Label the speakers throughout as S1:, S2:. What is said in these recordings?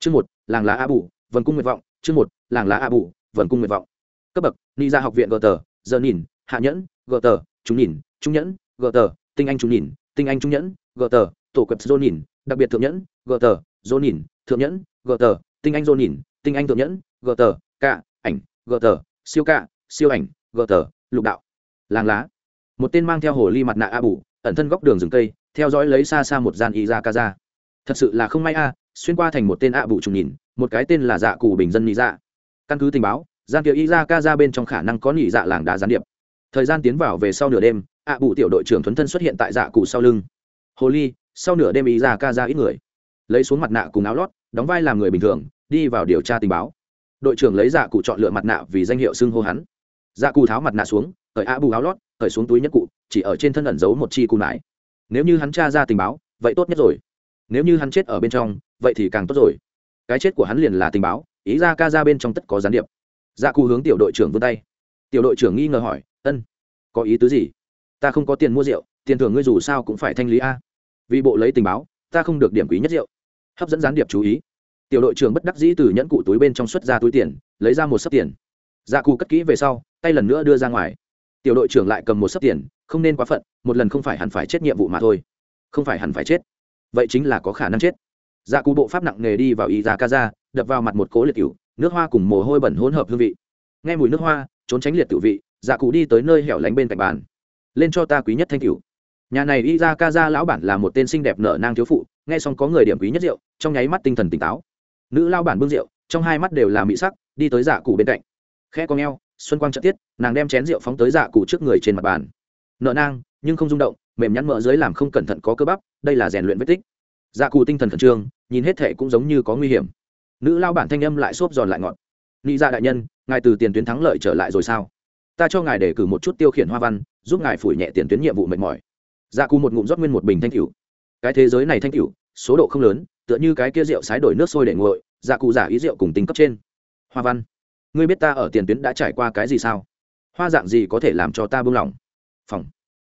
S1: chương một, làng lá a bù, vần cung nguyện vọng. Chương một, làng lá a bù, vần cung nguyện vọng. Cấp bậc, ni ra học viện gờ tờ giờ nhìn, hạ nhẫn gờ tờ chúng nhìn, trung nhẫn gờ tờ tinh anh chúng nhìn, tinh anh trung nhẫn gờ tờ tổ quẹp dô nhìn, đặc biệt thượng nhẫn gờ tờ dô nhìn, thượng nhẫn gờ tờ tinh anh dô nhìn, tinh anh thượng nhẫn gờ tờ cạ ảnh gờ tờ siêu cạ siêu ảnh gờ tờ lục đạo. Làng lá. Một tên mang theo hồ ly mặt nạ a bù, ẩn thân góc đường rừng cây, theo dõi lấy xa xa một gian y ra ca ra thật sự là không may a, xuyên qua thành một tên ạ bù trùng nhìn, một cái tên là dạ cụ bình dân nhị dạ. Căn cứ tình báo gian kiểu y ra ca ra bên trong khả năng có nhị dạ làng đá gián điệp. Thời gian tiến vào về sau nửa đêm, ạ bụ tiểu đội trưởng thuấn thân xuất hiện tại dạ cụ sau lưng. Hồ ly, sau nửa đêm y ra ca ra ít người. Lấy xuống mặt nạ cùng áo lót, đóng vai làm người bình thường, đi vào điều tra tình báo. Đội trưởng lấy dạ cụ chọn lựa mặt nạ vì danh hiệu xưng hô hắn. Dạ cụ tháo mặt nạ xuống, cởi ạ bù áo lót, cởi xuống túi nhất cụ, chỉ ở trên thân ẩn giấu một chi cù nải. Nếu như hắn tra ra tình báo, vậy tốt nhất rồi nếu như hắn chết ở bên trong, vậy thì càng tốt rồi. Cái chết của hắn liền là tình báo, ý ra ca ra bên trong tất có gián điệp. Dạ cụ hướng tiểu đội trưởng vươn tay. Tiểu đội trưởng nghi ngờ hỏi, ân, có ý tứ gì? Ta không có tiền mua rượu, tiền thưởng ngươi dù sao cũng phải thanh lý a. Vì bộ lấy tình báo, ta không được điểm quý nhất rượu. Hấp dẫn gián điệp chú ý. Tiểu đội trưởng bất đắc dĩ từ nhẫn cụ túi bên trong xuất ra túi tiền, lấy ra một sấp tiền. Dạ cụ cất kỹ về sau, tay lần nữa đưa ra ngoài. Tiểu đội trưởng lại cầm một sấp tiền, không nên quá phận, một lần không phải hẳn phải chết nhiệm vụ mà thôi. Không phải hẳn phải chết vậy chính là có khả năng chết. Dạ cụ bộ pháp nặng nề đi vào y ra ca ra đập vào mặt một cố liệt cựu nước hoa cùng mồ hôi bẩn hỗn hợp hương vị. Nghe mùi nước hoa, trốn tránh liệt tự vị dạ cụ đi tới nơi hẻo lánh bên cạnh bàn. Lên cho ta quý nhất thanh cựu nhà này y ra ca ra lão bản là một tên xinh đẹp nở nang thiếu phụ, nghe xong có người điểm quý nhất rượu, trong nháy mắt tinh thần tỉnh táo. Nữ lao bản bưng rượu, trong hai mắt đều là mỹ sắc, đi tới dạ cụ bên cạnh. Khe con ngheo xuân quang trợ tiết, nàng đem chén rượu phóng tới dạ cụ trước người trên mặt bàn. Nợ nang, nhưng không rung động mềm nhăn mỡ dưới làm không cẩn thận có cơ bắp, đây là rèn luyện vết tích. Dạ cù tinh thần khẩn trương, nhìn hết thệ cũng giống như có nguy hiểm. Nữ lao bản thanh âm lại xốp giòn lại ngọn. nghĩ dạ đại nhân, ngài từ tiền tuyến thắng lợi trở lại rồi sao? Ta cho ngài để cử một chút tiêu khiển hoa văn, giúp ngài phủi nhẹ tiền tuyến nhiệm vụ mệt mỏi. Dạ cù một ngụm rót nguyên một bình thanh cửu cái thế giới này thanh cửu số độ không lớn, tựa như cái kia rượu sái đổi nước sôi để nguội dạ cụ giả ý rượu cùng tính cấp trên. Hoa văn, ngươi biết ta ở tiền tuyến đã trải qua cái gì sao? Hoa dạng gì có thể làm cho ta buông lỏng? Phòng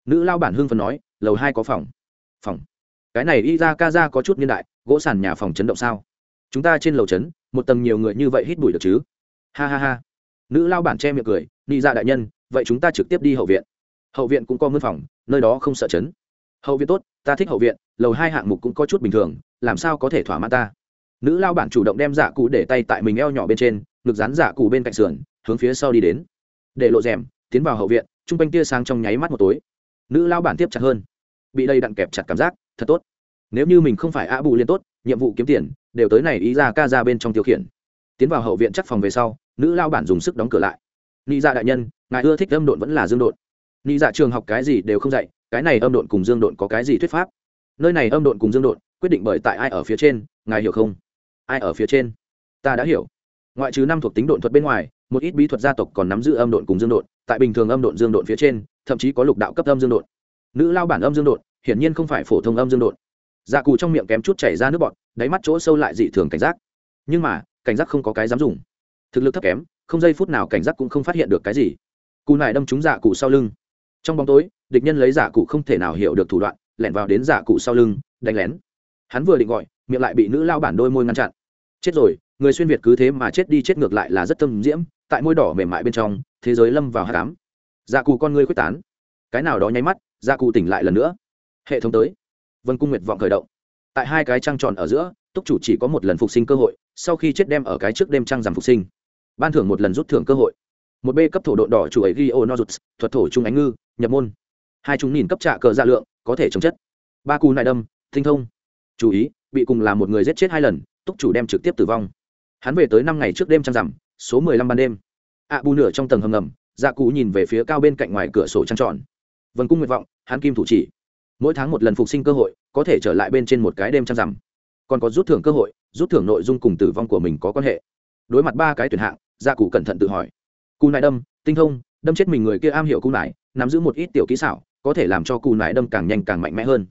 S1: nữ lao bản hưng phần nói, lầu hai có phòng. Phòng? Cái này y ra ca ra có chút niên đại, gỗ sàn nhà phòng chấn động sao? Chúng ta trên lầu chấn, một tầng nhiều người như vậy hít bụi được chứ? Ha ha ha. Nữ lao bản che miệng cười, nị ra đại nhân, vậy chúng ta trực tiếp đi hậu viện. Hậu viện cũng có mân phòng, nơi đó không sợ chấn. Hậu viện tốt, ta thích hậu viện, lầu hai hạng mục cũng có chút bình thường, làm sao có thể thỏa mãn ta? Nữ lao bản chủ động đem dạ cụ để tay tại mình eo nhỏ bên trên, ngực dán dạ cụ bên cạnh sườn, hướng phía sau đi đến. Để lộ rèm, tiến vào hậu viện t r u n g quanh tia sang trong nháy mắt một tối nữ lao bản tiếp chặt hơn. Bị đây đặn kẹp chặt cảm giác, thật tốt. Nếu như mình không phải a bù liên tốt, nhiệm vụ kiếm tiền, đều tới này ý ra ca ra bên trong tiêu khiển. Tiến vào hậu viện chắc phòng về sau, nữ lao bản dùng sức đóng cửa lại. Nị dạ đại nhân, ngài ưa thích âm độn vẫn là dương độn. Nị dạ trường học cái gì đều không dạy, cái này âm độn cùng dương độn có cái gì thuyết pháp? Nơi này âm độn cùng dương độn, quyết định bởi tại ai ở phía trên, ngài hiểu không? Ai ở phía trên? Ta đã hiểu. Ngoại trừ năm thuộc tính độn thuật bên ngoài, một ít bí thuật gia tộc còn nắm giữ âm độn cùng dương độn, tại bình thường âm độn dương độn phía trên thậm chí có lục đạo cấp âm dương đột. Nữ lao bản âm dương đột, hiển nhiên không phải phổ thông âm dương đột. Dạ cù trong miệng kém chút chảy ra nước bọt, đáy mắt chỗ sâu lại dị thường cảnh giác. Nhưng mà, cảnh giác không có cái dám dùng. Thực lực thấp kém, không giây phút nào cảnh giác cũng không phát hiện được cái gì. Cù nải đâm trúng dạ cụ sau lưng. Trong bóng tối, địch nhân lấy dạ cụ không thể nào hiểu được thủ đoạn, lẻn vào đến dạ cụ sau lưng, đánh lén. Hắn vừa định gọi, miệng lại bị nữ lao bản đôi môi ngăn chặn. Chết rồi, người xuyên việt cứ thế mà chết đi, chết ngược lại là rất tâm diễm, tại môi đỏ mềm mại bên trong, thế giới lâm vào hát cám dạ cù con ngươi quyết tán. Cái nào đó nháy mắt dạ cù tỉnh lại lần nữa. Hệ thống tới. Vân cung nguyệt vọng khởi động. Tại hai cái trăng tròn ở giữa, túc chủ chỉ có một lần phục sinh cơ hội, sau khi chết đem ở cái trước đêm trăng giảm phục sinh. Ban thưởng một lần rút thưởng cơ hội. Một b cấp thổ độn đỏ chủ ấy ghi ô nozuts thuật thổ trung ánh ngư, nhập môn. Hai chúng nhìn cấp trạ cờ dạ lượng, có thể chống chất. Ba cù nại đâm, thinh thông. Chú ý, bị cùng là một người giết chết hai lần, túc chủ đem trực tiếp tử vong. Hắn về tới năm ngày trước đêm trăng rằm số mười lăm ban đêm. Ạ bù nửa trong tầng hầm ngầm dạ cụ nhìn về phía cao bên cạnh ngoài cửa sổ trăng tròn. Vần cung nguyện vọng hắn kim thủ chỉ. Mỗi tháng một lần phục sinh cơ hội có thể trở lại bên trên một cái đêm trăng rằm. Còn có rút thưởng cơ hội rút thưởng nội dung cùng tử vong của mình có quan hệ. Đối mặt ba cái tuyển hạng dạ Gia cụ cẩn thận tự hỏi. Cù nại đâm tinh thông đâm chết mình người kia am hiểu cù nại, nắm giữ một ít tiểu kỹ xảo có thể làm cho cù nại đâm càng nhanh càng mạnh mẽ hơn.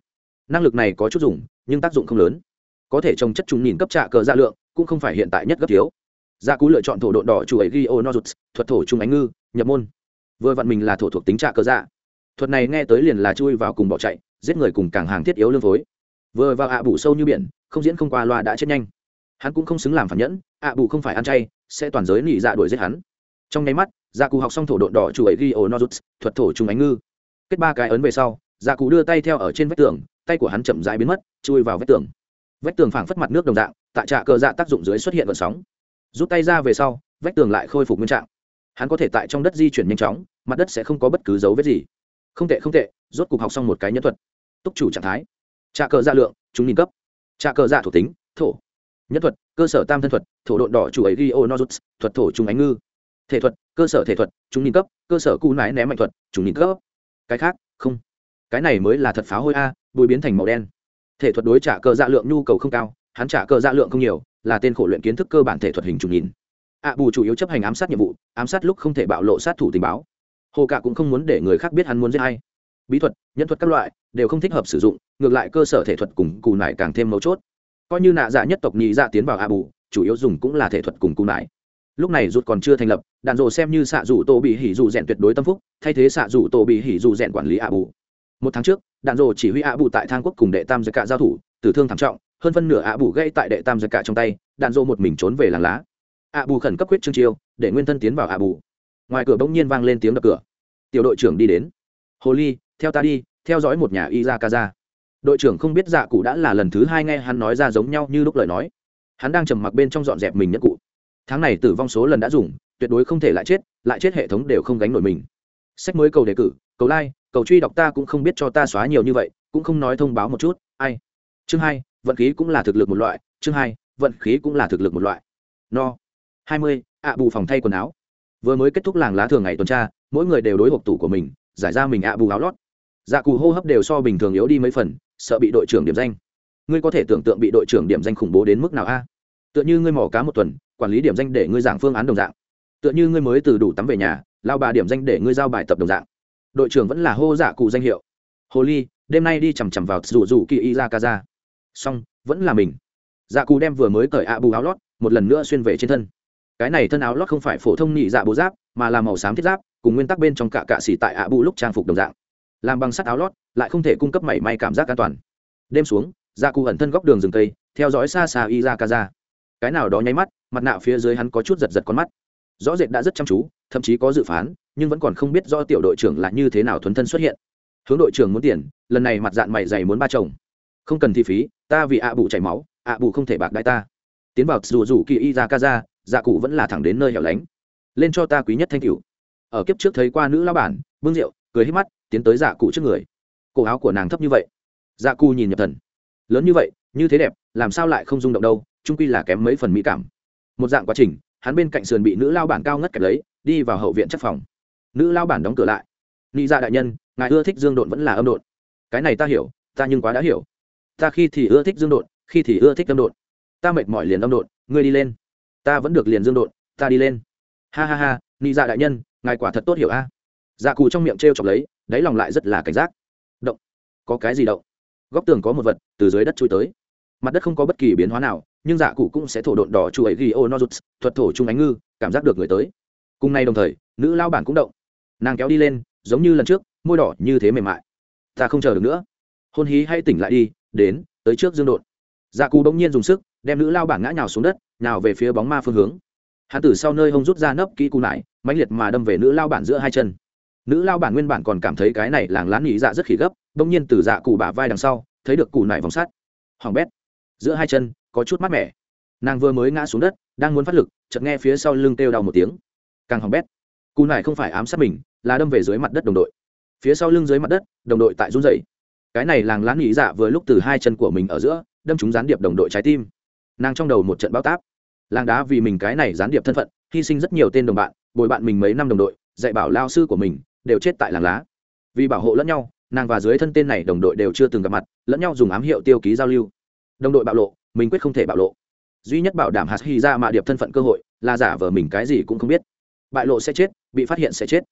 S1: Năng lực này có chút dùng nhưng tác dụng không lớn. Có thể trồng chất trùng nhìn cấp trạ cờ gia lượng cũng không phải hiện tại nhất gấp thiếu. Dạ gia cụ lựa chọn thổ độ đỏ chủ ấy ghi ô nozuts thuật thổ trung ánh ngư nhập môn. Vừa vặn mình là thổ thuộc tính trạ cơ dạ. Thuật này nghe tới liền là chui vào cùng bỏ chạy, giết người cùng càng hàng thiết yếu lương phối. Vừa vào ạ bủ sâu như biển, không diễn không qua loa đã chết nhanh. Hắn cũng không xứng làm phản nhẫn, ạ bù không phải ăn chay, sẽ toàn giới nỉ dạ đuổi giết hắn. Trong nháy mắt gia cụ học xong thổ độn đỏ chủ ấy ghi ô nozuts thuật thổ trùng ánh ngư. Kết ba cái ấn về sau gia cụ đưa tay theo ở trên vách tường, tay của hắn chậm rãi biến mất, chui vào vách tường. Vách tường phảng phất mặt nước đồng dạng, tại trạ cơ dạ tác dụng dưới xuất hiện vận sóng. Rút tay ra về sau, vách tường lại khôi phục nguyên trạng hắn có thể tại trong đất di chuyển nhanh chóng, mặt đất sẽ không có bất cứ dấu vết gì. Không tệ không tệ, rốt cục học xong một cái nhân thuật. Túc chủ trạng thái. Trà cờ dạ lượng, chúng nhìn cấp. Trà cờ dạ thuộc tính, thổ. Nhất thuật, cơ sở tam thân thuật, thổ độn đỏ chủ ấy ghi ô nozuts, thuật thổ trùng ánh ngư. Thể thuật, cơ sở thể thuật, chúng nhìn cấp. Cơ sở cu nái ném mạnh thuật, chúng nhìn cấp. Cái khác, không. Cái này mới là thật phá hôi a, bùi biến thành màu đen. Thể thuật đối trả cờ dạ lượng nhu cầu không cao, hắn trả cờ dạ lượng không nhiều, là tên khổ luyện kiến thức cơ bản thể thuật hình trùng nhìn ạ bù chủ yếu chấp hành ám sát nhiệm vụ, ám sát lúc không thể bạo lộ sát thủ tình báo. Hồ cạ cũng không muốn để người khác biết hắn muốn giết hay bí thuật, nhân thuật các loại, đều không thích hợp sử dụng, ngược lại cơ sở thể thuật cùng cù nải càng thêm mấu chốt. Coi như nạ dạ nhất tộc nhị dạ tiến vào ạ bù, chủ yếu dùng cũng là thể thuật cùng cù nải. Lúc này rụt còn chưa thành lập đạn rộ xem như xạ rủ tổ bị hỉ dù rèn tuyệt đối tâm phúc, thay thế xạ rủ tổ bị hỉ dù rèn quản lý ạ bù. Một tháng trước đạn rộ chỉ huy ạ bù tại thang quốc cùng đệ tam giới cạ giao thủ, tử thương thảm trọng, hơn phân nửa ạ bù gây tại đệ tam giới cạ trong tay đạn rộ một mình trốn về làng lá ạ bù khẩn cấp quyết trương chiêu, để nguyên thân tiến vào ạ bù. Ngoài cửa bỗng nhiên vang lên tiếng đập cửa. Tiểu đội trưởng đi đến. Hồ ly, theo ta đi, theo dõi một nhà y ra ca ra đội trưởng không biết dạ cụ đã là lần thứ hai nghe hắn nói ra giống nhau như lúc lời nói. Hắn đang trầm mặc bên trong dọn dẹp mình nhất cụ. Tháng này tử vong số lần đã dùng, tuyệt đối không thể lại chết lại chết hệ thống đều không gánh nổi mình. Sách mới cầu đề cử, cầu like, cầu truy đọc ta cũng không biết cho ta xóa nhiều như vậy, cũng không nói thông báo một chút, ai. Chương hai, vận khí cũng là thực lực một loại, chương hai, vận khí cũng là thực lực một loại. No hai mươi, ạ bù phòng thay quần áo. Vừa mới kết thúc làng lá thường ngày tuần tra, mỗi người đều đối hộp tủ của mình, giải ra mình ạ bù áo lót. Dạ cù hô hấp đều so bình thường yếu đi mấy phần, sợ bị đội trưởng điểm danh. Ngươi có thể tưởng tượng bị đội trưởng điểm danh khủng bố đến mức nào a? Tựa như ngươi mỏ cá một tuần, quản lý điểm danh để ngươi giảng phương án đồng dạng. Tựa như ngươi mới từ đủ tắm về nhà, lao bà điểm danh để ngươi giao bài tập đồng dạng. Đội trưởng vẫn là hô dạ cụ danh hiệu. Hồ ly, đêm nay đi chằm chằm vào rủ rủ kỳ y ra ca ra xong, vẫn là mình. Dạ cụ đem vừa mới cởi ạ bù áo lót, một lần nữa xuyên về trên thân cái này thân áo lót không phải phổ thông nhị dạ bố giáp, mà là màu xám thiết giáp, cùng nguyên tắc bên trong cả cạ xỉ tại ạ bù lúc trang phục đồng dạng. Làm bằng sắt áo lót, lại không thể cung cấp mảy may cảm giác an toàn. Đêm xuống gia cụ ẩn thân góc đường rừng cây, theo dõi xa xa y ra ca ra cái nào đó nháy mắt, mặt nạ phía dưới hắn có chút giật giật con mắt. Rõ rệt đã rất chăm chú, thậm chí có dự phán, nhưng vẫn còn không biết do tiểu đội trưởng là như thế nào thuấn thân xuất hiện. Hướng đội trưởng muốn tiền, lần này mặt dạng mày dày muốn ba chồng. Không cần thi phí, ta vì ạ bù chảy máu, ạ bù không thể bạc đai ta. Tiến vào dù dù kỳ y ra ca ra dạ cụ vẫn là thẳng đến nơi hẻo lánh. Lên cho ta quý nhất thanh cửu. Ở kiếp trước thấy qua nữ lao bản, bưng rượu, cười hít mắt, tiến tới dạ cụ trước người. Cổ áo của nàng thấp như vậy. Dạ cụ nhìn nhập thần. Lớn như vậy, như thế đẹp, làm sao lại không rung động đâu trung quy là kém mấy phần mỹ cảm. Một dạng quá trình, hắn bên cạnh sườn bị nữ lao bản cao ngất kẹp lấy, đi vào hậu viện chất phòng. Nữ lao bản đóng cửa lại. Nghĩ ra dạ đại nhân, ngài ưa thích dương độn vẫn là âm độn. Cái này ta hiểu, ta nhưng quá đã hiểu. Ta khi thì ưa thích dương độn, khi thì ưa thích âm độn. Ta mệt mỏi liền âm độn, ngươi đi lên ta vẫn được liền dương độn, ta đi lên. Ha ha ha ni dạ đại nhân, ngài quả thật tốt hiểu a. Dạ cù trong miệng t r e o chọc lấy, đáy lòng lại rất là cảnh giác. Động. Có cái gì động? Góc tường có một vật, từ dưới đất chui tới. Mặt đất không có bất kỳ biến hóa nào, nhưng dạ cụ cũng sẽ thổ độn đỏ chu ấy ghi ô nozuts, thuật thổ trung ánh ngư, cảm giác được người tới. Cùng nay đồng thời, nữ lao bản cũng động. Nàng kéo đi lên, giống như lần trước, môi đỏ như thế mềm mại. Ta không chờ được nữa. Hôn hí hay tỉnh lại đi, đến, tới trước dương đột. dạ cụ bỗng nhiên dùng sức đem nữ lao bản ngã nhào xuống đất, nhào về phía bóng ma phương hướng. Hắn tử sau nơi hông rút ra nấp kỹ cù nải, mãnh liệt mà đâm về nữ lao bản giữa hai chân. Nữ lao bản nguyên bản còn cảm thấy cái này làng lán nhị dạ rất khỉ gấp, bỗng nhiên từ dạ cụ bả vai đằng sau, thấy được cù nải vòng sắt. Hoàng bét, giữa hai chân, có chút mát mẻ. Nàng vừa mới ngã xuống đất, đang muốn phát lực, chợt nghe phía sau lưng kêu đau một tiếng. Càng hỏng bét, cù nải không phải ám sát mình, là đâm về dưới mặt đất đồng đội. Phía sau lưng dưới mặt đất, đồng đội tại run dậy cái này làng lán nhị dạ vừa lúc từ hai chân của mình ở giữa, đâm chúng gián điệp đồng đội trái tim nàng trong đầu một trận bao táp. Làng đá vì mình cái này gián điệp thân phận, hy sinh rất nhiều tên đồng bạn, bồi bạn mình mấy năm đồng đội, dạy bảo lao sư của mình, đều chết tại làng lá. Vì bảo hộ lẫn nhau, nàng và dưới thân tên này đồng đội đều chưa từng gặp mặt, lẫn nhau dùng ám hiệu tiêu ký giao lưu. Đồng đội bạo lộ, mình quyết không thể bạo lộ. Duy nhất bảo đảm hạt hy ra mạ điệp thân phận cơ hội, là giả vờ mình cái gì cũng không biết. Bại lộ sẽ chết, bị phát hiện sẽ chết.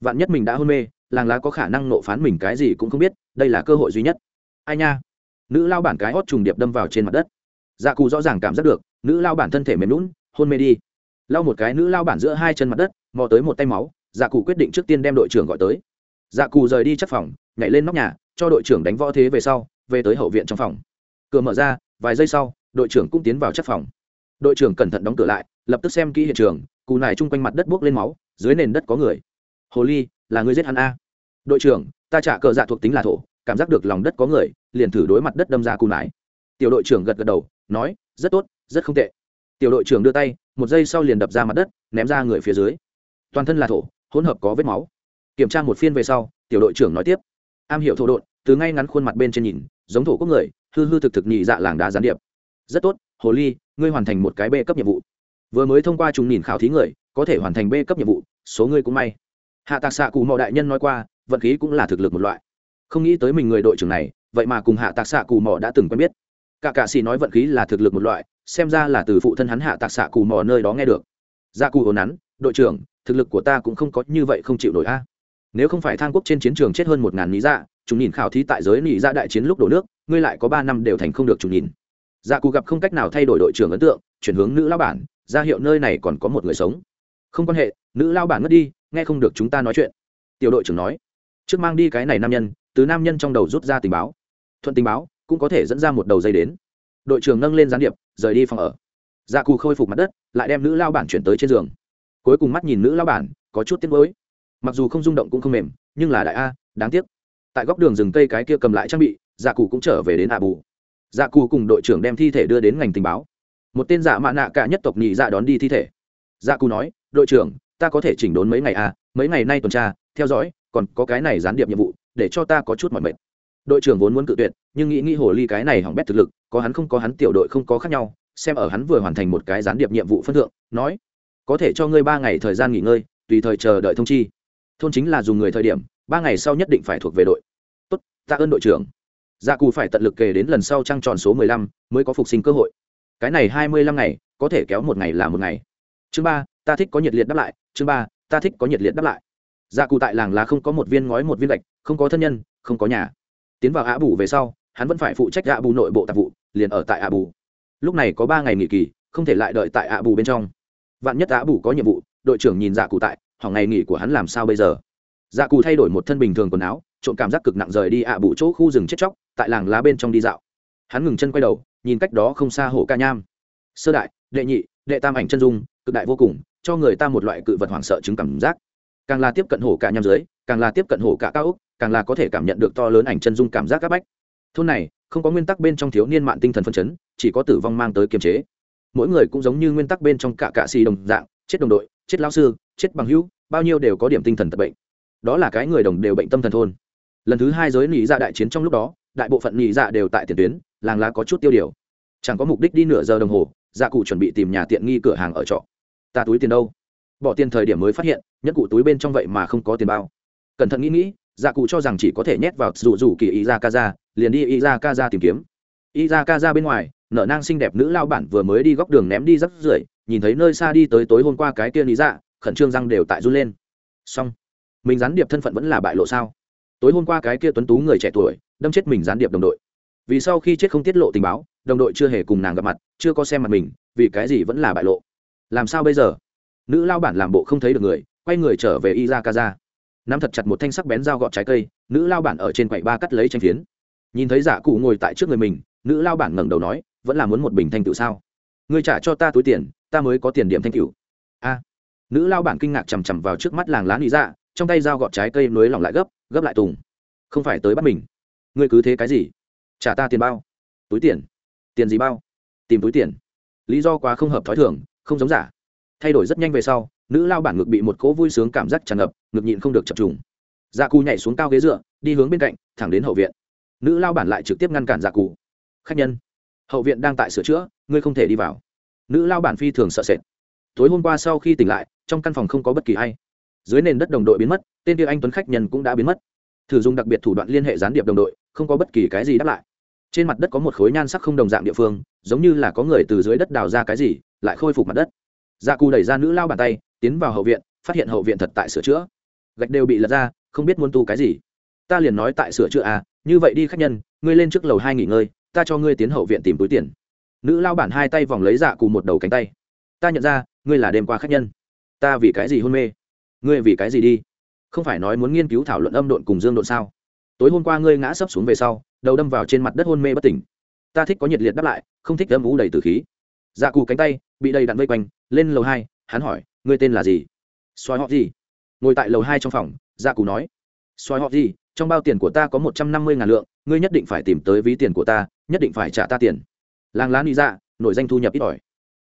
S1: Vạn nhất mình đã hôn mê, làng lá có khả năng nộ phán mình cái gì cũng không biết, đây là cơ hội duy nhất. Ai nha. Nữ lao bản cái hót trùng điệp đâm vào trên mặt đất dạ cù rõ ràng cảm giác được, nữ lao bản thân thể mềm lún hôn mê đi. Lau một cái nữ lao bản giữa hai chân mặt đất, mò tới một tay máu dạ cù quyết định trước tiên đem đội trưởng gọi tới. Dạ cù rời đi chất phòng, nhảy lên nóc nhà, cho đội trưởng đánh võ thế về sau, về tới hậu viện trong phòng. Cửa mở ra, vài giây sau, đội trưởng cũng tiến vào chất phòng. Đội trưởng cẩn thận đóng cửa lại, lập tức xem kỹ hiện trường cụ nải chung quanh mặt đất buốc lên máu, dưới nền đất có người. Hồ ly, là người giết hắn a. Đội trưởng, ta trả cờ dạ thuộc tính là thổ, cảm giác được lòng đất có người, liền thử đối mặt đất đâm ra cụ nải. Tiểu đội trưởng gật gật đầu nói, rất tốt, rất không tệ. Tiểu đội trưởng đưa tay, một giây sau liền đập ra mặt đất, ném ra người phía dưới. Toàn thân là thổ, hỗn hợp có vết máu. Kiểm tra một phiên về sau, tiểu đội trưởng nói tiếp. Am hiểu thổ độn, từ ngay ngắn khuôn mặt bên trên nhìn, giống thổ quốc người, hư hư thực thực nhị dạ làng đá gián điệp. Rất tốt, hồ ly, ngươi hoàn thành một cái b cấp nhiệm vụ. Vừa mới thông qua trùng nhìn khảo thí người, có thể hoàn thành b cấp nhiệm vụ, số ngươi cũng may. Hạ tạc xạ cụ mò đại nhân nói qua, vận khí cũng là thực lực một loại. Không nghĩ tới mình người đội trưởng này, vậy mà cùng hạ tạc xạ cụ mò đã từng quen biết cả cạ xì nói vận khí là thực lực một loại, xem ra là từ phụ thân hắn hạ tạc xạ cù mò nơi đó nghe được. Gia cù hồn nắn, đội trưởng, thực lực của ta cũng không có như vậy không chịu nổi a. Nếu không phải thang quốc trên chiến trường chết hơn một ngàn lý dạ chúng nhìn khảo thí tại giới nị dạ đại chiến lúc đổ nước, ngươi lại có ba năm đều thành không được chúng nhìn. Gia cù gặp không cách nào thay đổi đội trưởng ấn tượng, chuyển hướng nữ lao bản, ra hiệu nơi này còn có một người sống. Không quan hệ, nữ lao bản ngất đi, nghe không được chúng ta nói chuyện. Tiểu đội trưởng nói. Trước mang đi cái này nam nhân, từ nam nhân trong đầu rút ra tình báo. Thuận tình báo cũng có thể dẫn ra một đầu dây đến. Đội trưởng nâng lên gián điệp, rời đi phòng ở. Dạ cù khôi phục mặt đất, lại đem nữ lao bản chuyển tới trên giường. Cuối cùng mắt nhìn nữ lao bản, có chút tiếc gối mặc dù không rung động cũng không mềm, nhưng là đại a, đáng tiếc. Tại góc đường rừng cây cái kia cầm lại trang bị dạ cù cũng trở về đến ạ bù. Dạ cù cùng đội trưởng đem thi thể đưa đến ngành tình báo. Một tên dạ mạ nạ cả nhất tộc nhị dạ đón đi thi thể. Dạ cù nói, đội trưởng, ta có thể chỉnh đốn mấy ngày à mấy ngày nay tuần tra, theo dõi, còn có cái này gián điệp nhiệm vụ, để cho ta có chút mọi mệt đội trưởng vốn muốn cự tuyệt, nhưng nghĩ nghĩ hồ ly cái này hỏng bét thực lực, có hắn không có hắn tiểu đội không có khác nhau, xem ở hắn vừa hoàn thành một cái gián điệp nhiệm vụ phân thượng, nói, có thể cho ngươi ba ngày thời gian nghỉ ngơi, tùy thời chờ đợi thông chi. Thôn chính là dùng người thời điểm, ba ngày sau nhất định phải thuộc về đội. Tốt, tạ ơn đội trưởng. Gia cù phải tận lực kể đến lần sau trăng tròn số mười lăm mới có phục sinh cơ hội. Cái này hai mươi lăm ngày, có thể kéo một ngày là một ngày. Chương ba, ta thích có nhiệt liệt đáp lại. Chương ba, ta thích có nhiệt liệt đáp lại. Gia cù tại làng là không có một viên ngói một viên gạch, không có thân nhân, không có nhà tiến vào ạ bù về sau, hắn vẫn phải phụ trách ạ bù nội bộ tạp vụ, liền ở tại ạ bù. Lúc này có ba ngày nghỉ kỳ, không thể lại đợi tại ạ bù bên trong. Vạn nhất ạ bù có nhiệm vụ, đội trưởng nhìn dạ cụ tại hỏng ngày nghỉ của hắn làm sao bây giờ. Dạ cụ thay đổi một thân bình thường quần áo trộn cảm giác cực nặng rời đi ạ bù chỗ khu rừng chết chóc, tại làng lá bên trong đi dạo. Hắn ngừng chân quay đầu, nhìn cách đó không xa hổ ca nham. Sơ đại, đệ nhị, đệ tam ảnh chân dung, cực đại vô cùng, cho người ta một loại cự vật hoảng sợ chứng cảm giác. Càng là tiếp cận hổ cả nham dưới, càng là tiếp cận hổ cả cao úc càng là có thể cảm nhận được to lớn ảnh chân dung cảm giác các bách. Thôn này, không có nguyên tắc bên trong thiếu niên mạng tinh thần phân chấn, chỉ có tử vong mang tới kiềm chế. Mỗi người cũng giống như nguyên tắc bên trong cả cạ xì đồng dạng, chết đồng đội, chết lao sư, chết bằng hữu, bao nhiêu đều có điểm tinh thần tật bệnh. Đó là cái người đồng đều bệnh tâm thần thôn. Lần thứ hai giới nghỉ dạ đại chiến trong lúc đó, đại bộ phận nghỉ dạ đều tại tiền tuyến, làng lá có chút tiêu điều. Chẳng có mục đích đi nửa giờ đồng hồ dạ cụ chuẩn bị tìm nhà tiện nghi cửa hàng ở trọ. Ta túi tiền đâu? Bỏ tiền thời điểm mới phát hiện nhất cụ túi bên trong vậy mà không có tiền bao. Cẩn thận nghĩ nghĩ dạ cụ cho rằng chỉ có thể nhét vào rủ rủ kỳ y ra ca ra liền đi y ra ca ra tìm kiếm. Y ra ca ra bên ngoài, nở nang xinh đẹp nữ lao bản vừa mới đi góc đường ném đi rắp rưởi, nhìn thấy nơi xa đi tới tối hôm qua cái kia lý dạ khẩn trương răng đều tại run lên. Xong, mình gián điệp thân phận vẫn là bại lộ sao? Tối hôm qua cái kia tuấn tú người trẻ tuổi, đâm chết mình gián điệp đồng đội. Vì sau khi chết không tiết lộ tình báo, đồng đội chưa hề cùng nàng gặp mặt, chưa có xem mặt mình, vì cái gì vẫn là bại lộ? Làm sao bây giờ? Nữ lao bản làm bộ không thấy được người, quay người trở về y ra ca ra nắm thật chặt một thanh sắc bén dao gọt trái cây, nữ lao bản ở trên quầy ba cắt lấy tranh phiến. Nhìn thấy giả cụ ngồi tại trước người mình, nữ lao bản ngẩng đầu nói, vẫn là muốn một bình thanh tựu sao? Ngươi trả cho ta túi tiền, ta mới có tiền điểm thanh tựu a. Nữ lao bản kinh ngạc chằm chằm vào trước mắt làng lá nị dạ trong tay dao gọt trái cây nối lỏng lại gấp gấp lại tùng. Không phải tới bắt mình. Ngươi cứ thế cái gì? Trả ta tiền bao. Túi tiền. Tiền gì bao? Tìm túi tiền. Lý do quá không hợp thói thường, không giống giả thay đổi rất nhanh về sau, nữ lao bản ngực bị một cỗ vui sướng cảm giác tràn ngập, ngực nhịn không được chập trùng. Dạ cù nhảy xuống cao ghế dựa, đi hướng bên cạnh, thẳng đến hậu viện. Nữ lao bản lại trực tiếp ngăn cản dạ cù. Khách nhân, hậu viện đang tại sửa chữa, ngươi không thể đi vào. Nữ lao bản phi thường sợ sệt. Tối hôm qua sau khi tỉnh lại, trong căn phòng không có bất kỳ ai. Dưới nền đất đồng đội biến mất, tên kia anh tuấn khách nhân cũng đã biến mất. Thử dùng đặc biệt thủ đoạn liên hệ gián điệp đồng đội, không có bất kỳ cái gì đáp lại. Trên mặt đất có một khối nhan sắc không đồng dạng địa phương, giống như là có người từ dưới đất đào ra cái gì, lại khôi phục mặt đất dạ cù đẩy ra nữ lao bàn tay, tiến vào hậu viện, phát hiện hậu viện thật tại sửa chữa. Gạch đều bị lật ra, không biết muốn tu cái gì. Ta liền nói tại sửa chữa à như vậy đi khách nhân, ngươi lên trước lầu hai nghỉ ngơi, ta cho ngươi tiến hậu viện tìm túi tiền. Nữ lao bản hai tay vòng lấy dạ cù một đầu cánh tay. Ta nhận ra, ngươi là đêm qua khách nhân. Ta vì cái gì hôn mê? Ngươi vì cái gì đi? Không phải nói muốn nghiên cứu thảo luận âm độn cùng dương độn sao? Tối hôm qua ngươi ngã sấp xuống về sau, đầu đâm vào trên mặt đất hôn mê bất tỉnh. Ta thích có nhiệt liệt đáp lại, không thích âm ú đầy từ khí. Dạ cù cánh tay bị đầy đặn vây quanh lên lầu hai, hắn hỏi, ngươi tên là gì? Xoài họ gì ngồi tại lầu hai trong phòng dạ cụ nói xoài họ gì trong bao tiền của ta có một trăm năm mươi ngàn lượng, ngươi nhất định phải tìm tới ví tiền của ta, nhất định phải trả ta tiền. Làng lá nghĩ dạ nổi danh thu nhập ít ỏi.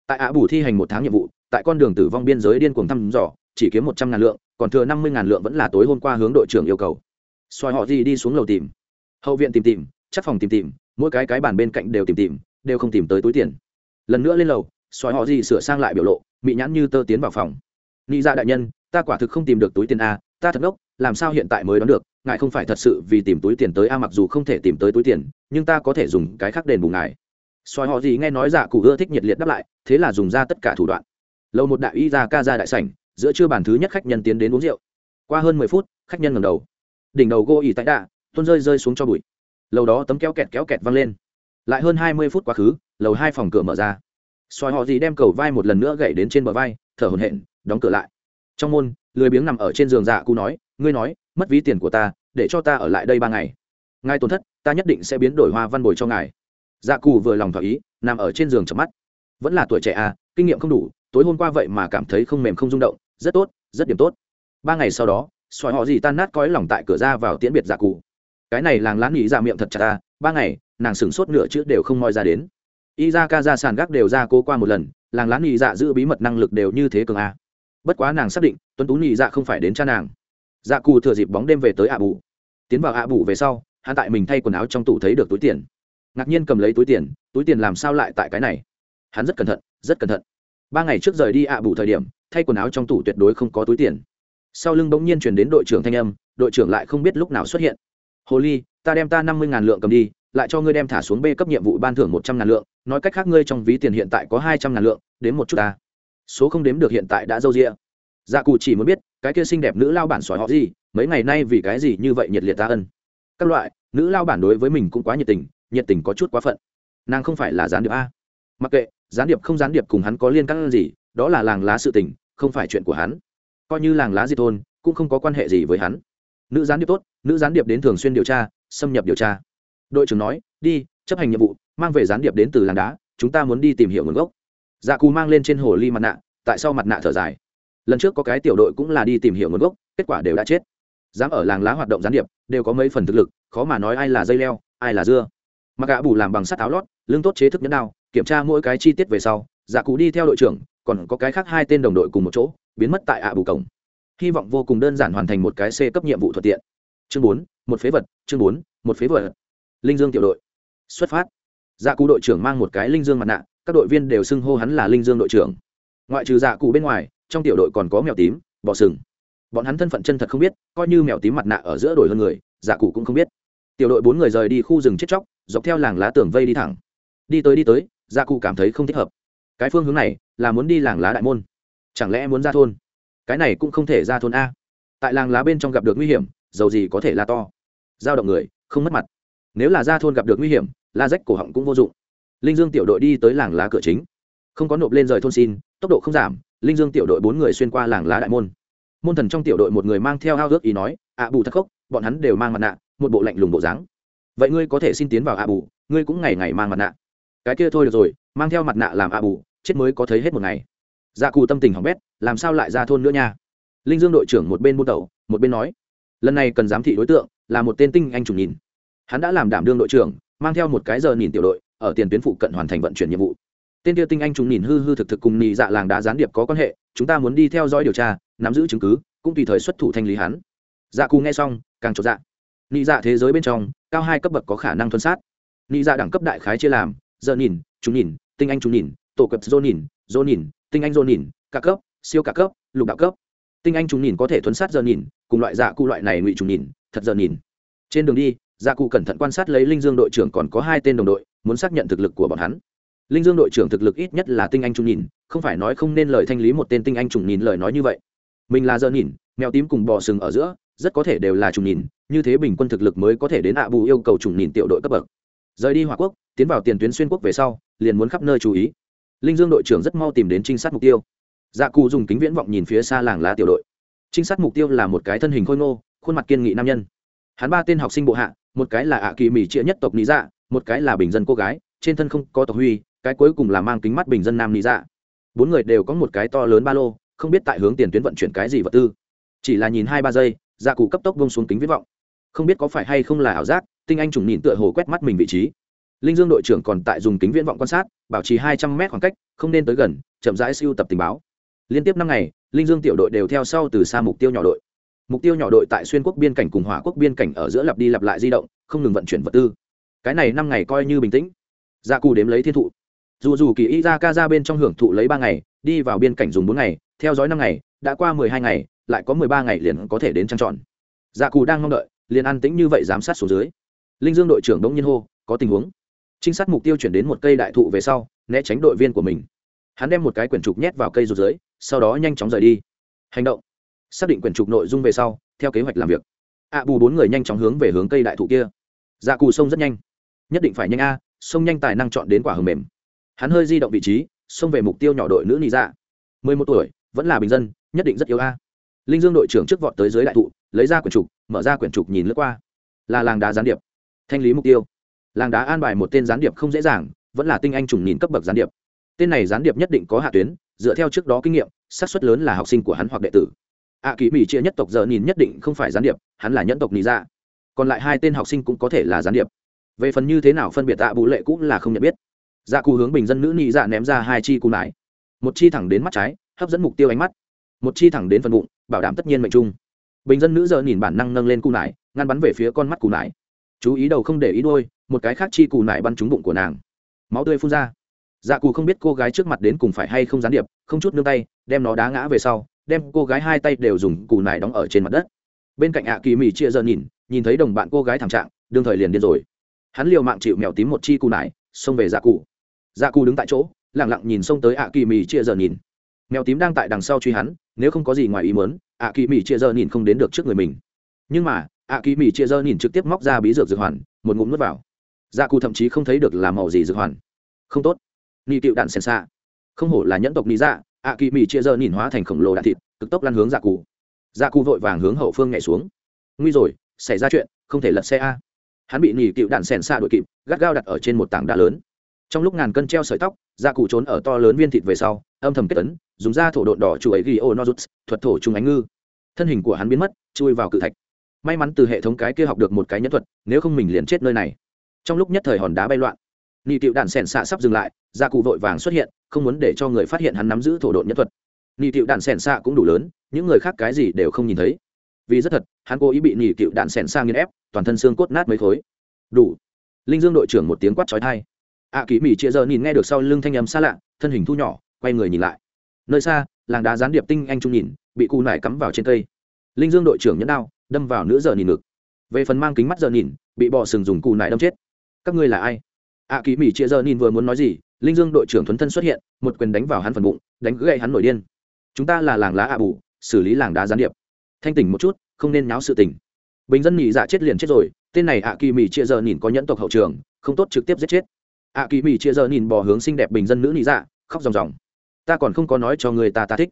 S1: Tại ạ bù thi hành một tháng nhiệm vụ, tại con đường tử vong biên giới điên cuồng thăm dò, chỉ kiếm một trăm ngàn lượng, còn thừa năm mươi ngàn lượng vẫn là tối hôm qua hướng đội trưởng yêu cầu. Xoài họ gì đi xuống lầu tìm. Hậu viện tìm tìm, chắc phòng tìm tìm, mỗi cái cái bàn bên cạnh đều tìm tìm, đều không tìm tới túi tiền. Lần nữa lên lầu xoáy họ gì sửa sang lại biểu lộ, mị nhãn như tơ tiến vào phòng. Nghĩ ra dạ đại nhân, ta quả thực không tìm được túi tiền a, ta thật ngốc, làm sao hiện tại mới đón được, ngài không phải thật sự vì tìm túi tiền tới a, mặc dù không thể tìm tới túi tiền, nhưng ta có thể dùng cái khác đền bù ngài. Xoáy họ gì nghe nói dạ cụ ưa thích nhiệt liệt đáp lại, thế là dùng ra tất cả thủ đoạn. Lâu một đại y ra ca ra đại sảnh, giữa trưa bàn thứ nhất khách nhân tiến đến uống rượu. Qua hơn mười phút, khách nhân ngầm đầu. Đỉnh đầu gô ỉ tại đạ, tuôn rơi rơi xuống cho bụi. Lầu đó tấm kéo kẹt kéo kẹt văng lên. Lại hơn hai mươi phút quá khứ, lầu hai phòng cửa mở ra xoài họ gì đem cầu vai một lần nữa gậy đến trên bờ vai, thở hổn hển, đóng cửa lại. Trong môn, lười biếng nằm ở trên giường dạ cụ nói, ngươi nói, mất ví tiền của ta, để cho ta ở lại đây ba ngày. Ngài tổn thất, ta nhất định sẽ biến đổi hoa văn bồi cho ngài. Dạ cụ vừa lòng thỏa ý, nằm ở trên giường chợp mắt. Vẫn là tuổi trẻ à kinh nghiệm không đủ, tối hôm qua vậy mà cảm thấy không mềm không rung động, rất tốt, rất điểm tốt. Ba ngày sau đó, xoài họ gì tan nát cõi lòng tại cửa ra vào tiễn biệt dạ cụ cái này làng lán nghĩ ra dạ miệng thật chặt ta ba ngày, nàng sửng sốt nửa chữ đều không moi ra đến y ra ca ra sàn gác đều ra cố qua một lần, làng lán nhị dạ giữ bí mật năng lực đều như thế cường a. Bất quá nàng xác định, tuấn tú nhị dạ không phải đến cha nàng. Dạ cù thừa dịp bóng đêm về tới ạ bù. Tiến vào ạ bù về sau, hắn tại mình thay quần áo trong tủ thấy được túi tiền. Ngạc nhiên cầm lấy túi tiền túi tiền làm sao lại tại cái này? Hắn rất cẩn thận, rất cẩn thận. Ba ngày trước rời đi ạ bù thời điểm, thay quần áo trong tủ tuyệt đối không có túi tiền. Sau lưng bỗng nhiên chuyển đến đội trưởng thanh âm, đội trưởng lại không biết lúc nào xuất hiện. Hồ ly, ta đem ta năm mươi ngàn lượng cầm đi, lại cho ngươi đem thả xuống b cấp nhiệm vụ ban thưởng một trăm ngàn lượng nói cách khác ngươi trong ví tiền hiện tại có hai trăm ngàn lượng đến một chút ta. Số không đếm được hiện tại đã dâu rịa dạ cụ chỉ muốn biết, cái kia xinh đẹp nữ lao bản xoài họ gì, mấy ngày nay vì cái gì như vậy nhiệt liệt ta ân. Các loại, nữ lao bản đối với mình cũng quá nhiệt tình nhiệt tình có chút quá phận. Nàng không phải là gián điệp a. Mặc kệ, gián điệp không gián điệp cùng hắn có liên căng gì, đó là làng lá sự tình, không phải chuyện của hắn. Coi như làng lá di thôn, cũng không có quan hệ gì với hắn. Nữ gián điệp tốt, nữ gián điệp đến thường xuyên điều tra, xâm nhập điều tra. Đội trưởng nói, đi, chấp hành nhiệm vụ mang về gián điệp đến từ làng đá, chúng ta muốn đi tìm hiểu nguồn gốc. Dạ cù mang lên trên hồ ly mặt nạ, tại sao mặt nạ thở dài. Lần trước có cái tiểu đội cũng là đi tìm hiểu nguồn gốc, kết quả đều đã chết. Dám ở làng lá hoạt động gián điệp, đều có mấy phần thực lực, khó mà nói ai là dây leo, ai là dưa. Mặc gã bù làm bằng sắt áo lót lương tốt chế thức nhẫn đao, kiểm tra mỗi cái chi tiết về sau dạ cụ đi theo đội trưởng, còn có cái khác hai tên đồng đội cùng một chỗ, biến mất tại ạ bù cổng. Hy vọng vô cùng đơn giản hoàn thành một cái c cấp nhiệm vụ thuận tiện. Chương bốn, một phế vật, chương bốn, một phế vật. Linh dương tiểu đội. Xuất phát dạ cụ đội trưởng mang một cái linh dương mặt nạ, các đội viên đều xưng hô hắn là linh dương đội trưởng. Ngoại trừ dạ cụ bên ngoài, trong tiểu đội còn có mèo tím, bọ sừng. Bọn hắn thân phận chân thật không biết, coi như mèo tím mặt nạ ở giữa đội hơn người dạ cụ cũng không biết. Tiểu đội bốn người rời đi khu rừng chết chóc, dọc theo làng lá tường vây đi thẳng. Đi tới đi tới dạ cụ cảm thấy không thích hợp. Cái phương hướng này là muốn đi làng lá đại môn. Chẳng lẽ muốn ra thôn? Cái này cũng không thể ra thôn a. Tại làng lá bên trong gặp được nguy hiểm, dầu gì có thể là to. Giao động người, không mất mặt. Nếu là ra thôn gặp được nguy hiểm la rách cổ họng cũng vô dụng. Linh dương tiểu đội đi tới làng lá cửa chính. Không có nộp lên rời thôn xin, tốc độ không giảm, linh dương tiểu đội bốn người xuyên qua làng lá đại môn. Môn thần trong tiểu đội một người mang theo ao ước ý nói ạ bù thất khốc, bọn hắn đều mang mặt nạ, một bộ lạnh lùng bộ dáng. Vậy ngươi có thể xin tiến vào ạ bù, ngươi cũng ngày ngày mang mặt nạ. Cái kia thôi được rồi, mang theo mặt nạ làm ạ bù, chết mới có thấy hết một ngày. Dạ cù tâm tình hỏng bét, làm sao lại ra thôn nữa nha? Linh dương đội trưởng một bên buôn tẩu, một bên nói, lần này cần giám thị đối tượng, là một tên tinh anh chủ nhìn. Hắn đã làm đảm đương đội trưởng mang theo một cái giờ nhìn tiểu đội, ở tiền tuyến phụ cận hoàn thành vận chuyển nhiệm vụ. Tên tiêu tinh anh chúng nhìn hư hư thực thực cùng nhị dạ làng đá gián điệp có quan hệ, chúng ta muốn đi theo dõi điều tra, nắm giữ chứng cứ, cũng tùy thời xuất thủ thanh lý hắn. Dạ cù nghe xong, càng chột dạ. Nhị dạ thế giới bên trong, cao hai cấp bậc có khả năng thuần sát. Nhị dạ đẳng cấp đại khái chia làm, giờ nhìn chúng nhìn, tinh anh chúng nhìn, tổ cập dô nhìn dô nhìn, tinh anh dô nhìn, cả cấp, siêu cả cấp, lục đạo cấp. Tinh anh chúng nhìn có thể thuần sát giờ nhìn, cùng loại dạ cụ loại này ngụy chúng nhìn, thật giờ nhìn. Trên đường đi dạ cụ cẩn thận quan sát lấy linh dương đội trưởng còn có hai tên đồng đội, muốn xác nhận thực lực của bọn hắn. Linh dương đội trưởng thực lực ít nhất là tinh anh trùng nhìn, không phải nói không nên lời thanh lý một tên tinh anh trùng nhìn lời nói như vậy. Mình là giờ nhìn, mèo tím cùng bò sừng ở giữa, rất có thể đều là trùng nhìn, như thế bình quân thực lực mới có thể đến ạ bù yêu cầu trùng nhìn tiểu đội cấp bậc. Rời đi hòa quốc, tiến vào tiền tuyến xuyên quốc về sau, liền muốn khắp nơi chú ý. Linh dương đội trưởng rất mau tìm đến trinh sát mục tiêu. Dạ cù dùng kính viễn vọng nhìn phía xa làng lá tiểu đội. Trinh sát mục tiêu là một cái thân hình khôi ngô, khuôn mặt kiên nghị nam nhân. Hắn ba tên học sinh bộ hạ một cái là ạ kỳ mỹ trịa nhất tộc lý dạ một cái là bình dân cô gái, trên thân không có tộc huy, cái cuối cùng là mang kính mắt bình dân nam lý dạ. Bốn người đều có một cái to lớn ba lô, không biết tại hướng tiền tuyến vận chuyển cái gì vật tư. Chỉ là nhìn hai ba giây dạ cụ cấp tốc bông xuống kính viết vọng. Không biết có phải hay không là ảo giác, tinh anh trùng nhìn tựa hồ quét mắt mình vị trí. Linh dương đội trưởng còn tại dùng kính viễn vọng quan sát, bảo trì hai trăm mét khoảng cách, không nên tới gần, chậm rãi siêu tập tình báo. Liên tiếp năm ngày, linh dương tiểu đội đều theo sau từ xa mục tiêu nhỏ đội mục tiêu nhỏ đội tại xuyên quốc biên cảnh cùng hỏa quốc biên cảnh ở giữa lặp đi lặp lại di động, không ngừng vận chuyển vật tư. Cái này năm ngày coi như bình tĩnh. Gia cù đếm lấy thiên thụ. Dù dù kỳ y ra ca ra bên trong hưởng thụ lấy ba ngày, đi vào biên cảnh dùng bốn ngày, theo dõi năm ngày, đã qua mười hai ngày, lại có mười ba ngày liền có thể đến trang trọn. Gia cù đang mong đợi, liền an tĩnh như vậy giám sát số dưới. Linh dương đội trưởng đống nhiên hô, có tình huống. Trinh sát mục tiêu chuyển đến một cây đại thụ về sau, né tránh đội viên của mình. Hắn đem một cái quyển trục nhét vào cây rụt dưới, sau đó nhanh chóng rời đi. Hành động xác định quyển trục nội dung về sau, theo kế hoạch làm việc. Ạ bù bốn người nhanh chóng hướng về hướng cây đại thụ kia. Dạ cù sông rất nhanh. Nhất định phải nhanh a, sông nhanh tài năng chọn đến quả hầm mềm. Hắn hơi di động vị trí, xông về mục tiêu nhỏ đội nữ nị dạ. Mười một tuổi, vẫn là bình dân, nhất định rất yếu a. Linh dương đội trưởng trước vọt tới dưới đại thụ, lấy ra quyển trục, mở ra quyển trục nhìn lướt qua. Là làng đá gián điệp. Thanh lý mục tiêu. Làng đá an bài một tên gián điệp không dễ dàng, vẫn là tinh anh trùng nhìn cấp bậc gián điệp. Tên này gián điệp nhất định có hạ tuyến, dựa theo trước đó kinh nghiệm, xác suất lớn là học sinh của hắn hoặc đệ tử ạ à, kỳ mỹ chia nhất tộc giờ nhìn nhất định không phải gián điệp hắn là nhân tộc nị dạ. Còn lại hai tên học sinh cũng có thể là gián điệp. Về phần như thế nào phân biệt tạ bù lệ cũng là không nhận biết. Dạ cù hướng bình dân nữ nị dạ ném ra hai chi cù nải. Một chi thẳng đến mắt trái hấp dẫn mục tiêu ánh mắt. Một chi thẳng đến phần bụng bảo đảm tất nhiên mệnh trung. Bình dân nữ giờ nhìn bản năng nâng lên cù nải ngăn bắn về phía con mắt cù nải. Chú ý đầu không để ý đôi một cái khác chi cù nải bắn trúng bụng của nàng. Máu tươi phun ra. Dạ cù không biết cô gái trước mặt đến cùng phải hay không gián điệp không chút nương tay đem nó đá ngã về sau đem cô gái hai tay đều dùng cù nải đóng ở trên mặt đất. Bên cạnh ạ kỳ mỹ chia giờ nhìn nhìn thấy đồng bạn cô gái thảm trạng, đương thời liền điên rồi. Hắn liều mạng chịu mèo tím một chi cù nải, xông về dạ cù. Dạ cù đứng tại chỗ lẳng lặng nhìn xông tới ạ kỳ mỹ chia giờ nhìn. Mèo tím đang tại đằng sau truy hắn, nếu không có gì ngoài ý muốn, ạ kỳ mỹ chia giờ nhìn không đến được trước người mình. Nhưng mà, ạ kỳ mỹ chia giờ nhìn trực tiếp móc ra bí dược dược hoàn, một ngụm nuốt vào. Dạ cù thậm chí không thấy được là màu gì dược hoàn. Không tốt. Ni tiệu đạn sen xa không hổ là nhẫn tộc ni dạ ạ kỳ mỹ chia giờ nhìn hóa thành khổng lồ đạn thịt, cực tốc lăn hướng dạ cù dạ cù vội vàng hướng hậu phương nhảy xuống. Nguy rồi, xảy ra chuyện, không thể lật xe a. Hắn bị nỉ cựu đạn sèn xa đội kịp, gắt gao đặt ở trên một tảng đá lớn. Trong lúc ngàn cân treo sợi tóc dạ cụ trốn ở to lớn viên thịt về sau, âm thầm kết tấn dùng da thổ độn đỏ chủ ấy ghi ô nozuts thuật thổ trung ánh ngư. Thân hình của hắn biến mất, chui vào cự thạch. May mắn từ hệ thống cái kia học được một cái nhân thuật, nếu không mình liền chết nơi này. Trong lúc nhất thời hòn đá bay loạn nị cựu đạn sẻn xạ sắp dừng lại gia cụ vội vàng xuất hiện không muốn để cho người phát hiện hắn nắm giữ thổ độn nhân thuật. Nhị tiệu đạn sẻn xạ cũng đủ lớn những người khác cái gì đều không nhìn thấy. Vì rất thật hắn cố ý bị nhị tiệu đạn sẻn xạ nghiền ép toàn thân xương cốt nát mấy khối. Đủ. Linh dương đội trưởng một tiếng quát trói thai ạ à, kỹ mỹ chia giờ nhìn nghe được sau lưng thanh âm xa lạ thân hình thu nhỏ quay người nhìn lại. Nơi xa làng đá gián điệp tinh anh trung nhìn bị cù nải cắm vào trên cây. Linh dương đội trưởng nhẫn đao đâm vào nữ giờ nhìn ngực. Về phần mang kính mắt giờ nhìn bị bọ sừng dùng cù nải đâm chết. Các ngươi là ai? Ạ kỳ mỹ chia giờ nhìn vừa muốn nói gì, linh dương đội trưởng thuấn thân xuất hiện, một quyền đánh vào hắn phần bụng, đánh gậy hắn nổi điên. Chúng ta là làng lá ạ bù, xử lý làng đá gián điệp. Thanh tỉnh một chút, không nên nháo sự tình. Bình dân nhị dạ chết liền chết rồi, tên này ạ kỳ mỹ chia giờ nhìn có nhẫn tộc hậu trường, không tốt trực tiếp giết chết. Ạ kỳ mỹ chia giờ nhìn bò hướng xinh đẹp bình dân nữ nhị dạ khóc ròng ròng. Ta còn không có nói cho người ta ta thích.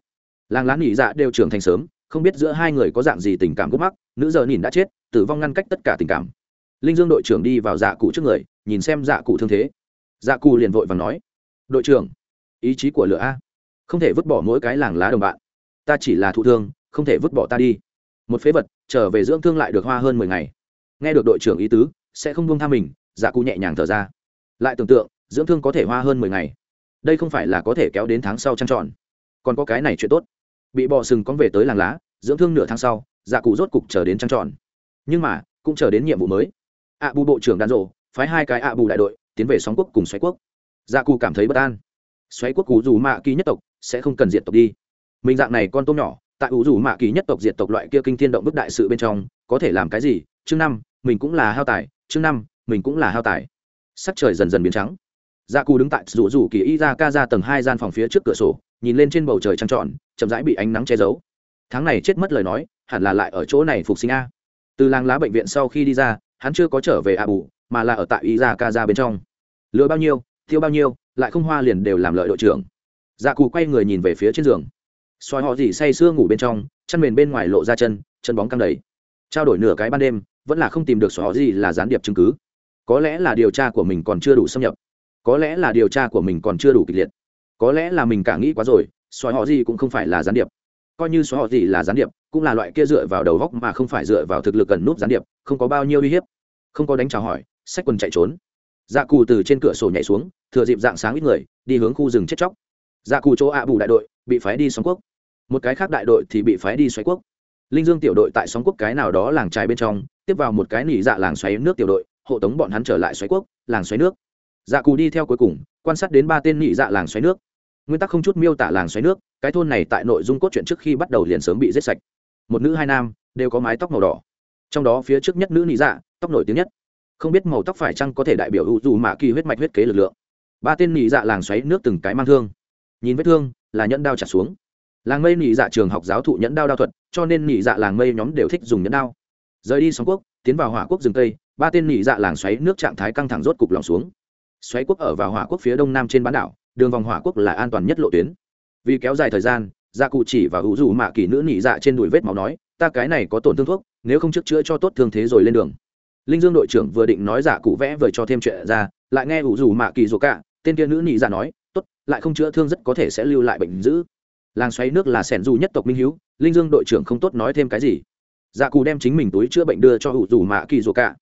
S1: Làng lá nhị dạ đều trưởng thành sớm, không biết giữa hai người có dạng gì tình cảm gốc mắc, nữ giờ nhìn đã chết, tử vong ngăn cách tất cả tình cảm. Linh dương đội trưởng đi vào dạ cụ trước người nhìn xem dạ cụ thương thế. Dạ cụ liền vội và nói, đội trưởng, ý chí của lửa a, không thể vứt bỏ mỗi cái làng lá đồng bạn. Ta chỉ là thụ thương, không thể vứt bỏ ta đi. Một phế vật trở về dưỡng thương lại được hoa hơn mười ngày. Nghe được đội trưởng ý tứ, sẽ không buông tha mình. Dạ cụ nhẹ nhàng thở ra. Lại tưởng tượng, dưỡng thương có thể hoa hơn mười ngày. Đây không phải là có thể kéo đến tháng sau trăng tròn. Còn có cái này chuyện tốt. Bị bò sừng con về tới làng lá, dưỡng thương nửa tháng sau dạ cụ rốt cục chờ đến trăng tròn. Nhưng mà, cũng chờ đến nhiệm vụ mới. Ạ bù bộ trưởng đàn rộ phái hai cái ạ bù đại đội tiến về sóng quốc cùng xoáy quốc. Gia cù cảm thấy bất an. Xoáy quốc cú dù mạ kỳ nhất tộc sẽ không cần diệt tộc đi. Mình dạng này con tôm nhỏ, tại ủ dù mạ kỳ nhất tộc diệt tộc loại kia kinh thiên động bức đại sự bên trong, có thể làm cái gì? Chương năm, mình cũng là hao tài. Chương năm, mình cũng là hao tài. Sắc trời dần dần biến trắng. Gia cù đứng tại rủ rủ kỳ y ra ca ra tầng hai gian phòng phía trước cửa sổ, nhìn lên trên bầu trời trăng trọn, chậm rãi bị ánh nắng che giấu. Tháng này chết mất lời nói, hẳn là lại ở chỗ này phục sinh a. Từ làng lá bệnh viện sau khi đi ra, hắn chưa có trở về a bù mà là ở tại y ra ca ra bên trong. Lừa bao nhiêu, thiêu bao nhiêu, lại không hoa liền đều làm lợi đội trưởng. Dạ cù quay người nhìn về phía trên giường. Xoài họ gì say sưa ngủ bên trong chân mền bên ngoài lộ ra chân chân bóng căng đầy. Trao đổi nửa cái ban đêm, vẫn là không tìm được xoài họ gì là gián điệp chứng cứ. Có lẽ là điều tra của mình còn chưa đủ xâm nhập. Có lẽ là điều tra của mình còn chưa đủ kịch liệt. Có lẽ là mình cả nghĩ quá rồi, xoài họ gì cũng không phải là gián điệp. Coi như xoài họ gì là gián điệp, cũng là loại kia dựa vào đầu góc mà không phải dựa vào thực lực gần núp gián điệp, không có bao nhiêu uy hiếp. Không có đánh trả hỏi sách quần chạy trốn. Dạ cù từ trên cửa sổ nhảy xuống, thừa dịp dạng sáng ít người, đi hướng khu rừng chết chóc. Dạ cù chỗ ạ bù đại đội, bị phái đi sóng quốc. Một cái khác đại đội thì bị phái đi xoáy quốc. Linh dương tiểu đội tại sóng quốc cái nào đó làng trài bên trong, tiếp vào một cái nỉ dạ làng xoáy nước tiểu đội, hộ tống bọn hắn trở lại xoáy quốc, làng xoáy nước. Dạ cù đi theo cuối cùng, quan sát đến ba tên nỉ dạ làng xoáy nước. Nguyên tắc không chút miêu tả làng xoáy nước, cái thôn này tại nội dung cốt truyện trước khi bắt đầu liền sớm bị giết sạch. Một nữ hai nam, đều có mái tóc màu đỏ. Trong đó phía trước nhất nữ nỉ dạ tóc nổi tiếng nhất không biết màu tóc phải chăng có thể đại biểu u dù mạ kỳ huyết mạch huyết kế lực lượng. Ba tên nhị dạ làng xoáy nước từng cái mang thương. Nhìn vết thương, là nhẫn đao trả xuống. Làng mây nhị dạ trường học giáo thụ nhẫn đao đao thuật, cho nên nhị dạ làng mây nhóm đều thích dùng nhẫn đao. Rời đi sóng quốc, tiến vào hỏa quốc rừng tây, ba tên nhị dạ làng xoáy nước trạng thái căng thẳng rốt cục lòng xuống. Xoáy quốc ở vào hỏa quốc phía đông nam trên bán đảo, đường vòng hỏa quốc là an toàn nhất lộ tuyến. Vì kéo dài thời gian dạ cụ chỉ và hữu dù mạ kỳ nữ nhị dạ trên đùi vết máu nói, ta cái này có tổn thương thuốc, nếu không trước chữa cho tốt thương thế rồi lên đường linh dương đội trưởng vừa định nói giả cụ vẽ vời cho thêm chuyện ra, lại nghe ủ rủ mạ kỳ dù cả, tên kia nữ nhị giả nói, tốt, lại không chữa thương rất có thể sẽ lưu lại bệnh dữ. Làng xoáy nước là sẻn dù nhất tộc minh hiếu, linh dương đội trưởng không tốt nói thêm cái gì. Dạ cụ đem chính mình túi chữa bệnh đưa cho ủ dù mạ kỳ dù cả.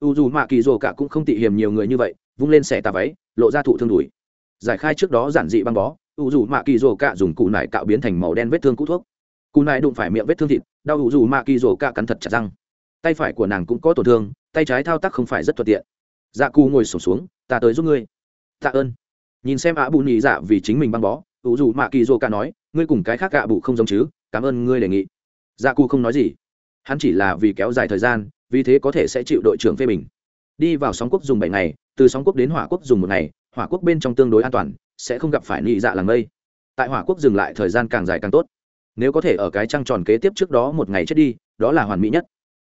S1: Ủ dù mạ kỳ dù cả cũng không tị hiềm nhiều người như vậy, vung lên xẻ tà váy, lộ ra thụ thương đùi. Giải khai trước đó giản dị băng bó, ủ dù mạ kỳ dù cả dùng cụ nải cạo biến thành màu đen vết thương cũ thuốc. Cụ nải đụng phải miệng vết thương thịt, đau ủ dù mạ kỳ dù cả cắn thật chặt răng. Tay phải của nàng cũng có tổn thương tay trái thao tác không phải rất thuận tiện. Dạ cù ngồi sổm xuống, ta tới giúp ngươi. Tạ ơn. Nhìn xem ạ bù nhị dạ vì chính mình băng bó ủ dù mạ kỳ dô ca nói, ngươi cùng cái khác ạ bù không giống chứ, cảm ơn ngươi đề nghị. Dạ cù không nói gì. Hắn chỉ là vì kéo dài thời gian, vì thế có thể sẽ chịu đội trưởng phê bình. Đi vào sóng quốc dùng bảy ngày, từ sóng quốc đến hỏa quốc dùng một ngày, hỏa quốc bên trong tương đối an toàn, sẽ không gặp phải nhị dạ làng mây. Tại hỏa quốc dừng lại thời gian càng dài càng tốt. Nếu có thể ở cái trăng tròn kế tiếp trước đó một ngày chết đi, đó là hoàn mỹ nhất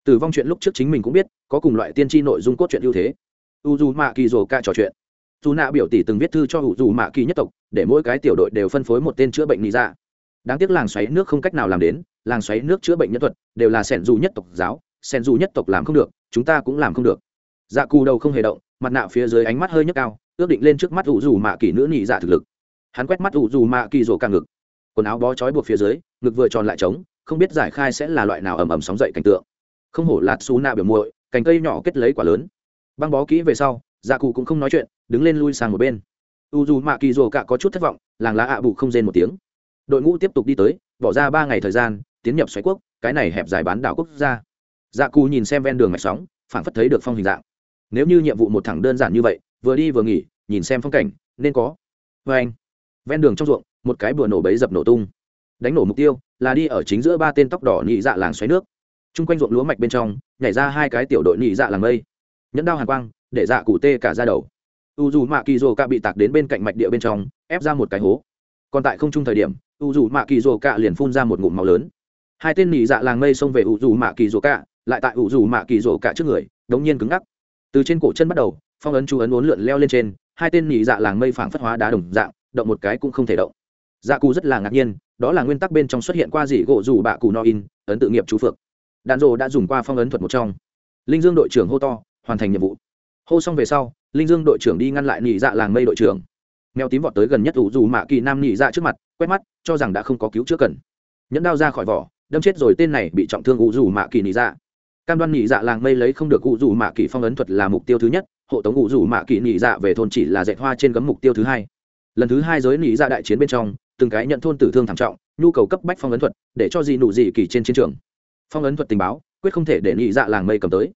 S1: tử vong chuyện lúc trước chính mình cũng biết, có cùng loại tiên tri nội dung cốt truyện ưu thế. U dù mạ kỳ rồ ca trò chuyện. Dù nạ biểu tỷ từng viết thư cho u dù mạ kỳ nhất tộc, để mỗi cái tiểu đội đều phân phối một tên chữa bệnh lý ra dạ. đáng tiếc làng xoáy nước không cách nào làm đến, làng xoáy nước chữa bệnh nhân thuật đều là sẻn dù nhất tộc giáo sẻn dù nhất tộc làm không được, chúng ta cũng làm không được. Dạ cù đầu không hề động, mặt nạ phía dưới ánh mắt hơi nhấc cao, ước định lên trước mắt ủ dù mạ kỳ nữ nhị dạ thực lực. Hắn quét mắt ủ dù mạ kỳ rổ càng ngực. Quần áo bó trói buộc phía dưới, ngực vừa tròn lại trống, không biết giải khai sẽ là loại nào ầm ầm sóng dậy cảnh tượng không hổ lạt xù nạ biểu muội, cành cây nhỏ kết lấy quả lớn. Băng bó kỹ về sau dạ cụ cũng không nói chuyện, đứng lên lui sang một bên. U dù mạ kỳ rồ cạ có chút thất vọng, làng lá ạ bù không rên một tiếng. Đội ngũ tiếp tục đi tới, bỏ ra ba ngày thời gian, tiến nhập xoáy quốc, cái này hẹp dài bán đảo quốc gia. Dạ cụ nhìn xem ven đường mạch sóng phản phất thấy được phong hình dạng. Nếu như nhiệm vụ một thẳng đơn giản như vậy, vừa đi vừa nghỉ, nhìn xem phong cảnh, nên có. Vê anh, ven đường trong ruộng, một cái bừa nổ bấy dập nổ tung. Đánh nổ mục tiêu là đi ở chính giữa ba tên tóc đỏ nhị dạ làng xoáy nước chung quanh ruộng lúa mạch bên trong, nhảy ra hai cái tiểu đội nhị dạ làng mây. Nhẫn đao hàn quang, để dạ cụ tê cả ra đầu. U dù mạ kỳ dô cạ bị tạc đến bên cạnh mạch địa bên trong, ép ra một cái hố. Còn tại không trung thời điểm u dù mạ kỳ dô cạ liền phun ra một ngụm màu lớn. Hai tên nhị dạ làng mây xông về u dù mạ kỳ dô cạ lại tại u dù mạ kỳ dô cạ trước người, đống nhiên cứng ngắc. Từ trên cổ chân bắt đầu, phong ấn chú ấn uốn lượn leo lên trên, hai tên nhị dạ làng mây phảng phất hóa đá đồng dạng, động một cái cũng không thể động. Dạ cụ rất là ngạc nhiên, đó là nguyên tắc bên trong xuất hiện qua dị gỗ dù bạ cụ no in, ấn tự nghiệp chú phượng đạn rồ đã dùng qua phong ấn thuật một trong. Linh dương đội trưởng hô to, hoàn thành nhiệm vụ. Hô xong về sau, linh dương đội trưởng đi ngăn lại nhị dạ làng mây đội trưởng. Mèo tím vọt tới gần nhất ủ dù mạ kỳ nam nhị dạ trước mặt, quét mắt, cho rằng đã không có cứu chữa cần. Nhẫn đao ra khỏi vỏ, đâm chết rồi tên này bị trọng thương ủ dù mạ kỳ nhị dạ. Cam đoan nhị dạ làng mây lấy không được ủ dù mạ kỳ phong ấn thuật là mục tiêu thứ nhất, hộ tống ủ dù mạ kỳ nhị dạ về thôn chỉ là dạy hoa trên gấm mục tiêu thứ hai. Lần thứ hai giới nhị dạ đại chiến bên trong, từng cái nhận thôn tử thương thảm trọng, nhu cầu cấp bách phong ấn thuật, để cho gì nụ gì kỳ trên chiến trường phong ấn thuật tình báo, quyết không thể để nhị dạ làng mây cầm tới.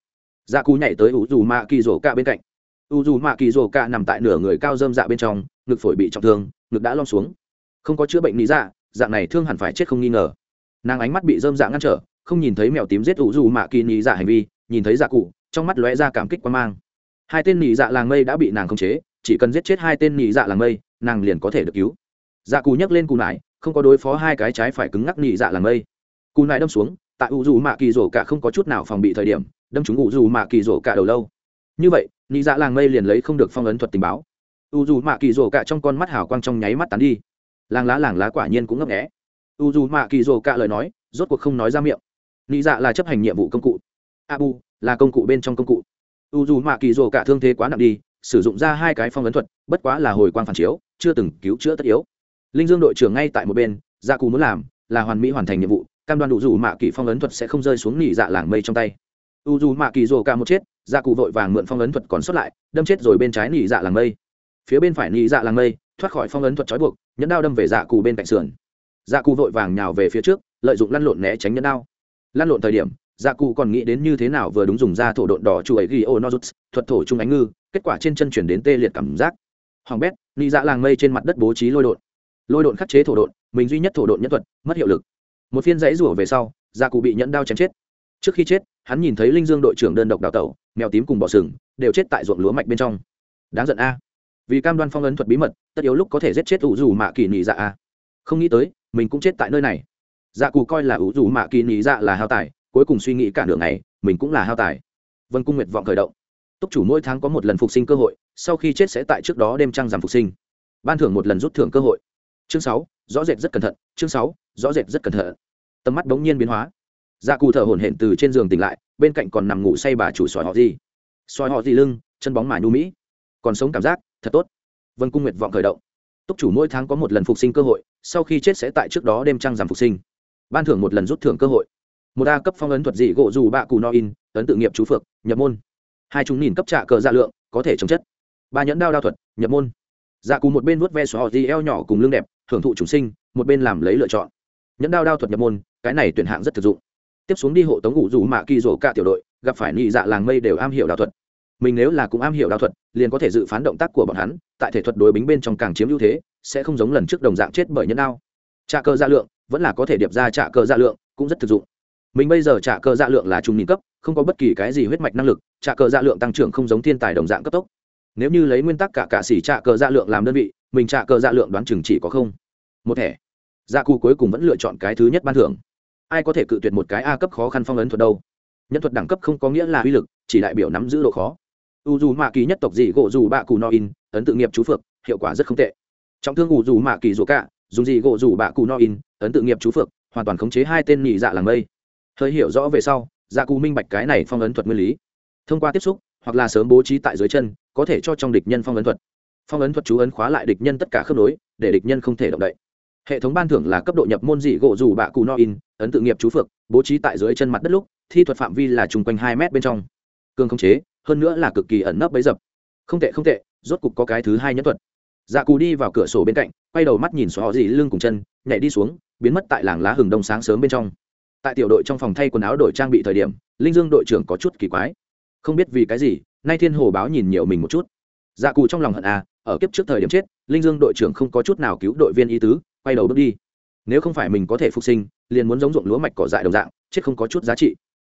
S1: Dạ cú nhảy tới u dù mạ kỳ rổ cạ bên cạnh. U dù mạ kỳ rổ cạ nằm tại nửa người cao dơm dạ bên trong, ngực phổi bị trọng thương, ngực đã lom xuống. Không có chữa bệnh nhị dạ dạng này thương hẳn phải chết không nghi ngờ. Nàng ánh mắt bị dơm dạ ngăn trở, không nhìn thấy mèo tím giết u dù mạ kỳ nhị dạ hành vi, nhìn thấy dạ cụ, trong mắt lóe ra cảm kích quan mang. Hai tên nhị dạ làng mây đã bị nàng khống chế, chỉ cần giết chết hai tên nhị dạ làng mây, nàng liền có thể được cứu. Dạ cù nhấc lên cù nải, không có đối phó hai cái trái phải cứng ngắc nhị dạ làng mây. Cù nải đâm xuống tại u dù mạ kỳ rổ cả không có chút nào phòng bị thời điểm, đâm chúng u dù mạ kỳ rổ cả đầu lâu. Như vậy, nị dạ làng mây liền lấy không được phong ấn thuật tình báo. U dù mạ kỳ rổ cả trong con mắt hào quang trong nháy mắt tán đi. Làng lá làng lá quả nhiên cũng ngấp nghẽ u dù mạ kỳ rổ cả lời nói, rốt cuộc không nói ra miệng. Nị dạ là chấp hành nhiệm vụ công cụ. Abu là công cụ bên trong công cụ. U dù mạ kỳ rổ cả thương thế quá nặng đi, sử dụng ra hai cái phong ấn thuật, bất quá là hồi quang phản chiếu, chưa từng cứu chữa tất yếu. Linh dương đội trưởng ngay tại một bên gia cù muốn làm, là hoàn mỹ hoàn thành nhiệm vụ cam đoan đủ dù mạ kỳ phong ấn thuật sẽ không rơi xuống nỉ dạ làng mây trong tay. U dù mạ kỳ rồ ca một chết dạ cụ vội vàng mượn phong ấn thuật còn xuất lại, đâm chết rồi bên trái nỉ dạ làng mây. Phía bên phải nỉ dạ làng mây, thoát khỏi phong ấn thuật trói buộc, nhẫn đao đâm về dạ cụ bên cạnh sườn. Dạ cụ vội vàng nhào về phía trước, lợi dụng lăn lộn né tránh nhẫn đao. Lăn lộn thời điểm dạ cụ còn nghĩ đến như thế nào vừa đúng dùng ra thổ độn đỏ chu ấy ghi ô nozuts thuật thổ trung ánh ngư, kết quả trên chân chuyển đến tê liệt cảm giác. Hoàng bét nị dạ làng mây trên mặt đất bố trí lôi độn. Lôi độn khắc chế thổ độn, mình duy nhất thổ độn nhất thuật, mất hiệu lực một phiên dãy rủa về sau, gia cụ bị nhẫn đao chém chết. Trước khi chết, hắn nhìn thấy linh dương đội trưởng đơn độc đào tẩu, mèo tím cùng bọ sừng, đều chết tại ruộng lúa mạch bên trong. Đáng giận a. Vì cam đoan phong ấn thuật bí mật, tất yếu lúc có thể giết chết ủ dù mạ kỳ nị dạ a. Không nghĩ tới, mình cũng chết tại nơi này. Dạ cụ coi là ủ dù mạ kỳ nị dạ là hao tài, cuối cùng suy nghĩ cả đường này mình cũng là hao tài. Vân cung nguyệt vọng khởi động. Túc chủ mỗi tháng có một lần phục sinh cơ hội, sau khi chết sẽ tại trước đó đêm trăng giảm phục sinh. Ban thưởng một lần rút thưởng cơ hội chương sáu, rõ rệt rất cẩn thận, chương sáu, rõ rệt rất cẩn thận. Tầm mắt bỗng nhiên biến hóa. Dạ cụ thở hổn hển từ trên giường tỉnh lại, bên cạnh còn nằm ngủ say bà chủ sỏi họ gì sỏi họ gì lưng, chân bóng mải nu mỹ. Còn sống cảm giác, thật tốt. Vân cung nguyệt vọng khởi động. Túc chủ mỗi tháng có một lần phục sinh cơ hội, sau khi chết sẽ tại trước đó đêm trăng giảm phục sinh. Ban thưởng một lần rút thưởng cơ hội. Một a cấp phong ấn thuật dị gỗ dù bạ cù no in, ấn tự nghiệp chú phược, nhập môn. Hai chúng nhìn cấp trạ cờ dạ lượng, có thể chống chất. Ba nhẫn đao đao thuật, nhập môn dạ cù một bên vuốt ve xóa họ di eo nhỏ cùng lưng đẹp hưởng thụ chúng sinh, một bên làm lấy lựa chọn. Nhẫn đao đao thuật nhập môn, cái này tuyển hạng rất thực dụng. Tiếp xuống đi hộ tống ngủ dù mạ kỳ rổ cả tiểu đội, gặp phải nhị dạ làng mây đều am hiểu đao thuật. Mình nếu là cũng am hiểu đao thuật, liền có thể dự phán động tác của bọn hắn, tại thể thuật đối bính bên trong càng chiếm ưu thế, sẽ không giống lần trước đồng dạng chết bởi nhẫn đao. Trả cơ dạ lượng, vẫn là có thể điệp ra trả cơ dạ lượng, cũng rất thực dụng. Mình bây giờ trả cơ dạ lượng là trung nghìn cấp, không có bất kỳ cái gì huyết mạch năng lực trả cơ dạ lượng tăng trưởng không giống thiên tài đồng dạng cấp tốc nếu như lấy nguyên tắc cả cả xỉ trạ cờ dạ lượng làm đơn vị, mình trạ cờ dạ lượng đoán chừng chỉ có không, một thẻ. Gia dạ cụ cuối cùng vẫn lựa chọn cái thứ nhất ban thưởng. Ai có thể cự tuyệt một cái a cấp khó khăn phong ấn thuật đâu? Nhân thuật đẳng cấp không có nghĩa là uy lực, chỉ đại biểu nắm giữ độ khó. U dù mạ kỳ nhất tộc gì gỗ dù bạ cù no in, ấn tự nghiệp chú phược, hiệu quả rất không tệ. Trọng thương u dù mạ kỳ dù cả, dùng gì gỗ dù bạ cù no in, ấn tự nghiệp chú phược, hoàn toàn khống chế hai tên nhị dạ làng mây. Hơi hiểu rõ về sau dạ gia cù minh bạch cái này phong ấn thuật nguyên lý. Thông qua tiếp xúc, hoặc là sớm bố trí tại dưới chân có thể cho trong địch nhân phong ấn thuật. Phong ấn thuật chú ấn khóa lại địch nhân tất cả khớp nối, để địch nhân không thể động đậy. Hệ thống ban thưởng là cấp độ nhập môn dị gỗ dù bạ cù no in, ấn tự nghiệp chú phược bố trí tại dưới chân mặt đất lúc, thi thuật phạm vi là chung quanh hai mét bên trong. Cương không chế, hơn nữa là cực kỳ ẩn nấp bấy dập. Không tệ không tệ, rốt cục có cái thứ hai nhất thuật. Dạ cù đi vào cửa sổ bên cạnh, quay đầu mắt nhìn xóa họ dị lưng cùng chân, nhảy đi xuống, biến mất tại làng lá hừng đông sáng sớm bên trong. Tại tiểu đội trong phòng thay quần áo đổi trang bị thời điểm, linh dương đội trưởng có chút kỳ quái. Không biết vì cái gì nay thiên hồ báo nhìn nhiều mình một chút. Dạ cù trong lòng hận à ở kiếp trước thời điểm chết, linh dương đội trưởng không có chút nào cứu đội viên y tứ, quay đầu bước đi. Nếu không phải mình có thể phục sinh, liền muốn giống ruộng lúa mạch cỏ dại đồng dạng, chết không có chút giá trị.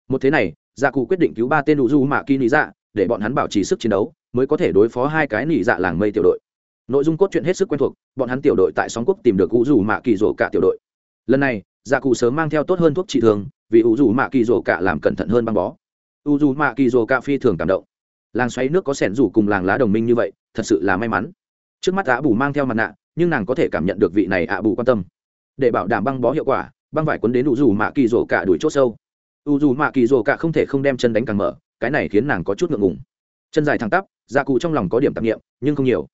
S1: Một thế này dạ cụ quyết định cứu ba tên đủ du mạ kỳ nị dạ để bọn hắn bảo trì sức chiến đấu, mới có thể đối phó hai cái nị dạ làng mây tiểu đội. Nội dung cốt truyện hết sức quen thuộc, bọn hắn tiểu đội tại sóng quốc tìm được U dù mạ kỳ rổ cả tiểu đội. Lần này dạ cụ sớm mang theo tốt hơn thuốc trị thường vì u dù mạ kỳ rổ cả làm cẩn thận hơn băng bó. U dù mạ kỳ rổ cả phi thường cảm động làng xoáy nước có sẻn rủ cùng làng lá đồng minh như vậy, thật sự là may mắn. Trước mắt ạ bù mang theo mặt nạ, nhưng nàng có thể cảm nhận được vị này ạ bù quan tâm. Để bảo đảm băng bó hiệu quả, băng vải quấn đến u dù mạ kỳ rổ cả đuổi chốt sâu. U dù mạ kỳ rổ cả không thể không đem chân đánh càng mở, cái này khiến nàng có chút ngượng ngùng. Chân dài thẳng tắp dạ cụ trong lòng có điểm tạp nghiệm, nhưng không nhiều.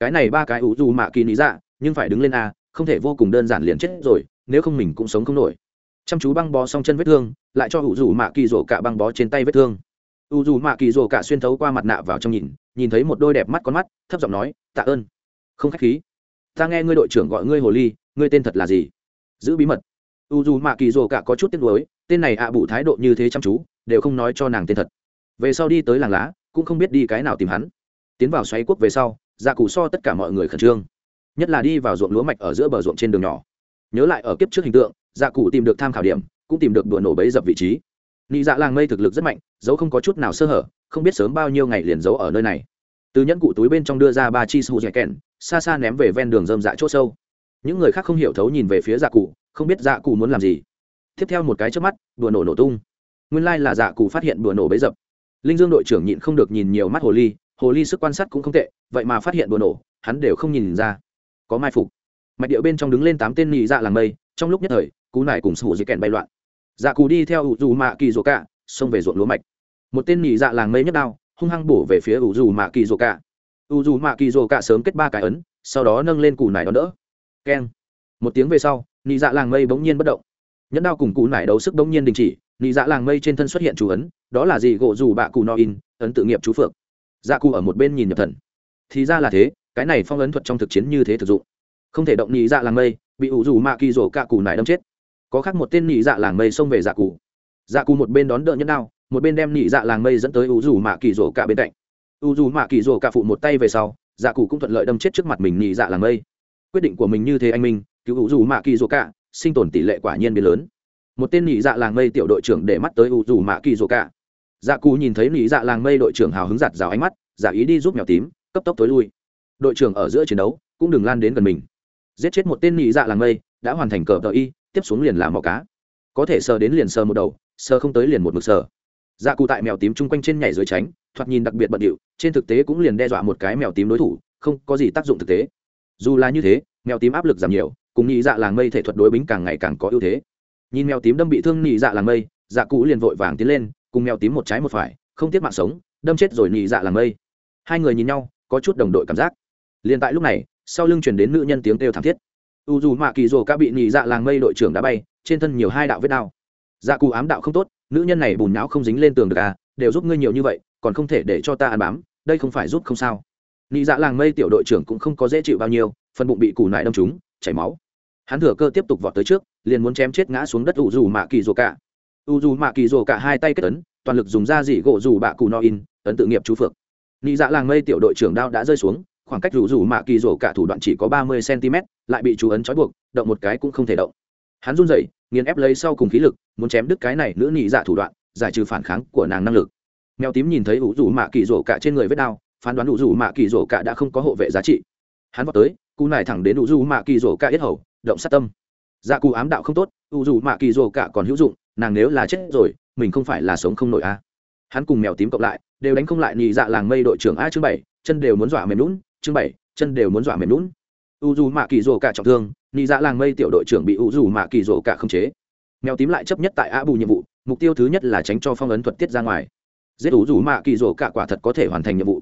S1: Cái này ba cái u dù mạ kỳ lý dạ nhưng phải đứng lên a, không thể vô cùng đơn giản liền chết rồi, nếu không mình cũng sống không nổi. Chăm chú băng bó xong chân vết thương, lại cho ủ dù mạ kỳ rổ cả băng bó trên tay vết thương u dù mạ kỳ rồ cả xuyên thấu qua mặt nạ vào trong nhìn nhìn thấy một đôi đẹp mắt con mắt, thấp giọng nói, tạ ơn. Không khách khí. Ta nghe ngươi đội trưởng gọi ngươi hồ ly, ngươi tên thật là gì? Giữ bí mật. U dù mạ kỳ rồ cả có chút tiếc nuối, tên này ạ à bụ thái độ như thế chăm chú, đều không nói cho nàng tên thật. Về sau đi tới làng lá, cũng không biết đi cái nào tìm hắn. Tiến vào xoáy quốc về sau dạ cụ so tất cả mọi người khẩn trương, nhất là đi vào ruộng lúa mạch ở giữa bờ ruộng trên đường nhỏ. Nhớ lại ở kiếp trước hình tượng dạ cụ tìm được tham khảo điểm, cũng tìm được đùa nổ bấy dập vị trí nị dạ làng mây thực lực rất mạnh, dấu không có chút nào sơ hở, không biết sớm bao nhiêu ngày liền giấu ở nơi này. Từ nhẫn cụ túi bên trong đưa ra ba chi sù dẻ kèn xa xa ném về ven đường dơm dạ c h ỗ sâu. Những người khác không hiểu thấu nhìn về phía dạ cụ, không biết dạ cụ muốn làm gì. Tiếp theo một cái trước mắt, đùa nổ nổ tung. Nguyên lai là dạ cụ phát hiện đùa nổ bấy dập. Linh dương đội trưởng nhịn không được nhìn nhiều mắt hồ ly hồ ly sức quan sát cũng không tệ, vậy mà phát hiện đùa nổ, hắn đều không nhìn ra. Có mai phục. Mạch điệu bên trong đứng lên tám tên nị dạ làng mây, trong lúc nhất thời, cú này cùng sủ dì kèn bay loạn dạ cù đi theo ủ dù mạ kỳ rồ cả, xông về ruộng lúa mạch. Một tên nhị dạ làng mây nhất đao hung hăng bổ về phía ủ dù mạ kỳ rồ cả. Ủ dù mạ kỳ rồ cả sớm kết ba cái ấn, sau đó nâng lên cù nải đón đỡ. Keng. Một tiếng về sau, nhị dạ làng mây bỗng nhiên bất động. Nhẫn đao cùng cù nải đấu sức bỗng nhiên đình chỉ, Nhị dạ làng mây trên thân xuất hiện chú ấn, đó là gì gỗ dù bạ cù no in, ấn tự nghiệp chú phượng. Dạ cù ở một bên nhìn nhập thần. Thì ra là thế, cái này phong ấn thuật trong thực chiến như thế thực dụng. Không thể động nhị dạ làng mây, bị ủ dù mạ kỳ rổ cả cù nải đâm chết có khác một tên nhị dạ làng mây xông về dạ cù. Dạ cù một bên đón đỡ nhẫn đao, một bên đem nhị dạ làng mây dẫn tới u dù mạ kỳ rổ cả bên cạnh. U dù mạ kỳ rổ cả phụ một tay về sau dạ cù cũng thuận lợi đâm chết trước mặt mình nhị dạ làng mây. Quyết định của mình như thế anh minh, cứu u dù mạ kỳ rổ cả sinh tồn tỷ lệ quả nhiên biến lớn. Một tên nhị dạ làng mây tiểu đội trưởng để mắt tới u dù mạ kỳ rổ cả dạ cù nhìn thấy nhị dạ làng mây đội trưởng hào hứng giặt rào ánh mắt, giả ý đi giúp mèo tím, cấp tốc tối lui. Đội trưởng ở giữa chiến đấu, cũng đừng lan đến gần mình. Giết chết một tên nhị dạ làng mây, đã hoàn thành cờ tờ y tiếp xuống liền làm mỏ cá. Có thể sờ đến liền sờ một đầu, sờ không tới liền một mực sờ. Dạ cụ tại mèo tím chung quanh trên nhảy dưới tránh, thoạt nhìn đặc biệt bận điệu, trên thực tế cũng liền đe dọa một cái mèo tím đối thủ, không có gì tác dụng thực tế. Dù là như thế, mèo tím áp lực giảm nhiều, cùng nhị dạ làng mây thể thuật đối bính càng ngày càng có ưu thế. Nhìn mèo tím đâm bị thương nhị dạ làng mây dạ cụ liền vội vàng tiến lên, cùng mèo tím một trái một phải, không tiếc mạng sống, đâm chết rồi nhị dạ làng mây. Hai người nhìn nhau, có chút đồng đội cảm giác. Liền tại lúc này, sau lưng chuyển đến nữ nhân tiếng kêu thảm thiết u dù mạ kỳ rồ ca bị nhị dạ làng mây đội trưởng đã bay, trên thân nhiều hai đạo vết đao dạ cụ ám đạo không tốt, nữ nhân này bùn não không dính lên tường được à đều giúp ngươi nhiều như vậy, còn không thể để cho ta ăn bám, đây không phải giúp không sao. Nhị dạ làng mây tiểu đội trưởng cũng không có dễ chịu bao nhiêu, phần bụng bị củ nại đâm trúng, chảy máu. Hắn thừa cơ tiếp tục vọt tới trước, liền muốn chém chết ngã xuống đất u dù mạ kỳ rồ cả. U dù mạ kỳ rồ cả hai tay kết ấn, toàn lực dùng da dỉ gỗ dù bạ cù no in, ấn tự nghiệp chú phượng. Nị dạ làng mây tiểu đội trưởng đao đã rơi xuống khoảng cách rủ rủ mạ kỳ rổ cả thủ đoạn chỉ có ba mươi cm, lại bị chú ấn trói buộc, động một cái cũng không thể động. Hắn run rẩy, nghiền ép lấy sau cùng khí lực, muốn chém đứt cái này nữ nị dạ thủ đoạn, giải trừ phản kháng của nàng năng lực. Mèo tím nhìn thấy ủ rủ mạ kỳ rổ cả trên người vết đao phán đoán ủ rủ mạ kỳ rổ cả đã không có hộ vệ giá trị. Hắn vào tới, cú này thẳng đến ủ rủ mạ kỳ rổ cả yết hầu, động sát tâm. Dạ cù ám đạo không tốt ủ rủ mạ kỳ rổ cả còn hữu dụng, nàng nếu là chết rồi, mình không phải là sống không nổi a à. hắn cùng mèo tím cộng lại, đều đánh không lại nhị dạ làng mây đội trưởng a chương bảy, chân đều muốn dọa mềm lún chương bảy, chân đều muốn dọa mềm lún u dù mạ kỳ rổ cả trọng thương, nị dạ làng mây tiểu đội trưởng bị u dù mạ kỳ rổ cả không chế. Mèo tím lại chấp nhất tại a bù nhiệm vụ, mục tiêu thứ nhất là tránh cho phong ấn thuật tiết ra ngoài. Giết u dù mạ kỳ rổ cả quả thật có thể hoàn thành nhiệm vụ.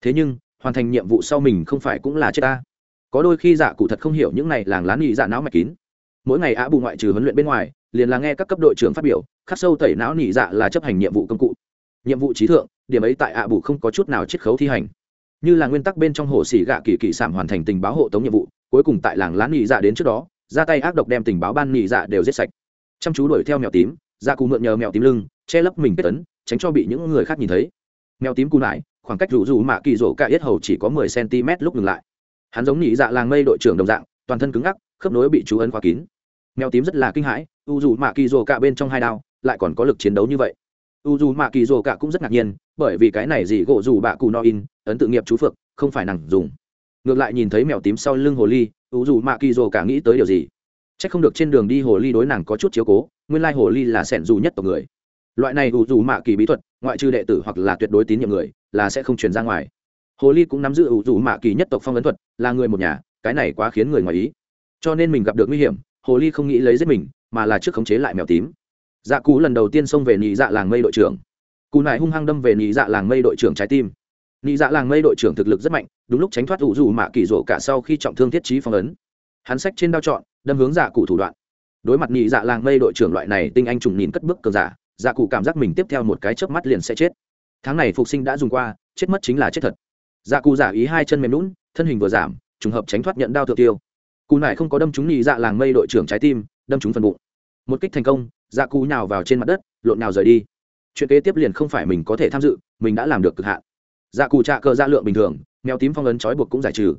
S1: Thế nhưng, hoàn thành nhiệm vụ sau mình không phải cũng là chết ta. Có đôi khi dạ cụ thật không hiểu những này làng lán nị dạ não mạch kín. Mỗi ngày a bù ngoại trừ huấn luyện bên ngoài, liền là nghe các cấp đội trưởng phát biểu, khắc sâu tẩy não nị dạ là chấp hành nhiệm vụ công cụ. Nhiệm vụ trí thượng, điểm ấy tại ạ bù không có chút nào chiết khấu thi hành như là nguyên tắc bên trong hồ xỉ gạ kỳ kỳ sảm hoàn thành tình báo hộ tống nhiệm vụ, cuối cùng tại làng lán nhị dạ đến trước đó, ra tay ác độc đem tình báo ban nhị dạ đều giết sạch. Chăm chú đuổi theo mèo tím dạ cù mượn nhờ mèo tím lưng, che lấp mình kết tấn tránh cho bị những người khác nhìn thấy. Mèo tím cù lại khoảng cách rủ rủ mạ kỳ rổ cả yết hầu chỉ có mười cm lúc ngừng lại. Hắn giống nhị dạ làng mây đội trưởng đồng dạng, toàn thân cứng ngắc, khớp nối bị chú ấn khóa kín. Mèo tím rất là kinh hãi, u dù mạ kỳ rổ cả bên trong hai đao, lại còn có lực chiến đấu như vậy. U dù mạ kỳ rổ cả cũng rất ngạc nhiên, bởi vì cái này gì gỗ dù bạ cù no in ấn tự nghiệp chú phược, không phải nàng dùng. Ngược lại nhìn thấy mèo tím sau lưng hồ ly u dù mạ kỳ dồ cả nghĩ tới điều gì? C h ắ c không được trên đường đi hồ ly đối nàng có chút chiếu cố, nguyên lai hồ ly là sẻn dù nhất tộc người. Loại này u dù mạ kỳ bí thuật, ngoại trừ đệ tử hoặc là tuyệt đối tín nhiệm người, là sẽ không truyền ra ngoài. Hồ ly cũng nắm giữ u dù mạ kỳ nhất tộc phong ấn thuật, là người một nhà, cái này quá khiến người ngoài ý. Cho nên mình gặp được nguy hiểm, hồ ly không nghĩ lấy giết mình, mà là trước khống chế lại mèo tím. Dạ cú lần đầu tiên xông về nhị dạ làng mây đội trưởng. Cù này hung hăng đâm về nhị dạ làng mây đội trưởng trái tim. Nị dạ làng mây đội trưởng thực lực rất mạnh, đúng lúc tránh thoát ủ dù mạ kỳ rổ cả sau khi trọng thương thiết trí phong ấn. Hắn sách trên đao trọn đâm hướng dạ cụ thủ đoạn. Đối mặt Nị dạ làng mây đội trưởng loại này, tinh anh trùng nhìn cất bước cờ giả dạ cụ cảm giác mình tiếp theo một cái chớp mắt liền sẽ chết. Tháng này phục sinh đã dùng qua, chết mất chính là chết thật. Dạ cụ giả ý hai chân mềm lún thân hình vừa giảm, trùng hợp tránh thoát nhận đao thượng tiêu. Cụ này không có đâm trúng Nị dạ làng mây đội trưởng trái tim, đâm trúng phần bụng. Một kích thành công dạ cụ nhào vào trên mặt đất, lộn nào rời đi. Chuyện kế tiếp liền không phải mình có thể tham dự, mình đã làm được cực hạn dạ cụ trạ cờ dạ lượng bình thường, mèo tím phong ấn trói buộc cũng giải trừ.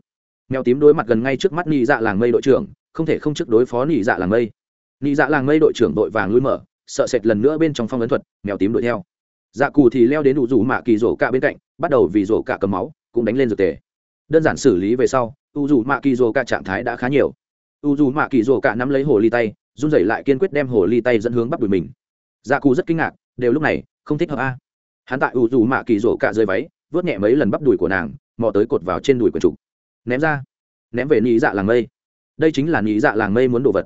S1: Mèo tím đối mặt gần ngay trước mắt nị dạ làng mây đội trưởng, không thể không trước đối phó nị dạ làng mây. Nị dạ làng mây đội trưởng đội vàng lui mở, sợ sệt lần nữa bên trong phong ấn thuật, mèo tím đuổi theo. Dạ cù thì leo đến đủ rủ mạ kỳ rổ cả bên cạnh, bắt đầu vì rổ cả cầm máu, cũng đánh lên dược tề. Đơn giản xử lý về sau, u dù mạ kỳ rổ cả trạng thái đã khá nhiều. U dù mạ kỳ rổ cả nắm lấy hồ ly tay, run rẩy lại kiên quyết đem hồ ly tay dẫn hướng bắt đùi mình. Dạ cù rất kinh ngạc, đều lúc này, không thích hợp a. Hắn tại u dù mạ kỳ rổ cả rơi váy vớt nhẹ mấy lần bắp đùi của nàng, mò tới cột vào trên đùi quần trục ném ra. Ném về nhị dạ làng mây. Đây chính là nhị dạ làng mây muốn đồ vật.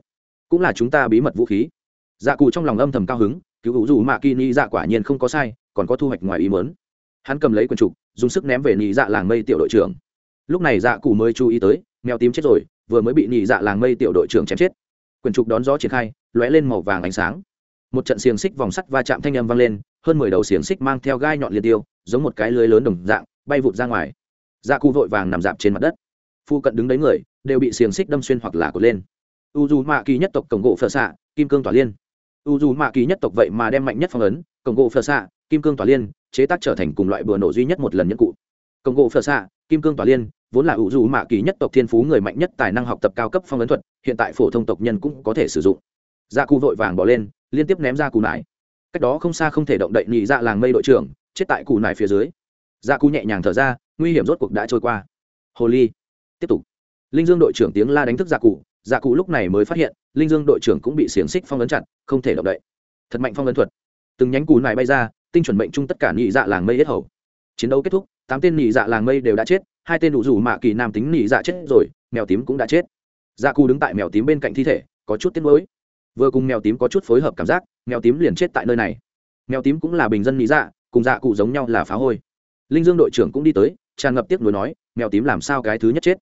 S1: Cũng là chúng ta bí mật vũ khí. Dạ cù trong lòng âm thầm cao hứng, cứu hữu dù mạ kỳ nhị dạ quả nhiên không có sai, còn có thu hoạch ngoài ý mớn hắn cầm lấy quần trục dùng sức ném về nhị dạ làng mây tiểu đội trưởng. Lúc này dạ cụ mới chú ý tới, mèo tím chết rồi, vừa mới bị nhị dạ làng mây tiểu đội trưởng chém chết. Quần trục đón gió triển khai, lóe lên màu vàng ánh sáng một trận xiềng xích vòng sắt va chạm thanh âm vang lên, hơn mười đầu xiềng xích mang theo gai nhọn liên tiêu, giống một cái lưới lớn đồng dạng, bay vụt ra ngoài. Da cụ vội vàng nằm dạp trên mặt đất. Phu cận đứng đấy người, đều bị xiềng xích đâm xuyên hoặc là cột lên. U dù mạ kỳ nhất tộc cổng gỗ phở xạ, kim cương tỏa liên. U dù mạ kỳ nhất tộc vậy mà đem mạnh nhất phong ấn cổng gỗ phở xạ, kim cương tỏa liên, chế tác trở thành cùng loại bừa nổ duy nhất một lần nhất cụ. Cổng gỗ phở xạ, kim cương tỏa liên, vốn là u dù mạ kỳ nhất tộc thiên phú người mạnh nhất tài năng học tập cao cấp phong ấn thuật, hiện tại phổ thông tộc nhân cũng có thể sử dụng. Dạ cụ vội vàng bỏ lên liên tiếp ném ra cù nải. Cách đó không xa không thể động đậy nhị dạ làng mây đội trưởng, chết tại cù nải phía dưới. Dạ cù nhẹ nhàng thở ra, nguy hiểm rốt cuộc đã trôi qua. Hồ ly, tiếp tục. Linh dương đội trưởng tiếng la đánh thức dạ cụ dạ cụ lúc này mới phát hiện, linh dương đội trưởng cũng bị xiềng xích phong ấn chặt, không thể động đậy. Thật mạnh phong ấn thuật. Từng nhánh cù nải bay ra, tinh chuẩn mệnh chung tất cả nhị dạ làng mây hết hầu. Chiến đấu kết thúc, tám tên nhị dạ làng mây đều đã chết, hai tên đủ rủ mạ kỳ nam tính nhị dạ chết rồi, mèo tím cũng đã chết. Dạ cụ đứng tại mèo tím bên cạnh thi thể, có chút tiếc nuối vừa cùng mèo tím có chút phối hợp cảm giác, mèo tím liền chết tại nơi này. Mèo tím cũng là bình dân lý dạ cùng dạ cụ giống nhau là phá hôi. Linh dương đội trưởng cũng đi tới, tràn ngập tiếc nuối nói, mèo tím làm sao cái thứ nhất chết?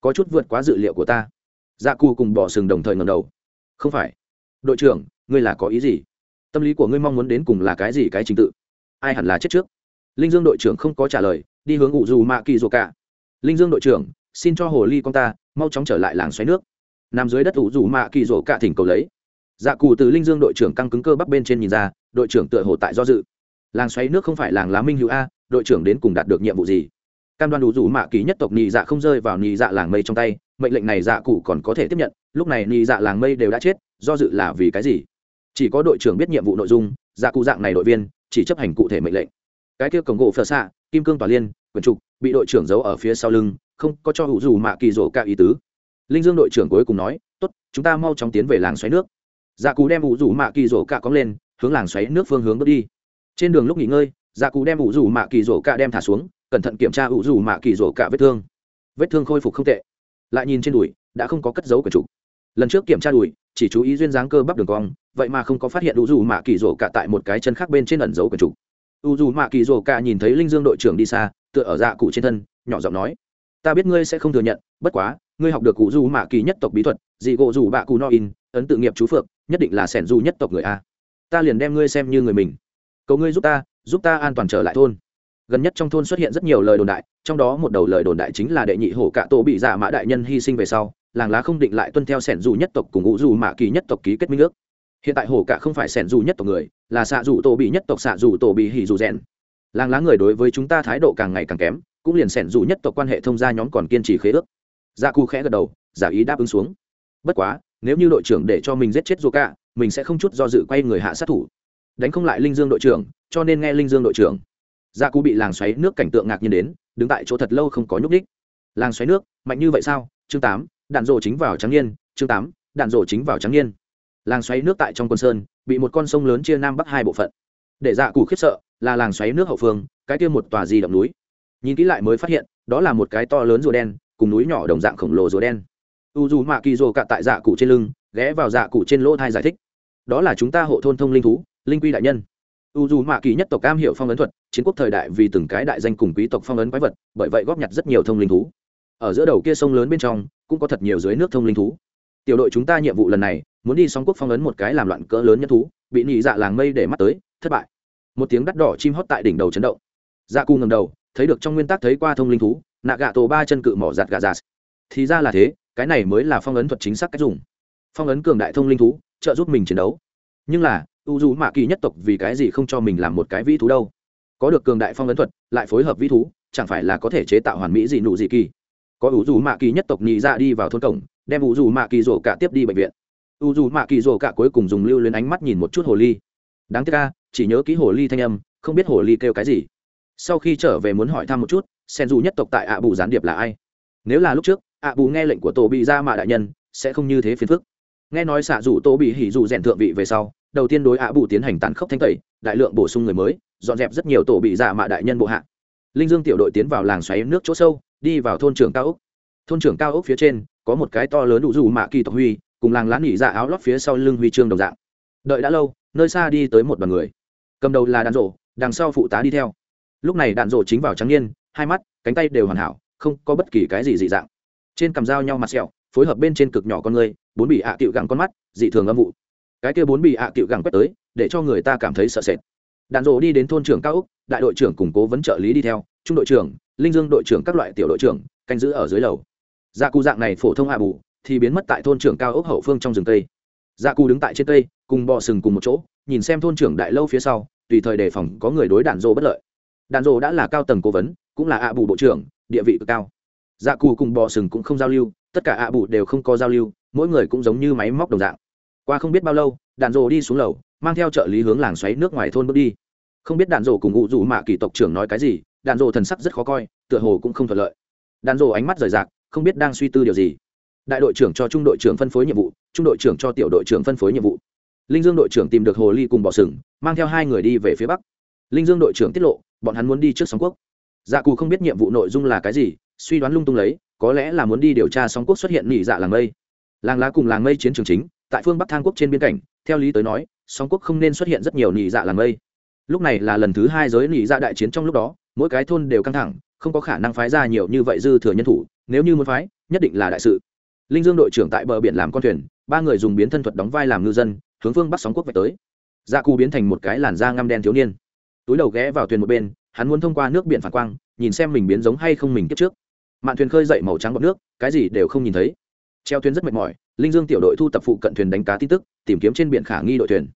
S1: Có chút vượt quá dự liệu của ta. Dạ cụ cùng bỏ sừng đồng thời ngầm đầu. Không phải. Đội trưởng, ngươi là có ý gì? Tâm lý của ngươi mong muốn đến cùng là cái gì cái trình tự? Ai hẳn là chết trước? Linh dương đội trưởng không có trả lời, đi hướng ủ dù mạ kỳ dù cả. Linh dương đội trưởng, xin cho hồ ly con ta, mau chóng trở lại làng xoáy nước. Nằm dưới đất ủ dù mạ kỳ rồ cả thỉnh cầu lấy dạ cụ từ linh dương đội trưởng căng cứng cơ bắp bên trên nhìn ra, đội trưởng tựa hồ tại do dự. Làng xoáy nước không phải làng lá minh hữu a, đội trưởng đến cùng đạt được nhiệm vụ gì? Cam đoan đủ rủ mạ ký nhất tộc nhị dạ không rơi vào nhị dạ làng mây trong tay, mệnh lệnh này dạ cụ còn có thể tiếp nhận, lúc này nhị dạ làng mây đều đã chết, do dự là vì cái gì? Chỉ có đội trưởng biết nhiệm vụ nội dung dạ cụ dạng này đội viên, chỉ chấp hành cụ thể mệnh lệnh. Cái kia cổng gỗ phở xạ, kim cương tòa liên quần trục, bị đội trưởng giấu ở phía sau lưng, không có cho hữu dù mạ kỳ rổ cả ý tứ. Linh dương đội trưởng cuối cùng nói, tốt, chúng ta mau chóng tiến về làng xoáy nước dạ cù đem ủ rủ mạ kỳ rổ cạ cóng lên, hướng làng xoáy nước phương hướng bước đi trên đường lúc nghỉ ngơi dạ cù đem ủ rủ mạ kỳ rổ cạ đem thả xuống, cẩn thận kiểm tra ủ rủ mạ kỳ rổ cạ vết thương vết thương khôi phục không tệ lại nhìn trên đùi, đã không có cất dấu quần chủ. lần trước kiểm tra đùi, chỉ chú ý duyên dáng cơ bắp đường cong, vậy mà không có phát hiện ủ rủ mạ kỳ rổ cạ tại một cái chân khác bên trên ẩn dấu quần chủ. ủ rủ mạ kỳ rổ cạ nhìn thấy linh dương đội trưởng đi xa, tựa ở dạ cụ trên thân, nhỏ giọng nói, ta biết ngươi sẽ không thừa nhận, bất quá, ngươi học được cụ rủ mạ kỳ nhất tộc bí thuật dị gỗ dù bạ cụ no in ấn tự nghiệp chú phượng, nhất định là sẻn du nhất tộc người a. Ta liền đem ngươi xem như người mình. Cầu ngươi giúp ta giúp ta an toàn trở lại thôn. Gần nhất trong thôn xuất hiện rất nhiều lời đồn đại, trong đó một đầu lời đồn đại chính là đệ nhị hổ cạ tổ bị giả mã đại nhân hy sinh về sau, làng lá không định lại tuân theo sẻn dù nhất tộc cùng ngũ dù mạ kỳ nhất tộc ký kết minh ước. Hiện tại hổ cạ không phải sẻn dù nhất tộc người, là xạ dù tổ bị nhất tộc xạ dù tổ bị hỉ dù rèn. Làng lá người đối với chúng ta thái độ càng ngày càng kém, cũng liền sẻn dù nhất tộc quan hệ thông gia nhóm còn kiên trì khế ước. Dạ cù khẽ gật đầu, giả ý đáp ứng xuống. Bất quá nếu như đội trưởng để cho mình giết chết dù cả mình sẽ không chút do dự quay người hạ sát thủ. Đánh không lại linh dương đội trưởng, cho nên nghe linh dương đội trưởng. Dạ cú bị làng xoáy nước cảnh tượng ngạc nhiên đến, đứng tại chỗ thật lâu không có nhúc đích làng xoáy nước, mạnh như vậy sao? Chương tám, đạn rổ chính vào trắng niên, chương tám, đạn rổ chính vào trắng niên. Làng xoáy nước tại trong quân sơn, bị một con sông lớn chia nam bắc hai bộ phận. Để dạ cù khiếp sợ, là làng xoáy nước hậu phương, cái kia một tòa di động núi. Nhìn kỹ lại mới phát hiện, đó là một cái to lớn rùa đen, cùng núi nhỏ đồng dạng khổng lồ rùa đen u dù mạ kỳ rồ cạ tại dạ cụ trên lưng, ghé vào dạ cụ trên lỗ thai giải thích. Đó là chúng ta hộ thôn thông linh thú, linh quy đại nhân. U dù mạ kỳ nhất tộc cam hiểu phong ấn thuật, chiến quốc thời đại vì từng cái đại danh cùng quý tộc phong ấn quái vật, bởi vậy góp nhặt rất nhiều thông linh thú. Ở giữa đầu kia sông lớn bên trong, cũng có thật nhiều dưới nước thông linh thú. Tiểu đội chúng ta nhiệm vụ lần này, muốn đi song quốc phong ấn một cái làm loạn cỡ lớn nhất thú, bị nhị dạ làng mây để mắt tới, thất bại. Một tiếng đắt đỏ chim hót tại đỉnh đầu chấn động. Dạ cu ngầm đầu, thấy được trong nguyên tắc thấy qua thông linh thú, nạ gạ tổ ba chân cự mỏ giặt gà giạt. Thì ra là thế cái này mới là phong ấn thuật chính xác cách dùng. Phong ấn cường đại thông linh thú, trợ giúp mình chiến đấu. Nhưng là, u dù mạ kỳ nhất tộc vì cái gì không cho mình làm một cái vĩ thú đâu? Có được cường đại phong ấn thuật, lại phối hợp vĩ thú, chẳng phải là có thể chế tạo hoàn mỹ gì nụ gì kỳ? Có u dù mạ kỳ nhất tộc nhị ra đi vào thôn cổng, đem u dù mạ kỳ rổ cả tiếp đi bệnh viện. U dù mạ kỳ rổ cả cuối cùng dùng lưu lên ánh mắt nhìn một chút hồ ly. Đáng tiếc ca chỉ nhớ ký hồ ly thanh âm, không biết hồ ly kêu cái gì. Sau khi trở về muốn hỏi thăm một chút, sen dù nhất tộc tại ạ bù gián điệp là ai? Nếu là lúc trước ạ bù nghe lệnh của tổ bị ra mạ đại nhân, sẽ không như thế phiền phức. Nghe nói xạ dù tổ bị hỉ dù rèn thượng vị về sau, đầu tiên đối ạ bù tiến hành tàn khốc thanh tẩy, đại lượng bổ sung người mới, dọn dẹp rất nhiều tổ bị Ra mạ đại nhân bộ hạ. Linh dương tiểu đội tiến vào làng xoáy nước chỗ sâu, đi vào thôn trưởng cao ốc. Thôn trưởng cao ốc phía trên, có một cái to lớn đủ dù mạ kỳ tộc huy, cùng làng lán nghỉ dạ áo lót phía sau lưng huy chương đồng dạng. Đợi đã lâu, nơi xa đi tới một đoàn người. Cầm đầu là đàn rộ đằng sau phụ tá đi theo. Lúc này đạn rộ chính vào trắng niên, hai mắt, cánh tay đều hoàn hảo, không có bất kỳ cái gì dị dạng trên cằm dao nhau mặt sẹo, phối hợp bên trên cực nhỏ con người, bốn bị ạ à cựu gẳng con mắt, dị thường âm vụ. Cái kia bốn bị ạ à cựu gẳng quét tới, để cho người ta cảm thấy sợ sệt. Đàn rộ đi đến thôn trưởng cao úc đại đội trưởng củng cố vấn trợ lý đi theo, trung đội trưởng, linh dương đội trưởng các loại tiểu đội trưởng, canh giữ ở dưới lầu. Gia cụ dạng này phổ thông hạ bù, thì biến mất tại thôn trưởng cao ốc hậu phương trong rừng cây. Gia cụ đứng tại trên cây, cùng bò sừng cùng một chỗ, nhìn xem thôn trưởng đại lâu phía sau, tùy thời đề phòng có người đối đàn rộ bất lợi. Đàn rộ đã là cao tầng cố vấn, cũng là ạ bù bộ trưởng, địa vị cực cao dạ cù cùng bò sừng cũng không giao lưu, tất cả ạ bù đều không có giao lưu, mỗi người cũng giống như máy móc đồng dạng. Qua không biết bao lâu, đạn rồ đi xuống lầu, mang theo trợ lý hướng làng xoáy nước ngoài thôn bước đi. Không biết đạn rồ cùng ngụ rủ mạ kỳ tộc trưởng nói cái gì, đạn rồ thần sắc rất khó coi, tựa hồ cũng không thuận lợi. Đạn rồ ánh mắt rời rạc, không biết đang suy tư điều gì. Đại đội trưởng cho trung đội trưởng phân phối nhiệm vụ, trung đội trưởng cho tiểu đội trưởng phân phối nhiệm vụ. Linh dương đội trưởng tìm được hồ ly cùng bọ sừng, mang theo hai người đi về phía bắc. Linh dương đội trưởng tiết lộ, bọn hắn muốn đi trước sóng quốc dạ cù không biết nhiệm vụ nội dung là cái gì, suy đoán lung tung lấy, có lẽ là muốn đi điều tra Song quốc xuất hiện nỉ dạ làng mây. Làng lá cùng làng mây chiến trường chính, tại phương bắc thang quốc trên biên cảnh, theo lý tới nói Song quốc không nên xuất hiện rất nhiều nỉ dạ làng mây. Lúc này là lần thứ hai giới nỉ dạ đại chiến trong lúc đó, mỗi cái thôn đều căng thẳng, không có khả năng phái ra nhiều như vậy dư thừa nhân thủ, nếu như muốn phái, nhất định là đại sự. Linh dương đội trưởng tại bờ biển làm con thuyền, ba người dùng biến thân thuật đóng vai làm ngư dân, hướng phương bắc sóng quốc về tới. Dạ cù biến thành một cái làn da ngăm đen thiếu niên. Túi đầu ghé vào thuyền một bên hắn muốn thông qua nước biển phản quang, nhìn xem mình biến giống hay không mình kiếp trước. Mạn thuyền khơi dậy màu trắng bọt nước, cái gì đều không nhìn thấy. Treo thuyền rất mệt mỏi, linh dương tiểu đội thu tập phụ cận thuyền đánh cá tin tức, tìm kiếm trên biển khả nghi đội thuyền.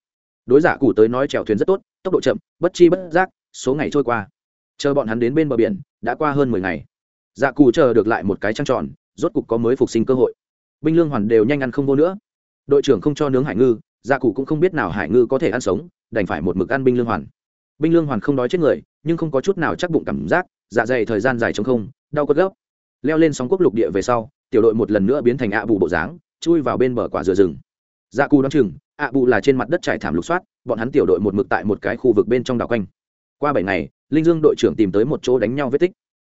S1: Đối giả cụ tới nói trèo thuyền rất tốt, tốc độ chậm, bất chi bất giác, số ngày trôi qua. Chờ bọn hắn đến bên bờ biển, đã qua hơn mười ngày. Dạ cụ chờ được lại một cái trăng tròn, rốt cục có mới phục sinh cơ hội. Binh lương hoàn đều nhanh ăn không vô nữa. Đội trưởng không cho nướng hải ngư dạ cụ cũng không biết nào hải ngư có thể ăn sống, đành phải một mực ăn binh lương hoàn binh lương hoàn không đói chết người, nhưng không có chút nào chắc bụng cảm giác dạ dày thời gian dài chống không, đau cất gốc. Leo lên sóng quốc lục địa về sau, tiểu đội một lần nữa biến thành ạ bù bộ dáng, chui vào bên bờ quả dừa rừng. Dạ cù đ o chừng, ạ bù là trên mặt đất trải thảm lục soát, bọn hắn tiểu đội một mực tại một cái khu vực bên trong đảo quanh. Qua bảy ngày, linh dương đội trưởng tìm tới một chỗ đánh nhau vết tích.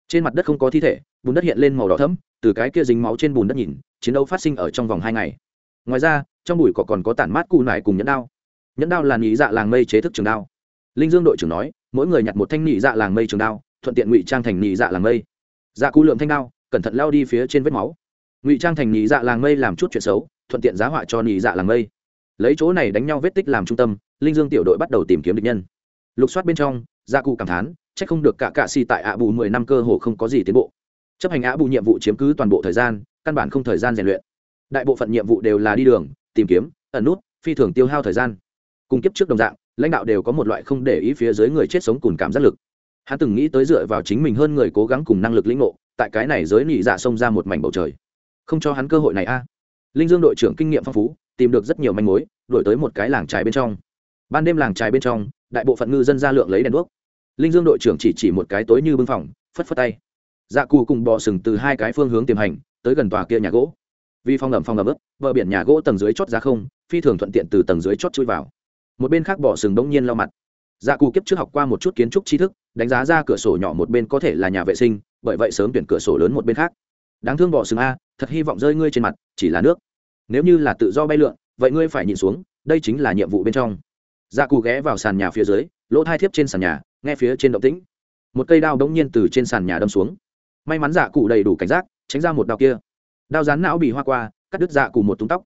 S1: Trên mặt đất không có thi thể, bùn đất hiện lên màu đỏ thấm từ cái kia dính máu trên bùn đất nhìn, chiến đấu phát sinh ở trong vòng hai ngày. Ngoài ra, trong bụi cỏ còn có tản mát cù nải cùng nhẫn đao. Nhẫn đao là nhị dạ làng mây chế thức trường đao linh dương đội trưởng nói, mỗi người nhặt một thanh nhị dạ làng mây trường đao, thuận tiện ngụy trang thành nhị dạ làng mây. Dạ cú lượng thanh đao, cẩn thận lao đi phía trên vết máu. Ngụy trang thành nhị dạ làng mây làm chút chuyện xấu, thuận tiện giá họa cho nhị dạ làng mây. Lấy chỗ này đánh nhau vết tích làm trung tâm, linh dương tiểu đội bắt đầu tìm kiếm địch nhân. Lục soát bên trong dạ gia cụ cảm thán c h ắ c không được cả cạ xì tại ạ bù mười năm cơ hồ không có gì tiến bộ. Chấp hành ạ bù nhiệm vụ chiếm cứ toàn bộ thời gian, căn bản không thời gian rèn luyện. Đại bộ phận nhiệm vụ đều là đi đường, tìm kiếm, ẩn nút, phi thường tiêu hao thời gian. Cùng kiếp trước đồng dạng lãnh đạo đều có một loại không để ý phía dưới người chết sống cùng cảm giác lực. Hắn từng nghĩ tới dựa vào chính mình hơn người cố gắng cùng năng lực lĩnh ngộ, tại cái này giới nị dạ xông ra một mảnh bầu trời. Không cho hắn cơ hội này a. Linh dương đội trưởng kinh nghiệm phong phú, tìm được rất nhiều manh mối đổi tới một cái làng trái bên trong. Ban đêm làng trái bên trong, đại bộ phận ngư dân ra lượng lấy đèn đuốc. Linh dương đội trưởng chỉ chỉ một cái tối như bưng phòng, phất phất tay. Dạ cù cùng bò sừng từ hai cái phương hướng tiềm hành, tới gần tòa kia nhà gỗ. Vì phòng ẩm phòng ẩm ướp bờ biển nhà gỗ tầng dưới chót ra không, phi thường thuận tiện từ tầng dưới chót chui vào một bên khác bỏ sừng bỗng nhiên lau mặt. Dạ cù kiếp trước học qua một chút kiến trúc tri thức, đánh giá ra cửa sổ nhỏ một bên có thể là nhà vệ sinh, bởi vậy sớm tuyển cửa sổ lớn một bên khác. Đáng thương bỏ sừng a, thật hy vọng rơi ngươi trên mặt, chỉ là nước. Nếu như là tự do bay lượn, vậy ngươi phải nhìn xuống, đây chính là nhiệm vụ bên trong. Dạ cù ghé vào sàn nhà phía dưới, lỗ thai thiếp trên sàn nhà, nghe phía trên động tĩnh. Một cây đao đống nhiên từ trên sàn nhà đâm xuống. May mắn dạ cụ đầy đủ cảnh giác, tránh ra một đao kia. Đao rán não bị hoa qua, cắt đứt dạ cụ một túng tóc.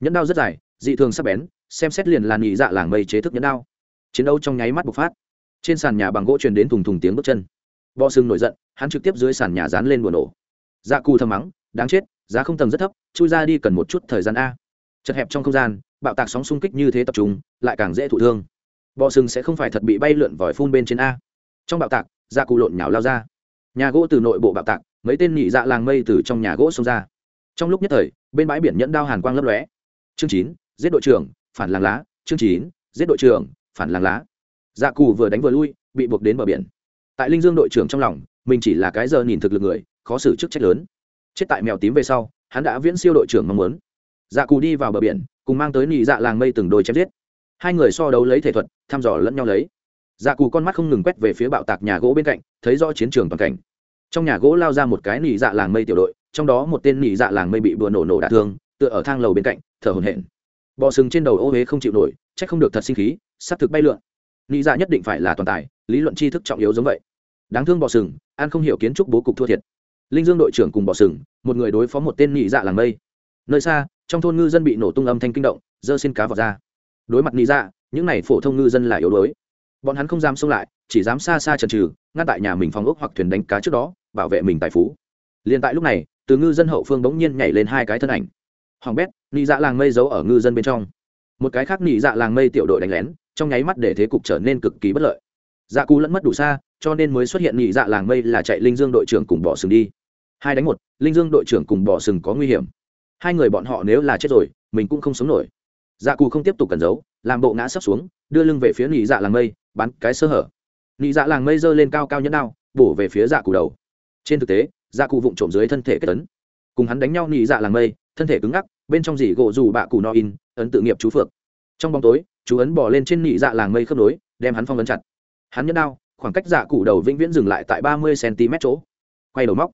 S1: Nhẫn đao rất dài, dị thường sắc bén xem xét liền làn nhị dạ làng mây chế thức nhẫn đao. Chiến đấu trong nháy mắt bộc phát. Trên sàn nhà bằng gỗ truyền đến thùng thùng tiếng bước chân. Bọ sừng nổi giận, hắn trực tiếp dưới sàn nhà dán lên bùa nổ. Dạ cù thầm mắng, đáng chết, giá không tầng rất thấp, chui ra đi cần một chút thời gian a. Chật hẹp trong không gian, bạo tạc sóng xung kích như thế tập trung, lại càng dễ thụ thương. Bọ sừng sẽ không phải thật bị bay lượn vòi phun bên trên a. Trong bạo tạc dạ cụ lộn nhào lao ra. Nhà gỗ từ nội bộ bạo tạc, mấy tên nhị dạ làng mây từ trong nhà gỗ xông ra. Trong lúc nhất thời, bên bãi biển nhẫn đao hàn quang lấp lóe. Chương chín, giết đội trưởng phản làng lá, chương chín, giết đội trưởng, phản làng lá. Dạ cù vừa đánh vừa lui, bị buộc đến bờ biển. Tại linh dương đội trưởng trong lòng, mình chỉ là cái giờ nhìn thực lực người, khó xử chức trách lớn. Chết tại mèo tím về sau, hắn đã viễn siêu đội trưởng mong muốn. Dạ cù đi vào bờ biển, cùng mang tới nị dạ làng mây từng đôi chém giết. Hai người so đấu lấy thể thuật, thăm dò lẫn nhau lấy. Dạ cù con mắt không ngừng quét về phía bạo tạc nhà gỗ bên cạnh, thấy rõ chiến trường toàn cảnh. Trong nhà gỗ lao ra một cái nị dạ làng mây tiểu đội, trong đó một tên nị dạ làng mây bị bừa nổ nổ đả thương, tựa ở thang lầu bên cạnh, thở hổn hển bò sừng trên đầu ô huế không chịu nổi c h ắ c không được thật sinh khí s ắ c thực bay lượn. Nị dạ nhất định phải là toàn tài, lý luận tri thức trọng yếu giống vậy. Đáng thương bọ sừng an không hiểu kiến trúc bố cục thua thiệt. Linh dương đội trưởng cùng bọ sừng, một người đối phó một tên nghĩ dạ làng mây. Nơi xa, trong thôn ngư dân bị nổ tung âm thanh kinh động dơ xin cá vào ra. Đối mặt nghĩ dạ những này phổ thông ngư dân là yếu đuối. Bọn hắn không dám xông lại, chỉ dám xa xa trần trừ ngăn tại nhà mình phòng ốc hoặc thuyền đánh cá trước đó, bảo vệ mình tài phú. Liền tại lúc này, từ ngư dân hậu phương bỗng nhiên nhảy lên hai cái thân ảnh hoàng bét, nị dạ làng mây giấu ở ngư dân bên trong. Một cái khác nị dạ làng mây tiểu đội đánh lén, trong nháy mắt để thế cục trở nên cực kỳ bất lợi. Dạ cú lẫn mất đủ xa, cho nên mới xuất hiện nị dạ làng mây là chạy linh dương đội trưởng cùng bỏ sừng đi. Hai đánh một, linh dương đội trưởng cùng bỏ sừng có nguy hiểm. Hai người bọn họ nếu là chết rồi, mình cũng không sống nổi. Dạ cù không tiếp tục cẩn giấu, làm bộ ngã sấp xuống, đưa lưng về phía nị dạ làng mây, bắn cái sơ hở. Nị dạ làng mây giơ lên cao cao nhẫn đao, bổ về phía dạ cù đầu. Trên thực tế dạ cù vụng trộm dưới thân thể kết tấn. Cùng hắn đánh nhau nị dạ làng mây thân thể cứng ngắc, bên trong dỉ gỗ dù bạ cù no in, ấn tự nghiệp chú phượng. Trong bóng tối, chú ấn bỏ lên trên nị dạ làng mây khớp nối, đem hắn phong ấn chặt. Hắn nhẫn đao, khoảng cách dạ cụ đầu vĩnh viễn dừng lại tại ba mươi cm chỗ. Quay đầu móc.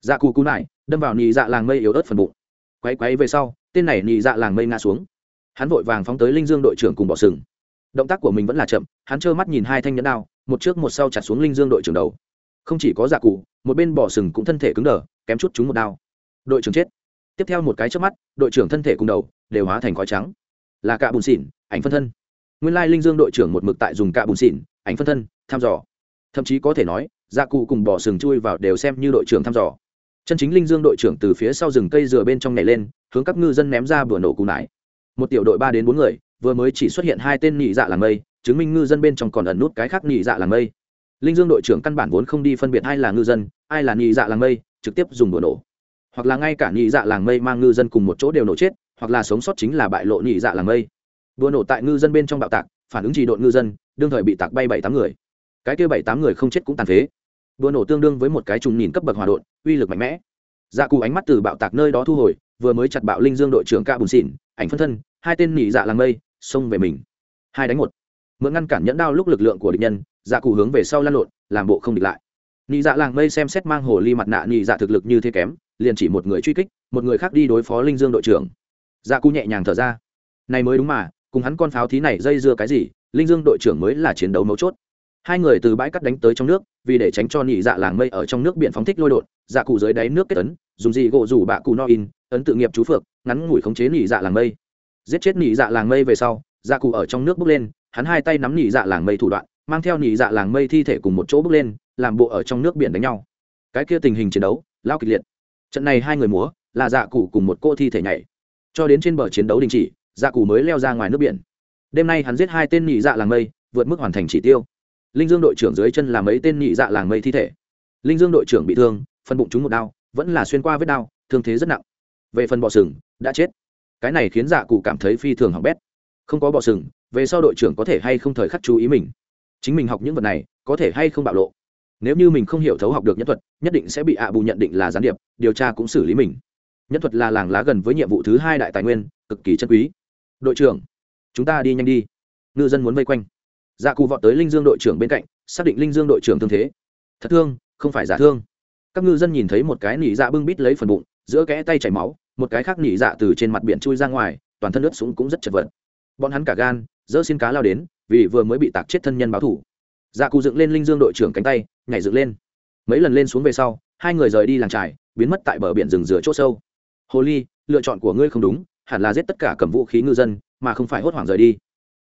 S1: Dạ cụ cú nải, đâm vào nị dạ làng mây yếu ớt phần bụng. Quay quay về sau, tên này nị dạ làng mây ngã xuống. Hắn vội vàng phóng tới linh dương đội trưởng cùng bỏ sừng. Động tác của mình vẫn là chậm, hắn trơ mắt nhìn hai thanh nhẫn đao, một trước một sau chặt xuống linh dương đội trưởng đầu. Không chỉ có dạ cụ một bên bỏ sừng cũng thân thể cứng đờ, kém chút chúng một đao. Đội trưởng chết tiếp theo một cái trước mắt, đội trưởng thân thể cùng đầu đều hóa thành khói trắng. Là cạ bùn xỉn, ảnh phân thân. Nguyên lai linh dương đội trưởng một mực tại dùng cạ bùn xỉn, ảnh phân thân, thăm dò. Thậm chí có thể nói gia cụ cùng bỏ sừng chui vào đều xem như đội trưởng thăm dò. Chân chính linh dương đội trưởng từ phía sau rừng cây dừa bên trong nhảy lên, hướng các ngư dân ném ra bừa nổ cù nải. Một tiểu đội ba đến bốn người, vừa mới chỉ xuất hiện hai tên nhị dạ làng mây, chứng minh ngư dân bên trong còn ẩn nút cái khác nhị dạ làng mây. Linh dương đội trưởng căn bản vốn không đi phân biệt ai là ngư dân, ai là nhị dạ làng mây, trực tiếp dùng bừa nổ hoặc là ngay cả nhị dạ làng mây mang ngư dân cùng một chỗ đều nổ chết, hoặc là sống sót chính là bại lộ nhị dạ làng mây. Bừa nổ tại ngư dân bên trong bạo tạc, phản ứng trì độn ngư dân, đương thời bị tạc bay bảy tám người. Cái kia bảy tám người không chết cũng tàn phế. Bừa nổ tương đương với một cái trùng nhìn cấp bậc hòa độn, uy lực mạnh mẽ. Dạ cụ ánh mắt từ bạo tạc nơi đó thu hồi, vừa mới chặt bạo linh dương đội trưởng ca bùn xỉn, ảnh phân thân, hai tên nhị dạ làng mây, xông về mình. Hai đánh một. Mượn ngăn cản nhẫn đao lúc lực lượng của địch nhân dạ cụ hướng về sau lăn lộn, làm bộ không địch lại. Nhị dạ làng mây xem xét mang hồ ly mặt nạ, nhị dạ thực lực như thế kém liền chỉ một người truy kích, một người khác đi đối phó linh dương đội trưởng. Dạ cụ nhẹ nhàng thở ra. Này mới đúng mà, cùng hắn con pháo thí này dây dưa cái gì, linh dương đội trưởng mới là chiến đấu mấu chốt. Hai người từ bãi cắt đánh tới trong nước, vì để tránh cho nhị dạ làng mây ở trong nước biển phóng thích lôi đột dạ cụ dưới đáy nước kết ấn, dùng gì gỗ rủ bạ cụ no in, ấn tự nghiệp chú phược ngắn ngủi khống chế nhị dạ làng mây. Giết chết nhị dạ làng mây về sau dạ cụ ở trong nước bước lên, hắn hai tay nắm nhị dạ làng mây thủ đoạn, mang theo nhị dạ làng mây thi thể cùng một chỗ bước lên, làm bộ ở trong nước biển đánh nhau. Cái kia tình hình chiến đấu lao kịch liệt trận này hai người múa, là dạ cụ cùng một cô thi thể nhảy. Cho đến trên bờ chiến đấu đình chỉ dạ cụ mới leo ra ngoài nước biển. Đêm nay hắn giết hai tên nhị dạ làng mây, vượt mức hoàn thành chỉ tiêu. Linh dương đội trưởng dưới chân là mấy tên nhị dạ làng mây thi thể. Linh dương đội trưởng bị thương phân bụng trúng một đao vẫn là xuyên qua vết đao thương thế rất nặng. Về phần bọ sừng, đã chết. Cái này khiến dạ cụ cảm thấy phi thường hỏng bét. Không có bọ sừng, về sau đội trưởng có thể hay không thời khắc chú ý mình. Chính mình học những vật này, có thể hay không bạo lộ nếu như mình không hiểu thấu học được nhân thuật, nhất định sẽ bị ạ bù nhận định là gián điệp, điều tra cũng xử lý mình. Nhân thuật là làng lá gần với nhiệm vụ thứ hai đại tài nguyên, cực kỳ chân quý. Đội trưởng, chúng ta đi nhanh đi. Ngư dân muốn vây quanh. Dạ cụ vọt tới linh dương đội trưởng bên cạnh, xác định linh dương đội trưởng thương thế. Thật thương, không phải giả thương. Các ngư dân nhìn thấy một cái nỉ dạ bưng bít lấy phần bụng, giữa kẽ tay chảy máu, một cái khác nỉ dạ từ trên mặt biển chui ra ngoài, toàn thân ướt súng cũng rất chật vật. Bọn hắn cả gan, dỡ xin cá lao đến, vì vừa mới bị tạc chết thân nhân báo thủ dạ cụ dựng lên linh dương đội trưởng cánh tay, nhảy dựng lên. Mấy lần lên xuống về sau, hai người rời đi làng trài biến mất tại bờ biển rừng rửa c h ỗ sâu. Hồ ly, lựa chọn của ngươi không đúng, hẳn là giết tất cả cầm vũ khí ngư dân, mà không phải hốt hoảng rời đi.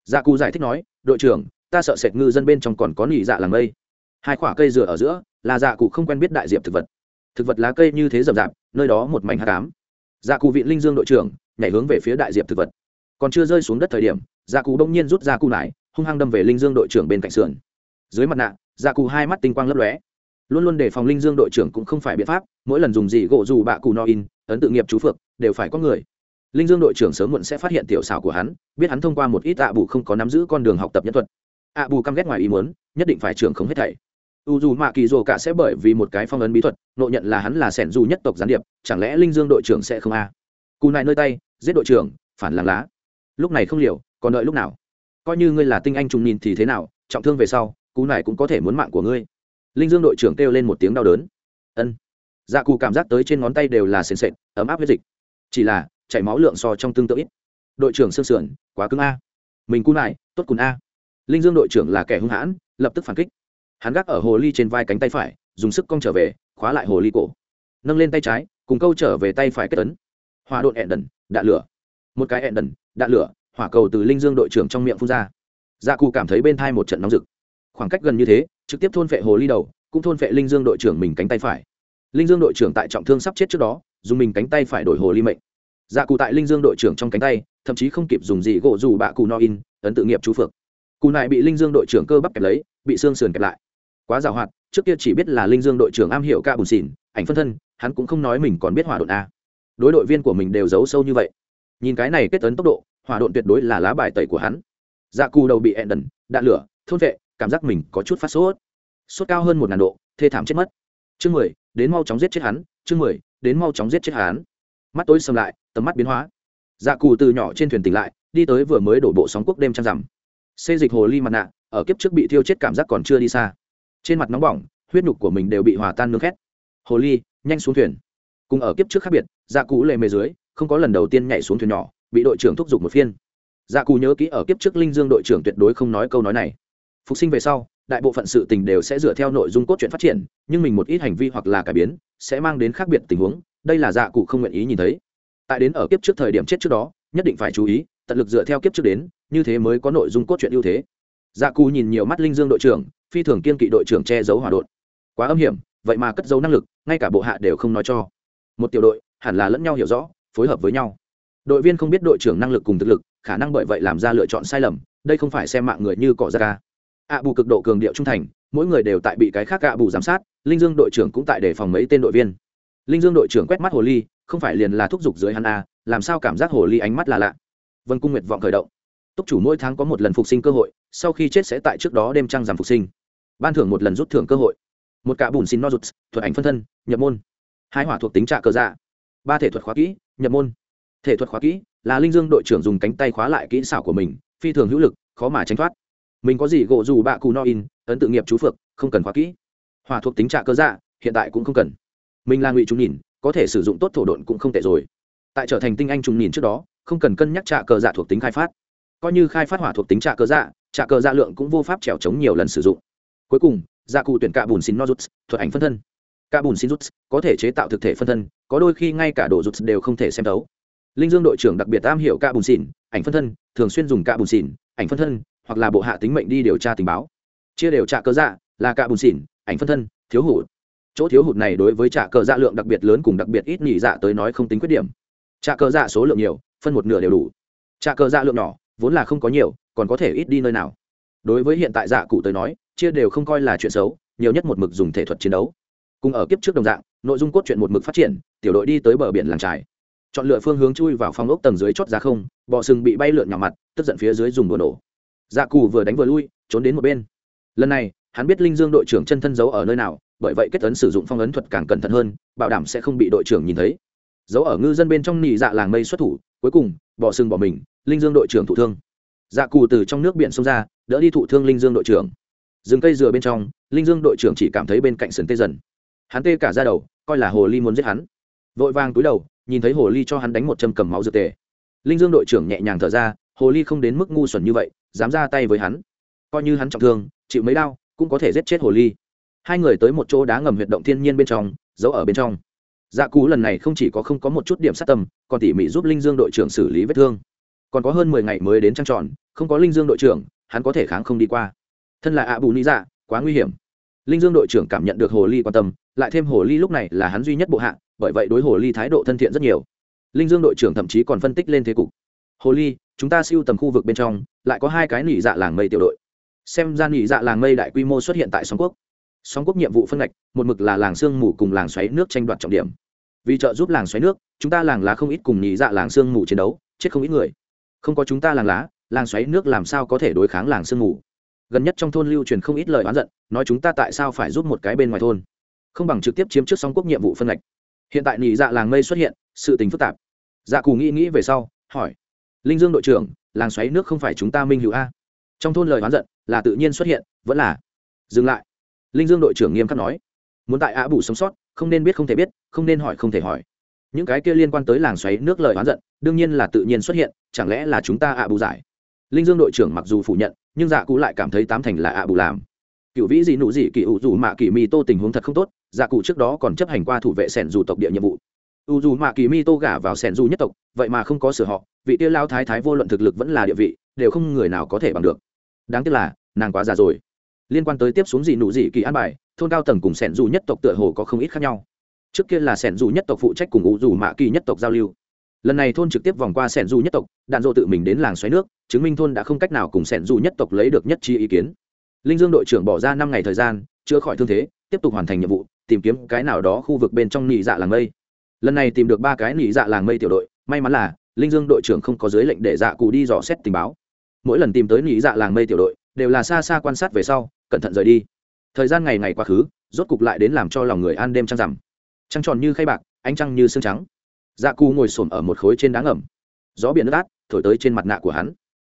S1: Dạ cụ giải thích nói, đội trưởng, ta sợ sệt ngư dân bên trong còn có nỉ dạ làng mây. Hai khoả cây dừa ở giữa, là dạ cụ không quen biết đại diệp thực vật. Thực vật lá cây như thế rậm rạp, nơi đó một mảnh hát cám dạ cụ viện linh dương đội trưởng, nhảy hướng về phía đại diệp thực vật. Còn chưa rơi xuống đất thời điểm dạ cụ đông nhiên rút ra cụ nải hung hăng đâm về linh dương đội trưởng bên cạnh sườn dưới mặt nạ dạ cụ hai mắt tinh quang lấp lóe. Luôn luôn đề phòng linh dương đội trưởng cũng không phải biện pháp, mỗi lần dùng gì gỗ dù bạ cụ no in, ấn tự nghiệp chú phượng, đều phải có người. Linh dương đội trưởng sớm muộn sẽ phát hiện tiểu xảo của hắn, biết hắn thông qua một ít ạ bù không có nắm giữ con đường học tập nhân thuật. Ạ bù căm ghét ngoài ý muốn, nhất định phải trưởng không hết thảy. U dù mạ kỳ dồ cả sẽ bởi vì một cái phong ấn bí thuật, nộ nhận là hắn là sẻn dù nhất tộc gián điệp, chẳng lẽ linh dương đội trưởng sẽ không a? À? cù này nơi tay, giết đội trưởng, phản làng lá. Lúc này không liều, còn đợi lúc nào? Coi như ngươi là tinh anh trùng nhìn thì thế nào, trọng thương về sau cú này cũng có thể muốn mạng của ngươi. Linh dương đội trưởng kêu lên một tiếng đau đớn. Ân. Dạ cù cảm giác tới trên ngón tay đều là sền sệt, ấm áp với dịch. Chỉ là, chảy máu lượng so trong tương tự ít. Đội trưởng sương sườn, quá cứng a. Mình cú này, tốt cùn a. Linh dương đội trưởng là kẻ hung hãn, lập tức phản kích. Hắn gác ở hồ ly trên vai cánh tay phải, dùng sức cong trở về, khóa lại hồ ly cổ. Nâng lên tay trái, cùng câu trở về tay phải kết tấn hòa đột ẹn đần, đạn lửa. Một cái ẹn đần, đạn lửa, hỏa cầu từ linh dương đội trưởng trong miệng phun ra. Dạ cù cảm thấy bên thai một trận nóng rực khoảng cách gần như thế, trực tiếp thôn vệ hồ ly đầu, cũng thôn vệ linh dương đội trưởng mình cánh tay phải. Linh dương đội trưởng tại trọng thương sắp chết trước đó, dùng mình cánh tay phải đổi hồ ly mệnh. Dạ cụ tại linh dương đội trưởng trong cánh tay, thậm chí không kịp dùng gì gỗ dù bạ cù no in, ấn tự nghiệp chú phược cù này bị linh dương đội trưởng cơ bắp kẹp lấy, bị xương sườn kẹp lại. Quá giàu hoạt, trước kia chỉ biết là linh dương đội trưởng am hiểu ca bùn xỉn, ảnh phân thân, hắn cũng không nói mình còn biết hỏa độn a. Đối đội viên của mình đều giấu sâu như vậy. Nhìn cái này kết tấn tốc độ, hỏa độn tuyệt đối là lá bài tẩy của hắn. Dạ cù đầu bị ẹn đần, đạn lửa, thôn vệ cảm giác mình có chút phát sốt. Sốt cao hơn một ngàn độ, thê thảm chết mất. Chương mười, đến mau chóng giết chết hắn, chương mười, đến mau chóng giết chết hắn. Mắt tối sầm lại, tầm mắt biến hóa. Dạ cù từ nhỏ trên thuyền tỉnh lại, đi tới vừa mới đổ bộ sóng quốc đêm trăng rằm. Xê dịch hồ ly mặt nạ, ở kiếp trước bị thiêu chết cảm giác còn chưa đi xa. Trên mặt nóng bỏng, huyết nhục của mình đều bị hòa tan nương khét. Hồ ly, nhanh xuống thuyền. Cùng ở kiếp trước khác biệt dạ cù lệ mề dưới, không có lần đầu tiên nhảy xuống thuyền nhỏ, bị đội trưởng thúc giục một phiên. Dạ cù nhớ kỹ ở kiếp trước linh dương đội trưởng tuyệt đối không nói câu nói này phục sinh về sau, đại bộ phận sự tình đều sẽ dựa theo nội dung cốt truyện phát triển, nhưng mình một ít hành vi hoặc là cải biến, sẽ mang đến khác biệt tình huống, đây là dạ cụ không nguyện ý nhìn thấy. Tại đến ở kiếp trước thời điểm chết trước đó, nhất định phải chú ý, tận lực dựa theo kiếp trước đến, như thế mới có nội dung cốt truyện ưu thế. Dạ cụ nhìn nhiều mắt linh dương đội trưởng, phi thường kiên kỵ đội trưởng che giấu hòa đột. Quá âm hiểm, vậy mà cất giấu năng lực, ngay cả bộ hạ đều không nói cho. Một tiểu đội, hẳn là lẫn nhau hiểu rõ, phối hợp với nhau. Đội viên không biết đội trưởng năng lực cùng thực lực, khả năng bởi vậy làm ra lựa chọn sai lầm, đây không phải xem mạng người như cỏ ra ca ạ bù cực độ cường điệu trung thành, mỗi người đều tại bị cái khác ạ bù giám sát, linh dương đội trưởng cũng tại đề phòng mấy tên đội viên. Linh dương đội trưởng quét mắt hồ ly, không phải liền là thúc giục dưới hắn a làm sao cảm giác hồ ly ánh mắt là lạ. Vân cung nguyệt vọng khởi động. Túc chủ mỗi tháng có một lần phục sinh cơ hội, sau khi chết sẽ tại trước đó đêm trăng giảm phục sinh. Ban thưởng một lần rút thưởng cơ hội. Một cả bùn xin no rút thuật ảnh phân thân, nhập môn. Hai hỏa thuộc tính trạ cờ dạ. Ba thể thuật khóa kỹ, nhập môn. Thể thuật khóa kỹ là linh dương đội trưởng dùng cánh tay khóa lại kỹ xảo của mình, phi thường hữu lực, khó mà tránh thoát mình có gì gỗ dù bạ cù no in, ấn tự nghiệp chú phược, không cần khóa kỹ. Hòa thuộc tính trạ cơ dạ hiện tại cũng không cần. Mình là ngụy chúng nhìn, có thể sử dụng tốt thổ độn cũng không tệ rồi. Tại trở thành tinh anh trùng nhìn trước đó, không cần cân nhắc trạ cơ dạ thuộc tính khai phát. Coi như khai phát hỏa thuộc tính trạ cơ dạ trạ cơ dạ lượng cũng vô pháp trèo chống nhiều lần sử dụng. Cuối cùng dạ cụ tuyển cạ bùn xin nozuts thuật ảnh phân thân. Cạ bùn xin rút có thể chế tạo thực thể phân thân, có đôi khi ngay cả đồ rút đều không thể xem thấu. linh dương đội trưởng đặc biệt am hiểu cạ bùn xỉn ảnh phân thân, thường xuyên dùng cạ bùn xỉn ảnh phân thân hoặc là bộ hạ tính mệnh đi điều tra tình báo. Chia đều trạ cờ dạ là cạ bùn xỉn, ảnh phân thân, thiếu hụt. Chỗ thiếu hụt này đối với trạ cờ dạ lượng đặc biệt lớn cùng đặc biệt ít nhị dạ tới nói không tính khuyết điểm. Trạ cờ dạ số lượng nhiều, phân một nửa đều đủ. Trạ cờ dạ lượng nhỏ, vốn là không có nhiều, còn có thể ít đi nơi nào. Đối với hiện tại dạ cụ tới nói, chia đều không coi là chuyện xấu, nhiều nhất một mực dùng thể thuật chiến đấu. Cùng ở kiếp trước đồng dạng, nội dung cốt truyện một mực phát triển, tiểu đội đi tới bờ biển làng trài. Chọn lựa phương hướng chui vào phòng ốc tầng dưới chót ra không, bọ sừng bị bay lượn nhỏ mặt, tức giận phía dưới dùng đùa nổ dạ cù vừa đánh vừa lui, trốn đến một bên. Lần này, hắn biết linh dương đội trưởng chân thân giấu ở nơi nào, bởi vậy kết ấn sử dụng phong ấn thuật càng cẩn thận hơn, bảo đảm sẽ không bị đội trưởng nhìn thấy. Giấu ở ngư dân bên trong nị dạ làng mây xuất thủ, cuối cùng, bỏ sừng bỏ mình, linh dương đội trưởng thụ thương. Dạ cù từ trong nước biển xông ra, đỡ đi thụ thương linh dương đội trưởng. Rừng cây dừa bên trong, linh dương đội trưởng chỉ cảm thấy bên cạnh sườn tê dần. Hắn tê cả ra đầu, coi là hồ ly muốn giết hắn. Vội vàng túi đầu, nhìn thấy hồ ly cho hắn đánh một châm cầm máu dược tề. Linh dương đội trưởng nhẹ nhàng thở ra, hồ ly không đến mức ngu xuẩn như vậy dám ra tay với hắn. Coi như hắn trọng thương, chịu mấy đau, cũng có thể giết chết hồ ly. Hai người tới một chỗ đá ngầm huyệt động thiên nhiên bên trong, giấu ở bên trong. Dạ cú lần này không chỉ có không có một chút điểm sát tâm, còn tỉ mỉ giúp linh dương đội trưởng xử lý vết thương. Còn có hơn mười ngày mới đến trăng tròn, không có linh dương đội trưởng, hắn có thể kháng không đi qua. Thân là ạ bù ni dạ quá nguy hiểm. Linh dương đội trưởng cảm nhận được hồ ly quan tâm, lại thêm hồ ly lúc này là hắn duy nhất bộ hạ, bởi vậy đối hồ ly thái độ thân thiện rất nhiều. Linh dương đội trưởng thậm chí còn phân tích lên thế cục hồ ly, chúng ta siêu tầm khu vực bên trong, lại có hai cái nỉ dạ làng mây tiểu đội. Xem ra nỉ dạ làng mây đại quy mô xuất hiện tại sóng quốc. Sóng quốc nhiệm vụ phân ngạch, một mực là làng sương mù cùng làng xoáy nước tranh đoạt trọng điểm. Vì trợ giúp làng xoáy nước, chúng ta làng lá không ít cùng nỉ dạ làng sương mù chiến đấu, chết không ít người. Không có chúng ta làng lá, làng xoáy nước làm sao có thể đối kháng làng sương mù? Gần nhất trong thôn lưu truyền không ít lời oán giận, nói chúng ta tại sao phải giúp một cái bên ngoài thôn? Không bằng trực tiếp chiếm trước song quốc nhiệm vụ phân ngạch. Hiện tại nỉ dạ làng mây xuất hiện, sự tình phức tạp. Dạ cù nghĩ nghĩ về sau, hỏi linh dương đội trưởng, làng xoáy nước không phải chúng ta minh hữu a. Trong thôn lời oán giận là tự nhiên xuất hiện, vẫn là. Dừng lại. Linh dương đội trưởng nghiêm khắc nói. Muốn tại ạ bù sống sót, không nên biết không thể biết, không nên hỏi không thể hỏi. Những cái kia liên quan tới làng xoáy nước lời oán giận, đương nhiên là tự nhiên xuất hiện, chẳng lẽ là chúng ta ạ bù giải? Linh dương đội trưởng mặc dù phủ nhận, nhưng dạ cụ lại cảm thấy tám thành là ạ bù làm. Cựu vĩ dị nụ dị kỳ ủ dù mạ kỳ mi tô tình huống thật không tốt dạ cụ trước đó còn chấp hành qua thủ vệ sẻn dù tộc địa nhiệm vụ u dù mạ kỳ mi tô gả vào sẻn dù nhất tộc, vậy mà không có sửa họ, vị tiêu lao thái thái vô luận thực lực vẫn là địa vị, đều không người nào có thể bằng được. Đáng tiếc là, nàng quá già rồi. Liên quan tới tiếp xuống gì nụ gì kỳ an bài, thôn cao tầng cùng sẻn dù nhất tộc tựa hồ có không ít khác nhau. Trước kia là sẻn dù nhất tộc phụ trách cùng u dù mạ kỳ nhất tộc giao lưu. Lần này thôn trực tiếp vòng qua sẻn dù nhất tộc, đạn dộ tự mình đến làng xoáy nước, chứng minh thôn đã không cách nào cùng sẻn dù nhất tộc lấy được nhất chi ý kiến. Linh dương đội trưởng bỏ ra năm ngày thời gian, chữa khỏi thương thế, tiếp tục hoàn thành nhiệm vụ, tìm kiếm cái nào đó khu vực bên trong nị dạ làng mây lần này tìm được ba cái nỉ dạ làng mây tiểu đội, may mắn là, linh dương đội trưởng không có dưới lệnh để dạ cụ đi dò xét tình báo. Mỗi lần tìm tới nỉ dạ làng mây tiểu đội, đều là xa xa quan sát về sau, cẩn thận rời đi. Thời gian ngày ngày quá khứ, rốt cục lại đến làm cho lòng người an đêm trăng rằm. Trăng tròn như khay bạc, ánh trăng như xương trắng. Dạ cụ ngồi xổm ở một khối trên đá ngầm. Gió biển nước át, thổi tới trên mặt nạ của hắn.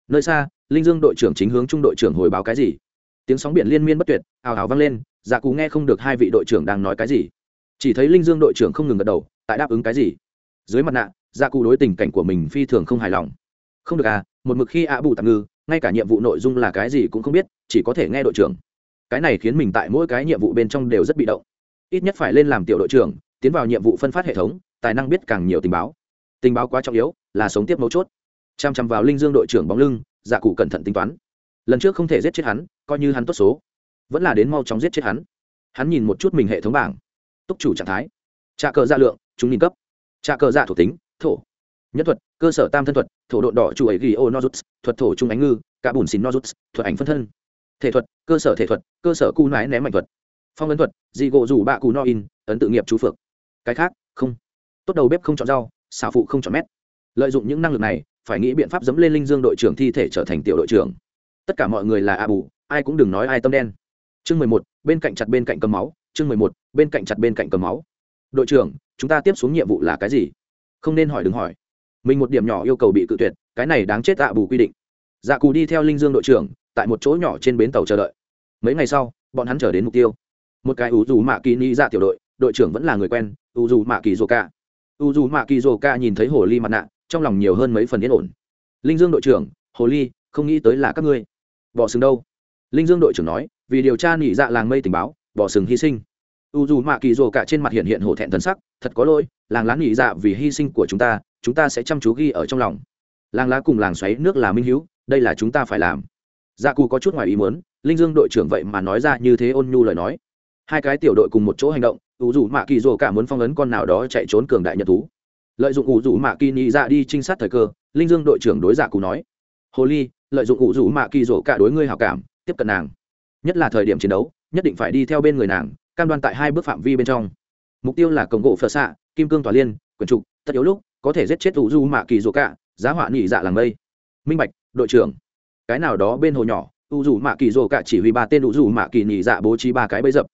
S1: Nơi xa, linh dương đội trưởng chính hướng trung đội trưởng hồi báo cái gì? Tiếng sóng biển liên miên bất tuyệt, ào ào vang lên dạ cù nghe không được hai vị đội trưởng đang nói cái gì. Chỉ thấy linh dương đội trưởng không ngừng gật đầu tại đáp ứng cái gì? Dưới mặt nạ gia cụ đối tình cảnh của mình phi thường không hài lòng. Không được à một mực khi ạ bù tạm ngư, ngay cả nhiệm vụ nội dung là cái gì cũng không biết, chỉ có thể nghe đội trưởng. Cái này khiến mình tại mỗi cái nhiệm vụ bên trong đều rất bị động. Ít nhất phải lên làm tiểu đội trưởng, tiến vào nhiệm vụ phân phát hệ thống, tài năng biết càng nhiều tình báo. Tình báo quá trọng yếu, là sống tiếp mấu chốt. Chăm chăm vào linh dương đội trưởng bóng lưng dạ cụ cẩn thận tính toán. Lần trước không thể giết chết hắn, coi như hắn tốt số. Vẫn là đến mau chóng giết chết hắn. Hắn nhìn một chút mình hệ thống bảng. Túc chủ trạng thái. Trà cờ ra lượng chúng nhìn cấp. Trà cờ dạ thuộc tính, thổ. Nhất thuật, cơ sở tam thân thuật, thổ độn đỏ chủ ấy ghi ô nozuts, thuật thổ trung ánh ngư, cả bùn xìn nozuts, thuật ảnh phân thân. Thể thuật, cơ sở thể thuật, cơ sở cu nái ném mạnh thuật. Phong ấn thuật, dị gỗ rủ bạ cù no in, ấn tự nghiệp chú phược. Cái khác, không. Tốt đầu bếp không chọn rau, xào phụ không chọn mét. Lợi dụng những năng lực này, phải nghĩ biện pháp dẫm lên linh dương đội trưởng thi thể trở thành tiểu đội trưởng. Tất cả mọi người là a bù, ai cũng đừng nói ai tâm đen. Chương mười một, bên cạnh chặt bên cạnh cầm máu, chương mười một, bên cạnh chặt bên cạnh cầm máu. Đội trưởng chúng ta tiếp xuống nhiệm vụ là cái gì? Không nên hỏi đừng hỏi. Mình một điểm nhỏ yêu cầu bị cự tuyệt, cái này đáng chết tạ bù quy định. Dạ cù đi theo linh dương đội trưởng, tại một chỗ nhỏ trên bến tàu chờ đợi. Mấy ngày sau, bọn hắn trở đến mục tiêu. Một cái ủ dù mạ kỳ ni dạ tiểu đội đội trưởng vẫn là người quen ủ dù mạ kỳ dô ca ủ dù mạ kỳ dô ca nhìn thấy hồ ly mặt nạ, trong lòng nhiều hơn mấy phần yên ổn. Linh dương đội trưởng, hồ ly, không nghĩ tới là các ngươi. Bỏ sừng đâu? Linh dương đội trưởng nói, vì điều tra nỉ dạ làng mây tình báo, bỏ sừng hy sinh. U dù mạ kỳ dô cả trên mặt hiện hiện hổ thẹn thân sắc thật có lỗi, làng lá nghỉ dạ vì hy sinh của chúng ta chúng ta sẽ chăm chú ghi ở trong lòng. Làng lá cùng làng xoáy nước là minh hữu, đây là chúng ta phải làm. Dạ cù có chút ngoài ý muốn, linh dương đội trưởng vậy mà nói ra như thế ôn nhu lời nói. Hai cái tiểu đội cùng một chỗ hành động u dù mạ kỳ rồ cả muốn phong ấn con nào đó chạy trốn cường đại nhật thú. Lợi dụng u dù mạ kỳ nhị dạ đi trinh sát thời cơ, linh dương đội trưởng đối dạ cù nói. Hồ ly, lợi dụng u dù mạ kỳ rồ cả đối ngươi hảo cảm, tiếp cận nàng. Nhất là thời điểm chiến đấu, nhất định phải đi theo bên người nàng, cam đoan tại hai bước phạm vi bên trong mục tiêu là cổng gỗ phở xạ, kim cương tòa liên quyền trục, tất yếu lúc, có thể giết chết ủ du mạ kỳ rồ cả, giá họa nhị dạ làng mây. Minh bạch, đội trưởng. Cái nào đó bên hồ nhỏ u dù mạ kỳ rồ cả chỉ huy ba tên u dù mạ kỳ nhị dạ bố trí ba cái bẫy dập.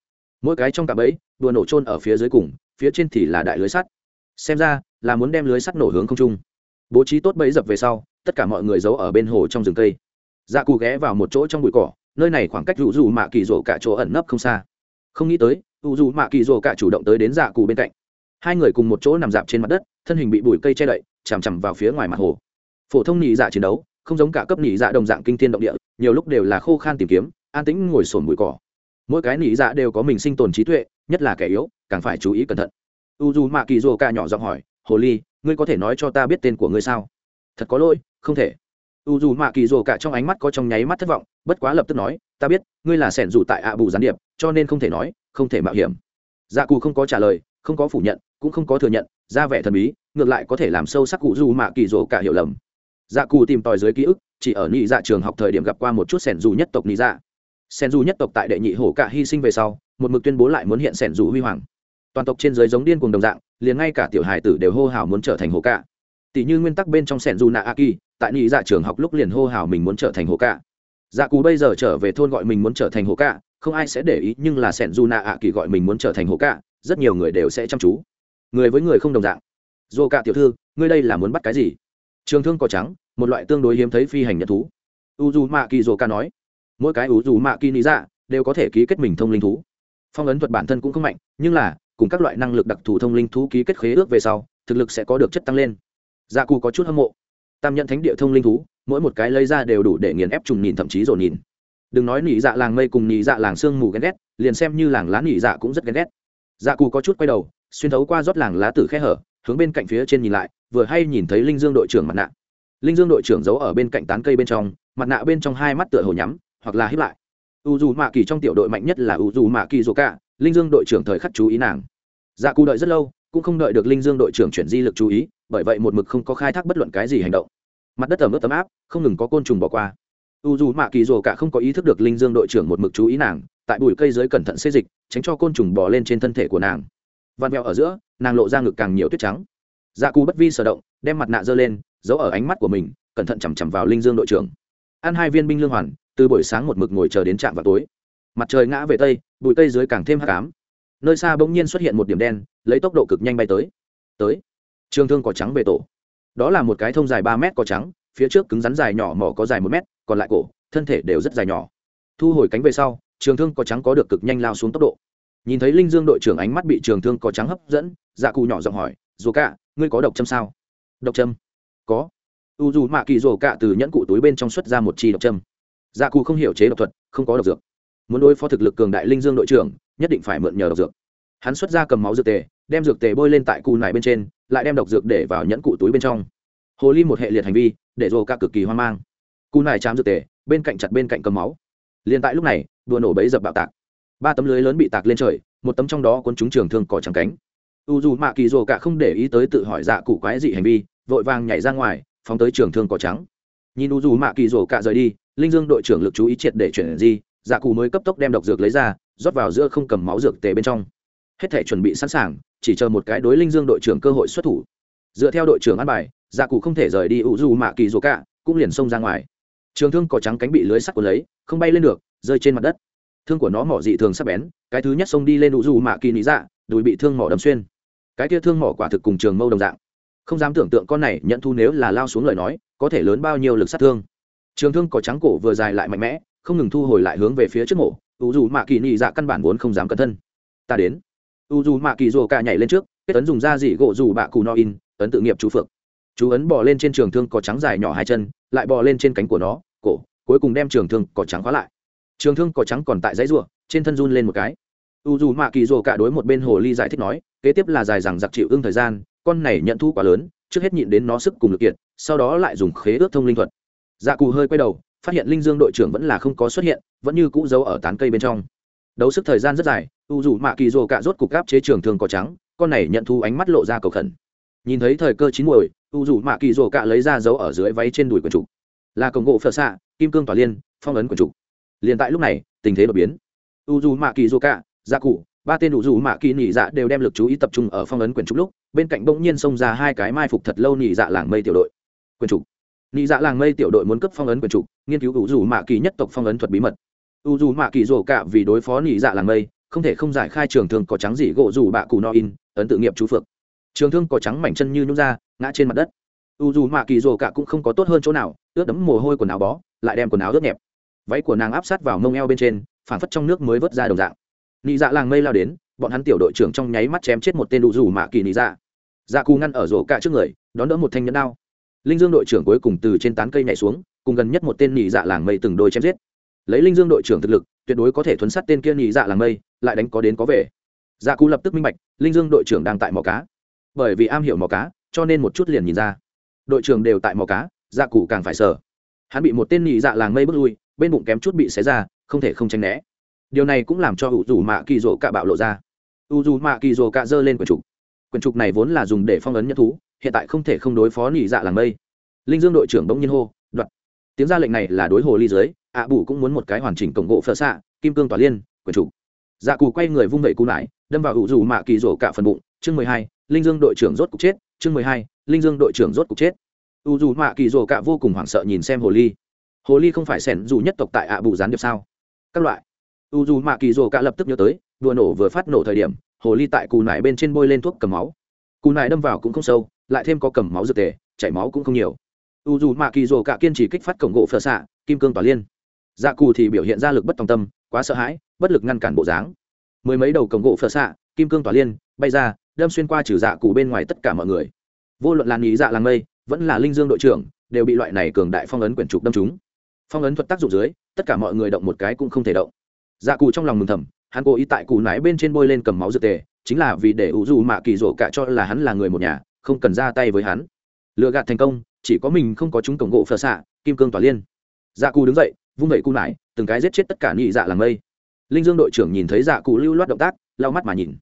S1: Mỗi cái trong cả bẫy đùa nổ trôn ở phía dưới cùng, phía trên thì là đại lưới sắt. Xem ra, là muốn đem lưới sắt nổ hướng không trung. Bố trí tốt bẫy dập về sau, tất cả mọi người giấu ở bên hồ trong rừng cây. Dạ cù ghé vào một chỗ trong bụi cỏ, nơi này khoảng cách u dù mạ kỳ rồ cả chỗ ẩn nấp không xa. Không nghĩ tới u dù mạ kỳ rồ cả chủ động tới đến dạ cụ bên cạnh. Hai người cùng một chỗ nằm dạp trên mặt đất, thân hình bị bụi cây che đậy, chằm chằm vào phía ngoài mặt hồ. Phổ thông nhị dạ chiến đấu, không giống cả cấp nhị dạ đồng dạng kinh thiên động địa, nhiều lúc đều là khô khan tìm kiếm, an tĩnh ngồi sồn bụi cỏ. Mỗi cái nhị dạ đều có mình sinh tồn trí tuệ, nhất là kẻ yếu, càng phải chú ý cẩn thận. U dù mạ kỳ rồ cả nhỏ giọng hỏi, hồ ly, ngươi có thể nói cho ta biết tên của ngươi sao? Thật có lỗi, không thể. U dù mạ kỳ rồ cả trong ánh mắt có trong nháy mắt thất vọng, bất quá lập tức nói, ta biết, ngươi là sẻn dù tại ạ bù gián điệp, cho nên không thể nói không thể mạo hiểm dạ cù không có trả lời, không có phủ nhận, cũng không có thừa nhận, ra vẻ thần bí, ngược lại có thể làm sâu sắc cụ dù mạ kỳ rỗ cả hiểu lầm dạ cù tìm tòi dưới ký ức, chỉ ở nhị dạ trường học thời điểm gặp qua một chút sẻn dù nhất tộc nhị dạ sẻn dù nhất tộc tại đệ nhị hổ cả hy sinh về sau, một mực tuyên bố lại muốn hiện sẻn dù huy hoàng toàn tộc trên giới giống điên cùng đồng dạng, liền ngay cả tiểu hài tử đều hô hào muốn trở thành hổ cả tỷ như nguyên tắc bên trong sẻn dù nạ a kỳ tại nhị dạ trường học lúc liền hô hào mình muốn trở thành hồ cả. dạ cù bây giờ trở về thôn gọi mình muốn trở thành hồ cả không ai sẽ để ý, nhưng là sẻn dù nạ a kỳ gọi mình muốn trở thành hồ cạ, rất nhiều người đều sẽ chăm chú. Người với người không đồng dạng. Dô cạ tiểu thư, ngươi đây là muốn bắt cái gì? Trường thương cỏ trắng, một loại tương đối hiếm thấy phi hành nhật thú. U dù mạ kỳ dô ca nói. Mỗi cái u dù mạ kỳ lý dạ đều có thể ký kết mình thông linh thú. Phong ấn thuật bản thân cũng không mạnh, nhưng là, cùng các loại năng lực đặc thù thông linh thú ký kết khế ước về sau, thực lực sẽ có được chất tăng lên. Gia cù có chút hâm mộ. Tam nhận thánh địa thông linh thú, mỗi một cái lấy ra đều đủ để nghiền ép trùng nhìn thậm chí rồi nhìn đừng nói nỉ dạ làng mây cùng nỉ dạ làng sương mù ghen ghét, liền xem như làng lá nỉ dạ cũng rất ghen ghét. Dạ cù có chút quay đầu, xuyên thấu qua rót làng lá tử khe hở, hướng bên cạnh phía trên nhìn lại, vừa hay nhìn thấy linh dương đội trưởng mặt nạ. Linh dương đội trưởng giấu ở bên cạnh tán cây bên trong, mặt nạ bên trong hai mắt tựa hồ nhắm, hoặc là hít lại. U dù mạ kỳ trong tiểu đội mạnh nhất là u dù mạ kỳ dô cả linh dương đội trưởng thời khắc chú ý nàng. Dạ cù đợi rất lâu, cũng không đợi được linh dương đội trưởng chuyển di lực chú ý, bởi vậy một mực không có khai thác bất luận cái gì hành động. Mặt đất ẩm ướt tấm áp, không ngừng có côn trùng bỏ qua u dù mạ kỳ rồ cả không có ý thức được linh dương đội trưởng một mực chú ý nàng, tại bụi cây dưới cẩn thận xê dịch, tránh cho côn trùng bò lên trên thân thể của nàng. Vạt mèo ở giữa, nàng lộ ra ngực càng nhiều tuyết trắng. Dạ cù bất vi sở động, đem mặt nạ giơ lên, giấu ở ánh mắt của mình, cẩn thận chằm chằm vào linh dương đội trưởng. Ăn hai viên binh lương hoàn, từ buổi sáng một mực ngồi chờ đến trạm vào tối. Mặt trời ngã về tây, bụi cây dưới càng thêm hắc ám. Nơi xa bỗng nhiên xuất hiện một điểm đen, lấy tốc độ cực nhanh bay tới. Tới. Trường thương cỏ trắng về tổ. Đó là một cái thông dài ba mét cỏ trắng phía trước cứng rắn dài nhỏ mỏ có dài một mét, còn lại cổ, thân thể đều rất dài nhỏ. Thu hồi cánh về sau, trường thương có trắng có được cực nhanh lao xuống tốc độ. Nhìn thấy linh dương đội trưởng ánh mắt bị trường thương có trắng hấp dẫn dạ cụ nhỏ giọng hỏi, dù cả ngươi có độc châm sao? Độc châm? Có. U dù mạ kỳ rồ cạ từ nhẫn cụ túi bên trong xuất ra một chi độc châm. Dạ cụ không hiểu chế độc thuật, không có độc dược. Muốn đối phó thực lực cường đại linh dương đội trưởng, nhất định phải mượn nhờ độc dược. Hắn xuất ra cầm máu dược tề, đem dược tề bôi lên tại cụ này bên trên, lại đem độc dược để vào nhẫn cụ túi bên trong hồ ly một hệ liệt hành vi để rồ ca cực kỳ hoang mang Cú này chám dược tề, bên cạnh chặt bên cạnh cầm máu liền tại lúc này đùa nổ bấy dập bạo tạc ba tấm lưới lớn bị tạc lên trời một tấm trong đó cuốn trúng trường thương cỏ trắng cánh u dù mạ kỳ rồ cả không để ý tới tự hỏi dạ cụ quái dị hành vi vội vàng nhảy ra ngoài phóng tới trường thương cỏ trắng nhìn u dù mạ kỳ rồ cả rời đi linh dương đội trưởng lực chú ý triệt để chuyển di dạ cụ mới cấp tốc đem độc dược lấy ra rót vào giữa không cầm máu dược tề bên trong hết thể chuẩn bị sẵn sàng chỉ chờ một cái đối linh dương đội trưởng cơ hội xuất thủ dựa theo đội trưởng an bài dạ cụ không thể rời đi ủ dù mạ kỳ rồ cả cũng liền xông ra ngoài. Trường thương cỏ trắng cánh bị lưới sắt của lấy, không bay lên được, rơi trên mặt đất. Thương của nó mỏ dị thường sắp bén, cái thứ nhất xông đi lên ủ dù mạ kỳ lý dạ đùi bị thương mỏ đầm xuyên. Cái kia thương mỏ quả thực cùng trường mâu đồng dạng. Không dám tưởng tượng con này nhận thu nếu là lao xuống lời nói, có thể lớn bao nhiêu lực sát thương. Trường thương cỏ trắng cổ vừa dài lại mạnh mẽ, không ngừng thu hồi lại hướng về phía trước mổ. U dù mạ kỳ nị dạ căn bản vốn không dám cẩn thân. Ta đến. U dù mạ kỳ rồ cả nhảy lên trước, kết tấn dùng da dị gỗ dù bạ cù no in tấn tự nghiệp chú phượng chú ấn bò lên trên trường thương có trắng dài nhỏ hai chân, lại bò lên trên cánh của nó, cổ, cuối cùng đem trường thương có trắng khóa lại. Trường thương có trắng còn tại dãy ruộng trên thân run lên một cái. U dù mạ kỳ rồ cả đối một bên hồ ly giải thích nói, kế tiếp là dài rằng giặc chịu ưng thời gian, con này nhận thu quá lớn, trước hết nhịn đến nó sức cùng lực kiệt, sau đó lại dùng khế ước thông linh thuật. Dạ cù hơi quay đầu, phát hiện linh dương đội trưởng vẫn là không có xuất hiện, vẫn như cũ giấu ở tán cây bên trong. Đấu sức thời gian rất dài, u dù mạ kỳ rồ cạ rốt cục gáp chế trường thương cỏ trắng, con này nhận thu ánh mắt lộ ra cầu khẩn nhìn thấy thời cơ chín muồi, u dù mạ kỳ rổ cạ lấy ra dấu ở dưới váy trên đùi quần trục. Là cổng gỗ phở xạ, kim cương tỏa liên, phong ấn quần trục. Liền tại lúc này, tình thế đột biến. U dù mạ kỳ rổ cạ gia cụ, ba tên u dù mạ kỳ nhị dạ đều đem lực chú ý tập trung ở phong ấn quyển trục lúc, bên cạnh bỗng nhiên xông ra hai cái mai phục thật lâu nhị dạ làng mây tiểu đội. Quyển trục. Nhị dạ làng mây tiểu đội muốn cấp phong ấn quyển trục, nghiên cứu u dù mạ kỳ nhất tộc phong ấn thuật bí mật. U dù mạ kỳ rổ cạ vì đối phó nhị dạ làng mây, không thể không giải khai trường thường có trắng gì gỗ dù bạ cù no in, ấn tự nghiệp chú phượng trường thương có trắng mảnh chân như nhún ra, ngã trên mặt đất. U dù mạ kỳ rồ cả cũng không có tốt hơn chỗ nào, ướt đấm mồ hôi quần áo bó, lại đem quần áo ướt nhẹp. Váy của nàng áp sát vào mông eo bên trên phản phất trong nước mới vớt ra đồng dạng. Nị dạ làng mây lao đến, bọn hắn tiểu đội trưởng trong nháy mắt chém chết một tên u dù mạ kỳ nị dạ. Dạ cù ngăn ở rổ cả trước người, đón đỡ một thanh nhẫn đao. Linh dương đội trưởng cuối cùng từ trên tán cây nhảy xuống, cùng gần nhất một tên nị dạ làng mây từng đôi chém giết. Lấy linh dương đội trưởng thực lực, tuyệt đối có thể thuấn sát tên kia nhị dạ làng mây, lại đánh có đến có về. Dạ cù lập tức minh bạch, linh dương đội trưởng đang tại mỏ cá bởi vì am hiểu mò cá, cho nên một chút liền nhìn ra. Đội trưởng đều tại mò cá dạ cụ càng phải sợ hắn bị một tên nhị dạ làng mây bước lui, bên bụng kém chút bị xé ra, không thể không tranh né. Điều này cũng làm cho ủ dù mạ kỳ rỗ cạ bạo lộ ra. U dù mạ kỳ rỗ cạ giơ lên quần trục. Quần trục này vốn là dùng để phong ấn nhân thú, hiện tại không thể không đối phó nhị dạ làng mây. Linh dương đội trưởng bỗng nhiên hô, đoạt. Tiếng ra lệnh này là đối hồ ly dưới, ạ à bù cũng muốn một cái hoàn chỉnh cổng gỗ phở xạ, kim cương tỏa liên, quyền chủ dạ cù quay người vung vẩy cú nải đâm vào ủ dù mạ kỳ rổ cả phần bụng, chương mười hai, linh dương đội trưởng rốt cục chết, chương mười hai, linh dương đội trưởng rốt cục chết. U dù mạ kỳ rổ cả vô cùng hoảng sợ nhìn xem hồ ly. Hồ ly không phải sẻn dù nhất tộc tại ạ bù gián điệp sao? Các loại. U dù mạ kỳ rổ cả lập tức nhớ tới, đùa nổ vừa phát nổ thời điểm, hồ ly tại cù nải bên trên bôi lên thuốc cầm máu. Cù nải đâm vào cũng không sâu, lại thêm có cầm máu dược tề, chảy máu cũng không nhiều. U dù mạ kỳ rổ cả kiên trì kích phát cổng gỗ phở xạ, kim cương tỏa liên. Dạ cù thì biểu hiện ra lực bất tòng tâm, quá sợ hãi, bất lực ngăn cản bộ dáng mười mấy đầu cổng gỗ phở xạ, kim cương tỏa liên, bay ra, đâm xuyên qua trừ dạ cụ bên ngoài tất cả mọi người. Vô luận làn ý dạ làng mây, vẫn là linh dương đội trưởng, đều bị loại này cường đại phong ấn quyển trục đâm trúng. phong ấn thuật tác dụng dưới, tất cả mọi người động một cái cũng không thể động. Dạ cụ trong lòng mừng thầm, hắn cố ý tại cụ nái bên trên bôi lên cầm máu dược tề, chính là vì để ủ dù mạ kỳ rổ cả cho là hắn là người một nhà, không cần ra tay với hắn. Lựa gạt thành công, chỉ có mình không có chúng cổng gỗ phờ xạ, kim cương tỏa liên. Dạ cụ đứng dậy, vung vẩy cụ nải từng cái giết chết tất cả nhị dạ làng mây linh dương đội trưởng nhìn thấy dạ cụ lưu loát động tác, lau mắt mà nhìn.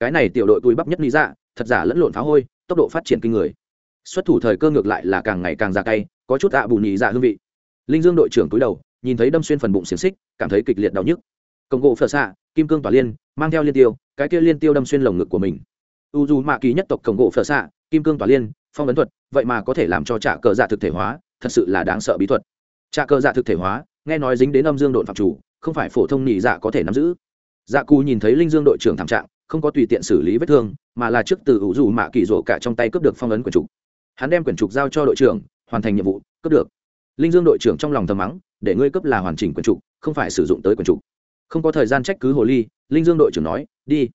S1: Cái này tiểu đội túi bắp nhất lý dạ thật giả lẫn lộn phá hôi, tốc độ phát triển kinh người. Xuất thủ thời cơ ngược lại là càng ngày càng ra cay, có chút ạ bù nhị dạ hương vị. Linh dương đội trưởng túi đầu, nhìn thấy đâm xuyên phần bụng xiềng xích, cảm thấy kịch liệt đau nhức. Cổng gỗ phở xạ, kim cương tỏa liên, mang theo liên tiêu, cái kia liên tiêu đâm xuyên lồng ngực của mình. U dù mạ kỳ nhất tộc cổng gỗ phở xạ, kim cương tỏa liên, phong ấn thuật, vậy mà có thể làm cho trả cờ dạ thực thể hóa, thật sự là đáng sợ bí thuật. Trả cờ dạ thực thể hóa, nghe nói dính đến âm dương đội phạm chủ không phải phổ thông nhị dạ có thể nắm giữ. Dạ cù nhìn thấy linh dương đội trưởng thảm trạng, không có tùy tiện xử lý vết thương, mà là trước từ ủ dù mạ kỳ rổ cả trong tay cướp được phong ấn quyển trục. Hắn đem quyển trục giao cho đội trưởng, hoàn thành nhiệm vụ, cướp được. Linh dương đội trưởng trong lòng thầm mắng, để ngươi cướp là hoàn chỉnh quyển trục, không phải sử dụng tới quyển trục. Không có thời gian trách cứ hồ ly, linh dương đội trưởng nói, đi,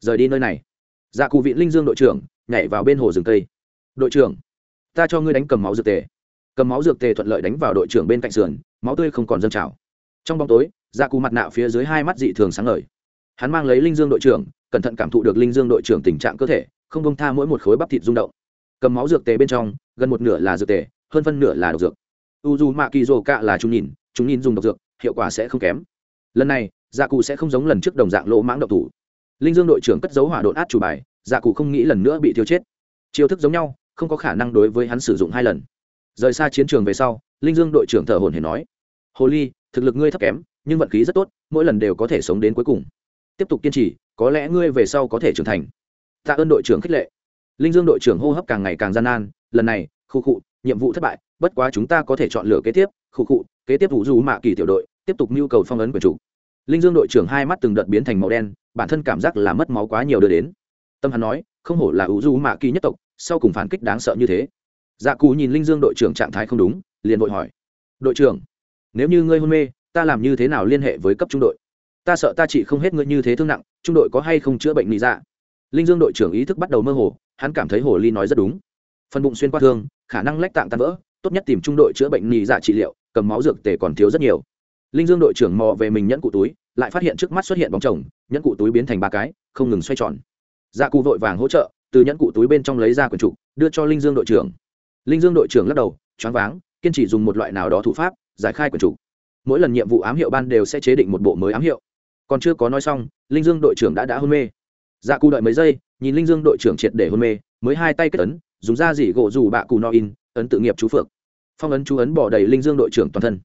S1: rời đi nơi này. Dạ cụ vị linh dương đội trưởng, nhảy vào bên hồ rừng cây. Đội trưởng, ta cho ngươi đánh cầm máu dược tề. Cầm máu dược tề thuận lợi đánh vào đội trưởng bên cạnh sườn, máu tươi không còn dâng trào. Trong bóng tối dạ cụ mặt nạ phía dưới hai mắt dị thường sáng ngời. Hắn mang lấy linh dương đội trưởng, cẩn thận cảm thụ được linh dương đội trưởng tình trạng cơ thể, không bông tha mỗi một khối bắp thịt rung động. Cầm máu dược tề bên trong, gần một nửa là dược tề, hơn phân nửa là độc dược. U dù mạ kỳ rồ cạ là chúng nhìn chúng nhìn dùng độc dược, hiệu quả sẽ không kém. Lần này dạ cụ sẽ không giống lần trước đồng dạng lỗ mãng độc thủ. Linh dương đội trưởng cất dấu hỏa độn át chủ bài dạ cụ không nghĩ lần nữa bị thiêu chết. Chiêu thức giống nhau, không có khả năng đối với hắn sử dụng hai lần. Rời xa chiến trường về sau, linh dương đội trưởng thở hồn hển nói, hồ ly, thực lực ngươi thấp kém nhưng vận khí rất tốt, mỗi lần đều có thể sống đến cuối cùng. Tiếp tục kiên trì, có lẽ ngươi về sau có thể trưởng thành. Tạ ơn đội trưởng khích lệ. Linh dương đội trưởng hô hấp càng ngày càng gian nan, lần này, khu khụ nhiệm vụ thất bại, bất quá chúng ta có thể chọn lựa kế tiếp, khu khụ kế tiếp vụ du mạ kỳ tiểu đội, tiếp tục nhu cầu phong ấn quyền chủ. Linh dương đội trưởng hai mắt từng đợt biến thành màu đen, bản thân cảm giác là mất máu quá nhiều đưa đến. Tâm hắn nói, không hổ là ủ du mạ kỳ nhất tộc, sau cùng phản kích đáng sợ như thế. Dạ cù nhìn linh dương đội trưởng trạng thái không đúng, liền vội hỏi. Đội trưởng, nếu như ngươi hôn mê ta làm như thế nào liên hệ với cấp trung đội? Ta sợ ta chỉ không hết ngươi như thế thương nặng, trung đội có hay không chữa bệnh lý dạ? Linh dương đội trưởng ý thức bắt đầu mơ hồ, hắn cảm thấy hồ ly nói rất đúng. Phần bụng xuyên qua thương, khả năng lách tạng tan vỡ, tốt nhất tìm trung đội chữa bệnh nhị dạ trị liệu, cầm máu dược tề còn thiếu rất nhiều. Linh dương đội trưởng mò về mình nhẫn cụ túi, lại phát hiện trước mắt xuất hiện bóng chồng, nhẫn cụ túi biến thành ba cái, không ngừng xoay tròn. Dạ cụ vội vàng hỗ trợ, từ nhẫn cụ túi bên trong lấy ra quyển trục đưa cho linh dương đội trưởng. Linh dương đội trưởng lắc đầu, choáng váng, kiên trì dùng một loại nào đó thủ pháp, giải khai quyển trục mỗi lần nhiệm vụ ám hiệu ban đều sẽ chế định một bộ mới ám hiệu. Còn chưa có nói xong, linh dương đội trưởng đã đã hôn mê. Dạ cụ đợi mấy giây, nhìn linh dương đội trưởng triệt để hôn mê, mới hai tay kết ấn, dùng da dỉ gỗ dù bạ cù no in, ấn tự nghiệp chú phượng. Phong ấn chú ấn bỏ đầy linh dương đội trưởng toàn thân.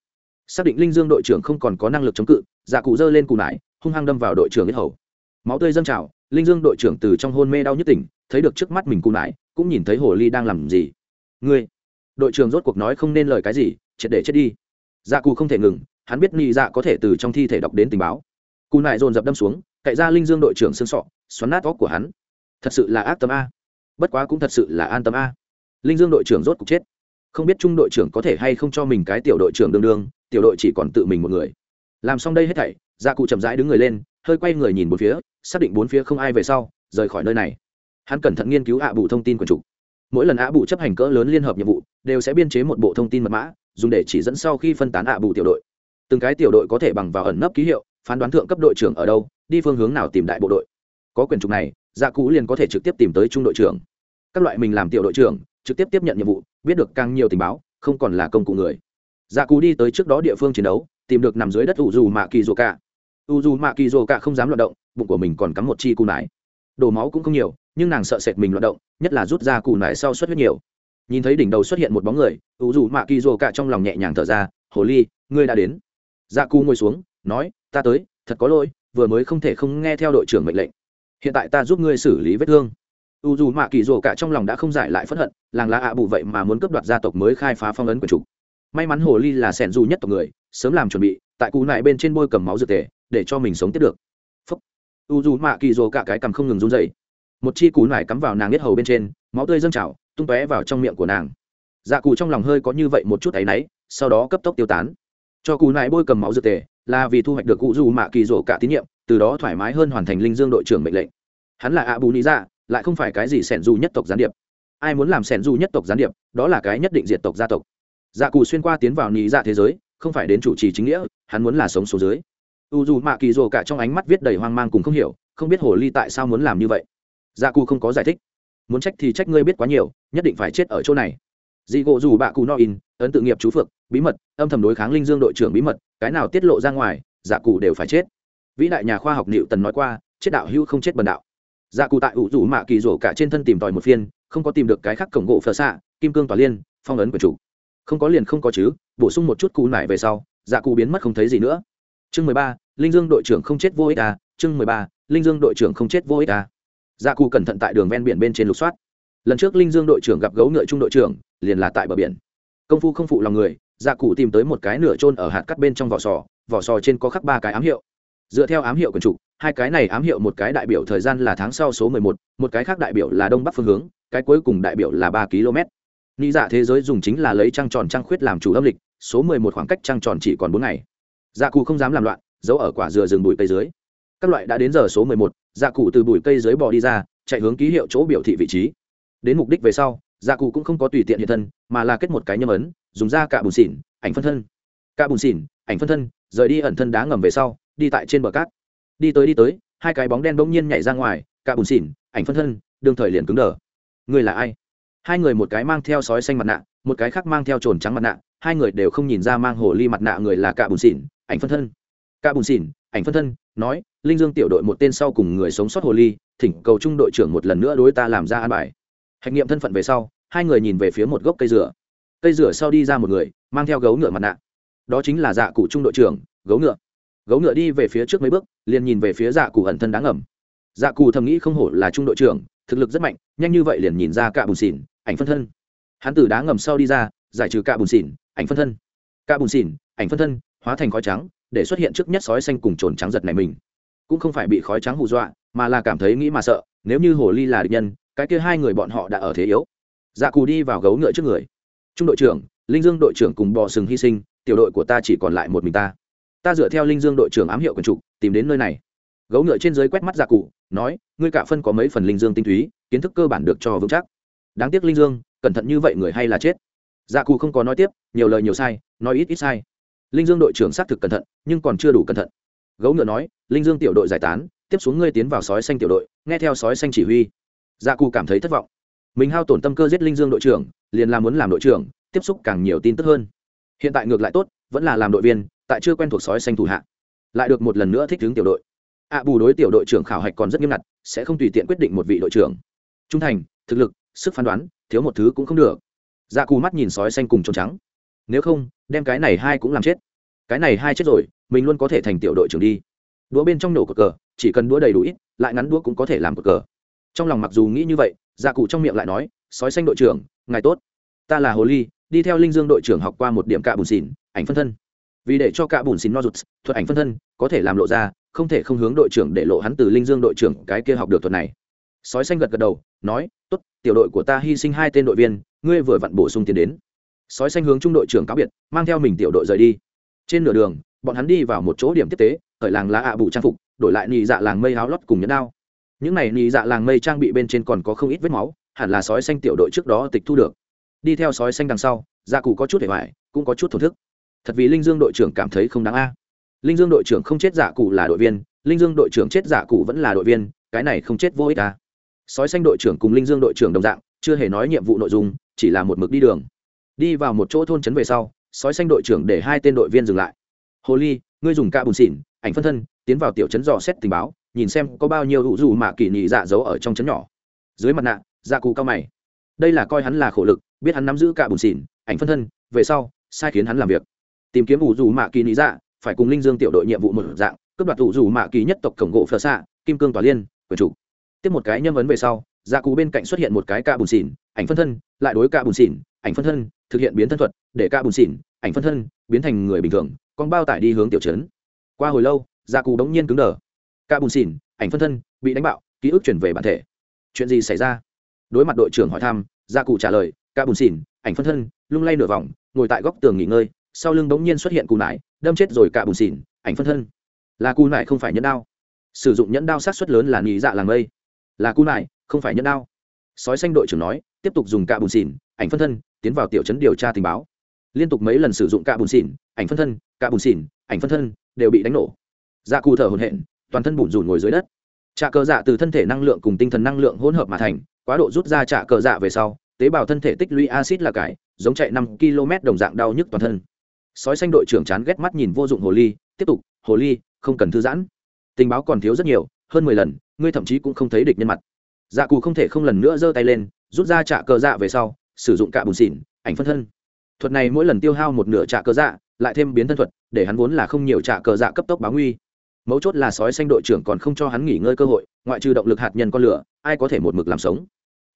S1: Xác định linh dương đội trưởng không còn có năng lực chống cự dạ cụ giơ lên cù nải, hung hăng đâm vào đội trưởng yết hầu. Máu tươi dâng trào, linh dương đội trưởng từ trong hôn mê đau nhất tỉnh, thấy được trước mắt mình cù nải, cũng nhìn thấy hồ ly đang làm gì. Ngươi. Đội trưởng rốt cuộc nói không nên lời cái gì, triệt để chết đi. Dạ cụ không thể ngừng hắn biết nhị dạ có thể từ trong thi thể đọc đến tình báo. Cù nại dồn dập đâm xuống, cậy ra linh dương đội trưởng xương sọ, xoắn nát óc của hắn. Thật sự là ác tâm a. Bất quá cũng thật sự là an tâm a. Linh dương đội trưởng rốt cục chết. Không biết trung đội trưởng có thể hay không cho mình cái tiểu đội trưởng đương đương, tiểu đội chỉ còn tự mình một người. Làm xong đây hết thảy gia cụ chậm rãi đứng người lên, hơi quay người nhìn bốn phía, xác định bốn phía không ai về sau, rời khỏi nơi này. Hắn cẩn thận nghiên cứu ạ bù thông tin quần chủ. Mỗi lần ạ bù chấp hành cỡ lớn liên hợp nhiệm vụ, đều sẽ biên chế một bộ thông tin mật mã, dùng để chỉ dẫn sau khi phân tán ạ bù tiểu đội từng cái tiểu đội có thể bằng vào ẩn nấp ký hiệu, phán đoán thượng cấp đội trưởng ở đâu, đi phương hướng nào tìm đại bộ đội. Có quyền trục này dạ cũ liền có thể trực tiếp tìm tới trung đội trưởng. Các loại mình làm tiểu đội trưởng, trực tiếp tiếp nhận nhiệm vụ, biết được càng nhiều tình báo, không còn là công cụ người. Dạ cũ đi tới trước đó địa phương chiến đấu, tìm được nằm dưới đất u dù mạ kỳ dô cả u dù mạ kỳ dô cả không dám loạt động, bụng của mình còn cắm một chi cù nải. Đổ máu cũng không nhiều, nhưng nàng sợ sệt mình loạt động, nhất là rút ra cù nải sau xuất huyết nhiều. Nhìn thấy đỉnh đầu xuất hiện một bóng người u dù mạ kỳ dô cả trong lòng nhẹ nhàng thở ra, hồ ly, ngươi đã đến dạ cù ngồi xuống, nói, ta tới, thật có lỗi, vừa mới không thể không nghe theo đội trưởng mệnh lệnh. Hiện tại ta giúp ngươi xử lý vết thương. U dù mạ kỳ rồ cả trong lòng đã không giải lại phẫn hận, làng lá ạ bù vậy mà muốn cướp đoạt gia tộc mới khai phá phong ấn của chủ. may mắn hồ ly là sẻn dù nhất tộc người, sớm làm chuẩn bị, tại cú nại bên trên bôi cầm máu dược tề, để cho mình sống tiếp được. Phúc. U dù mạ kỳ rồ cả cái cằm không ngừng run dậy một chi cú nải cắm vào nàng biết hầu bên trên, máu tươi dâng trào, tung tóe vào trong miệng của nàng. Dạ cù trong lòng hơi có như vậy một chút áy náy, sau đó cấp tốc tiêu tán cho cù nại bôi cầm máu dược tề, là vì thu hoạch được cụ dù mạ kỳ rồ cả tín nhiệm, từ đó thoải mái hơn hoàn thành linh dương đội trưởng mệnh lệnh. Hắn là ạ bù lý dạ lại không phải cái gì sẻn dù nhất tộc gián điệp. Ai muốn làm sẻn dù nhất tộc gián điệp, đó là cái nhất định diệt tộc gia tộc. Dạ cù xuyên qua tiến vào nhị dạ thế giới, không phải đến chủ trì chính nghĩa, hắn muốn là sống số dưới. U dù mạ kỳ rồ cả trong ánh mắt viết đầy hoang mang cùng không hiểu, không biết hồ ly tại sao muốn làm như vậy. Dạ cụ không có giải thích. Muốn trách thì trách ngươi biết quá nhiều, nhất định phải chết ở chỗ này dị gỗ dù bạ cụ no in, ấn tự nghiệp chú phượng bí mật, âm thầm đối kháng linh dương đội trưởng bí mật, cái nào tiết lộ ra ngoài dạ cụ đều phải chết. Vĩ đại nhà khoa học nịu tần nói qua, chết đạo hữu không chết bần đạo. Dạ cụ tại ủ rủ mạ kỳ rổ cả trên thân tìm tòi một phiên, không có tìm được cái khác cổng gỗ phở xạ, kim cương tòa liên, phong ấn của chủ. Không có liền không có chứ, bổ sung một chút cù nải về sau dạ cụ biến mất không thấy gì nữa. Chương mười ba, linh dương đội trưởng không chết vô ích à chương mười ba, linh dương đội trưởng không chết vô ích à. Dạ cụ cẩn thận tại đường ven biển bên trên lục soát lần trước linh dương đội trưởng gặp gấu ngựa trung đội trưởng, liền là tại bờ biển. Công phu không phụ lòng người dạ cụ tìm tới một cái nửa trôn ở hạt cắt bên trong vỏ sò vỏ sò trên có khắc ba cái ám hiệu. Dựa theo ám hiệu quần trục, hai cái này ám hiệu một cái đại biểu thời gian là tháng sau số mười một một cái khác đại biểu là đông bắc phương hướng, cái cuối cùng đại biểu là ba km. Nghĩ dạ thế giới dùng chính là lấy trăng tròn trăng khuyết làm chủ âm lịch, số mười một khoảng cách trăng tròn chỉ còn bốn ngày. Dạ cụ không dám làm loạn, giấu ở quả dừa rừng bụi cây dưới. Các loại đã đến giờ số mười một dạ cụ từ bụi cây dưới bò đi ra, chạy hướng ký hiệu chỗ biểu thị vị trí đến mục đích về sau dạ cụ cũng không có tùy tiện hiện thân, mà là kết một cái nhâm ấn, dùng ra cả bùn xỉn, ảnh phân thân. Cả bùn xỉn, ảnh phân thân, rời đi ẩn thân đá ngầm về sau, đi tại trên bờ cát. Đi tới đi tới, hai cái bóng đen bỗng nhiên nhảy ra ngoài cả bùn xỉn, ảnh phân thân, đương thời liền cứng đờ. Người là ai? Hai người một cái mang theo sói xanh mặt nạ, một cái khác mang theo trồn trắng mặt nạ, hai người đều không nhìn ra mang hồ ly mặt nạ người là cả bùn xỉn, ảnh phân thân. Cả bùn xỉn, ảnh phân thân, nói, linh dương tiểu đội một tên sau cùng người sống sót hồ ly, thỉnh cầu trung đội trưởng một lần nữa đối ta làm ra an bài hạch nghiệm thân phận về sau, hai người nhìn về phía một gốc cây dừa. Cây dừa sau đi ra một người, mang theo gấu ngựa mặt nạ. Đó chính là dạ cụ trung đội trưởng, gấu ngựa. Gấu ngựa đi về phía trước mấy bước, liền nhìn về phía dạ cụ ẩn thân đáng ngầm. Dạ cụ thầm nghĩ không hổ là trung đội trưởng, thực lực rất mạnh, nhanh như vậy liền nhìn ra cả bùn xỉn, ảnh phân thân. Hắn từ đá ngầm sau đi ra, giải trừ cả bùn xỉn, ảnh phân thân. Cả bùn xỉn, ảnh phân thân, hóa thành khói trắng, để xuất hiện trước nhất sói xanh cùng trồn trắng giật này mình. Cũng không phải bị khói trắng hù dọa, mà là cảm thấy nghĩ mà sợ, nếu như hồ ly là địch nhân cái kia hai người bọn họ đã ở thế yếu. Dạ cù đi vào gấu ngựa trước người. Trung đội trưởng, linh dương đội trưởng cùng bò sừng hy sinh, tiểu đội của ta chỉ còn lại một mình ta. Ta dựa theo linh dương đội trưởng ám hiệu quần trục, tìm đến nơi này. Gấu ngựa trên dưới quét mắt dạ cụ nói, ngươi cả phân có mấy phần linh dương tinh túy, kiến thức cơ bản được cho vững chắc. Đáng tiếc linh dương, cẩn thận như vậy người hay là chết. Dạ cụ không có nói tiếp, nhiều lời nhiều sai, nói ít ít sai. Linh dương đội trưởng xác thực cẩn thận, nhưng còn chưa đủ cẩn thận. Gấu ngựa nói, linh dương tiểu đội giải tán, tiếp xuống ngươi tiến vào sói xanh tiểu đội, nghe theo sói xanh chỉ huy dạ cụ cảm thấy thất vọng. Mình hao tổn tâm cơ giết linh dương đội trưởng, liền là muốn làm đội trưởng, tiếp xúc càng nhiều tin tức hơn. Hiện tại ngược lại tốt, vẫn là làm đội viên, tại chưa quen thuộc sói xanh thủ hạ. Lại được một lần nữa thích ứng tiểu đội. Ạ bù đối tiểu đội trưởng khảo hạch còn rất nghiêm ngặt, sẽ không tùy tiện quyết định một vị đội trưởng. Trung thành, thực lực, sức phán đoán, thiếu một thứ cũng không được. Dạ cù mắt nhìn sói xanh cùng trốn trắng. Nếu không, đem cái này hai cũng làm chết. Cái này hai chết rồi, mình luôn có thể thành tiểu đội trưởng đi. Đũa bên trong nổ cờ cờ, chỉ cần đũa đầy đủ ít, lại ngắn đũa cũng có thể làm cờ cờ trong lòng mặc dù nghĩ như vậy dạ cụ trong miệng lại nói, sói xanh đội trưởng, ngài tốt. Ta là hồ ly, đi theo linh dương đội trưởng học qua một điểm cạ bùn xỉn, ảnh phân thân. Vì để cho cạ bùn xỉn no rụt, thuật ảnh phân thân, có thể làm lộ ra, không thể không hướng đội trưởng để lộ hắn từ linh dương đội trưởng cái kia học được thuật này. Sói xanh gật gật đầu, nói, tốt, tiểu đội của ta hy sinh hai tên đội viên, ngươi vừa vặn bổ sung tiền đến. Sói xanh hướng trung đội trưởng cáo biệt, mang theo mình tiểu đội rời đi. Trên nửa đường, bọn hắn đi vào một chỗ điểm tiếp tế khởi làng lá ạ à bụ trang phục, đổi lại nị dạ làng mây áo lót cùng nhẫn đao những này nị dạ làng mây trang bị bên trên còn có không ít vết máu, hẳn là sói xanh tiểu đội trước đó tịch thu được. Đi theo sói xanh đằng sau gia cụ có chút để hoài, cũng có chút thổn thức. Thật vì linh dương đội trưởng cảm thấy không đáng a. À. Linh dương đội trưởng không chết giả cụ là đội viên, linh dương đội trưởng chết giả cụ vẫn là đội viên, cái này không chết vô ích à. sói xanh đội trưởng cùng linh dương đội trưởng đồng dạng, chưa hề nói nhiệm vụ nội dung, chỉ là một mực đi đường. Đi vào một chỗ thôn trấn về sau, sói xanh đội trưởng để hai tên đội viên dừng lại. Hồ ly, ngươi dùng ca bùn xỉn, ảnh phân thân, tiến vào tiểu trấn dò xét tình báo nhìn xem có bao nhiêu hữu dù mạ kỳ nhị dạ giấu ở trong chấn nhỏ. Dưới mặt nạ dạ cụ cao mày. Đây là coi hắn là khổ lực, biết hắn nắm giữ cả bùn xỉn, ảnh phân thân, về sau, sai khiến hắn làm việc. Tìm kiếm ủ dù mạ kỳ nhị dạ phải cùng linh dương tiểu đội nhiệm vụ một dạng, cướp đoạt ủ dù mạ kỳ nhất tộc cổng gỗ phở xạ kim cương tòa liên quyền chủ tiếp một cái nhân vấn về sau dạ cụ bên cạnh xuất hiện một cái ca bùn xỉn, ảnh phân thân, lại đối ca bùn xỉn, ảnh phân thân, thực hiện biến thân thuật, để ca bùn xỉn, ảnh phân thân biến thành người bình thường, con bao tải đi hướng tiểu trấn. Qua hồi lâu dạ cụ đống nhiên cứng đờ ca bùn xỉn, ảnh phân thân, bị đánh bạo, ký ức chuyển về bản thể. Chuyện gì xảy ra? Đối mặt đội trưởng hỏi thăm gia cụ trả lời ca bùn xỉn, ảnh phân thân, lung lay nửa vòng, ngồi tại góc tường nghỉ ngơi, sau lưng bỗng nhiên xuất hiện cù nải, đâm chết rồi cả bùn xỉn, ảnh phân thân. Là cù nải không phải nhẫn đao. Sử dụng nhẫn đao sát xuất lớn là nhị dạ làng mây. Là cù nải, không phải nhẫn đao. Sói xanh đội trưởng nói, tiếp tục dùng cả bùn xỉn, ảnh phân thân, tiến vào tiểu trấn điều tra tình báo. Liên tục mấy lần sử dụng cả bùn xỉn, ảnh phân thân, cả bùn xỉn, ảnh phân thân, đều bị đánh nổ. Gia cụ thở hồn hện toàn thân bùn rùn ngồi dưới đất. Trà cờ dạ từ thân thể năng lượng cùng tinh thần năng lượng hỗn hợp mà thành, quá độ rút ra trà cờ dạ về sau, tế bào thân thể tích lũy acid là cải, giống chạy năm km đồng dạng đau nhức toàn thân. Sói xanh đội trưởng chán ghét mắt nhìn vô dụng hồ ly, tiếp tục, hồ ly, không cần thư giãn. Tình báo còn thiếu rất nhiều, hơn mười lần, ngươi thậm chí cũng không thấy địch nhân mặt. Dạ cù không thể không lần nữa giơ tay lên, rút ra trạ cờ dạ về sau, sử dụng cả bùn xỉn, ảnh phân thân. Thuật này mỗi lần tiêu hao một nửa trạ cờ dạ lại thêm biến thân thuật, để hắn vốn là không nhiều trạ cờ dạ cấp tốc báo nguy mấu chốt là sói xanh đội trưởng còn không cho hắn nghỉ ngơi cơ hội, ngoại trừ động lực hạt nhân con lửa, ai có thể một mực làm sống.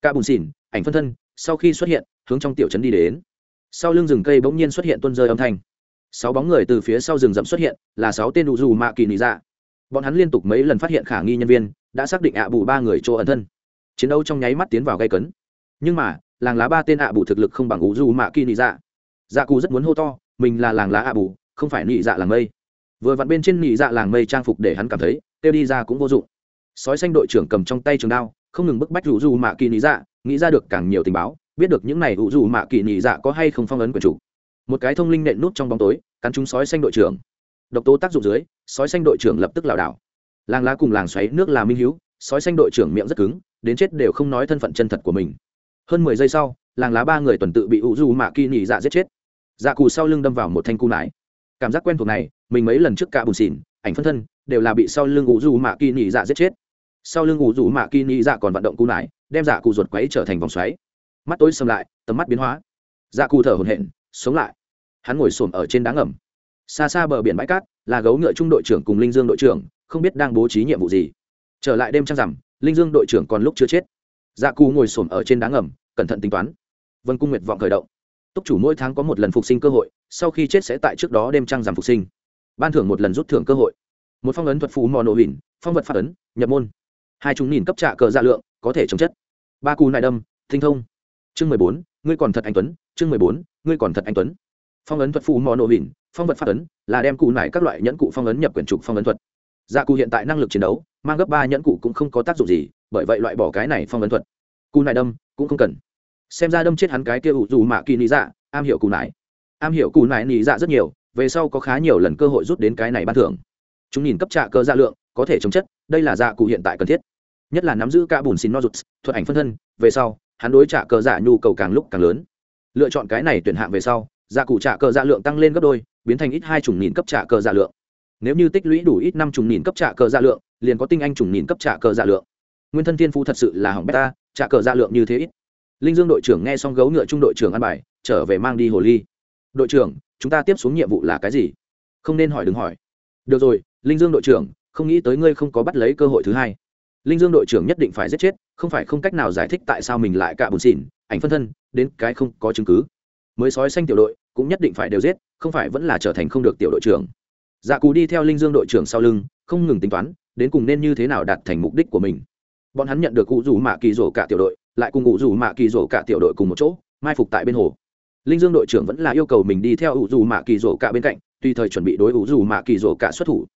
S1: Cả bùn xỉn, ảnh phân thân, sau khi xuất hiện, hướng trong tiểu trấn đi đến. Sau lưng rừng cây bỗng nhiên xuất hiện tuân rơi âm thanh. Sáu bóng người từ phía sau rừng rậm xuất hiện, là sáu tên đủ dù mạ kỳ nị dạ. Bọn hắn liên tục mấy lần phát hiện khả nghi nhân viên, đã xác định ạ bù ba người chỗ ẩn thân. Chiến đấu trong nháy mắt tiến vào gây cấn. Nhưng mà, làng lá ba tên ạ bù thực lực không bằng ủ dù mạ kỳ nị dạ. Dạ cù rất muốn hô to, mình là làng lá ạ bù, không phải nị dạ làng mây vừa vặn bên trên nhị dạ làng mây trang phục để hắn cảm thấy, kêu đi ra cũng vô dụng. Sói xanh đội trưởng cầm trong tay trường đao, không ngừng bức bách rủ dù mạ kỳ nhị dạ nghĩ ra được càng nhiều tình báo, biết được những này rủ dù mạ kỳ nhị dạ có hay không phong ấn quyền chủ. Một cái thông linh nện nút trong bóng tối, cắn chúng sói xanh đội trưởng. Độc tố tác dụng dưới, sói xanh đội trưởng lập tức lảo đảo. Làng lá cùng làng xoáy nước là minh hữu sói xanh đội trưởng miệng rất cứng, đến chết đều không nói thân phận chân thật của mình. Hơn mười giây sau, làng lá ba người tuần tự bị ủ dù mạ kỳ nhị dạ giết chết. Dạ cù sau lưng đâm vào một thanh cung nải cảm giác quen thuộc này, mình mấy lần trước cả bùn xỉn, ảnh phân thân, đều là bị sau lưng ủ dù mạ kỳ nhị dạ giết chết. Sau lưng ủ dù mạ kỳ nhị dạ còn vận động cú nải, đem dạ cụ ruột quấy trở thành vòng xoáy. Mắt tối xâm lại, tầm mắt biến hóa. Dạ cụ thở hồn hển, sống lại. Hắn ngồi xổm ở trên đá ngầm. Xa xa bờ biển bãi cát, là gấu ngựa trung đội trưởng cùng linh dương đội trưởng, không biết đang bố trí nhiệm vụ gì. Trở lại đêm trăng rằm, linh dương đội trưởng còn lúc chưa chết. Dạ cù ngồi xổm ở trên đá ngầm, cẩn thận tính toán. Vân cung nguyệt vọng khởi động túc chủ mỗi tháng có một lần phục sinh cơ hội, sau khi chết sẽ tại trước đó đêm trăng giảm phục sinh. Ban thưởng một lần rút thưởng cơ hội. Một phong ấn thuật phú mò nổ hủy phong vật phát ấn, nhập môn. Hai chúng nhìn cấp trạ cờ dạ lượng, có thể chống chất. Ba cù nại đâm, tinh thông. Chương mười bốn, ngươi còn thật anh tuấn, chương mười bốn, ngươi còn thật anh tuấn. Phong ấn thuật phù mò nổ hủy phong vật phát ấn, là đem cụ nải các loại nhẫn cụ phong ấn nhập quyển trục phong ấn thuật. Dạ cụ hiện tại năng lực chiến đấu, mang gấp ba nhẫn cụ cũng không có tác dụng gì, bởi vậy loại bỏ cái này phong ấn thuật. Cụ nải đâm cũng không cần xem ra đâm chết hắn cái kia ủ dù mạ kỳ nị dạ am hiểu cù nải. Am hiểu cù nải nị dạ rất nhiều, về sau có khá nhiều lần cơ hội rút đến cái này ban thưởng. Chúng nhìn cấp trạ cơ dạ lượng, có thể chống chất, đây là dạ cụ hiện tại cần thiết. Nhất là nắm giữ cả bùn xin nozuts, thuật ảnh phân thân, về sau, hắn đối trả cờ dạ nhu cầu càng lúc càng lớn. Lựa chọn cái này tuyển hạng về sau dạ cụ trả cờ dạ lượng tăng lên gấp đôi, biến thành ít hai chủng nghìn cấp trả cờ dạ lượng. Nếu như tích lũy đủ ít năm chủng nghìn cấp trả cờ dạ lượng, liền có tinh anh chủng nghìn cấp trả cờ dạ lượng. Nguyên thân thiên phú thật sự là hỏng beta trả cờ dạ lượng như thế ít linh dương đội trưởng nghe xong gấu ngựa trung đội trưởng ăn bài, trở về mang đi hồ ly. Đội trưởng, chúng ta tiếp xuống nhiệm vụ là cái gì? Không nên hỏi, đừng hỏi. Được rồi, linh dương đội trưởng, không nghĩ tới ngươi không có bắt lấy cơ hội thứ hai. Linh dương đội trưởng nhất định phải giết chết, không phải không cách nào giải thích tại sao mình lại cạ bùn xỉn, ảnh phân thân, đến cái không có chứng cứ. Mới sói xanh tiểu đội, cũng nhất định phải đều giết, không phải vẫn là trở thành không được tiểu đội trưởng. Dạ cù đi theo linh dương đội trưởng sau lưng, không ngừng tính toán, đến cùng nên như thế nào đạt thành mục đích của mình. Bọn hắn nhận được cụ rủ mạ kỳ rổ cả tiểu đội lại cùng ngụ dù mạ kỳ rổ cả tiểu đội cùng một chỗ, mai phục tại bên hồ. Linh dương đội trưởng vẫn là yêu cầu mình đi theo ủ dù mạ kỳ rổ cả bên cạnh, tùy thời chuẩn bị đối ủ dù mạ kỳ rổ cả xuất thủ.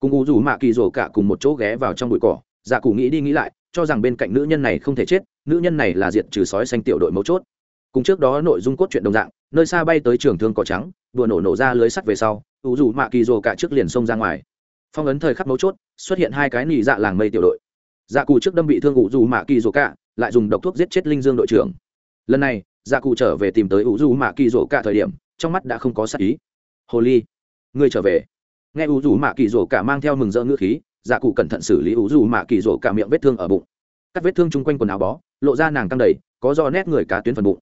S1: Cùng ủ dù mạ kỳ rổ cả cùng một chỗ ghé vào trong bụi cỏ dạ cụ nghĩ đi nghĩ lại, cho rằng bên cạnh nữ nhân này không thể chết, nữ nhân này là diệt trừ sói xanh tiểu đội mấu chốt. Cùng trước đó nội dung cốt truyện đồng dạng, nơi xa bay tới trường thương cỏ trắng, vừa nổ nổ ra lưới sắt về sau, ủ dù mạ kỳ rồ cả trước liền xông ra ngoài. Phong ấn thời khắc mấu chốt, xuất hiện hai cái nỉ dạ làng mây tiểu đội. Dạ cụ trước đâm bị thương ủ dù mạ kỳ rồ cả lại dùng độc thuốc giết chết linh dương đội trưởng. Lần này gia cụ trở về tìm tới u du mạ kỳ rổ cả thời điểm, trong mắt đã không có sắc ý. Hồ ly người trở về. Nghe u du mạ kỳ rổ cả mang theo mừng rỡ ngữ khí gia cụ cẩn thận xử lý u du mạ kỳ rổ cả miệng vết thương ở bụng. Các vết thương chung quanh quần áo bó, lộ ra nàng căng đầy, có do nét người cá tuyến phần bụng.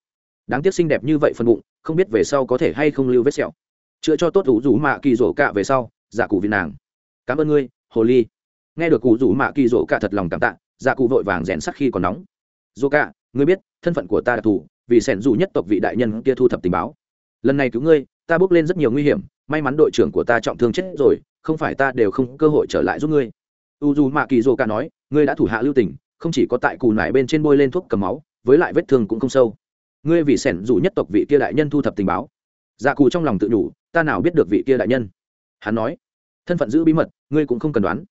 S1: Đáng tiếc xinh đẹp như vậy phần bụng, không biết về sau có thể hay không lưu vết sẹo. Chữa cho tốt u du mạ kỳ rổ cả về sau giả cụ vì nàng. Cảm ơn ngươi hồ ly nghe được cụ rủ mạ kỳ rổ cả thật lòng cảm tạ gia cụ vội vàng rèn sắc khi còn nóng dô cả, ngươi biết, thân phận của ta đặc thù, vì sẻn dù nhất tộc vị đại nhân kia thu thập tình báo. Lần này cứu ngươi, ta bước lên rất nhiều nguy hiểm, may mắn đội trưởng của ta trọng thương chết rồi, không phải ta đều không cơ hội trở lại giúp ngươi. U dù mạ kỳ dô cả nói, ngươi đã thủ hạ lưu tình, không chỉ có tại cù nải bên trên bôi lên thuốc cầm máu, với lại vết thương cũng không sâu. Ngươi vì sẻn dù nhất tộc vị kia đại nhân thu thập tình báo. Dạ cù trong lòng tự nhủ, ta nào biết được vị kia đại nhân? Hắn nói, thân phận giữ bí mật, ngươi cũng không cần đoán.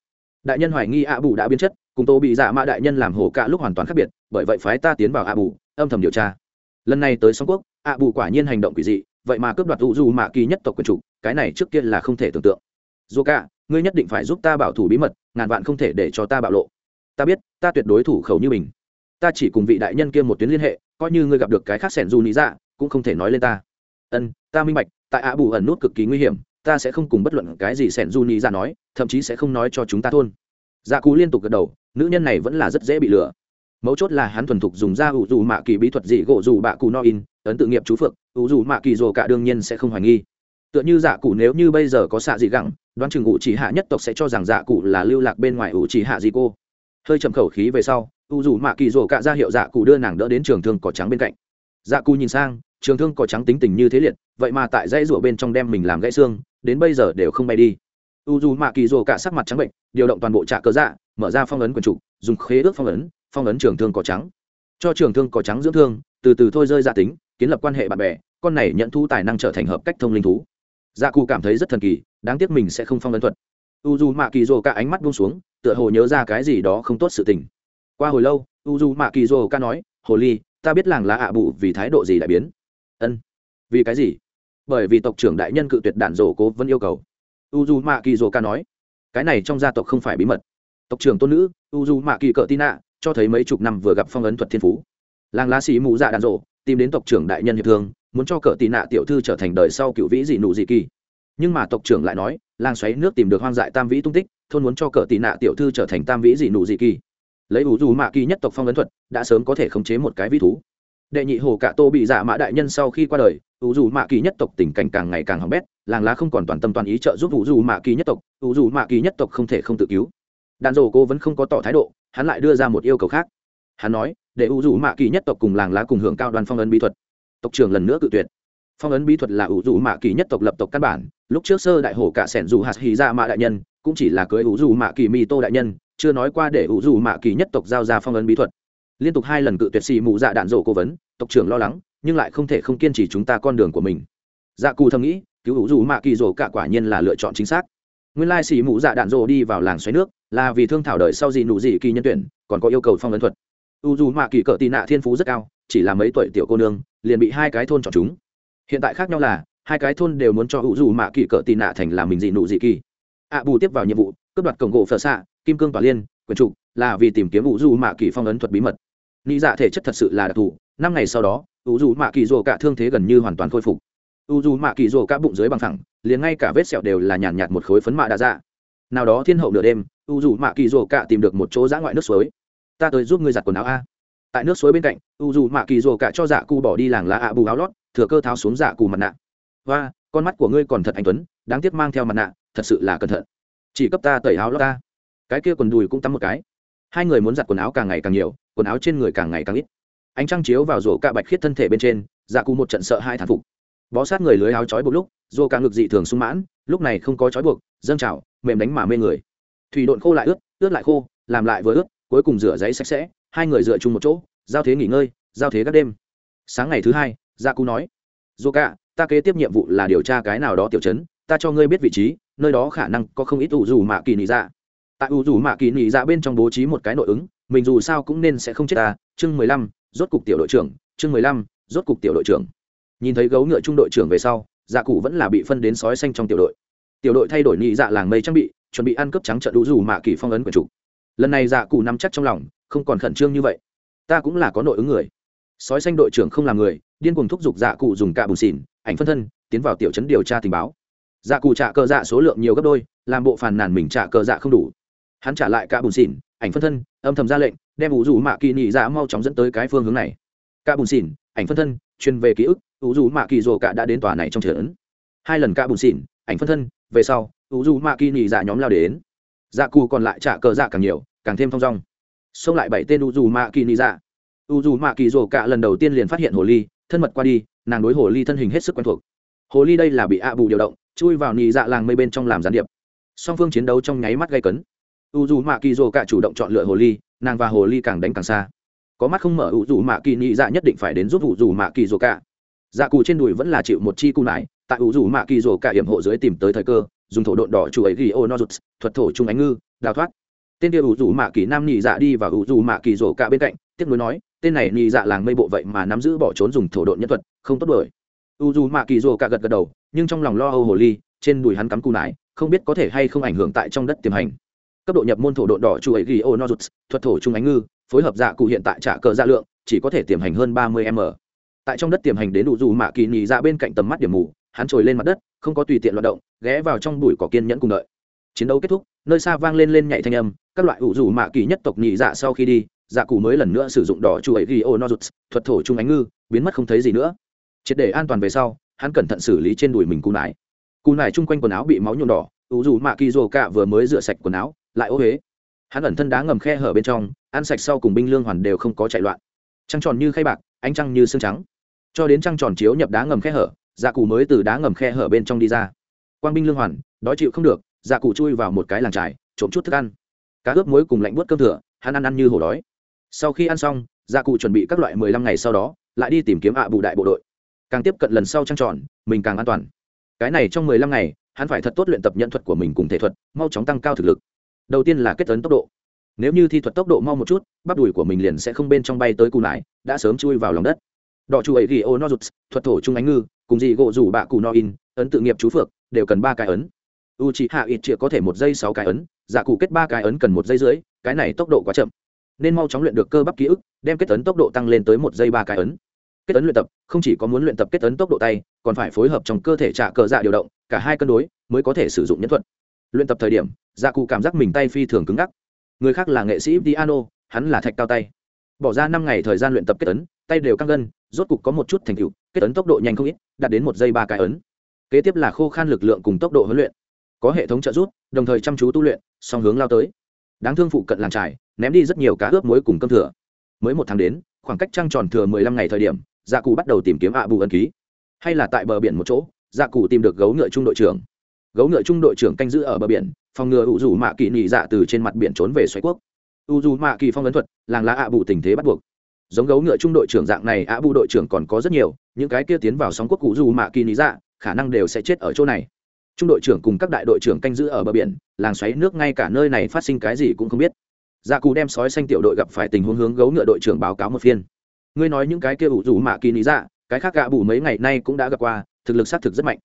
S1: Đại nhân hoài nghi ạ bù đã biến chất cùng tô bị dạ mã đại nhân làm hổ cạ lúc hoàn toàn khác biệt, bởi vậy phái ta tiến vào ạ bù, âm thầm điều tra. Lần này tới song quốc, ạ bù quả nhiên hành động quỷ dị, vậy mà cướp đoạt u du mạ kỳ nhất tộc quyền chủ, cái này trước kia là không thể tưởng tượng. Dù cả ngươi nhất định phải giúp ta bảo thủ bí mật, ngàn vạn không thể để cho ta bạo lộ. Ta biết, ta tuyệt đối thủ khẩu như mình. Ta chỉ cùng vị đại nhân kia một tuyến liên hệ, coi như ngươi gặp được cái khác sẻn dù lý dạ cũng không thể nói lên ta. Ân, ta minh bạch, tại ạ bù ẩn nút cực kỳ nguy hiểm, ta sẽ không cùng bất luận cái gì sẻn dù lý dạ nói, thậm chí sẽ không nói cho chúng ta thôn. Dạ cú liên tục gật đầu nữ nhân này vẫn là rất dễ bị lừa. Mấu chốt là hắn thuần thục dùng ra ủ dù mạ kỳ bí thuật dị gỗ dù bạ cù no in, ấn tự nghiệp chú phượng, ủ dù mạ kỳ rồ cả đương nhiên sẽ không hoài nghi. Tựa như dạ cụ nếu như bây giờ có xạ dị gẳng, đoán chừng ủ chỉ hạ nhất tộc sẽ cho rằng dạ cụ là lưu lạc bên ngoài ủ chỉ hạ dị cô. Hơi trầm khẩu khí về sau, ủ dù mạ kỳ rồ cả ra hiệu dạ cụ đưa nàng đỡ đến trường thương cỏ trắng bên cạnh. Dạ cụ nhìn sang, trường thương cỏ trắng tính tình như thế liệt, vậy mà tại dãy rủa bên trong đem mình làm gãy xương, đến bây giờ đều không bay đi. U dù mạ kỳ rồ cả sắc mặt trắng bệnh, điều động toàn bộ trạ cơ dạ mở ra phong ấn quần trục dùng khế ước phong ấn phong ấn trường thương cỏ trắng. Cho trường thương cỏ trắng dưỡng thương, từ từ thôi rơi dạ tính, kiến lập quan hệ bạn bè, con này nhận thu tài năng trở thành hợp cách thông linh thú. Dạ cụ cảm thấy rất thần kỳ, đáng tiếc mình sẽ không phong ấn thuật. U dù mạ kỳ dô ca ánh mắt buông xuống, tựa hồ nhớ ra cái gì đó không tốt sự tình. Qua hồi lâu u dù mạ kỳ dô ca nói, hồ ly, ta biết làng lá ạ bụ vì thái độ gì đại biến. Ân, vì cái gì? Bởi vì tộc trưởng đại nhân cự tuyệt đạn rổ cố vẫn yêu cầu. U dù mạ kỳ dô ca nói, cái này trong gia tộc không phải bí mật tộc trưởng tôn nữ u dù mạ kỳ cỡ tin ạ cho thấy mấy chục năm vừa gặp phong ấn thuật thiên phú. Làng lá xì mù dạ đàn rộ, tìm đến tộc trưởng đại nhân hiệp thương, muốn cho cỡ tị nạ tiểu thư trở thành đời sau cựu vĩ dị nụ dị kỳ. Nhưng mà tộc trưởng lại nói, làng xoáy nước tìm được hoang dại tam vĩ tung tích, thôn muốn cho cỡ tị nạ tiểu thư trở thành tam vĩ dị nụ dị kỳ. Lấy ủ dù mạ kỳ nhất tộc phong ấn thuật, đã sớm có thể khống chế một cái vĩ thú. Đệ nhị hồ cạ tô bị giả mã đại nhân sau khi qua đời ủ dù mạ kỳ nhất tộc tình cảnh càng ngày càng hỏng bét, làng lá không còn toàn tâm toàn ý trợ giúp ủ dù mạ kỳ nhất tộc ủ dù mạ kỳ nhất tộc không thể không tự cứu đàn rổ cô vẫn không có tỏ thái độ, hắn lại đưa ra một yêu cầu khác. Hắn nói, để ủ dù mạ kỳ nhất tộc cùng làng lá cùng hưởng cao đoàn phong ấn bí thuật. Tộc trưởng lần nữa cự tuyệt. Phong ấn bí thuật là ủ dù mạ kỳ nhất tộc lập tộc căn bản, lúc trước sơ đại hổ cả sẻn dù hạt hì ra mạ đại nhân, cũng chỉ là cưới ủ dù mạ kỳ mi tô đại nhân, chưa nói qua để ủ dù mạ kỳ nhất tộc giao ra phong ấn bí thuật. Liên tục hai lần cự tuyệt xì mụ dạ đạn rổ cố vấn, tộc trưởng lo lắng, nhưng lại không thể không kiên trì chúng ta con đường của mình. Dạ cù thầm nghĩ, cứu ủ dù mạ kỳ rổ cả quả nhiên là lựa chọn chính xác. Nguyên lai xì mụ dạ đạn rổ đi vào làng xoáy nước là vì thương thảo đời sau gì nụ gì kỳ nhân tuyển, còn có yêu cầu phong ấn thuật. U dù mạ kỳ cỡ tị nạ thiên phú rất cao, chỉ là mấy tuổi tiểu cô nương, liền bị hai cái thôn chọn chúng. Hiện tại khác nhau là, hai cái thôn đều muốn cho u dù mạ kỳ cỡ tị nạ thành là mình dị nụ dị kỳ. Ạ bù tiếp vào nhiệm vụ, cướp đoạt cổng gỗ phở xạ, kim cương tòa liên, quyền trục là vì tìm kiếm u dù mạ kỳ phong ấn thuật bí mật. Nghĩ dạ thể chất thật sự là đặc thù, năm ngày sau đó, u dù mạ kỳ rồ cả thương thế gần như hoàn toàn khôi phục. U dù mạ kỳ rồ cả bụng dưới bằng thẳng, liền ngay cả vết sẹo đều là nhàn nhạt một khối phấn mạ đã ra nào đó thiên hậu nửa đêm u dù mạ kỳ rổ cạ tìm được một chỗ dã ngoại nước suối. Ta tới giúp ngươi giặt quần áo a. Tại nước suối bên cạnh, u dù mạ kỳ rổ cạ cho dạ cụ bỏ đi làng lá ạ bù áo lót, thừa cơ tháo xuống dạ cụ mặt nạ. Và, con mắt của ngươi còn thật anh tuấn, đáng tiếc mang theo mặt nạ, thật sự là cẩn thận. Chỉ cấp ta tẩy áo lót ta. Cái kia quần đùi cũng tắm một cái. Hai người muốn giặt quần áo càng ngày càng nhiều, quần áo trên người càng ngày càng ít. Ánh trăng chiếu vào rổ cạ bạch khiết thân thể bên trên dạ cụ một trận sợ hai thản phục. Bó sát người lưới áo trói buộc lúc rổ cạ ngực dị thường sung mãn, lúc này không có trói buộc, dâng trào, mềm đánh mà mê người thủy độn khô lại ướt ướt lại khô, làm lại vừa ướt, cuối cùng rửa giấy sạch sẽ, hai người dựa chung một chỗ, giao thế nghỉ ngơi, giao thế các đêm. Sáng ngày thứ hai gia cú nói, dô cả ta kế tiếp nhiệm vụ là điều tra cái nào đó tiểu chấn ta cho ngươi biết vị trí, nơi đó khả năng có không ít ủ dù mạ kỳ nị dạ. Tại ủ dù mạ kỳ nị dạ bên trong bố trí một cái nội ứng, mình dù sao cũng nên sẽ không chết ta. Chương mười lăm, rốt cục tiểu đội trưởng, chương mười lăm, rốt cục tiểu đội trưởng. Nhìn thấy gấu ngựa trung đội trưởng về sau dạ cụ vẫn là bị phân đến sói xanh trong tiểu đội. Tiểu đội thay đổi nị dạ làng mây trang bị chuẩn bị ăn cướp trắng trợ đủ dù mạ kỳ phong ấn quyền chủ. Lần này dạ cụ nắm chắc trong lòng, không còn khẩn trương như vậy. Ta cũng là có nội ứng người. Sói xanh đội trưởng không làm người, điên cuồng thúc giục dạ cụ dùng cạ bùn xỉn, ảnh phân thân, tiến vào tiểu chấn điều tra tình báo. Dạ cụ trả cờ dạ số lượng nhiều gấp đôi, làm bộ phàn nàn mình trả cờ dạ không đủ. Hắn trả lại cạ bùn xỉn, ảnh phân thân, âm thầm ra lệnh, đem ủ dù mạ kỳ nhị dạ mau chóng dẫn tới cái phương hướng này. Cạ bùn xỉn, ảnh phân thân chuyên về ký ức ủ dù mạ kỳ rồ cả đã đến tòa này trong trở hai lần cạ bùn xỉn, ảnh phân thân, về sau ủ dù mạ kỳ nhị dạ nhóm lao đến. Dạ Cù còn lại trả cờ dạ càng nhiều, càng thêm thong dong. Xông lại bảy tên u dù mạ kỳ nhị dạ. U dù mạ kỳ rồ cả lần đầu tiên liền phát hiện hồ ly, thân mật qua đi, nàng đối hồ ly thân hình hết sức quen thuộc. Hồ ly đây là bị ạ bù điều động, chui vào nhị dạ làng mây bên trong làm gián điệp. Song phương chiến đấu trong nháy mắt gây cấn. U dù mạ kỳ rồ cả chủ động chọn lựa hồ ly, nàng và hồ ly càng đánh càng xa. Có mắt không mở u dù mạ kỳ nhị dạ nhất định phải đến giúp u dù mạ kỳ rồ cả. Dạ Cù trên đùi vẫn là chịu một chi cung lại tại u dù mạ kỳ rồ cả hiểm hộ dưới tìm tới thời cơ dùng thổ độn đỏ chủ ấy ghi ô no thuật thổ trung ánh ngư, đào thoát. Tên kia ủ rủ mạ kỳ nam nhị dạ đi và ủ rủ mạ kỳ rổ cả bên cạnh tiếc nuối nói, tên này nhị dạ làng mây bộ vậy mà nắm giữ bỏ trốn dùng thổ độn nhân thuật, không tốt đổi u dù mạ kỳ rổ cả gật gật đầu, nhưng trong lòng lo âu hồ ly, trên đùi hắn cắm cù nải, không biết có thể hay không ảnh hưởng tại trong đất tiềm hành. Cấp độ nhập môn thổ độn đỏ chu ấy ghi ô nozuts thuật thổ trung ánh ngư, phối hợp dạ cụ hiện tại trả cờ dạ lượng, chỉ có thể tiềm hành hơn ba mươi m. Tại trong đất tiềm hành đến đủ dù mạ kỳ nhì dạ bên cạnh tầm mắt điểm mù hắn trồi lên mặt đất, không có tùy tiện loạt động, ghé vào trong bụi cỏ kiên nhẫn cùng đợi. Chiến đấu kết thúc, nơi xa vang lên lên nhảy thanh âm, các loại ủ rủ mạ kỳ nhất tộc nhị dạ sau khi đi dạ cụ mới lần nữa sử dụng đỏ chu ấy ghi ô nozuts, thuật thổ trung ánh ngư, biến mất không thấy gì nữa. Triệt để an toàn về sau, hắn cẩn thận xử lý trên đùi mình cù nải. Cù nải chung quanh quần áo bị máu nhuộm đỏ, ủ rủ mạ kỳ rồ cạ vừa mới rửa sạch quần áo, lại ô huế hắn ẩn thân đá ngầm khe hở bên trong, ăn sạch sau cùng binh lương hoàn đều không có chạy loạn. Trăng tròn như khay bạc, ánh trăng như xương trắng. Cho đến trăng tròn chiếu nhập đá ngầm khe hở dạ cụ mới từ đá ngầm khe hở bên trong đi ra. Quang binh lương hoàn, đói chịu không được dạ cụ chui vào một cái làng trải trộm chút thức ăn. Cá ướp muối cùng lạnh bớt cơm thừa, hắn ăn ăn như hổ đói. Sau khi ăn xong dạ cụ chuẩn bị các loại mười lăm ngày sau đó, lại đi tìm kiếm ạ bù đại bộ đội. Càng tiếp cận lần sau trăng tròn, mình càng an toàn. Cái này trong mười lăm ngày, hắn phải thật tốt luyện tập nhận thuật của mình cùng thể thuật, mau chóng tăng cao thực lực. Đầu tiên là kết tấn tốc độ. Nếu như thi thuật tốc độ mau một chút, bắp đùi của mình liền sẽ không bên trong bay tới cù nải, đã sớm chui vào lòng đất đỏ chủ ấy ghi ô no rụt, thuật thổ trung ánh ngư, cùng dị gỗ rủ bạ cù no in, ấn tự nghiệp chú phược, đều cần ba cái ấn. U c hạ ít chĩa có thể một giây sáu cái ấn, giả cụ kết ba cái ấn cần một giây dưới cái này tốc độ quá chậm. Nên mau chóng luyện được cơ bắp ký ức, đem kết ấn tốc độ tăng lên tới một giây ba cái ấn. Kết ấn luyện tập, không chỉ có muốn luyện tập kết ấn tốc độ tay, còn phải phối hợp trong cơ thể trả cờ dạ điều động, cả hai cân đối, mới có thể sử dụng nhân thuật. Luyện tập thời điểm dạ cụ cảm giác mình tay phi thường cứng ngắc. Người khác là nghệ sĩ piano hắn là thạch cao tay. Bỏ ra năm ngày thời gian luyện tập kết ấn, tay đều căng gân rốt cục có một chút thành tựu, kết ấn tốc độ nhanh không ít, đạt đến một giây ba cái ấn. Kế tiếp là khô khan lực lượng cùng tốc độ huấn luyện. Có hệ thống trợ giúp, đồng thời chăm chú tu luyện, song hướng lao tới. Đáng thương phụ cận làng trải ném đi rất nhiều cá ướp muối cùng cơm thừa. Mới một tháng đến, khoảng cách trăng tròn thừa mười lăm ngày thời điểm dạ cụ bắt đầu tìm kiếm ạ bù ân ký. Hay là tại bờ biển một chỗ dạ cụ tìm được gấu ngựa trung đội trưởng. Gấu ngựa trung đội trưởng canh giữ ở bờ biển, phòng ngừa ủ dù mạ kỳ nhị dạ từ trên mặt biển trốn về xoáy quốc. U dù mạ kỳ phong ấn thuật, làng lá ạ bù tình thế bắt buộc giống gấu ngựa trung đội trưởng dạng này ạ bù đội trưởng còn có rất nhiều, những cái kia tiến vào sóng quốc cụ dù mạ kỳ lý dạ khả năng đều sẽ chết ở chỗ này. Trung đội trưởng cùng các đại đội trưởng canh giữ ở bờ biển, làng xoáy nước ngay cả nơi này phát sinh cái gì cũng không biết. Dạ cù đem sói xanh tiểu đội gặp phải tình huống hướng gấu ngựa đội trưởng báo cáo một phiên. Ngươi nói những cái kia ủ rủ mạ kỳ lý dạ cái khác gạ bù mấy ngày nay cũng đã gặp qua, thực lực xác thực rất mạnh.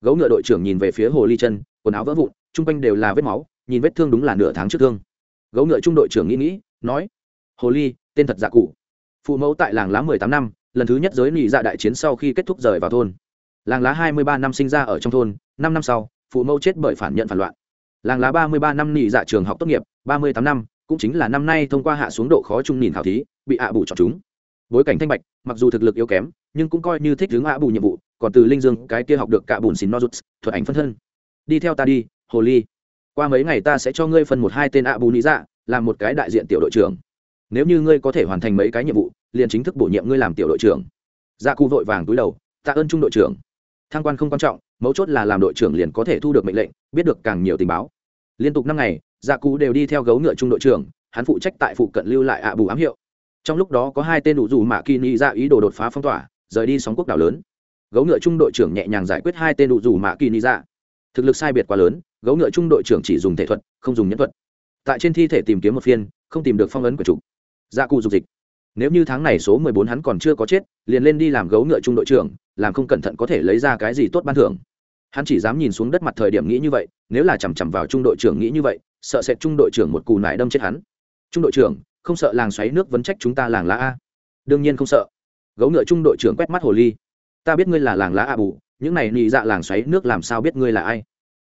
S1: Gấu ngựa đội trưởng nhìn về phía hồ ly chân, quần áo vỡ vụn, chung quanh đều là vết máu, nhìn vết thương đúng là nửa tháng trước thương. Gấu ngựa trung đội trưởng nghĩ nghĩ, nói, hồ ly, tên thật dạ cụ phụ mẫu tại làng lá mười tám năm, lần thứ nhất giới nị dạ đại chiến sau khi kết thúc rời vào thôn. Làng lá hai mươi ba năm sinh ra ở trong thôn, năm năm sau, phụ mẫu chết bởi phản nhận phản loạn. Làng lá ba mươi ba năm nị dạ trường học tốt nghiệp, ba mươi tám năm, cũng chính là năm nay thông qua hạ xuống độ khó trung nhìn khảo thí, bị ạ bù chọn chúng. Bối cảnh thanh bạch, mặc dù thực lực yếu kém, nhưng cũng coi như thích hướng ạ bù nhiệm vụ, còn từ linh dương cái kia học được cả bùn xin nozuts, thuật ảnh phân thân. Đi theo ta đi, hồ ly. Qua mấy ngày ta sẽ cho ngươi phân một hai tên ạ bù nị dạ làm một cái đại diện tiểu đội trưởng nếu như ngươi có thể hoàn thành mấy cái nhiệm vụ, liền chính thức bổ nhiệm ngươi làm tiểu đội trưởng. Dạ Gia cụ vội vàng túi đầu, tạ ơn trung đội trưởng. Thăng quan không quan trọng, mấu chốt là làm đội trưởng liền có thể thu được mệnh lệnh, biết được càng nhiều tình báo. Liên tục năm ngày dạ Gia cụ đều đi theo gấu ngựa trung đội trưởng, hắn phụ trách tại phụ cận lưu lại ạ bù ám hiệu. Trong lúc đó có hai tên đủ dù mạ kỳ nghĩ ra dạ ý đồ đột phá phong tỏa, rời đi sóng quốc đảo lớn. Gấu ngựa trung đội trưởng nhẹ nhàng giải quyết hai tên đủ dù mạ kỳ nghĩ ra thực lực sai biệt quá lớn, gấu ngựa trung đội trưởng chỉ dùng thể thuật, không dùng nhân thuật. Tại trên thi thể tìm kiếm một phiên, không tìm được phong ấn của chúng gia cụ dục dịch. Nếu như tháng này số mười bốn hắn còn chưa có chết, liền lên đi làm gấu ngựa trung đội trưởng, làm không cẩn thận có thể lấy ra cái gì tốt ban thưởng. Hắn chỉ dám nhìn xuống đất mặt thời điểm nghĩ như vậy, nếu là chằm chằm vào trung đội trưởng nghĩ như vậy, sợ sệt trung đội trưởng một cù nải đâm chết hắn. Trung đội trưởng, không sợ làng xoáy nước vấn trách chúng ta làng lá a. Đương nhiên không sợ. Gấu ngựa trung đội trưởng quét mắt hồ ly. Ta biết ngươi là làng lá a bù, những này nị dạ làng xoáy nước làm sao biết ngươi là ai?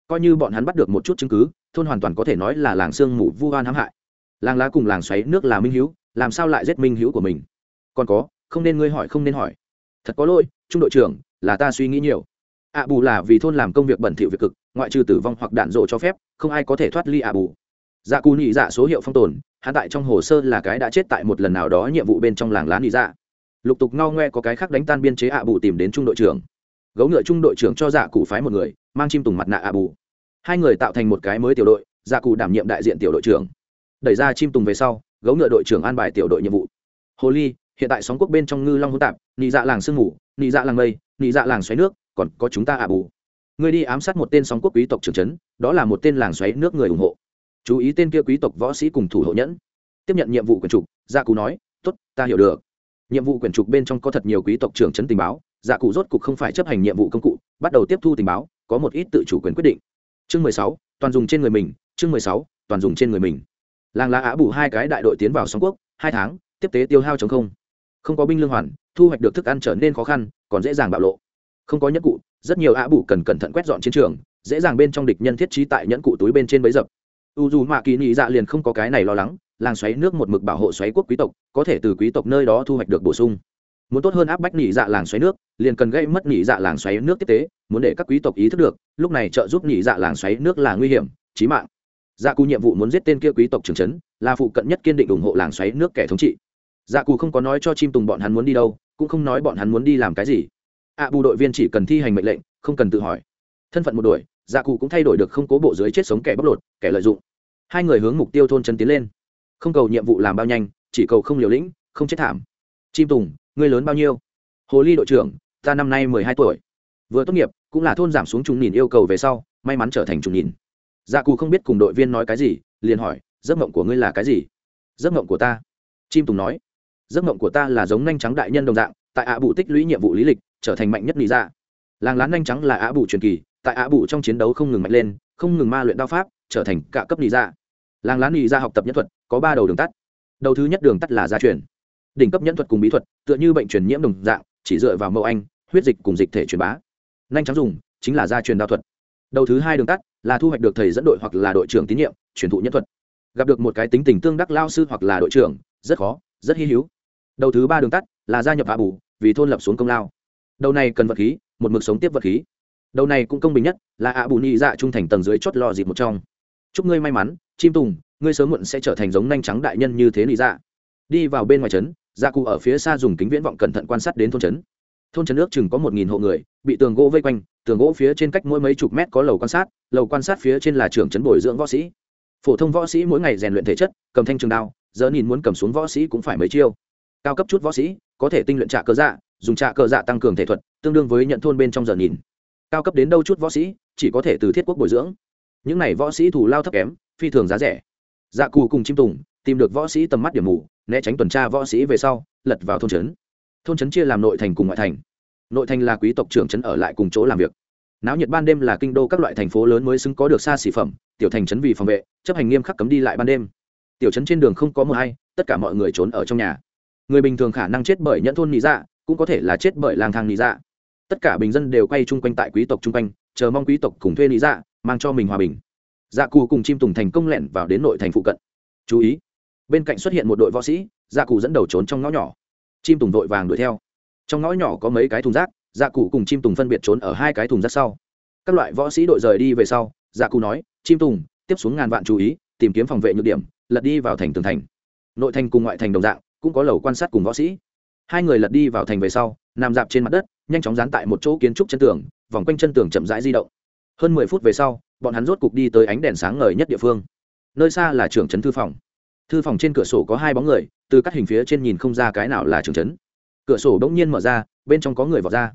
S1: Coi như bọn hắn bắt được một chút chứng cứ, thôn hoàn toàn có thể nói là làng sương mù vu hoan hãm hại. Làng lá cùng làng xoáy nước là minh hữu làm sao lại giết minh hữu của mình? Còn có, không nên ngươi hỏi, không nên hỏi. Thật có lỗi, trung đội trưởng, là ta suy nghĩ nhiều. Ạ bù là vì thôn làm công việc bẩn thỉu việc cực, ngoại trừ tử vong hoặc đạn rộ cho phép, không ai có thể thoát ly ạ bù. Dạ cù nhị dạ số hiệu phong tồn, hắn tại trong hồ sơ là cái đã chết tại một lần nào đó nhiệm vụ bên trong làng lá nhị dạ. Lục tục ngao ngoe có cái khác đánh tan biên chế ạ bù tìm đến trung đội trưởng. Gấu ngựa trung đội trưởng cho dạ cụ phái một người, mang chim tùng mặt nạ ạ bù. Hai người tạo thành một cái mới tiểu đội dạ cụ đảm nhiệm đại diện tiểu đội trưởng. Đẩy ra chim tùng về sau gấu ngựa đội trưởng an bài tiểu đội nhiệm vụ. Hồ ly, hiện tại sóng quốc bên trong ngư long hỗn tạp, nị dạ làng sương ngủ nị dạ làng mây, nị dạ làng xoáy nước, còn có chúng ta ạ bù. Người đi ám sát một tên sóng quốc quý tộc trưởng trấn, đó là một tên làng xoáy nước người ủng hộ. Chú ý tên kia quý tộc võ sĩ cùng thủ hộ nhẫn. Tiếp nhận nhiệm vụ quyền trục dạ gia cú nói t ố t ta hiểu được. Nhiệm vụ quyền trục bên trong có thật nhiều quý tộc trưởng trấn tình báo dạ cụ rốt cục không phải chấp hành nhiệm vụ công cụ, bắt đầu tiếp thu tình báo, có một ít tự chủ quyền quyết định. Chương mười sáu, toàn dùng trên người mình, chương mười sáu, toàn dùng trên người mình làng lá á bù hai cái đại đội tiến vào song quốc, hai tháng, tiếp tế tiêu hao chống không. Không có binh lương hoàn, thu hoạch được thức ăn trở nên khó khăn, còn dễ dàng bạo lộ. Không có nhẫn cụ, rất nhiều á bù cần cẩn thận quét dọn chiến trường, dễ dàng bên trong địch nhân thiết trí tại nhẫn cụ túi bên trên bấy dập. U dù mạ kỳ nhị dạ liền không có cái này lo lắng, làng xoáy nước một mực bảo hộ xoáy quốc quý tộc, có thể từ quý tộc nơi đó thu hoạch được bổ sung. Muốn tốt hơn áp bách nhị dạ làng xoáy nước, liền cần gây mất nhị dạ làng xoáy nước tiếp tế, muốn để các quý tộc ý thức được, lúc này trợ giúp nhị dạ làng xoáy nước là nguy hiểm, chí mạng dạ cù nhiệm vụ muốn giết tên kia quý tộc trưởng trấn là phụ cận nhất kiên định ủng hộ làng xoáy nước kẻ thống trị. Dạ cù không có nói cho chim tùng bọn hắn muốn đi đâu cũng không nói bọn hắn muốn đi làm cái gì. Ạ à, bù đội viên chỉ cần thi hành mệnh lệnh không cần tự hỏi. Thân phận một đuổi dạ cụ cũng thay đổi được không cố bộ dưới chết sống kẻ bóc lột kẻ lợi dụng. Hai người hướng mục tiêu thôn trấn tiến lên. Không cầu nhiệm vụ làm bao nhanh chỉ cầu không liều lĩnh không chết thảm. Chim tùng ngươi lớn bao nhiêu? Hồ ly đội trưởng ta năm nay mười hai tuổi. Vừa tốt nghiệp cũng là thôn giảm xuống trùng nhìn yêu cầu về sau may mắn trở thành trùng nhìn dạ cù không biết cùng đội viên nói cái gì, liền hỏi, giấc mộng của ngươi là cái gì? Giấc mộng của ta? Chim tùng nói. Giấc mộng của ta là giống nhanh trắng đại nhân đồng dạng, tại ạ bù tích lũy nhiệm vụ lý lịch, trở thành mạnh nhất lý ra dạ. làng lán nhanh trắng là ạ bù truyền kỳ, tại ạ bù trong chiến đấu không ngừng mạnh lên, không ngừng ma luyện đao pháp, trở thành cả cấp lý ra dạ. làng lán lý dạ ra học tập nhất thuật, có ba đầu đường tắt. Đầu thứ nhất đường tắt là gia truyền. Đỉnh cấp nhân thuật cùng bí thuật, tựa như bệnh truyền nhiễm đồng dạng, chỉ dựa vào mẫu anh, huyết dịch cùng dịch thể truyền bá. Nhanh trắng dùng, chính là gia truyền đao thuật. Đầu thứ hai đường tắt là thu hoạch được thầy dẫn đội hoặc là đội trưởng tín nhiệm, truyền thụ nhân thuật. Gặp được một cái tính tình tương đắc lao sư hoặc là đội trưởng, rất khó, rất hy hữu. Đầu thứ ba đường tắt là gia nhập hạ bù, vì thôn lập xuống công lao. Đầu này cần vật khí, một mực sống tiếp vật khí. Đầu này cũng công bình nhất là ạ bù nhị dạ trung thành tầng dưới chót lò dịp một trong. Chúc ngươi may mắn, chim tùng, ngươi sớm muộn sẽ trở thành giống nhanh trắng đại nhân như thế nhị dạ. Đi vào bên ngoài trấn, gia cụ ở phía xa dùng kính viễn vọng cẩn thận quan sát đến thôn trấn. Thôn trấn nước chừng có một nghìn hộ người, bị tường gỗ vây quanh tường gỗ phía trên cách mỗi mấy chục mét có lầu quan sát, lầu quan sát phía trên là trường trấn bồi dưỡng võ sĩ. Phổ thông võ sĩ mỗi ngày rèn luyện thể chất, cầm thanh trường đao, giờ nhìn muốn cầm xuống võ sĩ cũng phải mấy chiêu. Cao cấp chút võ sĩ, có thể tinh luyện trạ cơ dạ dùng trạ cơ dạ tăng cường thể thuật, tương đương với nhận thôn bên trong giờ nhìn. Cao cấp đến đâu chút võ sĩ, chỉ có thể từ thiết quốc bồi dưỡng. Những này võ sĩ thủ lao thấp kém, phi thường giá rẻ. Dạ cù cùng chim tùng, tìm được võ sĩ tầm mắt điểm mù, né tránh tuần tra võ sĩ về sau, lật vào thôn trấn. Thôn trấn chia làm nội thành cùng ngoại thành nội thành là quý tộc trưởng trấn ở lại cùng chỗ làm việc. Náo nhiệt ban đêm là kinh đô các loại thành phố lớn mới xứng có được xa xỉ phẩm, tiểu thành trấn vì phòng vệ, chấp hành nghiêm khắc cấm đi lại ban đêm. Tiểu trấn trên đường không có mờ hay, tất cả mọi người trốn ở trong nhà. Người bình thường khả năng chết bởi nhẫn thôn nị dạ cũng có thể là chết bởi lang thang nị dạ. Tất cả bình dân đều quay chung quanh tại quý tộc chung quanh, chờ mong quý tộc cùng thuê nị dạ mang cho mình hòa bình. Dạ cù cùng chim tùng thành công lẻn vào đến nội thành phụ cận. Chú ý, bên cạnh xuất hiện một đội võ sĩ dạ cụ dẫn đầu trốn trong ngõ nhỏ. Chim tùng vội vàng đuổi theo trong ngõ nhỏ có mấy cái thùng rác dạ cụ cùng chim tùng phân biệt trốn ở hai cái thùng rác sau. Các loại võ sĩ đội rời đi về sau dạ cụ nói, chim tùng, tiếp xuống ngàn vạn chú ý, tìm kiếm phòng vệ nhược điểm, lật đi vào thành tường thành. Nội thành cùng ngoại thành đồng dạng, cũng có lầu quan sát cùng võ sĩ. Hai người lật đi vào thành về sau, nằm dạp trên mặt đất, nhanh chóng dán tại một chỗ kiến trúc chân tường, vòng quanh chân tường chậm rãi di động. Hơn mười phút về sau, bọn hắn rốt cục đi tới ánh đèn sáng ngời nhất địa phương. Nơi xa là trưởng trấn thư phòng. Thư phòng trên cửa sổ có hai bóng người, từ các hình phía trên nhìn không ra cái nào là trưởng trấn cửa sổ bỗng nhiên mở ra, bên trong có người vào ra.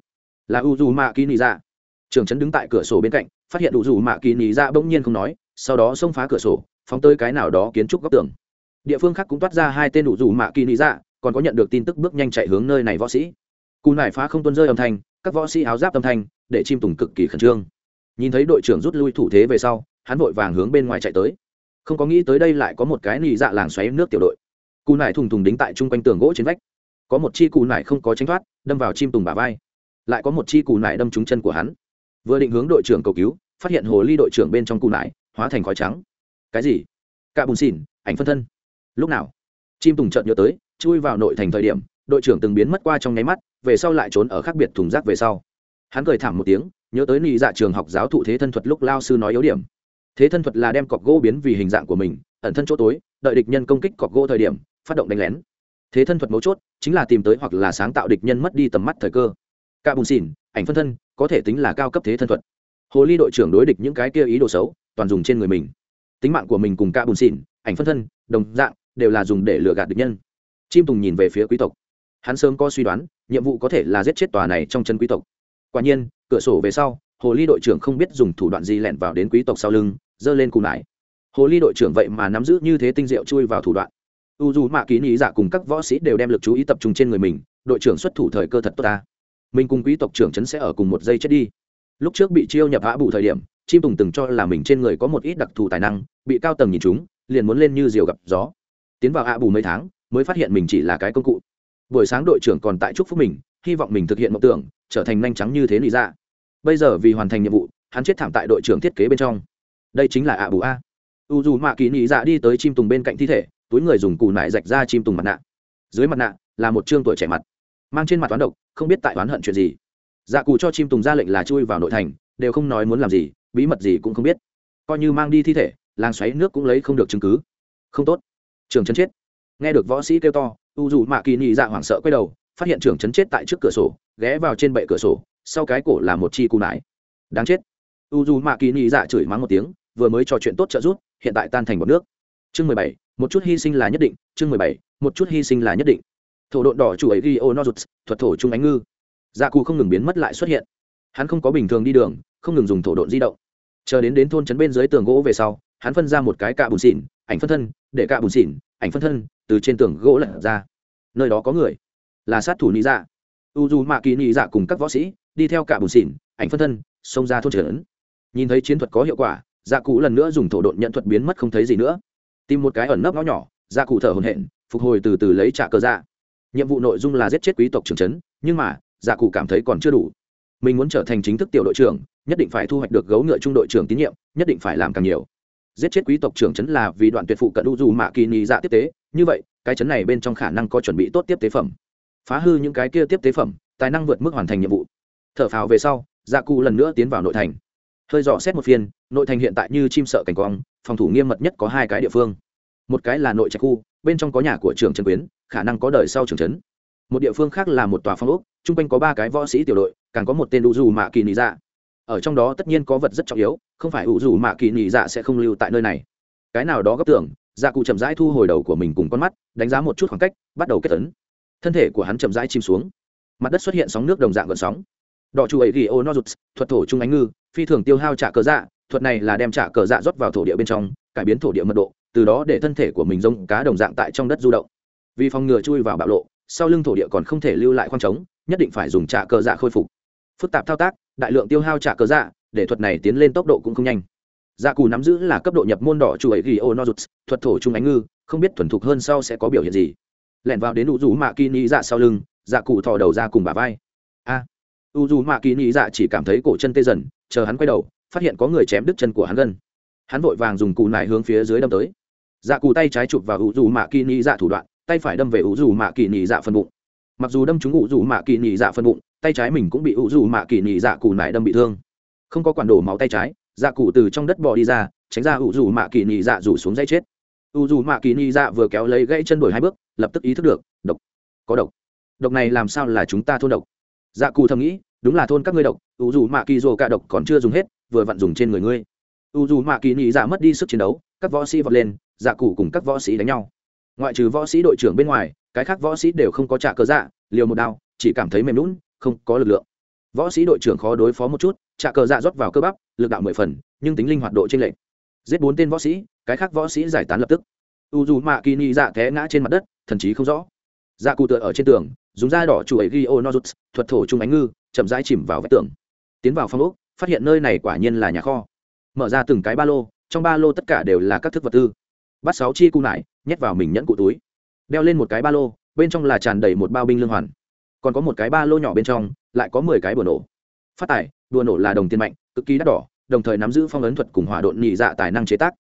S1: Là u dù mạ kỳ nị dạ trưởng trấn đứng tại cửa sổ bên cạnh, phát hiện u dù mạ kỳ nị dạ bỗng nhiên không nói, sau đó xông phá cửa sổ, phóng tới cái nào đó kiến trúc góc tường. Địa phương khác cũng toát ra hai tên u dù mạ kỳ nị dạ còn có nhận được tin tức bước nhanh chạy hướng nơi này võ sĩ. Cù nải phá không tuân rơi âm thanh, các võ sĩ áo giáp âm thanh, để chim tùng cực kỳ khẩn trương. Nhìn thấy đội trưởng rút lui thủ thế về sau, hắn vội vàng hướng bên ngoài chạy tới. Không có nghĩ tới đây lại có một cái nị dạ làng xoáy nước tiểu đội. Cù nải thùng thùng đính tại chung quanh tường gỗ trên vách có một chi cù nải không có tránh thoát, đâm vào chim tùng bả vai. Lại có một chi cù nải đâm trúng chân của hắn. Vừa định hướng đội trưởng cầu cứu, phát hiện hồ ly đội trưởng bên trong cù nải hóa thành khói trắng. Cái gì? Cạ bùn xỉn, ảnh phân thân. Lúc nào? Chim tùng chợt nhớ tới, chui vào nội thành thời điểm, đội trưởng từng biến mất qua trong nháy mắt, về sau lại trốn ở khác biệt thùng rác về sau. Hắn cười thảm một tiếng, nhớ tới nị dạ trường học giáo thụ thế thân thuật lúc lao sư nói yếu điểm. Thế thân thuật là đem cọc gỗ biến vì hình dạng của mình, ẩn thân chỗ tối, đợi địch nhân công kích cọc gỗ thời điểm, phát động đánh lén thế thân thuật mấu chốt chính là tìm tới hoặc là sáng tạo địch nhân mất đi tầm mắt thời cơ. Cả bùn xỉn, ảnh phân thân, có thể tính là cao cấp thế thân thuật. Hồ ly đội trưởng đối địch những cái kia ý đồ xấu, toàn dùng trên người mình. Tính mạng của mình cùng cả bùn xỉn, ảnh phân thân, đồng dạng, đều là dùng để lừa gạt địch nhân. Chim tùng nhìn về phía quý tộc. Hắn sớm có suy đoán, nhiệm vụ có thể là giết chết tòa này trong chân quý tộc. Quả nhiên, cửa sổ về sau, hồ ly đội trưởng không biết dùng thủ đoạn gì lẻn vào đến quý tộc sau lưng, giơ lên cù nải hồ ly đội trưởng vậy mà nắm giữ như thế tinh diệu chui vào thủ đoạn u dù mạ ký nghĩ dạ cùng các võ sĩ đều đem lực chú ý tập trung trên người mình, đội trưởng xuất thủ thời cơ thật tốt ta. Mình cùng quý tộc trưởng trấn sẽ ở cùng một giây chết đi. Lúc trước bị chiêu nhập hạ bụ thời điểm, chim tùng từng cho là mình trên người có một ít đặc thù tài năng, bị cao tầng nhìn chúng, liền muốn lên như diều gặp gió. Tiến vào hạ bù mấy tháng, mới phát hiện mình chỉ là cái công cụ. Buổi sáng đội trưởng còn tại chúc phúc mình, hy vọng mình thực hiện mộng tưởng, trở thành nhanh trắng như thế lý ra dạ. bây giờ vì hoàn thành nhiệm vụ, hắn chết thảm tại đội trưởng thiết kế bên trong. Đây chính là ạ bù a. U dù mạ kỳ nị dạ đi tới chim tùng bên cạnh thi thể túi người dùng cù nải rạch ra chim tùng mặt nạ. Dưới mặt nạ là một chương tuổi trẻ mặt, mang trên mặt toán độc, không biết tại oán hận chuyện gì. Dạ cù cho chim tùng ra lệnh là chui vào nội thành, đều không nói muốn làm gì, bí mật gì cũng không biết. Coi như mang đi thi thể, làng xoáy nước cũng lấy không được chứng cứ. Không tốt. Trường chân chết. Nghe được võ sĩ kêu to, u dù mạ kỳ nhị dạ hoảng sợ quay đầu, phát hiện trường chấn chết tại trước cửa sổ, ghé vào trên bệ cửa sổ, sau cái cổ là một chi cù nải. Đáng chết. U dù mạ kỳ nhị dạ chửi mắng một tiếng, vừa mới trò chuyện tốt trợ rút hiện tại tan thành bọc nước. Chương mười bảy một chút hy sinh là nhất định, chương mười bảy, một chút hy sinh là nhất định. Thổ độn đỏ chủ ấy ghi ô nozuts thuật thổ trung ánh ngư. Dạ cù không ngừng biến mất lại xuất hiện. Hắn không có bình thường đi đường, không ngừng dùng thổ độn di động. Chờ đến đến thôn trấn bên dưới tường gỗ về sau, hắn phân ra một cái cạ bùn xỉn, ảnh phân thân, để cạ bùn xỉn, ảnh phân thân, từ trên tường gỗ lật ra. Nơi đó có người, là sát thủ nị dạ. U dù mạ kỳ nị dạ cùng các võ sĩ, đi theo cạ bùn xỉn, ảnh phân thân, xông ra thôn trấn. Nhìn thấy chiến thuật có hiệu quả dạ cụ lần nữa dùng thổ độn nhận thuật biến mất không thấy gì nữa tìm một cái ẩn nấp ngõ nhỏ dạ cụ thở hồn hện phục hồi từ từ lấy trả cơ dạ. Nhiệm vụ nội dung là giết chết quý tộc trưởng trấn, nhưng mà dạ cụ cảm thấy còn chưa đủ. Mình muốn trở thành chính thức tiểu đội trưởng, nhất định phải thu hoạch được gấu ngựa trung đội trưởng tín nhiệm, nhất định phải làm càng nhiều. Giết chết quý tộc trưởng trấn là vì đoạn tuyệt phụ cận u dù mạ kỳ nị dạ tiếp tế, như vậy, cái chấn này bên trong khả năng có chuẩn bị tốt tiếp tế phẩm. Phá hư những cái kia tiếp tế phẩm, tài năng vượt mức hoàn thành nhiệm vụ. Thở phào về sau dạ cụ lần nữa tiến vào nội thành. Hơi dò xét một phiên, nội thành hiện tại như chim sợ cảnh quang phòng thủ nghiêm mật nhất có hai cái địa phương. Một cái là nội trạch khu, bên trong có nhà của trường trần quyến, khả năng có đời sau trường trấn. Một địa phương khác là một tòa phong ốc, chung quanh có ba cái võ sĩ tiểu đội, càng có một tên u dù mạ kỳ nị dạ. Ở trong đó tất nhiên có vật rất trọng yếu, không phải u dù mạ kỳ nị dạ sẽ không lưu tại nơi này. Cái nào đó gấp tưởng dạ cụ chậm rãi thu hồi đầu của mình cùng con mắt, đánh giá một chút khoảng cách, bắt đầu kết tấn thân thể của hắn chậm rãi chìm xuống. Mặt đất xuất hiện sóng nước đồng dạng gợn sóng. Đỏ chủ ấy ghi ô nozuts thuật thổ trung ánh ngư, phi thường tiêu hao trả cờ dạ thuật này là đem trả cờ dạ rót vào thổ địa bên trong cải biến thổ địa mật độ từ đó để thân thể của mình giống cá đồng dạng tại trong đất du động. Vì phòng ngừa chui vào bạo lộ sau lưng thổ địa còn không thể lưu lại khoang trống nhất định phải dùng trả cờ dạ khôi phục. Phức tạp thao tác đại lượng tiêu hao trả cờ dạ để thuật này tiến lên tốc độ cũng không nhanh. Dạ cù nắm giữ là cấp độ nhập môn đỏ chủ ấy ghi ô nozuts thuật thổ trung ánh ngư không biết thuần thục hơn sau sẽ có biểu hiện gì. Lẻn vào đến u dù mạ kỳ nhị dạ sau lưng dạ cụ thò đầu ra cùng bà vai. A à, u dù mạ kỳ nhị dạ chỉ cảm thấy cổ chân tê dần chờ hắn quay đầu phát hiện có người chém đứt chân của hắn gần. Hắn vội vàng dùng cù nải hướng phía dưới đâm tới. Dạ cụ tay trái chụp vào u dù mạ kỳ nhị dạ thủ đoạn, tay phải đâm về u dù mạ kỳ nhị dạ phân bụng. Mặc dù đâm trúng u dù mạ kỳ nhị dạ phân bụng, tay trái mình cũng bị u dù mạ kỳ nhị dạ cù nải đâm bị thương. Không có quản đổ máu tay trái dạ cụ từ trong đất bò đi ra, tránh ra u dù mạ kỳ nhị dạ rủ xuống dây chết. U dù mạ kỳ nhị dạ vừa kéo lấy gãy chân đổi hai bước, lập tức ý thức được, độc. Có độc. Độc này làm sao là chúng ta thôn độc? Dạ cụ thầm nghĩ, đúng là thôn các ngươi độc u dù mạ kỳ dồ cả độc còn chưa dùng hết vừa vặn dùng trên người ngươi. U dù mạ kỳ nhị dạ mất đi sức chiến đấu, các võ sĩ vọt lên dạ cụ cùng các võ sĩ đánh nhau. Ngoại trừ võ sĩ đội trưởng bên ngoài, cái khác võ sĩ đều không có trả cơ dạ liều một đao, chỉ cảm thấy mềm lún không có lực lượng. Võ sĩ đội trưởng khó đối phó một chút, trả cờ dạ rót vào cơ bắp, lực đạo mười phần, nhưng tính linh hoạt độ trên lệnh giết bốn tên võ sĩ, cái khác võ sĩ giải tán lập tức. U dù mạ kỳ nhị dạ té ngã trên mặt đất, thần chí không rõ. Dạ cụ tựa ở trên tường, dùng da đỏ chủ ấy ghi ô nozuts, thuật thổ trung ánh ngư, chậm rãi chìm vào vách tường. Tiến vào phòng ốc phát hiện nơi này quả nhiên là nhà kho. Mở ra từng cái ba lô, trong ba lô tất cả đều là các thức vật tư. Bắt sáu chi cu nải, nhét vào mình nhẫn cụ túi. Đeo lên một cái ba lô, bên trong là tràn đầy một bao binh lương hoàn. Còn có một cái ba lô nhỏ bên trong, lại có mười cái bùa nổ. Phát tài đùa nổ là đồng tiền mạnh, cực kỳ đắt đỏ, đồng thời nắm giữ phong ấn thuật cùng hỏa độn nhị dạ tài năng chế tác.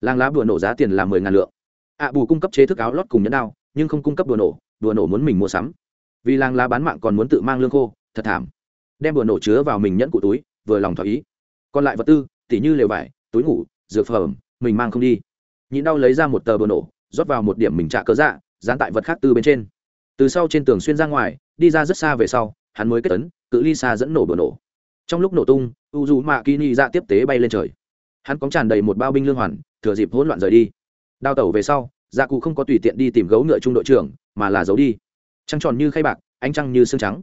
S1: Làng lá đùa nổ giá tiền là mười ngàn lượng. Ạ bù cung cấp chế thức áo lót cùng nhẫn đao, nhưng không cung cấp đùa nổ đùa nổ muốn mình mua sắm. Vì làng lá bán mạng còn muốn tự mang lương khô, thật thảm. Đem đùa nổ chứa vào mình nhẫn cụ túi vừa lòng thỏa ý. Còn lại vật tư, tỉ như lều vải, túi ngủ, dược phẩm, mình mang không đi. Nhịn đau lấy ra một tờ bờ nổ, rót vào một điểm mình trả cớ dạ dán tại vật khác tư bên trên. Từ sau trên tường xuyên ra ngoài, đi ra rất xa về sau, hắn mới kết tấn cự ly xa dẫn nổ bờ nổ. Trong lúc nổ tung u dù mạ kini ra dạ tiếp tế bay lên trời. Hắn cóng tràn đầy một bao binh lương hoàn, thừa dịp hỗn loạn rời đi. Đào tẩu về sau gia cụ không có tùy tiện đi tìm gấu ngựa trung đội trưởng, mà là giấu đi. Trăng tròn như khay bạc, ánh trăng như xương trắng.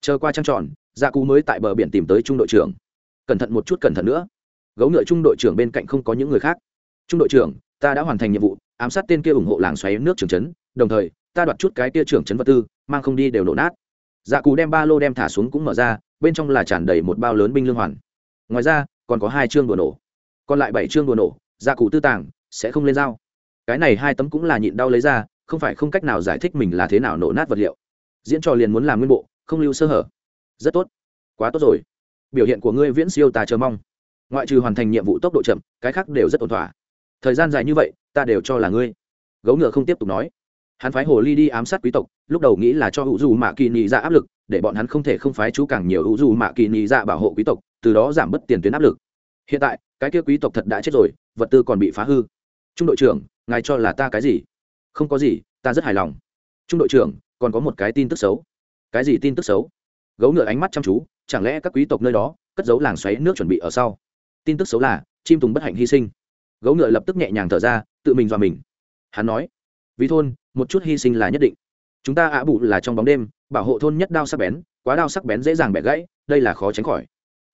S1: Chờ qua trăng tròn gia cụ mới tại bờ biển tìm tới trung đội trưởng cẩn thận một chút cẩn thận nữa. Gấu ngựa trung đội trưởng bên cạnh không có những người khác. Trung đội trưởng, ta đã hoàn thành nhiệm vụ, ám sát tên kia ủng hộ làng xoáy nước trường trấn, đồng thời, ta đoạt chút cái kia trưởng trấn vật tư, mang không đi đều nổ nát. Dạ cù đem ba lô đem thả xuống cũng mở ra, bên trong là tràn đầy một bao lớn binh lương hoàn. Ngoài ra, còn có hai chương đùa nổ. Còn lại bảy chương đùa nổ dạ cụ tư tàng, sẽ không lên dao. Cái này hai tấm cũng là nhịn đau lấy ra, không phải không cách nào giải thích mình là thế nào nổ nát vật liệu. Diễn trò liền muốn làm nguyên bộ, không lưu sơ hở. Rất tốt. Quá tốt rồi biểu hiện của ngươi viễn siêu ta chờ mong. Ngoại trừ hoàn thành nhiệm vụ tốc độ chậm, cái khác đều rất ổn thỏa. Thời gian dài như vậy, ta đều cho là ngươi. Gấu ngựa không tiếp tục nói. Hắn phái hồ ly đi ám sát quý tộc, lúc đầu nghĩ là cho hữu dù mạ kỳ nhị ra dạ áp lực, để bọn hắn không thể không phái chú càng nhiều hữu dù mạ kỳ nhị ra dạ bảo hộ quý tộc, từ đó giảm bớt tiền tuyến áp lực. Hiện tại, cái kia quý tộc thật đã chết rồi, vật tư còn bị phá hư. Trung đội trưởng, ngài cho là ta cái gì? Không có gì, ta rất hài lòng. Trung đội trưởng, còn có một cái tin tức xấu. Cái gì tin tức xấu? Gấu ngựa ánh mắt chăm chú chẳng lẽ các quý tộc nơi đó, cất giấu làng xoáy nước chuẩn bị ở sau? Tin tức xấu là, chim tùng bất hạnh hy sinh. Gấu ngựa lập tức nhẹ nhàng thở ra, tự mình dọa mình. Hắn nói, vì thôn, một chút hy sinh là nhất định. Chúng ta ạ bụ là trong bóng đêm, bảo hộ thôn nhất đao sắc bén, quá đao sắc bén dễ dàng bẻ gãy, đây là khó tránh khỏi.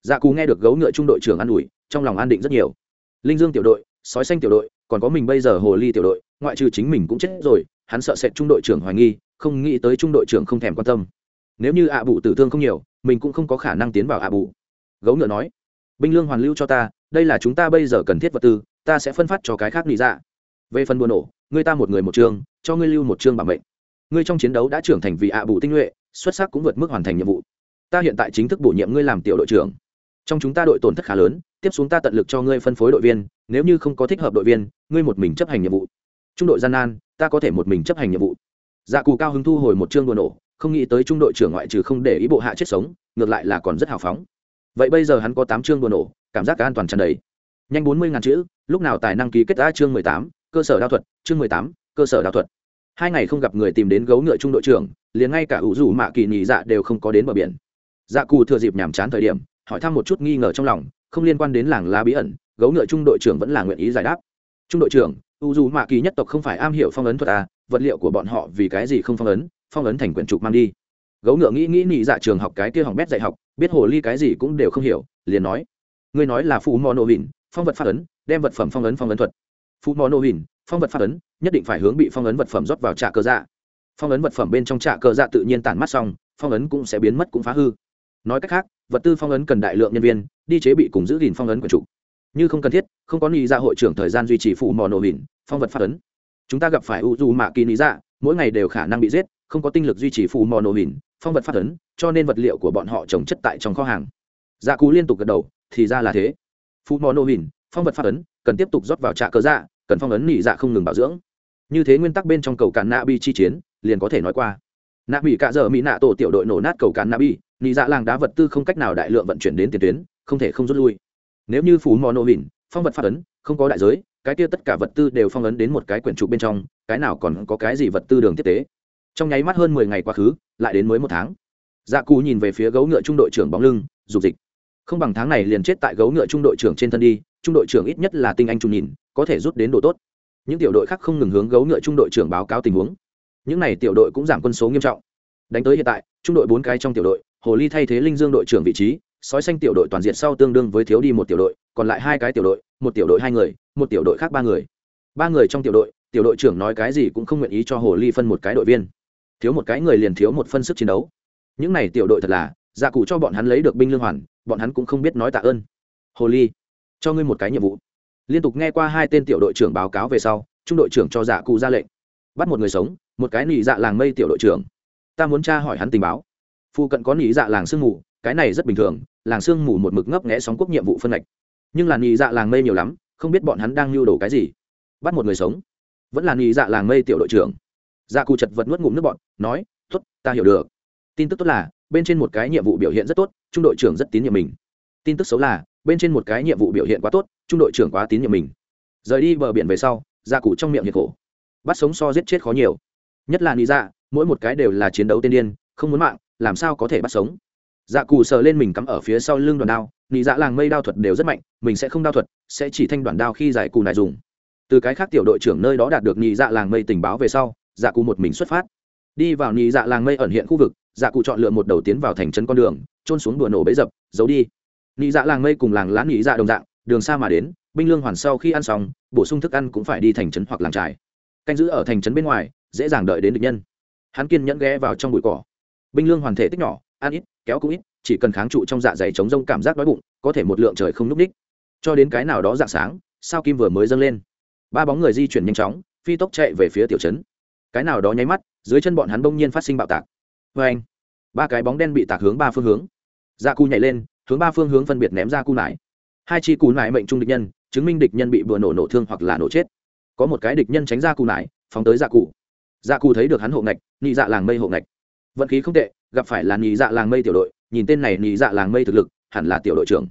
S1: Dạ cù nghe được gấu ngựa trung đội trưởng an ủi, trong lòng an định rất nhiều. Linh dương tiểu đội, sói xanh tiểu đội, còn có mình bây giờ hồ ly tiểu đội, ngoại trừ chính mình cũng chết rồi, hắn sợ sệt trung đội trưởng hoài nghi, không nghĩ tới trung đội trưởng không thèm quan tâm. Nếu như ạ bụ tử thương không nhiều mình cũng không có khả năng tiến vào ạ bù, gấu ngựa nói binh lương hoàn lưu cho ta đây là chúng ta bây giờ cần thiết vật tư ta sẽ phân phát cho cái khác nghĩ ra dạ. về phần buồn nổ ngươi ta một người một trường cho ngươi lưu một chương bảo mệnh. Ngươi trong chiến đấu đã trưởng thành vì ạ bù tinh nhuệ xuất sắc cũng vượt mức hoàn thành nhiệm vụ. Ta hiện tại chính thức bổ nhiệm ngươi làm tiểu đội trưởng. Trong chúng ta đội tổn thất khá lớn tiếp xuống ta tận lực cho ngươi phân phối đội viên nếu như không có thích hợp đội viên ngươi một mình chấp hành nhiệm vụ. Trung đội gian nan ta có thể một mình chấp hành nhiệm vụ. Dạ cù cao hứng thu hồi một chương đùa nổ không nghĩ tới trung đội trưởng ngoại trừ không để ý bộ hạ chết sống, ngược lại là còn rất hào phóng. Vậy bây giờ hắn có tám chương buồn nổ, cảm giác cả an toàn tràn đầy. Nhanh bốn mươi ngàn chữ, lúc nào tài năng ký kết đã chương mười tám, cơ sở đao thuật, chương mười tám, cơ sở đao thuật. Hai ngày không gặp người tìm đến gấu ngựa trung đội trưởng, liền ngay cả ủ rủ mạ kỳ nhì dạ đều không có đến bờ biển. Dạ cù thừa dịp nhàm chán thời điểm, hỏi thăm một chút nghi ngờ trong lòng, không liên quan đến làng lá bí ẩn, gấu ngựa trung đội trưởng vẫn là nguyện ý giải đáp. Trung đội trưởng u dù mạ kỳ nhất tộc không phải am hiểu phong ấn thuật à vật liệu của bọn họ vì cái gì không phong ấn phong ấn thành quyển trục mang đi. Gấu ngựa nghĩ nghĩ nị dạ trường học cái kia hỏng bét dạy học, biết hồ ly cái gì cũng đều không hiểu, liền nói, ngươi nói là phù mò nô hình phong vật phát ấn, đem vật phẩm phong ấn phong ấn thuật. Phù mò nô hình phong vật phát ấn, nhất định phải hướng bị phong ấn vật phẩm rót vào trạ cơ dạ. Phong ấn vật phẩm bên trong trạ cơ dạ tự nhiên tản mắt xong, phong ấn cũng sẽ biến mất cũng phá hư. Nói cách khác, vật tư phong ấn cần đại lượng nhân viên, đi chế bị cùng giữ gìn phong ấn quyển trục. Như không cần thiết, không có nghĩ ra dạ hội trưởng thời gian duy trì phụ mò nổ hình phong vật phát ấn. Chúng ta gặp phải u du mạ kỳ lý dạ mỗi ngày đều khả năng bị giết không có tinh lực duy trì phù mò nổ hình, phong vật phát ấn, cho nên vật liệu của bọn họ trồng chất tại trong kho hàng. Dạ cú liên tục gật đầu, thì ra là thế. Phù mò nổ hình, phong vật phát ấn, cần tiếp tục rót vào trạ cơ dạ cần phong ấn nỉ dạ không ngừng bảo dưỡng. Như thế nguyên tắc bên trong cầu càn nạ bi chi chiến, liền có thể nói qua. Nạ bị cạ dở mỹ nạ tổ tiểu đội nổ nát cầu càn nạ bi, nỉ dạ làng đá vật tư không cách nào đại lượng vận chuyển đến tiền tuyến, không thể không rút lui. Nếu như phú mò nổ hình, phong vật phát ấn, không có đại giới, cái kia tất cả vật tư đều phong ấn đến một cái quyển trục bên trong, cái nào còn có cái gì vật tư đường tiếp tế? Trong nháy mắt hơn mười ngày quá khứ, lại đến mới một tháng. Dạ cù nhìn về phía gấu ngựa trung đội trưởng bóng lưng, dục dịch. Không bằng tháng này liền chết tại gấu ngựa trung đội trưởng trên thân đi, trung đội trưởng ít nhất là tinh anh trung nhìn, có thể rút đến độ tốt. Những tiểu đội khác không ngừng hướng gấu ngựa trung đội trưởng báo cáo tình huống. Những n à y tiểu đội cũng giảm quân số nghiêm trọng. Đánh tới hiện tại, trung đội bốn cái trong tiểu đội, hồ ly thay thế linh dương đội trưởng vị trí, sói xanh tiểu đội toàn diện sau tương đương với thiếu đi một tiểu đội, còn lại hai cái tiểu đội, một tiểu đội hai người, một tiểu đội khác ba người. Ba người trong tiểu đội tiểu đội trưởng nói cái gì cũng không nguyện ý cho hồ ly phân một cái đội viên thiếu một cái người liền thiếu một phân sức chiến đấu. Những này tiểu đội thật là dạ cụ cho bọn hắn lấy được binh lương hoàn, bọn hắn cũng không biết nói tạ ơn. Hồ ly, cho ngươi một cái nhiệm vụ. Liên tục nghe qua hai tên tiểu đội trưởng báo cáo về sau, trung đội trưởng cho dạ cụ ra lệnh. Bắt một người sống, một cái nỉ dạ làng mây tiểu đội trưởng. Ta muốn tra hỏi hắn tình báo. Phụ cận có nỉ dạ làng sương mù, cái này rất bình thường, làng sương mù một mực ngấp nghẽ sóng quốc nhiệm vụ phân lệch nhưng là nỉ dạ làng mây nhiều lắm, không biết bọn hắn đang lưu đồ cái gì. Bắt một người sống, vẫn là nỉ dạ làng mây tiểu đội trưởng dạ cụ chật vật nuốt ngụm nước bọn nói, tốt, ta hiểu được. Tin tức tốt là, bên trên một cái nhiệm vụ biểu hiện rất tốt, trung đội trưởng rất tín nhiệm mình. Tin tức xấu là, bên trên một cái nhiệm vụ biểu hiện quá tốt, trung đội trưởng quá tín nhiệm mình. Rời đi bờ biển về sau dạ cụ trong miệng nhiệt khổ. Bắt sống so giết chết khó nhiều. Nhất là lý dạ mỗi một cái đều là chiến đấu tiên điên, không muốn mạng, làm sao có thể bắt sống? Dạ cụ sờ lên mình cắm ở phía sau lưng đoàn đao, nị dạ làng mây đao thuật đều rất mạnh, mình sẽ không đao thuật, sẽ chỉ thanh đoàn đao khi giải cù này dùng. Từ cái khác tiểu đội trưởng nơi đó đạt được nị dạ làng mây tình báo về sau dạ cụ một mình xuất phát. Đi vào nị dạ làng mây ẩn hiện khu vực dạ cụ chọn lựa một đầu tiến vào thành trấn con đường trôn xuống đùa nổ bấy dập, giấu đi. Nị dạ làng mây cùng làng lá nị dạ đồng dạng, đường xa mà đến, binh lương hoàn sau khi ăn xong, bổ sung thức ăn cũng phải đi thành trấn hoặc làng trài canh giữ ở thành trấn bên ngoài, dễ dàng đợi đến địch nhân. Hắn kiên nhẫn ghé vào trong bụi cỏ. Binh lương hoàn thể tích nhỏ, ăn ít, kéo cũng ít, chỉ cần kháng trụ trong dạ dày chống rông cảm giác đói bụng, có thể một lượng trời không núp ních. Cho đến cái nào đó dạng sáng, sao kim vừa mới dâng lên. Ba bóng người di chuyển nhanh chóng, phi tốc chạy về phía tiểu trấn cái nào đó nháy mắt, dưới chân bọn hắn bỗng nhiên phát sinh bạo tạc. Vê anh, ba cái bóng đen bị tạc hướng ba phương hướng. Dạ da cu nhảy lên, hướng ba phương hướng phân biệt ném ra cu nải hai chi cù nải mệnh trung địch nhân, chứng minh địch nhân bị vừa nổ nổ thương hoặc là nổ chết. Có một cái địch nhân tránh ra cù nải phóng tới dạ cụ dạ cụ thấy được hắn hộ ngạch nhị dạ làng mây hộ ngạch. Vận khí không tệ, gặp phải là nhị dạ làng mây tiểu đội, nhìn tên này nhị dạ làng mây thực lực, hẳn là tiểu đội trưởng.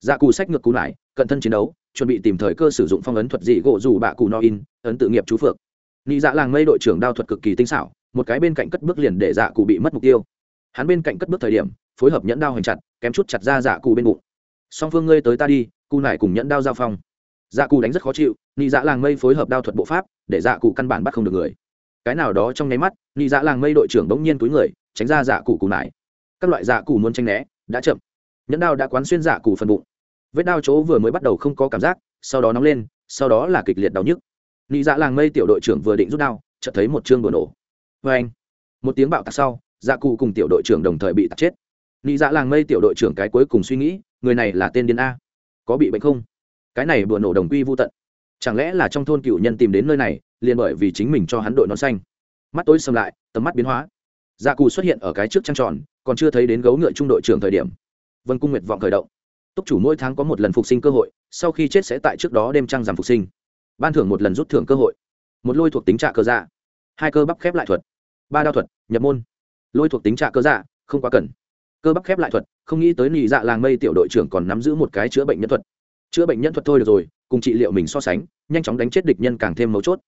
S1: Dạ cụ sách ngược cù nải cận thân chiến đấu, chuẩn bị tìm thời cơ sử dụng phong ấn thuật dị gỗ dù bạ cụ no in, ấn tự nghiệp chú phượng. Nị dạ làng mây đội trưởng đao thuật cực kỳ tinh xảo, một cái bên cạnh cất bước liền để dạ cụ bị mất mục tiêu. Hắn bên cạnh cất bước thời điểm, phối hợp nhẫn đao hành chặt, kém chút chặt ra dạ cụ bên bụng. Song phương ngươi tới ta đi, cụ nải cùng nhẫn đao giao phong. Dạ cụ đánh rất khó chịu, Nị dạ làng mây phối hợp đao thuật bộ pháp, để dạ cụ căn bản bắt không được người. Cái nào đó trong nháy mắt, Nị dạ làng mây đội trưởng bỗng nhiên túi người, tránh ra dạ cụ cụ nải. Các loại dạ cụ muốn tranh né, đã chậm. Nhẫn đao đã quán xuyên dạ cụ phần bụng. Vết đao chỗ vừa mới bắt đầu không có cảm giác, sau đó nóng lên, sau đó là kịch liệt đau nhức nị dạ làng mây tiểu đội trưởng vừa định rút đao, chợt thấy một chương bừa nổ. Vê anh. Một tiếng bạo tạc sau dạ cụ cùng tiểu đội trưởng đồng thời bị tạc chết. Nị dạ làng mây tiểu đội trưởng cái cuối cùng suy nghĩ, người này là tên điên a. Có bị bệnh không? Cái này bừa nổ đồng quy vô tận. Chẳng lẽ là trong thôn cựu nhân tìm đến nơi này, liền bởi vì chính mình cho hắn đội nón xanh. Mắt tối xâm lại, tầm mắt biến hóa. Dạ cụ xuất hiện ở cái trước trăng tròn, còn chưa thấy đến gấu ngựa trung đội trưởng thời điểm. Vân cung nguyệt vọng khởi động. Túc chủ mỗi tháng có một lần phục sinh cơ hội, sau khi chết sẽ tại trước đó đêm trăng giảm phục sinh ban thưởng một lần rút thưởng cơ hội. Một lôi thuộc tính trạ cơ dạ. Hai cơ bắp khép lại thuật. Ba đao thuật, nhập môn. Lôi thuộc tính trạ cơ dạ không quá cần. Cơ bắp khép lại thuật, không nghĩ tới nị dạ làng mây tiểu đội trưởng còn nắm giữ một cái chữa bệnh nhân thuật. Chữa bệnh nhân thuật thôi được rồi, cùng trị liệu mình so sánh, nhanh chóng đánh chết địch nhân càng thêm mấu chốt.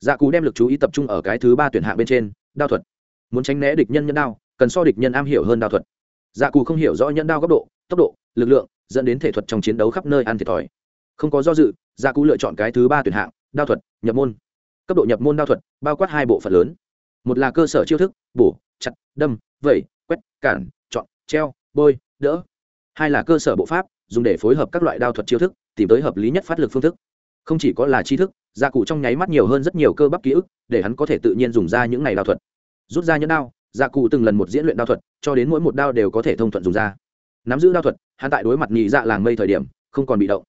S1: Dạ cú đem lực chú ý tập trung ở cái thứ ba tuyển hạ bên trên, đao thuật. Muốn tránh né địch nhân nhân đao, cần so địch nhân am hiểu hơn đao thuật. Dạ cù không hiểu rõ nhân đao góc độ, tốc độ, lực lượng, dẫn đến thể thuật trong chiến đấu khắp nơi ăn thiệt thòi không có do dự, gia cú lựa chọn cái thứ ba tuyển hạng, đao thuật, nhập môn. Cấp độ nhập môn đao thuật, bao quát hai bộ phận lớn. Một là cơ sở chiêu thức, bổ, chặt, đâm, vẩy, quét, cản, chọn, treo, bôi, đỡ. Hai là cơ sở bộ pháp, dùng để phối hợp các loại đao thuật chiêu thức, tìm tới hợp lý nhất phát lực phương thức. Không chỉ có là tri thức, gia cụ trong nháy mắt nhiều hơn rất nhiều cơ bắp ký ức, để hắn có thể tự nhiên dùng ra những này đao thuật. Rút ra nhẫn đao, gia cụ từng lần một diễn luyện đao thuật, cho đến mỗi một đao đều có thể thông thuận dùng ra. Nắm giữ đao thuật, hắn tại đối mặt nhị dạ làng mây thời điểm, không còn bị động.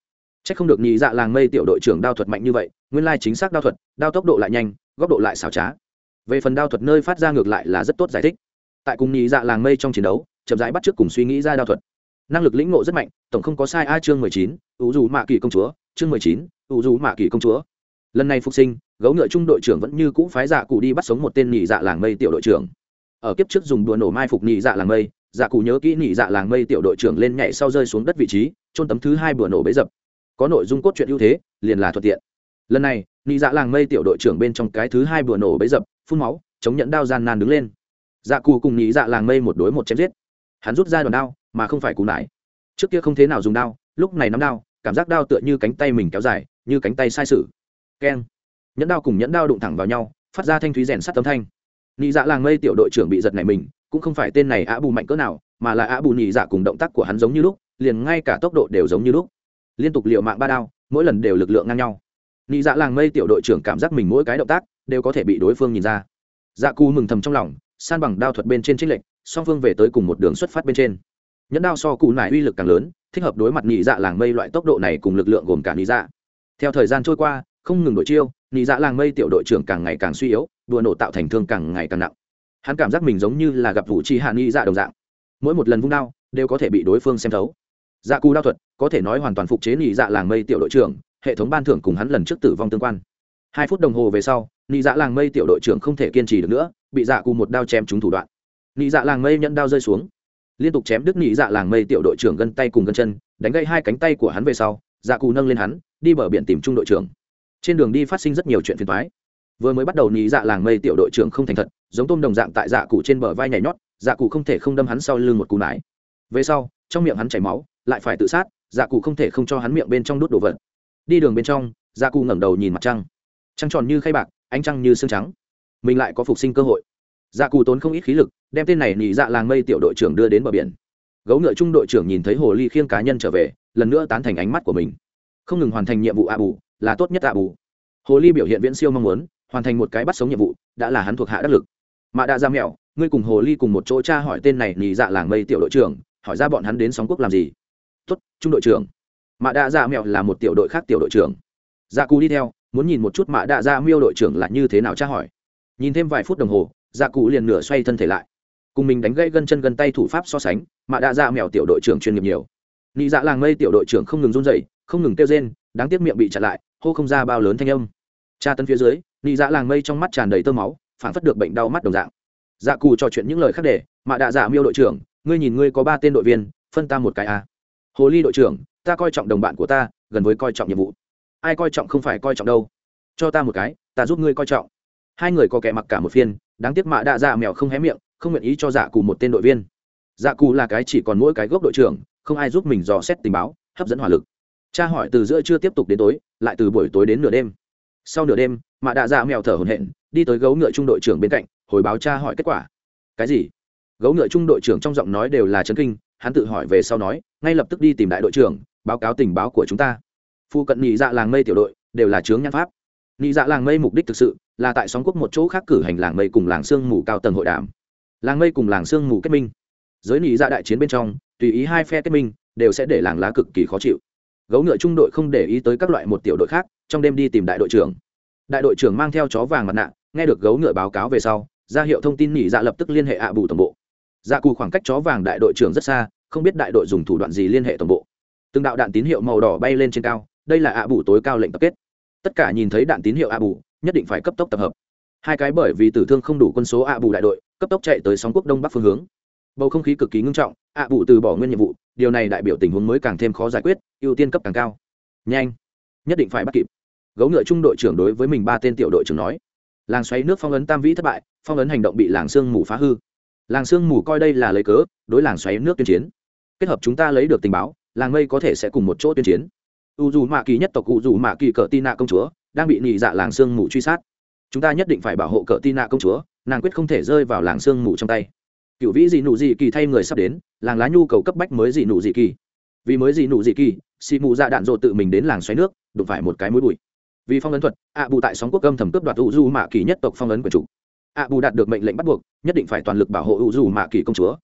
S1: Chắc không được nhị dạ làng mây tiểu đội trưởng đao thuật mạnh như vậy, nguyên lai chính xác đao thuật, đao tốc độ lại nhanh, góc độ lại xảo trá. Về phần đao thuật nơi phát ra ngược lại là rất tốt giải thích. Tại cùng nhị dạ làng mây trong chiến đấu, chậm rãi bắt trước cùng suy nghĩ ra đao thuật. Năng lực lĩnh ngộ rất mạnh, tổng không có sai a chương mười chín, ủ dù mạ kỳ công chúa, chương mười chín, ủ dù mạ kỳ công chúa. Lần này phục sinh, gấu ngựa trung đội trưởng vẫn như cũ phái dạ cụ đi bắt sống một tên nhị dạ làng mây tiểu đội trưởng. Ở kiếp trước dùng đùa nổ mai phục nhị dạ làng mây dạ cụ nhớ kỹ nhị dạ làng mây tiểu đội trưởng lên nhảy sau rơi xuống đất vị trí trôn tấm thứ hai bùa nổ bấy dập có nội dung cốt truyện ưu thế, liền là thuận tiện. Lần này, nị dạ làng mây tiểu đội trưởng bên trong cái thứ hai bừa nổ bấy dập, phun máu, chống nhận đao gian nan đứng lên. Dạ cù cùng nị dạ làng mây một đối một chém giết. Hắn rút ra đòn đao, mà không phải cú nải. Trước kia không thế nào dùng đao, lúc này nắm đao, cảm giác đao tựa như cánh tay mình kéo dài, như cánh tay sai sự. Keng. Nhẫn đao cùng nhẫn đao đụng thẳng vào nhau, phát ra thanh thúy rèn sắt tấm thanh. Nị dạ làng mây tiểu đội trưởng bị giật này mình, cũng không phải tên này ạ bù mạnh cỡ nào, mà là ạ bù nhị dạ cùng động tác của hắn giống như lúc, liền ngay cả tốc độ đều giống như lúc liên tục liệu mạng ba đao, mỗi lần đều lực lượng ngang nhau. Nị dạ làng mây tiểu đội trưởng cảm giác mình mỗi cái động tác đều có thể bị đối phương nhìn ra. Dạ cù mừng thầm trong lòng, san bằng đao thuật bên trên trích lệnh song phương về tới cùng một đường xuất phát bên trên. Nhẫn đao so cụ nải uy lực càng lớn, thích hợp đối mặt Nị dạ làng mây loại tốc độ này cùng lực lượng gồm cả Nị dạ. Theo thời gian trôi qua, không ngừng đổi chiêu, Nị dạ làng mây tiểu đội trưởng càng ngày càng suy yếu, đùa nổ tạo thành thương càng ngày càng nặng. Hắn cảm giác mình giống như là gặp vụ chi hạ Nị dạ đồng dạng. Mỗi một lần vung đao đều có thể bị đối phương xem thấu dạ cù đao thuật, có thể nói hoàn toàn phục chế nhị dạ làng mây tiểu đội trưởng, hệ thống ban thưởng cùng hắn lần trước tử vong tương quan. Hai phút đồng hồ về sau nhị dạ làng mây tiểu đội trưởng không thể kiên trì được nữa, bị dạ cù một đao chém trúng thủ đoạn. Nhị dạ làng mây nhận đao rơi xuống. Liên tục chém đứt nhị dạ làng mây tiểu đội trưởng gân tay cùng gân chân, đánh gây hai cánh tay của hắn về sau dạ cù nâng lên hắn, đi bờ biển tìm trung đội trưởng. Trên đường đi phát sinh rất nhiều chuyện phiền thoái vừa mới bắt đầu nhị dạ làng mây tiểu đội trưởng không thành thật, giống tôm đồng dạng tại dạ cụ trên bờ vai nhảy nhót dạ cụ không thể không đâm hắn sau lưng một cú nái về sau, trong miệng hắn chảy máu lại phải tự sát dạ cụ không thể không cho hắn miệng bên trong đốt đồ vật. Đi đường bên trong dạ cụ ngẩng đầu nhìn mặt trăng. Trăng tròn như khay bạc, ánh trăng như xương trắng. Mình lại có phục sinh cơ hội. Dạ cụ tốn không ít khí lực, đem tên này nhị dạ làng mây tiểu đội trưởng đưa đến bờ biển. Gấu ngựa trung đội trưởng nhìn thấy hồ ly khiêng cá nhân trở về, lần nữa tán thành ánh mắt của mình. Không ngừng hoàn thành nhiệm vụ ạ bù, là tốt nhất ạ bù. Hồ ly biểu hiện viễn siêu mong muốn, hoàn thành một cái bắt sống nhiệm vụ, đã là hắn thuộc hạ đắc lực. Mạ đã ra mẹo, ngươi cùng hồ ly cùng một chỗ cha hỏi tên này nhị dạ làng mây tiểu đội trưởng, hỏi ra bọn hắn đến sóng quốc làm gì tốt, trung đội trưởng. Mạ đạ dạ mẹo là một tiểu đội khác tiểu đội trưởng. Dạ cù đi theo, muốn nhìn một chút mạ đạ dạ miêu đội trưởng là như thế nào tra hỏi. Nhìn thêm vài phút đồng hồ dạ cù liền nửa xoay thân thể lại. Cùng mình đánh gãy gân chân gân tay thủ pháp so sánh, mạ đạ dạ mẹo tiểu đội trưởng chuyên nghiệp nhiều. Nị dạ làng mây tiểu đội trưởng không ngừng run dậy không ngừng kêu rên, đáng tiếc miệng bị chặn lại, hô không ra bao lớn thanh âm. Tra tấn phía dưới, nị dạ làng mây trong mắt tràn đầy tơ máu phản phất được bệnh đau mắt đồng dạng. Dạ cù trò chuyện những lời khác để, mạ đạ dạ miêu đội trưởng, ngươi nhìn ngươi có ba tên đội viên, phân ta một cái a. à hồ ly đội trưởng, ta coi trọng đồng bạn của ta, gần với coi trọng nhiệm vụ. Ai coi trọng không phải coi trọng đâu. Cho ta một cái, ta giúp ngươi coi trọng. Hai người có kẻ mặc cả một phiên, đáng tiếc mạ đạ dạ mèo không hé miệng, không nguyện ý cho dạ cù một tên đội viên. Dạ cù là cái chỉ còn mỗi cái gốc đội trưởng, không ai giúp mình dò xét tình báo, hấp dẫn hỏa lực. Cha hỏi từ giữa trưa tiếp tục đến tối, lại từ buổi tối đến nửa đêm. Sau nửa đêm, mạ đạ dạ mèo thở hổn hển, đi tới gấu ngựa trung đội trưởng bên cạnh, hồi báo cha hỏi kết quả. Cái gì? Gấu ngựa trung đội trưởng trong giọng nói đều là chấn kinh hắn tự hỏi về sau nói, ngay lập tức đi tìm đại đội trưởng, báo cáo tình báo của chúng ta. Phu cận nhị dạ làng mây tiểu đội đều là chướng nhãn pháp. Nhị dạ làng mây mục đích thực sự là tại sóng quốc một chỗ khác cử hành làng mây cùng làng sương mù cao tầng hội đàm. Làng mây cùng làng sương mù kết minh. Giới nhị dạ đại chiến bên trong, tùy ý hai phe kết minh đều sẽ để làng lá cực kỳ khó chịu. Gấu ngựa trung đội không để ý tới các loại một tiểu đội khác, trong đêm đi tìm đại đội trưởng. Đại đội trưởng mang theo chó vàng mặt nạ, nghe được gấu ngựa báo cáo về sau, ra hiệu thông tin nhị dạ lập tức liên hệ ạ bù tổng bộ dạ cù khoảng cách chó vàng đại đội trưởng rất xa, không biết đại đội dùng thủ đoạn gì liên hệ tổng bộ. Từng đạo đạn tín hiệu màu đỏ bay lên trên cao, đây là ạ bù tối cao lệnh tập kết. Tất cả nhìn thấy đạn tín hiệu ạ bù nhất định phải cấp tốc tập hợp. Hai cái bởi vì tử thương không đủ quân số ạ bù đại đội, cấp tốc chạy tới sóng quốc đông bắc phương hướng. Bầu không khí cực kỳ ngưng trọng ạ bù từ bỏ nguyên nhiệm vụ, điều này đại biểu tình huống mới càng thêm khó giải quyết, ưu tiên cấp càng cao. Nhanh, nhất định phải bắt kịp. Gấu ngựa trung đội trưởng đối với mình ba tên tiểu đội trưởng nói. Làng xoáy nước phong ấn tam vĩ thất bại, phong ấn hành động bị làng sương mù phá hư làng sương mù coi đây là lấy cớ, đối làng xoáy nước tuyên chiến. Kết hợp chúng ta lấy được tình báo, làng mây có thể sẽ cùng một chỗ tuyên chiến. U dù mạ kỳ nhất tộc u dù mạ kỳ cờ tin nạ công chúa, đang bị nhị dạ làng sương mù truy sát. Chúng ta nhất định phải bảo hộ cờ tin nạ công chúa, nàng quyết không thể rơi vào làng sương mù trong tay. Cựu vĩ dị nụ dị kỳ thay người sắp đến, làng lá nhu cầu cấp bách mới dị nụ dị kỳ. Vì mới dị nụ dị kỳ, xị mù dạ đạn dộ tự mình đến làng xoáy nước, đụng phải một cái mũi bụi. Vì phong ấn thuật, ạ bù tại sóng quốc âm thầm cướp đoạt u du mạ kỳ nhất tộc phong ấn của chủ ạ bù đạt được mệnh lệnh bắt buộc, nhất định phải toàn lực bảo hộ u dù mạ kỳ công chúa.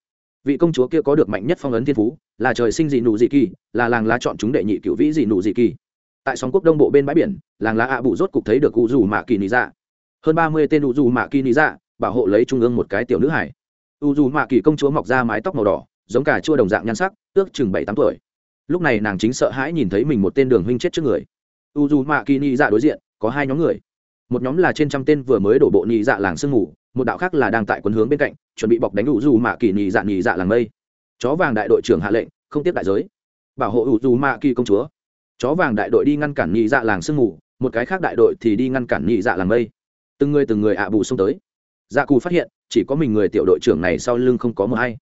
S1: Vị công chúa kia có được mạnh nhất phong ấn thiên phú, là trời sinh dị nụ dị kỳ, là làng lá chọn chúng đệ nhị cựu vĩ dị nụ dị kỳ. Tại sóng quốc đông bộ bên bãi biển, làng lá ạ bù rốt cục thấy được u dù mạ kỳ nị dạ. Hơn ba mươi tên u dù mạ kỳ nị dạ bảo hộ lấy trung ương một cái tiểu nữ hải. U dù mạ kỳ công chúa mọc ra mái tóc màu đỏ, giống cả chua đồng dạng nhan sắc, ước chừng bảy tám tuổi. Lúc này nàng chính sợ hãi nhìn thấy mình một tên đường huynh chết trước người. U dù mạ kỳ nị dạ đối diện, có hai nhóm người một nhóm là trên trăm tên vừa mới đổ bộ nhị dạ làng sương ngủ một đạo khác là đang tại quân hướng bên cạnh, chuẩn bị bọc đánh đủ dù mạ kỳ nhị dạ nhị dạ làng mây. Chó vàng đại đội trưởng hạ lệnh, không tiếp đại giới. Bảo hộ ủ dù mạ kỳ công chúa. Chó vàng đại đội đi ngăn cản nhị dạ làng sương ngủ một cái khác đại đội thì đi ngăn cản nhị dạ làng mây. Từng người từng người ạ bù xông tới. Dạ cù phát hiện, chỉ có mình người tiểu đội trưởng này sau lưng không có mờ hay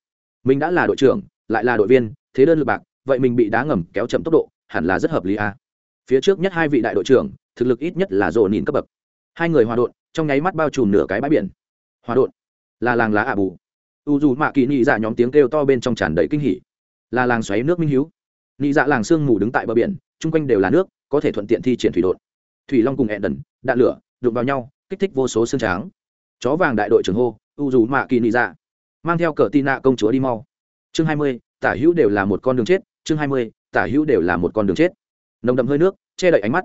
S1: mình đã là đội trưởng, lại là đội viên, thế đơn lực bạc, vậy mình bị đá ngầm kéo chậm tốc độ, hẳn là rất hợp lý a. Phía trước nhất hai vị đại đội trưởng, thực lực ít nhất là rộ nhìn cấp bậc hai người hòa đột, trong nháy mắt bao trùm nửa cái bãi biển. Hòa đột. Là làng lá ả bù. U dù mạ kỳ nị dạ nhóm tiếng kêu to bên trong tràn đầy kinh hỉ. Là làng xoáy nước minh hiếu. Nị dạ làng sương mù đứng tại bờ biển, chung quanh đều là nước, có thể thuận tiện thi triển thủy đột. Thủy long cùng hẹn đần đạn lửa, đụng vào nhau, kích thích vô số xương tráng. Chó vàng đại đội trưởng hô, u dù mạ kỳ nị dạ mang theo cờ tin nạ công chúa đi mau. Chương hai mươi, tả hữu đều là một con đường chết, chương hai mươi, tả hữu đều là một con đường chết. Nồng đậm hơi nước, che đậy ánh mắt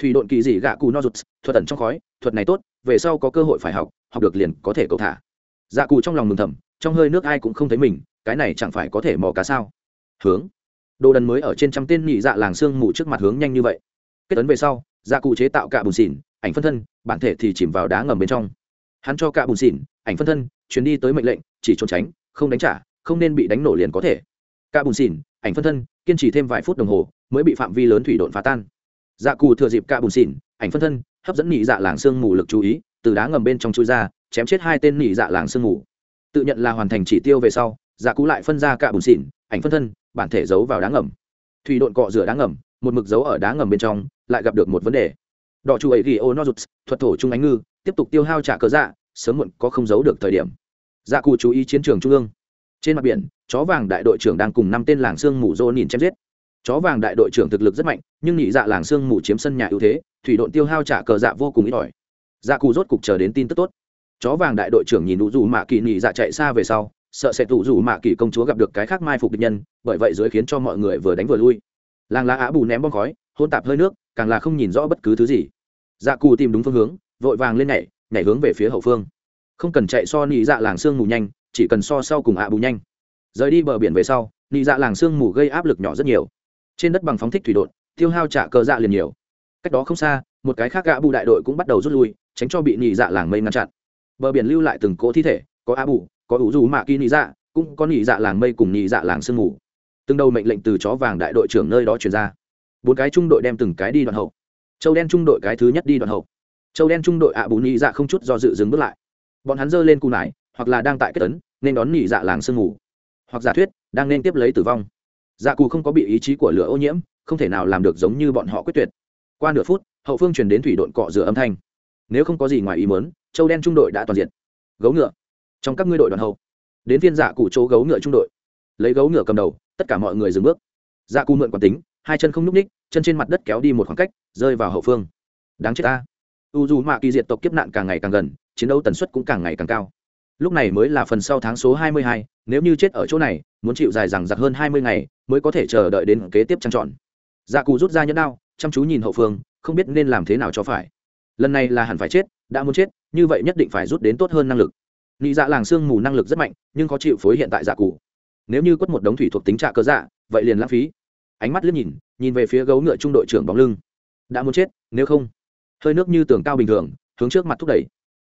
S1: thủy độn kỳ dị gạ cù no rụt thuật ẩn trong khói, thuật này tốt, về sau có cơ hội phải học học được liền có thể cầu thả. Dạ cù trong lòng mừng thầm, trong hơi nước ai cũng không thấy mình, cái này chẳng phải có thể mò cá sao? Hướng. Đồ đần mới ở trên trăm tên nhị dạ làng sương mù trước mặt hướng nhanh như vậy. Kết tấn về sau dạ cụ chế tạo cả bùn xỉn, ảnh phân thân, bản thể thì chìm vào đá ngầm bên trong. Hắn cho cả bùn xỉn, ảnh phân thân chuyến đi tới mệnh lệnh, chỉ trốn tránh, không đánh trả, không nên bị đánh nổ liền có thể. Cả bùn xỉn, ảnh phân thân, kiên trì thêm vài phút đồng hồ, mới bị phạm vi lớn thủy độn phá tan dạ cù thừa dịp cạ bùn xỉn, ảnh phân thân, hấp dẫn nhị dạ làng sương mù lực chú ý, từ đá ngầm bên trong chui ra, chém chết hai tên nhị dạ làng sương mù. Tự nhận là hoàn thành chỉ tiêu về sau dạ cú lại phân ra cạ bùn xỉn, ảnh phân thân, bản thể giấu vào đá ngầm. Thủy độn cọ rửa đá ngầm, một mực giấu ở đá ngầm bên trong, lại gặp được một vấn đề. Đỏ chủ ấy ghi ô nó rụt thuật thổ trung ánh ngư, tiếp tục tiêu hao trả cớ dạ sớm muộn có không giấu được thời điểm. Dạ cù chú ý chiến trường trung ương. Trên mặt biển, chó vàng đại đội trưởng đang cùng năm tên làng sương mù rô nhìn chém giết chó vàng đại đội trưởng thực lực rất mạnh, nhưng nhị dạ làng sương mù chiếm sân nhà ưu thế, thủy đội tiêu hao trả cờ dạ vô cùng ít ỏi. Dạ cù rốt cục chờ đến tin tức tốt. Chó vàng đại đội trưởng nhìn đủ dù mạ kỳ nhị dạ chạy xa về sau, sợ sẽ tụ dù mạ kỳ công chúa gặp được cái khác mai phục địch nhân, bởi vậy dưới khiến cho mọi người vừa đánh vừa lui. Làng lá á bù ném bom khói, hôn tạp hơi nước, càng là không nhìn rõ bất cứ thứ gì. Dạ cù tìm đúng phương hướng, vội vàng lên nhảy nhảy hướng về phía hậu phương. Không cần chạy so nị dạ làng sương mù nhanh, chỉ cần so sau cùng ạ bù nhanh. Rời đi bờ biển về sau nị dạ làng sương mù gây áp lực nhỏ rất nhiều trên đất bằng phóng thích thủy đột, tiêu hao trả cờ dạ liền nhiều. Cách đó không xa, một cái khác gã bù đại đội cũng bắt đầu rút lui, tránh cho bị nhị dạ làng mây ngăn chặn. Bờ biển lưu lại từng cỗ thi thể, có a bù có ủ dù mạ kỳ nhị dạ cũng có nhị dạ làng mây cùng nhị dạ làng sương mù. Từng đầu mệnh lệnh từ chó vàng đại đội trưởng nơi đó truyền ra. Bốn cái trung đội đem từng cái đi đoạn hậu. Châu đen trung đội cái thứ nhất đi đoạn hậu. Châu đen trung đội ạ bù nhị dạ không chút do dự dừng bước lại. Bọn hắn giơ lên cù nải, hoặc là đang tại kết tấn, nên đón nhị dạ làng sương mù. Hoặc giả thuyết, đang nên tiếp lấy tử vong dạ cù không có bị ý chí của lửa ô nhiễm, không thể nào làm được giống như bọn họ quyết tuyệt. Qua nửa phút, hậu phương chuyển đến thủy đội cọ rửa âm thanh. Nếu không có gì ngoài ý mớn châu đen trung đội đã toàn diện. Gấu ngựa. Trong các ngươi đội đoàn hậu. Đến phiên dạ cụ chỗ gấu ngựa trung đội. Lấy gấu ngựa cầm đầu, tất cả mọi người dừng bước. Dạ cụ mượn quán tính, hai chân không n ú c ních chân trên mặt đất kéo đi một khoảng cách, rơi vào hậu phương. Đáng chết ta. U dù mạ kỳ diệt tộc kiếp nạn càng ngày càng gần, chiến đấu tần suất cũng càng ngày càng cao lúc này mới là phần sau tháng số 22, nếu như chết ở chỗ này muốn chịu dài rằng giặc hơn 20 ngày mới có thể chờ đợi đến kế tiếp trăng trọn. Dạ cù rút ra nhẫn đao chăm chú nhìn hậu phương không biết nên làm thế nào cho phải. Lần này là hẳn phải chết đã muốn chết như vậy nhất định phải rút đến tốt hơn năng lực. Nị dạ làng xương mù năng lực rất mạnh nhưng có chịu phối hiện tại dạ cụ nếu như quất một đống thủy thuộc tính trạ cơ dạ vậy liền lãng phí. Ánh mắt liếc nhìn nhìn về phía gấu ngựa trung đội trưởng bóng lưng. Đã muốn chết nếu không hơi nước như tường cao bình thường hướng trước mặt thúc đẩy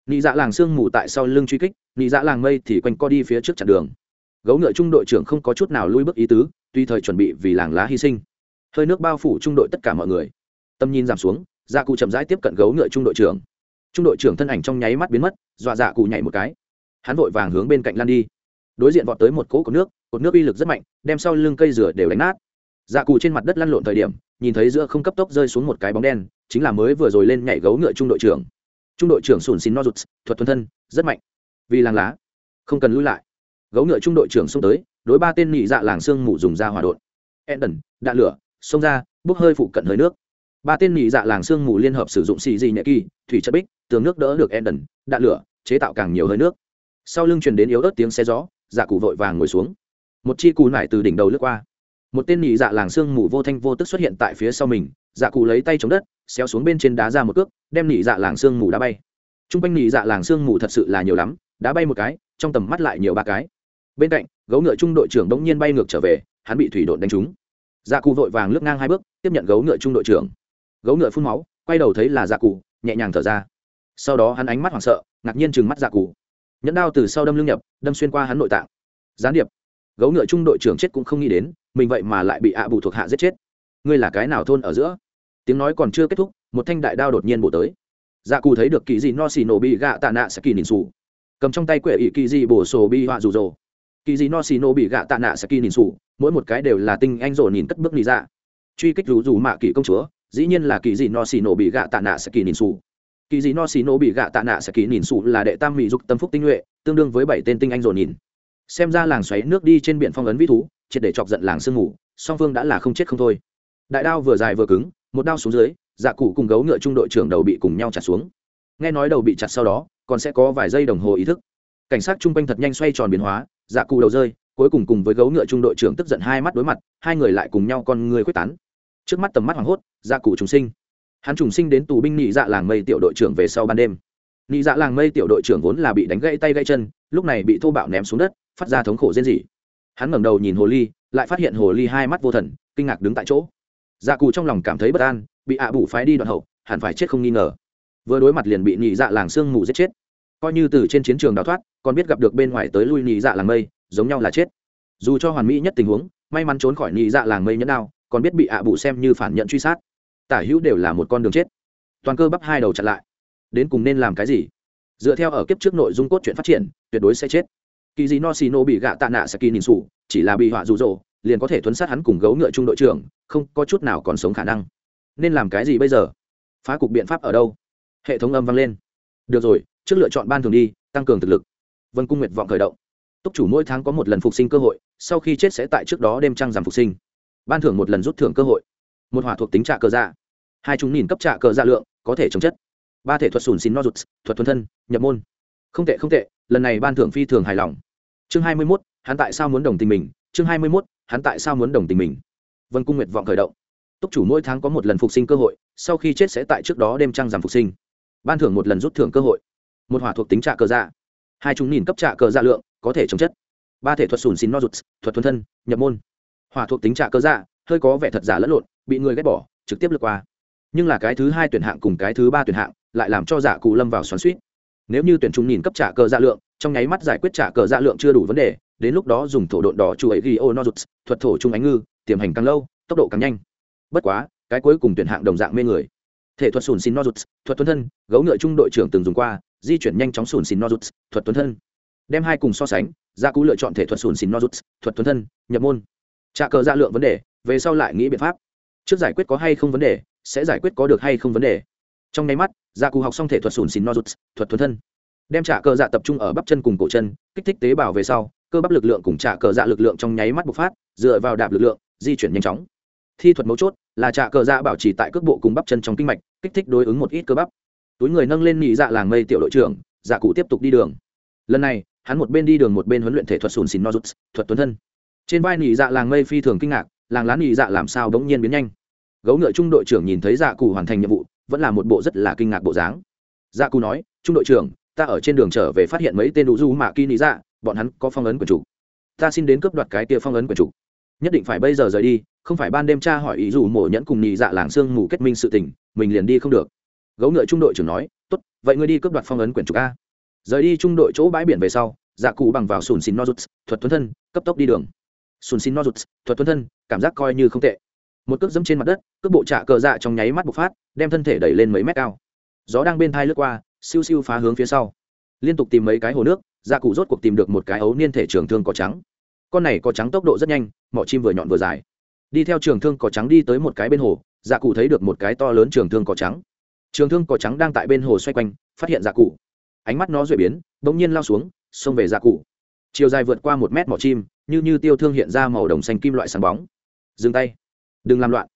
S1: nị dạ làng sương mù tại sau lưng truy kích, nị dạ làng mây thì quanh co đi phía trước chặn đường. Gấu ngựa trung đội trưởng không có chút nào lui bước ý tứ, tuy thời chuẩn bị vì làng lá hy sinh. Hơi nước bao phủ trung đội tất cả mọi người. Tâm nhìn giảm xuống dạ cụ chậm rãi tiếp cận gấu ngựa trung đội trưởng. Trung đội trưởng thân ảnh trong nháy mắt biến mất, dọa dạ cụ nhảy một cái. Hắn vội vàng hướng bên cạnh lan đi. Đối diện vọt tới một cỗ cột nước cột nước uy lực rất mạnh, đem sau lưng cây rửa đều đánh nát. Dạ cụ trên mặt đất lăn lộn thời điểm, nhìn thấy giữa không cấp tốc rơi xuống một cái bóng đen, chính là mới vừa rồi lên nhảy gấu ngựa trung đội trưởng trung đội trưởng sùn xin no rụt thuật thuần thân, rất mạnh. Vì làng lá, không cần lui lại. Gấu ngựa trung đội trưởng xông tới, đối ba tên nhị dạ làng sương mù dùng ra hỏa đột enden đạn lửa, xông ra, bốc hơi phụ cận hơi nước. Ba tên nhị dạ làng sương mù liên hợp sử dụng xì dị nhẹ kỳ, thủy chất bích, tường nước đỡ được enden đạn lửa, chế tạo càng nhiều hơi nước. Sau lưng truyền đến yếu ớt tiếng xe gió dạ cụ vội vàng ngồi xuống. Một chi cù nải từ đỉnh đầu lướt qua. Một tên nhị dạ làng sương mù vô thanh vô tức xuất hiện tại phía sau mình dạ cụ lấy tay chống đất, xéo xuống bên trên đá ra một cước, đem nỉ dạ làng sương mù đá bay. T r u n g quanh nỉ dạ làng sương mù thật sự là nhiều lắm, đá bay một cái, trong tầm mắt lại nhiều ba cái. Bên cạnh, gấu ngựa trung đội trưởng đ ỗ n g nhiên bay ngược trở về, hắn bị thủy đội đánh trúng. Dạ cụ vội vàng lướt ngang hai bước, tiếp nhận gấu ngựa trung đội trưởng. Gấu ngựa phun máu, quay đầu thấy là dạ cụ, nhẹ nhàng thở ra. Sau đó hắn ánh mắt hoảng sợ, ngạc nhiên chừng mắt dạ cụ. Nhẫn đao từ sau đâm lưng nhập, đâm xuyên qua hắn nội tạng. Gián điệp. Gấu ngựa trung đội trưởng chết cũng không nghĩ đến, mình vậy mà lại bị ạ bù thuộc hạ giết chết ngươi là cái nào thôn ở giữa? Tiếng nói còn chưa kết thúc, một thanh đại đao đột nhiên bổ tới. Dạ cù thấy được kỳ dị no xì nổ bị gạ tạ nạ sẽ kỳ nhìn xù. Cầm trong tay quệ ỵ kỳ dị bổ sổ bi họa rủ rồ kỳ dị no xì nổ bị gạ tạ nạ sẽ kỳ nhìn xù, mỗi một cái đều là tinh anh rồ nhìn cất bước đi ra. Truy kích rủ rủ mạ kỳ công chúa, dĩ nhiên là kỳ dị no xì nổ bị gạ tạ nạ sẽ kỳ nhìn xù. Kỳ dị no xì nổ bị gạ tạ nạ sẽ kỳ nhìn xù là đệ tam mỹ dục tâm phúc tinh nhuệ, tương đương với bảy tên tinh anh rồ nhìn xem ra làng xoáy nước đi trên biển phong ấn vĩ thú, triệt để chọc giận làng sương ngủ song phương đã là không chết không thôi đại đao vừa dài vừa cứng, một đao xuống dưới dạ cụ cùng gấu ngựa trung đội trưởng đầu bị cùng nhau chặt xuống. Nghe nói đầu bị chặt sau đó, còn sẽ có vài giây đồng hồ ý thức. Cảnh sát chung quanh thật nhanh xoay tròn biến hóa dạ cụ đầu rơi, cuối cùng cùng với gấu ngựa trung đội trưởng tức giận hai mắt đối mặt, hai người lại cùng nhau con người quyết tán. Trước mắt tầm mắt hoảng hốt dạ cụ trùng sinh. Hắn trùng sinh đến tù binh nhị dạ làng mây tiểu đội trưởng về sau ban đêm. Nhị dạ làng mây tiểu đội trưởng vốn là bị đánh gãy tay gãy chân, lúc này bị thô bạo ném xuống đất, phát ra thống khổ rên rỉ. Hắn ngẩng đầu nhìn hồ ly, lại phát hiện hồ ly hai mắt vô thần, kinh ngạc đứng tại chỗ dạ cụ trong lòng cảm thấy bất an, bị ạ bủ phái đi đoạn hậu, hẳn phải chết không nghi ngờ. Vừa đối mặt liền bị nhị dạ làng sương mù giết chết. Coi như từ trên chiến trường đào thoát, còn biết gặp được bên ngoài tới lui nhị dạ làng mây, giống nhau là chết. Dù cho hoàn mỹ nhất tình huống, may mắn trốn khỏi nhị dạ làng mây nhẫn đao, còn biết bị ạ bủ xem như phản nhận truy sát. Tả hữu đều là một con đường chết. Toàn cơ bắp hai đầu chặn lại. Đến cùng nên làm cái gì? Dựa theo ở kiếp trước nội dung cốt truyện phát triển, tuyệt đối sẽ chết. Kỳ dị no xì nô bị gạ tạ nạ sẽ kỳ nhìn sủ, chỉ là bị họa rụ rỗ liền có thể thuấn sát hắn cùng gấu ngựa trung đội trưởng, không có chút nào còn sống khả năng. Nên làm cái gì bây giờ? Phá cục biện pháp ở đâu? Hệ thống âm vang lên. Được rồi, trước lựa chọn ban thường đi, tăng cường thực lực. Vân cung nguyệt vọng khởi động. Túc chủ mỗi tháng có một lần phục sinh cơ hội, sau khi chết sẽ tại trước đó đêm trăng giảm phục sinh. Ban thưởng một lần rút thưởng cơ hội. Một hỏa thuộc tính trạ cờ dạ. Hai chúng nghìn cấp trạ cờ dạ lượng, có thể chống chất. Ba thể thuật sùn xin no rụt, thuật thuần thân, nhập môn. Không tệ không tệ, lần này ban thưởng phi thường hài lòng. Chương hai mươi mốt, hắn tại sao muốn đồng tình mình? Chương hai mươi mốt hắn tại sao muốn đồng tình mình? Vân cung nguyệt vọng khởi động. Túc chủ mỗi tháng có một lần phục sinh cơ hội, sau khi chết sẽ tại trước đó đêm trăng giảm phục sinh. Ban thưởng một lần rút thưởng cơ hội. Một hỏa thuộc tính trạ cờ dạ. Hai chúng nhìn cấp trạ cờ dạ lượng, có thể chống chất. Ba thể thuật sùn xin no rụt, thuật thuần thân, nhập môn. Hỏa thuộc tính trạ cờ dạ hơi có vẻ thật giả lẫn lộn, bị người ghét bỏ, trực tiếp lượt qua. Nhưng là cái thứ hai tuyển hạng cùng cái thứ ba tuyển hạng lại làm cho giả cụ lâm vào xoắn suýt. Nếu như tuyển chúng nhìn cấp trả cờ dạ lượng, trong nháy mắt giải quyết trả cờ dạ lượng chưa đủ vấn đề đến lúc đó dùng thổ độn đỏ chu ấy ghi ô no rụt thuật thổ trung ánh ngư, tiềm hành càng lâu, tốc độ càng nhanh. Bất quá, cái cuối cùng tuyển hạng đồng dạng mê người. Thể thuật sùn xin no rụt thuật tuấn thân, gấu ngựa trung đội trưởng từng dùng qua, di chuyển nhanh chóng sùn xin no rụt thuật tuấn thân. Đem hai cùng so sánh, gia cú lựa chọn thể thuật sùn xin no rụt thuật tuấn thân, nhập môn. Trả cờ ra lượng vấn đề, về sau lại nghĩ biện pháp. Trước giải quyết có hay không vấn đề, sẽ giải quyết có được hay không vấn đề. Trong nháy mắt, gia cú học xong thể thuật sùn xin no rụt thuật tuấn thân. Đem trả cờ dạ tập trung ở bắp chân cùng cổ chân, kích thích tế bào về sau cơ bắp lực lượng cùng trả cờ dạ lực lượng trong nháy mắt bộc phát, dựa vào đạp lực lượng, di chuyển nhanh chóng. Thi thuật mấu chốt là trả cờ dạ bảo trì tại cước bộ cùng bắp chân trong kinh mạch, kích thích đối ứng một ít cơ bắp. Túi người nâng lên nhị dạ làng mây tiểu đội trưởng dạ cụ tiếp tục đi đường. Lần này, hắn một bên đi đường một bên huấn luyện thể thuật sùn xìn nozuts, thuật tuấn thân. Trên vai nhị dạ làng mây phi thường kinh ngạc, làng lá nhị dạ làm sao bỗng nhiên biến nhanh? Gấu ngựa trung đội trưởng nhìn thấy dạ cụ hoàn thành nhiệm vụ, vẫn là một bộ rất là kinh ngạc bộ dáng. Dạ cụ nói, trung đội trưởng, ta ở trên đường trở về phát hiện mấy tên đủ du mạ kỳ lý dạ bọn hắn có phong ấn quyền chủ. Ta xin đến cướp đoạt cái tia phong ấn quyền chủ. Nhất định phải bây giờ rời đi, không phải ban đêm cha hỏi ý dù mổ nhẫn cùng nhị dạ làng sương mù kết minh sự tình, mình liền đi không được. Gấu ngựa trung đội trưởng nói, tốt, vậy ngươi đi cướp đoạt phong ấn quyền chủ a. Rời đi trung đội chỗ bãi biển về sau dạ cụ bằng vào sùn xin nozuts, thuật tuấn thân, cấp tốc đi đường. Sùn xin nozuts, thuật tuấn thân, cảm giác coi như không tệ. Một cước dẫm trên mặt đất, cước bộ trạ cờ dạ trong nháy mắt bộc phát, đem thân thể đẩy lên mấy mét cao. Gió đang bên thai lướt qua, siêu siêu phá hướng phía sau liên tục tìm mấy cái hồ nước dạ cụ rốt cuộc tìm được một cái ấu niên thể trường thương có trắng. Con này có trắng tốc độ rất nhanh, mỏ chim vừa nhọn vừa dài. Đi theo trường thương có trắng đi tới một cái bên hồ dạ cụ thấy được một cái to lớn trường thương có trắng. Trường thương có trắng đang tại bên hồ xoay quanh, phát hiện dạ cụ ánh mắt nó duệ biến bỗng nhiên lao xuống, xông về dạ cụ chiều dài vượt qua một mét mỏ chim, như như tiêu thương hiện ra màu đồng xanh kim loại sáng bóng. Dừng tay. Đừng làm loạn.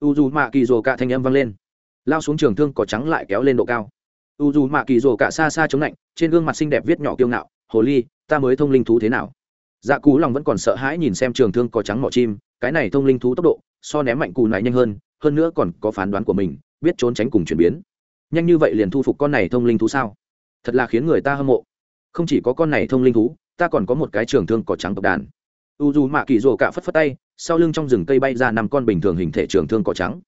S1: U dù mạ kỳ rồ cạ thanh âm vang lên. Lao xuống trường thương cỏ trắng lại kéo lên độ cao u dù mạ kỳ rồ cả xa xa chống lạnh, trên gương mặt xinh đẹp viết nhỏ kiêu ngạo, hồ ly, ta mới thông linh thú thế nào? Dạ cú lòng vẫn còn sợ hãi nhìn xem trường thương có trắng mỏ chim, cái này thông linh thú tốc độ, so ném mạnh cù này nhanh hơn hơn nữa còn có phán đoán của mình, biết trốn tránh cùng chuyển biến. Nhanh như vậy liền thu phục con này thông linh thú sao? Thật là khiến người ta hâm mộ. Không chỉ có con này thông linh thú, ta còn có một cái trường thương cỏ trắng tộc đàn. U dù mạ kỳ rồ cả phất phất tay, sau lưng trong rừng cây bay ra năm con bình thường hình thể trường thương cỏ trắng.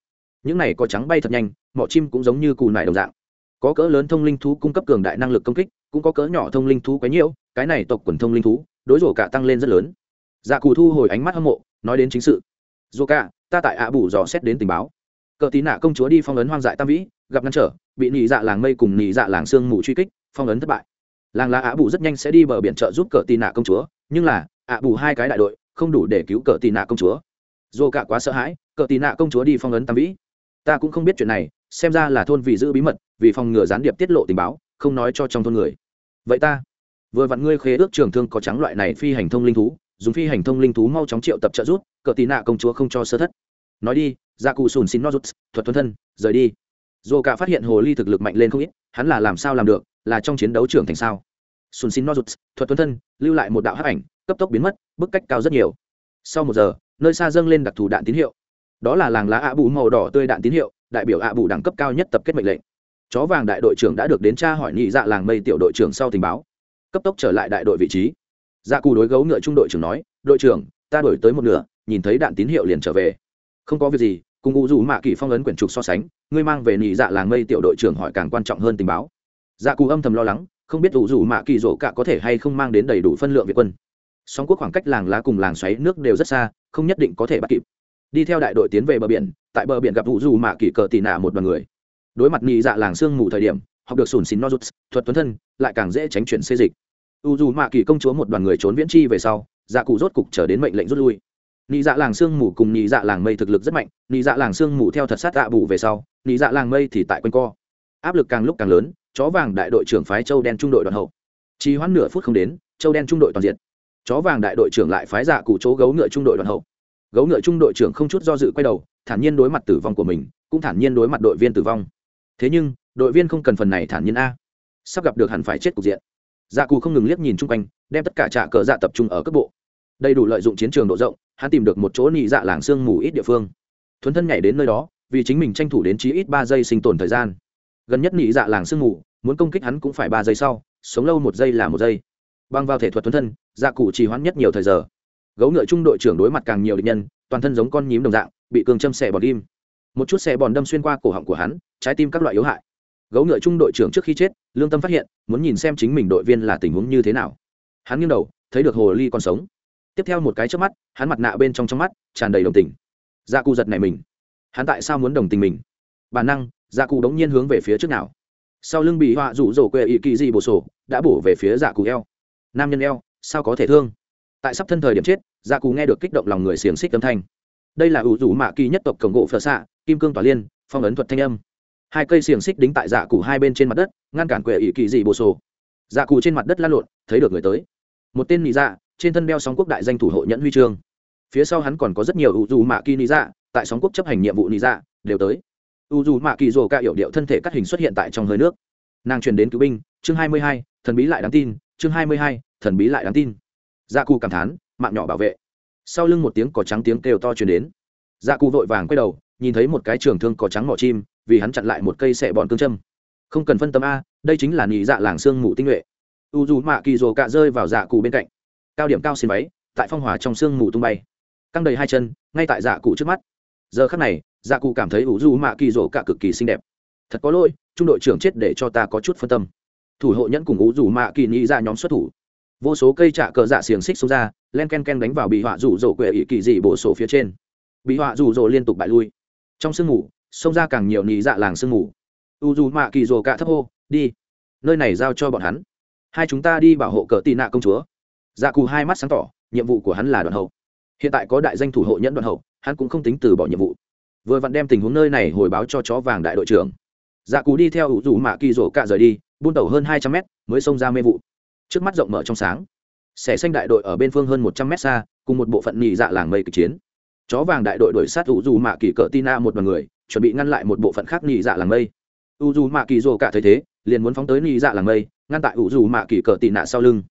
S1: Những này có trắng bay thật nhanh, mỏ chim cũng giống như cù nải đồng dạng có cỡ lớn thông linh thú cung cấp cường đại năng lực công kích, cũng có cỡ nhỏ thông linh thú quấy nhiễu, cái này tộc quần thông linh thú, đối rổ cả tăng lên rất lớn. Dạ cù thu hồi ánh mắt hâm mộ, nói đến chính sự. Rổ cả, ta tại ạ bù dò xét đến tình báo. Cờ tí nạ công chúa đi phong ấn hoang dại tam vĩ, gặp ngăn trở, bị nị dạ làng mây cùng nị dạ làng sương mù truy kích, phong ấn thất bại. Làng lá ạ bù rất nhanh sẽ đi bờ biển trợ giúp cờ tí nạ công chúa, nhưng là, ạ bù hai cái đại đội, không đủ để cứu cờ tì nạ công chúa. Dồ cả quá sợ hãi, cờ tì nạ công chúa đi phong ấn tam vĩ. Ta cũng không biết chuyện này xem ra là thôn vì giữ bí mật, vì phòng ngừa gián điệp tiết lộ tình báo, không nói cho trong thôn người. Vậy ta, vừa vặn ngươi khế ước trường thương có trắng loại này phi hành thông linh thú, dùng phi hành thông linh thú mau chóng triệu tập trợ rút cờ tì nạ công chúa không cho sơ thất. Nói đi ra cụ sùn xin no rút thuật thuần thân, rời đi. Dù cả phát hiện hồ ly thực lực mạnh lên không ít, hắn là làm sao làm được, là trong chiến đấu trưởng thành sao? Sùn xin no rút thuật thuần thân, lưu lại một đạo hắc ảnh, cấp tốc biến mất, bức cách cao rất nhiều. Sau một giờ, nơi xa dâng lên đặc thù đạn tín hiệu. Đó là làng lá ạ bù màu đỏ tươi đạn tín hiệu đại biểu ạ bù đẳng cấp cao nhất tập kết mệnh lệnh. Chó vàng đại đội trưởng đã được đến tra hỏi nhị dạ làng mây tiểu đội trưởng sau tình báo. Cấp tốc trở lại đại đội vị trí. Dạ cù đối gấu ngựa trung đội trưởng nói, đội trưởng, ta đổi tới một nửa, nhìn thấy đạn tín hiệu liền trở về. Không có việc gì. Cùng ngụ dù mạ kỳ phong ấn quyển trục so sánh, ngươi mang về nhị dạ làng mây tiểu đội trưởng hỏi càng quan trọng hơn tình báo. Dạ cù âm thầm lo lắng, không biết ủ dù mạ kỳ rổ cả có thể hay không mang đến đầy đủ phân lượng việt quân. Song quốc khoảng cách làng lá cùng làng xoáy nước đều rất xa, không nhất định có thể bắt kịp đi theo đại đội tiến về bờ biển, tại bờ biển gặp vụ dù mạ kỳ cờ tì nạ một đoàn người. Đối mặt nhị dạ làng sương mù thời điểm, học được sùn xin no rút, thuật tuấn thân, lại càng dễ tránh chuyển xê dịch. U dù mạ kỳ công chúa một đoàn người trốn viễn chi về sau dạ cụ rốt cục trở đến mệnh lệnh rút lui. Nhị dạ làng sương mù cùng nhị dạ làng mây thực lực rất mạnh, nhị dạ làng sương mù theo thật sát dạ bù về sau, nhị dạ làng mây thì tại quanh co. Áp lực càng lúc càng lớn, chó vàng đại đội trưởng phái châu đen trung đội đoàn hậu. Chỉ hoãn nửa phút không đến, châu đen trung đội toàn diện. Chó vàng đại đội trưởng lại phái dạ cụ chỗ gấu ngựa trung đội đoàn hậu gấu ngựa trung đội trưởng không chút do dự quay đầu, thản nhiên đối mặt tử vong của mình, cũng thản nhiên đối mặt đội viên tử vong. Thế nhưng, đội viên không cần phần này thản nhiên a. Sắp gặp được hẳn phải chết cục diện. Dạ cụ không ngừng liếc nhìn chung quanh, đem tất cả trạ cờ dạ tập trung ở cấp bộ. Đầy đủ lợi dụng chiến trường độ rộng, hắn tìm được một chỗ nị dạ làng sương mù ít địa phương. Thuấn thân nhảy đến nơi đó, vì chính mình tranh thủ đến chí ít ba giây sinh tồn thời gian. Gần nhất nị dạ làng sương mù, muốn công kích hắn cũng phải ba giây sau, sống lâu một giây là một giây. Băng vào thể thuật thuấn thân dạ cụ chỉ hoãn nhất nhiều thời giờ gấu ngựa trung đội trưởng đối mặt càng nhiều địch nhân, toàn thân giống con nhím đồng dạng, bị cường châm xẻ bọt kim một chút xẻ bòn đâm xuyên qua cổ họng của hắn, trái tim các loại yếu hại. Gấu ngựa trung đội trưởng trước khi chết, lương tâm phát hiện, muốn nhìn xem chính mình đội viên là tình huống như thế nào. Hắn nghiêng đầu, thấy được hồ ly còn sống. Tiếp theo một cái trước mắt, hắn mặt nạ bên trong trong mắt tràn đầy đồng tình. Gia cụ giật này mình. Hắn tại sao muốn đồng tình mình? Bản năng gia cụ đống nhiên hướng về phía trước nào. Sau lưng bị họa rủ rổ quê ý kỳ gì bổ sổ, đã bổ về phía dạ cụ eo. Nam nhân eo, sao có thể thương? Tại sắp thân thời điểm chết dạ cù nghe được kích động lòng người xiềng xích âm thanh. Đây là ủ rủ mạ kỳ nhất tộc cổng gỗ phở xạ, kim cương tỏa liên, phong ấn thuật thanh âm. Hai cây xiềng xích đính tại dạ cù hai bên trên mặt đất, ngăn cản quệ ỷ kỳ dị bồ sổ. Dạ cù trên mặt đất lăn lộn, thấy được người tới. Một tên nị dạ trên thân đeo sóng quốc đại danh thủ hộ nhẫn huy chương. Phía sau hắn còn có rất nhiều ủ dù mạ kỳ nị dạ tại sóng quốc chấp hành nhiệm vụ nị dạ đều tới. U dù mạ kỳ rồ ca hiệu điệu thân thể cắt hình xuất hiện tại trong hơi nước. Nàng truyền đến cứu binh, chương hai mươi hai, thần bí lại đáng tin, chương hai mươi hai, thần bí lại đáng tin dạ cụ cảm thán, mạng nhỏ bảo vệ. Sau lưng một tiếng cỏ trắng tiếng kêu to truyền đến. Dạ cụ vội vàng quay đầu, nhìn thấy một cái trường thương cỏ trắng mỏ chim, vì hắn chặn lại một cây xẻ bọn cương châm. Không cần phân tâm a, đây chính là nị dạ làng sương mù tinh nhuệ. U dù mạ kỳ rồ cạ rơi vào dạ cụ bên cạnh. Cao điểm cao xin váy, tại phong hỏa trong sương mù tung bay. Căng đầy hai chân, ngay tại dạ cụ trước mắt. Giờ khắc này dạ cụ cảm thấy u dù mạ kỳ rồ cạ cực kỳ xinh đẹp. Thật có lỗi, trung đội trưởng chết để cho ta có chút phân tâm. Thủ hộ nhẫn cùng u dù mạ kỳ nhị dạ nhóm xuất thủ vô số cây trạ cờ dạ xiềng xích xuống ra, len ken ken đánh vào bị họa rủ rỗ quệ ỵ kỳ dị bổ sổ phía trên. Bị họa rủ rỗ liên tục bại lui. Trong sương mù, xông ra càng nhiều nhị dạ làng sương mù. U dù mạ kỳ rồ cạ thấp hô, đi, nơi này giao cho bọn hắn. Hai chúng ta đi bảo hộ cờ tị nạ công chúa. Dạ cù hai mắt sáng tỏ, nhiệm vụ của hắn là đoàn hậu. Hiện tại có đại danh thủ hộ nhẫn đoàn hậu, hắn cũng không tính từ bỏ nhiệm vụ. Vừa vặn đem tình huống nơi này hồi báo cho chó vàng đại đội trưởng. Dạ cù đi theo ủ dù mạ kỳ rổ cạ rời đi, buôn tàu hơn hai trăm mét, mới xông ra mê vụ trước mắt rộng mở trong sáng, xẻ xanh đại đội ở bên phương hơn một trăm mét xa, cùng một bộ phận nhị dạ làng mây kịch chiến. Chó vàng đại đội đuổi sát ủ dù mạ kỳ cỡ tina một đ o n người, chuẩn bị ngăn lại một bộ phận khác nhị dạ làng mây. U dù mạ kỳ rồ cả thấy thế, liền muốn phóng tới nhị dạ làng mây, ngăn tại ủ dù mạ kỳ cỡ tị nạ sau lưng.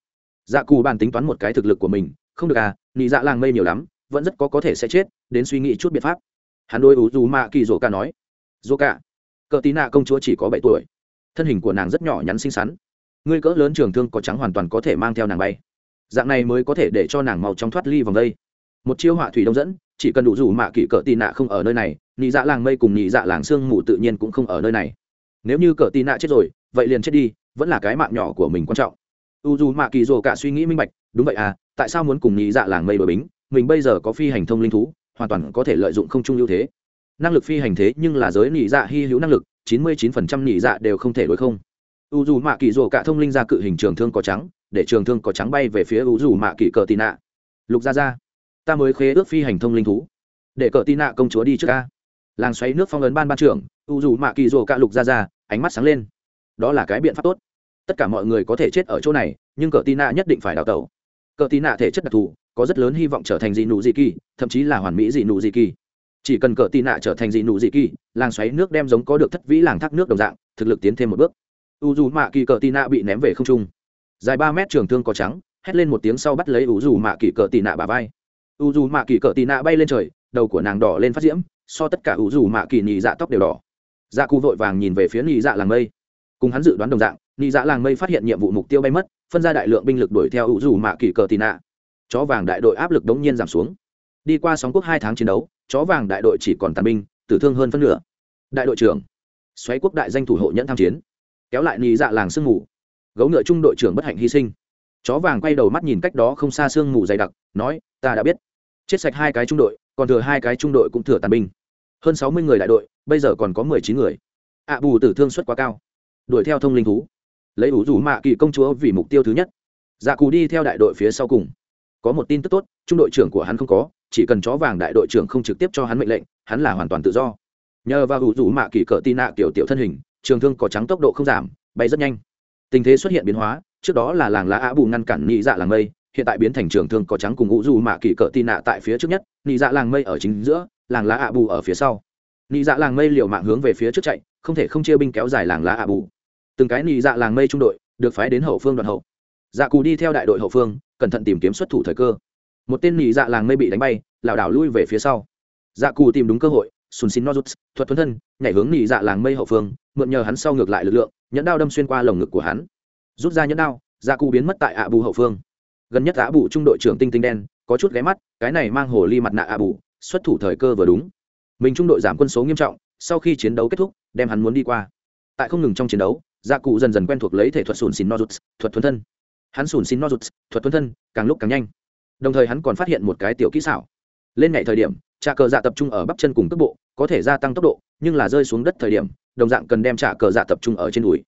S1: Dạ cù bàn tính toán một cái thực lực của mình, không được à nhị dạ làng mây nhiều lắm, vẫn rất có có thể sẽ chết, đến suy nghĩ chút biện pháp. Hắn đôi ủ dù mạ kỳ rồ cả nói, rồ cả, cỡ tina công chúa chỉ có bảy tuổi, thân hình của nàng rất nhỏ nhắn xinh xắn ngươi cỡ lớn trường thương có trắng hoàn toàn có thể mang theo nàng bay. Dạng này mới có thể để cho nàng màu trong thoát ly vòng đây. Một chiêu họa thủy đông dẫn, chỉ cần đủ rủ mạ kỷ cỡ tì nạ không ở nơi này nhị dạ làng mây cùng nhị dạ làng sương mù tự nhiên cũng không ở nơi này. Nếu như cỡ tì nạ chết rồi, vậy liền chết đi, vẫn là cái mạng nhỏ của mình quan trọng. U dù mạ kỳ rồ cả suy nghĩ minh bạch, đúng vậy à tại sao muốn cùng nhị dạ làng mây bờ bính? Mình bây giờ có phi hành thông linh thú, hoàn toàn có thể lợi dụng không trung ưu thế. Năng lực phi hành thế nhưng là giới nhị dạ hy hữu năng lực, chín mươi chín phần trăm nhị dạ đều không thể đối không u dù mạ kỳ rổ cả thông linh ra cự hình trường thương có trắng, để trường thương có trắng bay về phía u dù mạ kỳ cờ tị nạ. Lục ra ra ta mới khế ước phi hành thông linh thú. Để cờ tị nạ công chúa đi trước ca. Làng xoáy nước phong ấn ban ban trưởng, u dù mạ kỳ rổ cả lục ra ra ánh mắt sáng lên. Đó là cái biện pháp tốt. Tất cả mọi người có thể chết ở chỗ này, nhưng cờ tị nạ nhất định phải đào tẩu. Cờ tị nạ thể chất đặc thù, có rất lớn hy vọng trở thành dị nụ dị kỳ, thậm chí là hoàn mỹ dị nụ dị kỳ. Chỉ cần cờ tị nạ trở thành dị nụ dị kỳ, làng xoáy nước đem giống có được thất vĩ làng thác nước đồng dạng, thực lực tiến thêm một bước u dù mạ kỳ cờ tì nạ bị ném về không trung. Dài ba mét trường thương có trắng, hét lên một tiếng sau bắt lấy u dù mạ kỳ cờ tì nạ bà vai. U dù mạ kỳ cờ tì nạ bay lên trời, đầu của nàng đỏ lên phát diễm, so tất cả u dù mạ kỳ nhị dạ tóc đều đỏ. Dạ cụ vội vàng nhìn về phía nhị dạ làng mây. Cùng hắn dự đoán đồng dạng nhị dạ làng mây phát hiện nhiệm vụ mục tiêu bay mất, phân ra đại lượng binh lực đuổi theo u dù mạ kỳ cờ tì nạ. Chó vàng đại đội áp lực đống nhiên giảm xuống. Đi qua sóng quốc hai tháng chiến đấu, chó vàng đại đội chỉ còn tàn binh, tử thương hơn phân nửa. Đại đội trưởng, xoáy quốc đại danh thủ hộ nhẫn tham chiến kéo lại nhị dạ làng sương mù. Gấu ngựa trung đội trưởng bất hạnh hy sinh. Chó vàng quay đầu mắt nhìn cách đó không xa sương mù dày đặc, nói, ta đã biết. Chết sạch hai cái trung đội, còn thừa hai cái trung đội cũng thừa tàn binh. Hơn sáu mươi người đại đội, bây giờ còn có mười chín người. Ạ bù tử thương suất quá cao. Đuổi theo thông linh thú. Lấy ủ rủ mạ kỳ công chúa vì mục tiêu thứ nhất. Dạ cù đi theo đại đội phía sau cùng. Có một tin tức tốt, trung đội trưởng của hắn không có, chỉ cần chó vàng đại đội trưởng không trực tiếp cho hắn mệnh lệnh, hắn là hoàn toàn tự do. Nhờ vào ủ rủ mạ kỳ cỡ tin nạ kiểu tiểu thân hình trường thương Cỏ trắng tốc độ không giảm, bay rất nhanh. Tình thế xuất hiện biến hóa, trước đó là làng lá á bù ngăn cản nhị dạ làng mây, hiện tại biến thành trường thương Cỏ trắng cùng ngũ Du mạ kỳ cỡ tị nạ tại phía trước nhất nhị dạ làng mây ở chính giữa, làng lá á bù ở phía sau. Nhị dạ làng mây liều mạng hướng về phía trước chạy, không thể không chia binh kéo dài làng lá á bù từng cái nhị dạ làng mây trung đội, được phái đến hậu phương đoàn hậu. Dạ cù đi theo đại đội hậu phương, cẩn thận tìm kiếm xuất thủ thời cơ. Một tên nhị dạ làng mây bị đánh bay, lảo đảo lui về phía sau. Dạ cù tìm đúng cơ hội sùn xin nozuts, thuật thuấn thân, nhảy hướng nhị dạ làng mây hậu phương, mượn nhờ hắn sau ngược lại lực lượng, nhẫn đao đâm xuyên qua lồng ngực của hắn. Rút ra nhẫn đao dạ cụ biến mất tại ạ bù hậu phương. Gần nhất ạ bù trung đội trưởng tinh tinh đen, có chút ghé mắt, cái này mang hồ ly mặt nạ ạ bù, xuất thủ thời cơ vừa đúng. Mình trung đội giảm quân số nghiêm trọng, sau khi chiến đấu kết thúc, đem hắn muốn đi qua. Tại không ngừng trong chiến đấu dạ cụ dần dần quen thuộc lấy thể thuật sùn xin nozuts, thuật thuấn thân. Hắn sùn xin nozuts, thuật thuấn thân, càng lúc càng nhanh. Đồng thời hắn còn phát hiện một cái tiểu kỹ xảo. Lên nhảy thời điểm trả cờ dạ tập trung ở bắp chân cùng cước bộ, có thể gia tăng tốc độ, nhưng là rơi xuống đất thời điểm, đồng dạng cần đem trả cờ dạ tập trung ở trên đùi.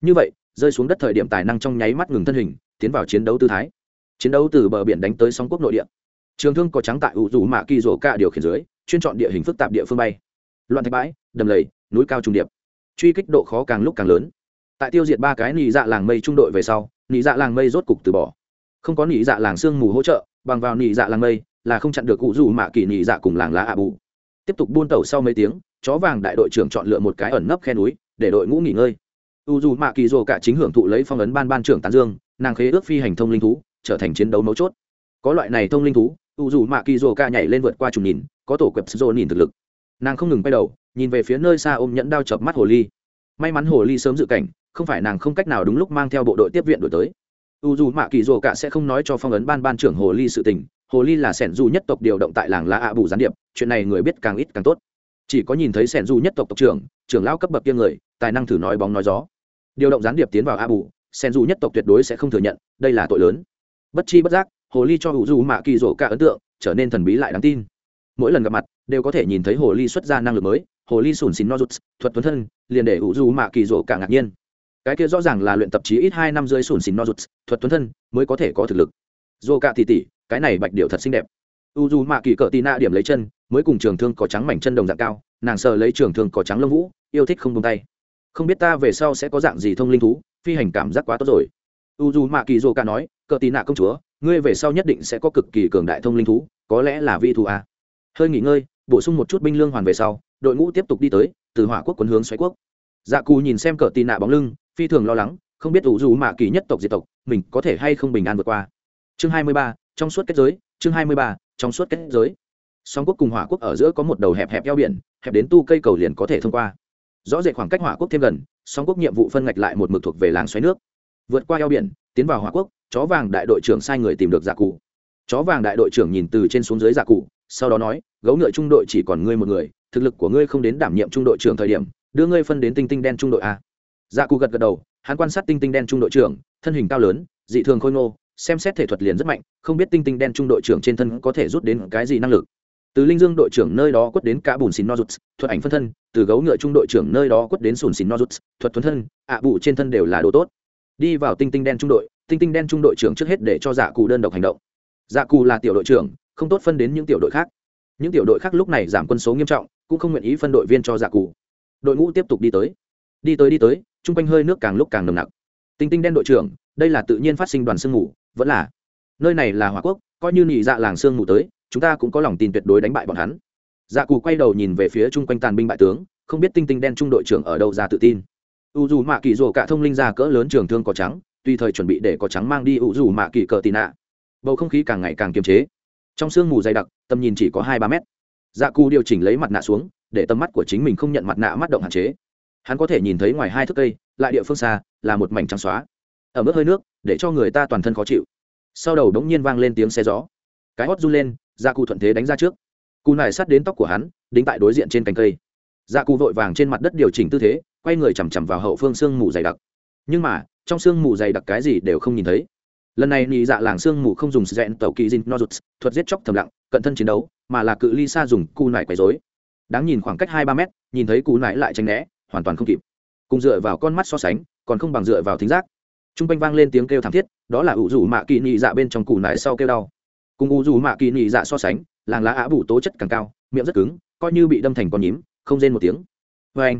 S1: Như vậy, rơi xuống đất thời điểm tài năng trong nháy mắt ngừng thân hình, tiến vào chiến đấu tư thái. Chiến đấu từ bờ biển đánh tới sóng quốc nội địa. Trường thương có trắng tại ủ rủ mạ kỳ rổ cả điều khiển dưới, chuyên chọn địa hình phức tạp địa phương bay. Loạn thạch bãi, đầm lầy, núi cao trung điệp. Truy kích độ khó càng lúc càng lớn. Tại tiêu diệt ba cái nị dạ làng mây trung đội về sau, nị dạ làng mây rốt cục từ bỏ. Không có nị dạ làng sương mù hỗ trợ, bằng vào nị dạ làng mây là không chặn được cụ dù mạ kỳ nhị dạ cùng làng lá ạ bù. Tiếp tục buôn tàu sau mấy tiếng, chó vàng đại đội trưởng chọn lựa một cái ẩn nấp khe núi, để đội ngũ nghỉ ngơi. U dù mạ kỳ dồ cả chính hưởng thụ lấy phong ấn ban ban trưởng tán dương, nàng khế ước phi hành thông linh thú, trở thành chiến đấu mấu chốt. Có loại này thông linh thú, u dù mạ kỳ dồ cả nhảy lên vượt qua trùng nhìn, có tổ quẹp dồ nhìn thực lực. Nàng không ngừng quay đầu, nhìn về phía nơi xa ôm nhẫn đao chập mắt hồ ly. May mắn hồ ly sớm dự cảnh, không phải nàng không cách nào đúng lúc mang theo bộ đội tiếp viện đổi tới. U dù mạ kỳ dồ cả sẽ không nói cho phong ấn ban ban trưởng hồ ly sự tình hồ ly là sẻn du nhất tộc điều động tại làng la ạ bù gián điệp, chuyện này người biết càng ít càng tốt. Chỉ có nhìn thấy sẻn du nhất tộc tộc trưởng trưởng lao cấp bậc kia người, tài năng thử nói bóng nói gió. Điều động gián điệp tiến vào a bù, sẻn du nhất tộc tuyệt đối sẽ không thừa nhận, đây là tội lớn. Bất chi bất giác, hồ ly cho hữu du mạ kỳ rổ cả ấn tượng, trở nên thần bí lại đáng tin. Mỗi lần gặp mặt, đều có thể nhìn thấy hồ ly xuất ra năng lực mới, hồ ly sùn xin nozuts thuật tuấn thân, liền để hữu du mạ kỳ rổ cả ngạc nhiên. Cái kia rõ ràng là luyện tập chí ít hai năm dưới sùn xin nozuts thuật tuấn thân mới có thể có thực lực. Dô cả tỉ tỉ cái này bạch điệu thật xinh đẹp. U dù mạ kỳ cỡ tì nạ điểm lấy chân, mới cùng trường thương có trắng mảnh chân đồng dạng cao, nàng sờ lấy trường thương có trắng lông vũ, yêu thích không tung tay. Không biết ta về sau sẽ có dạng gì thông linh thú, phi hành cảm giác quá tốt rồi. U dù mạ kỳ dô ca nói cỡ tì nạ công chúa, ngươi về sau nhất định sẽ có cực kỳ cường đại thông linh thú, có lẽ là vi thù à. hơi nghỉ ngơi, bổ sung một chút binh lương hoàn về sau, đội ngũ tiếp tục đi tới, từ hỏa quốc quân hướng xoáy quốc. Dạ cù nhìn xem cờ tì nạ bóng lưng, phi thường lo lắng, không biết u dù mạ kỳ nhất tộc diệt tộc, mình có thể hay không bình an vượt qua. Chương hai mươi ba trong suốt kết giới, chương hai mươi ba, trong suốt kết giới. Song quốc cùng hỏa quốc ở giữa có một đầu hẹp hẹp eo biển, hẹp đến tu cây cầu liền có thể thông qua. Rõ rệt khoảng cách hỏa quốc thêm gần, song quốc nhiệm vụ phân ngạch lại một mực thuộc về làng xoáy nước. Vượt qua eo biển, tiến vào hỏa quốc, chó vàng đại đội trưởng sai người tìm được giả cụ. Chó vàng đại đội trưởng nhìn từ trên xuống dưới giả cụ, sau đó nói, gấu ngựa trung đội chỉ còn ngươi một người, thực lực của ngươi không đến đảm nhiệm trung đội trưởng thời điểm, đưa ngươi phân đến tinh tinh đen trung đội a. Giả cụ gật gật đầu, hắn quan sát tinh tinh đen trung đội trưởng, thân hình cao lớn, dị thường khôi ngô xem xét thể thuật liền rất mạnh, không biết tinh tinh đen trung đội trưởng trên thân có thể rút đến cái gì năng lực. Từ linh dương đội trưởng nơi đó quất đến cả bùn xin nozuts, thuật ảnh phân thân, từ gấu ngựa trung đội trưởng nơi đó quất đến sùn xin nozuts, thuật thuần thân, ạ à bụ trên thân đều là đồ tốt. Đi vào tinh tinh đen trung đội, tinh tinh đen trung đội trưởng trước hết để cho dạ cù đơn độc hành động. Dạ cù là tiểu đội trưởng, không tốt phân đến những tiểu đội khác. Những tiểu đội khác lúc này giảm quân số nghiêm trọng, cũng không nguyện ý phân đội viên cho dạ cù. đội ngũ tiếp tục đi tới. Đi tới đi tới, chung quanh hơi nước càng lúc càng nồng nặc. Tinh tinh đen đội trưởng đây là tự nhiên phát sinh đoàn sương mù, vẫn là. Nơi này là hòa quốc, coi như nhị dạ làng sương mù tới, chúng ta cũng có lòng tin tuyệt đối đánh bại bọn hắn. Dạ cù quay đầu nhìn về phía chung quanh tàn binh bại tướng, không biết tinh tinh đen trung đội trưởng ở đâu ra tự tin. U dù mạ kỳ rồ cả thông linh ra cỡ lớn trường thương có trắng tùy thời chuẩn bị để có trắng mang đi u dù mạ kỳ cờ tì nạ. Bầu không khí càng ngày càng kiềm chế. Trong sương mù dày đặc, tầm nhìn chỉ có hai ba mét. Dạ cù điều chỉnh lấy mặt nạ xuống, để tầm mắt của chính mình không nhận mặt nạ mắt động hạn chế. Hắn có thể nhìn thấy ngoài hai thước cây, lại địa phương xa, là một mảnh trắng xóa ở mức hơi nước, để cho người ta toàn thân khó chịu. Sau đầu đống nhiên vang lên tiếng xe gió. Cái hót run lên dạ gia cụ thuận thế đánh ra trước. Cù nải sát đến tóc của hắn, đính tại đối diện trên cành cây. Dạ gia cụ vội vàng trên mặt đất điều chỉnh tư thế, quay người chằm chằm vào hậu phương sương mù dày đặc. Nhưng mà, trong sương mù dày đặc cái gì đều không nhìn thấy. Lần này nhị dạ làng sương mù không dùng dẹn tàu kỳ dinh nozuts, thuật giết chóc thầm lặng, cận thân chiến đấu, mà là cự ly xa dùng cù nải quấy dối đáng nhìn khoảng cách hai ba mét, nhìn thấy cù nải lại tranh né, hoàn toàn không kịp. Cùng dựa vào con mắt so sánh, còn không bằng dựa vào thính giác t r u n g quanh vang lên tiếng kêu thảm thiết, đó là ủ rủ mạ kỳ nhị dạ bên trong củ nải sau kêu đau. Cùng ủ rủ mạ kỳ nhị dạ so sánh, làng lá á bù tố chất càng cao, miệng rất cứng, coi như bị đâm thành con nhím, không rên một tiếng. Vê anh.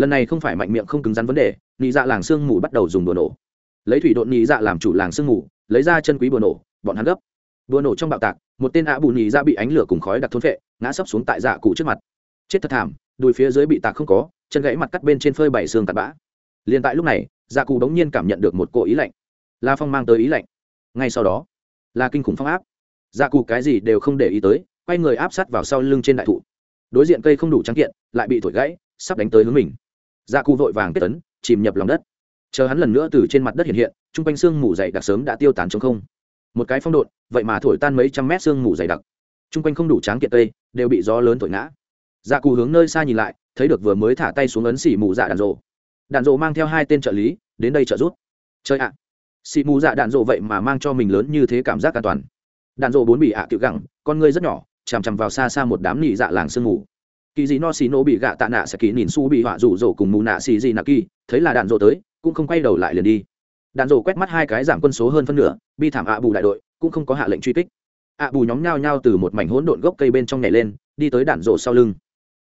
S1: Lần này không phải mạnh miệng không cứng rắn vấn đề nhị dạ làng sương mù bắt đầu dùng bừa nổ. Lấy thủy độn nhị dạ làm chủ làng sương mù, lấy ra chân quý bừa nổ, bọn hắn gấp. Bừa nổ trong bạo tạc, một tên á bù nhị dạ bị ánh lửa cùng khói đặc thôn vệ ngã sấp xuống tại dạ cụ trước mặt. Chết thật thảm, đùi phía dưới bị tạc không có, chân gãy mặt cắt bên trên phơi bảy xương tạt bã liền tại lúc này dạ cụ đống nhiên cảm nhận được một cỗ ý lạnh. La phong mang tới ý lạnh. Ngay sau đó, là kinh khủng phong áp. Dạ cụ cái gì đều không để ý tới, quay người áp sát vào sau lưng trên đại thụ. Đối diện cây không đủ trắng kiện, lại bị thổi gãy, sắp đánh tới hướng mình. Dạ cụ vội vàng kết tấn, chìm nhập lòng đất. Chờ hắn lần nữa từ trên mặt đất hiện hiện t r u n g quanh xương mù dày đặc sớm đã tiêu tán chống không. Một cái phong độn, vậy mà thổi tan mấy trăm mét xương mù dày đặc. T r u n g quanh không đủ tráng kiện cây, đều bị gió lớn thổi ngã. Dạ cụ hướng nơi xa nhìn lại, thấy được vừa mới thả tay xuống ấn xỉ mù dạ đàn rộ đạn dộ mang theo hai tên trợ lý, đến đây trợ giúp. Chơi ạ. À. mù dạ đạn dộ vậy mà mang cho mình lớn như thế cảm giác an toàn. Đạn dộ bốn bị ạ à tiểu gẳng, con ngươi rất nhỏ, chằm chằm vào xa xa một đám nị dạ làng sương mù. Kỳ dị no xì nổ bị gạ tạ nạ sẽ kỳ nhìn su bị họa rủ rổ cùng mù nạ xì dị nạ kỳ, thấy là đạn dộ tới, cũng không quay đầu lại liền đi. Đạn dộ quét mắt hai cái giảm quân số hơn phân nửa, bi thảm ạ bù đại đội, cũng không có hạ lệnh truy kích. Ạ bù nhóm nhao nhao từ một mảnh hỗn độn gốc cây bên trong nhảy lên, đi tới đạn dộ sau lưng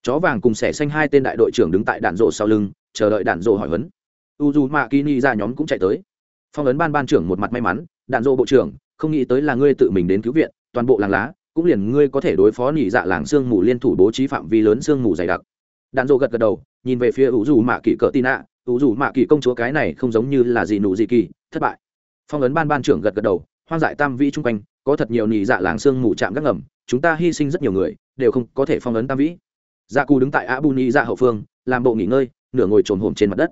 S1: chó vàng cùng sẻ xanh hai tên đại đội trưởng đứng tại đạn rổ sau lưng, chờ đợi đạn rổ hỏi huấn. U dù mạ kỳ ni ra nhóm cũng chạy tới. Phong ấn ban ban trưởng một mặt may mắn, đạn rổ bộ trưởng, không nghĩ tới là ngươi tự mình đến cứu viện, toàn bộ làng lá, cũng liền ngươi có thể đối phó nỉ dạ làng sương mù liên thủ bố trí phạm vi lớn sương mù dày đặc. Đạn dộ gật gật đầu, nhìn về phía ủ dù mạ kỳ cỡ tin ạ ủ dù mạ kỳ công chúa cái này không giống như là gì nụ gì kỳ, thất bại. Phong ấn ban ban trưởng gật gật đầu, hoang dại tam vĩ chung quanh, có thật nhiều nỉ dạ làng sương mù chạm gác ngầm, chúng ta hy sinh rất nhiều người, đều không có thể phong ấn tam vĩ dạ cù đứng tại a bu dạ hậu phương, làm bộ nghỉ ngơi, nửa ngồi trồn hổm trên mặt đất.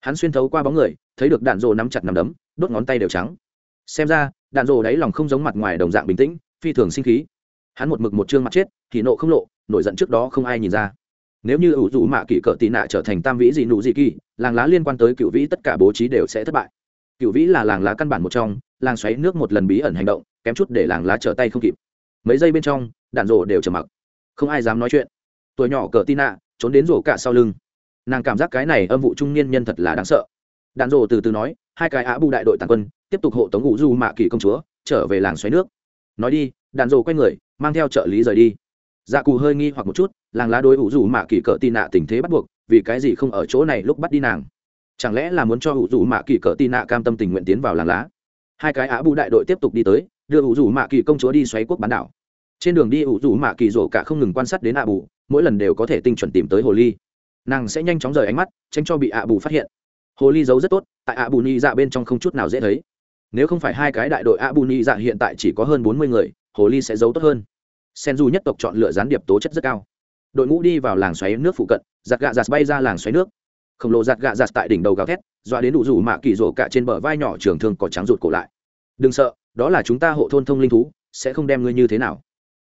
S1: Hắn xuyên thấu qua bóng người, thấy được đạn dộ nắm chặt nắm đấm, đốt ngón tay đều trắng. Xem ra, đạn dộ đáy lòng không giống mặt ngoài đồng dạng bình tĩnh, phi thường sinh khí. Hắn một mực một chương mặt chết, thì nộ không lộ, nổi giận trước đó không ai nhìn ra. Nếu như ủ dụ mạ kỷ cỡ tị nạ trở thành tam vĩ dị nụ dị kỳ làng lá liên quan tới cựu vĩ tất cả bố trí đều sẽ thất bại. Cựu vĩ là làng lá căn bản một trong, làng xoáy nước một lần bí ẩn hành động, kém chút để làng lá trở tay không kịp. Mấy giây bên trong, đạn rổ đều trầm mặc. Không ai dám nói chuyện tuổi nhỏ cờ tin nạ trốn đến rổ cả sau lưng. Nàng cảm giác cái này âm vụ trung niên nhân thật là đáng sợ. Đạn rổ từ từ nói, hai cái á bù đại đội tàn quân, tiếp tục hộ tống ngụ du mạ kỷ công chúa, trở về làng xoáy nước. Nói đi, đạn rổ quay người, mang theo trợ lý rời đi. Dạ cù hơi nghi hoặc một chút, làng lá đối ủ dù mạ kỳ cờ tin nạ tình thế bắt buộc, vì cái gì không ở chỗ này lúc bắt đi nàng? Chẳng lẽ là muốn cho ủ dù mạ kỳ cờ tin nạ cam tâm tình nguyện tiến vào làng lá? Hai cái á bù đại đội tiếp tục đi tới, đưa ủ dù mạ kỳ công chúa đi xoáy quốc bán đảo. Trên đường đi ủ dù mạ kỳ rổ cả không ngừng quan sát đến ạ bù mỗi lần đều có thể tinh chuẩn tìm tới hồ ly. Nàng sẽ nhanh chóng rời ánh mắt, tránh cho bị ạ bù phát hiện. Hồ ly giấu rất tốt, tại ạ bù ni dạ bên trong không chút nào dễ thấy. Nếu không phải hai cái đại đội ạ bù ni dạ hiện tại chỉ có hơn bốn mươi người, hồ ly sẽ giấu tốt hơn. Sen du nhất tộc chọn lựa gián điệp tố chất rất cao. Đội ngũ đi vào làng xoáy nước phụ cận, giặt gạ giặt bay ra làng xoáy nước. Khổng lồ giặt gạ giặt tại đỉnh đầu gào thét, dọa đến đủ rủ mạ kỳ rổ cả trên bờ vai nhỏ trường thương có trắng rụt cổ lại. Đừng sợ, đó là chúng ta hộ thôn thông linh thú, sẽ không đem ngươi như thế nào.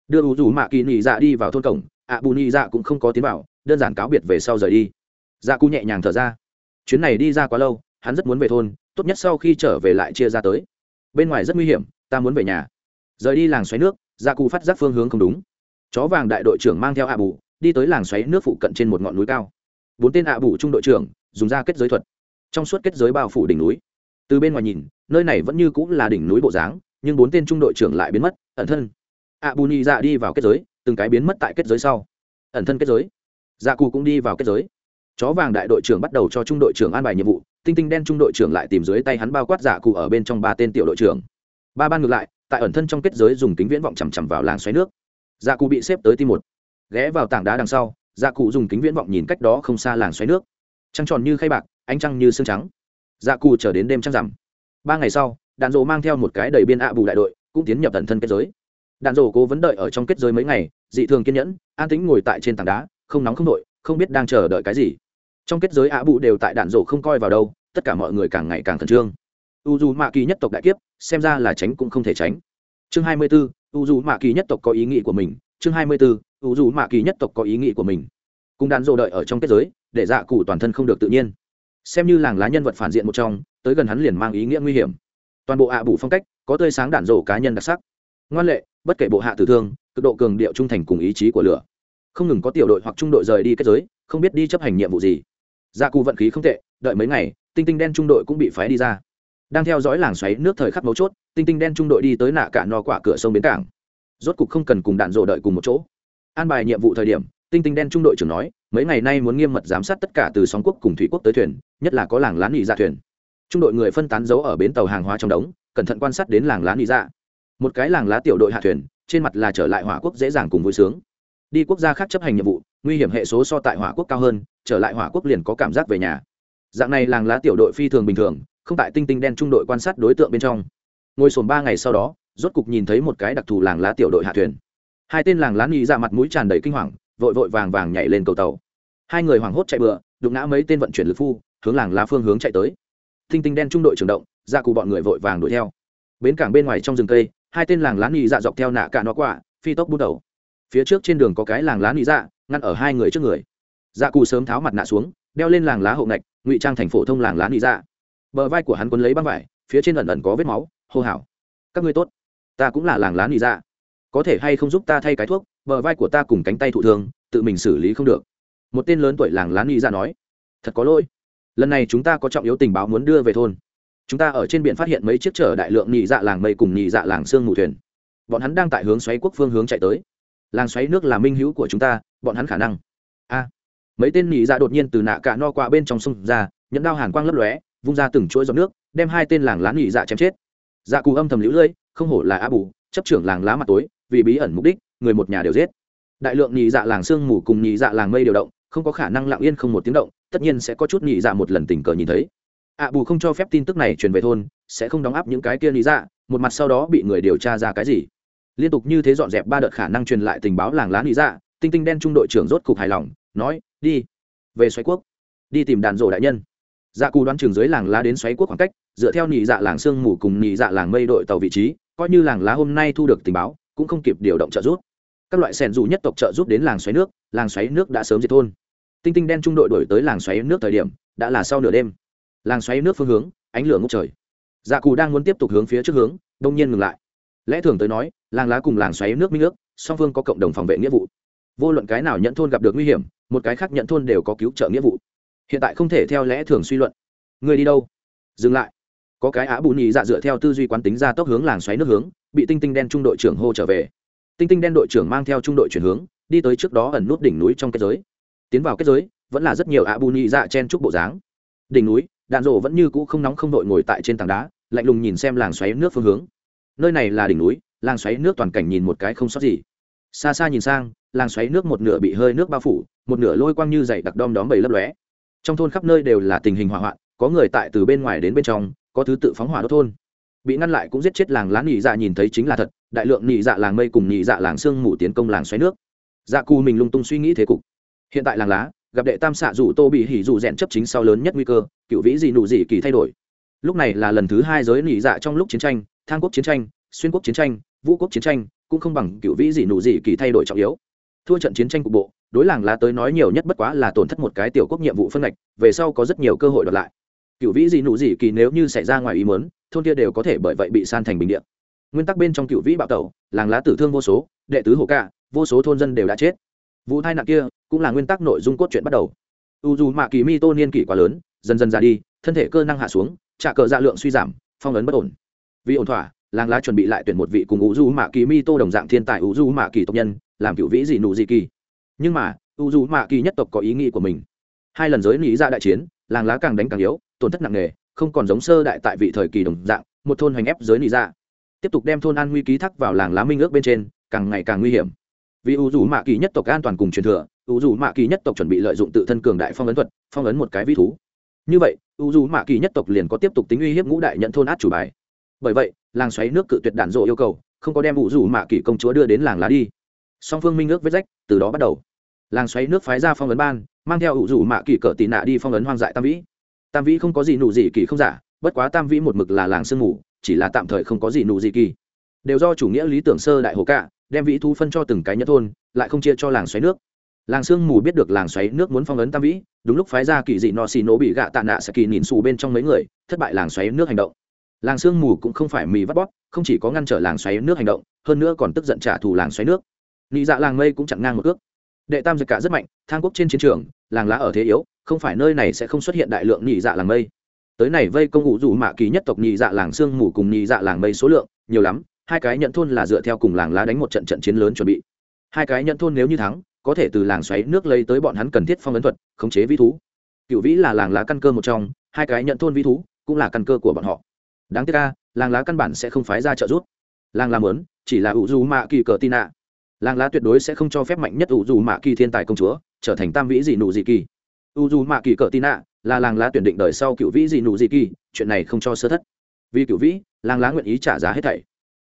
S1: Đưa đủ rủ mạ kỳ nị dạ đi vào thôn cổng ạ bù nhị dạ cũng không có tiến vào, đơn giản cáo biệt về sau rời đi. Dạ cụ nhẹ nhàng thở ra. Chuyến này đi ra quá lâu, hắn rất muốn về thôn, tốt nhất sau khi trở về lại chia ra tới. Bên ngoài rất nguy hiểm, ta muốn về nhà. Rời đi làng xoáy nước dạ cụ phát giác phương hướng không đúng. Chó vàng đại đội trưởng mang theo ạ bù, đi tới làng xoáy nước phụ cận trên một ngọn núi cao. Bốn tên ạ bù trung đội trưởng, dùng ra kết giới thuật. Trong suốt kết giới bao phủ đỉnh núi. Từ bên ngoài nhìn, nơi này vẫn như cũng là đỉnh núi bộ dáng, nhưng bốn tên trung đội trưởng lại biến mất, ẩn thân. Ạ bù nhị dạ đi vào kết giới từng cái biến mất tại kết giới sau. Ẩn thân kết giới. Dạ cù cũng đi vào kết giới. Chó vàng đại đội trưởng bắt đầu cho trung đội trưởng an bài nhiệm vụ, tinh tinh đen trung đội trưởng lại tìm dưới tay hắn bao quát dạ cụ ở bên trong ba tên tiểu đội trưởng. Ba ban ngược lại, tại ẩn thân trong kết giới dùng kính viễn vọng chằm chằm vào làng xoáy nước. Dạ cụ bị xếp tới tim một. Ghé vào tảng đá đằng sau dạ cụ dùng kính viễn vọng nhìn cách đó không xa làng xoáy nước. Trăng tròn như khay bạc, ánh trăng như xương trắng. Dạ cụ chờ đến đêm trăng rằm. Ba ngày sau, đạn dỗ mang theo một cái đầy biên ạ bù đại đội, cũng tiến nhập ẩn thân kết giới đạn rổ cố vấn đợi ở trong kết giới mấy ngày, dị thường kiên nhẫn, an tĩnh ngồi tại trên tảng đá, không nóng không đội, không biết đang chờ đợi cái gì. Trong kết giới ạ bù đều tại đạn rổ không coi vào đâu, tất cả mọi người càng ngày càng khẩn trương. U dù mạ kỳ nhất tộc đại kiếp, xem ra là tránh cũng không thể tránh. Chương hai mươi b ố u dù mạ kỳ nhất tộc có ý nghĩ của mình. Chương hai mươi b ố u dù mạ kỳ nhất tộc có ý nghĩ của mình. Cùng đàn rổ đợi ở trong kết giới, để dạ cụ toàn thân không được tự nhiên. Xem như làng lá nhân vật phản diện một trong, tới gần hắn liền mang ý nghĩa nguy hiểm. Toàn bộ ạ bụ bù phong cách, có tươi sáng đạn rổ cá nhân đặc sắc ngoan lệ, bất kể bộ hạ tử thương, cực độ cường điệu trung thành cùng ý chí của lửa. Không ngừng có tiểu đội hoặc trung đội rời đi kết giới, không biết đi chấp hành nhiệm vụ gì. Gia cù vận khí không tệ, đợi mấy ngày, tinh tinh đen trung đội cũng bị phái đi ra. Đang theo dõi làng xoáy nước thời khắc mấu chốt, tinh tinh đen trung đội đi tới nạ cả no quả cửa sông bến cảng. Rốt cục không cần cùng đạn rộ đợi cùng một chỗ. An bài nhiệm vụ thời điểm, tinh tinh đen trung đội trưởng nói, mấy ngày nay muốn nghiêm mật giám sát tất cả từ sóng quốc cùng thủy quốc tới thuyền, nhất là có làng lán nghỉ ra dạ thuyền. Trung đội người phân tán giấu ở bến tàu hàng hóa trong đống, cẩn thận quan sát đến làng lán nghỉ ra dạ một cái làng lá tiểu đội hạ thuyền, trên mặt là trở lại hỏa quốc dễ dàng cùng vui sướng. Đi quốc gia khác chấp hành nhiệm vụ, nguy hiểm hệ số so tại hỏa quốc cao hơn, trở lại hỏa quốc liền có cảm giác về nhà. Dạng này làng lá tiểu đội phi thường bình thường, không tại tinh tinh đen trung đội quan sát đối tượng bên trong. Ngồi sồn ba ngày sau đó, rốt cục nhìn thấy một cái đặc thù làng lá tiểu đội hạ thuyền. Hai tên làng lá nghĩ ra dạ mặt mũi tràn đầy kinh hoàng, vội vội vàng vàng nhảy lên cầu tàu. Hai người hoảng hốt chạy bựa, đụng ngã mấy tên vận chuyển lực phu, hướng làng lá phương hướng chạy tới. Tinh tinh đen trung đội trường động, ra cụ bọn người vội vàng đuổi theo. Bến cảng bên ngoài trong rừng cây hai tên làng lá nị dạ dọc theo nạ cả nó quả phi tốc bút đầu. Phía trước trên đường có cái làng lá nị dạ ngăn ở hai người trước người. Dạ cụ sớm tháo mặt nạ xuống, đeo lên làng lá hậu ngạch, ngụy trang thành phổ thông làng lá nị dạ. Bờ vai của hắn quấn lấy băng vải, phía trên ẩn ẩn có vết máu, hô hào. Các ngươi tốt, ta cũng là làng lá nị dạ. Có thể hay không giúp ta thay cái thuốc, bờ vai của ta cùng cánh tay thụ thương, tự mình xử lý không được. Một tên lớn tuổi làng lá nị dạ nói. Thật có lỗi. Lần này chúng ta có trọng yếu tình báo muốn đưa về thôn chúng ta ở trên biển phát hiện mấy chiếc chở đại lượng nhị dạ làng mây cùng nhị dạ làng sương mù thuyền. Bọn hắn đang tại hướng xoáy quốc phương hướng chạy tới. Làng xoáy nước là minh hữu của chúng ta, bọn hắn khả năng. A. Mấy tên nhị dạ đột nhiên từ nạ cả no qua bên trong sông ra, nhẫn đao hàn quang lấp lóe, vung ra từng chuỗi giọt nước, đem hai tên làng lá nhị dạ chém chết. Dạ cù âm thầm lũ lưỡi, không hổ là á bù, chấp trưởng làng lá mặt tối, vì bí ẩn mục đích, người một nhà đều giết. Đại lượng nhị dạ làng sương mù cùng nhị dạ làng mây điều động, không có khả năng lặng yên không một tiếng động, tất nhiên sẽ có chút nhị dạ một lần tình cờ nhìn thấy ạ bù không cho phép tin tức này truyền về thôn, sẽ không đóng áp những cái kia lý dạ một mặt sau đó bị người điều tra ra cái gì. Liên tục như thế dọn dẹp ba đợt khả năng truyền lại tình báo làng lá lý dạ tinh tinh đen trung đội trưởng rốt cục hài lòng, nói, đi, về xoáy quốc, đi tìm đàn rổ đại nhân. Dạ cù đoán trường dưới làng lá đến xoáy quốc khoảng cách, dựa theo nhị dạ làng sương mù cùng nhị dạ làng mây đội tàu vị trí, coi như làng lá hôm nay thu được tình báo, cũng không kịp điều động trợ giúp. Các loại sẻn dù nhất tộc trợ giúp đến làng xoáy nước, làng xoáy nước đã sớm diệt thôn. Tinh tinh đen trung đội đổi tới làng xoáy nước thời điểm, đã là sau nửa đêm làng xoáy nước phương hướng, ánh lửa ngốc trời. Dạ cù đang muốn tiếp tục hướng phía trước hướng, đông nhiên ngừng lại. Lẽ thường tới nói, làng lá cùng làng xoáy nước minh nước song phương có cộng đồng phòng vệ nghĩa vụ. Vô luận cái nào nhận thôn gặp được nguy hiểm, một cái khác nhận thôn đều có cứu trợ nghĩa vụ. Hiện tại không thể theo lẽ thường suy luận. Người đi đâu? Dừng lại. Có cái á bù nhì dạ dựa theo tư duy quán tính ra tốc hướng làng xoáy nước hướng, bị tinh tinh đen trung đội trưởng hô trở về. Tinh tinh đen đội trưởng mang theo trung đội chuyển hướng, đi tới trước đó ẩn nút đỉnh núi trong kết giới. Tiến vào kết giới, vẫn là rất nhiều á bù nhì dạ chen trúc bộ dáng. Đỉnh núi đạn rộ vẫn như cũ không nóng không đội ngồi tại trên tảng đá, lạnh lùng nhìn xem làng xoáy nước phương hướng. Nơi này là đỉnh núi, làng xoáy nước toàn cảnh nhìn một cái không sót gì. Xa xa nhìn sang, làng xoáy nước một nửa bị hơi nước bao phủ, một nửa lôi quang như dày đặc đom đóm bầy lấp lóe. Trong thôn khắp nơi đều là tình hình hỏa hoạn, có người tại từ bên ngoài đến bên trong, có thứ tự phóng hỏa đốt thôn. Bị ngăn lại cũng giết chết làng lá nị dạ nhìn thấy chính là thật, đại lượng nị dạ làng mây cùng nị dạ làng sương mù tiến công làng xoáy nước. Dạ cù mình lung tung suy nghĩ thế cục. Hiện tại làng lá gặp đệ tam xạ dù tô bị hỉ dù rèn chấp chính sau lớn nhất nguy cơ, cựu vĩ dị nụ dị kỳ thay đổi. Lúc này là lần thứ hai giới nỉ dạ trong lúc chiến tranh, thang quốc chiến tranh, xuyên quốc chiến tranh, vũ quốc chiến tranh, cũng không bằng cựu vĩ dị nụ dị kỳ thay đổi trọng yếu. Thua trận chiến tranh cục bộ, đối làng lá tới nói nhiều nhất bất quá là tổn thất một cái tiểu quốc nhiệm vụ phân ngạch, về sau có rất nhiều cơ hội đoạt lại. Cựu vĩ dị nụ dị kỳ nếu như xảy ra ngoài ý mớn thôn kia đều có thể bởi vậy bị san thành bình điện nguyên tắc bên trong cựu vĩ bạo tẩu, làng lá tử thương vô số, đệ tứ hồ ca vô số thôn dân đều đã chết vụ tai nạn kia cũng là nguyên tắc nội dung cốt truyện bắt đầu. U dù mạ kỳ mi tô niên kỷ quá lớn, dần dần ra đi, thân thể cơ năng hạ xuống, trả cờ dạ lượng suy giảm, phong ấn bất ổn. Vì ổn thỏa, làng lá chuẩn bị lại tuyển một vị cùng u dù mạ kỳ mi tô đồng dạng thiên tài u dù mạ kỳ tộc nhân, làm cựu vĩ gì nụ gì kỳ. Nhưng mà, u dù mạ kỳ nhất tộc có ý nghĩ của mình. Hai lần giới nghĩ ra dạ đại chiến, làng lá càng đánh càng yếu, tổn thất nặng nề, không còn giống sơ đại tại vị thời kỳ đồng dạng, một thôn hành ép giới nghĩ ra dạ. tiếp tục đem thôn an nguy ký thác vào làng lá minh ước bên trên, càng ngày càng nguy hiểm vì u dù mạ kỳ nhất tộc an toàn cùng truyền thừa, u dù mạ kỳ nhất tộc chuẩn bị lợi dụng tự thân cường đại phong ấn thuật, phong ấn một cái vi thú. Như vậy, u dù mạ kỳ nhất tộc liền có tiếp tục tính uy hiếp ngũ đại nhận thôn át chủ bài. Bởi vậy, làng xoáy nước cự tuyệt đản rộ yêu cầu, không có đem u dù mạ kỳ công chúa đưa đến làng lá đi. Song phương minh ước vết rách, từ đó bắt đầu. Làng xoáy nước phái ra phong ấn ban, mang theo u dù mạ kỳ cỡ tị nạ đi phong ấn hoang dại tam vĩ. Tam vĩ không có gì nụ gì kỳ không giả, bất quá tam vĩ một mực là làng sương ngủ chỉ là tạm thời không có gì nụ gì kỳ. Đều do chủ nghĩa lý tưởng sơ đại hồ cạ đem vĩ thu phân cho từng cái nhất thôn, lại không chia cho làng xoáy nước. Làng sương mù biết được làng xoáy nước muốn phong ấn tam vĩ, đúng lúc phái ra kỳ dị nọ xì nổ bị gạ tạ nạ sẽ kỳ nhìn xù bên trong mấy người, thất bại làng xoáy nước hành động. Làng sương mù cũng không phải mì vắt bóp, không chỉ có ngăn trở làng xoáy nước hành động, hơn nữa còn tức giận trả thù làng xoáy nước. Nị dạ làng mây cũng chặn ngang một ước đệ tam giật cả rất mạnh, thang quốc trên chiến trường, làng lá ở thế yếu, không phải nơi này sẽ không xuất hiện đại lượng nhị dạ làng mây. Tới này vây công ngụ dù mạ kỳ nhất tộc nhị dạ làng sương mù cùng nhị dạ làng mây số lượng, nhiều lắm hai cái nhận thôn là dựa theo cùng làng lá đánh một trận trận chiến lớn chuẩn bị. Hai cái nhận thôn nếu như thắng, có thể từ làng xoáy nước lấy tới bọn hắn cần thiết phong ấn thuật, khống chế vĩ thú. Cựu vĩ là làng lá căn cơ một trong, hai cái nhận thôn vĩ thú cũng là căn cơ của bọn họ. Đáng tiếc ca làng lá căn bản sẽ không phái ra trợ giúp. Làng làm lớn chỉ là ủ dù mạ kỳ cờ tin ạ. Làng lá tuyệt đối sẽ không cho phép mạnh nhất ủ dù mạ kỳ thiên tài công chúa trở thành tam vĩ dị nụ dị kỳ. U dù mạ kỳ cờ tin ạ là làng lá tuyển định đời sau cựu vĩ dị nụ dị kỳ, chuyện này không cho sơ thất. Vì cựu vĩ, làng lá nguyện ý trả giá hết thảy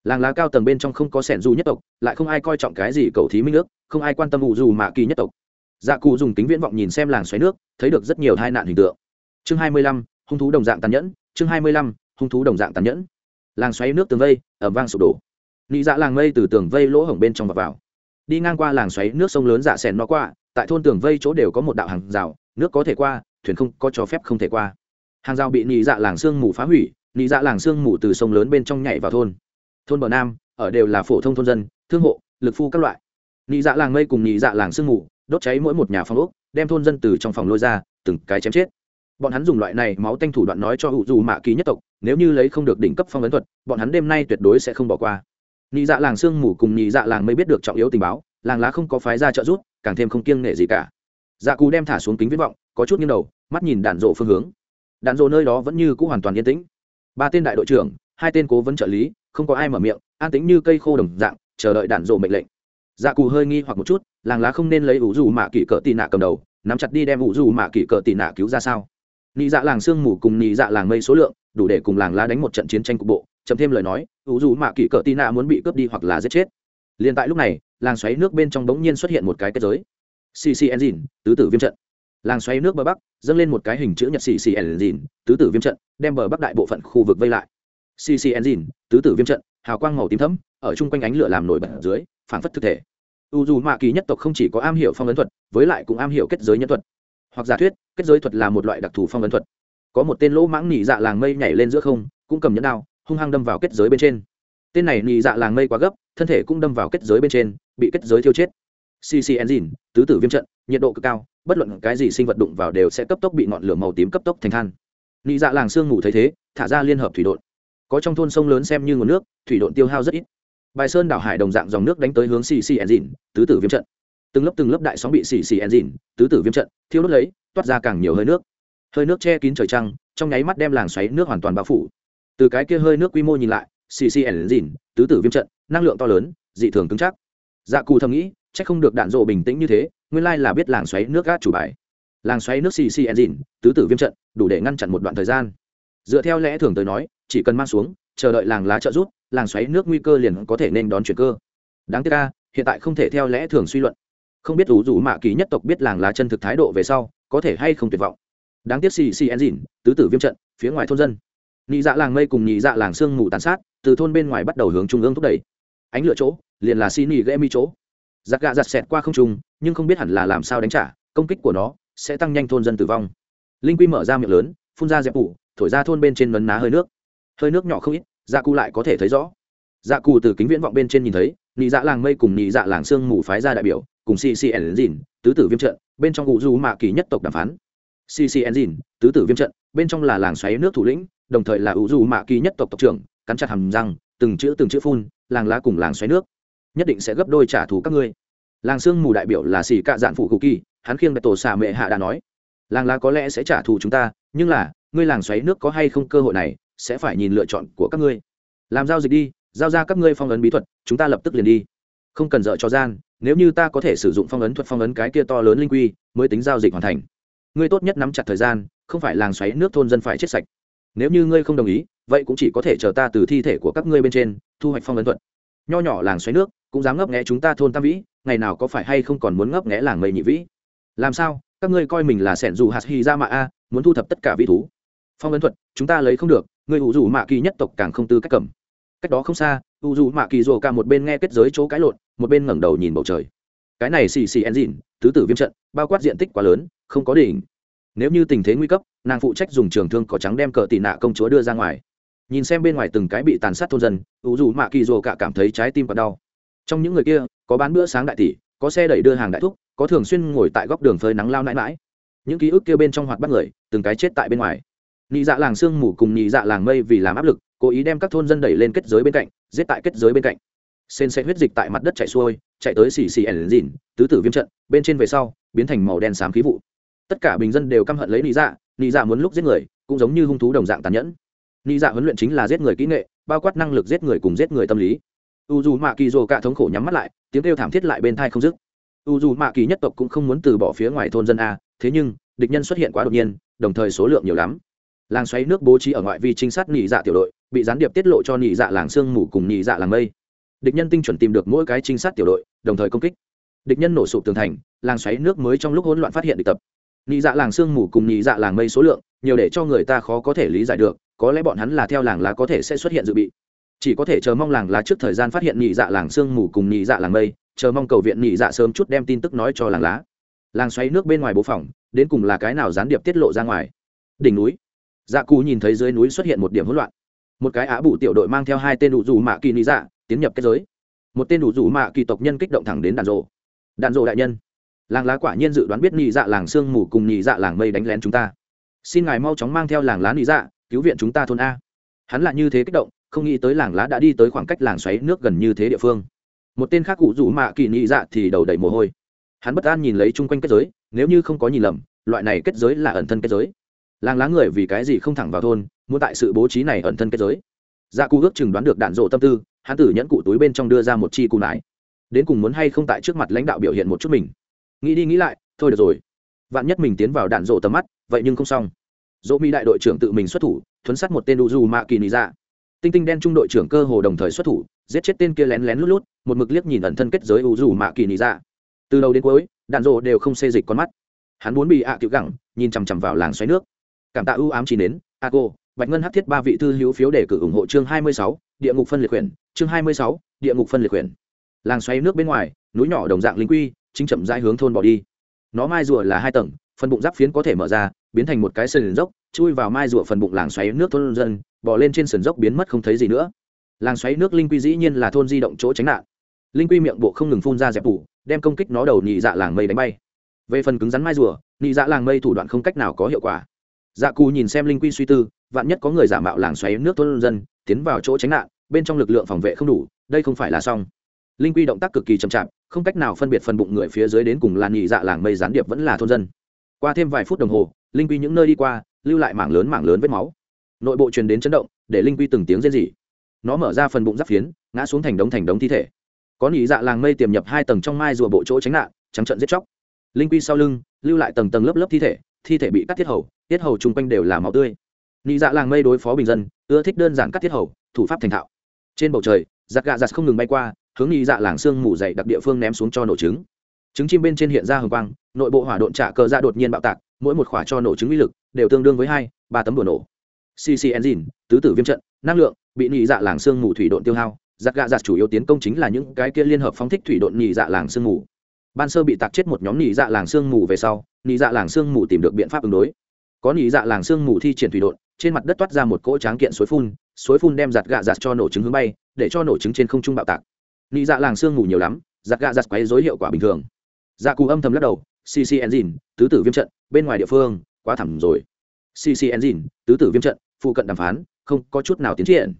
S1: làng lá cao tầng bên trong không có sẻn dù nhất tộc, lại không ai coi trọng cái gì cầu thí minh nước không ai quan tâm ủ dù mạ kỳ nhất tộc. Dạ cụ dùng tính viễn vọng nhìn xem làng xoáy nước, thấy được rất nhiều tai nạn hình tượng. Chương hai mươi lăm, hung thú đồng dạng tàn nhẫn, chương hai mươi lăm, hung thú đồng dạng tàn nhẫn. Làng xoáy nước tường vây ở vang sụp đổ. Nị dạ làng mây từ tường vây lỗ hổng bên trong và vào. Đi ngang qua làng xoáy nước sông lớn dạ sèn nó qua, tại thôn tường vây chỗ đều có một đạo hàng rào, nước có thể qua, thuyền không có cho phép không thể qua. Hàng rào bị nị dạ làng sương mù phá hủy, nị dạ làng sương mù từ sông lớn bên trong nhảy vào thôn thôn bờ nam, ở đều là phổ thông thôn dân, thương hộ, lực phu các loại. Nị dạ làng mây cùng nị dạ làng sương mù, đốt cháy mỗi một nhà phòng ốc, đem thôn dân từ trong phòng lôi ra, từng cái chém chết. Bọn hắn dùng loại này máu tanh thủ đoạn nói cho hữu dù mạ kỳ nhất tộc, nếu như lấy không được đỉnh cấp phong ấn thuật, bọn hắn đêm nay tuyệt đối sẽ không bỏ qua. Nhị dạ làng sương mù cùng nhị dạ làng mây biết được trọng yếu tình báo, làng lá không có phái ra trợ giúp, càng thêm không kiêng nể gì cả. Dạ cù đem thả xuống kính viết vọng, có chút nghiêng đầu, mắt nhìn đạn rộ phương hướng. Đạn rộ nơi đó vẫn như cũ hoàn toàn yên tĩnh. Ba tên đại đội trưởng, hai tên cố vấn trợ lý không có ai mở miệng, an tĩnh như cây khô đồng dạng, chờ đợi đạn rộ mệnh lệnh. Dạ cù hơi nghi hoặc một chút, làng lá không nên lấy ủ dù mạ kỷ cỡ tị nạ cầm đầu, nắm chặt đi đem ủ dù mạ kỷ cỡ tị nạ cứu ra sao? Nị dạ làng sương mù cùng nị dạ làng mây số lượng, đủ để cùng làng lá đánh một trận chiến tranh cục bộ chấm thêm lời nói, ủ dù mạ kỷ cỡ tị nạ muốn bị cướp đi hoặc là giết chết. Liền tại lúc này, làng xoáy nước bên trong bỗng nhiên xuất hiện một cái kết giới. Cc engine tứ tử viêm trận. Làng xoáy nước bờ bắc, dâng lên một cái hình chữ nhật cc engine tứ tử viêm trận, đem bờ bắc đại bộ phận khu vực vây lại cc engine, tứ tử viêm trận, hào quang màu tím thấm ở chung quanh ánh lửa làm nổi bật dưới phản phất thực thể. U dù mạ kỳ nhất tộc không chỉ có am hiểu phong ấn thuật, với lại cũng am hiểu kết giới nhân thuật. Hoặc giả thuyết, kết giới thuật là một loại đặc thù phong ấn thuật. Có một tên lỗ mãng nỉ dạ làng mây nhảy lên giữa không, cũng cầm nhẫn đao, hung hăng đâm vào kết giới bên trên. Tên này nỉ dạ làng mây quá gấp, thân thể cũng đâm vào kết giới bên trên, bị kết giới thiêu chết. Cc engine, tứ tử viêm trận, nhiệt độ cực cao, bất luận cái gì sinh vật đụng vào đều sẽ cấp tốc bị ngọn lửa màu tím cấp tốc thành than. Nị dạ làng sương ngủ thấy thế, thả ra liên hợp thủy đột có trong thôn sông lớn xem như nguồn nước, thủy độn tiêu hao rất ít. Bài sơn đảo hải đồng dạng dòng nước đánh tới hướng xì xì enzin tứ tử viêm trận. Từng lớp từng lớp đại sóng bị xì xì enzin tứ tử viêm trận, thiêu đốt lấy, toát ra càng nhiều hơi nước. Hơi nước che kín trời trăng, trong nháy mắt đem làng xoáy nước hoàn toàn bao phủ. Từ cái kia hơi nước quy mô nhìn lại xì xì enzin tứ tử viêm trận, năng lượng to lớn, dị thường cứng chắc. Dạ cù thầm nghĩ, chắc không được đạn rộ bình tĩnh như thế, nguyên lai là biết làng xoáy nước gác chủ bài. Làng xoáy nước xì xì enzin tứ tử viêm trận, đủ để ngăn chặn một đoạn thời gian dựa theo lẽ thường tới nói, chỉ cần mang xuống, chờ đợi làng lá trợ rút làng xoáy nước nguy cơ liền có thể nên đón chuyển cơ. Đáng tiếc ca hiện tại không thể theo lẽ thường suy luận. Không biết rủ rủ mạ kỳ nhất tộc biết làng lá chân thực thái độ về sau, có thể hay không tuyệt vọng. Đáng tiếc xì xì engine tứ tử viêm trận, phía ngoài thôn dân. Nhị dạ làng mây cùng nhị dạ làng sương mù tàn sát, từ thôn bên ngoài bắt đầu hướng trung ương thúc đẩy. Ánh lửa chỗ, liền là xì nỉ ghê mi chỗ. Giặc gạ giặt xẹt qua không trung, nhưng không biết hẳn là làm sao đánh trả, công kích của nó sẽ tăng nhanh thôn dân tử vong. Linh quy mở ra miệng lớn, phun ra dẹp ủ thổi ra thôn bên trên nấn ná hơi nước. Hơi nước nhỏ không ít dạ cụ lại có thể thấy rõ. Dạ cụ từ kính viễn vọng bên trên nhìn thấy, nị dạ làng mây cùng nị dạ làng sương mù phái ra đại biểu, cùng cc Dìn, tứ tử viêm trận, bên trong cụ du mạ kỳ nhất tộc đàm phán. Cc Dìn, tứ tử viêm trận, bên trong là làng xoáy nước thủ lĩnh, đồng thời là ủ du mạ kỳ nhất tộc tộc trưởng, cắn chặt hầm răng, từng chữ từng chữ phun, làng lá cùng làng xoáy nước. Nhất định sẽ gấp đôi trả thù các ngươi. Làng sương mù đại biểu là xì cạ dạn phụ cụ kỳ, hắn khiêng đại tổ xà mệ hạ đã nói. Làng lá có lẽ sẽ trả thù chúng ta, nhưng là ngươi làng xoáy nước có hay không cơ hội này, sẽ phải nhìn lựa chọn của các ngươi. Làm giao dịch đi, giao ra các ngươi phong ấn bí thuật, chúng ta lập tức liền đi. Không cần dợ cho gian, nếu như ta có thể sử dụng phong ấn thuật phong ấn cái kia to lớn linh quy, mới tính giao dịch hoàn thành. Ngươi tốt nhất nắm chặt thời gian, không phải làng xoáy nước thôn dân phải chết sạch. Nếu như ngươi không đồng ý, vậy cũng chỉ có thể chờ ta từ thi thể của các ngươi bên trên, thu hoạch phong ấn thuật. Nho nhỏ làng xoáy nước, cũng dám ngấp nghẽ chúng ta thôn tam vĩ, ngày nào có phải hay không còn muốn ngấp nghẽ làng mây nhị vĩ? Làm sao, các ngươi coi mình là sẻn dù hạt hy ra mạ a, muốn thu thập tất cả vĩ thú? Phong ấn thuật, chúng ta lấy không được, người ủ dù mạ kỳ nhất tộc càng không tư cách cầm. Cách đó không xa, ủ dù mạ kỳ rồ cả một bên nghe kết giới chỗ cãi lộn, một bên ngẩng đầu nhìn bầu trời. Cái này xì xì engine tứ tử viêm trận, bao quát diện tích quá lớn, không có đỉnh. Nếu như tình thế nguy cấp, nàng phụ trách dùng trường thương có trắng đem cờ tị nạ công chúa đưa ra ngoài. Nhìn xem bên ngoài từng cái bị tàn sát thôn dân, ủ dù mạ kỳ rồ cả cảm thấy trái tim còn đau. Trong những người kia, có bán bữa sáng đại tỷ, có xe đẩy đưa hàng đại thúc, có thường xuyên ngồi tại góc đường phơi nắng lao nãi mãi. Những ký ức kia bên trong hoạt bắt người, từng cái chết tại bên ngoài nhị dạ làng sương mù cùng nhị dạ làng mây vì làm áp lực, cố ý đem các thôn dân đẩy lên kết giới bên cạnh, giết tại kết giới bên cạnh. Sên sẽ huyết dịch tại mặt đất chạy xuôi, chạy tới xì xì ẩn dìn, tứ tử viêm trận, bên trên về sau, biến thành màu đen xám khí vụ. Tất cả bình dân đều căm hận lấy nhị dạ nhị dạ muốn lúc giết người, cũng giống như hung thú đồng dạng tàn nhẫn. Nhị dạ huấn luyện chính là giết người kỹ nghệ, bao quát năng lực giết người cùng giết người tâm lý. U dù mạ kỳ dồ cả thống khổ nhắm mắt lại, tiếng kêu thảm thiết lại bên thai không dứt. U dù mạ kỳ nhất tộc cũng không muốn từ bỏ phía ngoài thôn dân a, thế nhưng, địch nhân xuất hiện quá đột nhiên, đồng thời số lượng nhiều lắm làng xoáy nước bố trí ở ngoại vi trinh sát nhị dạ tiểu đội, bị gián điệp tiết lộ cho nhị dạ làng sương mù cùng nhị dạ làng mây. Địch nhân tinh chuẩn tìm được mỗi cái trinh sát tiểu đội, đồng thời công kích. Địch nhân nổ sụp tường thành, làng xoáy nước mới trong lúc hỗn loạn phát hiện địch tập. Nhị dạ làng sương mù cùng nhị dạ làng mây số lượng, nhiều để cho người ta khó có thể lý giải được, có lẽ bọn hắn là theo làng lá có thể sẽ xuất hiện dự bị. Chỉ có thể chờ mong làng lá trước thời gian phát hiện nhị dạ làng sương mù cùng nhị dạ làng mây, chờ mong cầu viện nhị dạ sớm chút đem tin tức nói cho làng lá. Làng xoáy nước bên ngoài bố phòng, đến cùng là cái nào gián điệp tiết lộ ra ngoài? Đỉnh núi dạ cù nhìn thấy dưới núi xuất hiện một điểm hỗn loạn. Một cái á bụ tiểu đội mang theo hai tên đủ dù mạ kỳ lý dạ tiến nhập kết giới. Một tên đủ dù mạ kỳ tộc nhân kích động thẳng đến đàn rộ đàn rộ đại nhân. Làng lá quả nhiên dự đoán biết nhị dạ làng sương mù cùng nhị dạ làng mây đánh lén chúng ta. Xin ngài mau chóng mang theo làng lá nhị dạ cứu viện chúng ta thôn a. Hắn là như thế kích động, không nghĩ tới làng lá đã đi tới khoảng cách làng xoáy nước gần như thế địa phương. Một tên khác cụ rủ mạ kỳ nhị dạ thì đầu đầy mồ hôi. Hắn bất an nhìn lấy chung quanh kết giới, nếu như không có nhìn lầm, loại này kết giới là ẩn thân kết giới làng lá người vì cái gì không thẳng vào thôn, muốn tại sự bố trí này ẩn thân kết giới. Dạ cụ ước chừng đoán được đạn rộ tâm tư, hắn tử nhẫn cụ túi bên trong đưa ra một chi cụ nải đến cùng muốn hay không tại trước mặt lãnh đạo biểu hiện một chút mình. Nghĩ đi nghĩ lại, thôi được rồi. Vạn nhất mình tiến vào đạn rộ tầm mắt, vậy nhưng không xong. Dỗ mỹ đại đội trưởng tự mình xuất thủ, thuấn sát một tên u du mạ kỳ nị dạ. Tinh tinh đen trung đội trưởng cơ hồ đồng thời xuất thủ, giết chết tên kia lén lén lút lút, một mực liếc nhìn ẩn thân kết giới u du mạ kỳ nị dạ. Từ đầu đến cuối, đạn rộ đều không xê dịch con mắt. Hắn muốn bị ạ à tiểu gẳng, nhìn chằm chằm vào làng xoáy nước cảm tạ ưu ám chỉ đến a cô bạch ngân hát thiết ba vị thư hữu phiếu để cử ủng hộ chương hai mươi sáu, địa ngục phân liệt quyển chương hai mươi sáu, địa ngục phân liệt quyển làng xoáy nước bên ngoài, núi nhỏ đồng dạng linh quy, chính chậm rãi hướng thôn bỏ đi. Nó mai rùa là hai tầng, phần bụng giáp phiến có thể mở ra, biến thành một cái sườn dốc, chui vào mai rùa phần bụng làng xoáy nước thôn dân bỏ lên trên sườn dốc biến mất không thấy gì nữa. Làng xoáy nước linh quy dĩ nhiên là thôn di động chỗ tránh nạn. Linh quy miệng bộ không ngừng phun ra dẹp phủ đem công kích nó đầu nhị dạ làng mây đánh bay. Về phần cứng rắn mai rùa, nhị dạ làng mây thủ đoạn không cách nào có hiệu quả dạ cù nhìn xem linh quy suy tư, vạn nhất có người giả mạo làng xoáy nước thôn dân, tiến vào chỗ tránh nạn, bên trong lực lượng phòng vệ không đủ, đây không phải là xong. Linh quy động tác cực kỳ chậm chạp, không cách nào phân biệt phần bụng người phía dưới đến cùng làn nhị dạ làng mây gián điệp vẫn là thôn dân. Qua thêm vài phút đồng hồ, linh quy những nơi đi qua, lưu lại mảng lớn mảng lớn vết máu. Nội bộ truyền đến chấn động, để linh quy từng tiếng rên rỉ. Nó mở ra phần bụng giáp phiến, ngã xuống thành đống thành đống thi thể. Có nhị dạ làng mây tiềm nhập hai tầng trong mai rùa bộ chỗ tránh nạn, trắng trận giết chóc. Linh quy sau lưng, lưu lại tầng tầng lớp lớp thi thể thi thể bị cắt tiết hầu tiết hầu chung quanh đều là máu tươi. Nị dạ làng mây đối phó bình dân, ưa thích đơn giản cắt tiết hầu, thủ pháp thành thạo. Trên bầu trời giặc gạ giặc không ngừng bay qua, hướng nị dạ làng xương mù dày đặc địa phương ném xuống cho nổ trứng. Trứng chim bên trên hiện ra hồng quang, nội bộ hỏa độn trả cờ ra đột nhiên bạo tạc, mỗi một khỏa cho nổ trứng uy lực đều tương đương với hai, ba tấm đùa nổ. Cc engine, tứ tử viêm trận, năng lượng, bị nhị dạ làng xương mù thủy độn tiêu hao. Giặc gạ giặc chủ yếu tiến công chính là những cái kia liên hợp phóng thích thủy độn nhị dạ làng xương mù. Ban sơ bị tạc chết một nhóm nhị dạ làng xương mù về sau nhị dạ làng xương mù tìm được biện pháp ứng đối. Có nhị dạ làng xương mù thi triển thủy độn, trên mặt đất toát ra một cỗ tráng kiện suối phun suối phun đem giặt gạ giặt cho nổ trứng hướng bay, để cho nổ trứng trên không trung bạo tạc. Nhị dạ làng xương mù nhiều lắm, giặt gạ giặt quấy dối hiệu quả bình thường. Dạ cù âm thầm lắc đầu cc engine tứ tử viêm trận, bên ngoài địa phương, quá thẳm rồi. Cc engine tứ tử viêm trận, phụ cận đàm phán, không có chút nào tiến triển.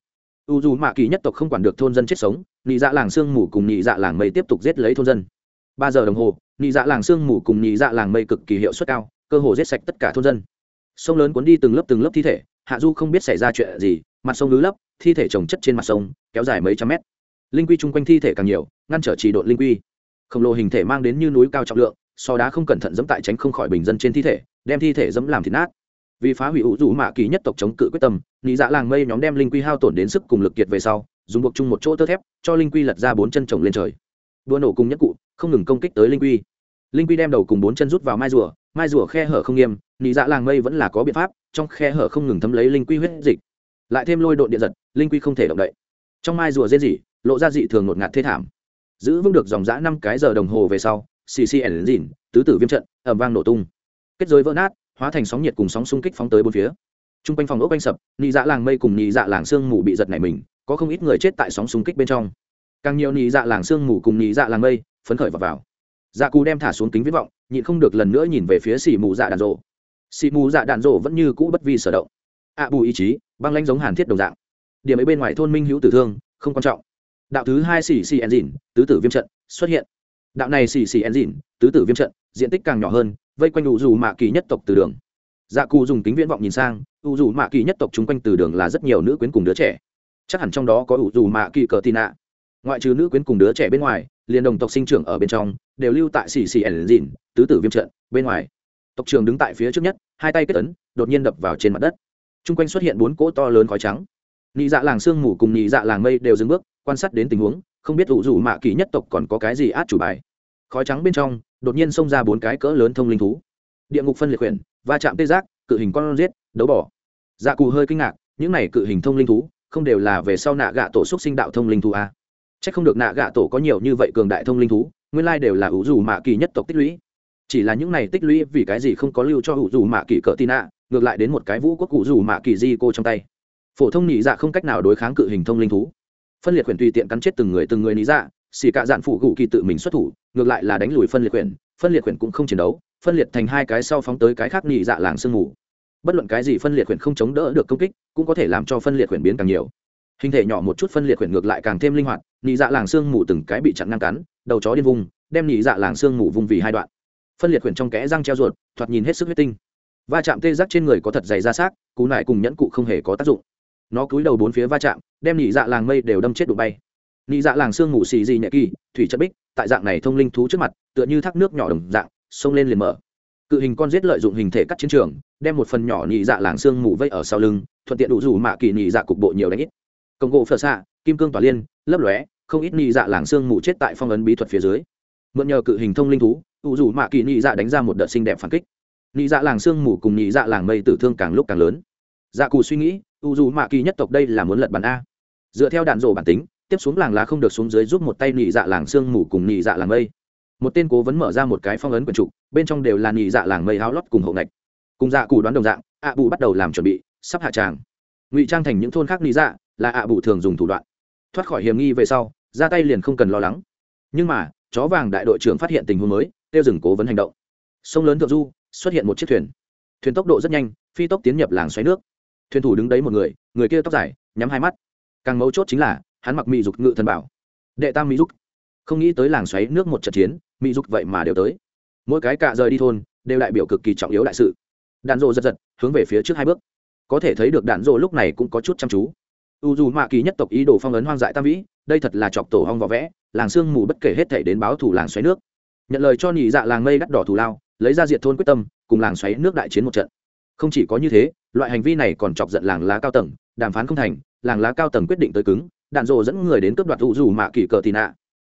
S1: U dù mạ kỳ nhất tộc không quản được thôn dân chết sống, nị dạ làng sương mù cùng nị dạ làng mây tiếp tục giết lấy thôn dân. Ba giờ đồng hồ nhị dạ làng sương mù cùng nhị dạ làng mây cực kỳ hiệu suất cao, cơ hồ giết sạch tất cả thôn dân. Sông lớn cuốn đi từng lớp từng lớp thi thể, hạ du không biết xảy ra chuyện gì, mặt sông lứ lấp, thi thể trồng chất trên mặt sông, kéo dài mấy trăm mét. Linh quy chung quanh thi thể càng nhiều, ngăn trở trì độn linh quy. Khổng lồ hình thể mang đến như núi cao trọng lượng, so đá không cẩn thận dẫm tại tránh không khỏi bình dân trên thi thể, đem thi thể dẫm làm thịt nát. Vì phá hủy ủ rủ mạ kỳ nhất tộc chống cự quyết tâm nhị dạ làng mây nhóm đem linh quy hao tổn đến sức cùng lực kiệt về sau, dùng buộc chung một chỗ tơ thép, cho linh quy lật ra bốn chân trồng lên trời. Đua nổ cùng nhất cụ, không ngừng công kích tới linh quy linh quy đem đầu cùng bốn chân rút vào mai rùa mai rùa khe hở không nghiêm nị dạ làng mây vẫn là có biện pháp trong khe hở không ngừng thấm lấy linh quy huyết dịch. Lại thêm lôi độn điện giật linh quy không thể động đậy. Trong mai rùa dễ dỉ, lộ ra dị thường ngột ngạt thê thảm. Giữ vững được dòng dã năm cái giờ đồng hồ về sau xì xì ẩn dìn tứ tử viêm trận ẩm vang nổ tung. Kết giới vỡ nát hóa thành sóng nhiệt cùng sóng xung kích phóng tới bốn phía. T r u n g quanh phòng ốc anh sập nị dạ làng mây cùng nị dạ làng sương mù bị giật này mình có không ít người chết tại sóng xung kích bên trong. Càng nhiều nị dạ làng sương mù cùng nị dạ làng mây phấn khởi vào, vào dạ cù đem thả xuống kính viết vọng, nhịn không được lần nữa nhìn về phía xì mù dạ đàn rộ. Xì mù dạ đàn rộ vẫn như cũ bất vi sở động. Ạ bù ý chí, băng lanh giống hàn thiết đồng dạng. Điểm ấy bên ngoài thôn minh hữu tử thương, không quan trọng. Đạo thứ hai xì xì enzin, tứ tử viêm trận, xuất hiện. Đạo này xì xì enzin, tứ tử viêm trận, diện tích càng nhỏ hơn, vây quanh u dù mạ kỳ nhất tộc từ đường. Dạ cù dùng kính viễn vọng nhìn sang ủ dù mạ kỳ nhất tộc chung quanh từ đường là rất nhiều nữ quyến cùng đứa trẻ. Chắc hẳn trong đó có ủ dù mạ kỳ cờ tì nạ ngoại trừ nữ quyến cùng đứa trẻ bên ngoài, liền đồng tộc sinh trưởng ở bên trong, đều lưu tại xì xì ẩn dìn, tứ tử viêm trận, bên ngoài. Tộc trưởng đứng tại phía trước nhất, hai tay kết ấn, đột nhiên đập vào trên mặt đất. T r u n g quanh xuất hiện bốn cỗ to lớn khói trắng. Nhị dạ làng sương mù cùng nhị dạ làng mây đều dừng bước, quan sát đến tình huống, không biết ủ rủ mạ kỳ nhất tộc còn có cái gì át chủ bài. Khói trắng bên trong, đột nhiên xông ra bốn cái cỡ lớn thông linh thú. Địa ngục phân liệt quyển va chạm tê giác, cự hình con riết đấu bỏ. Dạ cù hơi kinh ngạc, những này cự hình thông linh thú, không đều là về sau nạ gạ tổ xúc sinh đạo thông linh thú a à? C h ắ c không được nạ gạ tổ có nhiều như vậy cường đại thông linh thú, nguyên lai đều là ủ dù mạ kỳ nhất tộc tích lũy. Chỉ là những này tích lũy vì cái gì không có lưu cho ủ dù mạ kỳ cỡ tin nạ, ngược lại đến một cái vũ quốc ủ dù mạ kỳ di cô trong tay. Phổ thông nhị dạ không cách nào đối kháng cự hình thông linh thú. Phân liệt quyền tùy tiện cắn chết từng người từng người lý dạ xì cạ dạn phụ gù kỳ tự mình xuất thủ, ngược lại là đánh lùi phân liệt quyền phân liệt quyền cũng không chiến đấu, phân liệt thành hai cái sau phóng tới cái khác nhị dạ làng sương mù. Bất luận cái gì phân liệt quyền không chống đỡ được công kích, cũng có thể làm cho phân liệt quyền biến càng nhiều hình thể nhỏ một chút phân liệt quyển ngược lại càng thêm linh hoạt, nhị dạ làng xương mù từng cái bị chặn ngang cắn, đầu chó điên vùng, đem nhị dạ làng xương mù vùng vì hai đoạn. Phân liệt quyển trong kẽ răng treo ruột, thoạt nhìn hết sức huyết tinh. Va chạm tê giác trên người có thật dày ra xác, cú nại cùng nhẫn cụ không hề có tác dụng. Nó cúi đầu bốn phía va chạm, đem nhị dạ làng mây đều đâm chết đụng bay. Nhị dạ làng xương ngủ xì gì nhẹ kỳ, thủy chất bích, tại dạng này thông linh thú trước mặt, tựa như thác nước nhỏ đồng dạng, xông lên liền mở. Cự hình con giết lợi dụng hình thể cắt chiến trường, đem một phần nhỏ nhị dạ làng xương mù vây ở sau lưng, thuận tiện đủ rủ mạ kỳ nhị dạ cục bộ nhiều đánh ít công gỗ phở xạ, kim cương tỏa liên, lấp lóe, không ít nhị dạ làng xương mù chết tại phong ấn bí thuật phía dưới. Mượn nhờ cự hình thông linh thú u dù mạ kỳ nhị dạ đánh ra một đợt xinh đẹp phản kích. Nhị dạ làng xương mù cùng nhị dạ làng mây tử thương càng lúc càng lớn. Dạ cù suy nghĩ u dù mạ kỳ nhất tộc đây là muốn lật bàn a. Dựa theo đạn rổ bản tính, tiếp xuống làng lá không được xuống dưới giúp một tay nhị dạ làng xương mù cùng nhị dạ làng mây. Một tên cố vấn mở ra một cái phong ấn quần trục, bên trong đều là nhị dạ làng mây háo lót cùng hậu ngạch. Cùng dạ cù đoán đồng dạng ạ bù bắt đầu làm chuẩn bị, sắp hạ tràng. Ngụy trang thành những thôn khác nhị dạ là ạ bù thường dùng thủ đoạn. Thoát khỏi hiểm nghi về sau, ra tay liền không cần lo lắng. Nhưng mà, chó vàng đại đội trưởng phát hiện tình huống mới, tiêu dừng cố vấn hành động. Sông lớn thượng du, xuất hiện một chiếc thuyền. Thuyền tốc độ rất nhanh, phi tốc tiến nhập làng xoáy nước. Thuyền thủ đứng đấy một người người kia tóc dài, nhắm hai mắt. Càng mấu chốt chính là, hắn mặc mỹ dục ngự thần bảo. Đệ tam mỹ dục. Không nghĩ tới làng xoáy nước một trận chiến, mỹ dục vậy mà đều tới. Mỗi cái cạ rời đi thôn, đều đại biểu cực kỳ trọng yếu đại sự. Đạn rộ giật giật, hướng về phía trước hai bước. Có thể thấy được đạn rộ lúc này cũng có chút chăm chú u dù mạ kỳ nhất tộc ý đồ phong ấn hoang dại tam vĩ, đây thật là chọc tổ hong vỏ vẽ, làng sương mù bất kể hết thể đến báo thủ làng xoáy nước. Nhận lời cho nhị dạ làng mây đắt đỏ thù lao, lấy ra diệt thôn quyết tâm, cùng làng xoáy nước đại chiến một trận. Không chỉ có như thế, loại hành vi này còn chọc giận làng lá cao tầng, đàm phán không thành, làng lá cao tầng quyết định tới cứng, đạn dồ dẫn người đến cướp đoạt u dù mạ kỳ cờ tì nạ.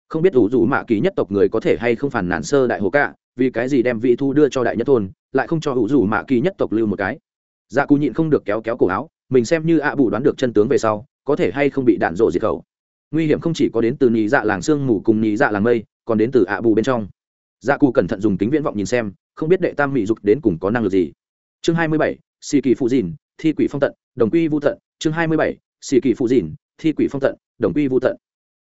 S1: Không biết u dù mạ kỳ nhất tộc người có thể hay không phản nản sơ đại hồ cạ vì cái gì đem vị thu đưa cho đại nhất thôn, lại không cho u dù mạ kỳ nhất tộc lưu một cái. Dạ cù nhịn không được kéo kéo cổ áo mình xem như ạ bù đoán được chân tướng về sau, có thể hay không bị đạn rộ diệt khẩu. Nguy hiểm không chỉ có đến từ nhị dạ làng sương mù cùng nhị dạ làng mây, còn đến từ ạ bù bên trong. Dạ cù cẩn thận dùng kính viễn vọng nhìn xem, không biết đệ tam mỹ dục đến cùng có năng lực gì. Chương hai mươi bảy xì kỳ phụ dìn, thi quỷ phong tận, đồng quy vô tận. Chương hai mươi bảy xì kỳ phụ dìn, thi quỷ phong tận, đồng quy vô tận.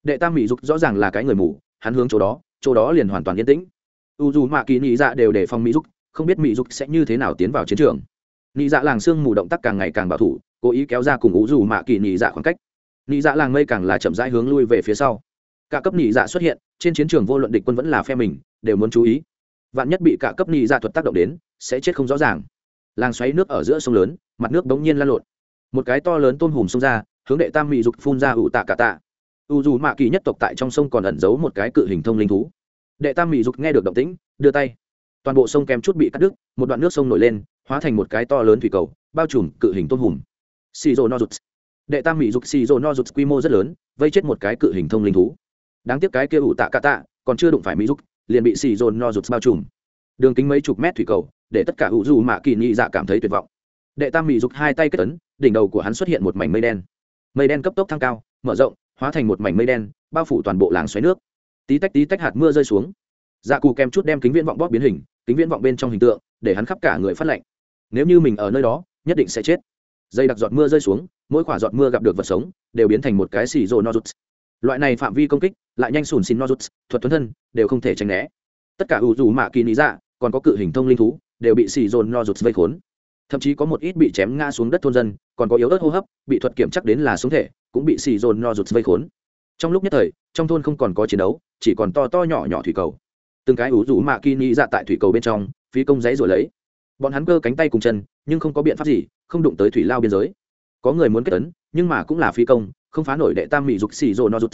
S1: Đệ tam mỹ dục rõ ràng là cái người mù, hắn hướng chỗ đó chỗ đó liền hoàn toàn yên tĩnh. U dù mạ kỳ nhị dạ đều để phòng mỹ dục, không biết mỹ dục sẽ như thế nào tiến vào chiến trường. Nị dạ làng sương mù động tác càng ngày càng bảo thủ, cố ý kéo ra cùng u dù mạ kỳ Nị dạ khoảng cách. Nị dạ làng mây càng là chậm rãi hướng lui về phía sau. Cả cấp Nị dạ xuất hiện, trên chiến trường vô luận địch quân vẫn là phe mình, đều muốn chú ý. Vạn nhất bị cả cấp Nị dạ thuật tác động đến, sẽ chết không rõ ràng. Làng xoáy nước ở giữa sông lớn, mặt nước bỗng nhiên lan lộn. Một cái to lớn tôm hùm xông ra, hướng đệ tam mỹ dục phun ra ủ tạ cả tạ. U dù mạ kỳ nhất tộc tại trong sông còn ẩn giấu một cái cự hình thông linh thú. Đệ tam mỹ dục nghe được động tĩnh, đưa tay. Toàn bộ sông kèm chút bị cắt đứt, một đoạn nước sông nổi lên hóa thành một cái to lớn thủy cầu, bao trùm cự hình tôm hùm. Xì rô no rụt đệ tam mỹ dục xì rô no rụt quy mô rất lớn, vây chết một cái cự hình thông linh thú. Đáng tiếc cái kia ủ tạ cả tạ, còn chưa đụng phải mỹ dục, liền bị xì dồn no rụt bao trùm. Đường kính mấy chục mét thủy cầu, để tất cả ủ dù mạ kỳ nhị dạ cảm thấy tuyệt vọng. Đệ tam mỹ dục hai tay kết tấn đỉnh đầu của hắn xuất hiện một mảnh mây đen. Mây đen cấp tốc thăng cao, mở rộng, hóa thành một mảnh mây đen, bao phủ toàn bộ làng xoáy nước. Tí tách tí tách hạt mưa rơi xuống. Dạ cù kèm chút đem kính viễn vọng bóp biến hình, kính viễn vọng bên trong hình tượng, để hắn khắp cả người phát lạnh nếu như mình ở nơi đó, nhất định sẽ chết. Dây đặc giọt mưa rơi xuống, mỗi quả giọt mưa gặp được vật sống, đều biến thành một cái xì rồ nozuts. Loại này phạm vi công kích, lại nhanh sùn xin nozuts, thuật tuấn thân, đều không thể tránh né. Tất cả ủ dù mạ kỳ lý dạ còn có cự hình thông linh thú, đều bị xì dồn nozuts vây khốn. Thậm chí có một ít bị chém ngã xuống đất thôn dân, còn có yếu ớt hô hấp, bị thuật kiểm chắc đến là xuống thể, cũng bị xì dồn nozuts vây khốn. Trong lúc nhất thời, trong thôn không còn có chiến đấu, chỉ còn to to nhỏ nhỏ thủy cầu. Từng cái ủ rũ mạ kỳ nghĩ dạ tại thủy cầu bên trong, phí công giấy rồi lấy bọn hắn cơ cánh tay cùng chân, nhưng không có biện pháp gì, không đụng tới thủy lao biên giới. Có người muốn kết tấn, nhưng mà cũng là phi công, không phá nổi đệ tam mỹ dục xì rồ no rụt.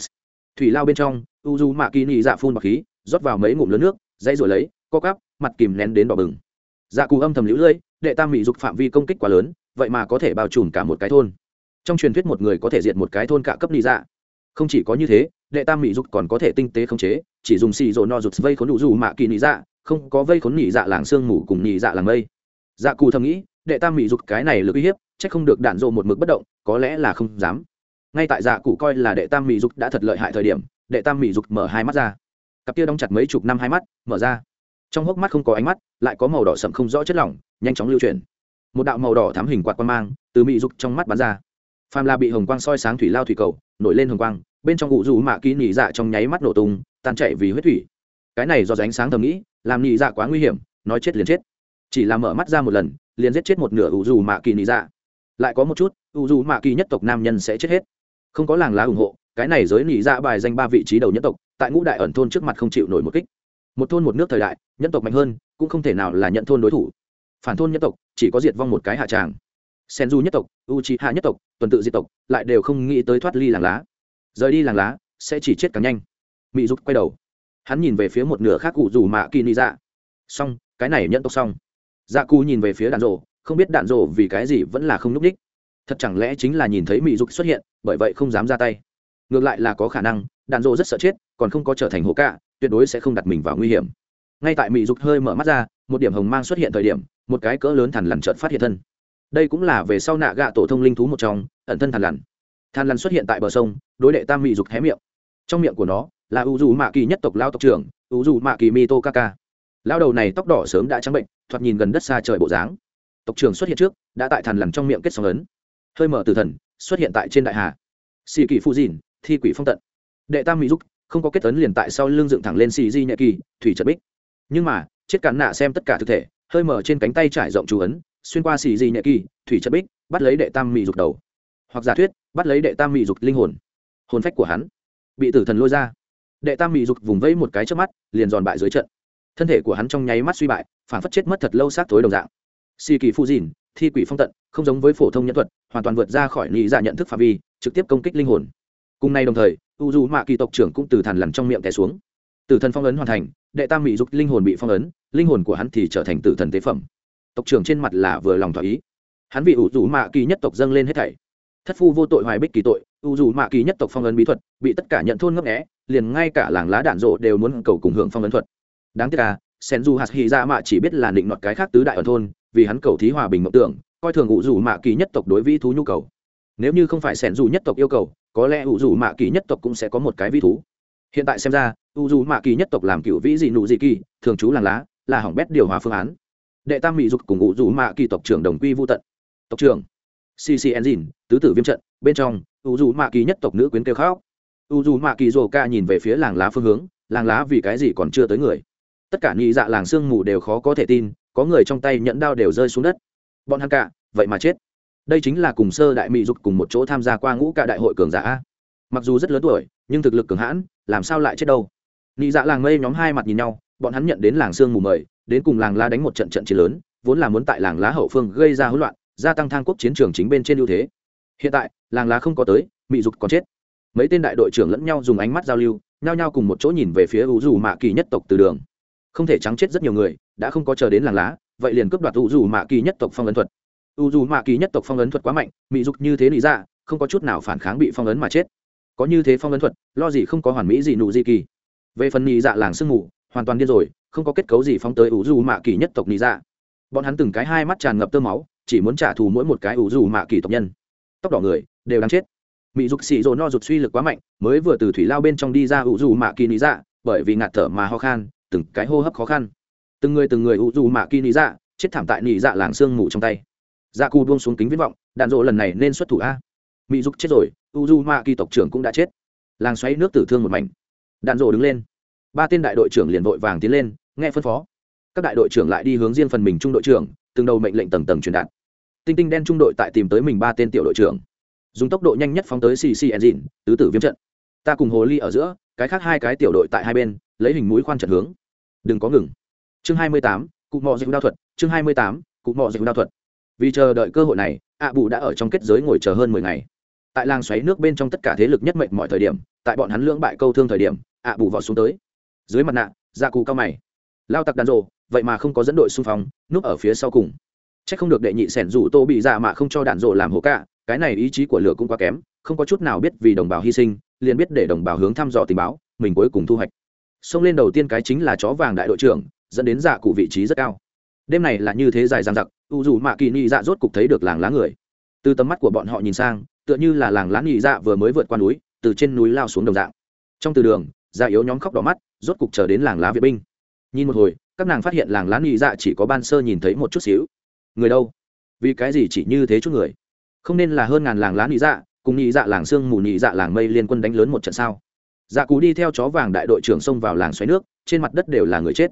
S1: Thủy lao bên trong, u du mạ kỳ nị dạ phun bọc khí, rót vào mấy ngụm lớn nước dây rồi lấy, co cắp mặt kìm nén đến đỏ bừng. Dạ cù âm thầm lũ lưỡi, đệ tam mỹ dục phạm vi công kích quá lớn, vậy mà có thể bao trùm cả một cái thôn. Trong truyền thuyết một người có thể diệt một cái thôn cả cấp nị dạ. Không chỉ có như thế, đệ tam mỹ dục còn có thể tinh tế khống chế, chỉ dùng xì rồ no rụt vây khốn đủ dù mạ kỳ nị dạ không có vây khốn nị dạ làng sương mù cùng nị dạ làng mây dạ cù thầm nghĩ, đệ tam mỹ dục cái này lực uy hiếp c h ắ c không được đạn dộ một mực bất động, có lẽ là không dám. Ngay tại dạ cụ coi là đệ tam mỹ dục đã thật lợi hại thời điểm, đệ tam mỹ dục mở hai mắt ra. Cặp kia đóng chặt mấy chục năm hai mắt, mở ra. Trong hốc mắt không có ánh mắt, lại có màu đỏ sậm không rõ chất lỏng, nhanh chóng lưu chuyển. Một đạo màu đỏ thám hình quạt quan mang từ mỹ dục trong mắt bắn ra. Phàm là bị hồng quang soi sáng thủy lao thủy cầu, nổi lên hồng quang, bên trong cụ rủ mạ kỹ nỉ dạ trong nháy mắt nổ tung, tan chạy vì huyết thủy. Cái này do ánh sáng thầm nghĩ, làm nỉ dạ quá nguy hiểm, nói chết liền chết chỉ là mở mắt ra một lần, liền giết chết một nửa U dù mạ kỳ nị dạ lại có một chút U dù mạ kỳ nhất tộc nam nhân sẽ chết hết. Không có làng lá ủng hộ, cái này giới nị dạ bài danh ba vị trí đầu nhất tộc, tại ngũ đại ẩn thôn trước mặt không chịu nổi một kích. Một thôn một nước thời đại, nhân tộc mạnh hơn, cũng không thể nào là nhận thôn đối thủ. Phản thôn nhân tộc, chỉ có diệt vong một cái hạ tràng. Sen du nhất tộc u trí hạ nhất tộc, tuần tự diệt tộc, lại đều không nghĩ tới thoát ly làng lá. Rời đi làng lá, sẽ chỉ chết càng nhanh. Mỹ giúp quay đầu. Hắn nhìn về phía một nửa khác cụ dù mạ kỳ ni dạ xong, cái này nhận tộc xong dạ cù nhìn về phía đạn rộ không biết đạn rộ vì cái gì vẫn là không núp đích. Thật chẳng lẽ chính là nhìn thấy mỹ dục xuất hiện, bởi vậy không dám ra tay. Ngược lại là có khả năng, đạn rộ rất sợ chết, còn không có trở thành hố cạ tuyệt đối sẽ không đặt mình vào nguy hiểm. Ngay tại mỹ dục hơi mở mắt ra, một điểm hồng mang xuất hiện thời điểm, một cái cỡ lớn thằn lằn trợt phát hiện thân. Đây cũng là về sau nạ gạ tổ thông linh thú một trong, ẩn thân thằn lằn. Thằn lằn xuất hiện tại bờ sông, đối đệ tam mỹ dục hé miệng. Trong miệng của nó là u dù mạ kỳ nhất tộc lao tộc trưởng u dù mạ kỳ mi tô kaka lao đầu này tóc đỏ sớm đã trắng bệnh, thoạt nhìn gần đất xa trời bộ dáng. Tộc trưởng xuất hiện trước, đã tại thằn lằn trong miệng kết sóng ấn hơi mở từ thần, xuất hiện tại trên đại hà. Xì kỳ phu dìn, thi quỷ phong tận. Đệ tam mỹ dục, không có kết ấn liền tại sau lưng dựng thẳng lên xì di nhẹ kỳ, thủy trật bích. Nhưng mà, chết cản nạ xem tất cả thực thể, hơi mở trên cánh tay trải rộng chú ấn, xuyên qua xì di nhẹ kỳ, thủy trật bích, bắt lấy đệ tam mỹ dục đầu. Hoặc giả thuyết, bắt lấy đệ tam mỹ dục linh hồn. Hồn phách của hắn bị tử thần lôi ra. Đệ tam mỹ dục vùng vẫy một cái trước mắt, liền giòn bại dưới trận thân thể của hắn trong nháy mắt suy bại, phản phất chết mất thật lâu xác thối đồng dạng. Xì kỳ phu dìn thi quỷ phong tận, không giống với phổ thông nhân thuật, hoàn toàn vượt ra khỏi lý dạ nhận thức phạm vi, trực tiếp công kích linh hồn. Cùng nay đồng thời u dù mạ kỳ tộc trưởng cũng từ thàn lằn trong miệng té xuống. Tử thần phong ấn hoàn thành, đệ tam mỹ dục linh hồn bị phong ấn, linh hồn của hắn thì trở thành tử thần tế phẩm. Tộc trưởng trên mặt là vừa lòng thỏa ý. Hắn vì U dù mạ kỳ nhất tộc dâng lên hết thảy. Thất phu vô tội hoài bích kỳ tội U dù mạ kỳ nhất tộc phong ấn bí thuật, bị tất cả nhận thôn ngấp nghẽ liền ngay cả làng lá đạn rộ đều muốn cầu cùng hưởng phong ấn thuật đáng tiếc là sen du hạt hy ra mạ chỉ biết là định đoạt cái khác tứ đại ở thôn, vì hắn cầu thí hòa bình mộng tưởng, coi thường ủ dù mạ kỳ nhất tộc đối vi thú nhu cầu. Nếu như không phải sẻn dù nhất tộc yêu cầu, có lẽ ủ dù mạ kỳ nhất tộc cũng sẽ có một cái vi thú. Hiện tại xem ra ủ dù mạ kỳ nhất tộc làm cựu vĩ dị nụ dị kỳ, thường trú làng lá, là hỏng bét điều hòa phương án. Đệ tam mỹ dục cùng ủ dù mạ kỳ tộc trưởng đồng quy vô tận. Tộc trưởng cc engine tứ tử viêm trận, bên trong ủ dù mạ kỳ nhất tộc nữ quyến kêu khóc. Ủ dù mạ kỳ rồ ca nhìn về phía làng lá phương hướng, làng lá vì cái gì còn chưa tới người? Tất cả nhị dạ làng sương mù đều khó có thể tin, có người trong tay nhận đao đều rơi xuống đất. Bọn hắn cả, vậy mà chết. Đây chính là cùng sơ đại mỹ dục cùng một chỗ tham gia qua ngũ cả đại hội cường giả mặc dù rất lớn tuổi, nhưng thực lực cường hãn, làm sao lại chết đâu? Nhị dạ làng mây nhóm hai mặt nhìn nhau, bọn hắn nhận đến làng sương mù mời, đến cùng làng lá đánh một trận trận chiến lớn, vốn là muốn tại làng lá hậu phương gây ra hỗn loạn, gia tăng thang quốc chiến trường chính bên trên ưu thế. Hiện tại, làng lá không có tới, mỹ dục còn chết. Mấy tên đại đội trưởng lẫn nhau dùng ánh mắt giao lưu, nhao nhao cùng một chỗ nhìn về phía u dù mạ kỳ nhất tộc từ đường không thể trắng chết rất nhiều người, đã không có chờ đến làng lá, vậy liền cướp đoạt u dù mạ kỳ nhất tộc phong ấn thuật. U dù mạ kỳ nhất tộc phong ấn thuật quá mạnh, mỹ dục như thế lý ra dạ, không có chút nào phản kháng bị phong ấn mà chết. Có như thế phong ấn thuật, lo gì không có hoàn mỹ gì nụ gì kỳ. Về phần nhị dạ làng sương mù, hoàn toàn điên rồi, không có kết cấu gì phóng tới u dù mạ kỳ nhất tộc lý dạ. Bọn hắn từng cái hai mắt tràn ngập tơ máu, chỉ muốn trả thù mỗi một cái u dù mạ kỳ tộc nhân. Tóc đỏ người, đều đang chết. Mỹ dục xì rồ no rụt suy lực quá mạnh, mới vừa từ thủy lao bên trong đi ra u dù mạ kỳ lý dạ bởi vì ngạt thở mà ho khan từng cái hô hấp khó khăn. Từng người từng người ủ dù mạ kỳ nị dạ chết thảm tại nị dạ làng sương mù trong tay. Dạ cù buông xuống kính viết vọng, đạn dỗ lần này nên xuất thủ a. Mỹ dục chết rồi u dù mạ kỳ tộc trưởng cũng đã chết. Làng xoáy nước tử thương một mảnh. Đạn dỗ đứng lên. Ba tên đại đội trưởng liền vội vàng tiến lên, nghe phân phó. Các đại đội trưởng lại đi hướng riêng phần mình trung đội trưởng, từng đầu mệnh lệnh tầng tầng truyền đạt. Tinh tinh đen trung đội tại tìm tới mình ba tên tiểu đội trưởng. Dùng tốc độ nhanh nhất phóng tới cc engine tứ tử viêm trận. Ta cùng hồ ly ở giữa, cái khác hai cái tiểu đội tại hai bên lấy hình mũi khoan trận hướng. Đừng có ngừng. Chương hai mươi tám, cụ mò dịch đao thuật. Chương hai mươi tám, cụ mò dịch đao thuật. Vì chờ đợi cơ hội này, ạ bù đã ở trong kết giới ngồi chờ hơn mười ngày. Tại làng xoáy nước bên trong tất cả thế lực nhất mệnh mọi thời điểm, tại bọn hắn lưỡng bại câu thương thời điểm, ạ bù vọt xuống tới. Dưới mặt nạ da cù cao mày. Lao tặc đàn rộ vậy mà không có dẫn đội xung phong, núp ở phía sau cùng. C h ắ c không được đệ nhị sẻn rủ tô bị dạ mà không cho đạn rộ làm hố cả, cái này ý chí của lửa cũng quá kém, không có chút nào biết vì đồng bào hy sinh, liền biết để đồng bào hướng thăm dò tình báo, mình cuối cùng thu hoạch xông lên đầu tiên cái chính là chó vàng đại đội trưởng, dẫn đến dạ cụ vị trí rất cao. Đêm này là như thế dài dằng dặc, u dù mạ kỳ nị dạ rốt cục thấy được làng lá người. Từ tầm mắt của bọn họ nhìn sang, tựa như là làng lá nị dạ vừa mới vượt qua núi, từ trên núi lao xuống đồng dạng. Trong từ đường dạ yếu nhóm khóc đỏ mắt, rốt cục chờ đến làng lá vệ binh. Nhìn một hồi, các nàng phát hiện làng lá nị dạ chỉ có ban sơ nhìn thấy một chút xíu. Người đâu? Vì cái gì chỉ như thế chút người? Không nên là hơn ngàn làng lá nị dạ cùng nị dạ làng sương mù nị dạ làng mây liên quân đánh lớn một trận sao? Dạ cú đi theo chó vàng đại đội trưởng xông vào làng xoáy nước, trên mặt đất đều là người chết.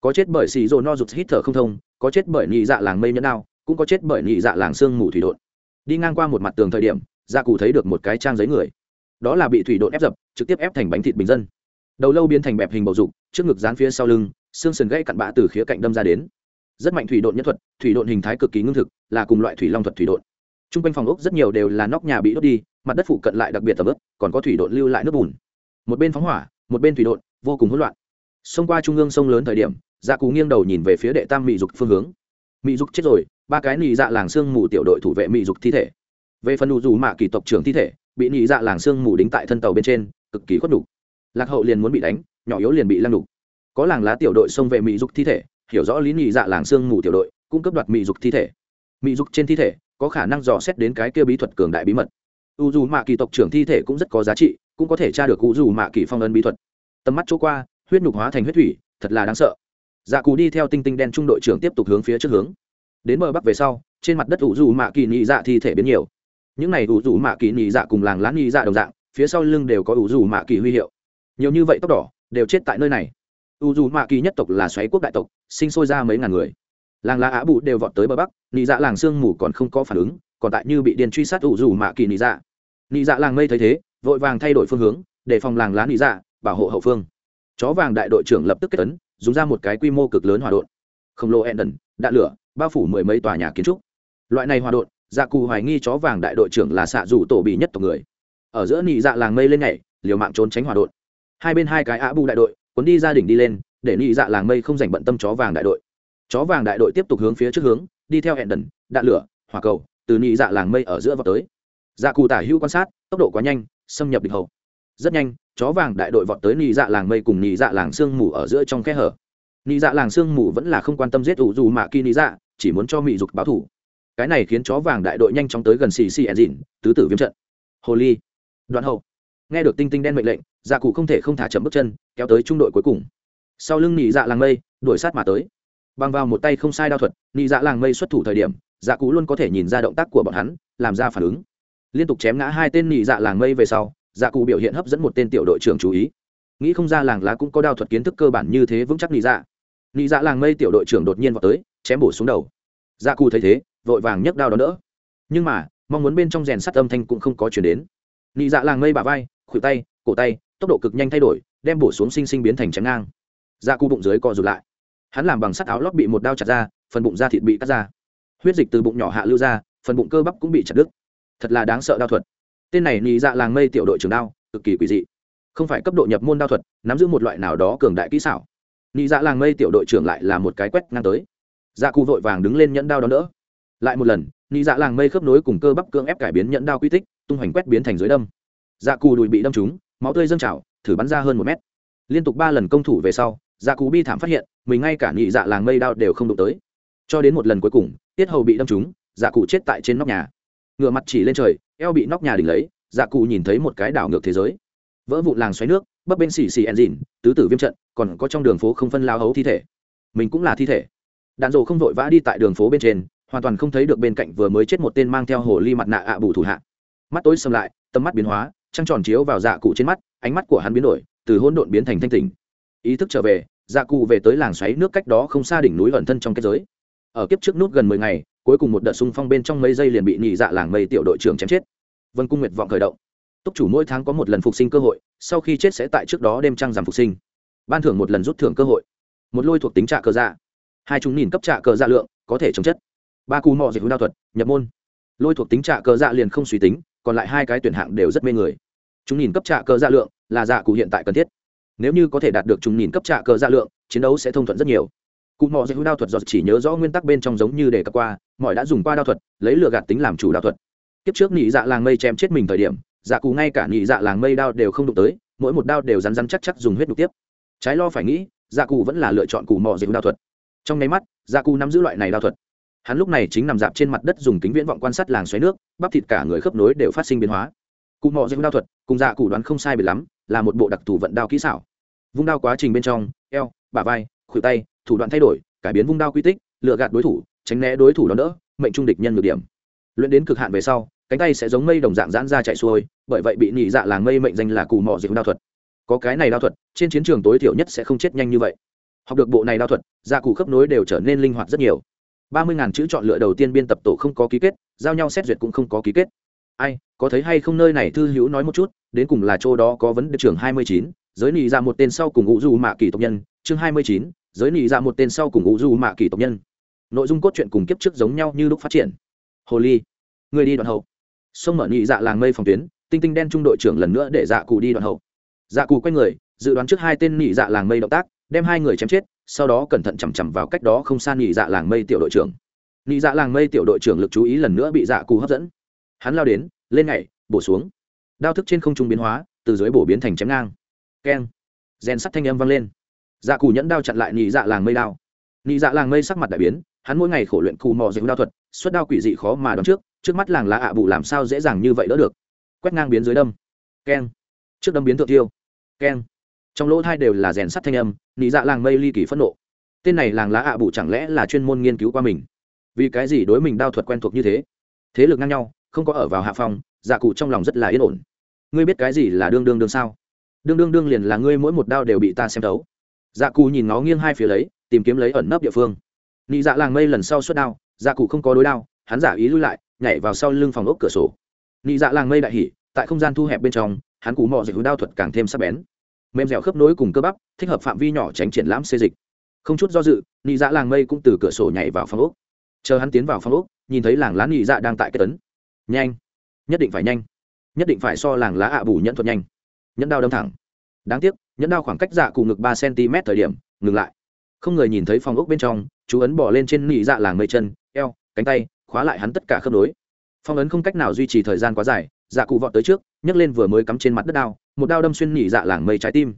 S1: Có chết bởi xì rồ no rụt hít thở không thông, có chết bởi nhị dạ làng mây nhẫn đao, cũng có chết bởi nhị dạ làng sương mù thủy đột. Đi ngang qua một mặt tường thời điểm dạ cụ thấy được một cái trang giấy người. Đó là bị thủy đột ép dập, trực tiếp ép thành bánh thịt bình dân. Đầu lâu biến thành bẹp hình bầu dục, trước ngực dán phía sau lưng, xương sườn gãy cặn bã từ khía cạnh đâm ra đến. Rất mạnh thủy đột nhất thuật, thủy đột hình thái cực kỳ ngưng thực, là cùng loại thủy long thuật thủy đột. T r u n g quanh phòng ốc rất nhiều đều là nóc nhà bị đốt đi, mặt đất phụ cận lại đặc biệt tầm ướp còn có thủy đột lưu lại nước bùn một bên phóng hỏa, một bên thủy đột vô cùng hỗn loạn. Xông qua trung ương sông lớn thời điểm dạ cú nghiêng đầu nhìn về phía đệ tam mỹ dục phương hướng. Mỹ dục chết rồi, ba cái nị dạ làng sương mù tiểu đội thủ vệ mỹ dục thi thể. Về phần đủ dù mạ kỳ tộc trưởng thi thể, bị nị dạ làng sương mù đính tại thân tàu bên trên, cực kỳ khuất đục lạc hậu liền muốn bị đánh, nhỏ yếu liền bị lăng đục có làng lá tiểu đội xông về mỹ dục thi thể, hiểu rõ lý nị dạ làng sương mù tiểu đội, cung cấp đoạt mỹ dục thi thể. Mỹ dục trên thi thể, có khả năng dò xét đến cái kia bí thuật cường đại bí mật. U dù mạ kỳ tộc trưởng thi thể cũng rất có giá trị cũng có thể tra được u dù mạ kỳ phong ấn bí thuật. Tầm mắt chỗ qua, huyết nhục hóa thành huyết thủy, thật là đáng sợ. Dạ cù đi theo tinh tinh đen trung đội trưởng tiếp tục hướng phía trước hướng. Đến bờ bắc về sau, trên mặt đất u dù mạ kỳ nhị dạ thi thể biến nhiều. Những này u dù mạ kỳ nhị dạ cùng làng lá nhị dạ đồng dạng, phía sau lưng đều có u dù mạ kỳ huy hiệu. Nhiều như vậy tóc đỏ đều chết tại nơi này. U dù mạ kỳ nhất tộc là xoáy quốc đại tộc, sinh sôi ra mấy ngàn người. Làng lá á bụ đều vọt tới bờ bắc nhị dạ làng sương mù còn không có phản ứng, còn tại như bị điên truy sát u dù mạ kỳ nhị dạ. Nhị dạ làng mây thấy thế vội vàng thay đổi phương hướng, để phòng làng lá nị dạ bảo hộ hậu phương. Chó vàng đại đội trưởng lập tức kết tấn, dùng ra một cái quy mô cực lớn hòa đột khổng lồ đần đạn lửa, bao phủ mười mấy tòa nhà kiến trúc. Loại này hòa đột dạ cù hoài nghi chó vàng đại đội trưởng là xạ rủ tổ bị nhất tộc người. Ở giữa nị dạ làng mây lên nhảy, liều mạng trốn tránh hòa đột hai bên hai cái ạ bu đại đội, cuốn đi gia đình đi lên, để nị dạ làng mây không dành bận tâm chó vàng đại đội. Chó vàng đại đội tiếp tục hướng phía trước hướng, đi theo hẹn đần đạn lửa, hỏa cầu, từ nị dạ làng mây ở giữa vào tới. Dạ cù tả hữu quan sát, tốc độ quá nhanh xâm nhập địch hậu rất nhanh, chó vàng đại đội vọt tới nị dạ làng mây cùng nị dạ làng sương mù ở giữa trong khe hở. Nị dạ làng sương mù vẫn là không quan tâm giết ủ dù mạ kỳ nị dạ chỉ muốn cho mỹ dục báo thủ. Cái này khiến chó vàng đại đội nhanh chóng tới gần xì xì ẩn dịn, tứ tử viêm trận. Hồ ly đoạn hậu. Nghe được tinh tinh đen mệnh lệnh dạ cụ không thể không thả chậm bước chân, kéo tới trung đội cuối cùng. Sau lưng nị dạ làng mây, đuổi sát mà tới. Bằng vào một tay không sai đao thuật, nị dạ làng mây xuất thủ thời điểm dạ cụ luôn có thể nhìn ra động tác của bọn hắn, làm ra phản ứng liên tục chém ngã hai tên nị dạ làng mây về sau dạ cụ biểu hiện hấp dẫn một tên tiểu đội trưởng chú ý. Nghĩ không ra làng lá cũng có đao thuật kiến thức cơ bản như thế vững chắc nị dạ. Nị dạ làng mây tiểu đội trưởng đột nhiên vào tới, chém bổ xuống đầu. Dạ cụ thấy thế, vội vàng nhấc đao đó đỡ. Nhưng mà, mong muốn bên trong rèn sắt âm thanh cũng không có chuyển đến. Nị dạ làng mây bà vai, khuỷu tay, cổ tay, tốc độ cực nhanh thay đổi, đem bổ xuống sinh sinh biến thành chém ngang. Dạ da cu bụng dưới co rụt lại. Hắn làm bằng sắt áo lót bị một đao chặt ra, phần bụng da thịt bị cắt ra. Huyết dịch từ bụng nhỏ hạ lưu ra, phần bụng cơ bắp cũng bị chặt đứt thật là đáng sợ đao thuật. Tên này nhị dạ làng mây tiểu đội trưởng đao, cực kỳ quỷ dị. Không phải cấp độ nhập môn đao thuật, nắm giữ một loại nào đó cường đại kỹ xảo. Nhị dạ làng mây tiểu đội trưởng lại là một cái quét ngang tới. Dạ cụ vội vàng đứng lên nhẫn đao đó nữa lại một lần, nhị dạ làng mây khớp nối cùng cơ bắp cưỡng ép cải biến nhẫn đao quy tích, tung hoành quét biến thành dưới đâm. Dạ cù đùi bị đâm trúng, máu tươi dâng trào, thử bắn ra hơn một mét. Liên tục ba lần công thủ về sau dạ cù bi thảm phát hiện, mình ngay cả nhị dạ làng mây đao đều không đụng tới. Cho đến một lần cuối cùng, tiết hầu bị đâm trúng dạ cụ chết tại trên nóc nhà ngựa mặt chỉ lên trời, eo bị nóc nhà đỉnh lấy dạ cụ nhìn thấy một cái đảo ngược thế giới. Vỡ vụn làng xoáy nước, bấp bên xì xì enzin tứ tử viêm trận, còn có trong đường phố không phân lao hấu thi thể. Mình cũng là thi thể. Đạn dộ không vội vã đi tại đường phố bên trên, hoàn toàn không thấy được bên cạnh vừa mới chết một tên mang theo hồ ly mặt nạ ạ bù thủ hạ. Mắt tối xâm lại, tầm mắt biến hóa, trăng tròn chiếu vào dạ cụ trên mắt, ánh mắt của hắn biến đổi, từ hỗn độn biến thành thanh tỉnh. Ý thức trở về dạ cụ về tới làng xoáy nước cách đó không xa đỉnh núi ẩn thân trong kết giới. Ở kiếp trước nút gần mười ngày cuối cùng một đợt xung phong bên trong mấy giây liền bị nhị dạ làng mây tiểu đội trưởng chém chết. Vân cung nguyệt vọng khởi động. Túc chủ mỗi tháng có một lần phục sinh cơ hội, sau khi chết sẽ tại trước đó đêm trăng giảm phục sinh. Ban thưởng một lần rút thưởng cơ hội. Một lôi thuộc tính trạ cờ dạ. Hai chúng nhìn cấp trạ cờ dạ lượng, có thể chống chất. Ba cù mò dịch đao thuật, nhập môn. Lôi thuộc tính trạ cờ dạ liền không suy tính, còn lại hai cái tuyển hạng đều rất mê người. Chúng nhìn cấp trạ cờ dạ lượng là dạ cụ hiện tại cần thiết. Nếu như có thể đạt được chúng nhìn cấp trạ cờ dạ lượng, chiến đấu sẽ thông thuận rất nhiều cụ mò dạy hữu đao thuật giọt chỉ nhớ rõ nguyên tắc bên trong giống như để cặp qua mọi đã dùng qua đao thuật, lấy lừa gạt tính làm chủ đao thuật. Kiếp trước nhị dạ làng mây chém chết mình thời điểm dạ cụ ngay cả nhị dạ làng mây đao đều không đụng tới, mỗi một đao đều rắn rắn chắc chắc dùng huyết đục tiếp. Trái lo phải nghĩ dạ cụ vẫn là lựa chọn cụ mò dạy hữu đao thuật. Trong nháy mắt dạ cụ nắm giữ loại này đao thuật. Hắn lúc này chính nằm dạp trên mặt đất dùng kính viễn vọng quan sát làng xoáy nước, bắp thịt cả người khớp nối đều phát sinh biến hóa. Cụ mò dạy hữu đao thuật cùng dạ cụ đoán không sai biệt lắm, là một bộ đặc thù vận đao kỹ xảo. Vung đao quá trình bên trong, eo, bả vai, khuỷu tay thủ đoạn thay đổi, cải biến vung đao quy tích lựa gạt đối thủ, tránh né đối thủ đó đỡ, mệnh trung địch nhân ngược điểm. Luyện đến cực hạn về sau, cánh tay sẽ giống mây đồng dạng giãn ra chạy xuôi, bởi vậy bị nhị dạ làng mây mệnh danh là cù mò dịch đao thuật. Có cái này đao thuật, trên chiến trường tối thiểu nhất sẽ không chết nhanh như vậy. Học được bộ này đao thuật, gia cụ khớp nối đều trở nên linh hoạt rất nhiều. Ba mươi ngàn chữ chọn lựa đầu tiên biên tập tổ không có ký kết, giao nhau xét duyệt cũng không có ký kết. Ai, có thấy hay không nơi này thư hữu nói một chút, đến cùng là chỗ đó có vấn đề. Trường hai mươi chín, giới nị ra dạ một tên sau cùng ngụ du mạ kỳ tộc nhân. Chương hai mươi chín giới nị ra một tên sau cùng ngũ du mạ kỳ tộc nhân. Nội dung cốt truyện cùng kiếp trước giống nhau như lúc phát triển. Hồ ly người đi đoạn hậu. Sông mở nị dạ làng mây phòng tuyến, tinh tinh đen trung đội trưởng lần nữa để dạ cụ đi đoạn hậu. Dạ cụ quay người, dự đoán trước hai tên nị dạ làng mây động tác, đem hai người chém chết, sau đó cẩn thận chằm chằm vào cách đó không xa nị dạ làng mây tiểu đội trưởng. Nị dạ làng mây tiểu đội trưởng lực chú ý lần nữa bị dạ cụ hấp dẫn. Hắn lao đến, lên nhảy, bổ xuống. Đao thức trên không trung biến hóa, từ dưới bổ biến thành chém ngang. Keng. Rèn sắt thanh âm vang lên dạ cù nhẫn đao chặn lại nhị dạ làng mây đao. Nhị dạ làng mây sắc mặt đại biến, hắn mỗi ngày khổ luyện cù mò dạy đao thuật, suất đao quỷ dị khó mà đón trước trước mắt làng lá ạ bụ làm sao dễ dàng như vậy đỡ được. Quét ngang biến dưới đâm. Keng. Trước đâm biến thượng tiêu. Keng. Trong lỗ thai đều là rèn sắt thanh âm nhị dạ làng mây ly kỳ phẫn nộ. Tên này làng lá ạ bụ chẳng lẽ là chuyên môn nghiên cứu qua mình? Vì cái gì đối mình đao thuật quen thuộc như thế? Thế lực ngang nhau, không có ở vào hạ phòng dạ cụ trong lòng rất là yên ổn. Ngươi biết cái gì là đương đương đương sao? Đương đương đương liền là ngươi mỗi một đao đều bị ta xem thấu dạ cụ nhìn nó nghiêng hai phía lấy, tìm kiếm lấy ẩn nấp địa phương. Nị dạ làng mây lần sau suốt đao dạ cụ không có đối đao, hắn giả ý lui lại, nhảy vào sau lưng phòng ốc cửa sổ. Nị dạ làng mây đại hỉ, tại không gian thu hẹp bên trong, hắn cụ mò dịch hướng đao thuật càng thêm sắc bén. Mềm dẻo khớp nối cùng cơ bắp, thích hợp phạm vi nhỏ tránh triển lãm xê dịch. Không chút do dự, nị dạ làng mây cũng từ cửa sổ nhảy vào phòng ốc. Chờ hắn tiến vào phòng ốc, nhìn thấy làng lá nị dạ đang tại kết tấn. Nhanh! Nhất định phải nhanh! Nhất định phải so làng lá ạ bù nhẫn thuật nhanh! Nhẫn đao đâm thẳng. Đáng tiếc nhẫn đao khoảng cách dạ cụ ngực ba cm thời điểm, ngừng lại. Không người nhìn thấy phòng ốc bên trong, chú ấn bỏ lên trên nỉ dạ làng mây chân, eo, cánh tay, khóa lại hắn tất cả khớp nối. Phong ấn không cách nào duy trì thời gian quá dài dạ cụ vọt tới trước, nhấc lên vừa mới cắm trên mặt đất đao, một đao đâm xuyên nỉ dạ làng mây trái tim.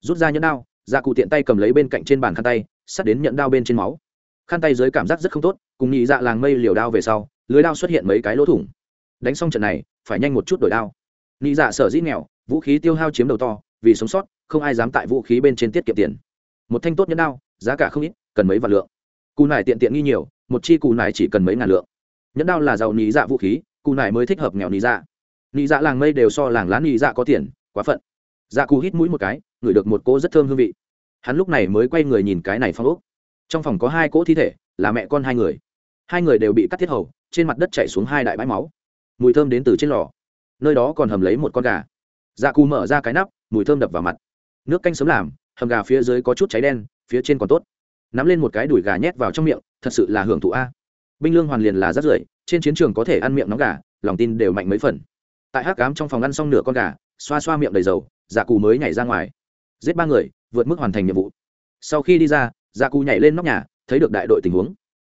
S1: Rút ra nhẫn đao dạ cụ tiện tay cầm lấy bên cạnh trên bàn khăn tay, sắt đến nhận đao bên trên máu. Khăn tay dưới cảm giác rất không tốt, cùng nỉ dạ làng mây liều đao về sau, lưới đao xuất hiện mấy cái lỗ thủng. Đánh xong trận này, phải nhanh một chút đổi đao. Nị dạ sở dĩ nghèo, vũ khí tiêu hao chiếm đầu to vì sống sót, không ai dám tại vũ khí bên trên tiết kiệm tiền. Một thanh tốt nhẫn đao, giá cả không ít, cần mấy vạn lượng. Cù nải tiện tiện nghi nhiều, một chi cù nải chỉ cần mấy ngàn lượng. Nhẫn đao là giàu nhị dạ vũ khí, cù nải mới thích hợp nghèo nhị dạ. Nhị dạ làng mây đều so làng lá nhị dạ có tiền, quá phận. Dạ cù hít mũi một cái, ngửi được một cỗ rất thơm hương vị. Hắn lúc này mới quay người nhìn cái này phong ốc. Trong phòng có hai cỗ thi thể, là mẹ con hai người. Hai người đều bị cắt thiết hầu, trên mặt đất chảy xuống hai đại bãi máu. Mùi thơm đến từ trên lò. Nơi đó còn hầm lấy một con gà. Dạ cù mở ra cái nắp mùi thơm đập vào mặt. Nước canh sớm làm, hầm gà phía dưới có chút cháy đen, phía trên còn tốt. Nắm lên một cái đùi gà nhét vào trong miệng, thật sự là hưởng thụ a. Binh lương hoàn liền là rất rưởi, trên chiến trường có thể ăn miệng nóng gà, lòng tin đều mạnh mấy phần. Tại hắc cám trong phòng ăn xong nửa con gà, xoa xoa miệng đầy dầu dạ cù mới nhảy ra ngoài. Giết ba người, vượt mức hoàn thành nhiệm vụ. Sau khi đi ra dạ cù nhảy lên nóc nhà, thấy được đại đội tình huống.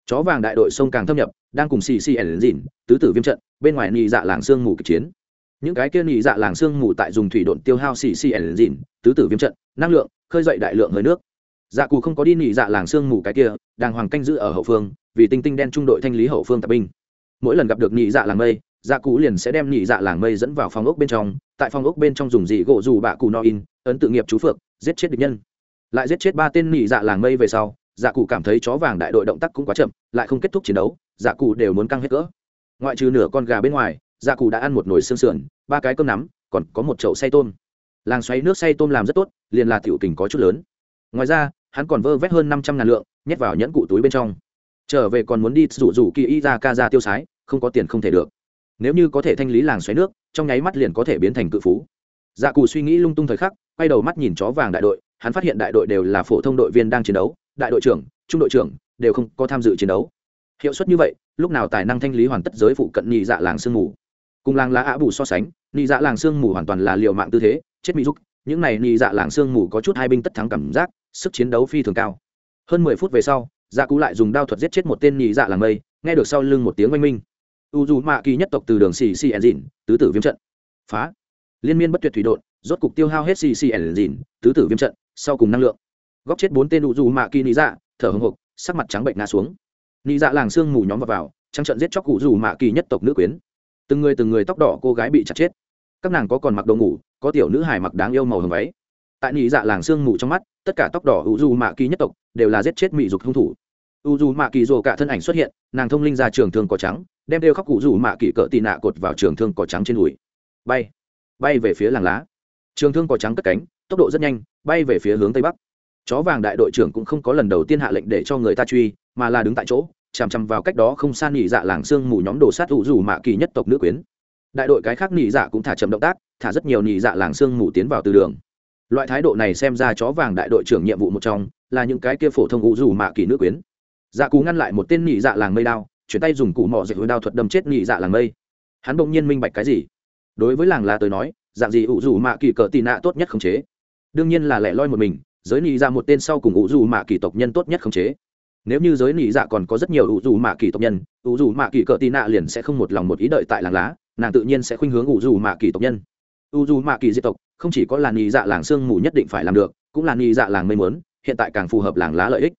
S1: Chó vàng đại đội sông càng thâm nhập, đang cùng xì xì ẩn dìn, tứ tử viêm trận, bên ngoài nị dạ làng sương mù kịch chiến những cái kia nhị dạ làng sương mù tại dùng thủy độn tiêu hao xì xì ẩn dìn tứ tử viêm trận, năng lượng, khơi dậy đại lượng hơi nước. Dạ cù không có đi nhị dạ làng sương mù cái kia đang hoàng canh giữ ở hậu phương, vì tinh tinh đen trung đội thanh lý hậu phương tập binh. Mỗi lần gặp được nhị dạ làng mây dạ cù liền sẽ đem nhị dạ làng mây dẫn vào phòng ốc bên trong, tại phòng ốc bên trong dùng dị gỗ dù bạ cù no in, ấn tự nghiệp chú phượng giết chết địch nhân. Lại giết chết ba tên nhị dạ làng mây về sau dạ cụ cảm thấy chó vàng đại đội động tác cũng quá chậm, lại không kết thúc chiến đấu dạ cụ đều muốn căng hết cỡ. Ngoại trừ nửa con gà bên ngoài dạ cụ đã ăn một nồi xương sườn, ba cái cơm nắm, còn có một chậu xay tôm. Làng xoáy nước xay tôm làm rất tốt, liền là tiểu kình có chút lớn. Ngoài ra, hắn còn vơ vét hơn năm trăm ngàn lượng, nhét vào nhẫn cụ túi bên trong. Trở về còn muốn đi rủ rủ kỳ y ra ca ra tiêu sái, không có tiền không thể được. Nếu như có thể thanh lý làng xoáy nước, trong nháy mắt liền có thể biến thành cự phú. Dạ cù suy nghĩ lung tung thời khắc, quay đầu mắt nhìn chó vàng đại đội, hắn phát hiện đại đội đều là phổ thông đội viên đang chiến đấu, đại đội trưởng, trung đội trưởng, đều không có tham dự chiến đấu. Hiệu suất như vậy, lúc nào tài năng thanh lý hoàn tất giới phụ cận nhị dạ làng sương mù? Cùng làng lá ạ bù so sánh nị dạ làng sương mù hoàn toàn là liều mạng tư thế chết mỹ giúp những này nị dạ làng sương mù có chút hai binh tất thắng cảm giác sức chiến đấu phi thường cao. Hơn mười phút về sau dạ cú lại dùng đao thuật giết chết một tên nị dạ làng mây nghe được sau lưng một tiếng oanh minh. U dù mạ kỳ nhất tộc từ đường xì xì ẩn dìn tứ tử viêm trận. Phá. Liên miên bất tuyệt thủy đột rốt cục tiêu hao hết xì xì ẩn dìn tứ tử viêm trận sau cùng năng lượng. Góp chết bốn tên u dù mạ kỳ nị dạ thở hồng hộc sắc mặt trắng bệnh ngã xuống. Nị dạ làng xương mù nhóm vào, vào trăng trận giết chóc cụ dù mạ kỳ nhất tộc nữ quyến từng người từng người tóc đỏ cô gái bị chặt chết. Các nàng có còn mặc đồ ngủ, có tiểu nữ hài mặc đáng yêu màu hồng váy. Tại nhị dạ làng xương mù trong mắt, tất cả tóc đỏ u du mạ kỳ nhất tộc đều là giết chết mỹ dục hung thủ. U du mạ kỳ rồ cả thân ảnh xuất hiện, nàng thông linh ra trường thương cỏ trắng, đem đeo khóc cụ dù mạ kỳ cỡ tị nạ cột vào trường thương cỏ trắng trên đùi. Bay bay về phía làng lá. Trường thương cỏ trắng cất cánh, tốc độ rất nhanh, bay về phía hướng tây bắc. Chó vàng đại đội trưởng cũng không có lần đầu tiên hạ lệnh để cho người ta truy, mà là đứng tại chỗ chằm chằm vào cách đó không san nỉ dạ làng xương mù nhóm đồ sát ủ dù mạ kỳ nhất tộc nữ quyến. Đại đội cái khác nỉ dạ cũng thả chậm động tác, thả rất nhiều nỉ dạ làng xương mù tiến vào từ đường. Loại thái độ này xem ra chó vàng đại đội trưởng nhiệm vụ một trong, là những cái kia phổ thông ủ dù mạ kỳ nữ quyến. Dạ cú ngăn lại một tên nỉ dạ làng mây đao, chuyển tay dùng cụ mỏ dạy hồi đao thuật đâm chết nỉ dạ làng mây. Hắn bỗng nhiên minh bạch cái gì? Đối với làng là tới nói, dạng gì ủ dù mạ kỳ cờ tị nạ tốt nhất khống chế? Đương nhiên là lẻ loi một mình, giới nỉ dạ một tên sau cùng ủ dù mạ kỳ tộc nhân tốt nhất khống chế nếu như giới nị dạ còn có rất nhiều ủ dù mạ kỳ tộc nhân, ủ dù mạ kỳ cờ tị nạ liền sẽ không một lòng một ý đợi tại làng lá, nàng tự nhiên sẽ khuynh hướng ủ dù mạ kỳ tộc nhân. Ủ dù mạ kỳ diệt tộc, không chỉ có là nị dạ làng sương mù nhất định phải làm được, cũng là nị dạ làng mây mớn hiện tại càng phù hợp làng lá lợi ích.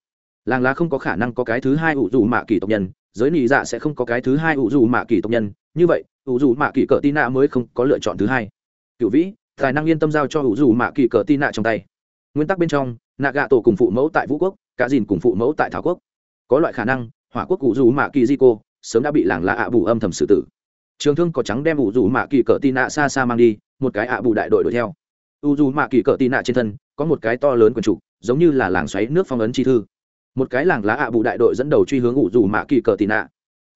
S1: Làng lá không có khả năng có cái thứ hai ủ dù mạ kỳ tộc nhân, giới nị dạ sẽ không có cái thứ hai ủ dù mạ kỳ tộc nhân. Như vậy, ủ dù mạ kỳ cờ tị nạ mới không có lựa chọn thứ hai. Cựu vĩ, tài năng yên tâm giao cho ủ dù mạ kỳ cờ tị nạ trong tay. Nguyên tắc bên trong, nạ gạ tổ cùng phụ mẫu tại vũ quốc cả dìn cùng phụ mẫu tại thảo quốc. Có loại khả năng, hỏa quốc cụ dù mạ kỳ di cô sớm đã bị làng là ạ bù âm thầm xử tử. Trường thương có trắng đem ủ dù mạ kỳ cỡ tị nạ xa xa mang đi, một cái ạ bù đại đội đuổi theo. Ủ dù mạ kỳ cỡ tị nạ trên thân, có một cái to lớn quần trục, giống như là làng xoáy nước phong ấn chi thư. Một cái làng lá ạ bù đại đội dẫn đầu truy hướng ủ dù mạ kỳ cờ tì nạ.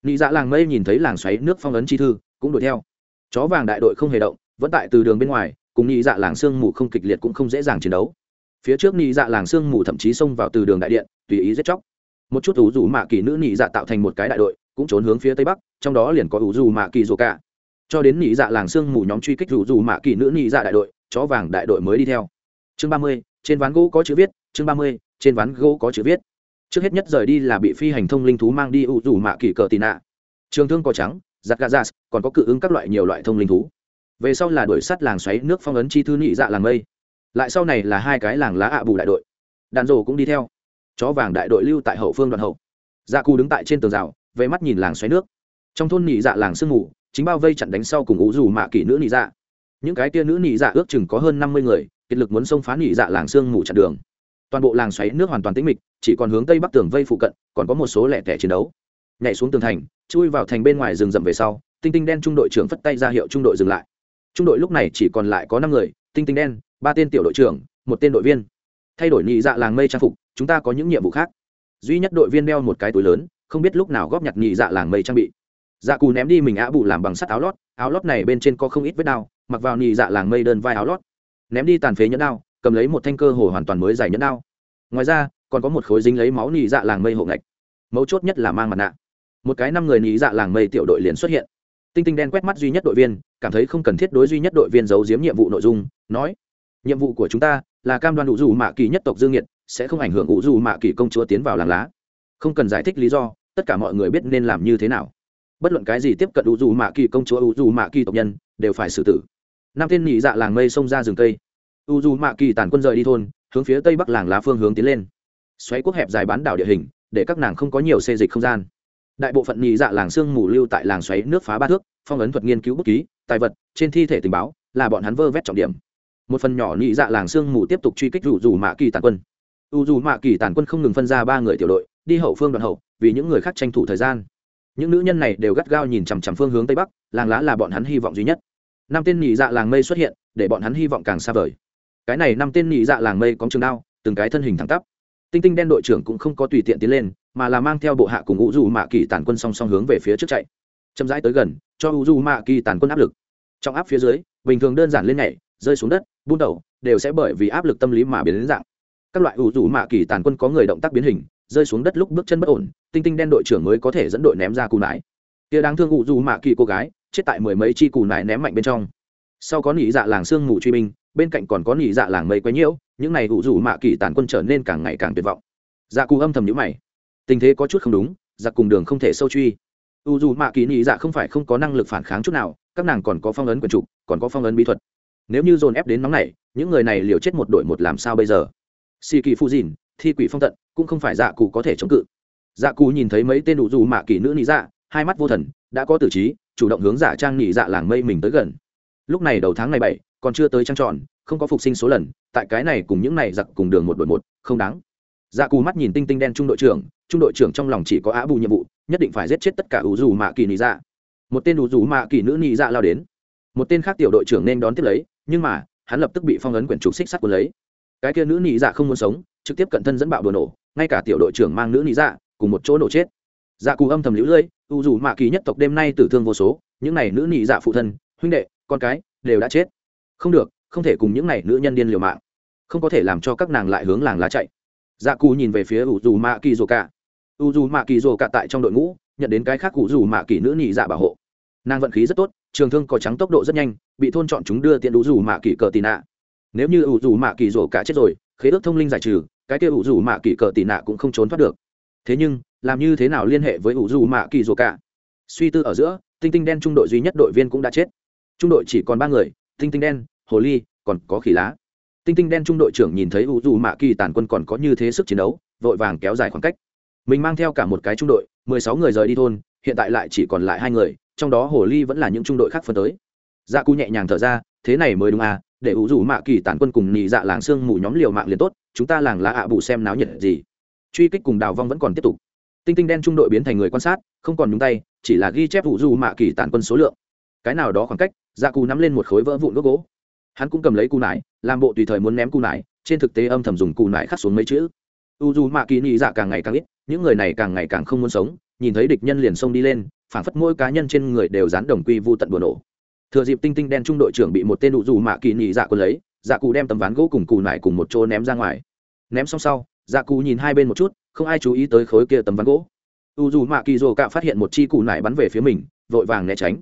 S1: Nị dạ làng mây nhìn thấy làng xoáy nước phong ấn chi thư, cũng đuổi theo. Chó vàng đại đội không hề động, vẫn tại từ đường bên ngoài, cùng nị dạ làng sương mù không kịch liệt cũng không dễ dàng chiến đấu phía trước nị dạ làng sương mù thậm chí xông vào từ đường đại điện, tùy ý giết chóc. Một chút ủ dù mạ kỳ nữ nị dạ tạo thành một cái đại đội, cũng trốn hướng phía tây bắc, trong đó liền có ủ dù mạ kỳ dù cả. Cho đến nị dạ làng sương mù nhóm truy kích ủ dù mạ kỳ nữ nị dạ đại đội, chó vàng đại đội mới đi theo. Chương ba mươi, trên ván gỗ có chữ viết, chương ba mươi, trên ván gỗ có chữ viết. Trước hết nhất rời đi là bị phi hành thông linh thú mang đi ủ rủ mạ kỳ cờ tì nạ. Trường thương có trắng, giặt gà giặt, còn có cự ứng các loại nhiều loại thông linh thú. Về sau là đuổi sắt làng xoáy nước phong ấn chi thư nị dạ làng mây lại sau này là hai cái làng lá ạ bù đại đội. Đàn rồ cũng đi theo. Chó vàng đại đội lưu tại hậu phương đoạn hậu. Dạ cù đứng tại trên tường rào về mắt nhìn làng xoáy nước. Trong thôn nị dạ làng sương mù, chính bao vây chặn đánh sau cùng ủ dù mạ kỷ nữ nị dạ. Những cái tia nữ nị dạ ước chừng có hơn năm mươi người, kiệt lực muốn xông phá nị dạ làng sương mù chặn đường. Toàn bộ làng xoáy nước hoàn toàn tĩnh mịch, chỉ còn hướng tây bắc tường vây phụ cận, còn có một số lẻ tẻ chiến đấu. Nhảy xuống tường thành, chui vào thành bên ngoài rừng rậm về sau, tinh tinh đen trung đội trưởng phất tay ra hiệu trung đội dừng lại. Trung đội lúc này chỉ còn lại có năm người, tinh tinh đen ba tên tiểu đội trưởng, một tên đội viên. Thay đổi nhị dạ làng mây trang phục, chúng ta có những nhiệm vụ khác. Duy nhất đội viên đeo một cái túi lớn, không biết lúc nào góp nhặt nhị dạ làng mây trang bị. Dạ cù ném đi mình ạ bụ làm bằng sắt áo lót áo lót này bên trên có không ít vết đao, mặc vào nhị dạ làng mây đơn vai áo lót. Ném đi tàn phế nhẫn đao, cầm lấy một thanh cơ hồ hoàn toàn mới dài nhẫn đao. Ngoài ra, còn có một khối dính lấy máu nị dạ làng mây hộ ngạch mấu chốt nhất là mang mặt nạ. Một cái năm người nị dạ làng mây tiểu đội liền xuất hiện. Tinh tinh đen quét mắt duy nhất đội viên, cảm thấy không cần thiết đối duy nhất đội viên giấu giếm nhiệm vụ nội dung, nói nhiệm vụ của chúng ta là cam đoan ủ dù mạ kỳ nhất tộc dương nhiệt sẽ không ảnh hưởng ủ dù mạ kỳ công chúa tiến vào làng lá. Không cần giải thích lý do, tất cả mọi người biết nên làm như thế nào. Bất luận cái gì tiếp cận ủ dù mạ kỳ công chúa ủ dù mạ kỳ tộc nhân đều phải xử tử. Năm tên nhị dạ làng mây xông ra rừng cây. Ủ dù mạ kỳ tàn quân rời đi thôn, hướng phía tây bắc làng lá phương hướng tiến lên. Xoáy quốc hẹp dài bán đảo địa hình, để các nàng không có nhiều xê dịch không gian. Đại bộ phận nhị dạ làng sương mù lưu tại làng xoáy nước phá ba thước, phong ấn thuật nghiên cứu bút ký, tài vật, trên thi thể tình báo là bọn hắn vơ vét trọng điểm một phần nhỏ nhị dạ làng sương mù tiếp tục truy kích rủ rủ mạ kỳ tàn quân. U dù mạ kỳ tàn quân không ngừng phân ra ba người tiểu đội, đi hậu phương đoạn hậu, vì những người khác tranh thủ thời gian. Những nữ nhân này đều gắt gao nhìn chằm chằm phương hướng tây bắc, làng lá là bọn hắn hy vọng duy nhất. Năm tên nhị dạ làng mây xuất hiện, để bọn hắn hy vọng càng xa vời. Cái này năm tên nhị dạ làng mây có trường đao, từng cái thân hình thẳng tắp. Tinh tinh đen đội trưởng cũng không có tùy tiện tiến lên, mà là mang theo bộ hạ cùng u dù mạ kỳ tàn quân song song hướng về phía trước chạy. Chậm rãi tới gần, cho u dù mạ kỳ tàn quân áp lực. Trong áp phía dưới, bình thường đơn giản lên nhảy, rơi xuống đất buôn đầu đều sẽ bởi vì áp lực tâm lý mà biến đến dạng. Các loại ủ rủ mạ kỳ tàn quân có người động tác biến hình, rơi xuống đất lúc bước chân bất ổn, tinh tinh đen đội trưởng mới có thể dẫn đội ném ra cù nải. Kia đáng thương ủ rủ mạ kỳ cô gái, chết tại mười mấy chi cù nải ném mạnh bên trong. Sau có nỉ dạ làng sương mù truy binh, bên cạnh còn có nỉ dạ làng mây quấy nhiễu, những này ủ rủ mạ kỳ tàn quân trở nên càng ngày càng tuyệt vọng. Dạ cù âm thầm nhữ mày. Tình thế có chút không đúng giặc cùng đường không thể sâu truy. U dù mạ kỳ nhị dạ không phải không có năng lực phản kháng chút nào, các nàng còn có phong ấn quyền trục, còn có phong ấn bí thuật nếu như dồn ép đến nóng này, những người này liều chết một đội một làm sao bây giờ? Xì kỳ phu dìn thi quỷ phong tận, cũng không phải dạ cụ có thể chống cự. Dạ cụ nhìn thấy mấy tên đủ dù mạ kỳ nữ nị dạ hai mắt vô thần, đã có tử trí, chủ động hướng giả trang nị dạ làng mây mình tới gần. Lúc này đầu tháng ngày bảy, còn chưa tới trăng tròn, không có phục sinh số lần, tại cái này cùng những này giặc cùng đường một đội một, không đáng. Dạ cù mắt nhìn tinh tinh đen trung đội trưởng, trung đội trưởng trong lòng chỉ có á bù nhiệm vụ, nhất định phải giết chết tất cả ủ dù mạ kỳ nị dạ. Một tên ủ dù mạ kỳ nữ nị dạ lao đến. Một tên khác tiểu đội trưởng nên đón tiếp lấy nhưng mà, hắn lập tức bị phong ấn quyển trục xích sắt của lấy. Cái kia nữ nị dạ không muốn sống, trực tiếp cận thân dẫn bạo đùa nổ, ngay cả tiểu đội trưởng mang nữ nị dạ cùng một chỗ nổ chết. Dạ cù âm thầm lũ lưỡi, u dù mạ kỳ nhất tộc đêm nay tử thương vô số, những này nữ nị dạ phụ thân, huynh đệ, con cái, đều đã chết. Không được, không thể cùng những này nữ nhân điên liều mạng. Không có thể làm cho các nàng lại hướng làng lá chạy. Dạ cù nhìn về phía u dù mạ kỳ rồ cả. U dù mạ kỳ rồ cả tại trong đội ngũ, nhận đến cái khác cụ dù mạ kỳ nữ nhị dạ bảo hộ nàng vận khí rất tốt, trường thương có trắng tốc độ rất nhanh, bị thôn chọn chúng đưa tiện ủ dù mạ kỳ cờ tì nạ. Nếu như ủ dù mạ kỳ rổ cả chết rồi, khế ước thông linh giải trừ, cái kia ủ dù mạ kỳ cờ tì nạ cũng không trốn thoát được. Thế nhưng, làm như thế nào liên hệ với ủ dù mạ kỳ rổ cả? Suy tư ở giữa, tinh tinh đen trung đội duy nhất đội viên cũng đã chết. Trung đội chỉ còn ba người, tinh tinh đen, hồ ly, còn có khỉ lá. Tinh tinh đen trung đội trưởng nhìn thấy ủ dù mạ kỳ tàn quân còn có như thế sức chiến đấu, vội vàng kéo dài khoảng cách. Mình mang theo cả một cái trung đội, mười sáu người rời đi thôn, hiện tại lại chỉ còn lại hai người trong đó hồ ly vẫn là những trung đội khác phân tới. Dạ cụ nhẹ nhàng thở ra, thế này mới đúng à để u rủ mạ kỳ tàn quân cùng nhị dạ làng xương mù nhóm liều mạng liền tốt, chúng ta làng lá ạ bù xem náo nhiệt gì. Truy kích cùng đào vong vẫn còn tiếp tục. Tinh tinh đen trung đội biến thành người quan sát, không còn nhúng tay, chỉ là ghi chép u rủ mạ kỳ tàn quân số lượng. Cái nào đó khoảng cách dạ cụ nắm lên một khối vỡ vụn gốc gỗ. Hắn cũng cầm lấy cù nải, làm bộ tùy thời muốn ném cù nải, trên thực tế âm thầm dùng cù nải khắc xuống mấy chữ. U dù mạ kỳ nhị dạ càng ngày càng ít, những người này càng ngày càng không muốn sống nhìn thấy địch nhân liền xông đi lên phản phất mỗi cá nhân trên người đều dán đồng quy vu tận bùa nổ. Thừa dịp tinh tinh đen trung đội trưởng bị một tên u dù mạ kỳ nhị dạ quân lấy dạ cụ đem tấm ván gỗ cùng cù nải cùng một chỗ ném ra ngoài. Ném xong sau dạ cụ nhìn hai bên một chút, không ai chú ý tới khối kia tấm ván gỗ. U dù mạ kỳ rồ cạ phát hiện một chi cù nải bắn về phía mình, vội vàng né tránh.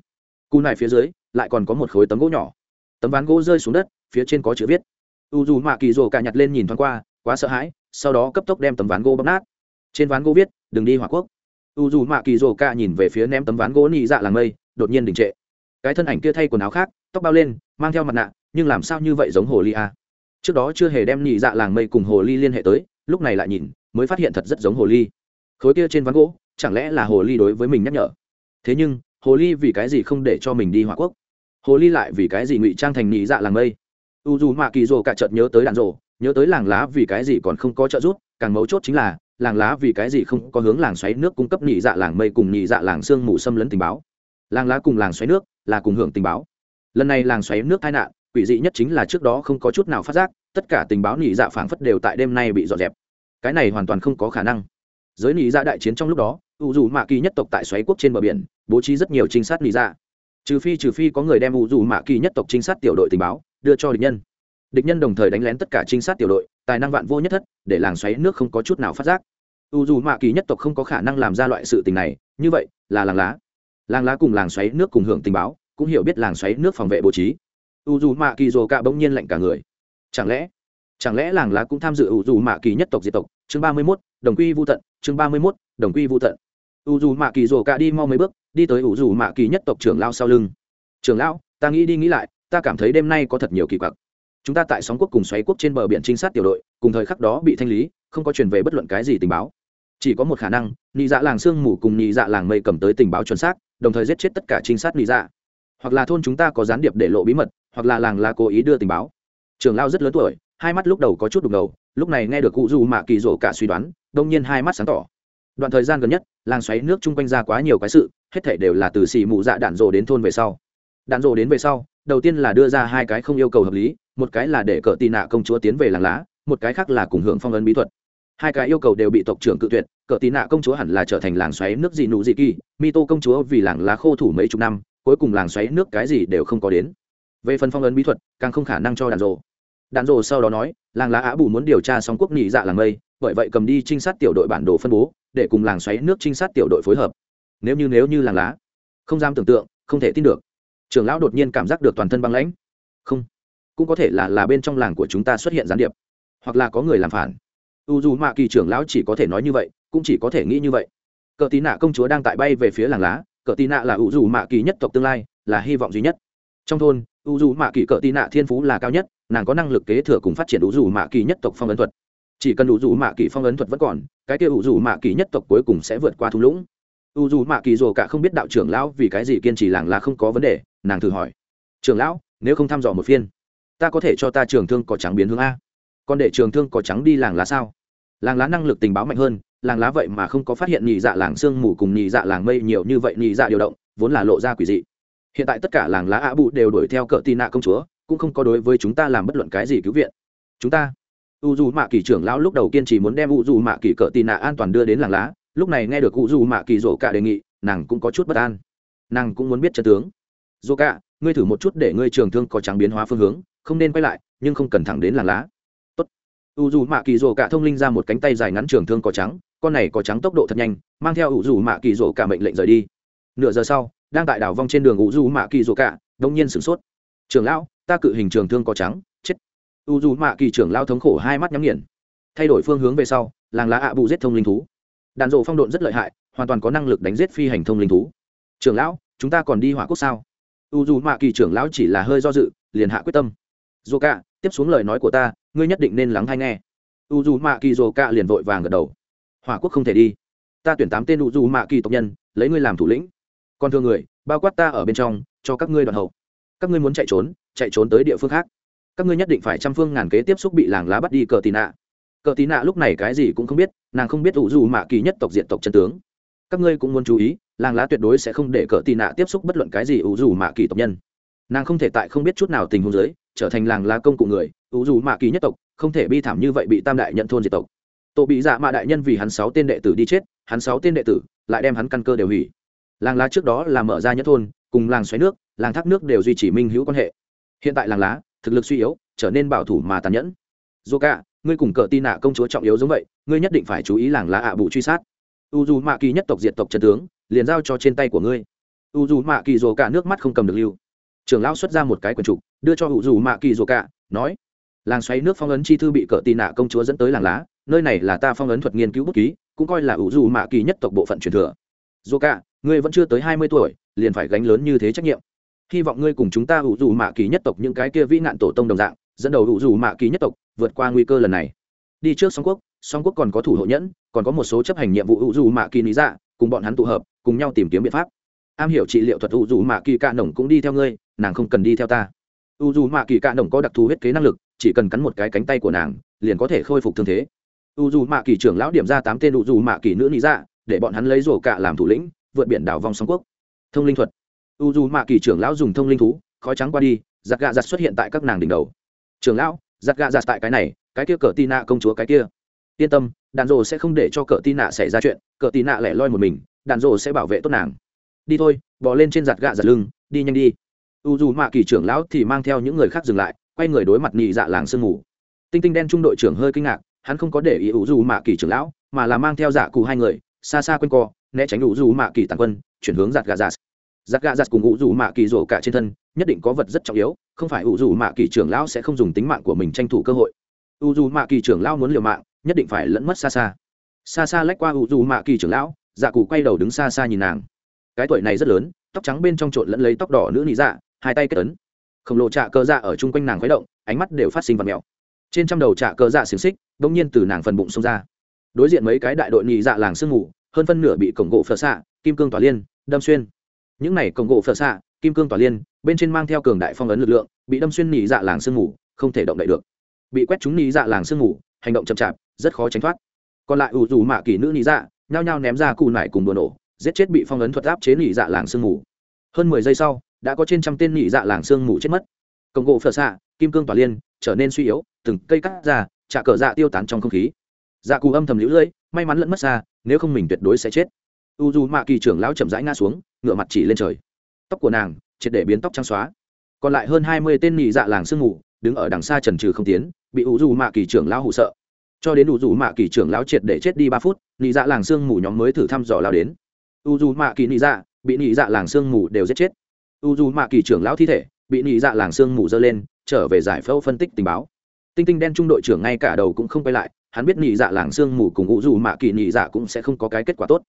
S1: Cù nải phía dưới, lại còn có một khối tấm gỗ nhỏ. Tấm ván gỗ rơi xuống đất, phía trên có chữ viết. U dù mạ kỳ rồ cạ nhặt lên nhìn thoáng qua, quá sợ hãi, sau đó cấp tốc đem tấm ván gỗ bấm nát. Trên ván gỗ viết, đừng đi hỏa quốc u dù mạ kỳ rổ cả nhìn về phía ném tấm ván gỗ nị dạ làng mây, đột nhiên đình trệ. Cái thân ảnh kia thay quần áo khác, tóc bao lên, mang theo mặt nạ, nhưng làm sao như vậy giống hồ ly a? Trước đó chưa hề đem nị dạ làng mây cùng hồ ly liên hệ tới, lúc này lại nhìn, mới phát hiện thật rất giống hồ ly. Khối kia trên ván gỗ, chẳng lẽ là hồ ly đối với mình nhắc nhở? Thế nhưng, hồ ly vì cái gì không để cho mình đi hỏa quốc? Hồ ly lại vì cái gì ngụy trang thành nhị dạ làng mây? U dù mạ kỳ rồ cả chợt nhớ tới đàn rồ, nhớ tới làng lá vì cái gì còn không có trợ giúp, càng mấu chốt chính là làng lá vì cái gì không có hướng làng xoáy nước cung cấp nhị dạ làng mây cùng nhị dạ làng sương mù xâm lấn tình báo. Làng lá cùng làng xoáy nước là cùng hưởng tình báo. Lần này làng xoáy nước tai nạn, quỷ dị nhất chính là trước đó không có chút nào phát giác, tất cả tình báo nhị dạ phảng phất đều tại đêm nay bị dọn dẹp. Cái này hoàn toàn không có khả năng. Giới nhị dạ đại chiến trong lúc đó, u dù mạ kỳ nhất tộc tại xoáy quốc trên bờ biển, bố trí rất nhiều trinh sát nhị dạ. Trừ phi trừ phi có người đem u dù mạ kỳ nhất tộc trinh sát tiểu đội tình báo đưa cho địch nhân. Địch nhân đồng thời đánh lén tất cả trinh sát tiểu đội, tài năng vạn vô nhất thất, để làng xoáy nước không có chút nào phát giác u dù mạ kỳ nhất tộc không có khả năng làm ra loại sự tình này, như vậy, là làng lá. Làng lá cùng làng xoáy nước cùng hưởng tình báo, cũng hiểu biết làng xoáy nước phòng vệ bố trí. U dù mạ kỳ dồ cạ bỗng nhiên lạnh cả người. Chẳng lẽ chẳng lẽ làng lá cũng tham dự u dù mạ kỳ nhất tộc diệt tộc? Chương ba mươi mốt, đồng quy vô tận, chương ba mươi mốt, đồng quy vô tận. U dù mạ kỳ dồ cạ đi mau mấy bước, đi tới u dù mạ kỳ nhất tộc trưởng lao sau lưng. Trưởng lão, ta nghĩ đi nghĩ lại, ta cảm thấy đêm nay có thật nhiều kỳ quặc. Chúng ta tại sóng quốc cùng xoáy quốc trên bờ biển trinh sát tiểu đội, cùng thời khắc đó bị thanh lý, không có truyền về bất luận cái gì tình báo chỉ có một khả năng, nị dạ làng sương mù cùng nị dạ làng mây cầm tới tình báo chuẩn xác, đồng thời giết chết tất cả trinh sát nị dạ. Hoặc là thôn chúng ta có gián điệp để lộ bí mật, hoặc là làng là cố ý đưa tình báo. Trường lao rất lớn tuổi, hai mắt lúc đầu có chút đục ngầu, lúc này nghe được cụ dù mạ kỳ rổ cả suy đoán, đông nhiên hai mắt sáng tỏ. Đoạn thời gian gần nhất, làng xoáy nước chung quanh ra quá nhiều cái sự, hết thể đều là từ xì mù dạ đạn rổ đến thôn về sau. Đạn rổ đến về sau, đầu tiên là đưa ra hai cái không yêu cầu hợp lý, một cái là để cỡ tì nạ công chúa tiến về làng lá, một cái khác là cùng hưởng phong ấn bí thuật hai cái yêu cầu đều bị tộc trưởng cự tuyệt, cờ tì nạ công chúa hẳn là trở thành làng xoáy nước dị nụ dị kỳ mi tô công chúa vì làng lá khô thủ mấy chục năm, cuối cùng làng xoáy nước cái gì đều không có đến. Về phần phong ấn bí thuật, càng không khả năng cho đàn rồ. Đàn rồ sau đó nói, làng lá á bù muốn điều tra song quốc nhị dạ làng mây, bởi vậy cầm đi trinh sát tiểu đội bản đồ phân bố, để cùng làng xoáy nước trinh sát tiểu đội phối hợp. Nếu như nếu như làng lá không dám tưởng tượng, không thể tin được. Trưởng lão đột nhiên cảm giác được toàn thân băng lãnh. Không, cũng có thể là là bên trong làng của chúng ta xuất hiện gián điệp, hoặc là có người làm phản u dù mạ kỳ trưởng lão chỉ có thể nói như vậy, cũng chỉ có thể nghĩ như vậy. Cờ tí nạ công chúa đang tại bay về phía làng lá, cờ tí nạ là u dù mạ kỳ nhất tộc tương lai, là hy vọng duy nhất. Trong thôn, u dù mạ kỳ cờ tí nạ thiên phú là cao nhất, nàng có năng lực kế thừa cùng phát triển u dù mạ kỳ nhất tộc phong ấn thuật. Chỉ cần u dù mạ kỳ phong ấn thuật vẫn còn, cái kia u dù mạ kỳ nhất tộc cuối cùng sẽ vượt qua thung lũng. U dù mạ kỳ dù cả không biết đạo trưởng lão vì cái gì kiên trì làng lá không có vấn đề, nàng thử hỏi. Trưởng lão, nếu không thăm dò một phiên, ta có thể cho ta trường thương có trắng biến hướng a? Còn để trường thương có trắng đi làng lá sao? Làng lá năng lực tình báo mạnh hơn, làng lá vậy mà không có phát hiện nhị dạ làng sương mù cùng nhị dạ làng mây nhiều như vậy, nhị dạ điều động, vốn là lộ ra quỷ dị. Hiện tại tất cả làng lá ạ bụ đều đuổi theo cỡ tì nạ công chúa, cũng không có đối với chúng ta làm bất luận cái gì cứu viện. Chúng ta u dù mạ kỳ trưởng lão lúc đầu kiên trì muốn đem u dù mạ kỳ cỡ tì nạ an toàn đưa đến làng lá, lúc này nghe được u dù mạ kỳ rổ cả đề nghị, nàng cũng có chút bất an. Nàng cũng muốn biết chân tướng. Rổ cả, ngươi thử một chút để ngươi trường thương có trắng biến hóa phương hướng, không nên quay lại, nhưng không cần thẳng đến làng lá u dù mạ kỳ rổ cả thông linh ra một cánh tay dài ngắn trường thương có trắng, con này có trắng tốc độ thật nhanh, mang theo u dù mạ kỳ rổ cả mệnh lệnh rời đi. Nửa giờ sau, đang tại đảo vong trên đường u dù mạ kỳ rổ cả đông nhiên sửng sốt. Trường lão, ta cự hình trường thương có trắng, chết. U dù mạ kỳ trưởng lao thống khổ hai mắt nhắm nghiền. Thay đổi phương hướng về sau, làng lá ạ bụ giết thông linh thú. Đạn rộ phong độn rất lợi hại, hoàn toàn có năng lực đánh giết phi hành thông linh thú. Trưởng lão, chúng ta còn đi hỏa quốc sao? U dù mạ kỳ trưởng lão chỉ là hơi do dự, liền hạ quyết tâm. Dô cả tiếp xuống lời nói của ta, ngươi nhất định nên lắng hay nghe. U dù mạ kỳ dô cạ liền vội vàng gật đầu. Hỏa quốc không thể đi. Ta tuyển tám tên u dù mạ kỳ tộc nhân, lấy ngươi làm thủ lĩnh. Còn thương người, bao quát ta ở bên trong, cho các ngươi đoàn hậu. Các ngươi muốn chạy trốn chạy trốn tới địa phương khác. Các ngươi nhất định phải trăm phương ngàn kế tiếp xúc bị làng lá bắt đi cờ tì nạ. Cờ tì nạ lúc này cái gì cũng không biết, nàng không biết ủ dù mạ kỳ nhất tộc diện tộc chân tướng. Các ngươi cũng muốn chú ý, làng lá tuyệt đối sẽ không để cờ tì nạ tiếp xúc bất luận cái gì ủ dù mạ kỳ tộc nhân. Nàng không thể tại không biết chút nào tình huống giới trở thành làng lá công cụ người, ủ dù mạ kỳ nhất tộc, không thể bi thảm như vậy bị tam đại nhận thôn diệt tộc. Tổ bị dạ mạ đại nhân vì hắn sáu tên đệ tử đi chết, hắn sáu tên đệ tử lại đem hắn căn cơ đều hủy. Làng lá trước đó là mở ra nhất thôn, cùng làng xoáy nước, làng thác nước đều duy trì minh hữu quan hệ. Hiện tại làng lá, thực lực suy yếu, trở nên bảo thủ mà tàn nhẫn. Dù cả ngươi cùng cờ tin nạ công chúa trọng yếu giống vậy, ngươi nhất định phải chú ý làng lá ạ à bụ truy sát. U dù mạ kỳ nhất tộc diệt tộc trần tướng, liền giao cho trên tay của ngươi. U dù mạ kỳ dồ cả nước mắt không cầm được lưu trưởng lão xuất ra một cái quần trục đưa cho u dù mạ kỳ dồ cạ, nói làng xoáy nước phong ấn chi thư bị cờ tì nạ công chúa dẫn tới làng lá nơi này là ta phong ấn thuật nghiên cứu bút ký cũng coi là u dù mạ kỳ nhất tộc bộ phận truyền thừa. Dồ cạ, ngươi vẫn chưa tới hai mươi tuổi liền phải gánh lớn như thế trách nhiệm. Hy vọng ngươi cùng chúng ta hữu dù mạ kỳ nhất tộc những cái kia vĩ nạn tổ tông đồng dạng dẫn đầu hữu dù mạ kỳ nhất tộc vượt qua nguy cơ lần này. Đi trước song quốc song quốc còn có thủ hộ nhẫn còn có một số chấp hành nhiệm vụ hữu dù mạ kỳ lý dạ cùng bọn hắn tụ hợp cùng nhau tìm kiếm biện pháp. Am hiểu trị liệu thuật hữu dù mạ kỳ cạ nổng cũng đi theo ngươi nàng không cần đi theo ta. U dù mạ kỳ cạ đồng có đặc thù huyết kế năng lực, chỉ cần cắn một cái cánh tay của nàng, liền có thể khôi phục thương thế. U dù mạ kỳ trưởng lão điểm ra tám tên u dù mạ kỳ nữ lý dạ để bọn hắn lấy rổ cạ làm thủ lĩnh, vượt biển đảo vòng song quốc. Thông linh thuật. U dù mạ kỳ trưởng lão dùng thông linh thú, khói trắng qua đi giặt gạ giặt xuất hiện tại các nàng đỉnh đầu. Trưởng lão giặt gạ giặt tại cái này, cái kia cờ Tina nạ công chúa cái kia. Yên tâm, đàn rồ sẽ không để cho cờ Tina nạ xảy ra chuyện, cờ Tina nạ lẻ loi một mình, đàn rồ sẽ bảo vệ tốt nàng. Đi thôi bỏ lên trên giặt gạ giặt lưng, đi nhanh đi u dù mạ kỳ trưởng lão thì mang theo những người khác dừng lại, quay người đối mặt nhị dạ làng sương ngủ tinh tinh đen trung đội trưởng hơi kinh ngạc, hắn không có để ý u dù mạ kỳ trưởng lão, mà là mang theo dạ cụ hai người, xa xa quanh co, né tránh u dù mạ kỳ tàn quân, chuyển hướng giặt gà giặt. Giặt gà giặt cùng u dù mạ kỳ rổ cả trên thân, nhất định có vật rất trọng yếu, không phải u dù mạ kỳ trưởng lão sẽ không dùng tính mạng của mình tranh thủ cơ hội. U dù mạ kỳ trưởng lão muốn liều mạng, nhất định phải lẫn mất xa xa. Xa xa lách qua u dù mạ kỳ trưởng lão dạ cụ quay đầu đứng xa xa nhìn nàng. Cái tuổi này rất lớn, tóc trắng bên trong trộn lẫn lấy tóc đỏ nữ nị dạ hai tay kết ấn. Khổng lồ trạ cơ dạ ở chung quanh nàng khuấy động, ánh mắt đều phát sinh vật mèo. Trên trăm đầu trạ cơ dạ xiềng xích đ ỗ n g nhiên từ nàng phần bụng xông ra. Đối diện mấy cái đại đội nhị dạ làng sương ngủ hơn phân nửa bị cổng gỗ phở xạ, kim cương tỏa liên, đâm xuyên. Những này cổng gỗ phở xạ, kim cương tỏa liên, bên trên mang theo cường đại phong ấn lực lượng, bị đâm xuyên nhị dạ làng sương mù, không thể động đậy được. Bị quét chúng nhị dạ làng sương mù, hành động chậm chạp, rất khó tránh thoát. Còn lại ủ dù mạ kỳ nữ nhị dạ nhao nhao ném ra cù nải cùng đồ nổ, giết chết bị phong ấn thuật áp chế nhị dạ làng sương mù. Hơn mười giây sau đã có trên trăm tên nhị dạ làng sương mù chết mất. Cổng gỗ phở xạ, kim cương tỏa liên, trở nên suy yếu, từng cây cắt ra, trả cờ dạ tiêu tán trong không khí. Dạ cù âm thầm lũ lưỡi may mắn lẫn mất xa, nếu không mình tuyệt đối sẽ chết. U dù mạ kỳ trưởng lão chậm rãi ngã xuống ngựa mặt chỉ lên trời. Tóc của nàng, triệt để biến tóc trắng xóa. Còn lại hơn hai mươi tên nhị dạ làng sương ngủ đứng ở đằng xa trần trừ không tiến, bị u dù mạ kỳ trưởng lão hụ sợ. Cho đến u dù mạ kỳ trưởng lão triệt để chết đi ba phút, nhị dạ làng sương mù nhóm mới thử thăm dò lao đến. U dù mạ kỳ nhị dạ bị nhị dạ làng sương mù đều giết chết u dù mạ kỳ trưởng lão thi thể, bị nhị dạ làng sương mù dơ lên, trở về giải phẫu phân tích tình báo. Tinh tinh đen trung đội trưởng ngay cả đầu cũng không quay lại, hắn biết nhị dạ làng sương mù cùng u dù mạ kỳ nhị dạ cũng sẽ không có cái kết quả tốt.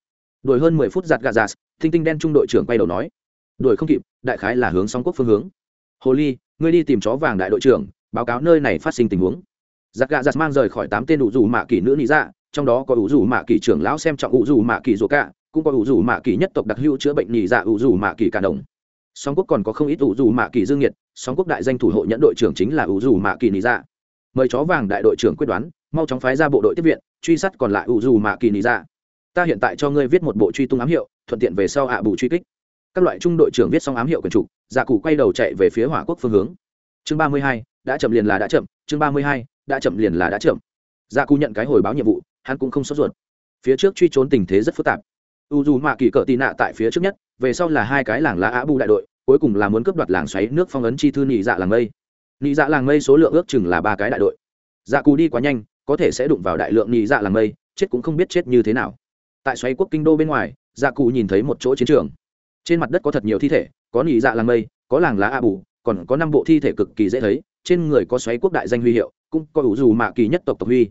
S1: Đuổi hơn mười phút giặt gà giặt, Tinh tinh đen trung đội trưởng quay đầu nói, đuổi không kịp, đại khái là hướng song quốc phương hướng. Hồ ly, ngươi đi tìm chó vàng đại đội trưởng, báo cáo nơi này phát sinh tình huống. Giặt gà giặt mang rời khỏi tám tên ủ dù mạ kỳ nữ nhị dạ trong đó có ủ dù mạ kỳ trưởng lão xem trọng ủ dù mạ kỳ rùa cả cũng có ủ dù mạ kỳ nhất tộc đặc hữu chữa bệnh nhị dạ ủ dù mạ kỳ cả đồng song quốc còn có không ít ủ dù mạ kỳ dương nhiệt, song quốc đại danh thủ hộ nhẫn đội trưởng chính là ủ dù mạ kỳ nị dạ. Mời chó vàng đại đội trưởng quyết đoán, mau chóng phái ra bộ đội tiếp viện, truy sát còn lại ủ dù mạ kỳ nị dạ. Ta hiện tại cho ngươi viết một bộ truy tung ám hiệu, thuận tiện về sau ạ bù truy kích. Các loại trung đội trưởng viết xong ám hiệu quần trục dạ cụ quay đầu chạy về phía hỏa quốc phương hướng. Chương ba mươi hai, đã chậm liền là đã chậm, chương ba mươi hai, đã chậm liền là đã chậm. Dạ cụ nhận cái hồi báo nhiệm vụ, hắn cũng không sốt ruột. Phía trước truy trốn tình thế rất phức tạp. U dù mạ kỳ cỡ tị nạ tại phía trước nhất về sau là hai cái làng lá á bu đại đội, cuối cùng là muốn cướp đoạt làng xoáy nước phong ấn chi thư nhị dạ làng mây. Nhị dạ làng mây số lượng ước chừng là ba cái đại đội. Dạ cù đi quá nhanh, có thể sẽ đụng vào đại lượng nhị dạ làng mây, chết cũng không biết chết như thế nào. Tại xoáy quốc kinh đô bên ngoài dạ cù nhìn thấy một chỗ chiến trường. Trên mặt đất có thật nhiều thi thể, có nhị dạ làng mây, có làng lá a bù, còn có năm bộ thi thể cực kỳ dễ thấy, trên người có xoáy quốc đại danh huy hiệu, cũng có ủ dù mạ kỳ nhất tộc tộc huy.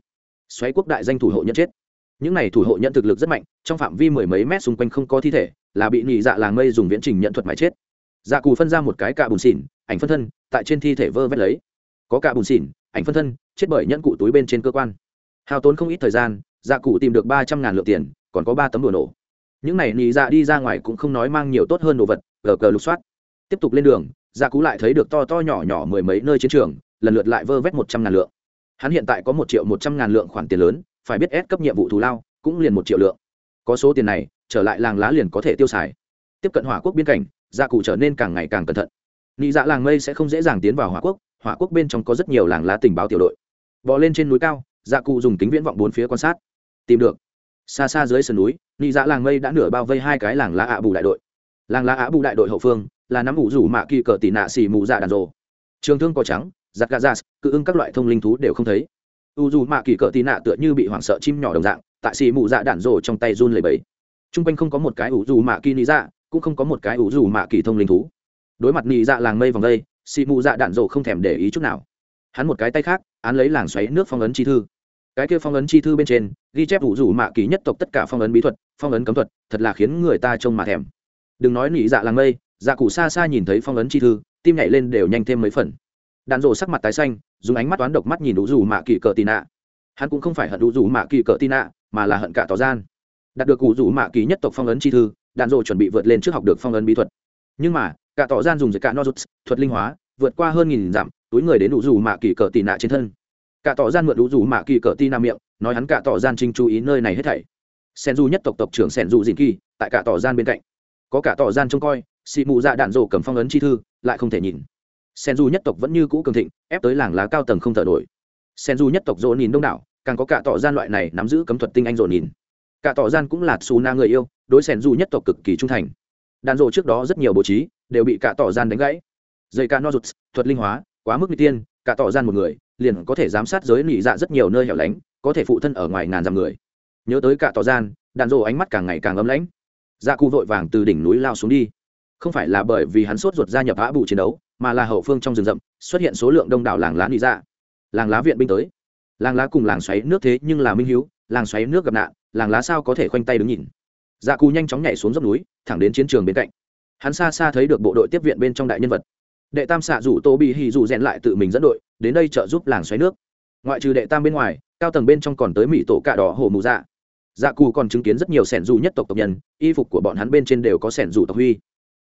S1: Xoáy quốc đại danh thủ hộ nhân chết những này thủ hộ nhận thực lực rất mạnh, trong phạm vi mười mấy mét xung quanh không có thi thể, là bị nhị dạ làng mây dùng viễn trình nhận thuật mà chết. Dạ cù phân ra một cái cạ bùn xỉn, ảnh phân thân, tại trên thi thể vơ vét lấy. Có cạ bùn xỉn, ảnh phân thân, chết bởi nhẫn cụ túi bên trên cơ quan. Hao tốn không ít thời gian dạ cụ tìm được ba trăm ngàn lượng tiền, còn có ba tấm đồ nổ. Những này nhị dạ đi ra ngoài cũng không nói mang nhiều tốt hơn đồ vật, gờ cờ lục soát. Tiếp tục lên đường dạ cú lại thấy được to to nhỏ nhỏ mười mấy nơi chiến trường, lần lượt lại vơ vét một trăm ngàn lượng. Hắn hiện tại có một triệu một trăm ngàn lượng khoản tiền lớn phải biết ép cấp nhiệm vụ thù lao, cũng liền một triệu lượng. Có số tiền này, trở lại làng lá liền có thể tiêu xài. Tiếp cận hỏa quốc biên cảnh, gia cụ trở nên càng ngày càng cẩn thận. Nị dạ làng mây sẽ không dễ dàng tiến vào hỏa quốc hỏa quốc bên trong có rất nhiều làng lá tình báo tiểu đội. Bò lên trên núi cao, gia cụ dùng kính viễn vọng bốn phía quan sát. Tìm được. Xa xa dưới sườn núi, nị dạ làng mây đã nửa bao vây hai cái làng lá ạ bù đại đội. Làng lá ạ bù đại đội hậu phương, là nắm ủ rủ mạ kỳ cờ tỉ nạ xì mù dạ đàn rồ. Trường thương có trắng, giặt gà ra cự ưng các loại thông linh thú đều không thấy u dù mạ kỳ cỡ tì nạ tựa như bị hoảng sợ chim nhỏ đồng dạng, tại xì mù dạ đạn rồ trong tay run lầy bẫy t r u n g quanh không có một cái ủ dù mạ kỳ lý dạ cũng không có một cái ủ dù mạ kỳ thông linh thú. Đối mặt nị dạ làng mây vòng đây, xì mù dạ đạn rồ không thèm để ý chút nào. Hắn một cái tay khác, án lấy làng xoáy nước phong ấn chi thư. Cái kia phong ấn chi thư bên trên, ghi chép ủ dù mạ kỳ nhất tộc tất cả phong ấn bí thuật, phong ấn cấm thuật, thật là khiến người ta trông mà thèm. Đừng nói nị dạ làng mây dạ cụ xa xa nhìn thấy phong ấn chi thư, tim nhảy lên đều nhanh thêm mấy phần đàn rồ sắc mặt tái xanh, dùng ánh mắt toán độc mắt nhìn đủ dù mạ kỳ cờ tì nạ. Hắn cũng không phải hận đủ dù mạ kỳ cờ tì nạ, mà là hận cả tỏ gian. Đạt được cụ dù mạ kỳ nhất tộc phong ấn chi thư, đàn rồ chuẩn bị vượt lên trước học được phong ấn bí thuật. Nhưng mà, cả tỏ gian dùng giấy cả nozuts, thuật linh hóa, vượt qua hơn nghìn dặm, túi người đến đủ dù mạ kỳ cờ tì nạ trên thân. Cả tỏ gian mượn đủ dù mạ kỳ cờ tì nạ miệng, nói hắn cả tỏ gian trinh chú ý nơi này hết thảy. Sen du nhất tộc tộc trưởng sen du dìn kỳ tại cả tỏ gian bên cạnh. Có cả tỏ gian trông coi xị mù dạ đạn rồ cầm phong ấn chi thư, lại không thể nhìn sen du nhất tộc vẫn như cũ cường thịnh, ép tới làng lá cao tầng không thở nổi. Sen du nhất tộc dỗ nhìn đông đảo, càng có cả tỏ gian loại này nắm giữ cấm thuật tinh anh dỗ nhìn. Cả tỏ gian cũng là xù na người yêu, đối sen du nhất tộc cực kỳ trung thành. Đàn rộ trước đó rất nhiều bố trí, đều bị cả tỏ gian đánh gãy. Dây ca no rụt thuật linh hóa, quá mức n tiên, cả tỏ gian một người, liền có thể giám sát giới nị dạ rất nhiều nơi hẻo lánh, có thể phụ thân ở ngoài ngàn dặm người. Nhớ tới cả tỏ gian, đàn rộ ánh mắt càng ngày càng ấm lãnh. Dạ cụ vội vàng từ đỉnh núi lao xuống đi. Không phải là bởi vì hắn sốt ruột gia nhập á bụ chiến đấu mà là hậu phương trong rừng rậm, xuất hiện số lượng đông đảo làng lá nị dạ. Làng lá viện binh tới. Làng lá cùng làng xoáy nước thế nhưng là minh hiếu, làng xoáy nước gặp nạn, làng lá sao có thể khoanh tay đứng nhìn? Dạ cù nhanh chóng nhảy xuống dốc núi, thẳng đến chiến trường bên cạnh. Hắn xa xa thấy được bộ đội tiếp viện bên trong đại nhân vật. Đệ tam xạ rủ tô bị hì rủ rèn lại tự mình dẫn đội, đến đây trợ giúp làng xoáy nước. Ngoại trừ đệ tam bên ngoài, cao tầng bên trong còn tới mỹ tổ cạ đỏ hổ mù dạ. Dạ cù còn chứng kiến rất nhiều sẻn dù nhất tộc tộc nhân, y phục của bọn hắn bên trên đều có sẻn dù tộc huy.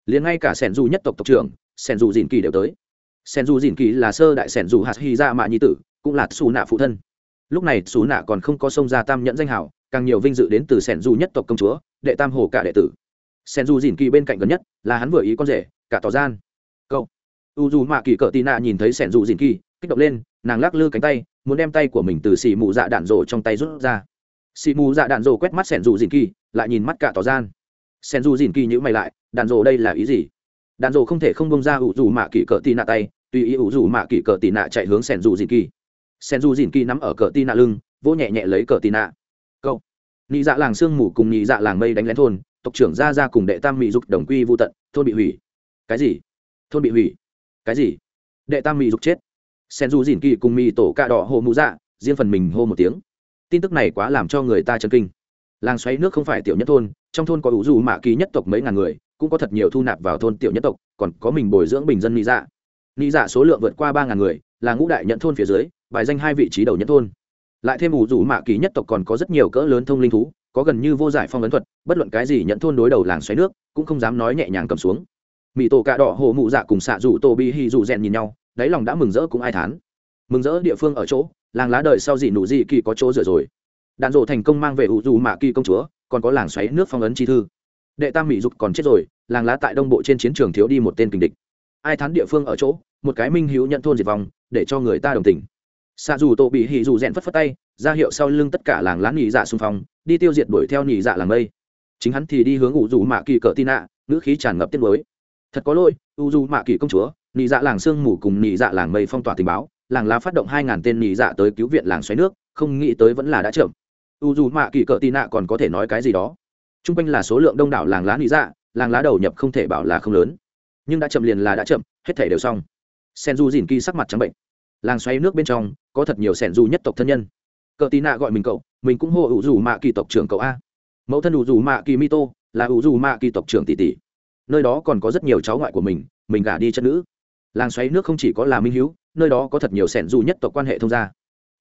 S1: Liền ngay cả sẻn dù nhất tộc tộc trưởng sen dù dìn kỳ đều tới. Sen dù dìn kỳ là sơ đại sen dù hạt hy ra mạ nhi tử, cũng là xù nạ phụ thân. Lúc này xù nạ còn không có sông ra tam nhẫn danh hảo càng nhiều vinh dự đến từ sen dù nhất tộc công chúa, đệ tam hồ cả đệ tử. Sen dù dìn kỳ bên cạnh gần nhất là hắn vừa ý con rể, cả tỏ gian. Cậu. U dù mạ kỳ cỡ tì nạ nhìn thấy sen dù dìn kỳ kích động lên, nàng lắc lư cánh tay, muốn đem tay của mình từ xì mù dạ đạn rổ trong tay rút ra. Xì mù dạ đạn rổ quét mắt sẻn dù dìn kỳ lại nhìn mắt cả tỏ gian. Sẻn dù dìn kỳ nhữ mày lại, đạn rổ đây là ý gì? Đạn dồ không thể không bông ra ủ dù mạ kỳ cỡ tì nạ tay, tùy ý ủ dù mạ kỳ cỡ tì nạ chạy hướng sẻn dù dìn kỳ sen dù dìn kỳ nắm ở cỡ tì nạ lưng, vỗ nhẹ nhẹ lấy cỡ tì nạ. Câu. Nhị dạ làng sương mù cùng nhị dạ làng mây đánh lén thôn, tộc trưởng ra ra cùng đệ tam mỹ dục đồng quy vô tận, thôn bị hủy. Cái gì? Thôn bị hủy. Cái gì? Đệ tam mỹ dục chết. Sen du dìn kỳ cùng mỹ tổ cạ đỏ hồ mũ dạ riêng phần mình hô một tiếng. Tin tức này quá làm cho người ta chấn kinh. Làng xoáy nước không phải tiểu nhất thôn trong thôn có ủ dù mạ kỳ nhất tộc mấy ngàn người, cũng có thật nhiều thu nạp vào thôn tiểu nhất tộc, còn có mình bồi dưỡng bình dân lý dạ. Lý dạ số lượng vượt qua ba ngàn người, là ngũ đại nhận thôn phía dưới, bài danh hai vị trí đầu nhất thôn. Lại thêm ủ dù mạ kỳ nhất tộc còn có rất nhiều cỡ lớn thông linh thú, có gần như vô giải phong ấn thuật, bất luận cái gì nhận thôn đối đầu làng xoáy nước, cũng không dám nói nhẹ nhàng cầm xuống. Mỹ tổ cạ đỏ, hồ mụ dạ cùng xạ dù tô bi hi dù rèn nhìn nhau, đáy lòng đã mừng rỡ cũng ai thán. Mừng rỡ địa phương ở chỗ, làng lá đời sau gì nụ gì kỳ có chỗ rửa rồi. Đạn dộ thành công mang về ủ dù mạ kỳ công chúa còn có làng xoáy nước phong ấn chi thư. Đệ tam mỹ dục còn chết rồi, làng lá tại đông bộ trên chiến trường thiếu đi một tên kình địch. Ai thán địa phương ở chỗ, một cái minh hữu nhận thôn diệt vong, để cho người ta đồng tình. Xạ dù tổ bị hỉ dù rèn phất phất tay, ra hiệu sau lưng tất cả làng lá nhị dạ xung phong, đi tiêu diệt đuổi theo nhị dạ làng mây. Chính hắn thì đi hướng ủ dù mạ kỳ cỡ tin ạ, ngữ khí tràn ngập tiết mới thật có lỗi u dù mạ kỳ công chúa nhị dạ làng sương mù cùng nhị dạ làng mây phong tỏa tình báo, làng lá phát động hai ngàn tên nhị dạ tới cứu viện làng xoáy nước, không nghĩ tới vẫn là đã chậm u dù mạ kỳ cỡ tị nạ còn có thể nói cái gì đó. T r u n g quanh là số lượng đông đảo làng lá nhị dạ làng lá đầu nhập không thể bảo là không lớn. Nhưng đã chậm liền là đã chậm, hết thể đều xong. Sen du dìn kỳ sắc mặt trắng bệnh. Làng xoáy nước bên trong, có thật nhiều sẻn dù nhất tộc thân nhân. Cỡ tì nạ gọi mình cậu, mình cũng hô ủ dù mạ kỳ tộc trưởng cậu a. Mẫu thân ủ dù mạ kỳ Mito, là ủ dù mạ kỳ tộc trưởng tỷ tỷ. Nơi đó còn có rất nhiều cháu ngoại của mình mình gả đi chất nữ. Làng xoáy nước không chỉ có là minh hữu nơi đó có thật nhiều sẻn dù nhất tộc quan hệ thông gia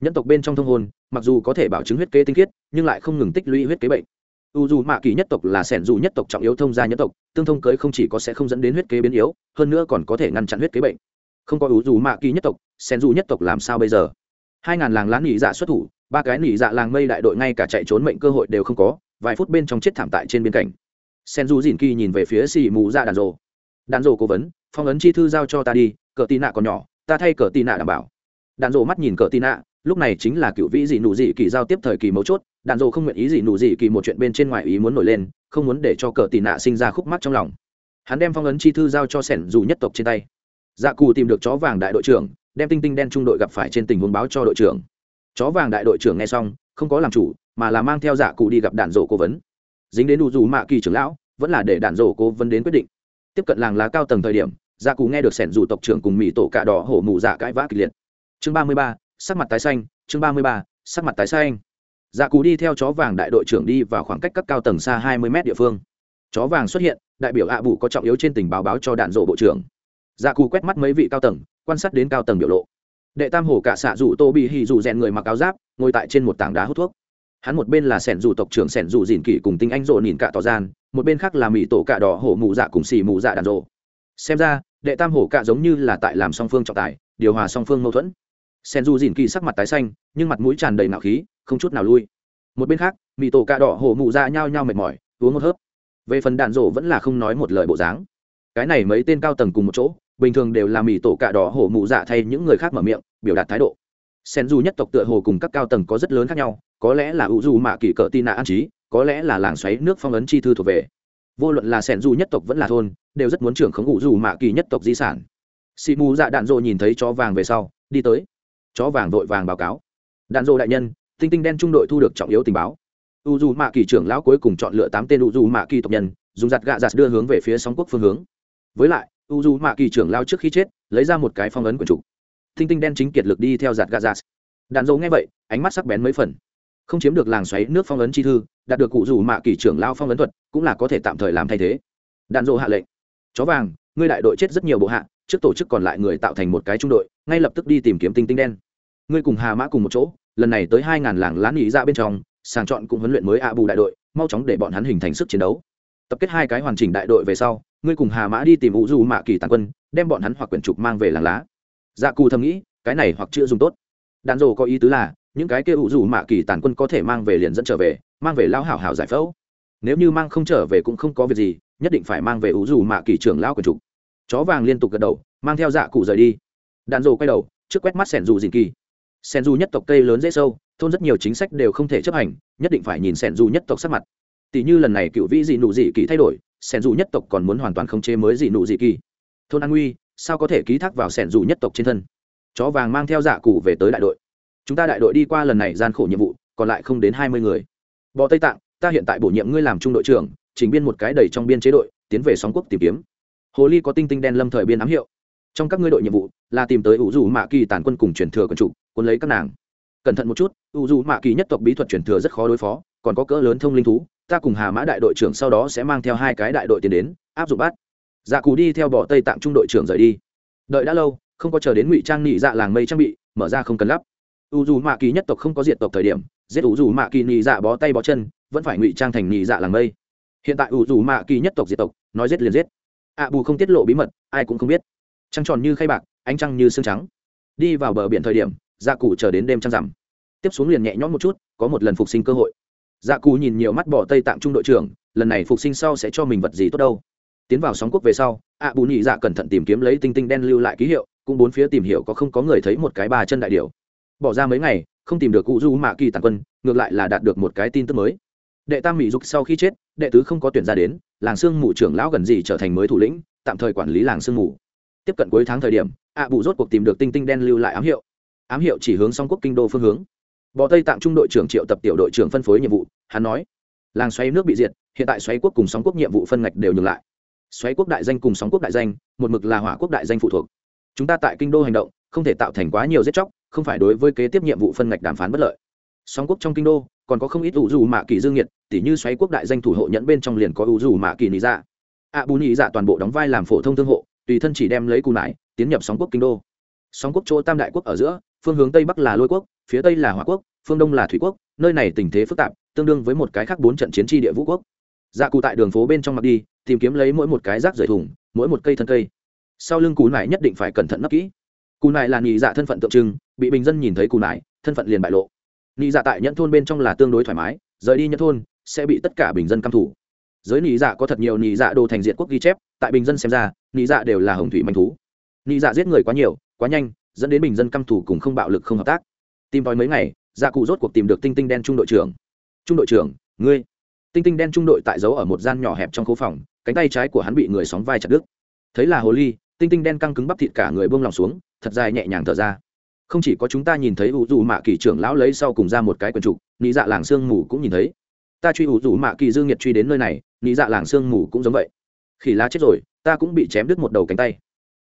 S1: nhân tộc bên trong thông hôn, mặc dù có thể bảo chứng huyết kế tinh khiết, nhưng lại không ngừng tích lũy huyết kế bệnh. U dù mạ kỳ nhất tộc là sẻn dù nhất tộc trọng yếu thông gia nhất tộc, tương thông cưới không chỉ có sẽ không dẫn đến huyết kế biến yếu, hơn nữa còn có thể ngăn chặn huyết kế bệnh. Không có u dù mạ kỳ nhất tộc, sẻn dù nhất tộc làm sao bây giờ? Hai ngàn làng lá nỉ dạ xuất thủ, ba cái nỉ dạ làng mây đại đội ngay cả chạy trốn mệnh cơ hội đều không có, vài phút bên trong chết thảm tại trên biên cảnh. Sen du dìn kỳ nhìn về phía xì mù ra đàn rồ. Đàn rồ cố vấn, phong ấn chi thư giao cho ta đi, cờ tì nạ còn nhỏ, ta thay cờ tì nạ đảm bảo. Đàn rồ mắt nhìn cờ tì nạ lúc này chính là cựu vĩ dị nụ dị kỳ giao tiếp thời kỳ mấu chốt đàn rồ không nguyện ý dị nụ dị kỳ một chuyện bên trên ngoài ý muốn nổi lên, không muốn để cho cờ tì nạ sinh ra khúc mắt trong lòng. Hắn đem phong ấn chi thư giao cho sẻn dù nhất tộc trên tay. Dạ cù tìm được chó vàng đại đội trưởng, đem tinh tinh đen trung đội gặp phải trên tình huống báo cho đội trưởng. Chó vàng đại đội trưởng nghe xong, không có làm chủ, mà là mang theo dạ cụ đi gặp đạn rổ cố vấn. Dính đến đủ dù mạ kỳ trưởng lão, vẫn là để đạn rổ cố vấn đến quyết định. Tiếp cận làng lá cao tầng thời điểm dạ cù nghe được sẻn dù tộc trưởng cùng mỹ tổ cạ đỏ hổ mù dạ cãi vã kịch liệt. Chương ba mươi ba sắc mặt tái xanh, chương ba mươi ba, sắc mặt tái xanh. Dạ cú đi theo chó vàng đại đội trưởng đi vào khoảng cách các cao tầng xa hai mươi mét địa phương. Chó vàng xuất hiện, đại biểu ạ à có trọng yếu trên tình báo báo cho đạn rộ bộ trưởng. Dạ cú quét mắt mấy vị cao tầng, quan sát đến cao tầng biểu lộ. Đệ tam hổ cả xạ dù tô bị hì dù rèn người mặc áo giáp, ngồi tại trên một tảng đá hút thuốc. Hắn một bên là sẻn dù tộc trưởng sẻn dù dìn kỷ cùng tinh anh rộ nhìn cả tỏ gian, một bên khác là mỹ tổ cạ đỏ hổ mù dạ cùng xì mù dạ đàn rộ. Xem ra, đệ tam hổ cạ giống như là tại làm song phương trọng tài, điều hòa song phương mâu thuẫn sen du dìn kỳ sắc mặt tái xanh, nhưng mặt mũi tràn đầy nạo khí, không chút nào lui. Một bên khác, mì tổ cạ đỏ hổ mụ dạ nhao nhao mệt mỏi, uống một hớp. Về phần đạn rổ vẫn là không nói một lời bộ dáng. Cái này mấy tên cao tầng cùng một chỗ, bình thường đều là mì tổ cạ đỏ hổ mụ dạ thay những người khác mở miệng, biểu đạt thái độ. Sen du nhất tộc tựa hồ cùng các cao tầng có rất lớn khác nhau, có lẽ là ủ du mạ kỳ cỡ tin nạ an trí, có lẽ là làng xoáy nước phong ấn chi thư thuộc về. Vô luận là sẻn du nhất tộc vẫn là thôn, đều rất muốn trưởng khống ủ dù mạ kỳ nhất tộc di sản. Xị mù dạ đạn dộ nhìn thấy chó vàng về sau, đi tới chó vàng vội vàng báo cáo. Đạn dộ đại nhân, tinh tinh đen trung đội thu được trọng yếu tình báo. U dù mạ kỳ trưởng lão cuối cùng chọn lựa tám tên u dù mạ kỳ tộc nhân, dùng giặt gạ giặt đưa hướng về phía sóng quốc phương hướng. Với lại u dù mạ kỳ trưởng lao trước khi chết, lấy ra một cái phong ấn quần chủ. tinh tinh đen chính kiệt lực đi theo giặt gạ giặt. Đạn dộ nghe vậy, ánh mắt sắc bén mấy phần. Không chiếm được làng xoáy nước phong ấn chi thư, đạt được cụ dù mạ kỳ trưởng lao phong ấn thuật, cũng là có thể tạm thời làm thay thế. Đạn dộ hạ lệnh. Chó vàng, ngươi đại đội chết rất nhiều bộ hạ, trước tổ chức còn lại người tạo thành một cái trung đội, ngay lập tức đi tìm kiếm tinh tinh đen ngươi cùng hà mã cùng một chỗ, lần này tới hai ngàn làng lán nghỉ ra dạ bên trong, sàng chọn cũng huấn luyện mới ạ bù đại đội, mau chóng để bọn hắn hình thành sức chiến đấu. Tập kết hai cái hoàn chỉnh đại đội về sau, ngươi cùng hà mã đi tìm ủ du mạ kỳ tàn quân, đem bọn hắn hoặc quyển trục mang về làng lá. Dạ cù thầm nghĩ, cái này hoặc chưa dùng tốt. Đàn rồ có ý tứ là, những cái kia ủ du mạ kỳ tàn quân có thể mang về liền dẫn trở về, mang về lao hảo hảo giải phẫu. Nếu như mang không trở về cũng không có việc gì, nhất định phải mang về ủ du mạ kỳ trưởng lao quyển trục. Chó vàng liên tục gật đầu, mang theo dạ cụ rời đi. Đàn rồ quay đầu, trước quét mắt sẻn dù dìn kỳ sen dù nhất tộc cây lớn dễ sâu, thôn rất nhiều chính sách đều không thể chấp hành, nhất định phải nhìn sen dù nhất tộc sắc mặt. Tỷ như lần này cựu vĩ dị nụ dị kỳ thay đổi sen dù nhất tộc còn muốn hoàn toàn không chế mới dị nụ dị kỳ thôn an nguy sao có thể ký thác vào sen dù nhất tộc trên thân? Chó vàng mang theo dạ cụ về tới đại đội. Chúng ta đại đội đi qua lần này gian khổ nhiệm vụ, còn lại không đến hai mươi người. Bò tây tạng, ta hiện tại bổ nhiệm ngươi làm trung đội trưởng, chỉnh biên một cái đầy trong biên chế đội, tiến về sóng quốc tìm kiếm. Hồ ly có tinh tinh đen lâm thời biên ám hiệu. Trong các ngươi đội nhiệm vụ, là tìm tới ủ dù mạ kỳ tàn quân cùng truyền thừa quân chủ cuốn lấy các nàng. Cẩn thận một chút, u dù mạ kỳ nhất tộc bí thuật truyền thừa rất khó đối phó, còn có cỡ lớn thông linh thú, ta cùng hà mã đại đội trưởng sau đó sẽ mang theo hai cái đại đội tiền đến, áp dụng bắt. Dạ cù đi theo bỏ tây tạng trung đội trưởng rời đi. Đợi đã lâu, không có chờ đến ngụy trang nhị dạ làng mây trang bị, mở ra không cần lắp. U dù mạ kỳ nhất tộc không có diệt tộc thời điểm, giết u dù mạ kỳ nhị dạ bó tay bó chân, vẫn phải ngụy trang thành nhị dạ làng mây. Hiện tại u dù mạ kỳ nhất tộc diệt tộc, nói giết liền giết. Ạ bù không tiết lộ bí mật, ai cũng không biết. Trăng tròn như khay bạc, ánh trăng như xương trắng. Đi vào bờ biển thời điểm dạ cụ chờ đến đêm trăng rằm. Tiếp xuống liền nhẹ nhõm một chút, có một lần phục sinh cơ hội. Dạ cụ nhìn nhiều mắt bỏ tây tạng trung đội trưởng, lần này phục sinh sau sẽ cho mình vật gì tốt đâu. Tiến vào sóng quốc về sau, ạ bù nhị dạ cẩn thận tìm kiếm lấy tinh tinh đen lưu lại ký hiệu, cũng bốn phía tìm hiểu có không có người thấy một cái ba chân đại điều bỏ ra mấy ngày, không tìm được cụ du mạ kỳ tàn quân, ngược lại là đạt được một cái tin tức mới. Đệ tam mỹ dục sau khi chết, đệ tứ không có tuyển ra đến, làng sương mù trưởng lão gần gì trở thành mới thủ lĩnh, tạm thời quản lý làng sương mù. Tiếp cận cuối tháng thời điểm, ạ bù rốt cuộc tìm được tinh tinh đen lưu lại ám hiệu ám hiệu chỉ hướng song quốc kinh đô phương hướng. Bò tây tạm trung đội trưởng triệu tập tiểu đội trưởng phân phối nhiệm vụ, hắn nói. Làng xoáy nước bị diệt, hiện tại xoáy quốc cùng sóng quốc nhiệm vụ phân ngạch đều nhường lại. Xoáy quốc đại danh cùng sóng quốc đại danh, một mực là hỏa quốc đại danh phụ thuộc. Chúng ta tại kinh đô hành động, không thể tạo thành quá nhiều giết chóc, không phải đối với kế tiếp nhiệm vụ phân ngạch đàm phán bất lợi. Sóng quốc trong kinh đô, còn có không ít ủ dù mạ kỳ dương nhiệt, tỉ như xoáy quốc đại danh thủ hộ nhẫn bên trong liền có ủ dù mạ kỳ nị dạ. Ạ bù nị dạ toàn bộ đóng vai làm phổ thông thương hộ, tùy thân chỉ đem lấy cù nải, tiến nhập sóng quốc kinh đô. Sóng quốc chỗ tam đại quốc ở giữa phương hướng tây bắc là lôi quốc, phía tây là hỏa quốc, phương đông là thủy quốc, nơi này tình thế phức tạp, tương đương với một cái khác bốn trận chiến tri địa vũ quốc. Dạ cụ tại đường phố bên trong mặt đi, tìm kiếm lấy mỗi một cái rác rời thùng, mỗi một cây thân cây. Sau lưng cù nải nhất định phải cẩn thận nấp kỹ. Cù nải là nhị dạ thân phận tượng trưng, bị bình dân nhìn thấy cù nải thân phận liền bại lộ. Nhị dạ tại nhẫn thôn bên trong là tương đối thoải mái, rời đi nhẫn thôn, sẽ bị tất cả bình dân căm thủ giới nhị dạ có thật nhiều nhị dạ đồ thành diện quốc ghi chép, tại bình dân xem ra, nhị dạ đều là hồng thủy manh thú. Nhị dạ giết người quá nhiều, quá nhanh dẫn đến bình dân căm thủ cùng không bạo lực không hợp tác. Tìm tòi mấy ngày gia cụ rốt cuộc tìm được tinh tinh đen trung đội trưởng. Trung đội trưởng, ngươi? Tinh tinh đen trung đội tại giấu ở một gian nhỏ hẹp trong khu phòng, cánh tay trái của hắn bị người sóng vai chặt đứt. Thấy là hồ ly, tinh tinh đen căng cứng bắp thịt cả người buông lòng xuống, thật dài nhẹ nhàng thở ra. Không chỉ có chúng ta nhìn thấy ủ dù mạ kỳ trưởng lão lấy sau cùng ra một cái quần trục, nị dạ làng sương mù cũng nhìn thấy. Ta truy ủ dù mạ kỳ dương nhiệt truy đến nơi này, nị dạ làng sương mù cũng giống vậy. Khỉ lá chết rồi, ta cũng bị chém đứt một đầu cánh tay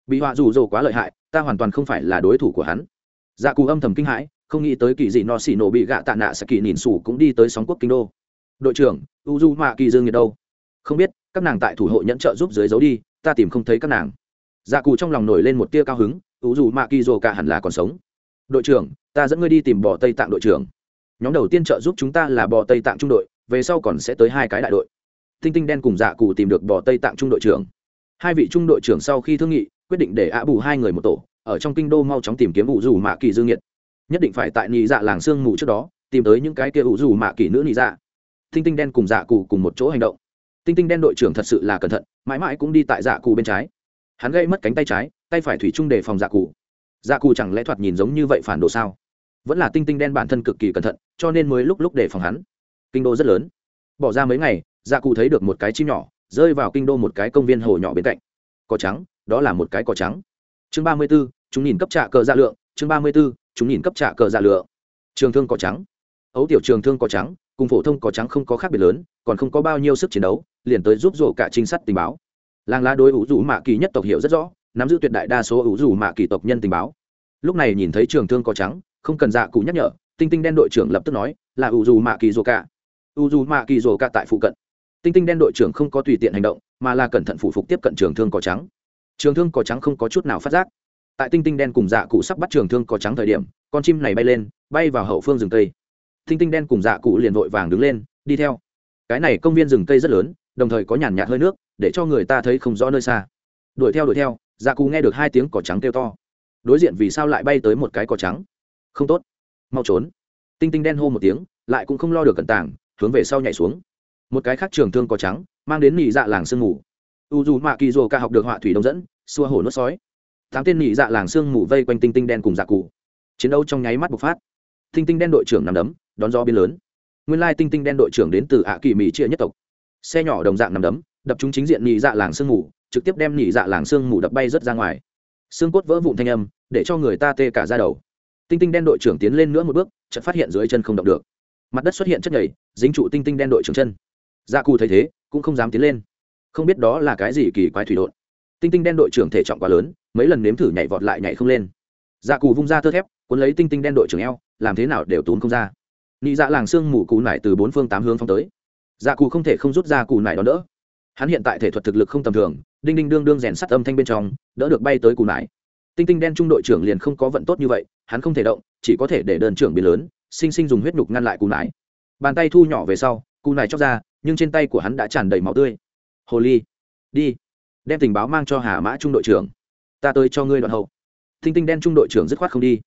S1: bị họa rủ rồ quá lợi hại, ta hoàn toàn không phải là đối thủ của hắn. Dạ cù âm thầm kinh hãi, không nghĩ tới kỳ dị no xì nổ bị gạ tạ nạ sẽ kỳ nhìn sủ cũng đi tới sóng quốc kinh đô. Đội trưởng, u du mạ kỳ dương nhiệt đâu? Không biết, các nàng tại thủ hộ nhẫn trợ giúp dưới giấu đi, ta tìm không thấy các nàng. Dạ cù trong lòng nổi lên một tia cao hứng, u du mạ kỳ dồ cả hẳn là còn sống. Đội trưởng, ta dẫn ngươi đi tìm bò tây tạng đội trưởng. Nhóm đầu tiên trợ giúp chúng ta là bò tây tạng trung đội, về sau còn sẽ tới hai cái đại đội. Tinh tinh đen cùng dạ cù tìm được bò tây tạng trung đội trưởng. Hai vị trung đội trưởng sau khi thương nghị quyết định để ạ bù hai người một tổ, ở trong kinh đô mau chóng tìm kiếm ủ dù mạ kỳ dương nhiệt. Nhất định phải tại nhị dạ làng sương mù trước đó, tìm tới những cái kia ủ dù mạ kỳ nữ nhị dạ. Tinh tinh đen cùng dạ cụ cùng một chỗ hành động. Tinh tinh đen đội trưởng thật sự là cẩn thận, mãi mãi cũng đi tại dạ cụ bên trái. Hắn gây mất cánh tay trái, tay phải thủy chung đề phòng dạ cụ. Dạ cụ chẳng lẽ thoạt nhìn giống như vậy phản đồ sao? Vẫn là tinh tinh đen bản thân cực kỳ cẩn thận, cho nên mới lúc lúc đề phòng hắn. Kinh đô rất lớn. Bỏ ra mấy ngày dạ cụ thấy được một cái chim nhỏ, rơi vào kinh đô một cái công viên hồ nhỏ bên cạnh. Cỏ trắng đó là một cái cỏ trắng. Chương ba mươi b ố chúng nhìn cấp trạ cờ dạ lượng. Chương ba mươi b ố chúng nhìn cấp trạ cờ dạ lượng. Trường thương cỏ trắng. Ấu tiểu trường thương cỏ trắng, cùng phổ thông cỏ trắng không có khác biệt lớn, còn không có bao nhiêu sức chiến đấu, liền tới giúp rộ cả trinh sát tình báo. Làng lá đối ủ rủ mạ kỳ nhất tộc hiểu rất rõ, nắm giữ tuyệt đại đa số ủ rủ mạ kỳ tộc nhân tình báo. Lúc này nhìn thấy trường thương cỏ trắng, không cần dạ cụ nhắc nhở, tinh tinh đen đội trưởng lập tức nói, là ủ rủ mạ kỳ rộ cả. Ủ rủ mạ kỳ rộ cả tại phụ cận. Tinh tinh đen đội trưởng không có tùy tiện hành động, mà là cẩn thận phủ phục tiếp cận trường thương cỏ trắng trường thương cỏ trắng không có chút nào phát giác. Tại tinh tinh đen cùng dạ cụ sắp bắt trường thương cỏ trắng thời điểm, con chim này bay lên, bay vào hậu phương rừng cây. Tinh tinh đen cùng dạ cụ liền vội vàng đứng lên, đi theo. Cái này công viên rừng cây rất lớn, đồng thời có nhàn nhạt hơi nước, để cho người ta thấy không rõ nơi xa. Đuổi theo đuổi theo dạ cụ nghe được hai tiếng cỏ trắng kêu to. Đối diện vì sao lại bay tới một cái cỏ trắng? Không tốt. Mau trốn. Tinh tinh đen hô một tiếng, lại cũng không lo được cẩn tảng hướng về sau nhảy xuống. Một cái khác trường thương cỏ trắng, mang đến nỉ dạ làng sương ngủ u dù mạ kỳ dồ ca học được họa thủy đông dẫn, xua hổ nuốt sói. Tám tên nỉ dạ làng sương mù vây quanh tinh tinh đen cùng dạ cụ. Chiến đấu trong nháy mắt bộc phát. Tinh tinh đen đội trưởng nằm đấm, đón gió biến lớn. Nguyên lai tinh tinh đen đội trưởng đến từ ạ kỳ mỹ chia nhất tộc. Xe nhỏ đồng dạng nằm đấm, đập chúng chính diện nỉ dạ làng sương mù, trực tiếp đem nỉ dạ làng sương mù đập bay rớt ra ngoài. Xương cốt vỡ vụn thanh âm, để cho người ta tê cả ra đầu. Tinh tinh đen đội trưởng tiến lên nữa một bước, chợt phát hiện dưới chân không động được. Mặt đất xuất hiện chất nhảy dính trụ tinh tinh đen đội trưởng chân. Dạ cù thấy thế, cũng không dám tiến lên không biết đó là cái gì kỳ quái thủy đột tinh tinh đen đội trưởng thể trọng quá lớn, mấy lần nếm thử nhảy vọt lại nhảy không lên. Dạ cù vung ra thơ thép, cuốn lấy tinh tinh đen đội trưởng eo, làm thế nào đều tốn không ra. Nị dạ làng xương mù cù nải từ bốn phương tám hướng phong tới. Dạ cù không thể không rút ra cù nải đó đỡ. Hắn hiện tại thể thuật thực lực không tầm thường, đinh đinh đương đương rèn sắt âm thanh bên trong, đỡ được bay tới cù nải. Tinh tinh đen trung đội trưởng liền không có vận tốt như vậy, hắn không thể động, chỉ có thể để đơn trưởng biến lớn, sinh sinh dùng huyết nhục ngăn lại cù nải. Bàn tay thu nhỏ về sau, cù nải chóc ra, nhưng trên tay của hắn đã tràn đầy máu tươi hồ ly. Đi. Đem tình báo mang cho hà mã trung đội trưởng. Ta tới cho ngươi đoạn hậu. Tinh tinh đen trung đội trưởng dứt khoát không đi.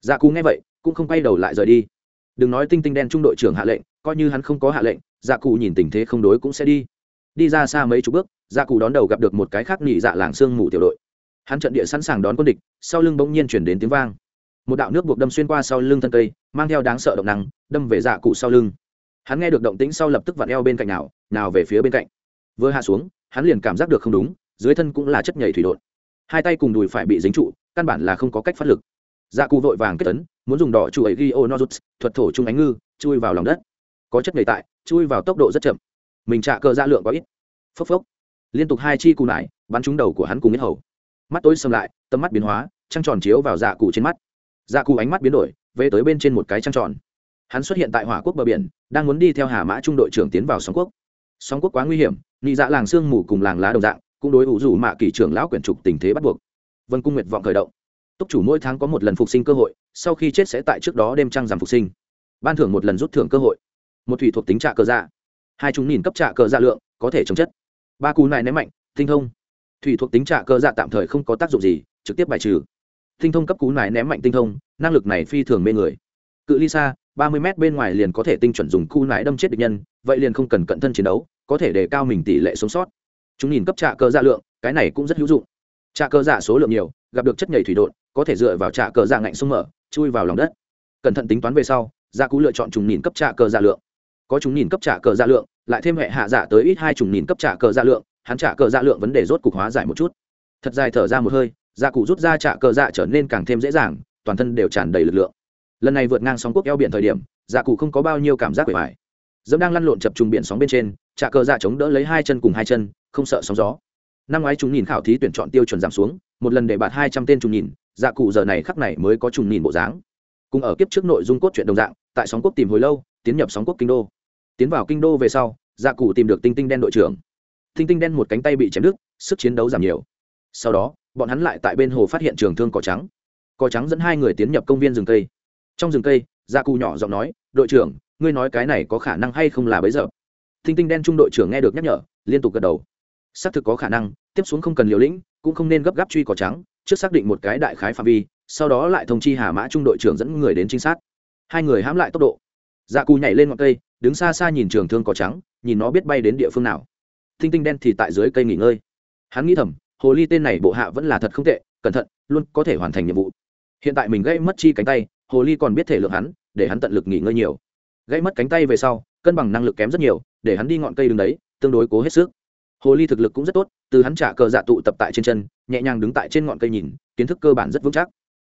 S1: Dạ cú nghe vậy, cũng không quay đầu lại rời đi. Đừng nói tinh tinh đen trung đội trưởng hạ lệnh, coi như hắn không có hạ lệnh dạ cụ nhìn tình thế không đối cũng sẽ đi. Đi ra xa mấy chục bước dạ cụ đón đầu gặp được một cái khác nhị dạ làng sương mù tiểu đội. Hắn trận địa sẵn sàng đón quân địch, sau lưng bỗng nhiên chuyển đến tiếng vang. Một đạo nước buộc đâm xuyên qua sau lưng thân cây, mang theo đáng sợ động năng, đâm về dạ cụ sau lưng. Hắn nghe được động tĩnh sau lập tức vặn eo bên cạnh nào nào về phía bên cạnh vừa hạ xuống, hắn liền cảm giác được không đúng, dưới thân cũng là chất nhảy thủy đột hai tay cùng đùi phải bị dính trụ, căn bản là không có cách phát lực. Dạ cụ vội vàng kết tấn muốn dùng đỏ chu ấy ghi ô nozuts thuật thổ trung ánh ngư, chui vào lòng đất. Có chất nhảy tại, chui vào tốc độ rất chậm. Mình trả cơ ra lượng có ít. Phốc phốc. Liên tục hai chi cù nải, bắn trúng đầu của hắn cùng nhất hầu. Mắt tối xâm lại, tầm mắt biến hóa, trăng tròn chiếu vào dạ cụ trên mắt. Dạ cụ ánh mắt biến đổi, về tới bên trên một cái trăng tròn. Hắn xuất hiện tại hỏa quốc bờ biển, đang muốn đi theo hà mã trung đội trưởng tiến vào sóng quốc. Sóng quốc quá nguy hiểm nị dạ làng sương mù cùng làng lá đồng dạng, cũng đối ủ rủ mạ kỷ trưởng lão quyển trục tình thế bắt buộc. Vân cung nguyệt vọng khởi động. Túc chủ mỗi tháng có một lần phục sinh cơ hội, sau khi chết sẽ tại trước đó đêm trăng giảm phục sinh. Ban thưởng một lần rút thưởng cơ hội. Một thủy thuộc tính trạ cờ dạ. Hai chúng nhìn cấp trạ cờ dạ lượng, có thể chống chất. Ba cú này ném mạnh, tinh thông. Thủy thuộc tính trạ cờ dạ tạm thời không có tác dụng gì, trực tiếp bài trừ. Tinh thông cấp cú này ném mạnh tinh thông, năng lực này phi thường mê người. Cự ly xa, ba mươi m bên ngoài liền có thể tinh chuẩn dùng cú nải đâm chết địch nhân, vậy liền không cần cận thân chiến đấu có thể đề cao mình tỷ lệ sống sót. Chúng nhìn cấp trạ cơ dạ lượng, cái này cũng rất hữu dụng. Trạ cơ dạ số lượng nhiều, gặp được chất nhảy thủy đột có thể dựa vào trạ cơ dạ ngạnh sông mở, chui vào lòng đất. Cẩn thận tính toán về sau gia cú lựa chọn trùng nhìn cấp trạ cơ dạ lượng. Có chúng nhìn cấp trạ cơ dạ lượng, lại thêm hệ hạ dạ tới ít hai trùng nhìn cấp trạ cơ dạ lượng, hắn trả cơ dạ lượng vấn đề rốt cục hóa giải một chút. Thật dài thở ra một hơi dạ gia cụ rút ra trả cơ dạ trở nên càng thêm dễ dàng, toàn thân đều tràn đầy lực lượng. Lần này vượt ngang sóng quốc eo biển thời điểm dạ cụ không có bao nhiêu cảm giác bề bài dẫm đang lăn lộn chập trùng biển sóng bên trên trả cờ dạ chống đỡ lấy hai chân cùng hai chân, không sợ sóng gió. Năm ngoái chúng nhìn khảo thí tuyển chọn tiêu chuẩn giảm xuống, một lần để bạt hai trăm tên trùng nhìn dạ cụ giờ này khắc này mới có trùng nhìn bộ dáng. Cùng ở kiếp trước nội dung cốt truyện đồng dạng, tại sóng quốc tìm hồi lâu, tiến nhập sóng quốc kinh đô. Tiến vào kinh đô về sau dạ cụ tìm được tinh tinh đen đội trưởng. Tinh tinh đen một cánh tay bị chém đứt, sức chiến đấu giảm nhiều. Sau đó, bọn hắn lại tại bên hồ phát hiện trường thương cỏ trắng. Cỏ trắng dẫn hai người tiến nhập công viên rừng cây. Trong rừng cây dạ cụ nhỏ giọng nói, đội trưởng, ngươi nói cái này có khả năng hay không là bấy giờ? Thinh tinh đen trung đội trưởng nghe được nhắc nhở, liên tục gật đầu. Xác thực có khả năng, tiếp xuống không cần liều lĩnh, cũng không nên gấp gáp truy cỏ trắng, trước xác định một cái đại khái phạm vi, sau đó lại thông chi hà mã trung đội trưởng dẫn người đến trinh sát. Hai người hãm lại tốc độ. Dạ cù nhảy lên ngọn cây, đứng xa xa nhìn trường thương cỏ trắng, nhìn nó biết bay đến địa phương nào. Thinh tinh đen thì tại dưới cây nghỉ ngơi. Hắn nghĩ thầm, hồ ly tên này bộ hạ vẫn là thật không tệ, cẩn thận, luôn có thể hoàn thành nhiệm vụ. Hiện tại mình gây mất chi cánh tay, hồ ly còn biết thể lượng hắn, để hắn tận lực nghỉ ngơi nhiều. Gây mất cánh tay về sau, cân bằng năng lực kém rất nhiều để hắn đi ngọn cây đứng đấy, tương đối cố hết sức. Hồ ly thực lực cũng rất tốt, từ hắn trả cờ dạ tụ tập tại trên chân, nhẹ nhàng đứng tại trên ngọn cây nhìn, kiến thức cơ bản rất vững chắc.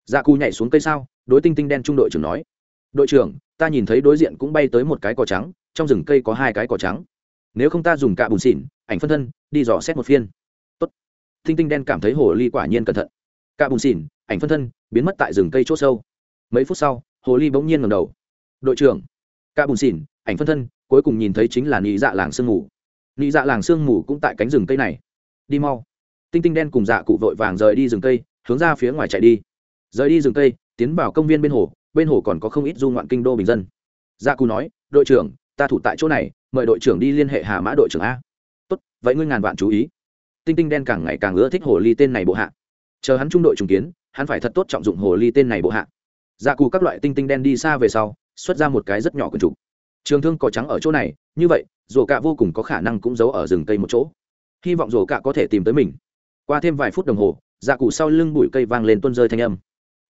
S1: Dạ cù nhảy xuống cây sao, đối tinh tinh đen trung đội trưởng nói. Đội trưởng, ta nhìn thấy đối diện cũng bay tới một cái cỏ trắng, trong rừng cây có hai cái cỏ trắng. Nếu không ta dùng cạ bùn xỉn, ảnh phân thân, đi dò xét một phiên. Tốt. tinh tinh đen cảm thấy hồ ly quả nhiên cẩn thận. Cạ bùn xỉn, ảnh phân thân, biến mất tại rừng cây c h ỗ sâu. Mấy phút sau, hồ ly bỗng nhiên ngầm đầu. Đội trưởng cạ bùn xỉn, ảnh phân thân cuối cùng nhìn thấy chính là nị dạ làng sương mù. Nị dạ làng sương mù cũng tại cánh rừng cây này. Đi mau. Tinh tinh đen cùng dạ cụ vội vàng rời đi rừng cây, hướng ra phía ngoài chạy đi. Rời đi rừng cây, tiến vào công viên bên hồ bên hồ còn có không ít du ngoạn kinh đô bình dân. Dạ cụ nói, đội trưởng, ta thủ tại chỗ này, mời đội trưởng đi liên hệ hà mã đội trưởng a. Tốt, vậy ngươi ngàn vạn chú ý. Tinh tinh đen càng ngày càng ưa thích hồ ly tên này bộ hạ. Chờ hắn trung đội trùng kiến, hắn phải thật tốt trọng dụng hồ ly tên này bộ hạ. Dạ cụ các loại tinh tinh đen đi xa về sau, xuất ra một cái rất nhỏ quần trục trường thương có trắng ở chỗ này, như vậy, rổ cạ vô cùng có khả năng cũng giấu ở rừng cây một chỗ. Hy vọng rổ cạ có thể tìm tới mình. Qua thêm vài phút đồng hồ dạ cụ sau lưng bụi cây vang lên tuôn rơi thanh âm.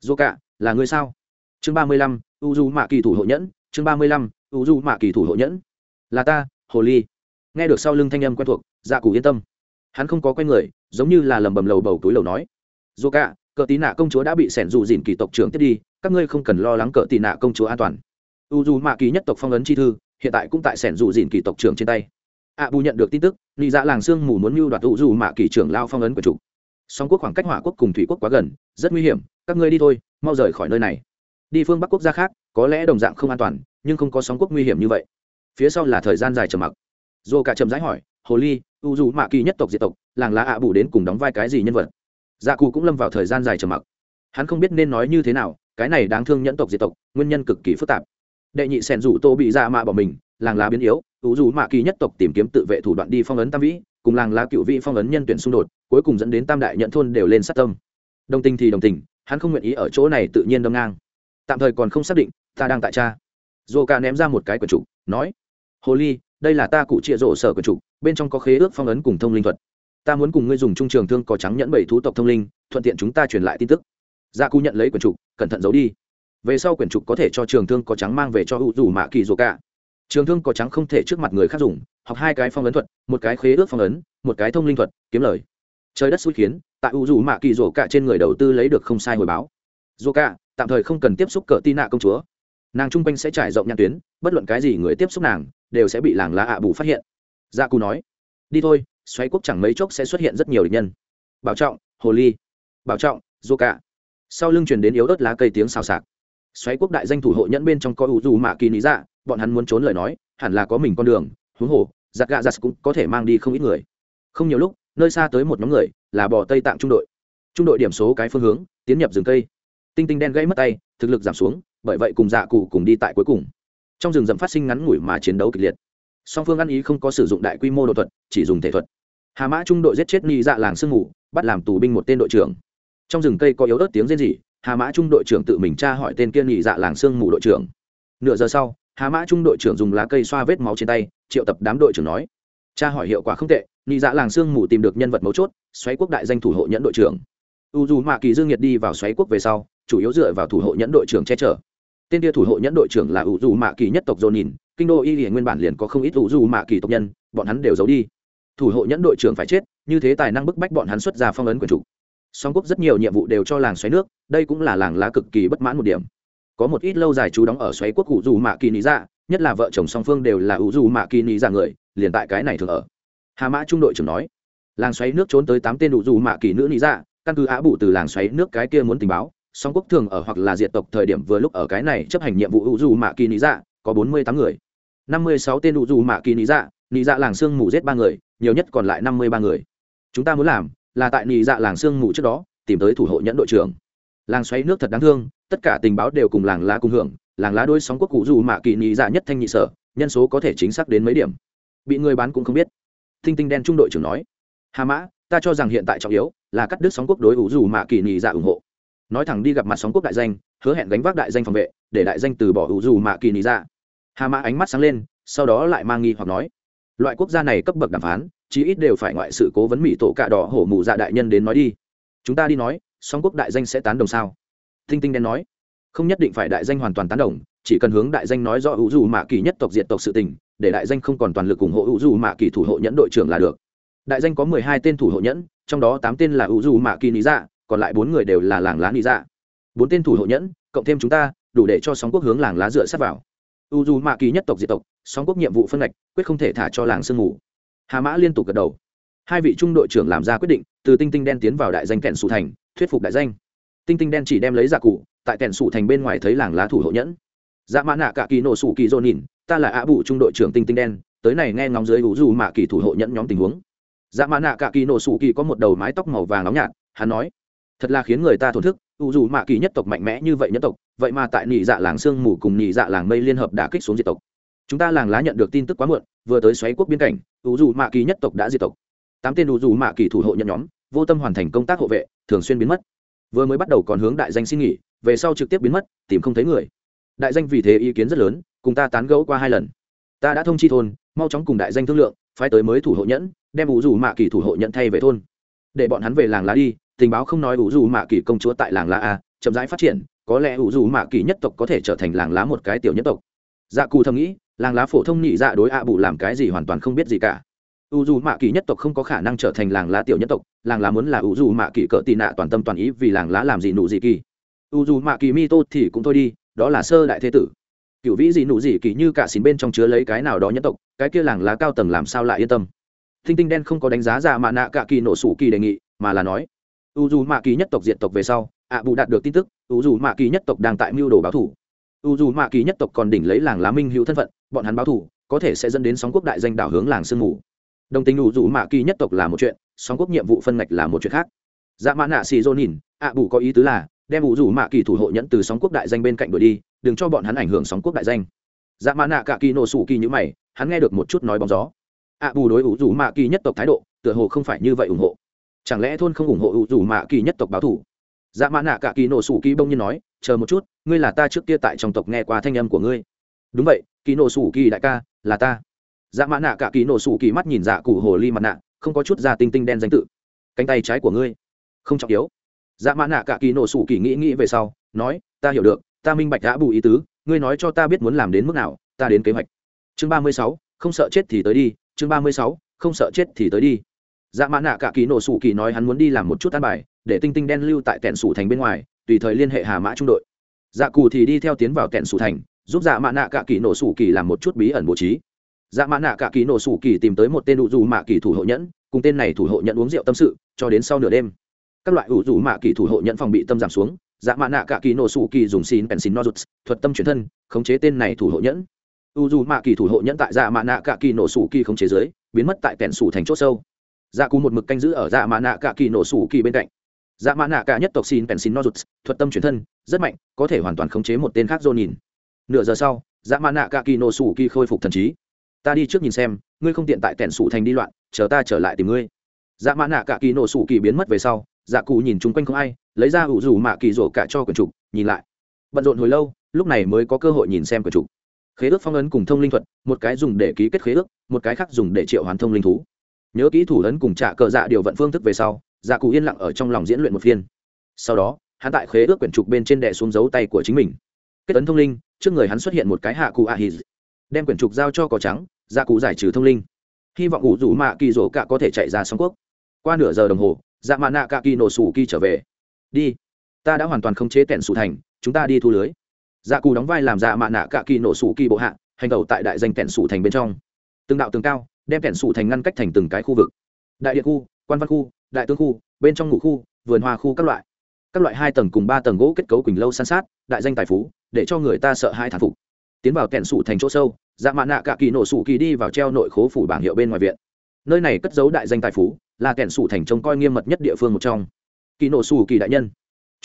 S1: Rổ cạ, là người sao? Chương ba mươi lăm u du mạ kỳ thủ hộ nhẫn, chương ba mươi lăm u du mạ kỳ thủ hộ nhẫn. Là ta, hồ ly. Nghe được sau lưng thanh âm quen thuộc dạ cụ yên tâm. Hắn không có quen người, giống như là lầm bầm lầu bầu túi lầu nói. Dù cả cờ tí nạ công chúa đã bị sẻn dù dìn kỳ tộc trưởng tiếp đi, các ngươi không cần lo lắng cờ tì nạ công chúa an toàn u dù mạ kỳ nhất tộc phong ấn chi thư, hiện tại cũng tại sẻn dù dìn kỳ tộc trưởng trên tay. Ạ bù nhận được tin tức, nị dạ làng sương mù muốn mưu đoạt u dù mạ kỳ trưởng lao phong ấn của chủ. Song quốc khoảng cách hỏa quốc cùng thủy quốc quá gần, rất nguy hiểm, các ngươi đi thôi, mau rời khỏi nơi này. Đi phương bắc quốc gia khác, có lẽ đồng dạng không an toàn, nhưng không có sóng quốc nguy hiểm như vậy. Phía sau là thời gian dài trầm mặc. Dù cả chậm rãi hỏi, hồ ly, u dù mạ kỳ nhất tộc diệt tộc, làng lá ạ bù đến cùng đóng vai cái gì nhân vật? Dạ cụ cũng lâm vào thời gian dài trầm mặc. Hắn không biết nên nói như thế nào, cái này đáng thương nhẫn tộc diệt tộc, nguyên nhân cực kỳ phức tạp đệ nhị sẻn rủ tô bị dạ mạ bỏ mình, làng lá biến yếu ủ dù mạ kỳ nhất tộc tìm kiếm tự vệ thủ đoạn đi phong ấn tam vĩ, cùng làng lá cựu vị phong ấn nhân tuyển xung đột, cuối cùng dẫn đến tam đại nhận thôn đều lên sát tâm. Đồng tình thì đồng tình, hắn không nguyện ý ở chỗ này tự nhiên đâm ngang. Tạm thời còn không xác định, ta đang tại cha. Dô ca ném ra một cái quần trục nói hồ ly đây là ta cụ trịa rộ sở quần trục bên trong có khế ước phong ấn cùng thông linh thuật. Ta muốn cùng ngươi dùng trung trường thương có trắng nhẫn bảy thú tộc thông linh, thuận tiện chúng ta truyền lại tin tức. Dạ Gia cụ nhận lấy quần trục cẩn thận giấu đi về sau quyển trục có thể cho trường thương có trắng mang về cho hữu dù mạ kỳ dù cả. Trường thương có trắng không thể trước mặt người khác dùng, học hai cái phong ấn thuật, một cái khế ước phong ấn, một cái thông linh thuật, kiếm lời. Trời đất xui khiến, tại u dù mạ kỳ rổ cả trên người đầu tư lấy được không sai hồi báo. Rổ cả, tạm thời không cần tiếp xúc cỡ tin nạ công chúa. Nàng trung quanh sẽ trải rộng nhãn tuyến, bất luận cái gì người tiếp xúc nàng, đều sẽ bị làng lá ạ bù phát hiện. Gia dạ cù nói, đi thôi, xoáy quốc chẳng mấy chốc sẽ xuất hiện rất nhiều địch nhân. Bảo trọng, hồ ly. Bảo trọng rổ cả. Sau lưng truyền đến yếu ớt lá cây tiếng xào xạc xoáy quốc đại danh thủ hộ nhẫn bên trong có u dù mạ kỳ lý dạ bọn hắn muốn trốn lời nói, hẳn là có mình con đường, huống hồ giặc gạ giặc cũng có thể mang đi không ít người. Không nhiều lúc, nơi xa tới một nhóm người, là bò tây tạng trung đội. Trung đội điểm số cái phương hướng, tiến nhập rừng cây. Tinh tinh đen gãy mất tay, thực lực giảm xuống, bởi vậy cùng dạ cụ cùng đi tại cuối cùng. Trong rừng rậm phát sinh ngắn ngủi mà chiến đấu kịch liệt. Song phương ăn ý không có sử dụng đại quy mô đột thuật, chỉ dùng thể thuật. Hà mã trung đội giết chết ni dạ làng sương ngủ, bắt làm tù binh một tên đội trưởng. Trong rừng cây có yếu ớt tiếng rên rỉ hà mã trung đội trưởng tự mình tra hỏi tên kia nhị dạ làng sương mù đội trưởng. Nửa giờ sau, hà mã trung đội trưởng dùng lá cây xoa vết máu trên tay, triệu tập đám đội trưởng nói. Tra hỏi hiệu quả không tệ nhị dạ làng sương mù tìm được nhân vật mấu chốt, xoáy quốc đại danh thủ hộ nhẫn đội trưởng. U dù mạ kỳ dương nhiệt đi vào xoáy quốc về sau, chủ yếu dựa vào thủ hộ nhẫn đội trưởng che chở. Tên kia thủ hộ nhẫn đội trưởng là u dù mạ kỳ nhất tộc dồn nhìn kinh đô y hiện nguyên bản liền có không ít u dù mạ kỳ tộc nhân, bọn hắn đều giấu đi. Thủ hộ nhẫn đội trưởng phải chết, như thế tài năng bức bách bọn hắn xuất ra phong ấn quyền chủ song quốc rất nhiều nhiệm vụ đều cho làng xoáy nước, đây cũng là làng lá cực kỳ bất mãn một điểm. Có một ít lâu dài chú đóng ở xoáy quốc cụ dù mạ kỳ lý dạ nhất là vợ chồng song phương đều là ủ dù mạ kỳ lý dạ người, liền tại cái này thường ở. Hà mã trung đội trưởng nói, làng xoáy nước trốn tới tám tên ủ dù mạ kỳ nữ lý dạ căn cứ á bụ từ làng xoáy nước cái kia muốn tình báo, song quốc thường ở hoặc là diệt tộc thời điểm vừa lúc ở cái này chấp hành nhiệm vụ ủ dù mạ kỳ lý dạ có bốn mươi tám người. Năm mươi sáu tên ủ dù mạ kỳ lý dạ lý dạ làng sương mù giết ba người, nhiều nhất còn lại năm mươi ba người. Chúng ta muốn làm là tại nị dạ làng sương mù trước đó, tìm tới thủ hộ nhẫn đội trưởng. Làng xoáy nước thật đáng thương, tất cả tình báo đều cùng làng lá cùng hưởng, làng lá đôi sóng quốc cụ dù mạ kỳ nị dạ nhất thanh nhị sở, nhân số có thể chính xác đến mấy điểm. Bị người bán cũng không biết. Thinh tinh đen trung đội trưởng nói, hà mã, ta cho rằng hiện tại trọng yếu là cắt đứt sóng quốc đối ủ dù mạ kỳ nị dạ ủng hộ. Nói thẳng đi gặp mặt sóng quốc đại danh, hứa hẹn gánh vác đại danh phòng vệ, để đại danh từ bỏ ủ dù mạ kỳ nị dạ. Hà mã ánh mắt sáng lên, sau đó lại mang nghi hoặc nói, loại quốc gia này cấp bậc đàm phán chí ít đều phải ngoại sự cố vấn mỹ tổ cạ đỏ hổ mù dạ đại nhân đến nói đi. Chúng ta đi nói, song quốc đại danh sẽ tán đồng sao? Thinh tinh đen nói, không nhất định phải đại danh hoàn toàn tán đồng, chỉ cần hướng đại danh nói rõ hữu dù mạ kỳ nhất tộc diệt tộc sự tình, để đại danh không còn toàn lực ủng hộ hữu dù mạ kỳ thủ hộ nhẫn đội trưởng là được. Đại danh có mười hai tên thủ hộ nhẫn, trong đó tám tên là hữu dù mạ kỳ lý dạ còn lại bốn người đều là làng lá lý dạ. Bốn tên thủ hộ nhẫn, cộng thêm chúng ta, đủ để cho sóng quốc hướng làng lá dựa sát vào. U dù mạ kỳ nhất tộc diệt tộc sóng quốc nhiệm vụ phân ngạch, quyết không thể thả cho làng sương mù hà mã liên tục gật đầu. Hai vị trung đội trưởng làm ra quyết định, từ tinh tinh đen tiến vào đại danh kẹn sủ thành, thuyết phục đại danh. Tinh tinh đen chỉ đem lấy giả cụ, tại kẹn sủ thành bên ngoài thấy làng lá thủ hộ nhẫn. Dạ mã nạ cả kỳ nổ sủ kỳ dô nhìn ta là ạ bụ trung đội trưởng tinh tinh đen, tới này nghe ngóng dưới hữu dù mạ kỳ thủ hộ nhẫn nhóm tình huống. Dạ mã nạ cả kỳ nổ sủ kỳ có một đầu mái tóc màu vàng nóng nhạt, hắn nói, thật là khiến người ta thổn thức, ủ dù mạ kỳ nhất tộc mạnh mẽ như vậy nhất tộc, vậy mà tại nị dạ làng sương mù cùng nị dạ làng mây liên hợp đả kích xuống diệt tộc chúng ta làng lá nhận được tin tức quá muộn, vừa tới xoáy quốc biên cảnh ủ dù mạ kỳ nhất tộc đã diệt tộc. Tám tên ủ dù mạ kỳ thủ hộ nhận nhóm, vô tâm hoàn thành công tác hộ vệ, thường xuyên biến mất. Vừa mới bắt đầu còn hướng đại danh xin nghỉ, về sau trực tiếp biến mất, tìm không thấy người. Đại danh vì thế ý kiến rất lớn, cùng ta tán gẫu qua hai lần. Ta đã thông chi thôn, mau chóng cùng đại danh thương lượng, phái tới mới thủ hộ nhẫn, đem ủ dù mạ kỳ thủ hộ nhận thay về thôn. Để bọn hắn về làng lá đi, tình báo không nói ủ dù mạ kỳ công chúa tại làng lá a, chậm rãi phát triển, có lẽ ủ dù mạ kỳ nhất tộc có thể trở thành làng lá một cái tiểu nhất tộc. Dạ cù thầm nghĩ làng lá phổ thông nhị dạ đối ạ à bụ làm cái gì hoàn toàn không biết gì cả. U dù mạ kỳ nhất tộc không có khả năng trở thành làng lá tiểu nhất tộc, làng lá muốn là u dù mạ kỳ cỡ tị nạ toàn tâm toàn ý vì làng lá làm gì nụ gì kỳ. U dù mạ kỳ mi tô thì cũng thôi đi, đó là sơ đại thế tử. Cựu vĩ gì nụ gì kỳ như cả xín bên trong chứa lấy cái nào đó nhất tộc, cái kia làng lá cao tầng làm sao lại yên tâm. Thinh tinh đen không có đánh giá dạ ra mạ nạ cả kỳ nổ sủ kỳ đề nghị, mà là nói, u dù mạ kỳ nhất tộc diện tộc về sau, ạ bù đạt được tin tức, u dù mạ kỳ nhất tộc đang tại mưu đồ báo thủ u dù mạ kỳ nhất tộc còn đỉnh lấy làng lá minh hữu thân phận, bọn hắn báo thủ có thể sẽ dẫn đến sóng quốc đại danh đảo hướng làng sương mù. Đồng tình u dù mạ kỳ nhất tộc là một chuyện, sóng quốc nhiệm vụ phân ngạch là một chuyện khác. Dạ mã nạ xì dô nhìn ạ bù có ý tứ là, đem u dù mạ kỳ thủ hộ nhẫn từ sóng quốc đại danh bên cạnh đuổi đi, đừng cho bọn hắn ảnh hưởng sóng quốc đại danh. Dạ mã nạ cả kỳ nổ sủ kỳ như mày, hắn nghe được một chút nói bóng gió. Ạ bù đối u dù mạ kỳ nhất tộc thái độ, tựa hồ không phải như vậy ủng hộ. Chẳng lẽ thôn không ủng hộ u dù mạ kỳ nhất tộc báo thủ dạ mã nạ cả kỳ nổ sủ kỳ bông như nói chờ một chút, ngươi là ta trước kia tại trong tộc nghe qua thanh âm của ngươi. Đúng vậy kỳ nổ sủ kỳ đại ca, là ta. Dạ mã nạ cả kỳ nổ sủ kỳ mắt nhìn dạ cụ hồ ly mặt nạ, không có chút da tinh tinh đen danh tự. Cánh tay trái của ngươi, không trọng yếu. Dạ mã nạ cả kỳ nổ sủ kỳ nghĩ nghĩ về sau, nói, ta hiểu được, ta minh bạch đã bù ý tứ, ngươi nói cho ta biết muốn làm đến mức nào, ta đến kế hoạch. Chương ba mươi sáu, không sợ chết thì tới đi, chương ba mươi sáu, không sợ chết thì tới đi. Dạ mã nạ cả kỳ nổ sủ kỳ nói hắn muốn đi làm một chút ăn bài, để tinh tinh đen lưu tại tẹn sủ thành bên ngoài tùy thời liên hệ hà mã trung đội. Dạ cù thì đi theo tiến vào tẹn sủ thành, giúp dạ mã nạ cả kỳ nổ sủ kỳ làm một chút bí ẩn bố trí. Dạ mã nạ cả kỳ nổ sủ kỳ tìm tới một tên ủ dù mạ kỳ thủ hộ nhẫn, cùng tên này thủ hộ nhẫn uống rượu tâm sự, cho đến sau nửa đêm. Các loại ủ dù mạ kỳ thủ hộ nhẫn phòng bị tâm giảm xuống dạ mã nạ cả kỳ nổ sủ kỳ dùng xin pensin nozuts, thuật tâm chuyển thân, khống chế tên này thủ hộ nhẫn. U dù mạ kỳ thủ hộ nhẫn tại dạ mã nạ cả kỳ nổ sủ kỳ khống chế dưới, biến mất tại tẹn sủ thành chỗ sâu. Dạ cù một mực canh giữ ở dạ mã nạ cả kỳ nổ sủ kỳ bên cạnh dạ mã nạ cả nhất tộc xin pensin nozuts, thuật tâm chuyển thân, rất mạnh, có thể hoàn toàn khống chế một tên khác dô nhìn nửa giờ sau dạ mã nạ cả kỳ nổ sủ kỳ khôi phục thần trí. Ta đi trước nhìn xem, ngươi không tiện tại tẻn sủ thành đi loạn, chờ ta trở lại tìm ngươi. Dạ mã nạ cả kỳ nổ sủ kỳ biến mất về sau dạ cụ nhìn chung quanh không ai, lấy ra ủ rủ mạ kỳ rổ cả cho quần trục, nhìn lại. Bận rộn hồi lâu, lúc này mới có cơ hội nhìn xem quần trục. Khế ước phong ấn cùng thông linh thuật, một cái dùng để ký kết khế ước, một cái khác dùng để triệu hoàn thông linh thú. Nhớ kỹ thủ ấn cùng trả cờ dạ điều vận phương thức về sau dạ cụ yên lặng ở trong lòng diễn luyện một phiên. Sau đó, hắn tại khế ước quyển trục bên trên đè xuống dấu tay của chính mình. Kết ấn thông linh, trước người hắn xuất hiện một cái hạ cụ a hì đem quyển trục giao cho cỏ trắng dạ cụ giải trừ thông linh. Hy vọng ủ rủ mạ kỳ rỗ cả có thể chạy ra song quốc. Qua nửa giờ đồng hồ dạ mạ nạ cả kỳ nổ sủ kỳ trở về. Đi. Ta đã hoàn toàn khống chế tẻn sủ thành, chúng ta đi thu lưới. Dạ cụ đóng vai làm dạ mạ nạ cả kỳ nổ sủ kỳ bộ hạ, hành đầu tại đại danh tẻn sủ thành bên trong. Từng đạo tường cao, đem tẻn sủ thành ngăn cách thành từng cái khu vực. Đại điện khu, quan văn khu đại tướng khu, bên trong ngủ khu, vườn hoa khu các loại. Các loại hai tầng cùng ba tầng gỗ kết cấu quỳnh lâu san sát, đại danh tài phú, để cho người ta sợ hai thản phục. Tiến vào tẹn sủ thành chỗ sâu dạ mạ nạ cả kỳ nổ sủ kỳ đi vào treo nội khố phủ bảng hiệu bên ngoài viện. Nơi này cất giấu đại danh tài phú, là kẻn sủ thành trông coi nghiêm mật nhất địa phương một trong. Kỳ nổ sủ kỳ đại nhân.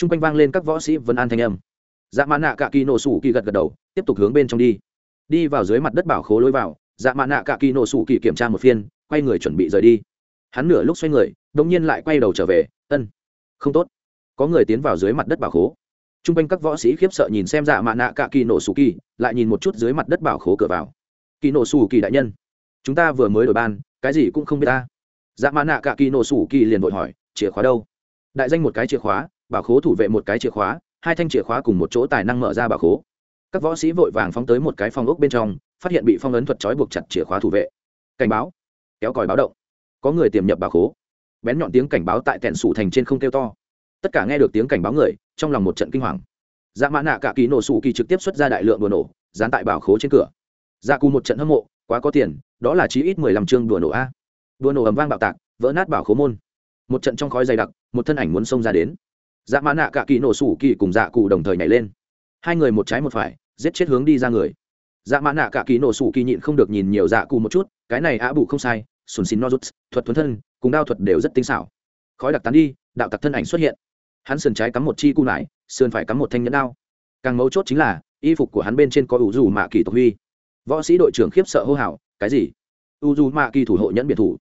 S1: T r u n g quanh vang lên các võ sĩ vân an thanh âm. Dạ mạ nạ cả kỳ nổ sủ kỳ gật gật đầu, tiếp tục hướng bên trong đi. Đi vào dưới mặt đất bảo khố lối vào dạ mạ nạ cả kỳ nổ sủ kỳ kiểm tra một phiên, quay người chuẩn bị rời đi. Hắn nửa lúc xoay người đ nhiên lại quay đầu trở về, ân, không tốt. Có người tiến vào dưới mặt đất bảo khố. T r u n g quanh các võ sĩ khiếp sợ nhìn xem dạ mạ nạ cả kỳ nổ sủ kỳ, lại nhìn một chút dưới mặt đất bảo khố cửa vào. Kỳ nổ sủ kỳ đại nhân, chúng ta vừa mới đổi ban, cái gì cũng không biết ta. Dạ mạ nạ cả kỳ nổ sủ kỳ liền vội hỏi, chìa khóa đâu? Đại danh một cái chìa khóa, bảo khố thủ vệ một cái chìa khóa, hai thanh chìa khóa cùng một chỗ tài năng mở ra bảo khố. Các võ sĩ vội vàng phóng tới một cái phòng ốc bên trong, phát hiện bị phong ấn thuật trói buộc chặt chìa khóa thủ vệ. Cảnh báo, kéo còi báo động. Có người tiềm nhập bảo khố bén nhọn tiếng cảnh báo tại tẹn sủ thành trên không kêu to. Tất cả nghe được tiếng cảnh báo người, trong lòng một trận kinh hoàng. Dạ mã nạ cả kỳ nổ sủ kỳ trực tiếp xuất ra đại lượng đùa nổ, dán tại bảo khố trên cửa. Dạ cù một trận hâm mộ, quá có tiền, đó là chí ít mười lăm chương đùa nổ a. Đùa nổ ầm vang bạo tạc, vỡ nát bảo khố môn. Một trận trong khói dày đặc, một thân ảnh muốn xông ra đến. Dạ mã nạ cả kỳ nổ sủ kỳ cùng dạ cụ đồng thời nhảy lên. Hai người một trái một phải, giết chết hướng đi ra người. Dạ mã nạ cả kỳ nổ sủ kỳ nhịn không được nhìn nhiều dạ cụ một chút, cái này ạ bụ không sai sùn xin no rút thuật thuấn thân, cùng đao thuật đều rất tinh xảo. Khói đặc tán đi, đạo tặc thân ảnh xuất hiện. Hắn sườn trái cắm một chi cu nải, sườn phải cắm một thanh nhẫn đao. Càng mấu chốt chính là, y phục của hắn bên trên có ủ dù mạ kỳ tộc huy. Võ sĩ đội trưởng khiếp sợ hô hào, cái gì? U dù mạ kỳ thủ hộ nhẫn biệt thủ.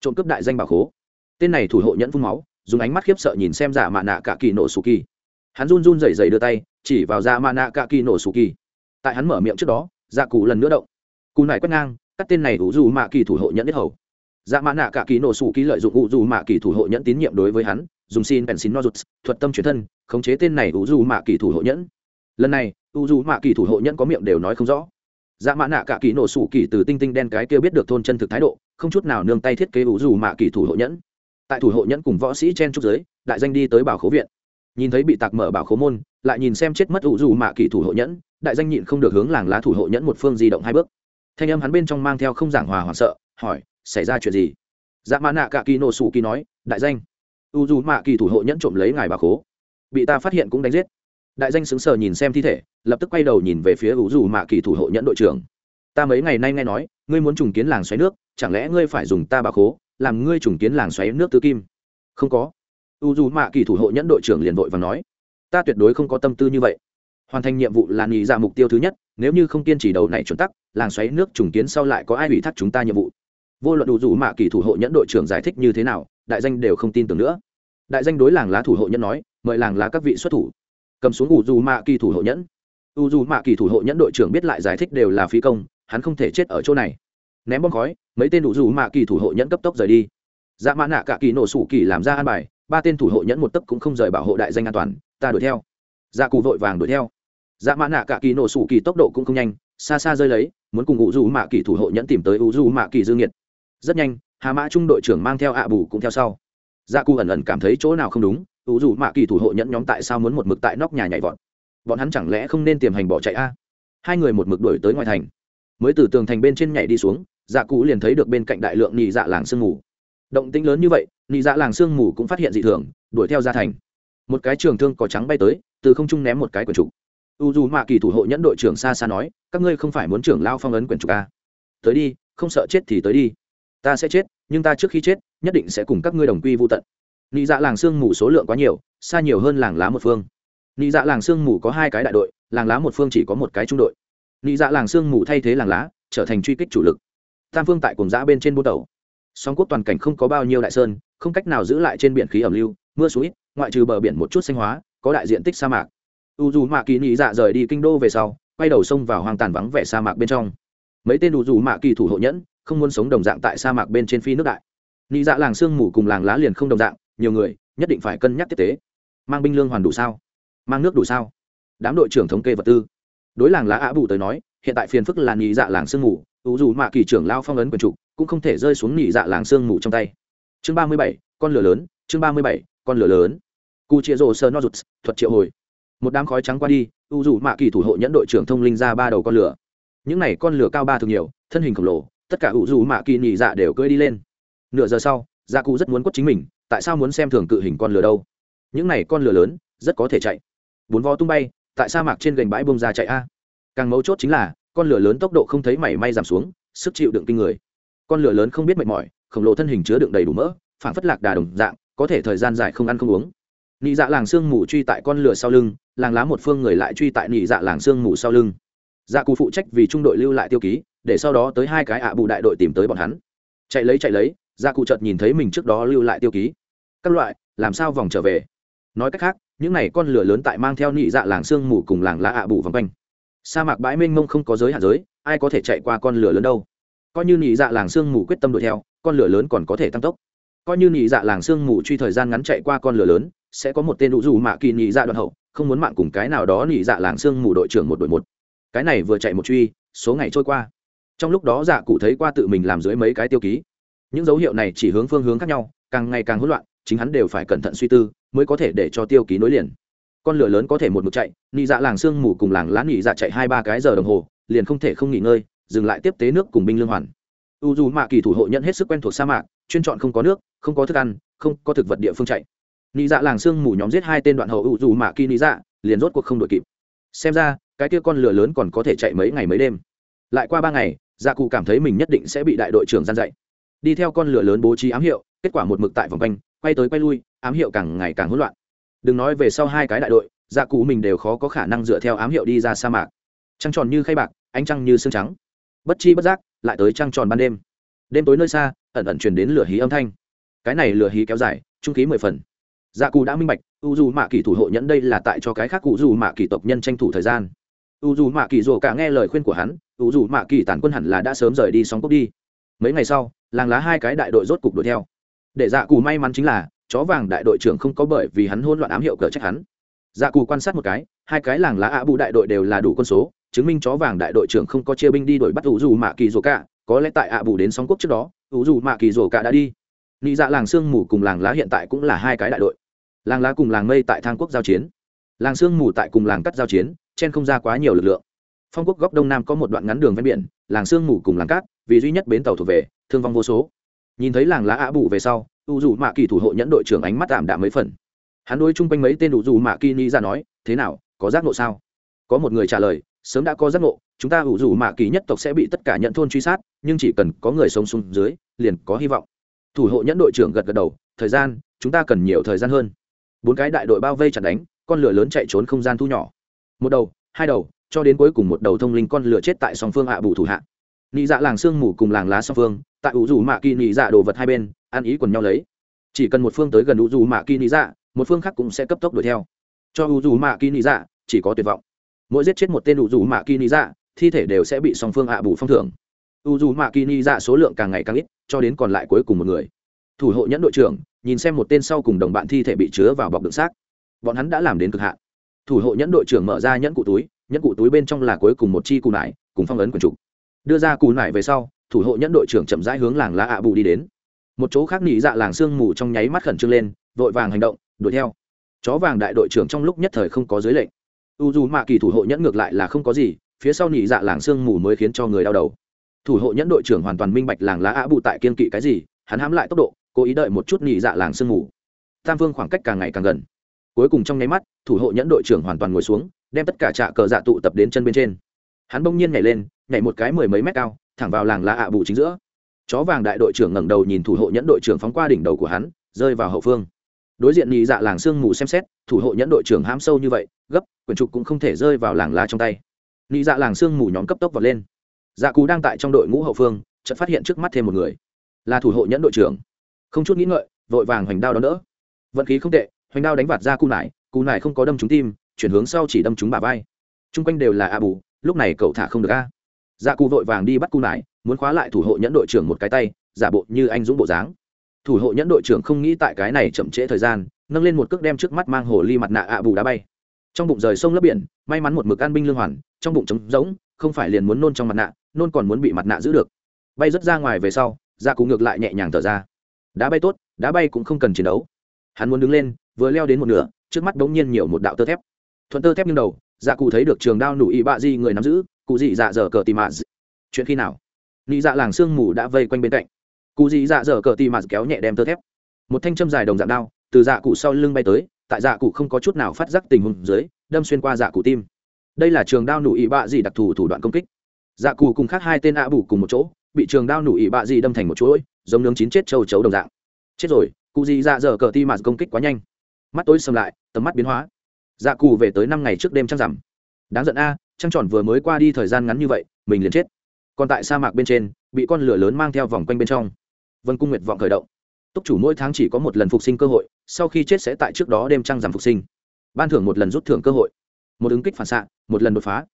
S1: Trộm cướp đại danh bảo khố. Tên này thủ hộ nhẫn phun máu, dùng ánh mắt khiếp sợ nhìn xem giả mạ nạ cả kỳ nổ sù kỳ. Hắn run run rẩy rẩy đưa tay, chỉ vào giả mạ nạ cả kỳ nổ sù kỳ. Tại hắn mở miệng trước đó dạ cụ lần nữa động. Cù này quét ngang các tên này ủ dù mạ kỳ thủ hộ nhẫn nhất hầu dạ mã nạ cả kỳ nổ sủ ký lợi dụng u dù mạ kỳ thủ hộ nhẫn tín nhiệm đối với hắn, dùng xin bèn xin no nozuts, thuật tâm chuyển thân, khống chế tên này u dù mạ kỳ thủ hộ nhẫn. Lần này u dù mạ kỳ thủ hộ nhẫn có miệng đều nói không rõ. Dạ mã nạ cả kỳ nổ sủ kỳ từ tinh tinh đen cái kia biết được thôn chân thực thái độ, không chút nào nương tay thiết kế u dù mạ kỳ thủ hộ nhẫn. Tại thủ hộ nhẫn cùng võ sĩ chen trúc giới, đại danh đi tới bảo khố viện. Nhìn thấy bị tạc mở bảo khố môn, lại nhìn xem chết mất u dù mạ kỳ thủ hộ nhẫn, đại danh nhịn không được hướng làng lá thủ hộ nhẫn một phương di động hai bước. Thanh âm hắn bên trong mang theo không giảng hòa hoảng sợ, hỏi xảy ra chuyện gì? Dạ mã nạ cả kỳ nổ sủ kỳ nói, đại danh. U dù mạ kỳ thủ hộ nhẫn trộm lấy ngài bà khố. Bị ta phát hiện cũng đánh giết. Đại danh xứng sờ nhìn xem thi thể, lập tức quay đầu nhìn về phía u dù mạ kỳ thủ hộ nhẫn đội trưởng. Ta mấy ngày nay nghe nói, ngươi muốn trùng kiến làng xoáy nước, chẳng lẽ ngươi phải dùng ta bà khố, làm ngươi trùng kiến làng xoáy nước tứ kim? Không có. U dù mạ kỳ thủ hộ nhẫn đội trưởng liền vội và nói, ta tuyệt đối không có tâm tư như vậy. Hoàn thành nhiệm vụ là nghỉ ra dạ mục tiêu thứ nhất, nếu như không kiên trì đầu này chuẩn tắc, làng xoáy nước trùng kiến sau lại có ai ủy thác chúng ta nhiệm vụ? Vô luận đủ dù mạ kỳ thủ hộ nhẫn đội trưởng giải thích như thế nào, đại danh đều không tin tưởng nữa. Đại danh đối làng lá thủ hộ nhẫn nói, mời làng lá các vị xuất thủ. Cầm xuống u dù mạ kỳ thủ hộ nhẫn. U dù mạ kỳ thủ hộ nhẫn đội trưởng biết lại giải thích đều là phi công, hắn không thể chết ở chỗ này. Ném bom khói, mấy tên đủ dù mạ kỳ thủ hộ nhẫn cấp tốc rời đi. Dạ mã nạ cả kỳ nổ sủ kỳ làm ra an bài, ba tên thủ hộ nhẫn một tấc cũng không rời bảo hộ đại danh an toàn, ta đuổi theo. Dạ cụ vội vàng đuổi theo. Dạ mã nạ cả kỳ nổ sủ kỳ tốc độ cũng không nhanh, xa xa rơi lấy, muốn cùng u dù mạ kỳ thủ hộ nhẫn tìm tới u dù mạ kỳ dương nhiệt rất nhanh, hà mã trung đội trưởng mang theo ạ bù cũng theo sau. Dạ Gia cụ ẩn ẩn cảm thấy chỗ nào không đúng u dù mạ kỳ thủ hộ nhẫn nhóm tại sao muốn một mực tại nóc nhà nhảy vọt? Bọn hắn chẳng lẽ không nên tiềm hành bỏ chạy a? Hai người một mực đuổi tới ngoài thành. Mới từ tường thành bên trên nhảy đi xuống dạ cụ liền thấy được bên cạnh đại lượng nhị dạ làng sương mù. Động tĩnh lớn như vậy, nhị dạ làng sương mù cũng phát hiện dị thường, đuổi theo ra thành. Một cái trường thương có trắng bay tới, từ không trung ném một cái quyển trục. U dù mạ kỳ thủ hộ nhẫn đội trưởng xa xa nói, các ngươi không phải muốn trưởng lao phong ấn quyển trục a tới đi, không sợ chết thì tới đi ta sẽ chết, nhưng ta trước khi chết, nhất định sẽ cùng các ngươi đồng quy vô tận. Nị dạ làng sương mù số lượng quá nhiều, xa nhiều hơn làng lá một phương. Nị dạ làng sương mù có hai cái đại đội, làng lá một phương chỉ có một cái trung đội. Nị dạ làng sương mù thay thế làng lá, trở thành truy kích chủ lực. Tam phương tại cùng giã bên trên bô tàu. Song quốc toàn cảnh không có bao nhiêu đại sơn, không cách nào giữ lại trên biển khí ẩm lưu, mưa xuống ít, ngoại trừ bờ biển một chút xanh hóa, có đại diện tích sa mạc. U dù mạ kỳ Nị dạ rời đi kinh đô về sau, quay đầu sông vào hoang tàn vắng vẻ sa mạc bên trong. Mấy tên u dù mạ kỳ thủ hộ nhẫn không muốn sống đồng dạng tại sa mạc bên trên phi nước đại. Nhị dạ làng sương mù cùng làng lá liền không đồng dạng, nhiều người, nhất định phải cân nhắc tiếp tế. Mang binh lương hoàn đủ sao? Mang nước đủ sao? Đám đội trưởng thống kê vật tư. Đối làng lá ạ bù tới nói, hiện tại phiền phức là nhị dạ làng sương mù ưu dù mạ kỳ trưởng lao phong ấn quyền trục, cũng không thể rơi xuống nhị dạ làng sương mù trong tay. Chương ba mươi bảy, con lửa lớn, chương ba mươi bảy, con lửa lớn. Cu chia rô sơ no rụt thuật triệu hồi. Một đám khói trắng qua đi ưu dù mạ kỳ thủ hộ nhẫn đội trưởng thông linh ra ba đầu con lửa. Những này con lửa cao ba thường nhiều, thân hình khổng lồ tất cả u dù mạ kỳ nhị dạ đều cưỡi đi lên. Nửa giờ sau dạ cụ rất muốn quất chính mình, tại sao muốn xem thường cự hình con lửa đâu? Những này con lửa lớn, rất có thể chạy. Bốn vó tung bay, tại sa mạc trên gành bãi bông ra chạy a. Càng mấu chốt chính là, con lửa lớn tốc độ không thấy mảy may giảm xuống, sức chịu đựng kinh người. Con lửa lớn không biết mệt mỏi, khổng lồ thân hình chứa đựng đầy đủ mỡ phản phất lạc đà đồng dạng, có thể thời gian dài không ăn không uống. Nị dạ làng sương mù truy tại con lửa sau lưng, làng lá một phương người lại truy tại nị dạ làng sương mù sau lưng. Dạ cụ phụ trách vì trung đội lưu lại tiêu ký để sau đó tới hai cái ạ bù đại đội tìm tới bọn hắn. Chạy lấy chạy lấy ra cụ chợt nhìn thấy mình trước đó lưu lại tiêu ký. Các loại, làm sao vòng trở về? Nói cách khác, những n à y con lửa lớn tại mang theo nị dạ làng sương mù cùng làng lá ạ bù vòng quanh. Sa mạc bãi mênh mông không có giới hạn giới, ai có thể chạy qua con lửa lớn đâu? Coi như nị dạ làng sương mù quyết tâm đuổi theo, con lửa lớn còn có thể tăng tốc. Coi như nị dạ làng sương mù truy thời gian ngắn chạy qua con lửa lớn, sẽ có một tên đủ dù mạ kỳ nị dạ đoạn hậu, không muốn mạng cùng cái nào đó nị dạ làng sương mù đội trưởng một đội một. Cái này vừa chạy một truy, số ngày trôi qua trong lúc đó dạ cụ thấy qua tự mình làm dưới mấy cái tiêu ký. Những dấu hiệu này chỉ hướng phương hướng khác nhau, càng ngày càng hỗn loạn, chính hắn đều phải cẩn thận suy tư mới có thể để cho tiêu ký nối liền. Con lửa lớn có thể một mực chạy, nị dạ làng sương mù cùng làng lán nị dạ chạy hai ba cái giờ đồng hồ, liền không thể không nghỉ ngơi, dừng lại tiếp tế nước cùng binh lương hoàn. U dù mạ kỳ thủ hộ nhận hết sức quen thuộc sa mạc, chuyên chọn không có nước, không có thức ăn, không có thực vật địa phương chạy. Nị dạ làng sương mù nhóm giết hai tên đoạn hậu u dù mạ kỳ nị dạ liền rốt cuộc không đội kịp. Xem ra, cái kia con lửa lớn còn có thể chạy mấy ngày mấy đêm. Lại qua ba ngày dạ cụ cảm thấy mình nhất định sẽ bị đại đội trưởng gian dạy. Đi theo con lửa lớn bố trí ám hiệu, kết quả một mực tại vòng quanh, quay tới quay lui, ám hiệu càng ngày càng hỗn loạn. Đừng nói về sau hai cái đại đội dạ cụ mình đều khó có khả năng dựa theo ám hiệu đi ra sa mạc. Trăng tròn như khay bạc, ánh trăng như xương trắng. Bất chi bất giác, lại tới trăng tròn ban đêm. Đêm tối nơi xa, ẩn ẩn truyền đến lửa hí âm thanh. Cái này lửa hí kéo dài, trung khí mười phần. Dạ cụ đã minh bạch u dù mạ kỳ thủ hộ nhẫn đây là tại cho cái khác cụ dù mạ kỳ tộc nhân tranh thủ thời gian u dù mạ kỳ rồ cả nghe lời khuyên của hắn, u dù mạ kỳ tàn quân hẳn là đã sớm rời đi sóng cốc đi. Mấy ngày sau, làng lá hai cái đại đội rốt cục đuổi theo. Để dạ cù may mắn chính là, chó vàng đại đội trưởng không có bởi vì hắn hôn loạn ám hiệu cờ trách hắn. Dạ cù quan sát một cái, hai cái làng lá ạ bù đại đội đều là đủ con số, chứng minh chó vàng đại đội trưởng không có chia binh đi đuổi bắt u dù mạ kỳ rồ cả, có lẽ tại ạ bù đến sóng quốc trước đó, u dù mạ kỳ rồ cả đã đi. Nị dạ làng sương mù cùng làng lá hiện tại cũng là hai cái đại đội. Làng lá cùng làng mây tại thang quốc giao chiến. Làng sương mù tại cùng làng cắt giao chiến chen không ra quá nhiều lực lượng. Phong quốc góc đông nam có một đoạn ngắn đường ven biển, làng sương mù cùng làng cát, vì duy nhất bến tàu thuộc về, thương vong vô số. Nhìn thấy làng lá ạ bù về sau, u dù mạ kỳ thủ hộ nhẫn đội trưởng ánh mắt tạm đạm mấy phần. Hắn đối chung quanh mấy tên u dù mạ kỳ ni ra nói, thế nào, có giác ngộ sao? Có một người trả lời, sớm đã có giác ngộ, chúng ta u dù mạ kỳ nhất tộc sẽ bị tất cả nhận thôn truy sát, nhưng chỉ cần có người sống xuống dưới, liền có hy vọng. Thủ hộ nhẫn đội trưởng gật gật đầu, thời gian, chúng ta cần nhiều thời gian hơn. Bốn cái đại đội bao vây chặt đánh, con lửa lớn chạy trốn không gian thu nhỏ một đầu, hai đầu, cho đến cuối cùng một đầu thông linh con lửa chết tại song phương hạ bù thủ hạ. Nị dạ làng sương mù cùng làng lá song phương, tại ủ dù mạ kỳ nị dạ đồ vật hai bên, ăn ý quần nhau lấy. Chỉ cần một phương tới gần ủ dù mạ kỳ nị dạ một phương khác cũng sẽ cấp tốc đuổi theo. Cho ủ dù mạ kỳ nị dạ chỉ có tuyệt vọng. Mỗi giết chết một tên ủ dù mạ kỳ nị dạ thi thể đều sẽ bị song phương hạ bù phong thưởng. Ủ dù mạ kỳ nị dạ số lượng càng ngày càng ít, cho đến còn lại cuối cùng một người. Thủ hộ nhẫn đội trưởng, nhìn xem một tên sau cùng đồng bạn thi thể bị chứa vào bọc đựng xác. Bọn hắn đã làm đến cực hạn thủ hộ nhẫn đội trưởng mở ra nhẫn cụ túi, nhẫn cụ túi bên trong là cuối cùng một chi cù nải, cùng phong ấn quần trục. Đưa ra cù nải về sau, thủ hộ nhẫn đội trưởng chậm rãi hướng làng lá ạ bù đi đến. Một chỗ khác nỉ dạ làng sương mù trong nháy mắt khẩn trương lên, vội vàng hành động, đuổi theo. Chó vàng đại đội trưởng trong lúc nhất thời không có dưới lệnh. U dù mạ kỳ thủ hộ nhẫn ngược lại là không có gì, phía sau nỉ dạ làng sương mù mới khiến cho người đau đầu. Thủ hộ nhẫn đội trưởng hoàn toàn minh bạch làng lá ạ bù tại kiên kỵ cái gì, hắn hãm lại tốc độ, cố ý đợi một chút nỉ dạ làng sương mù. Tam vương khoảng cách càng ngày càng gần. Cuối cùng trong nháy mắt thủ hộ nhẫn đội trưởng hoàn toàn ngồi xuống, đem tất cả trạ cờ dạ tụ tập đến chân bên trên. Hắn bỗng nhiên nhảy lên, nhảy một cái mười mấy mét cao, thẳng vào làng lá ạ bù chính giữa. Chó vàng đại đội trưởng ngẩng đầu nhìn thủ hộ nhẫn đội trưởng phóng qua đỉnh đầu của hắn, rơi vào hậu phương. Đối diện nhị dạ làng sương mù xem xét, thủ hộ nhẫn đội trưởng hám sâu như vậy, gấp quyển trục cũng không thể rơi vào làng lá trong tay. Nhị dạ làng sương mù nhóm cấp tốc vọt lên. Dạ cú đang tại trong đội ngũ hậu phương, chợt phát hiện trước mắt thêm một người. Là thủ hộ nhẫn đội trưởng. Không chút nghĩ ngợi, vội vàng hoành đao đó đỡ. Vận khí không tệ, hoành đao đánh vạt ra cung nải Cú này không có đâm trúng tim, chuyển hướng sau chỉ đâm trúng bà vai. T r u n g quanh đều là a bù, lúc này cậu thả không được a. Dạ cụ vội vàng đi bắt cú nải muốn khóa lại thủ hộ nhẫn đội trưởng một cái tay, giả bộ như anh dũng bộ dáng. Thủ hộ nhẫn đội trưởng không nghĩ tại cái này chậm trễ thời gian, nâng lên một cước đem trước mắt mang hồ ly mặt nạ ạ bù đá bay. Trong bụng rời sông lấp biển, may mắn một mực an binh lương hoàn, trong bụng trống rỗng, không phải liền muốn nôn trong mặt nạ, nôn còn muốn bị mặt nạ giữ được. Bay rớt ra ngoài về sau dạ cụ ngược lại nhẹ nhàng thở ra. Đá bay tốt, đá bay cũng không cần chiến đấu. Hắn muốn đứng lên, vừa leo đến một nửa trước mắt bỗng nhiên nhiều một đạo tơ thép. Thuận tơ thép nghiêng đầu dạ cụ thấy được trường đao nủ ị bạ di người nắm giữ, cụ dị dạ dở cờ tìm mạt. Chuyện khi nào? Nị dạ làng sương mù đã vây quanh bên cạnh. Cụ dị dạ dở cờ tìm mạt kéo nhẹ đem tơ thép. Một thanh châm dài đồng dạng đao, từ dạ cụ sau lưng bay tới, tại dạ cụ không có chút nào phát giác tình huống dưới, đâm xuyên qua dạ cụ tim. Đây là trường đao nủ ị bạ di đặc thù thủ đoạn công kích. Dạ cụ cùng khác hai tên ạ bù cùng một chỗ, bị trường đao nủ ị bạ di đâm thành một chuỗi, giống nướng chín chết châu chấu đồng dạng. Chết rồi, cụ dị dạ dở cờ ti mà công kích quá nhanh mắt tối sầm lại, tầm mắt biến hóa. Dạ Cù về tới năm ngày trước đêm trăng rằm. Đáng giận a, trăng tròn vừa mới qua đi thời gian ngắn như vậy, mình liền chết. Còn tại sa mạc bên trên, bị con lửa lớn mang theo vòng quanh bên trong. Vân cung nguyệt vọng khởi động. Túc chủ mỗi tháng chỉ có một lần phục sinh cơ hội, sau khi chết sẽ tại trước đó đêm trăng rằm phục sinh. Ban thưởng một lần rút thưởng cơ hội. Một ứng kích phản xạ, một lần đột phá.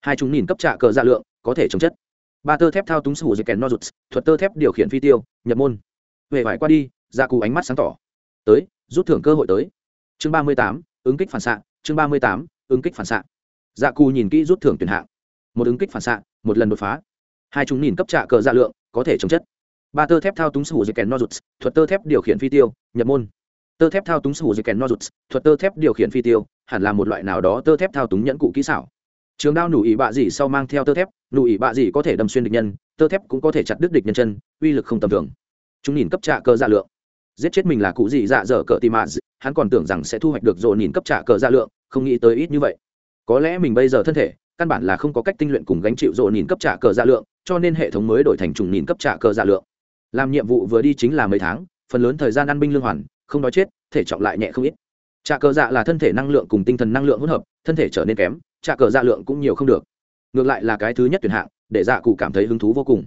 S1: Hai chúng nhìn cấp trạ cờ dạ lượng, có thể chống chất. Ba tơ thép thao túng sủ dây kèn no thuật tơ thép điều khiển phi tiêu, nhập môn. Về vải qua đi dạ cụ ánh mắt sáng tỏ. Tới, rút thưởng cơ hội tới chương ba mươi tám, ứng kích phản xạ, chương ba mươi tám, ứng kích phản xạ. Dạ cù nhìn kỹ rút thưởng tuyển hạng. Một ứng kích phản xạ, một lần đột phá. Hai chúng nhìn cấp trạ cờ dạ lượng, có thể chống chất. Ba tơ thép thao túng sủ dây kèn no thuật tơ thép điều khiển phi tiêu, nhập môn. Tơ thép thao túng sủ dây kèn no thuật tơ thép điều khiển phi tiêu, hẳn là một loại nào đó tơ thép thao túng nhẫn cụ kỹ xảo. Trường đao nụ ỉ bạ gì sau mang theo tơ thép, nụ ỉ bạ gì có thể đâm xuyên địch nhân, tơ thép cũng có thể chặt đứt địch nhân chân, uy lực không tầm thường. Chúng nhìn cấp trạ cờ dạ lượng giết chết mình là cụ gì dạ dở cờ tim mà hắn còn tưởng rằng sẽ thu hoạch được dồn nhìn cấp trả cờ dạ lượng, không nghĩ tới ít như vậy. Có lẽ mình bây giờ thân thể, căn bản là không có cách tinh luyện cùng gánh chịu dồn nhìn cấp trả cờ dạ lượng, cho nên hệ thống mới đổi thành trùng nhìn cấp trả cờ dạ lượng. Làm nhiệm vụ vừa đi chính là mấy tháng, phần lớn thời gian ăn binh lương hoàn, không đói chết, thể trọng lại nhẹ không ít. Trả cờ dạ là thân thể năng lượng cùng tinh thần năng lượng hỗn hợp, thân thể trở nên kém, trả cờ dạ lượng cũng nhiều không được. Ngược lại là cái thứ nhất tuyển hạng, để dạ cụ cảm thấy hứng thú vô cùng.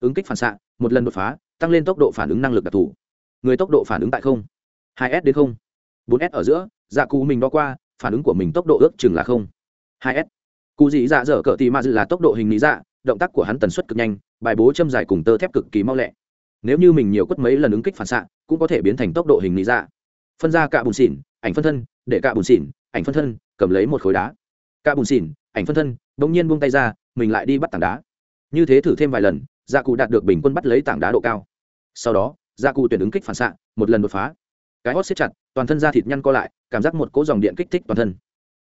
S1: Ứng kích phản xạ, một lần đột phá, tăng lên tốc độ phản ứng năng lực đặc thù người tốc độ phản ứng tại không. Hai s đến không. Bốn s ở giữa dạ cụ mình đo qua, phản ứng của mình tốc độ ước chừng là không. Hai s. Cụ dị dạ dở cỡ tì ma là tốc độ hình lý dạ động tác của hắn tần suất cực nhanh, bài bố châm dài cùng tơ thép cực kỳ mau lẹ. Nếu như mình nhiều quất mấy lần ứng kích phản xạ, cũng có thể biến thành tốc độ hình lý dạ. Phân ra cạ bùn xỉn, ảnh phân thân, để cạ bùn xỉn, ảnh phân thân, cầm lấy một khối đá. Cạ bùn xỉn, ảnh phân thân đ ỗ n g nhiên buông tay ra, mình lại đi bắt tảng đá. Như thế thử thêm vài lần dạ cụ đạt được bình quân bắt lấy tảng đá độ cao. Sau đó gia cụ tuyển ứng kích phản xạ, một lần đột phá. Cái hót xếp chặt, toàn thân da thịt nhăn co lại, cảm giác một cỗ dòng điện kích thích toàn thân.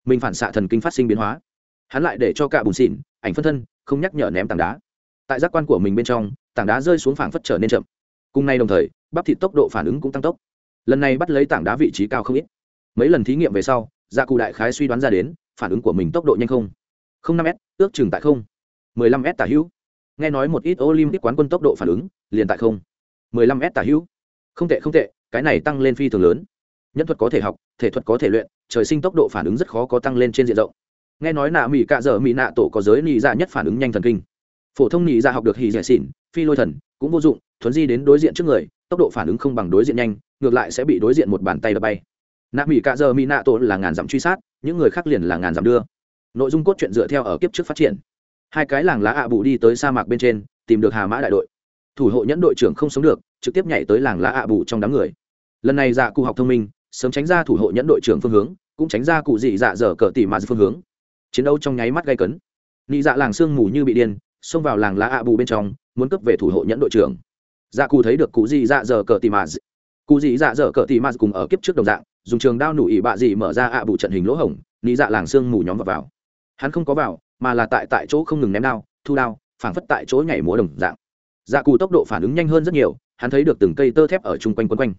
S1: Mình phản xạ thần kinh phát sinh biến hóa. Hắn lại để cho cả bùn xỉn ảnh phân thân, không nhắc nhở ném tảng đá. Tại giác quan của mình bên trong, tảng đá rơi xuống phảng phất trở nên chậm. Cùng nay đồng thời, bắp thịt tốc độ phản ứng cũng tăng tốc. Lần này bắt lấy tảng đá vị trí cao không ít. Mấy lần thí nghiệm về sau Gia cụ đại khái suy đoán ra đến, phản ứng của mình tốc độ nhanh không. không năm s, ước chừng tại không. mười lăm s tả hữu. Nghe nói một ít olympic quán quân tốc độ phản ứng, liền tại không mười lăm s tả hữu. Không tệ không tệ, cái này tăng lên phi thường lớn. Nhân thuật có thể học, thể thuật có thể luyện, trời sinh tốc độ phản ứng rất khó có tăng lên trên diện rộng. Nghe nói nạ mỹ cạ dở mỹ nạ tổ có giới nị dạ nhất phản ứng nhanh thần kinh. Phổ thông nị dạ học được hì dẻ xỉn, phi lôi thần, cũng vô dụng, thuấn di đến đối diện trước người, tốc độ phản ứng không bằng đối diện nhanh, ngược lại sẽ bị đối diện một bàn tay đập bay. Nạ mỹ cạ dở mỹ nạ tổ là ngàn dặm truy sát, những người khác liền là ngàn dặm đưa. Nội dung cốt truyện dựa theo ở kiếp trước phát triển. Hai cái làng lá ạ bù đi tới sa mạc bên trên, tìm được hà mã đại đội thủ hộ nhẫn đội trưởng không sống được trực tiếp nhảy tới làng lá ạ bù trong đám người. Lần này dạ cụ học thông minh sớm tránh ra thủ hộ nhẫn đội trưởng phương hướng cũng tránh ra cụ dị dạ dở cờ tỉ mà phương hướng. Chiến đấu trong nháy mắt gây cấn. Nị dạ làng sương mù như bị điên xông vào làng lá ạ bù bên trong muốn cấp về thủ hộ nhẫn đội trưởng. Dạ cụ thấy được cụ dị dạ dở cờ tỉ mà cụ dị dạ dở cờ tỉ mà cùng ở kiếp trước đồng dạng dùng trường đao nủ ỉ bạ dị mở ra ạ bù trận hình lỗ hổng nị dạ làng sương mù nhóm vào, vào. Hắn không có vào mà là tại tại chỗ không ngừng ném đao thu đao phảng phất tại chỗ nhảy múa đồng dạng dạ cụ tốc độ phản ứng nhanh hơn rất nhiều, hắn thấy được từng cây tơ thép ở chung quanh quấn quanh.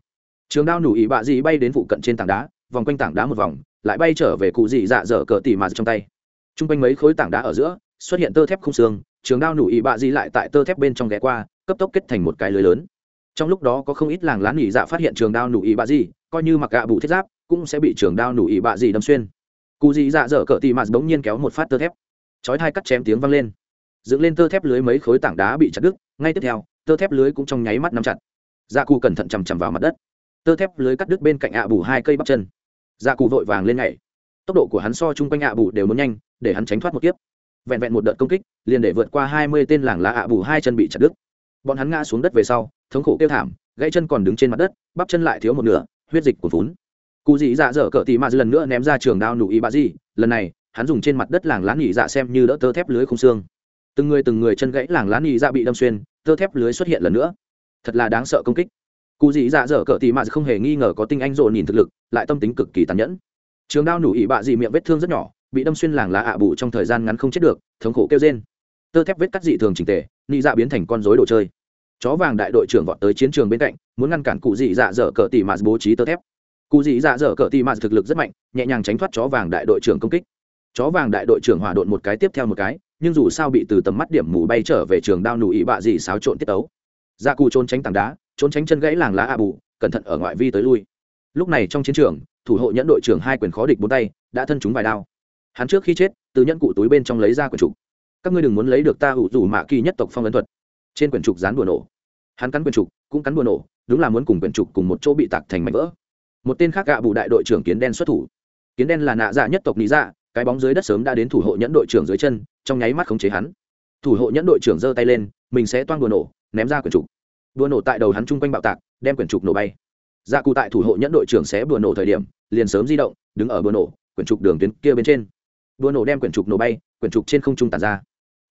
S1: Trường đao nủ ỉ bạ dị bay đến phụ cận trên tảng đá, vòng quanh tảng đá một vòng, lại bay trở về cụ dị dạ dở cờ tỉ mà trong tay. Chung quanh mấy khối tảng đá ở giữa, xuất hiện tơ thép không xương, trường đao nủ ỉ bạ dị lại tại tơ thép bên trong ghé qua, cấp tốc kết thành một cái lưới lớn. Trong lúc đó có không ít làng lán nỉ dạ phát hiện trường đao nủ ỉ bạ dị, coi như mặc gạ bụ thiết giáp, cũng sẽ bị trường đao nủ ỉ bạ dị đâm xuyên. Cụ dị dạ dở cờ tỉ mà bỗng nhiên kéo một phát tơ thép. Chói hai cắt chém tiếng vang lên dựng lên tơ thép lưới mấy khối tảng đá bị chặt đứt, ngay tiếp theo, tơ thép lưới cũng trong nháy mắt nắm chặt. Dạ cụ cẩn thận chằm chằm vào mặt đất. Tơ thép lưới cắt đứt bên cạnh ạ bù hai cây bắp chân. Dạ cụ vội vàng lên nhảy. Tốc độ của hắn so chung quanh ạ bù đều muốn nhanh, để hắn tránh thoát một kiếp. Vẹn vẹn một đợt công kích, liền để vượt qua hai mươi tên làng lá ạ bù hai chân bị chặt đứt. Bọn hắn ngã xuống đất về sau, thống khổ kêu thảm, gãy chân còn đứng trên mặt đất, bắp chân lại thiếu một nửa, huyết dịch của vốn cụ dị dạ dở cỡ tì mà lần nữa ném ra trường đao nụ y bà di lần này, hắn dùng trên mặt đất làng lá nghỉ dạ xem như đỡ tơ thép lưới không xương từng người từng người chân gãy làng lá nghỉ dạ bị đâm xuyên, tơ thép lưới xuất hiện lần nữa. Thật là đáng sợ công kích. Cụ dị dạ dở cỡ tì mà không hề nghi ngờ có tinh anh dồn nhìn thực lực, lại tâm tính cực kỳ tàn nhẫn. Trường đao nủ ỉ bạ dị miệng vết thương rất nhỏ, bị đâm xuyên làng lá ạ bù trong thời gian ngắn không chết được, thống khổ kêu trên tơ thép vết cắt dị thường trình tề nị dạ biến thành con rối đồ chơi. Chó vàng đại đội trưởng vọt tới chiến trường bên cạnh, muốn ngăn cản cụ dị dạ dở cỡ tì mà bố trí tơ thép. Cụ dị dạ dở cỡ tì mà thực lực rất mạnh, nhẹ nhàng tránh thoát chó vàng đại đội trưởng công kích. Chó vàng đại đội trưởng hỏa độn một cái tiếp theo một cái nhưng dù sao bị từ tầm mắt điểm mù bay trở về trường đao nụ ý bạ gì xáo trộn tiết tấu. Dạ cù trốn tránh tảng đá, trốn tránh chân gãy làng lá a bù, cẩn thận ở ngoại vi tới lui. Lúc này trong chiến trường, thủ hộ nhẫn đội trưởng hai quyền khó địch bốn tay, đã thân chúng vài đao. Hắn trước khi chết, từ nhẫn cụ túi bên trong lấy ra quyển trục. Các ngươi đừng muốn lấy được ta hữu rủ mạ kỳ nhất tộc phong ấn thuật. Trên quyển trục dán bùa nổ. Hắn cắn quyển trục, cũng cắn bùa nổ, đúng là muốn cùng quyển trục cùng một chỗ bị tạc thành mảnh vỡ. Một tên khác gạ bù đại đội trưởng kiến đen xuất thủ. Kiến đen là nạ dạ nhất tộc lý dạ cái bóng dưới đất sớm đã đến thủ hộ nhẫn đội trưởng dưới chân, trong nháy mắt khống chế hắn. Thủ hộ nhẫn đội trưởng giơ tay lên, mình sẽ toan đùa nổ, ném ra quyển trục. Đùa nổ tại đầu hắn chung quanh bạo tạc, đem quyển trục nổ bay. Gia cụ tại thủ hộ nhẫn đội trưởng sẽ đùa nổ thời điểm, liền sớm di động, đứng ở đùa nổ, quyển trục đường tuyến kia bên trên. Đùa nổ đem quyển trục nổ bay, quyển trục trên không trung tàn ra.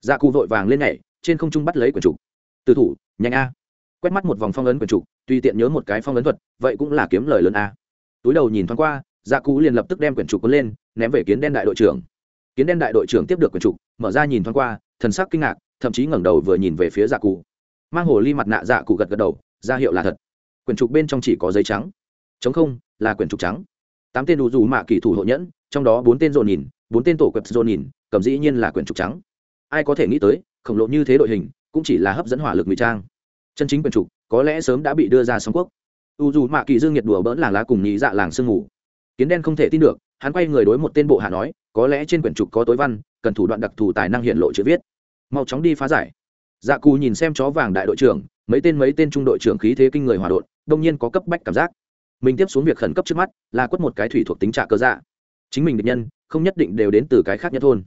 S1: Gia cụ vội vàng lên nhảy, trên không trung bắt lấy quyển trục. Từ thủ, nhanh a. Quét mắt một vòng phong ấn quyển trục, tùy tiện nhớ một cái phong ấn thuật, vậy cũng là kiếm lời lớn a. Túi đầu nhìn thoáng qua dạ cụ liền lập tức đem quyển trục cuốn lên ném về kiến đen đại đội trưởng. Kiến đen đại đội trưởng tiếp được quyển trục, mở ra nhìn thoáng qua, thần sắc kinh ngạc, thậm chí ngẩng đầu vừa nhìn về phía dạ cụ. Mang hồ ly mặt nạ dạ cụ gật gật đầu, ra hiệu là thật. Quyển trục bên trong chỉ có giấy trắng. Chống không, là quyển trục trắng. Tám tên đủ dù mạ kỳ thủ hộ nhẫn, trong đó bốn tên dồn nhìn, bốn tên tổ quẹp dồn nhìn, cầm dĩ nhiên là quyển trục trắng. Ai có thể nghĩ tới, khổng lồ như thế đội hình, cũng chỉ là hấp dẫn hỏa lực ngụy trang. Chân chính quyển trục, có lẽ sớm đã bị đưa ra song quốc. U dù mạ kỳ dương nhiệt đùa bỡn làng lá cùng nhị dạ làng sương ngủ kiến đen không thể tin được hắn quay người đối một tên bộ hạ nói, có lẽ trên quyển trục có tối văn, cần thủ đoạn đặc thù tài năng hiện lộ chữ viết. Mau chóng đi phá giải. Dạ cù nhìn xem chó vàng đại đội trưởng, mấy tên mấy tên trung đội trưởng khí thế kinh người hòa đột đông nhiên có cấp bách cảm giác. Mình tiếp xuống việc khẩn cấp trước mắt, là quất một cái thủy thuộc tính trạ cơ dạ. Chính mình địch nhân, không nhất định đều đến từ cái khác nhất thôn.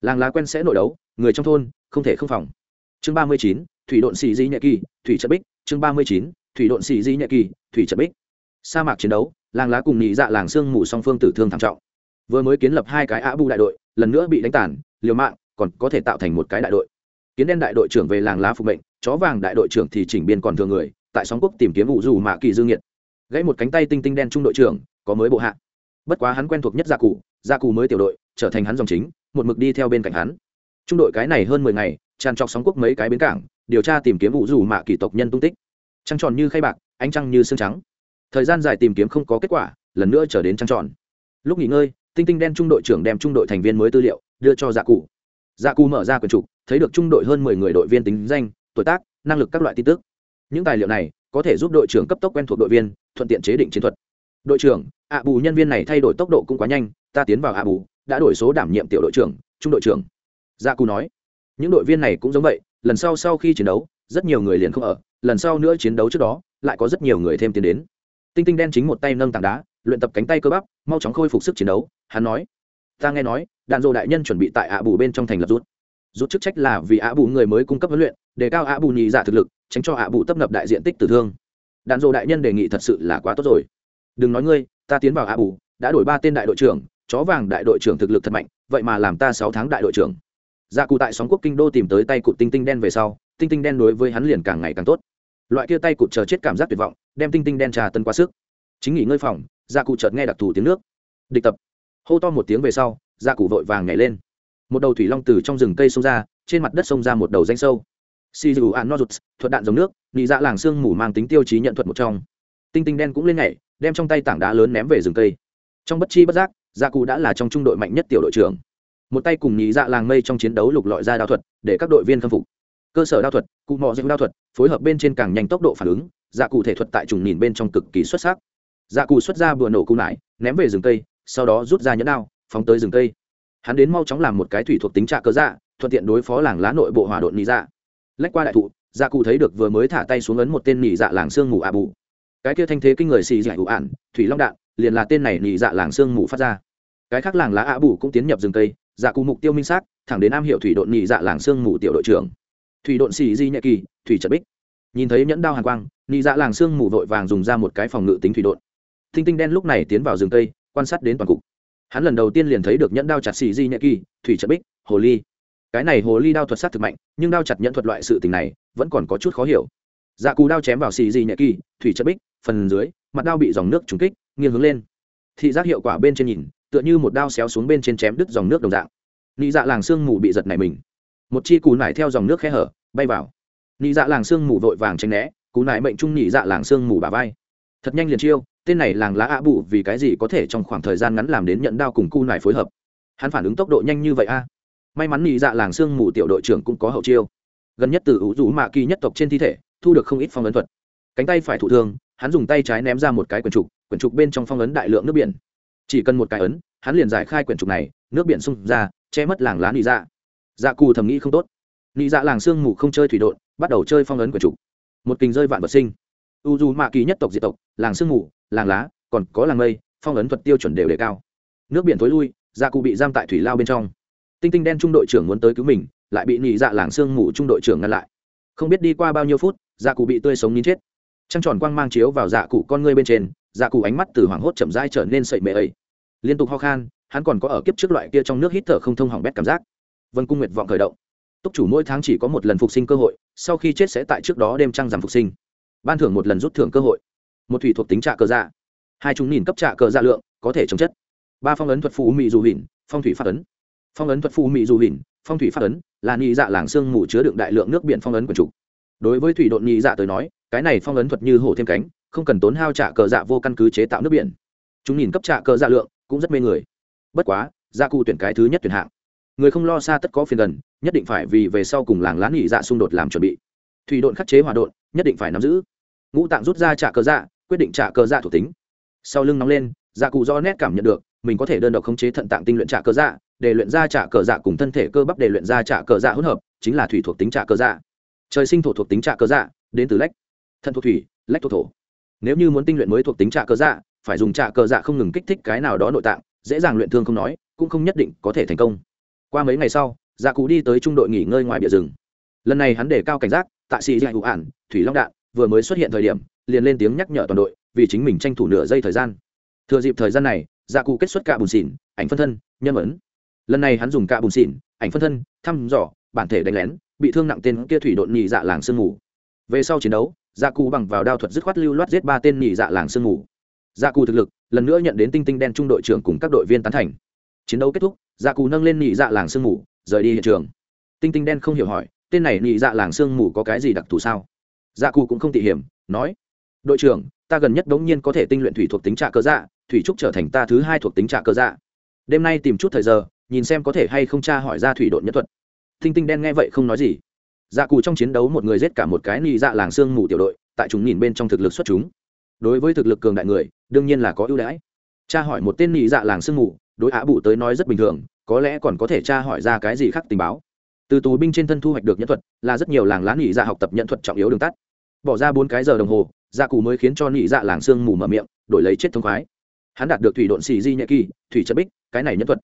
S1: Làng lá quen sẽ nội đấu, người trong thôn, không thể không phòng. Chương ba mươi chín, thủy độn xì di nhẹ kỳ, thủy trận bích. Chương ba mươi chín, thủy độn xì di nhẹ kỳ, thủy trận bích sa mạc chiến đấu, làng lá cùng nhị dạ làng sương mù song phương tử thương thảm trọng. Vừa mới kiến lập hai cái á bu đại đội, lần nữa bị đánh tàn, liều mạng, còn có thể tạo thành một cái đại đội. Kiến đen đại đội trưởng về làng lá phục mệnh, chó vàng đại đội trưởng thì chỉnh biên còn thường người, tại sóng quốc tìm kiếm vụ dù mạ kỳ dương nhiệt. Gãy một cánh tay tinh tinh đen trung đội trưởng, có mới bộ hạ. Bất quá hắn quen thuộc nhất gia cụ gia cụ mới tiểu đội, trở thành hắn dòng chính, một mực đi theo bên cạnh hắn. Trung đội cái này hơn mười ngày, tràn trọc sóng quốc mấy cái bến cảng, điều tra tìm kiếm vụ dù mạ kỳ tộc nhân tung tích. Trăng tròn như khay bạc, ánh trăng như xương trắng thời gian dài tìm kiếm không có kết quả, lần nữa trở đến trăng tròn. Lúc nghỉ ngơi, tinh tinh đen trung đội trưởng đem trung đội thành viên mới tư liệu đưa cho dạ cụ. Dạ cụ mở ra quyển trục, thấy được trung đội hơn mười người đội viên tính danh, tuổi tác, năng lực các loại tin tức. Những tài liệu này có thể giúp đội trưởng cấp tốc quen thuộc đội viên, thuận tiện chế định chiến thuật. Đội trưởng, ạ bù nhân viên này thay đổi tốc độ cũng quá nhanh, ta tiến vào ạ bù, đã đổi số đảm nhiệm tiểu đội trưởng, trung đội trưởng. Dạ cù nói. Những đội viên này cũng giống vậy, lần sau sau khi chiến đấu, rất nhiều người liền không ở, lần sau nữa chiến đấu trước đó, lại có rất nhiều người thêm tiến đến tinh tinh đen chính một tay nâng tảng đá, luyện tập cánh tay cơ bắp, mau chóng khôi phục sức chiến đấu. Hắn nói, ta nghe nói, đạn dộ đại nhân chuẩn bị tại ạ bù bên trong thành lập rút. Rút chức trách là vì ạ bù người mới cung cấp huấn luyện, để cao ạ bù nhị giả thực lực, tránh cho ạ bù tấp nập đại diện tích tử thương. Đạn dộ đại nhân đề nghị thật sự là quá tốt rồi. Đừng nói ngươi, ta tiến vào ạ bù, đã đổi ba tên đại đội trưởng, chó vàng đại đội trưởng thực lực thật mạnh, vậy mà làm ta sáu tháng đại đội trưởng. Gia cụ tại sóng quốc kinh đô tìm tới tay cụ tinh tinh đen về sau, tinh tinh đen đối với hắn liền càng ngày càng tốt loại kia tay cụt chờ chết cảm giác tuyệt vọng, đem tinh tinh đen trà tân quá sức. Chính nghỉ ngơi phòng gia cụ chợt nghe đặc thù tiếng nước. Địch tập. Hô to một tiếng về sau gia cụ vội vàng nhảy lên. Một đầu thủy long từ trong rừng cây xông ra, trên mặt đất xông ra một đầu danh sâu. Si dù an nozuts thuật đạn giống nước, nị dạ làng sương mù mang tính tiêu chí nhận thuật một trong. Tinh tinh đen cũng lên nhảy, đem trong tay tảng đá lớn ném về rừng cây. Trong bất chi bất giác gia cụ đã là trong trung đội mạnh nhất tiểu đội trưởng. Một tay cùng nhị dạ làng mây trong chiến đấu lục lọi ra đao thuật, để các đội viên khâm phục cơ sở đao thuật, cụ mò dạy đao thuật, phối hợp bên trên càng nhanh tốc độ phản ứng dạ cụ thể thuật tại trùng nhìn bên trong cực kỳ xuất sắc. Dạ cụ xuất ra bừa nổ cung lại ném về rừng cây, sau đó rút ra nhẫn đao, phóng tới rừng cây. Hắn đến mau chóng làm một cái thủy thuộc tính trạ cơ dạ thuận tiện đối phó làng lá nội bộ hỏa độn nhị dạ. Lách qua đại thụ dạ cụ thấy được vừa mới thả tay xuống ấn một tên nhị dạ làng sương mù ạ bù. Cái kia thanh thế kinh người xì dạy ủ ạn thủy long đạn, liền là tên này nhị dạ làng sương mù phát ra. Cái khác làng lá ạ bù cũng tiến nhập rừng cây dạ cụ mục tiêu minh xác, thẳng đến am hiệu thủy độn nhị dạ làng sương mù tiểu đội trưởng thủy độn xì di nhẹ kỳ, thủy trật bích. Nhìn thấy nhẫn đao hàn quang, nị dạ làng sương mù vội vàng dùng ra một cái phòng ngự tính thủy độn. Thinh tinh đen lúc này tiến vào rừng cây, quan sát đến toàn cục. Hắn lần đầu tiên liền thấy được nhẫn đao chặt xì di nhẹ kỳ, thủy trật bích, hồ ly. Cái này hồ ly đao thuật sát thực mạnh, nhưng đao chặt nhẫn thuật loại sự tình này, vẫn còn có chút khó hiểu. Dạ cù đao chém vào xì di nhẹ kỳ, thủy trật bích, phần dưới, mặt đao bị dòng nước trúng kích, nghiêng hướng lên. Thị giác hiệu quả bên trên nhìn, tựa như một đao xéo xuống bên trên chém đứt dòng nước đồng dạng. Nị dạ làng sương mù bị giật này mình một chi cù nải theo dòng nước khe hở, bay vào. Nị dạ làng sương mù vội vàng tránh né, cù nải mệnh trung nị dạ làng sương mù bà vai. Thật nhanh liền chiêu, tên này làng lá ạ bụ vì cái gì có thể trong khoảng thời gian ngắn làm đến nhận đao cùng cù nải phối hợp? Hắn phản ứng tốc độ nhanh như vậy a? May mắn nị dạ làng sương mù tiểu đội trưởng cũng có hậu chiêu. Gần nhất từ ủ rũ mạ kỳ nhất tộc trên thi thể, thu được không ít phong ấn thuật. Cánh tay phải thụ thương, hắn dùng tay trái ném ra một cái quyển trục quyển trục bên trong phong ấn đại lượng nước biển. Chỉ cần một cái ấn, hắn liền giải khai quyển trục này, nước biển xung ra, che mất làng lá nị dạ dạ cù thầm nghĩ không tốt. Nghĩ dạ làng sương mù không chơi thủy đội, bắt đầu chơi phong ấn quyển trục. Một kình rơi vạn vật sinh. U dù mạ kỳ nhất tộc diệt tộc làng sương mù làng lá còn có làng mây phong ấn thuật tiêu chuẩn đều đề cao. Nước biển tối lui dạ cụ bị giam tại thủy lao bên trong. Tinh tinh đen trung đội trưởng muốn tới cứu mình lại bị nị dạ làng sương mù trung đội trưởng ngăn lại. Không biết đi qua bao nhiêu phút dạ cụ bị tươi sống nín chết. Trăng tròn quang mang chiếu vào dạ cụ con ngươi bên trên dạ cụ ánh mắt từ hoảng hốt chậm rãi trở nên sậy mệ ấy. Liên tục ho khan hắn còn có ở kiếp trước loại kia trong nước hít thở không thông hỏng bét cảm giác vân cung nguyệt vọng khởi động. Túc chủ mỗi tháng chỉ có một lần phục sinh cơ hội, sau khi chết sẽ tại trước đó đêm trăng giảm phục sinh. Ban thưởng một lần rút thưởng cơ hội. Một thủy thuộc tính trạ cờ dạ. Hai chúng nhìn cấp trạ cờ dạ lượng, có thể chống chất. Ba phong ấn thuật phù mỹ dù hỉn, phong thủy phát ấn. Phong ấn thuật phù mỹ dù hỉn, phong thủy phát ấn, là nhị dạ làng sương mù chứa đựng đại lượng nước biển phong ấn quần trục đối với thủy độn nhị dạ tới nói, cái này phong ấn thuật như hổ thêm cánh, không cần tốn hao trả cờ dạ vô căn cứ chế tạo nước biển. Chúng nhìn cấp trả cờ dạ lượng, cũng rất mê người. Bất quá, gia cụ tuyển cái thứ nhất tuyển hạng người không lo xa tất có phiền gần, nhất định phải vì về sau cùng làng lán nghỉ dạ xung đột làm chuẩn bị. Thủy độn khắc chế hòa độn, nhất định phải nắm giữ. Ngũ tạng rút ra trả cờ dạ quyết định trả cờ dạ thuộc tính. Sau lưng nóng lên Dạ cụ do nét cảm nhận được, mình có thể đơn độc khống chế thận tạng tinh luyện trả cờ dạ để luyện ra trả cờ dạ cùng thân thể cơ bắp để luyện ra trả cờ dạ hỗn hợp, chính là thủy thuộc tính trả cờ dạ. Trời sinh thổ thuộc tính trả cờ dạ đến từ lách. Thân thuộc thủy, lách thuộc thổ. Nếu như muốn tinh luyện mới thuộc tính trả cờ dạ phải dùng trả cờ dạ không ngừng kích thích cái nào đó nội tạng, dễ dàng luyện thương không nói, cũng không nhất định có thể thành công qua mấy ngày sau dạ cụ đi tới trung đội nghỉ ngơi ngoài bìa rừng. Lần này hắn để cao cảnh giác tại xì dạy hữu ản thủy long đạn, vừa mới xuất hiện thời điểm, liền lên tiếng nhắc nhở toàn đội, vì chính mình tranh thủ nửa giây thời gian. Thừa dịp thời gian này dạ cụ kết xuất cạ bùn xỉn, ảnh phân thân, nhân ấn. Lần này hắn dùng cạ bùn xỉn, ảnh phân thân, thăm dò, bản thể đánh lén, bị thương nặng tên kia thủy độn nhị dạ làng sương mù. Về sau chiến đấu dạ cụ bằng vào đao thuật dứt khoát lưu loát giết ba tên nhị dạ làng sương mù. Dạ cụ thực lực, lần nữa nhận đến tinh tinh đen trung đội trưởng cùng các đội viên tán thành chiến đấu kết thúc dạ cù nâng lên nhị dạ làng sương mù, rời đi hiện trường. Tinh tinh đen không hiểu hỏi, tên này nhị dạ làng sương mù có cái gì đặc thù sao? Dạ cù cũng không tỉ hiểm, nói, đội trưởng, ta gần nhất đống nhiên có thể tinh luyện thủy thuộc tính trạ cơ dạ thủy trúc trở thành ta thứ hai thuộc tính trạ cơ dạ. Đêm nay tìm chút thời giờ, nhìn xem có thể hay không tra hỏi ra thủy độn nhất thuật. Tinh tinh đen nghe vậy không nói gì. Dạ cù trong chiến đấu một người giết cả một cái nhị dạ làng sương mù tiểu đội, tại chúng nhìn bên trong thực lực xuất chúng. Đối với thực lực cường đại người, đương nhiên là có ưu đãi. Tra hỏi một tên nhị dạ làng sương mù đối á bụ tới nói rất bình thường, có lẽ còn có thể tra hỏi ra cái gì khác tình báo. Từ tù binh trên thân thu hoạch được nhân thuật, là rất nhiều làng lá nghỉ dạ học tập nhận thuật trọng yếu đường tắt. Bỏ ra bốn cái giờ đồng hồ dạ cụ mới khiến cho nghỉ dạ làng sương mù mở miệng, đổi lấy chết thông khoái. Hắn đạt được thủy độn xì di nhẹ kỳ, thủy chất bích, cái này nhân thuật.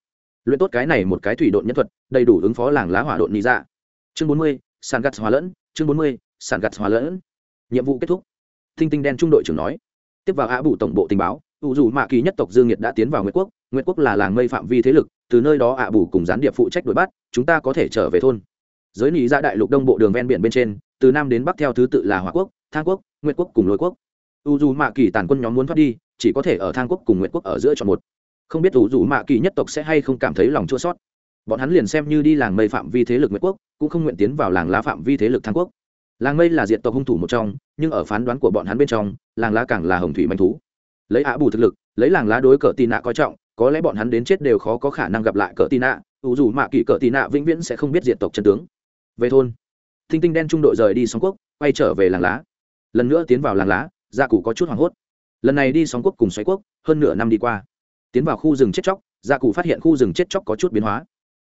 S1: Luyện tốt cái này một cái thủy độn nhân thuật, đầy đủ ứng phó làng lá hỏa độn nghỉ dạ. Chương bốn mươi, sàn gặt hòa lẫn, chương bốn mươi, sàn gặt hòa lẫn. Nhiệm vụ kết thúc. Thinh tinh đen trung đội trưởng nói. Tiếp vào á bụ tổng bộ tình báo ủ dù mạ kỳ nhất tộc dương nhiệt đã tiến vào nguyệt quốc nguyệt quốc là làng mây phạm vi thế lực, từ nơi đó ạ bù cùng gián điệp phụ trách đuổi bắt, chúng ta có thể trở về thôn. Giới nị ra đại lục đông bộ đường ven biển bên trên, từ nam đến bắc theo thứ tự là hòa quốc, thang quốc, nguyệt quốc cùng lôi quốc. U dù mạ kỳ tàn quân nhóm muốn thoát đi, chỉ có thể ở thang quốc cùng nguyệt quốc ở giữa chọn một. Không biết u dù mạ kỳ nhất tộc sẽ hay không cảm thấy lòng chua sót bọn hắn liền xem như đi làng mây phạm vi thế lực nguyệt quốc, cũng không nguyện tiến vào làng lá phạm vi thế lực thang quốc. Làng mây là diện tộc hung thủ một trong, nhưng ở phán đoán của bọn hắn bên trong, làng lá càng là hồng thủy manh thú. Lấy ạ bù thực lực, lấy làng lá đối cờ tì nạ coi trọng có lẽ bọn hắn đến chết đều khó có khả năng gặp lại cờ tì nạ, ủ dù mạ kỳ cờ tì nạ vĩnh viễn sẽ không biết diện tộc chân tướng. Về thôn, thinh tinh đen trung đội rời đi sóng quốc, quay trở về làng lá. Lần nữa tiến vào làng lá, gia cụ có chút hoảng hốt. Lần này đi sóng quốc cùng xoáy quốc, hơn nửa năm đi qua. Tiến vào khu rừng chết chóc, gia cụ phát hiện khu rừng chết chóc có chút biến hóa.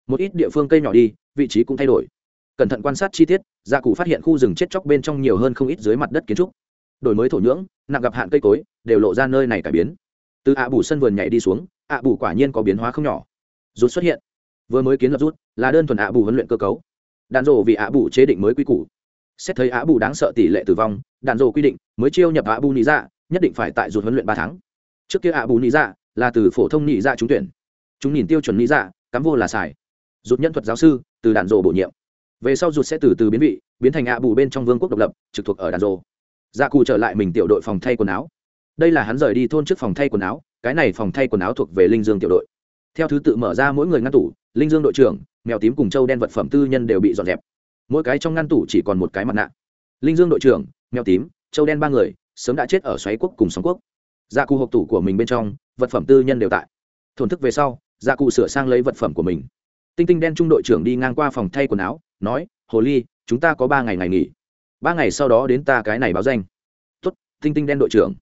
S1: Một ít địa phương cây nhỏ đi, vị trí cũng thay đổi. Cẩn thận quan sát chi tiết, gia cụ phát hiện khu rừng chết chóc bên trong nhiều hơn không ít dưới mặt đất kiến trúc. Đổi mới thổ nhưỡng, nặng gặp hạn cây cối, đều lộ ra nơi này cải biến từ ạ bù sân vườn nhảy đi xuống, ạ bù quả nhiên có biến hóa không nhỏ. Rút xuất hiện. Vừa mới kiến lập rút, là đơn thuần ạ bù huấn luyện cơ cấu. Đạn rộ vì ạ bù chế định mới quy củ. Xét thấy ạ bù đáng sợ tỷ lệ tử vong, đạn rộ quy định mới chiêu nhập ạ bù nị dạ nhất định phải tại rút huấn luyện ba tháng. Trước kia ạ bù nị dạ là từ phổ thông nị dạ trúng tuyển. Chúng nhìn tiêu chuẩn nị dạ cắm vô là xài. Rút nhân thuật giáo sư, từ đạn rộ bổ nhiệm. Về sau rút sẽ từ từ biến vị, biến thành ạ bù bên trong vương quốc độc lập, trực thuộc ở đạn rộ dạ cù trở lại mình tiểu đội phòng thay quần áo đây là hắn rời đi thôn trước phòng thay quần áo, cái này phòng thay quần áo thuộc về linh dương tiểu đội. Theo thứ tự mở ra mỗi người ngăn tủ, linh dương đội trưởng, mèo tím cùng châu đen vật phẩm tư nhân đều bị dọn dẹp. Mỗi cái trong ngăn tủ chỉ còn một cái mặt nạ. Linh dương đội trưởng, mèo tím châu đen ba người, sớm đã chết ở xoáy quốc cùng sóng quốc. Gia cụ hộp tủ của mình bên trong, vật phẩm tư nhân đều tại. Thổn thức về sau gia cụ sửa sang lấy vật phẩm của mình. Tinh tinh đen trung đội trưởng đi ngang qua phòng thay quần áo, nói, hồ ly, chúng ta có ba ngày ngày nghỉ. Ba ngày sau đó đến ta cái này báo danh. Tuất tinh tinh đen đội trưởng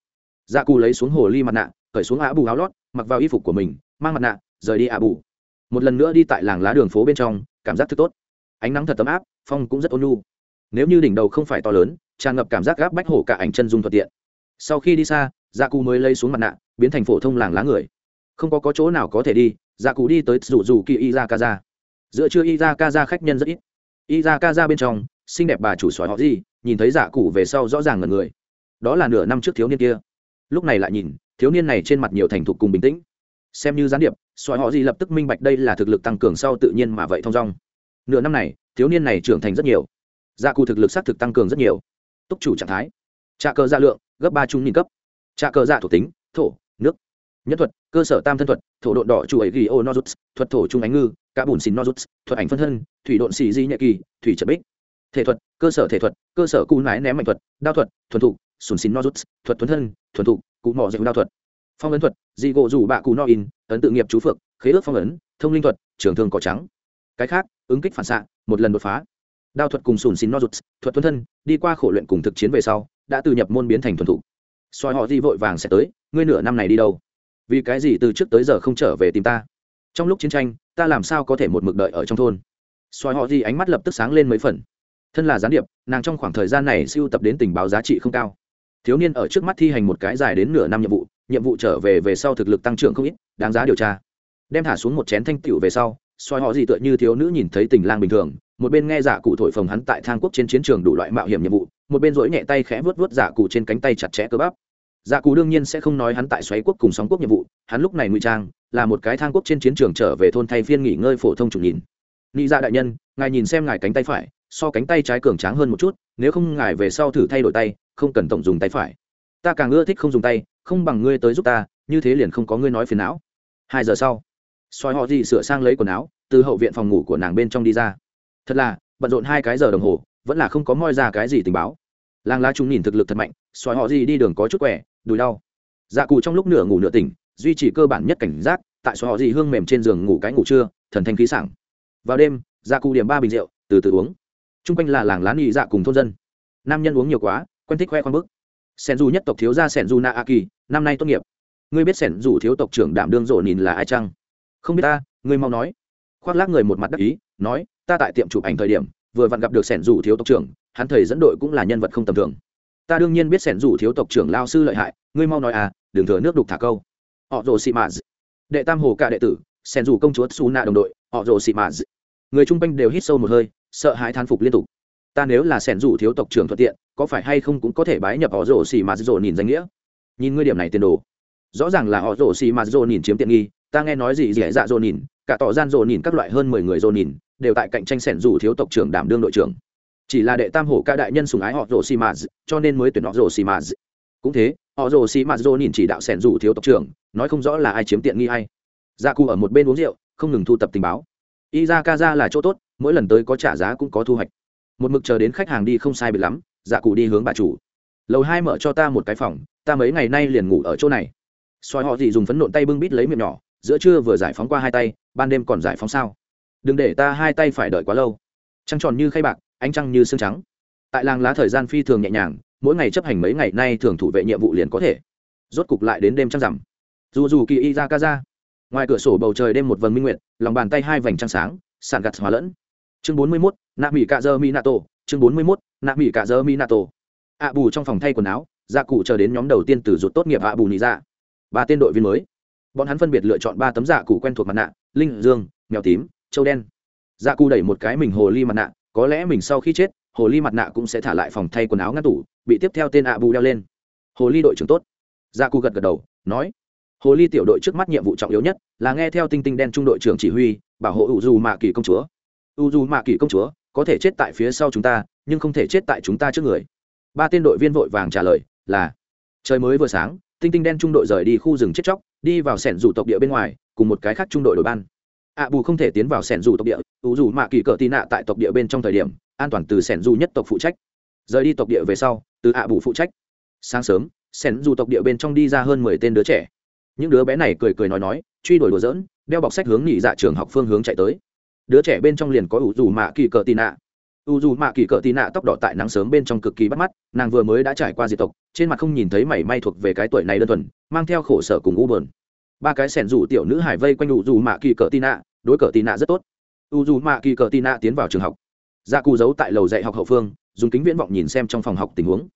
S1: dạ cù lấy xuống hồ ly mặt nạ cởi xuống ạ bù áo lót mặc vào y phục của mình mang mặt nạ rời đi ạ bù. Một lần nữa đi tại làng lá đường phố bên trong cảm giác thức tốt. Ánh nắng thật tấm áp phong cũng rất ôn nhu. Nếu như đỉnh đầu không phải to lớn tràn ngập cảm giác gáp bách hổ cả ảnh chân dung thuận tiện. Sau khi đi xa dạ cù mới lấy xuống mặt nạ biến thành phổ thông làng lá người. Không có, có chỗ nào có thể đi dạ cù đi tới rủ rủ kỳ y ra ca ra giữa trưa y ra ca ra khách nhân rất ít. Y ra ca ra bên trong xinh đẹp bà chủ sỏi họ gì nhìn thấy dạ cụ về sau rõ ràng ngần người. Đó là nửa năm trước thiếu niên kia lúc này lại nhìn, thiếu niên này trên mặt nhiều thành thục cùng bình tĩnh. Xem như gián điệp xoài họ gì lập tức minh bạch đây là thực lực tăng cường sau tự nhiên mà vậy thong dong. Nửa năm này, thiếu niên này trưởng thành rất nhiều. Gia cụ thực lực xác thực tăng cường rất nhiều. Túc chủ trạng thái. Trà cờ gia dạ lượng, gấp ba trung nghìn cấp. Trà cờ gia dạ thuộc tính, thổ, nước. Nhất thuật, cơ sở tam thân thuật, thổ độn đỏ chủ ấy ghi ô nozuts thuật thổ trung ánh ngư, cả bùn xin nozuts thuật ảnh phân thân, thủy độn xì di nhẹ kỳ, thủy trợ bích. Thể thuật, cơ sở thể thuật, cơ sở cú nái ném mạnh thuật, đao thuật, thuần thục sùn xin nozuts thuật thuấn thân, thuần thục, cụ mỏ dạy đao thuật. Phong ấn thuật, dị gỗ rủ bạ cù no in, ấn tự nghiệp chú phượng khế ước phong ấn, thông linh thuật, trường thương cỏ trắng. Cái khác, ứng kích phản xạ, một lần đột phá. Đao thuật cùng sùn xin nozuts thuật thuấn thân, đi qua khổ luyện cùng thực chiến về sau, đã từ nhập môn biến thành thuần thục. Soi họ di vội vàng sẽ tới, ngươi nửa năm này đi đâu? Vì cái gì từ trước tới giờ không trở về tìm ta? Trong lúc chiến tranh, ta làm sao có thể một mực đợi ở trong thôn? Soi họ di ánh mắt lập tức sáng lên mấy phần. Thân là gián điệp, nàng trong khoảng thời gian này siêu tập đến tình báo giá trị không cao thiếu niên ở trước mắt thi hành một cái dài đến nửa năm nhiệm vụ nhiệm vụ trở về về sau thực lực tăng trưởng không ít, đáng giá điều tra. Đem thả xuống một chén thanh tịu về sau, soi họ gì tựa như thiếu nữ nhìn thấy tình lang bình thường, một bên nghe giả cụ thổi phồng hắn tại thang quốc trên chiến trường đủ loại mạo hiểm nhiệm vụ, một bên rỗi nhẹ tay khẽ vớt vớt giả cụ trên cánh tay chặt chẽ cơ bắp. Giả cụ đương nhiên sẽ không nói hắn tại xoáy quốc cùng sóng quốc nhiệm vụ, hắn lúc này ngụy trang, là một cái thang quốc trên chiến trường trở về thôn thay phiên nghỉ ngơi phổ thông chủ nhìn. Nghĩ ra dạ đại nhân, ngài nhìn xem ngài cánh tay phải, so cánh tay trái cường tráng hơn một chút, nếu không ngài về sau thử thay đổi tay không cần tổng dùng tay phải. Ta càng ưa thích không dùng tay, không bằng ngươi tới giúp ta, như thế liền không có ngươi nói phiền não. Hai giờ sau, soi họ gì sửa sang lấy quần áo, từ hậu viện phòng ngủ của nàng bên trong đi ra. Thật là, bận rộn hai cái giờ đồng hồ, vẫn là không có moi ra cái gì tình báo. Làng lá chúng nhìn thực lực thật mạnh, soi họ gì đi đường có chút quẻ, đùi đau. Dạ cụ trong lúc nửa ngủ nửa tỉnh, duy trì cơ bản nhất cảnh giác, tại soi họ gì hương mềm trên giường ngủ cái ngủ trưa, thần thanh khí sảng. Vào đêm dạ cụ điểm ba bình rượu, từ từ uống. Chung quanh là làng lá nhị dạ cùng thôn dân. Nam nhân uống nhiều quá quen thích khoe khoang bức. Sẻn dù nhất tộc thiếu gia sẻn dù na a kỳ, năm nay tốt nghiệp. Ngươi biết sẻn dù thiếu tộc trưởng đảm đương rộ nhìn là ai chăng? Không biết ta, ngươi mau nói. Khoác lác người một mặt đắc ý, nói, ta tại tiệm chụp ảnh thời điểm, vừa vặn gặp được sẻn dù thiếu tộc trưởng, hắn thầy dẫn đội cũng là nhân vật không tầm thường. Ta đương nhiên biết sẻn dù thiếu tộc trưởng lao sư lợi hại, ngươi mau nói à đừng thừa nước đục thả câu. Họ rồ xị mã đệ tam hồ cả đệ tử, sẻn dù công chúa su nạ đồng đội, họ rồ xị mã người chung quanh đều hít sâu một hơi, sợ hãi thán phục liên tục. Ta nếu là sẻn dù thiếu tộc trưởng thuận tiện có phải hay không cũng có thể bái nhập họ rổ xì mà rổ nhìn danh nghĩa? Nhìn ngươi điểm này tiền đồ. Rõ ràng là họ rổ xì mà rổ nhìn chiếm tiện nghi, ta nghe nói gì dễ dạ rổ nhìn cả tỏ gian rổ nhìn các loại hơn mười người rổ nhìn đều tại cạnh tranh sẻn rủ thiếu tộc trưởng đảm đương đội trưởng. Chỉ là đệ tam hổ ca đại nhân sùng ái họ rổ xì mạt cho nên mới tuyển họ rổ xì mạt cũng thế, họ rồ xì mạt rồ nhìn chỉ đạo sẻn rủ thiếu tộc trưởng, nói không rõ là ai chiếm tiện nghi hay gia cụ ở một bên uống rượu, không ngừng thu tập tình báo. Y ra ca ra là chỗ tốt, mỗi lần tới có trả giá cũng có thu hoạch. Một mực chờ đến khách hàng đi không sai biệt lắm dạ cụ đi hướng bà chủ. Lầu hai mở cho ta một cái phòng, ta mấy ngày nay liền ngủ ở chỗ này. Soi họ gì dùng phấn nộn tay bưng bít lấy miệng nhỏ, giữa trưa vừa giải phóng qua hai tay, ban đêm còn giải phóng sao? Đừng để ta hai tay phải đợi quá lâu. Trăng tròn như khay bạc, ánh trăng như xương trắng. Tại làng lá thời gian phi thường nhẹ nhàng, mỗi ngày chấp hành mấy ngày nay thường thủ vệ nhiệm vụ liền có thể. Rốt cục lại đến đêm trăng rằm. Dù dù kỳ y ra ca ra. Ngoài cửa sổ bầu trời đêm một vầng minh nguyệt, lòng bàn tay hai vành trăng sáng, sàn gặt hóa lẫn. Chương bốn mươi mốt, nạ mỹ cạ dơ mi nato chương bốn mươi mốt, nạ mỹ cả dơ mi nato ạ bù trong phòng thay quần áo gia cụ chờ đến nhóm đầu tiên từ rụt tốt nghiệp ạ bù nị ra ba tên đội viên mới. Bọn hắn phân biệt lựa chọn ba tấm dạ cụ quen thuộc mặt nạ, linh, dương, mèo tím châu đen. Dạ cụ đẩy một cái mình hồ ly mặt nạ, có lẽ mình sau khi chết, hồ ly mặt nạ cũng sẽ thả lại phòng thay quần áo ngăn tủ, bị tiếp theo tên ạ bù đeo lên. Hồ ly đội trưởng tốt. Dạ cụ gật gật đầu, nói. Hồ ly tiểu đội trước mắt nhiệm vụ trọng yếu nhất là nghe theo tinh tinh đen trung đội trưởng chỉ huy, bảo hộ u dù mạ kỳ công chúa. U dù mạ kỳ công chúa có thể chết tại phía sau chúng ta, nhưng không thể chết tại chúng ta trước người. Ba tên đội viên vội vàng trả lời, là, trời mới vừa sáng, tinh tinh đen trung đội rời đi khu rừng chết chóc, đi vào sẻn rủ tộc địa bên ngoài, cùng một cái khác trung đội đội ban. Ạ bù không thể tiến vào sẻn rủ tộc địa, ủ dù mạ kỳ cỡ tị nạ tại tộc địa bên trong thời điểm, an toàn từ sẻn rủ nhất tộc phụ trách. Rời đi tộc địa về sau, từ ạ bù phụ trách. Sáng sớm, sẻn rủ tộc địa bên trong đi ra hơn mười tên đứa trẻ. Những đứa bé này cười cười nói nói, truy đuổi đùa dỡn đeo bọc sách hướng nghỉ dạ trường học phương hướng chạy tới đứa trẻ bên trong liền có ủ dù mạ kỳ cỡ tị nạ. U dù mạ kỳ cỡ tị nạ tóc đỏ tại nắng sớm bên trong cực kỳ bắt mắt, nàng vừa mới đã trải qua diệt tộc, trên mặt không nhìn thấy mảy may thuộc về cái tuổi này đơn thuần, mang theo khổ sở cùng u bờn ba cái sẻn rủ tiểu nữ hải vây quanh u dù mạ kỳ cỡ tị nạ, đối cờ tì nạ rất tốt. U dù mạ kỳ cờ tì nạ tiến vào trường học. Dạ Gia cù giấu tại lầu dạy học hậu phương, dùng kính viễn vọng nhìn xem trong phòng học tình huống.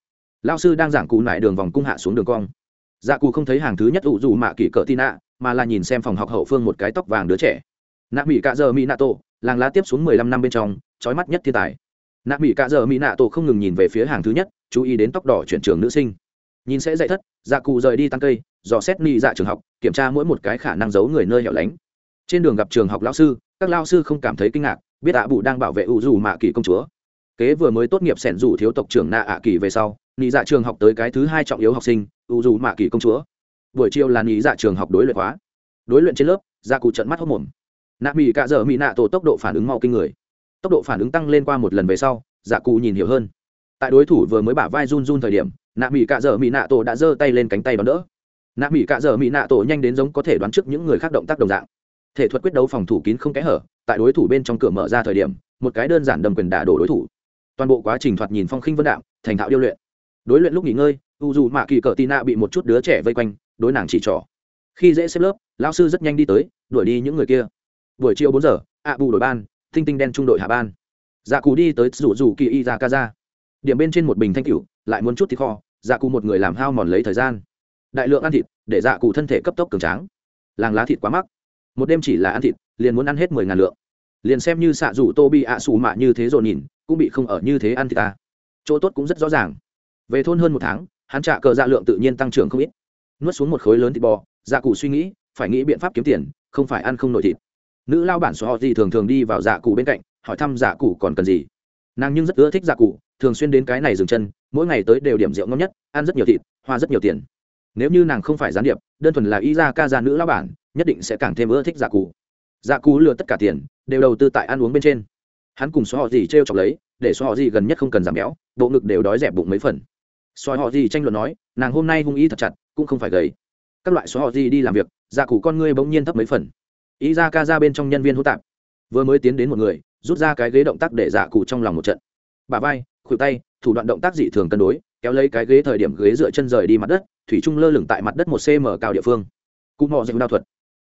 S1: Lao sư đang giảng cụ nải đường vòng cung hạ xuống đường cong. Gia cụ không thấy hàng thứ nhất u dù mạ kỳ cờ tì nạ, mà là nhìn xem phòng học hậu phương một cái tóc vàng đứa trẻ nạ mỹ cạ giờ mỹ nạ tổ, làng lá tiếp xuống mười lăm năm bên trong, trói mắt nhất thiên tài. Nạ mỹ cạ giờ mỹ nạ tổ không ngừng nhìn về phía hàng thứ nhất, chú ý đến tóc đỏ chuyển trường nữ sinh. Nhìn sẽ dạy thất dạ cụ rời đi tăng cây, dò xét ni dạ trường học, kiểm tra mỗi một cái khả năng giấu người nơi hẻo lánh. Trên đường gặp trường học lao sư, các lao sư không cảm thấy kinh ngạc, biết ạ bụ đang bảo vệ ủ dù mạ kỳ công chúa. Kế vừa mới tốt nghiệp sẻn dù thiếu tộc trưởng nạ ạ kỳ về sau, nị dạ trường học tới cái thứ hai trọng yếu học sinh, ủ dù mạ kỳ công chúa. Buổi chiều là nị dạ trường học đối luyện hóa đối luyện trên lớp gia cụ trận mắt hốc mồm nạ mỹ cạ dở mỹ nạ tổ tốc độ phản ứng mau kinh người. Tốc độ phản ứng tăng lên qua một lần về sau dạ cụ nhìn hiểu hơn. Tại đối thủ vừa mới bả vai run run thời điểm, nạ mỹ cạ dở mỹ nạ tổ đã giơ tay lên cánh tay đón đỡ. Nạ mỹ cạ dở mỹ nạ tổ nhanh đến giống có thể đoán trước những người khác động tác đồng dạng. Thể thuật quyết đấu phòng thủ kín không kẽ hở, tại đối thủ bên trong cửa mở ra thời điểm, một cái đơn giản đầm quyền đả đổ đối thủ. Toàn bộ quá trình thoạt nhìn phong khinh vân đạm, thành thạo điêu luyện. Đối luyện lúc nghỉ ngơi, u dù mạ kỳ cờ tị nạ bị một chút đứa trẻ vây quanh, đối nàng chỉ trỏ. Khi dễ xếp lớp lao sư rất nhanh đi tới, đuổi đi những người kia buổi chiều bốn giờ, ạ bù đổi ban, tinh tinh đen trung đội hạ ban. Dạ cù đi tới rủ rủ kỳ y ra ca ra điểm bên trên một bình thanh cửu, lại muốn chút thịt kho dạ cù một người làm hao mòn lấy thời gian. Đại lượng ăn thịt, để dạ cù thân thể cấp tốc cường tráng. Làng lá thịt quá mắc. Một đêm chỉ là ăn thịt, liền muốn ăn hết mười ngàn lượng. Liền xem như xạ rủ tô bị ạ xù mạ như thế rồi nhìn, cũng bị không ở như thế ăn thịt ta. Chỗ tốt cũng rất rõ ràng. Về thôn hơn một tháng, hắn trả cờ dạ lượng tự nhiên tăng trưởng không ít. Nuốt xuống một khối lớn thịt bò dạ cụ suy nghĩ, phải nghĩ biện pháp kiếm tiền, không phải ăn không nổi thịt nữ lao bản số họ gì thường thường đi vào dạ cụ bên cạnh, hỏi thăm dạ cụ còn cần gì. Nàng nhưng rất ưa thích dạ cụ, thường xuyên đến cái này dừng chân, mỗi ngày tới đều điểm rượu ngon nhất, ăn rất nhiều thịt, hoa rất nhiều tiền. Nếu như nàng không phải gián điệp, đơn thuần là y ra ca ra nữ lao bản, nhất định sẽ càng thêm ưa thích dạ cụ. Dạ cụ lừa tất cả tiền, đều đầu tư tại ăn uống bên trên. Hắn cùng xóa họ gì t r e o chọc lấy, để xóa họ gì gần nhất không cần giảm béo, bộ ngực đều đói dẹp bụng mấy phần. Xóa họ gì tranh luận nói, nàng hôm nay hung y thật chặt, cũng không phải gầy. Các loại số họ gì đi làm việc dạ cụ con ngươi bỗng nhiên thấp mấy phần ý ra ca ra bên trong nhân viên hô tạp. Vừa mới tiến đến một người, rút ra cái ghế động tác để dạ cụ trong lòng một trận. Bà vai, khuỷu tay, thủ đoạn động tác dị thường cân đối, kéo lấy cái ghế thời điểm ghế dựa chân rời đi mặt đất, thủy trung lơ lửng tại mặt đất một cm cao địa phương. Cụ mò dịch đao thuật.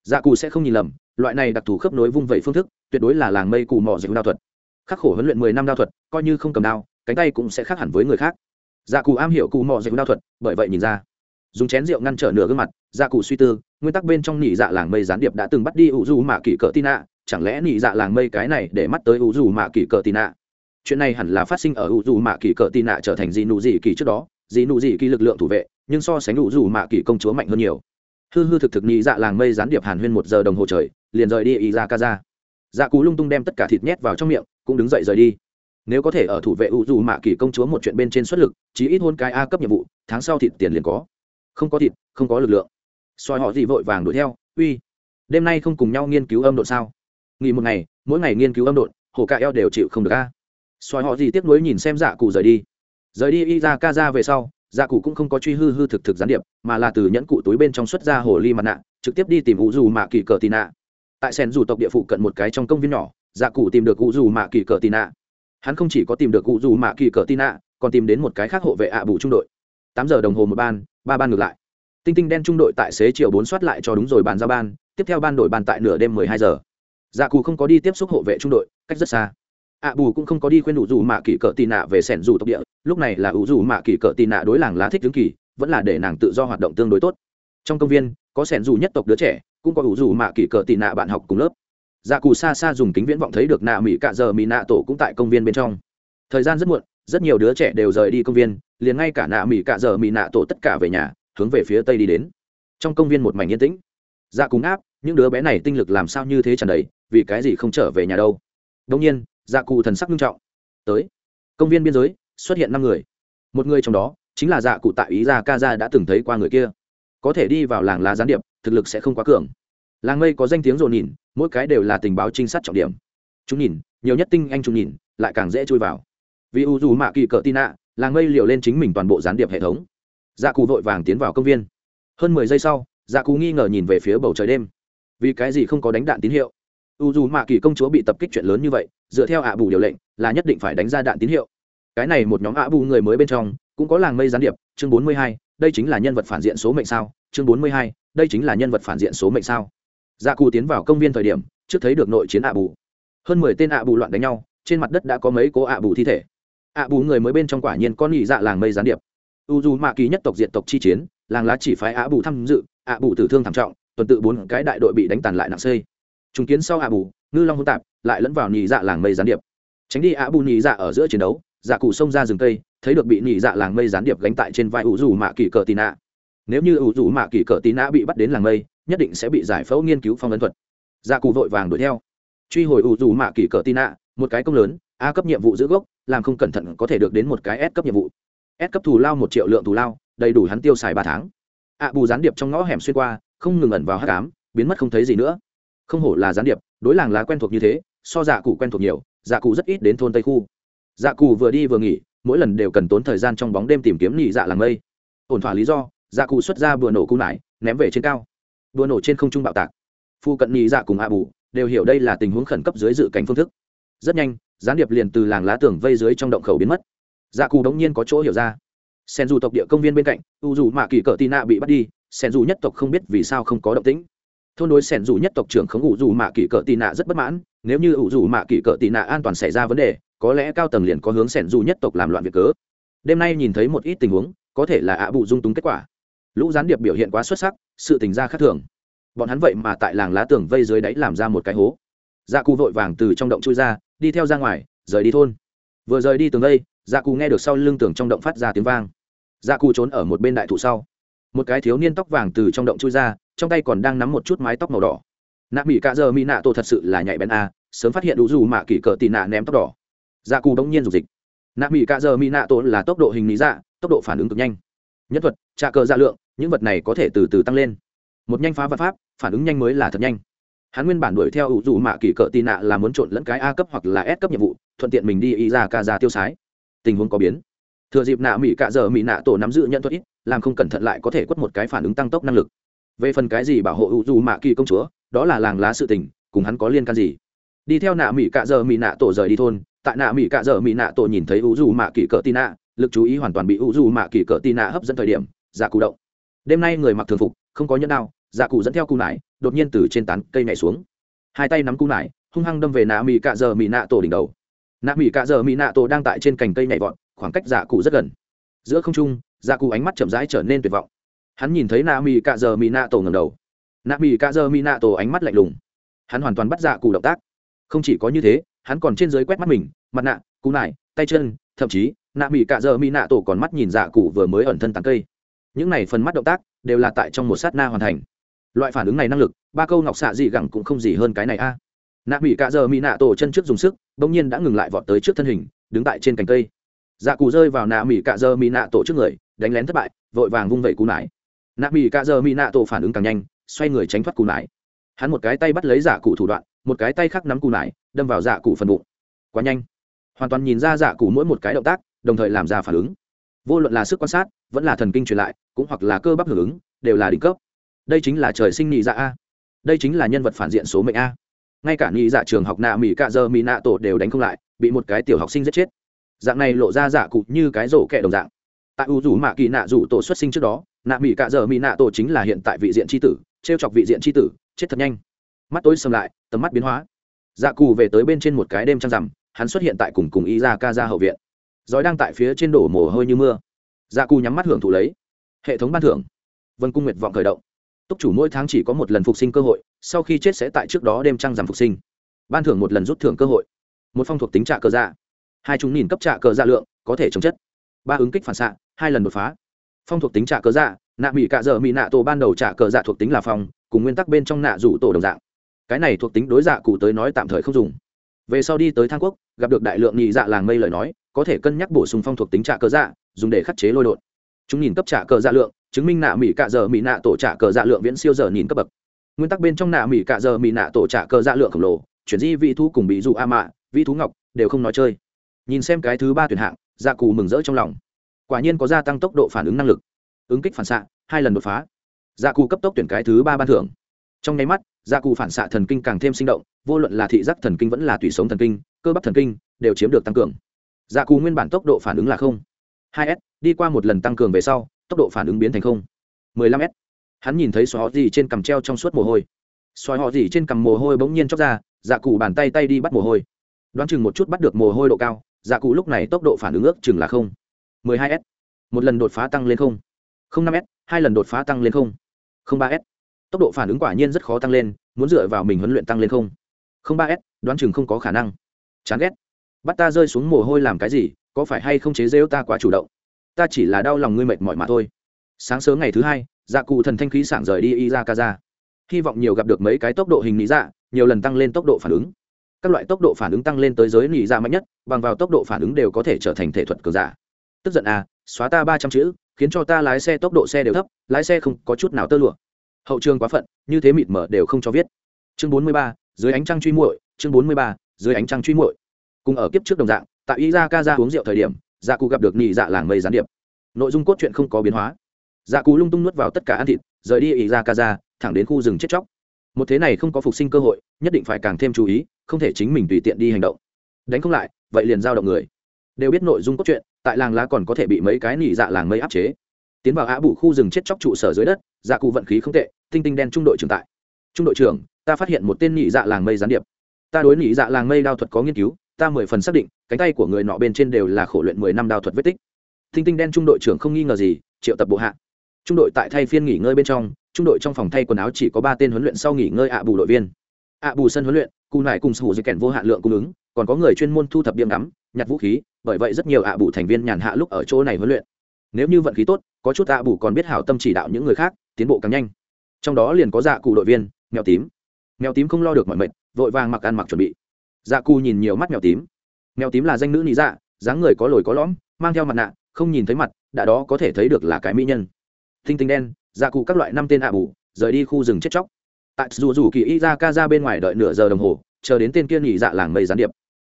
S1: Dạ cụ sẽ không nhìn lầm, loại này đặc thù khớp nối vung vẩy phương thức, tuyệt đối là làng mây cụ mò dịch đao thuật. Khắc khổ huấn luyện mười năm đao thuật, coi như không cầm đao, cánh tay cũng sẽ khác hẳn với người khác. Dạ cụ am hiểu cụ mò dịch đao thuật, bởi vậy nhìn ra. Dùng chén rượu ngăn trở nửa gương mặt dạ cụ suy tư nguyên tắc bên trong nỉ dạ làng mây gián điệp đã từng bắt đi ủ dù mạ kỷ cỡ tin ạ, chẳng lẽ nỉ dạ làng mây cái này để mắt tới ủ dù mạ kỷ cỡ tin ạ? Chuyện này hẳn là phát sinh ở ủ dù mạ kỷ cỡ tin ạ trở thành dị nụ dị kỳ trước đó dị nụ dị kỳ lực lượng thủ vệ, nhưng so sánh ủ dù mạ kỷ công chúa mạnh hơn nhiều. Hư hư thực thực nỉ dạ làng mây gián điệp hàn huyên một giờ đồng hồ trời, liền rời đi ý ra ca ra dạ cú lung tung đem tất cả thịt nhét vào trong miệng, cũng đứng dậy rời đi. Nếu có thể ở thủ vệ ủ dù mạ kỷ công chúa một chuyện bên trên xuất lực, chí ít hôn cái a cấp nhiệm vụ, tháng sau thịt tiền liền có. Không có thịt, không có lực lượng soi họ gì vội vàng đuổi theo, uy, đêm nay không cùng nhau nghiên cứu âm độn sao? Nghỉ một ngày, mỗi ngày nghiên cứu âm độn, hồ cạ eo đều chịu không được a. Soi họ gì tiếc nuối nhìn xem dạ cụ rời đi. Rời đi y ra ca ra về sau dạ cụ cũng không có truy hư hư thực thực gián điệp, mà là từ nhẫn cụ túi bên trong xuất ra hồ ly mặt nạ, trực tiếp đi tìm ủ dù mạ kỳ cờ tì nạ. Tại sẻn dù tộc địa phụ cận một cái trong công viên nhỏ dạ cụ tìm được ủ dù mạ kỳ cờ tì nạ. Hắn không chỉ có tìm được ủ dù mạ kỳ cờ tì nạ, còn tìm đến một cái khác hộ vệ ạ bù trung đội. Tám giờ đồng hồ một ban, ba ban ngược lại tinh tinh đen trung đội tại xế chiều bốn soát lại cho đúng rồi bàn giao ban, tiếp theo ban đổi bàn tại nửa đêm mười hai giờ. Dạ cù không có đi tiếp xúc hộ vệ trung đội, cách rất xa. Ạ bù cũng không có đi khuyên đủ dù mạ kỷ cỡ tì nạ về sẻn dù tộc địa, lúc này là ủ dù mạ kỷ cỡ tì nạ đối làng lá thích tướng kỳ, vẫn là để nàng tự do hoạt động tương đối tốt. Trong công viên, có sẻn dù nhất tộc đứa trẻ, cũng có ủ dù mạ kỷ cỡ tì nạ bạn học cùng lớp. Dạ cù xa xa dùng kính viễn vọng thấy được nạ mỹ cạ giờ mỹ nạ tổ cũng tại công viên bên trong. Thời gian rất muộn, rất nhiều đứa trẻ đều rời đi công viên, liền ngay cả nạ mỹ cạ giờ mỹ nạ tổ tất cả về nhà hướng về phía tây đi đến. Trong công viên một mảnh yên tĩnh. Dạ cúng áp, những đứa bé này tinh lực làm sao như thế tràn đầy, vì cái gì không trở về nhà đâu? Đông nhiên dạ cụ thần sắc nghiêm trọng. Tới. Công viên biên giới, xuất hiện năm người. Một người trong đó, chính là dạ cụ tại ý Ra ca ra đã từng thấy qua người kia. Có thể đi vào làng lá gián điệp, thực lực sẽ không quá cường. Làng mây có danh tiếng rộn nhìn, mỗi cái đều là tình báo trinh sát trọng điểm. Chúng nhìn, nhiều nhất tinh anh chúng nhìn, lại càng dễ chui vào. Vì u dù mạ kỳ cỡ tin ạ làng mây liều lên chính mình toàn bộ gián điệp hệ thống dạ cụ vội vàng tiến vào công viên. Hơn mười giây sau dạ cụ nghi ngờ nhìn về phía bầu trời đêm. Vì cái gì không có đánh đạn tín hiệu? U dù mạ kỳ công chúa bị tập kích chuyện lớn như vậy, dựa theo ạ bù điều lệnh, là nhất định phải đánh ra đạn tín hiệu. Cái này một nhóm ạ bù người mới bên trong, cũng có làng mây gián điệp, chương bốn mươi hai, đây chính là nhân vật phản diện số mệnh sao? Chương bốn mươi hai, đây chính là nhân vật phản diện số mệnh sao? Dạ cụ tiến vào công viên thời điểm, trước thấy được nội chiến ạ bù. Hơn mười tên ạ bù loạn đánh nhau, trên mặt đất đã có mấy cố ạ bù thi thể. Ạ bù người mới bên trong quả nhiên con nghỉ dạ làng mây gián điệp u dù mạ kỳ nhất tộc diện tộc chi chiến, làng lá chỉ phái ạ bù tham dự ạ bù tử thương thảm trọng, tuần tự bốn cái đại đội bị đánh tàn lại nặng xây chúng kiến sau ạ bù, ngư long hỗn tạp, lại lẫn vào nhị dạ làng mây gián điệp. Tránh đi ạ bù nhị dạ ở giữa chiến đấu dạ cụ xông ra rừng cây, thấy được bị nhị dạ làng mây gián điệp gánh tại trên vai u dù mạ kỳ cờ tì nạ. Nếu như u dù mạ kỳ cờ tì nạ bị bắt đến làng mây, nhất định sẽ bị giải phẫu nghiên cứu phong ấn thuật. Dạ cụ vội vàng đuổi theo. Truy hồi u dù mạ kỳ cờ tì nạ, một cái công lớn, a cấp nhiệm vụ giữ gốc, làm không cẩn thận có thể được đến một cái s cấp nhiệm vụ s cấp thù lao một triệu lượng thù lao đầy đủ hắn tiêu xài ba tháng. Ạ bù gián điệp trong ngõ hẻm xuyên qua không ngừng ẩn vào hắc ám, biến mất không thấy gì nữa. Không hổ là gián điệp đối làng lá quen thuộc như thế so dạ cụ quen thuộc nhiều dạ cụ rất ít đến thôn tây khu. Dạ cụ vừa đi vừa nghỉ mỗi lần đều cần tốn thời gian trong bóng đêm tìm kiếm nhị dạ làng mây. Ổn thỏa lý do dạ cụ xuất ra bùa nổ cung lại ném về trên cao. Bùa nổ trên không trung bạo tạc. Phu cận nhị dạ cùng ạ bù đều hiểu đây là tình huống khẩn cấp dưới dự cảnh phương thức. Rất nhanh gián điệp liền từ làng lá tường vây dưới trong động khẩu biến mất dạ cù đống nhiên có chỗ hiểu ra. Sen dù tộc địa công viên bên cạnh, u dù mạ kỳ cỡ tì nạ bị bắt đi, sen dù nhất tộc không biết vì sao không có động tĩnh. Thôn đối sen dù nhất tộc trưởng không u dù mạ kỳ cỡ tì nạ rất bất mãn, nếu như u dù mạ kỳ cỡ tì nạ an toàn xảy ra vấn đề, có lẽ cao tầng liền có hướng sen dù nhất tộc làm loạn việc cớ. Đêm nay nhìn thấy một ít tình huống, có thể là ạ bụ dung túng kết quả. Lũ gián điệp biểu hiện quá xuất sắc, sự tình ra khác thường. Bọn hắn vậy mà tại làng lá tường vây dưới đáy làm ra một cái hố. Dạ cụ vội vàng từ trong động chui ra, đi theo ra ngoài, rời đi thôn vừa rời đi tường đây, dạ cù nghe được sau lưng tường trong động phát ra tiếng vang. Dạ cù trốn ở một bên đại thụ sau. Một cái thiếu niên tóc vàng từ trong động chui ra trong tay còn đang nắm một chút mái tóc màu đỏ. Nạ mỹ cạ giờ mỹ nạ tổ thật sự là nhạy bén a sớm phát hiện đủ dù mạ kỷ cỡ tị nạ ném tóc đỏ. Dạ cù đống nhiên dục dịch. Nạ mỹ cạ giờ mỹ nạ tổ là tốc độ hình lý dạ tốc độ phản ứng cực nhanh. Nhất thuật trà cờ dạ lượng những vật này có thể từ từ tăng lên. Một nhanh phá vật pháp phản ứng nhanh mới là thật nhanh. Hắn nguyên bản đuổi theo ủ dù mạ kỳ cỡ tị nạ là muốn trộn lẫn cái a cấp hoặc là s cấp nhiệm vụ thuận tiện mình đi y ra ca ra tiêu sái. Tình huống có biến. Thừa dịp nạ mỹ cạ giờ mỹ nạ tổ nắm giữ nhận thuật ít, làm không cẩn thận lại có thể quất một cái phản ứng tăng tốc năng lực. Về phần cái gì bảo hộ ưu dù mạ kỳ công chúa, đó là làng lá sự tình, cùng hắn có liên can gì. Đi theo nạ mỹ cạ giờ mỹ nạ tổ rời đi thôn, tại nạ mỹ cạ giờ mỹ nạ tổ nhìn thấy ưu dù mạ kỳ cỡ tị nạ lực chú ý hoàn toàn bị ưu dù mạ kỳ cỡ tị nạ hấp dẫn thời điểm, giả cụ động. Đêm nay người mặc thường phục, không có nhẫn đao, giả cụ dẫn theo cụ nải, đột nhiên từ trên tán cây nhảy xuống. Hai tay nắm cụ nải, hung hăng đâm về nạ mỹ cạ giờ mỹ nạ tổ đỉnh đầu nạ mỹ cạ giờ mỹ nạ tổ đang tại trên cành cây nhảy vọt, khoảng cách dạ cụ rất gần. Giữa không trung dạ cụ ánh mắt chậm rãi trở nên tuyệt vọng. Hắn nhìn thấy nạ mỹ cạ giờ mỹ nạ tổ ngầm đầu. Nạ mỹ cạ giờ mỹ nạ tổ ánh mắt lạnh lùng. Hắn hoàn toàn bắt dạ cụ động tác. Không chỉ có như thế, hắn còn trên dưới quét mắt mình, mặt nạ, cú nải, tay chân, thậm chí, nạ mỹ cạ giờ mỹ nạ tổ còn mắt nhìn dạ cụ vừa mới ẩn thân tán cây. Những này phần mắt động tác đều là tại trong một sát na hoàn thành. Loại phản ứng này năng lực, ba câu ngọc xạ dị gẳng cũng không gì hơn cái này a. à nạ mỹ cạ giờ mỹ nạ tổ chân trước dùng sức, bỗng nhiên đã ngừng lại vọt tới trước thân hình, đứng tại trên cành cây. Dạ cụ rơi vào nạ mỹ cạ giờ mỹ nạ tổ trước người, đánh lén thất bại, vội vàng vung vẩy cú nải. Nạ mỹ cạ giờ mỹ nạ tổ phản ứng càng nhanh, xoay người tránh thoát cú nải. Hắn một cái tay bắt lấy dạ cụ thủ đoạn, một cái tay khác nắm cú nải, đâm vào dạ cụ phần bụng. Quá nhanh. Hoàn toàn nhìn ra dạ cụ mỗi một cái động tác, đồng thời làm ra phản ứng. Vô luận là sức quan sát, vẫn là thần kinh truyền lại, cũng hoặc là cơ bắp hưởng ứng, đều là đỉnh cấp. Đây chính là trời sinh nhị dạ a. Đây chính là nhân vật phản diện số mệnh a ngay cả nhị dạ trường học nạ mỹ cạ dơ mỹ nạ tổ đều đánh không lại, bị một cái tiểu học sinh giết chết. Dạng này lộ ra dạ cụ như cái rổ kẹ đồng dạng. Tại u rủ mạ kỳ nạ rủ tổ xuất sinh trước đó, nạ mỹ cạ dơ mỹ nạ tổ chính là hiện tại vị diện tri tử t r e o chọc vị diện tri tử, chết thật nhanh. Mắt tối xâm lại, tầm mắt biến hóa. Dạ cụ về tới bên trên một cái đêm trăng rằm, hắn xuất hiện tại cùng cùng y ra ca ra hậu viện. Giói đang tại phía trên đổ mồ hôi như mưa. Dạ cụ nhắm mắt hưởng thụ lấy. Hệ thống ban thưởng. Vân cung nguyệt vọng khởi động túc chủ mỗi tháng chỉ có một lần phục sinh cơ hội, sau khi chết sẽ tại trước đó đêm trăng giảm phục sinh. Ban thưởng một lần rút thưởng cơ hội. Một phong thuộc tính trạ cờ dạ. Hai chúng nhìn cấp trạ cờ dạ lượng, có thể chống chất. Ba ứng kích phản xạ, hai lần đột phá. Phong thuộc tính trạ cờ dạ nạ mỹ cạ dợ mỹ nạ tổ ban đầu trạ cờ dạ thuộc tính là phong, cùng nguyên tắc bên trong nạ rủ tổ đồng dạng. Cái này thuộc tính đối dạ cụ tới nói tạm thời không dùng. Về sau đi tới thang quốc, gặp được đại lượng nhị dạ làng mây lời nói, có thể cân nhắc bổ sung phong thuộc tính trạ cờ dạ dùng để khắc chế lôi đột. Chúng nhìn cấp trạ cờ dạ lượng chứng minh nạ mỹ cạ giờ mỹ nạ tổ trả cờ dạ lượng viễn siêu giờ nhìn cấp bậc. Nguyên tắc bên trong nạ mỹ cạ giờ mỹ nạ tổ trả cờ dạ lượng khổng lồ, chuyển di vị thu cùng bị dụ a mạ, vị thú ngọc, đều không nói chơi. Nhìn xem cái thứ ba tuyển hạng dạ cù mừng rỡ trong lòng. Quả nhiên có gia tăng tốc độ phản ứng năng lực. Ứng kích phản xạ, hai lần đột phá. Dạ cù cấp tốc tuyển cái thứ ba ban thưởng. Trong nháy mắt dạ cù phản xạ thần kinh càng thêm sinh động, vô luận là thị giác thần kinh vẫn là tủy sống thần kinh, cơ bắp thần kinh, đều chiếm được tăng cường. Dạ cù nguyên bản tốc độ phản ứng là không. Hai s, đi qua một lần tăng cường về sau tốc độ phản ứng biến thành không. mười lăm s. Hắn nhìn thấy xoài họ gì trên cằm treo trong suốt mồ hôi. Xoài họ gì trên cằm mồ hôi bỗng nhiên chóc ra dạ cụ bàn tay tay đi bắt mồ hôi. Đoán chừng một chút bắt được mồ hôi độ cao dạ cụ lúc này tốc độ phản ứng ước chừng là không. mười hai s. Một lần đột phá tăng lên không. không năm s, hai lần đột phá tăng lên không. không ba s. Tốc độ phản ứng quả nhiên rất khó tăng lên, muốn dựa vào mình huấn luyện tăng lên không. không ba s, đoán chừng không có khả năng. Chán ghét. Bắt ta rơi xuống mồ hôi làm cái gì, có phải hay không chế rêu ta quá chủ động? Ta chỉ là đau lòng ngươi mệt mỏi mà thôi. Sáng sớm ngày thứ hai dạ cụ thần thanh khí sảng rời đi y ra ca ra hy vọng nhiều gặp được mấy cái tốc độ hình lý dạ nhiều lần tăng lên tốc độ phản ứng. Các loại tốc độ phản ứng tăng lên tới giới nỉ dạ mạnh nhất, bằng vào tốc độ phản ứng đều có thể trở thành thể thuật cường giả. Tức giận à xóa ta ba trăm chữ, khiến cho ta lái xe tốc độ xe đều thấp, lái xe không có chút nào tơ lụa. Hậu trường quá phận, như thế mịt mở đều không cho viết. Chương bốn mươi ba, dưới ánh trăng truy muội, chương bốn mươi ba, dưới ánh trăng truy muội. Cùng ở kiếp trước đồng dạng, tại y ra ca ra uống rượu thời điểm dạ cụ gặp được nhị dạ làng mây gián điệp. Nội dung cốt truyện không có biến hóa. Dạ cụ lung tung nuốt vào tất cả ăn thịt, rời đi ỉ ra ca ra thẳng đến khu rừng chết chóc. Một thế này không có phục sinh cơ hội, nhất định phải càng thêm chú ý, không thể chính mình tùy tiện đi hành động. Đánh không lại, vậy liền giao động người. Đều biết nội dung cốt truyện, tại làng lá còn có thể bị mấy cái nỉ dạ làng mây áp chế. Tiến vào á bụ khu rừng chết chóc trụ sở dưới đất dạ cụ vận khí không tệ, tinh tinh đen trung đội trưởng tại. Trung đội trưởng, ta phát hiện một tên nỉ dạ làng mây gián điệp. Ta đối nỉ dạ làng mây đao thuật có nghiên cứu ta mười phần xác định, cánh tay của người nọ bên trên đều là khổ luyện mười năm đao thuật vết tích. Thinh tinh đen trung đội trưởng không nghi ngờ gì, triệu tập bộ hạ. Trung đội tại thay phiên nghỉ ngơi bên trong, trung đội trong phòng thay quần áo chỉ có ba tên huấn luyện sau nghỉ ngơi ạ bù đội viên. Ạ bù sân huấn luyện cù nải cùng sủ dây kèn vô hạn lượng cung ứng, còn có người chuyên môn thu thập biếm đắm nhặt vũ khí, bởi vậy rất nhiều ạ bù thành viên nhàn hạ lúc ở chỗ này huấn luyện. Nếu như vận khí tốt, có chút ạ bù còn biết hảo tâm chỉ đạo những người khác, tiến bộ càng nhanh. Trong đó liền có dạ cụ đội viên, mèo tím. Mèo tím không lo được mọi mệnh vội vàng mặc ăn mặc chuẩn bị dạ cù nhìn nhiều mắt mèo tím. Mèo tím là danh nữ nị dạ dáng người có lồi có lõm, mang theo mặt nạ, không nhìn thấy mặt, đã đó có thể thấy được là cái mỹ nhân. Thinh tinh đen dạ cụ các loại năm tên ạ bù, rời đi khu rừng chết chóc. Tại dù dù kỳ y ra ca ra bên ngoài đợi nửa giờ đồng hồ, chờ đến tên kia nhị dạ làng mây gián điệp.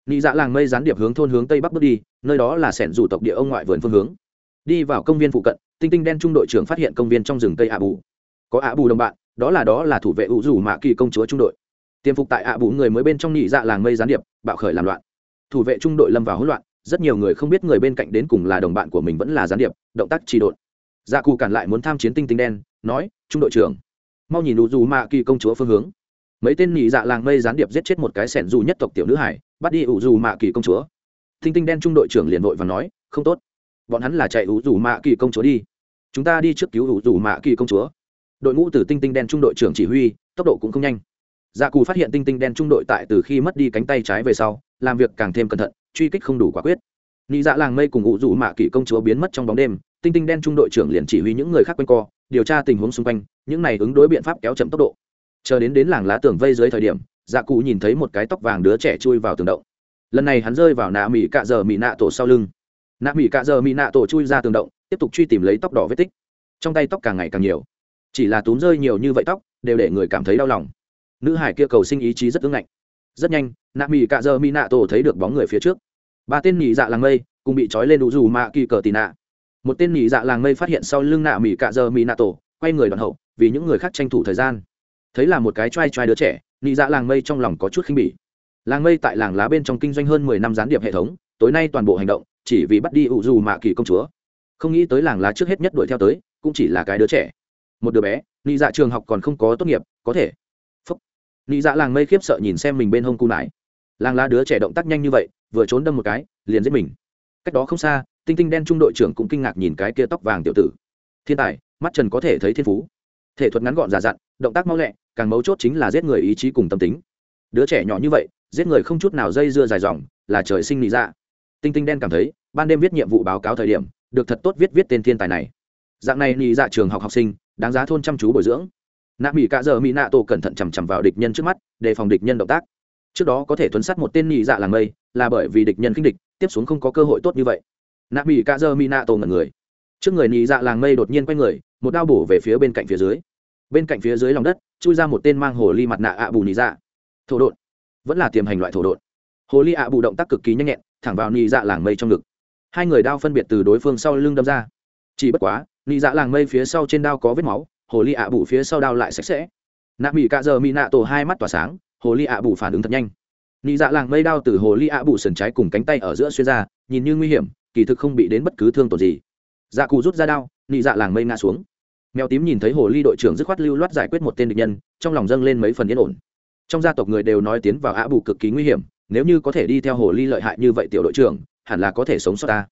S1: Nhị dạ làng mây gián điệp hướng thôn hướng tây bắc bước đi, nơi đó là sẻn rủ tộc địa ông ngoại vườn phương hướng. Đi vào công viên phụ cận tinh tinh đen trung đội trưởng phát hiện công viên trong rừng cây ạ bù. Có ạ bù đồng bạn, đó là đó là thủ vệ ủ rủ mạ kỳ công chúa trung đội tiềm phục tại ạ bụ người mới bên trong nhị dạ làng mây gián điệp, bạo khởi làm loạn. Thủ vệ trung đội lâm vào hỗn loạn, rất nhiều người không biết người bên cạnh đến cùng là đồng bạn của mình vẫn là gián điệp, động tác trì độn. Dạ cù cản lại muốn tham chiến tinh tinh đen, nói, trung đội trưởng, mau nhìn ủ dù mạ kỳ công chúa phương hướng. Mấy tên nhị dạ làng mây gián điệp giết chết một cái sẻn dù nhất tộc tiểu nữ hải, bắt đi ủ dù mạ kỳ công chúa. Tinh tinh đen trung đội trưởng liền vội và nói, không tốt, bọn hắn là chạy ủ dù mạ kỳ công chúa đi. Chúng ta đi trước cứu ủ dù mạ kỳ công chúa. Đội ngũ từ tinh tinh đen trung đội trưởng chỉ huy, tốc độ cũng không nhanh dạ cù phát hiện tinh tinh đen trung đội tại từ khi mất đi cánh tay trái về sau, làm việc càng thêm cẩn thận, truy kích không đủ quả quyết. Nị dạ làng mây cùng Ngụ Dụ mạ kỷ công chúa biến mất trong bóng đêm, tinh tinh đen trung đội trưởng liền chỉ huy những người khác quanh co, điều tra tình huống xung quanh, những này ứng đối biện pháp kéo chậm tốc độ. Chờ đến đến làng lá tường vây dưới thời điểm dạ cụ nhìn thấy một cái tóc vàng đứa trẻ chui vào tường động. Lần này hắn rơi vào nạ mỹ cạ giờ mỹ nạ tổ sau lưng. Nạ mỹ cạ giờ mỹ nạ tổ chui ra tường động, tiếp tục truy tìm lấy tóc đỏ vết tích. Trong tay tóc càng ngày càng nhiều. Chỉ là túm rơi nhiều như vậy tóc, đều để người cảm thấy đau lòng nữ hải kia cầu sinh ý chí rất ứng ngạnh. Rất nhanh, nạ mỹ cạ dơ mỹ nạ tổ thấy được bóng người phía trước. Ba tên nhị dạ làng mây cùng bị trói lên đủ dù mạ kỳ cờ tì nạ. Một tên nhị dạ làng mây phát hiện sau lưng nạ mỹ cạ dơ mỹ nạ tổ, quay người đoàn hậu vì những người khác tranh thủ thời gian. Thấy là một cái t r a i t r a i đứa trẻ, nhị dạ làng mây trong lòng có chút khinh bỉ. Làng mây tại làng lá bên trong kinh doanh hơn mười năm gián điệp hệ thống, tối nay toàn bộ hành động chỉ vì bắt đi ủ dù mạ kỳ công chúa. Không nghĩ tới làng lá trước hết nhất đuổi theo tới, cũng chỉ là cái đứa trẻ. Một đứa bé, nhị dạ trường học còn không có tốt nghiệp, có thể nị dạ làng mây khiếp sợ nhìn xem mình bên hông cung nải. Làng lá đứa trẻ động tác nhanh như vậy, vừa trốn đâm một cái, liền giết mình. Cách đó không xa, tinh tinh đen trung đội trưởng cũng kinh ngạc nhìn cái kia tóc vàng tiểu tử. Thiên tài, mắt trần có thể thấy thiên phú. Thể thuật ngắn gọn giả dặn, động tác mau lẹ, càng mấu chốt chính là giết người ý chí cùng tâm tính. Đứa trẻ nhỏ như vậy, giết người không chút nào dây dưa dài dòng, là trời sinh nị dạ. Tinh tinh đen cảm thấy, ban đêm viết nhiệm vụ báo cáo thời điểm, được thật tốt viết viết tên thiên tài này. Dạng này nị dạ trường học học sinh, đáng giá thôn chăm chú bồi dưỡng nạ mỹ cạ giờ mỹ nạ tổ cẩn thận chằm chằm vào địch nhân trước mắt, đề phòng địch nhân động tác. Trước đó có thể thuấn sát một tên nhị dạ làng mây, là bởi vì địch nhân khinh địch, tiếp xuống không có cơ hội tốt như vậy. Nạ mỹ cạ giờ mỹ nạ tổ ngẩn người. Trước người nhị dạ làng mây đột nhiên quay người, một đao bổ về phía bên cạnh phía dưới. Bên cạnh phía dưới lòng đất, chui ra một tên mang hồ ly mặt nạ ạ bù nhị dạ. Thổ đột vẫn là tiềm hành loại thổ đột hồ ly ạ bù động tác cực kỳ nhanh nhẹn, thẳng vào nhị dạ làng mây trong ngực. Hai người đao phân biệt từ đối phương sau lưng đâm ra. Chỉ bất quá, nhị dạ làng mây phía sau trên đao có vết máu hồ ly ạ bù phía sau đao lại sạch sẽ. Nạ mỹ cạ giờ mỹ nạ tổ hai mắt tỏa sáng, hồ ly ạ bù phản ứng thật nhanh. Nị dạ làng mây đao từ hồ ly ạ bù sườn trái cùng cánh tay ở giữa xuyên ra, nhìn như nguy hiểm, kỳ thực không bị đến bất cứ thương tổn gì. Dạ cù rút ra đao, Nị dạ làng mây ngã xuống. Mèo tím nhìn thấy hồ ly đội trưởng dứt khoát lưu loát giải quyết một tên địch nhân, trong lòng dâng lên mấy phần yên ổn. Trong gia tộc người đều nói tiến vào ạ bù cực kỳ nguy hiểm, nếu như có thể đi theo hồ ly lợi hại như vậy tiểu đội trưởng, hẳn là có thể sống sót ta.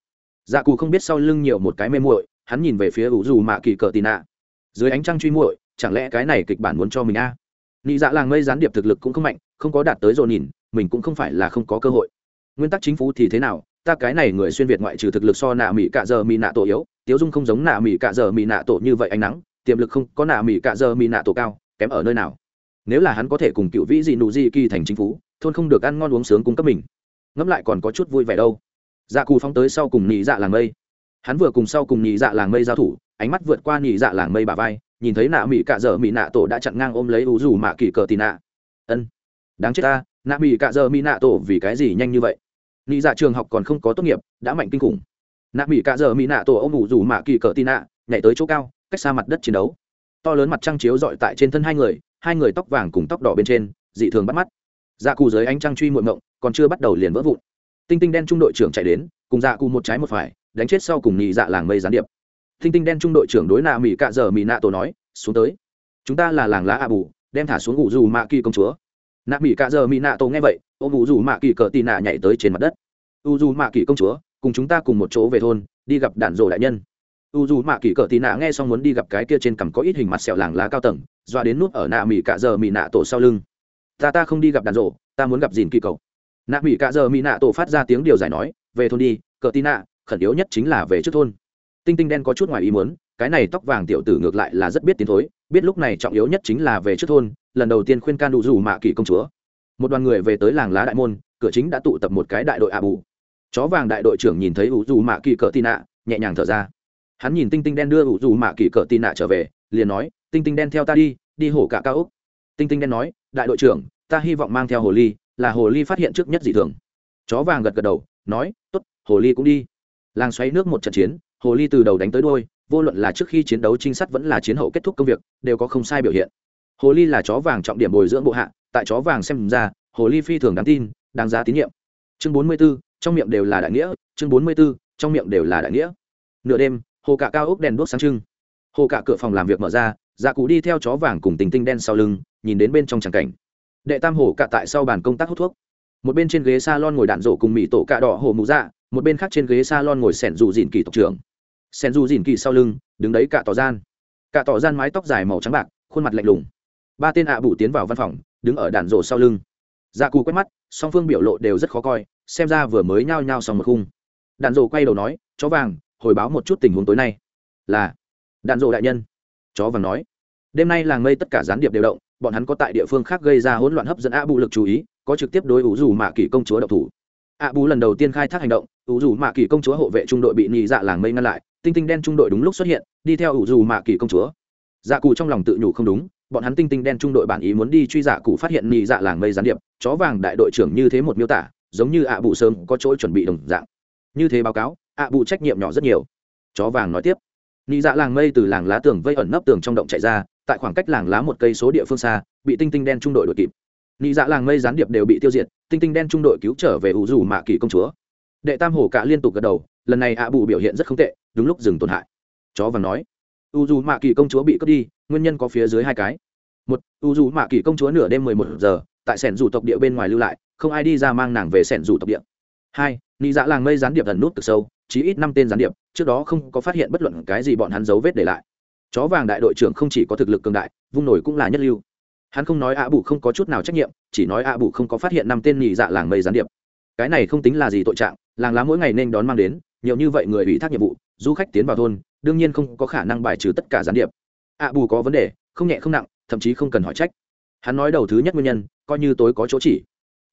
S1: Dạ cù không biết sau lưng nhiều một cái mê muội, hắn nhìn về phía ủ dù mạ kỳ cờ tì nạ dưới ánh trăng truy muội, chẳng lẽ cái này kịch bản muốn cho mình a? À? nị dạ làng mây gián điệp thực lực cũng không mạnh, không có đạt tới dồn nhìn, mình cũng không phải là không có cơ hội. Nguyên tắc chính phủ thì thế nào? Ta cái này người xuyên việt ngoại trừ thực lực so nạ mỹ cạ giờ mỹ nạ tổ yếu, tiếu dung không giống nạ mỹ cạ giờ mỹ nạ tổ như vậy ánh nắng, tiềm lực không có nạ mỹ cạ giờ mỹ nạ tổ cao, kém ở nơi nào? Nếu là hắn có thể cùng cựu vĩ dị nụ di kỳ thành chính phủ, thôn không được ăn ngon uống sướng cung cấp mình. Ngẫm lại còn có chút vui vẻ đâu. Dạ cù phóng tới sau cùng nhị dạ làng mây. Hắn vừa cùng sau cùng nhị dạ làng mây giao thủ ánh mắt vượt qua nhị dạ làng mây bà vai, nhìn thấy nạ mỹ cạ dợ mỹ nạ tổ đã chặn ngang ôm lấy u dù mạ kỳ cờ tì nạ. Ân, đáng chết ta, nạ mỹ cạ dợ mỹ nạ tổ vì cái gì nhanh như vậy? Nhị dạ trường học còn không có tốt nghiệp, đã mạnh kinh khủng. Nạ mỹ cạ dợ mỹ nạ tổ ôm u dù mạ kỳ cờ tì nạ, nhảy tới chỗ cao, cách xa mặt đất chiến đấu. To lớn mặt trăng chiếu dọi tại trên thân hai người hai người tóc vàng cùng tóc đỏ bên trên, dị thường bắt mắt. Dạ cù dưới ánh trăng truy muộn mộng, còn chưa bắt đầu liền vỡ vụn. Tinh tinh đen trung đội trưởng chạy đến, cùng dạ cù một trái một phải, đánh chết sau cùng nhị dạ làng mây gián điệp tinh tinh đen trung đội trưởng đối nạ mỹ cạ giờ mỹ nạ tổ nói, xuống tới. Chúng ta là làng lá a bù, đem thả xuống ngủ dù mạ kỳ công chúa. Nạ mỹ cạ giờ mỹ nạ tổ nghe vậy, ô ngủ dù mạ kỳ cờ tì nạ nhảy tới trên mặt đất. U dù mạ kỳ công chúa, cùng chúng ta cùng một chỗ về thôn, đi gặp đàn rổ đại nhân. U dù mạ kỳ cờ tì nạ nghe xong muốn đi gặp cái kia trên cằm có ít hình mặt sẹo làng lá cao tầng doa đến nút ở nạ mỹ cạ giờ mỹ nạ tổ sau lưng. Ta ta không đi gặp đàn rổ ta muốn gặp dìn kỳ cầu nạ mỹ cạ giờ mỹ nạ tổ phát ra tiếng điều giải nói, về thôn đi, cờ tì nạ, khẩn yếu nhất chính là về trước thôn tinh tinh đen có chút ngoài ý muốn, cái này tóc vàng tiểu tử ngược lại là rất biết tiến thối, biết lúc này trọng yếu nhất chính là về trước thôn, lần đầu tiên khuyên can đủ dù mạ kỳ công chúa. Một đoàn người về tới làng lá đại môn, cửa chính đã tụ tập một cái đại đội ạ bù chó vàng đại đội trưởng nhìn thấy ủ dù mạ kỳ cỡ tị nạ nhẹ nhàng thở ra. Hắn nhìn tinh tinh đen đưa ủ dù mạ kỳ cỡ tị nạ trở về, liền nói, tinh tinh đen theo ta đi đi hổ cả cao úc tinh tinh đen nói, đại đội trưởng, ta hy vọng mang theo hồ ly, là hồ ly phát hiện trước nhất dị thường. Chó vàng gật gật đầu, nói t ố t hồ ly cũng đi. Làng xoáy nước một trận chiến hồ ly từ đầu đánh tới đôi vô luận là trước khi chiến đấu trinh sát vẫn là chiến hậu kết thúc công việc đều có không sai biểu hiện. Hồ ly là chó vàng trọng điểm bồi dưỡng bộ hạ tại chó vàng xem ra hồ ly phi thường đáng tin đáng giá tín nhiệm. Chương bốn mươi 44, trong miệng đều là đại nghĩa chương bốn mươi 44, trong miệng đều là đại nghĩa. Nửa đêm hồ cả cao ốc đèn đuốc sáng trưng. Hồ cả cửa phòng làm việc mở ra dạ cụ đi theo chó vàng cùng tình tinh đen sau lưng nhìn đến bên trong tràng cảnh. Đệ tam hồ cả tại sau bàn công tác hút thuốc. Một bên trên ghế s a lon ngồi đạn rổ cùng mỹ tổ cạ đỏ hồ mụ dạ một bên khác trên ghế s a lon ngồi sẻn dù dìn kỳ tộc trưởng sen dù dìn kỳ sau lưng, đứng đấy cả tỏ gian. Cả tỏ gian mái tóc dài màu trắng bạc, khuôn mặt lạnh lùng. Ba tên ạ à bụ tiến vào văn phòng, đứng ở đạn rổ sau lưng. Dạ cù quét mắt, song phương biểu lộ đều rất khó coi, xem ra vừa mới nhao nhao xong một khung. Đạn rổ quay đầu nói, chó vàng, hồi báo một chút tình huống tối nay. Là. Đạn rổ đại nhân. Chó vàng nói, đêm nay làng mây tất cả gián điệp đều động, bọn hắn có tại địa phương khác gây ra hỗn loạn hấp dẫn ạ bù lực chú ý, có trực tiếp đối ủ dù mạ kỳ công chúa độc thủ. ạ bù lần đầu tiên khai thác hành động, ủ dù mạ kỳ công chúa hộ vệ trung đội bị nhị dạ làng mây ngăn lại tinh tinh đen trung đội đúng lúc xuất hiện, đi theo ủ dù mạ kỳ công chúa. Dạ cụ trong lòng tự nhủ không đúng, bọn hắn tinh tinh đen trung đội bản ý muốn đi truy dạ cụ phát hiện nhị dạ làng mây gián điệp, chó vàng đại đội trưởng như thế một miêu tả, giống như ạ bù sớm có chỗ chuẩn bị đồng dạng. Như thế báo cáo, ạ bù trách nhiệm nhỏ rất nhiều. Chó vàng nói tiếp nhị dạ làng mây từ làng lá tường vây ẩn nấp tường trong động chạy ra, tại khoảng cách làng lá một cây số địa phương xa, bị tinh tinh đen trung đội đuổi kịp. Nị dạ làng mây gián điệp đều bị tiêu diệt, tinh tinh đen trung đội cứu trở về ủ dù mạ kỳ công chúa đệ tam hổ cả liên tục gật đầu, lần này ạ bù biểu hiện rất không tệ, đúng lúc dừng tổn hại. Chó vàng nói, u dù mạ kỳ công chúa bị cướp đi, nguyên nhân có phía dưới hai cái. Một, u dù mạ kỳ công chúa nửa đêm mười một giờ, tại sẻn dù tộc địa bên ngoài lưu lại, không ai đi ra mang nàng về sẻn dù tộc địa. Hai, nị dạ làng mây gián điệp thần nút cực sâu, chí ít năm tên gián điệp, trước đó không có phát hiện bất luận cái gì bọn hắn dấu vết để lại. Chó vàng đại đội trưởng không chỉ có thực lực cường đại, vung nổi cũng là nhất lưu. Hắn không nói ạ bù không có chút nào trách nhiệm, chỉ nói ạ bù không có phát hiện năm tên nhị dạ làng mây gián điệp. Cái này không tính là gì tội trạng làng lá mỗi ngày nên đón mang đến, nhiều như vậy người ủy thác nhiệm vụ, du khách tiến vào thôn, đương nhiên không có khả năng bài trừ tất cả gián điệp. Ạ bù có vấn đề, không nhẹ không nặng, thậm chí không cần hỏi trách. Hắn nói đầu thứ nhất nguyên nhân, coi như tối có chỗ chỉ.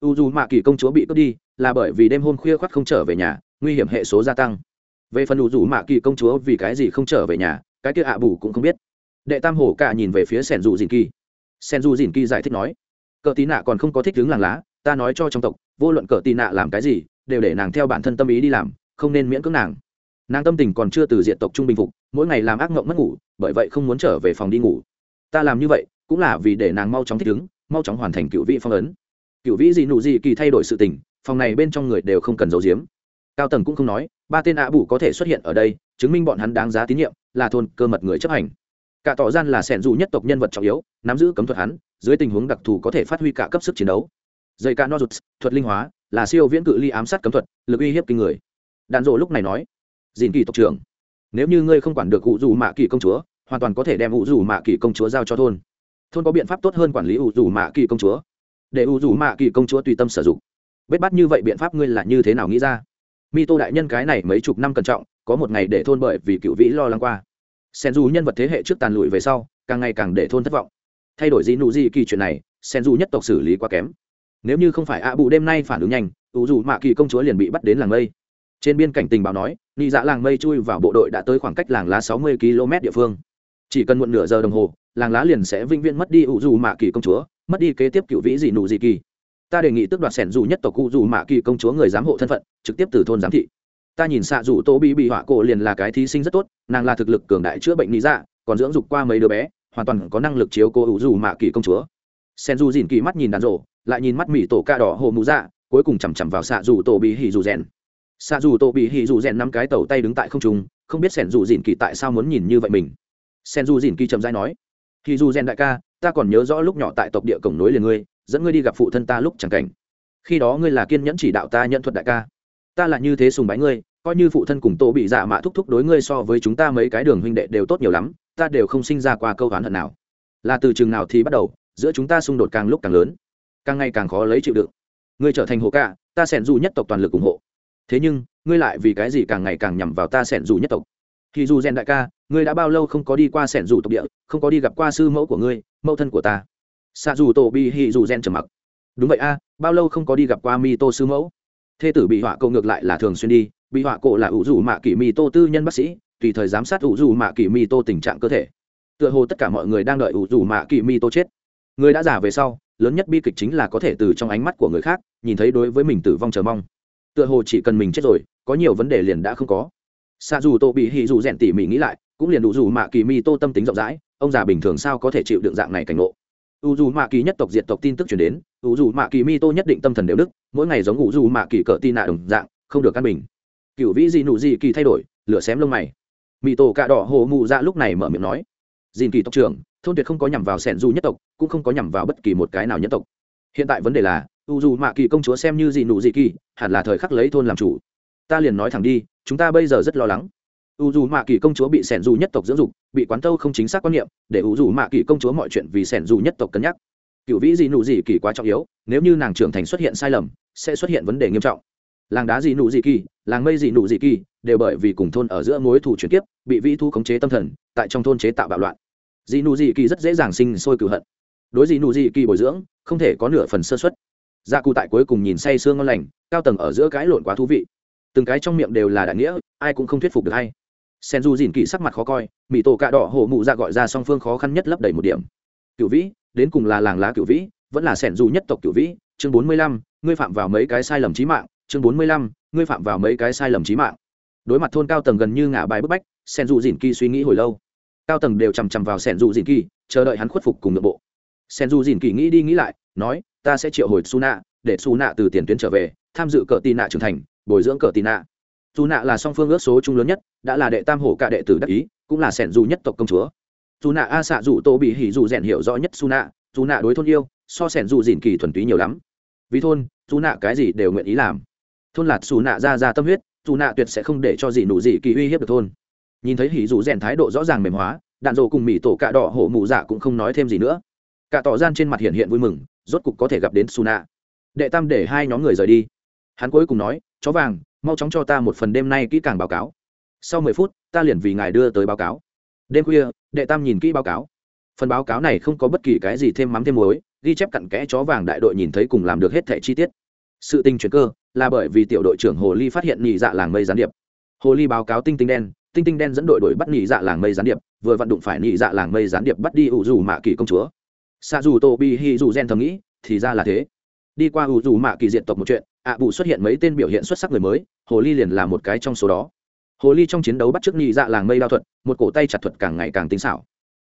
S1: U dù mạ kỳ công chúa bị cướp đi, là bởi vì đêm hôm khuya khoắt không trở về nhà, nguy hiểm hệ số gia tăng. Về phần u dù mạ kỳ công chúa vì cái gì không trở về nhà, cái kia ạ bù cũng không biết. Đệ tam hổ cả nhìn về phía sẻn dù dìn kỳ. Sen dù dìn kỳ giải thích nói, cờ tí nạ còn không có thích đứng làng lá, ta nói cho trong tộc, vô luận cờ tí nạ làm cái gì đều để nàng theo bản thân tâm ý đi làm, không nên miễn cưỡng nàng. Nàng tâm tình còn chưa từ diện tộc trung bình phục, mỗi ngày làm ác mộng mất ngủ, bởi vậy không muốn trở về phòng đi ngủ. Ta làm như vậy, cũng là vì để nàng mau chóng thích ứng, mau chóng hoàn thành cựu vị phong ấn. Cựu vĩ gì nụ gì kỳ thay đổi sự tình, phòng này bên trong người đều không cần giấu giếm. Cao tầng cũng không nói, ba tên ạ bù có thể xuất hiện ở đây, chứng minh bọn hắn đáng giá tín nhiệm, là thôn cơ mật người chấp hành. Cả tỏ gian là sẻn dù nhất tộc nhân vật trọng yếu, nắm giữ cấm thuật hắn, dưới tình huống đặc thù có thể phát huy cả cấp sức chiến đấu. Dây ca nozuts, thuật linh hóa là siêu viễn cự ly ám sát cấm thuật, lực uy hiếp kinh người. Đạn dỗ lúc này nói, dìn kỳ tộc trưởng, nếu như ngươi không quản được cụ dù mạ kỳ công chúa, hoàn toàn có thể đem ủ dù mạ kỳ công chúa giao cho thôn. Thôn có biện pháp tốt hơn quản lý ủ dù mạ kỳ công chúa. Để ủ dù mạ kỳ công chúa tùy tâm sử dụng. Bết bắt như vậy biện pháp ngươi là như thế nào nghĩ ra? Mi tô đại nhân cái này mấy chục năm cẩn trọng, có một ngày để thôn bởi vì cựu vĩ lo lắng qua. Sen dù nhân vật thế hệ trước tàn lụi về sau, càng ngày càng để thôn thất vọng. Thay đổi gì nụ gì kỳ chuyện này, sen dù nhất tộc xử lý quá kém nếu như không phải ạ bù đêm nay phản ứng nhanh, ủ dù mạ kỳ công chúa liền bị bắt đến làng mây. Trên biên cảnh tình báo nói, nị dạ làng mây chui vào bộ đội đã tới khoảng cách làng lá sáu mươi km địa phương. Chỉ cần muộn nửa giờ đồng hồ, làng lá liền sẽ vĩnh viễn mất đi ủ dù mạ kỳ công chúa, mất đi kế tiếp cựu vĩ dị nụ dị kỳ. Ta đề nghị tước đoạt sẻn dù nhất tộc cụ dù mạ kỳ công chúa người giám hộ thân phận, trực tiếp từ thôn giám thị. Ta nhìn xạ dù tô bị bị họa cổ liền là cái thí sinh rất tốt, nàng là thực lực cường đại chữa bệnh lý dạ còn dưỡng dục qua mấy đứa bé, hoàn toàn có năng lực chiếu cô ủ dù mạ kỳ công chúa sen du dìn kỳ mắt nhìn đàn rộ lại nhìn mắt mỹ tổ ca đỏ hồ mụ dạ cuối cùng chằm chằm vào xạ dù tổ bị hỉ dù rèn. Xạ dù tổ bị hỉ dù rèn năm cái tàu tay đứng tại không trung, không biết sen dù dìn kỳ tại sao muốn nhìn như vậy mình. Sen du dìn kỳ chậm dai nói, hỉ dù rèn đại ca, ta còn nhớ rõ lúc nhỏ tại tộc địa cổng núi liền ngươi, dẫn ngươi đi gặp phụ thân ta lúc chẳng cảnh. Khi đó ngươi là kiên nhẫn chỉ đạo ta nhận thuật đại ca. Ta là như thế sùng bái ngươi, coi như phụ thân cùng tổ bị dạ mạ thúc thúc đối ngươi so với chúng ta mấy cái đường huynh đệ đều tốt nhiều lắm, ta đều không sinh ra qua câu oán hận nào. Là từ chừng nào thì bắt đầu giữa chúng ta xung đột càng lúc càng lớn, càng ngày càng khó lấy chịu đựng ngươi trở thành hộ cả ta sẻn dù nhất tộc toàn lực ủng hộ. Thế nhưng, ngươi lại vì cái gì càng ngày càng nhằm vào ta sẻn dù nhất tộc? Thì dù rèn đại ca, ngươi đã bao lâu không có đi qua sẻn dù tộc địa, không có đi gặp qua sư mẫu của ngươi, mẫu thân của ta. Xạ dù tổ bi hì dù rèn trầm mặc. Đúng vậy a, bao lâu không có đi gặp qua mi tô sư mẫu? Thê tử bị họa cậu ngược lại là thường xuyên đi, bị họa cộ là ủ dù mạ kỷ mi tô tư nhân bác sĩ, tùy thời giám sát ủ dù mạ kỷ mi tô tình trạng cơ thể. Tựa hồ tất cả mọi người đang đợi ủ dù mạ kỷ mi tô chết người đã giả về sau, lớn nhất bi kịch chính là có thể từ trong ánh mắt của người khác, nhìn thấy đối với mình tử vong chờ mong. Tựa hồ chỉ cần mình chết rồi, có nhiều vấn đề liền đã không có. Xa dù tô bị hì dù rèn tỉ mỉ nghĩ lại, cũng liền đủ dù mạ kỳ mi tô tâm tính rộng rãi, ông già bình thường sao có thể chịu đựng dạng này cảnh ngộ. U dù mạ kỳ nhất tộc diệt tộc tin tức chuyển đến u dù mạ kỳ mi tô nhất định tâm thần đều đức, mỗi ngày giống u dù mạ kỳ cỡ tin nạ đồng dạng, không được căn bình. Cựu vĩ gì nụ gì kỳ thay đổi, lửa xém lông mày. Mi tô cạ đỏ hồ mụ ra lúc này mở miệng nói dìn kỳ tộc trưởng, thôn tuyệt không có nhằm vào sẻn du nhất tộc, cũng không có nhằm vào bất kỳ một cái nào nhất tộc. Hiện tại vấn đề là, u dù mạ kỳ công chúa xem như dị nụ dị kỳ, hẳn là thời khắc lấy thôn làm chủ. Ta liền nói thẳng đi, chúng ta bây giờ rất lo lắng. U dù mạ kỳ công chúa bị sẻn dù nhất tộc dưỡng dục, bị quán tâu không chính xác quan niệm, để u dù mạ kỳ công chúa mọi chuyện vì sẻn dù nhất tộc cân nhắc. Cựu vĩ dị nụ dị kỳ quá trọng yếu, nếu như nàng trưởng thành xuất hiện sai lầm, sẽ xuất hiện vấn đề nghiêm trọng làng đá gì nụ gì kỳ, làng mây gì nụ gì kỳ đều bởi vì cùng thôn ở giữa mối thủ chuyển kiếp, bị vĩ thu khống chế tâm thần, tại trong thôn chế tạo bạo loạn. Dị nụ dị kỳ rất dễ dàng sinh sôi cửu hận. Đối dị nụ dị kỳ bồi dưỡng, không thể có nửa phần sơ xuất gia cụ tại cuối cùng nhìn say sương ngon lành, cao tầng ở giữa cái lộn quá thú vị. Từng cái trong miệng đều là đại nghĩa, ai cũng không thuyết phục được hay. Sen du dìn kỳ sắc mặt khó coi mỹ tổ cạ đỏ hổ mụ ra gọi ra song phương khó khăn nhất lấp đầy một điểm. Cựu vĩ, đến cùng là làng lá cựu vĩ, vẫn là sẻn du nhất tộc cựu vĩ, chương bốn mươi lăm, ngươi phạm vào mấy cái sai lầm trí mạng chương bốn mươi lăm, ngươi phạm vào mấy cái sai lầm trí mạng. Đối mặt thôn cao tầng gần như ngả bài bức bách, sen du dìn kỳ suy nghĩ hồi lâu. Cao tầng đều chằm chằm vào sen du dìn kỳ, chờ đợi hắn khuất phục cùng nội bộ. Sen du dìn kỳ nghĩ đi nghĩ lại, nói, ta sẽ triệu hồi su nạ để su nạ từ tiền tuyến trở về, tham dự cờ tì nạ trưởng thành, bồi dưỡng cờ tì nạ. Su nạ là song phương ước số chung lớn nhất, đã là đệ tam hổ cả đệ tử đắc ý, cũng là sẻn dù nhất tộc công chúa. Su nạ a xạ dù tô bị hỉ dù rèn hiểu rõ nhất su nạ su nạ đối thôn yêu, so sẻn dù dìn kỳ thuần túy nhiều lắm. Vì thôn, su nạ cái gì đều nguyện ý làm thôn lạt xù nạ ra ra tâm huyết, dù nạ tuyệt sẽ không để cho gì nụ gì kỳ uy hiếp được thôn. Nhìn thấy hỉ dù rèn thái độ rõ ràng mềm hóa, đạn dồ cùng mỹ tổ cạ đỏ hổ mụ dạ cũng không nói thêm gì nữa. Cả tỏ gian trên mặt hiện hiện vui mừng, rốt cục có thể gặp đến su nạ. Đệ tam để hai nhóm người rời đi. Hắn cuối cùng nói, chó vàng, mau chóng cho ta một phần đêm nay kỹ càng báo cáo. Sau mười phút, ta liền vì ngài đưa tới báo cáo. Đêm khuya, đệ tam nhìn kỹ báo cáo. Phần báo cáo này không có bất kỳ cái gì thêm mắm thêm muối, ghi chép cặn kẽ chó vàng đại đội nhìn thấy cùng làm được hết thẻ chi tiết. Sự tình chuyển cơ là bởi vì tiểu đội trưởng hồ ly phát hiện nhị dạ làng mây gián điệp. Hồ ly báo cáo tinh tinh đen, tinh tinh đen dẫn đội đuổi bắt nhị dạ làng mây gián điệp, vừa vận đụng phải nhị dạ làng mây gián điệp bắt đi ủ dù mạ kỳ công chúa. Xa dù tô bi hi dù gen thầm nghĩ, thì ra là thế. Đi qua ủ dù mạ kỳ diện tộc một chuyện, ạ bù xuất hiện mấy tên biểu hiện xuất sắc người mới, hồ ly liền là một cái trong số đó. Hồ ly trong chiến đấu bắt t r ư ớ c nhị dạ làng mây đao thuật, một cổ tay chặt thuật càng ngày càng tinh xảo.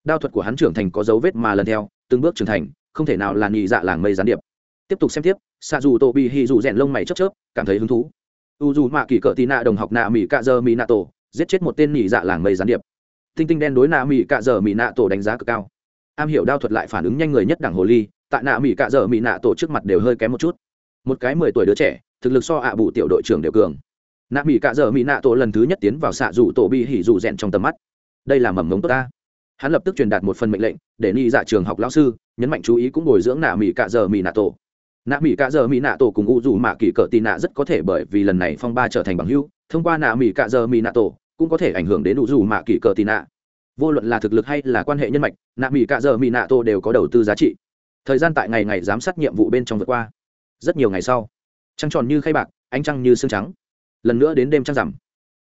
S1: Đao thuật của hắn trưởng thành có dấu vết mà lần theo, từng bước trưởng thành, không thể nào là nhị dạ làng mây gián điệp tiếp tục xem tiếp xạ dù tổ bị hì dù rèn lông mày chớp chớp, cảm thấy hứng thú. U dù mạ kỳ cỡ tì nạ đồng học nạ mỹ cạ giờ mỹ nạ tổ, giết chết một tên nhị dạ làng mây gián điệp. Tinh tinh đen đối nạ mỹ cạ giờ mỹ nạ tổ đánh giá cực cao. Am hiểu đao thuật lại phản ứng nhanh người nhất đảng hồ ly, tại nạ mỹ cạ giờ mỹ nạ tổ trước mặt đều hơi kém một chút. Một cái mười tuổi đứa trẻ, thực lực so ạ bù tiểu đội trưởng đều cường. Nạ mỹ cạ giờ mỹ nạ tổ lần thứ nhất tiến vào xạ rủ tổ bị hỉ rủ rèn trong tầm mắt. Đây là mầm ngống tốt ta. Hắn lập tức truyền đạt một phần mệnh lệnh, để ni dạ trường học lão sư nhấn mạnh chú ý cũng bồi dưỡng nạ mỹ cạ giờ mỹ nạ tổ nạ mỹ cạ dợ mỹ nạ tổ cùng u dù mạ kỳ cỡ tì nạ rất có thể bởi vì lần này phong ba trở thành bằng hưu thông qua nạ mỹ cạ dợ mỹ nạ tổ, cũng có thể ảnh hưởng đến u dù mạ kỳ cỡ tì nạ. Vô luận là thực lực hay là quan hệ nhân mạch, nạ mỹ cạ dợ mỹ nạ tổ đều có đầu tư giá trị. Thời gian tại ngày ngày giám sát nhiệm vụ bên trong vượt qua. Rất nhiều ngày sau, trăng tròn như khay bạc, ánh trăng như xương trắng. Lần nữa đến đêm trăng rằm.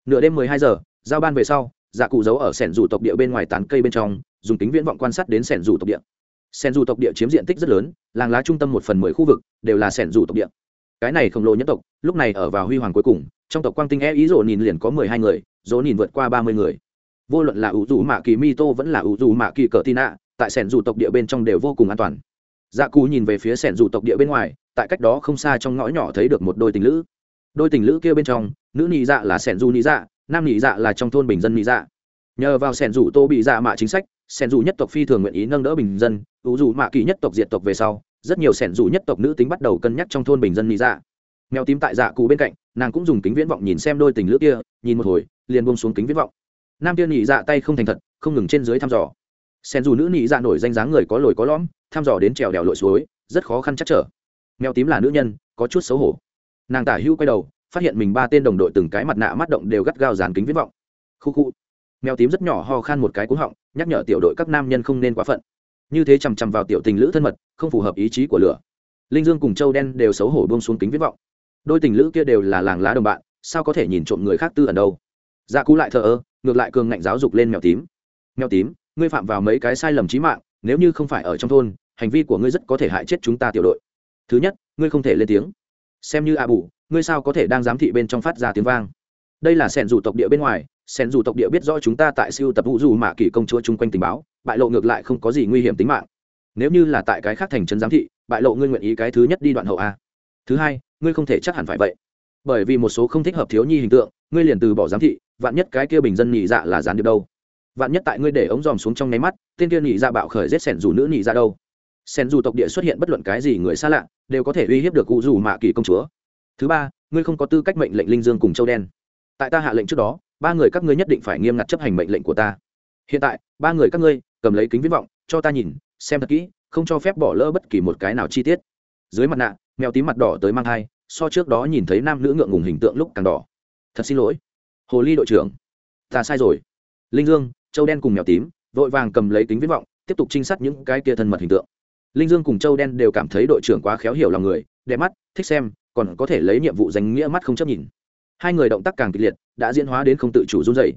S1: Nửa đêm mười hai giờ, giao ban về sau dạ cụ giấu ở sẻn dù tộc địa bên ngoài tán cây bên trong, dùng kính viễn vọng quan sát đến sẻn dù tộc địa sẻn dù tộc địa chiếm diện tích rất lớn, làng lá trung tâm một phần mười khu vực đều là sẻn dù tộc địa. Cái này khổng lồ nhất tộc, lúc này ở vào huy hoàng cuối cùng, trong tộc quang tinh e ý rộ nhìn liền có mười hai người dỗ nhìn vượt qua ba mươi người. Vô luận là ủ dù mạ kỳ mi tô vẫn là ủ dù mạ kỳ cờ tina tại sẻn dù tộc địa bên trong đều vô cùng an toàn. Dạ cù nhìn về phía sẻn dù tộc địa bên ngoài, tại cách đó không xa trong ngõ nhỏ thấy được một đôi tình lữ. Đôi tình lữ kia bên trong, nữ nị dạ là sẻn du nị dạ nam nị dạ là trong thôn bình dân nị dạ. Nhờ vào sẻn dù tô bị dạ mạ chính sách sẻn dù nhất tộc phi thường nguyện ý nâng đỡ bình dân ủ dù mạ kỳ nhất tộc diệt tộc về sau, rất nhiều sẻn dù nhất tộc nữ tính bắt đầu cân nhắc trong thôn bình dân mỹ dạ. Mèo tím tại dạ cụ bên cạnh, nàng cũng dùng kính viễn vọng nhìn xem đôi tình lữ kia, nhìn một hồi, liền bông xuống kính viễn vọng. Nam tiên nhị dạ tay không thành thật, không ngừng trên dưới thăm dò. Sen dù nữ nhị dạ nổi danh dáng người có lồi có lõm, thăm dò đến trèo đèo lội suối, rất khó khăn chắc trở. Mèo tím là nữ nhân, có chút xấu hổ. Nàng tả hữu quay đầu, phát hiện mình ba tên đồng đội từng cái mặt nạ mắt động đều gắt gao dàn kính viễn vọng. Khu khu mèo tím rất nhỏ ho khan một cái cú họng, nhắc nhở tiểu đội các nam nhân không nên quá phận. Như thế chằm chằm vào tiểu tình lữ thân mật, không phù hợp ý chí của lửa. Linh dương cùng châu đen đều xấu hổ buông xuống kính viết vọng. Đôi tình lữ kia đều là làng lá đồng bạn, sao có thể nhìn trộm người khác tư ẩn đâu? Dạ cú lại thờ ơ, ngược lại cường ngạnh giáo dục lên mèo tím. Mèo tím, ngươi phạm vào mấy cái sai lầm trí mạng, nếu như không phải ở trong thôn, hành vi của ngươi rất có thể hại chết chúng ta tiểu đội. Thứ nhất, ngươi không thể lên tiếng. Xem như a bù, ngươi sao có thể đang giám thị bên trong phát ra tiếng vang? Đây là sẻn rủ tộc địa bên ngoài sen dù tộc địa biết rõ chúng ta tại siêu tập vũ dù mạ kỳ công chúa chung quanh tình báo, bại lộ ngược lại không có gì nguy hiểm tính mạng. Nếu như là tại cái khác thành trấn giám thị, bại lộ ngươi nguyện ý cái thứ nhất đi đoạn hậu a. Thứ hai, ngươi không thể chắc hẳn phải vậy. Bởi vì một số không thích hợp thiếu nhi hình tượng, ngươi liền từ bỏ giám thị, vạn nhất cái kia bình dân nhị dạ là gián điệp đâu? Vạn nhất tại ngươi để ống dòm xuống trong nháy mắt, tên kia nhị dạ bạo khởi giết sẻn dù nữ nhị dạ đâu? Sẻn dù tộc địa xuất hiện bất luận cái gì người xa lạ, đều có thể uy hiếp được cụ dù mạ kỳ công chúa. Thứ ba, ngươi không có tư cách mệnh lệnh linh dương cùng châu đen. Tại ta hạ lệnh trước đó ba người các ngươi nhất định phải nghiêm ngặt chấp hành mệnh lệnh của ta. Hiện tại, ba người các ngươi, cầm lấy kính viễn vọng, cho ta nhìn, xem thật kỹ, không cho phép bỏ lỡ bất kỳ một cái nào chi tiết. Dưới mặt nạ, mèo tím mặt đỏ tới mang thai, so trước đó nhìn thấy nam nữ ngượng ngùng hình tượng lúc càng đỏ. Thật xin lỗi. Hồ ly đội trưởng, ta sai rồi. Linh dương, châu đen cùng mèo tím, vội vàng cầm lấy kính viễn vọng, tiếp tục trinh sát những cái kia thân mật hình tượng. Linh dương cùng châu đen đều cảm thấy đội trưởng quá khéo hiểu lòng người, đẹp mắt, thích xem, còn có thể lấy nhiệm vụ danh nghĩa mắt không chấp nhìn hai người động tác càng kịch liệt, đã diễn hóa đến không tự chủ run dày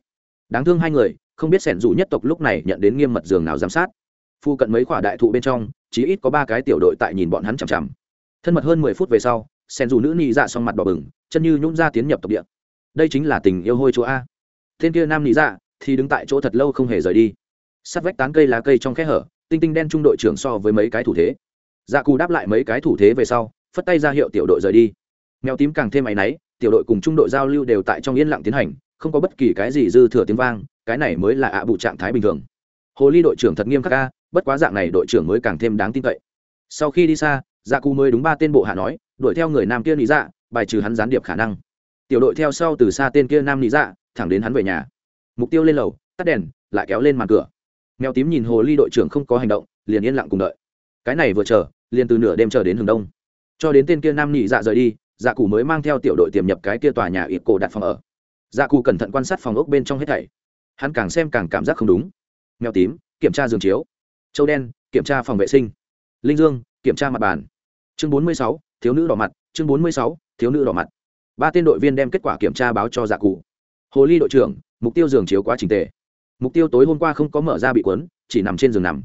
S1: đáng thương hai người, không biết sẻn dù nhất tộc lúc này nhận đến nghiêm mật giường nào giám sát. Phu cận mấy khoả đại thụ bên trong chỉ ít có ba cái tiểu đội tại nhìn bọn hắn chằm chằm. Thân mật hơn mười phút về sau, sẻn dù nữ nị dạ xong mặt bỏ bừng, chân như nhũng ra tiến nhập tộc địa. Đây chính là tình yêu hôi chỗ a. Tên kia nam nị dạ thì đứng tại chỗ thật lâu không hề rời đi. Sắt vách tán cây lá cây trong kẽ hở, tinh tinh đen trung đội trưởng so với mấy cái thủ thế. Dạ cù đáp lại mấy cái thủ thế về sau, phất tay ra hiệu tiểu đội rời đi. Mèo tím càng thêm áy náy tiểu đội cùng trung đội giao lưu đều tại trong yên lặng tiến hành, không có bất kỳ cái gì dư thừa tiếng vang, cái này mới là ạ à bụ trạng thái bình thường. Hồ ly đội trưởng thật nghiêm khắc ca bất quá dạng này đội trưởng mới càng thêm đáng tin cậy. Sau khi đi xa dạ cù mới đúng ba tên bộ hạ nói, đuổi theo người nam kia lý dạ bài trừ hắn gián điệp khả năng. Tiểu đội theo sau từ xa tên kia nam lý dạ thẳng đến hắn về nhà. Mục tiêu lên lầu, tắt đèn, lại kéo lên màn cửa. Mèo tím nhìn hồ ly đội trưởng không có hành động, liền yên lặng cùng đợi. Cái này vừa chờ, liền từ nửa đêm chờ đến hừng đông. Cho đến tên kia nam nhị dạ rời đi dạ cụ mới mang theo tiểu đội tiềm nhập cái kia tòa nhà ít cổ đặt phòng ở. Dạ cụ cẩn thận quan sát phòng ốc bên trong hết thảy. Hắn càng xem càng cảm giác không đúng. Mèo tím, kiểm tra giường chiếu. Châu đen, kiểm tra phòng vệ sinh. Linh dương, kiểm tra mặt bàn. Chương bốn mươi sáu, thiếu nữ đỏ mặt. Chương bốn mươi sáu, thiếu nữ đỏ mặt. Ba tên đội viên đem kết quả kiểm tra báo cho dạ cụ. Hồ ly đội trưởng, mục tiêu giường chiếu quá trình tề. Mục tiêu tối hôm qua không có mở ra bị quấn chỉ nằm trên giường nằm.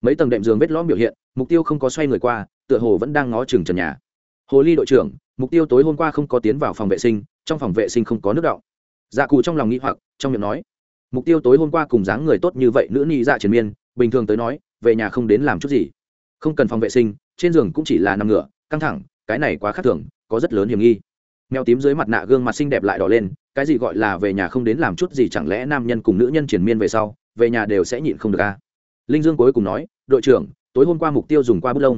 S1: Mấy tầng đệm giường vết lõm biểu hiện, mục tiêu không có xoay người qua, tựa hồ vẫn đang ngó chừng trần nhà hồ ly đội trưởng, mục tiêu tối hôm qua không có tiến vào phòng vệ sinh, trong phòng vệ sinh không có nước đọng. Dạ cụ trong lòng nghĩ hoặc, trong miệng nói, mục tiêu tối hôm qua cùng dáng người tốt như vậy nữ ni dạ triền miên, bình thường tới nói, về nhà không đến làm chút gì. Không cần phòng vệ sinh, trên giường cũng chỉ là nằm ngửa, căng thẳng, cái này quá khác thường, có rất lớn hiểm nghi. Mèo tím dưới mặt nạ gương mặt xinh đẹp lại đỏ lên, cái gì gọi là về nhà không đến làm chút gì chẳng lẽ nam nhân cùng nữ nhân triển miên về sau, về nhà đều sẽ nhịn không được à? linh dương cuối cùng nói, đội trưởng, tối hôm qua mục tiêu dùng qua bút lông.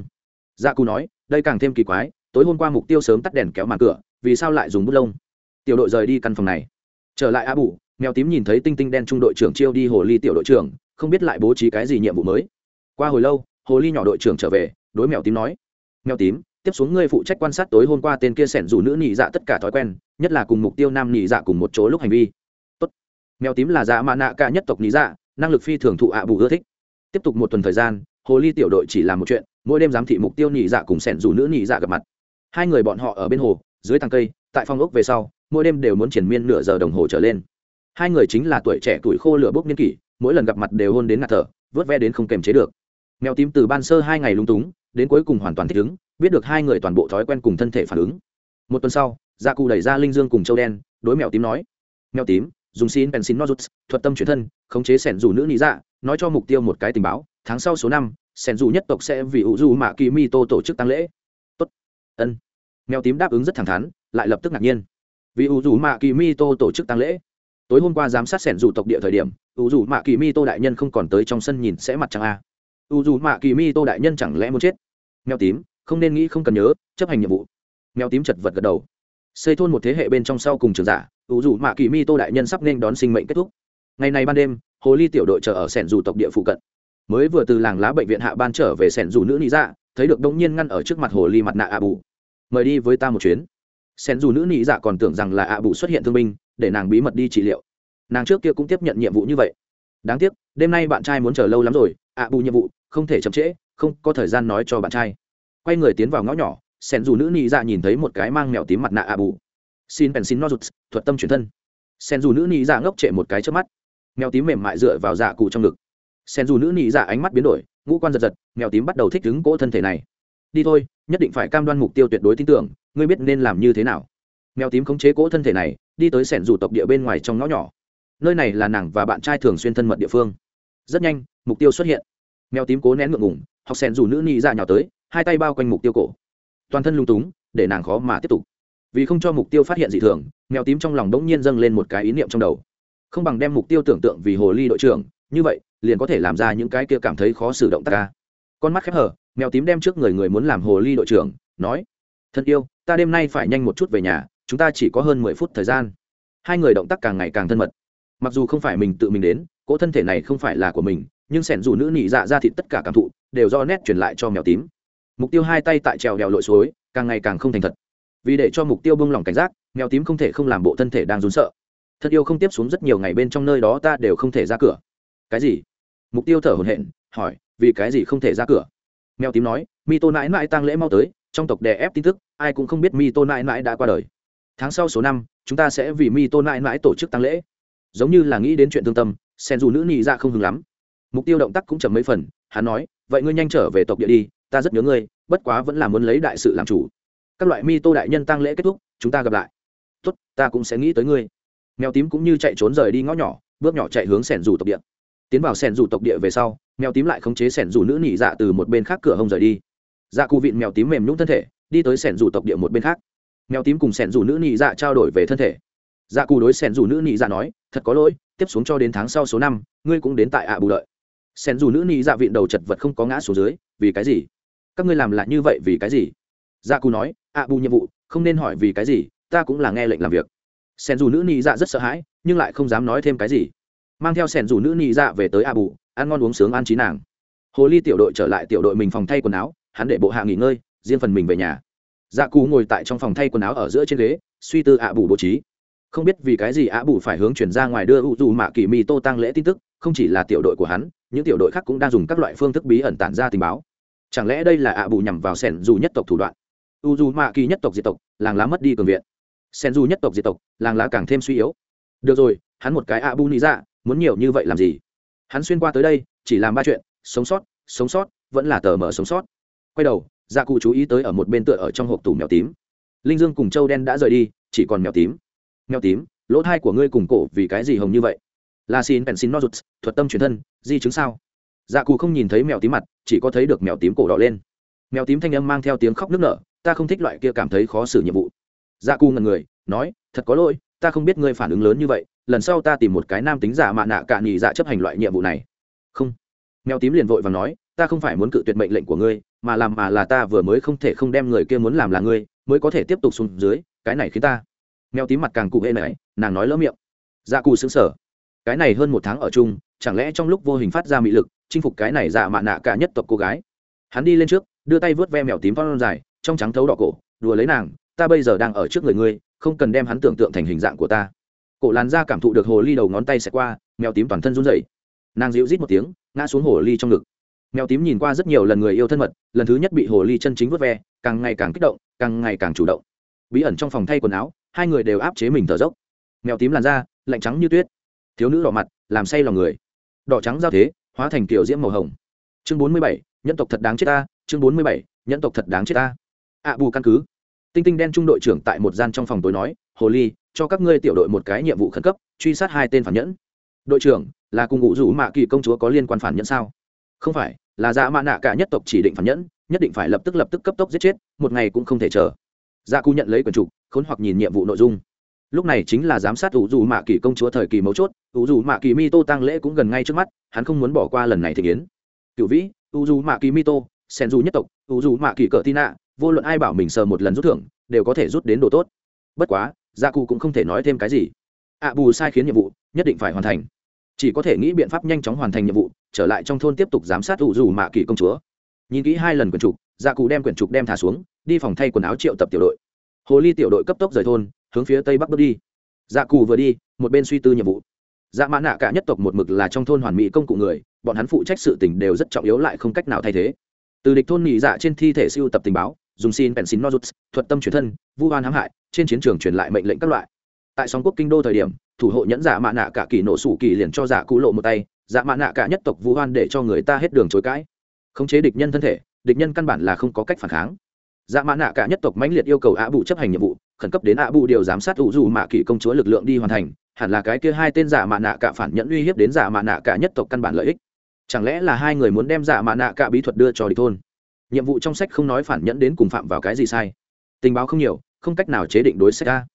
S1: Gia dạ cù nói, đây càng thêm kỳ quái tối hôm qua mục tiêu sớm tắt đèn kéo màn cửa, vì sao lại dùng bút lông? Tiểu đội rời đi căn phòng này. Trở lại a bù mèo tím nhìn thấy tinh tinh đen trung đội trưởng chiêu đi hồ ly tiểu đội trưởng, không biết lại bố trí cái gì nhiệm vụ mới. Qua hồi lâu, hồ ly nhỏ đội trưởng trở về, đối mèo tím nói, mèo tím, tiếp xuống ngươi phụ trách quan sát tối hôm qua tên kia sẻn dù nữ nhị dạ tất cả thói quen, nhất là cùng mục tiêu nam nhị dạ cùng một chỗ lúc hành vi. Tốt. mèo tím là dạ mạ nạ cả nhất tộc nhị dạ năng lực phi thường thụ ạ bù ưa thích. Tiếp tục một tuần thời gian, hồ ly tiểu đội chỉ làm một chuyện, mỗi đêm giám thị mục tiêu nhị dạ cùng sẻn dù nữ nhị dạ gặp mặt hai người bọn họ ở bên hồ, dưới tàng cây, tại phong ốc về sau, mỗi đêm đều muốn triển miên nửa giờ đồng hồ trở lên. Hai người chính là tuổi trẻ tuổi khô lửa bốc niên kỷ, mỗi lần gặp mặt đều hôn đến ngạt thở, vớt ve đến không kềm chế được. Mèo tím từ ban sơ hai ngày lung túng, đến cuối cùng hoàn toàn thích ứng, biết được hai người toàn bộ thói quen cùng thân thể phản ứng. Một tuần sau gia cụ đẩy ra linh dương cùng châu đen, đối mèo tím nói, mèo tím, dùng xin pensin nozuts, thuật tâm chuyển thân, khống chế sẻn dù nữ lý dạ nói cho mục tiêu một cái tình báo, tháng sau số năm, sẻn dù nhất tộc sẽ vì ủ du mạ kỳ mi tô tổ chức tăng lễ ân. Mèo tím đáp ứng rất thẳng thắn, lại lập tức ngạc nhiên. Vì ủ dù mạ kỳ mi tô tổ chức tăng lễ. Tối hôm qua giám sát sẻn dù tộc địa thời điểm ủ dù mạ kỳ mi tô đại nhân không còn tới trong sân nhìn sẽ mặt trăng a. Ủ dù mạ kỳ mi tô đại nhân chẳng lẽ muốn chết? Mèo tím, không nên nghĩ không cần nhớ, chấp hành nhiệm vụ. Mèo tím chật vật gật đầu. Xây thôn một thế hệ bên trong sau cùng trường giả ủ dù mạ kỳ mi tô đại nhân sắp nên đón sinh mệnh kết thúc. Ngày này ban đêm, hồ ly tiểu đội chờ ở sẻn dù tộc địa phụ cận. Mới vừa từ làng lá bệnh viện hạ ban trở về sẻn dù nữ lý dạ thấy được đông nhiên ngăn ở trước mặt hồ ly mặt nạ ạ bù mời đi với ta một chuyến. Sẻn dù nữ nị dạ còn tưởng rằng là ạ bù xuất hiện thương binh, để nàng bí mật đi trị liệu. Nàng trước kia cũng tiếp nhận nhiệm vụ như vậy. Đáng tiếc, đêm nay bạn trai muốn chờ lâu lắm rồi, ạ bù nhiệm vụ không thể chậm trễ, không có thời gian nói cho bạn trai. Quay người tiến vào ngõ nhỏ, sen dù nữ nị dạ nhìn thấy một cái mang mèo tím mặt nạ ạ bù. Xin bèn xin nozuts thuật tâm chuyển thân. Sen dù nữ nị dạ ngốc trệ một cái trước mắt. Mèo tím mềm mại dựa vào dạ cụ trong ngực. Sen dù nữ nị dạ ánh mắt biến đổi, ngũ quan giật giật, mèo tím bắt đầu thích ứng cỗ thân thể này đi thôi, nhất định phải cam đoan mục tiêu tuyệt đối tin tưởng, ngươi biết nên làm như thế nào. Mèo tím khống chế cỗ thân thể này, đi tới sẻn dù tộc địa bên ngoài trong ngõ nhỏ. Nơi này là nàng và bạn trai thường xuyên thân mật địa phương. Rất nhanh, mục tiêu xuất hiện. Mèo tím cố nén ngượng ngủng học sẻn dù nữ nị dạ nhào tới, hai tay bao quanh mục tiêu cổ. Toàn thân lung túng, để nàng khó mà tiếp tục. Vì không cho mục tiêu phát hiện dị thường, mèo tím trong lòng đ ỗ n g nhiên dâng lên một cái ý niệm trong đầu. Không bằng đem mục tiêu tưởng tượng vì hồ ly đội trưởng, như vậy, liền có thể làm ra những cái kia cảm thấy khó xử động tác ca. Con mắt khép hở mèo tím đem trước người người muốn làm hồ ly đội trưởng, nói, thân yêu, ta đêm nay phải nhanh một chút về nhà, chúng ta chỉ có hơn mười phút thời gian. Hai người động tác càng ngày càng thân mật. Mặc dù không phải mình tự mình đến, cỗ thân thể này không phải là của mình, nhưng sẻn dù nữ nị dạ ra thịt tất cả cảm thụ, đều do nét truyền lại cho mèo tím. Mục tiêu hai tay tại trèo đèo lội suối, càng ngày càng không thành thật. Vì để cho mục tiêu bông lỏng cảnh giác, mèo tím không thể không làm bộ thân thể đang rún sợ. Thân yêu không tiếp xuống rất nhiều ngày bên trong nơi đó ta đều không thể ra cửa. Cái gì? Mục tiêu thở hổn hển, hỏi, vì cái gì không thể ra cửa? Mèo tím nói, mi tô nãi mãi tăng lễ mau tới, trong tộc đè ép tin tức, ai cũng không biết mi tô nãi mãi đã qua đời. Tháng sau số năm, chúng ta sẽ vì mi tô nãi mãi tổ chức tăng lễ. Giống như là nghĩ đến chuyện thương tâm, sen dù nữ nhị ra không hứng lắm. Mục tiêu động tác cũng chậm mấy phần, hắn nói, vậy ngươi nhanh trở về tộc địa đi, ta rất nhớ ngươi, bất quá vẫn là muốn lấy đại sự làm chủ. Các loại mi tô đại nhân tăng lễ kết thúc, chúng ta gặp lại. Tốt, ta cũng sẽ nghĩ tới ngươi. Mèo tím cũng như chạy trốn rời đi ngõ nhỏ, bước nhỏ chạy hướng sẻn dù tộc địa tiến vào sẻn rủ tộc địa về sau, mèo tím lại khống chế sẻn rủ nữ nhị dạ từ một bên khác cửa hông rời đi. Dạ cụ vịn mèo tím mềm nhũng thân thể, đi tới sẻn rủ tộc địa một bên khác. Mèo tím cùng sẻn rủ nữ nhị dạ trao đổi về thân thể. Dạ cụ đối sẻn rủ nữ nhị dạ nói, thật có lỗi, tiếp xuống cho đến tháng sau số năm, ngươi cũng đến tại ạ bù đợi. Sẻn rủ nữ nhị dạ vịn đầu chật vật không có ngã xuống dưới, vì cái gì? Các ngươi làm lại như vậy vì cái gì? Dạ cù nói, ạ bù nhiệm vụ, không nên hỏi vì cái gì, ta cũng là nghe lệnh làm việc. Sẻn dù nữ nị dạ rất sợ hãi, nhưng lại không dám nói thêm cái gì mang theo sẻn dù nữ nị dạ về tới a bù ăn ngon uống sướng an trí nàng. Hồ ly tiểu đội trở lại tiểu đội mình phòng thay quần áo, hắn để bộ hạ nghỉ ngơi, riêng phần mình về nhà. Dạ cù ngồi tại trong phòng thay quần áo ở giữa trên ghế, suy tư ạ bù bố trí. Không biết vì cái gì ạ bù phải hướng chuyển ra ngoài đưa u dù mạ kỳ mì tô tăng lễ tin tức, không chỉ là tiểu đội của hắn, những tiểu đội khác cũng đang dùng các loại phương thức bí ẩn tản ra tình báo. Chẳng lẽ đây là ạ bù nhằm vào sẻn dù nhất tộc thủ đoạn? U dù mạ kỳ nhất tộc diệt tộc, làng lá mất đi cường viện. Sẻn dù nhất tộc diệt tộc, làng lá càng thêm suy yếu. Được rồi, hắn một cái ạ bù nghĩ ra muốn nhiều như vậy làm gì? Hắn xuyên qua tới đây, chỉ làm ba chuyện, sống sót sống sót, vẫn là tờ mở sống sót. Quay đầu gia cụ chú ý tới ở một bên tựa ở trong hộp tủ mèo tím. Linh dương cùng châu đen đã rời đi, chỉ còn mèo tím. Mèo tím, lỗ thai của ngươi cùng cổ vì cái gì hồng như vậy? Là xin pèn xin nozuts thuật tâm truyền thân, di chứng sao? Dạ cụ không nhìn thấy mèo tím mặt, chỉ có thấy được mèo tím cổ đỏ lên. Mèo tím thanh âm mang theo tiếng khóc nức nở, ta không thích loại kia cảm thấy khó xử nhiệm vụ. Dạ cụ ngần người, nói, thật có lỗi, ta không biết ngươi phản ứng lớn như vậy lần sau ta tìm một cái nam tính giả mạ nạ cạn nhị dạ chấp hành loại nhiệm vụ này. Không. Mèo tím liền vội và nói, ta không phải muốn cự tuyệt mệnh lệnh của ngươi, mà làm mà là ta vừa mới không thể không đem người kia muốn làm là ngươi, mới có thể tiếp tục xuống dưới, cái này khiến ta. Mèo tím mặt càng cụ hê này, nàng nói lỡ miệng. Dạ cù xứng sở cái này hơn một tháng ở chung, chẳng lẽ trong lúc vô hình phát ra mị lực, chinh phục cái này dạ mạ nạ cả nhất tộc cô gái? Hắn đi lên trước, đưa tay vớt ve mèo tím phong dài, trong trắng thấu đỏ cổ, đùa lấy nàng, ta bây giờ đang ở trước người ngươi, không cần đem hắn tưởng tượng thành hình dạng của ta cổ làn da cảm thụ được hồ ly đầu ngón tay xẹt qua, mèo tím toàn thân run rẩy. Nàng dịu rít một tiếng, ngã xuống hồ ly trong ngực. Mèo tím nhìn qua rất nhiều lần người yêu thân mật, lần thứ nhất bị hồ ly chân chính vớt ve, càng ngày càng kích động, càng ngày càng chủ động. Bí ẩn trong phòng thay quần áo, hai người đều áp chế mình thở dốc. Mèo tím làn da, lạnh trắng như tuyết. Thiếu nữ đỏ mặt, làm say lòng người. Đỏ trắng giao thế, hóa thành kiểu diễm màu hồng. Chương bốn mươi bảy, nhân tộc thật đáng chết ta, chương bốn mươi bảy, nhân tộc thật đáng chết ta. Ạ bù căn cứ. Tinh tinh đen trung đội trưởng tại một gian trong phòng tối nói, hồ ly cho các ngươi tiểu đội một cái nhiệm vụ khẩn cấp truy sát hai tên phản nhẫn. Đội trưởng là cùng ngụ rủ mạ kỳ công chúa có liên quan phản nhẫn sao? Không phải là dạ mạ nạ cả nhất tộc chỉ định phản nhẫn nhất định phải lập tức lập tức cấp tốc giết chết một ngày cũng không thể chờ. Dạ cụ nhận lấy quyền trục khốn hoặc nhìn nhiệm vụ nội dung. Lúc này chính là giám sát ủ dù mạ kỳ công chúa thời kỳ mấu chốt ủ dù mạ kỳ mi tô tăng lễ cũng gần ngay trước mắt hắn không muốn bỏ qua lần này thể kiến. Cựu vĩ ủ dù mạ kỳ mi tô sen du nhất tộc ủ dù mạ kỳ cỡ nạ, vô luận ai bảo mình sờ một lần rút thưởng đều có thể rút đến đồ tốt. Bất quá gia cụ cũng không thể nói thêm cái gì. Ạ bù sai khiến nhiệm vụ, nhất định phải hoàn thành. Chỉ có thể nghĩ biện pháp nhanh chóng hoàn thành nhiệm vụ, trở lại trong thôn tiếp tục giám sát ủ dù mạ kỳ công chúa. Nhìn kỹ hai lần quyển trục gia cụ đem quyển trục đem thả xuống, đi phòng thay quần áo triệu tập tiểu đội. Hồ ly tiểu đội cấp tốc rời thôn, hướng phía tây bắc bước đi. Dạ cụ vừa đi, một bên suy tư nhiệm vụ. Dạ mã nạ cả nhất tộc một mực là trong thôn hoàn mỹ công cụ người, bọn hắn phụ trách sự tình đều rất trọng yếu lại không cách nào thay thế. Từ địch thôn nhị dạ trên thi thể siêu tập tình báo, dùng xin pensin nozuts, thuật tâm truyền thân vu hoan hãm hại, trên chiến trường truyền lại mệnh lệnh các loại. Tại sóng quốc kinh đô thời điểm, thủ hộ nhẫn giả mạ nạ cả kỳ nổ sủ kỳ liền cho giả cụ lộ một tay, giả mạ nạ cả nhất tộc vu hoan để cho người ta hết đường chối cãi. Khống chế địch nhân thân thể, địch nhân căn bản là không có cách phản kháng. Dạ mã nạ cả nhất tộc mãnh liệt yêu cầu ạ bù chấp hành nhiệm vụ, khẩn cấp đến ạ bù điều giám sát ủ dù mạ kỳ công chúa lực lượng đi hoàn thành, hẳn là cái kia hai tên giả mạ nạ cả phản nhẫn uy hiếp đến giả mạ nạ cả nhất tộc căn bản lợi ích. Chẳng lẽ là hai người muốn đem giả mạ nạ cả bí thuật đưa cho địch thôn? Nhiệm vụ trong sách không nói phản nhẫn đến cùng phạm vào cái gì sai. Tình báo không nhiều không cách nào chế định đối sách ra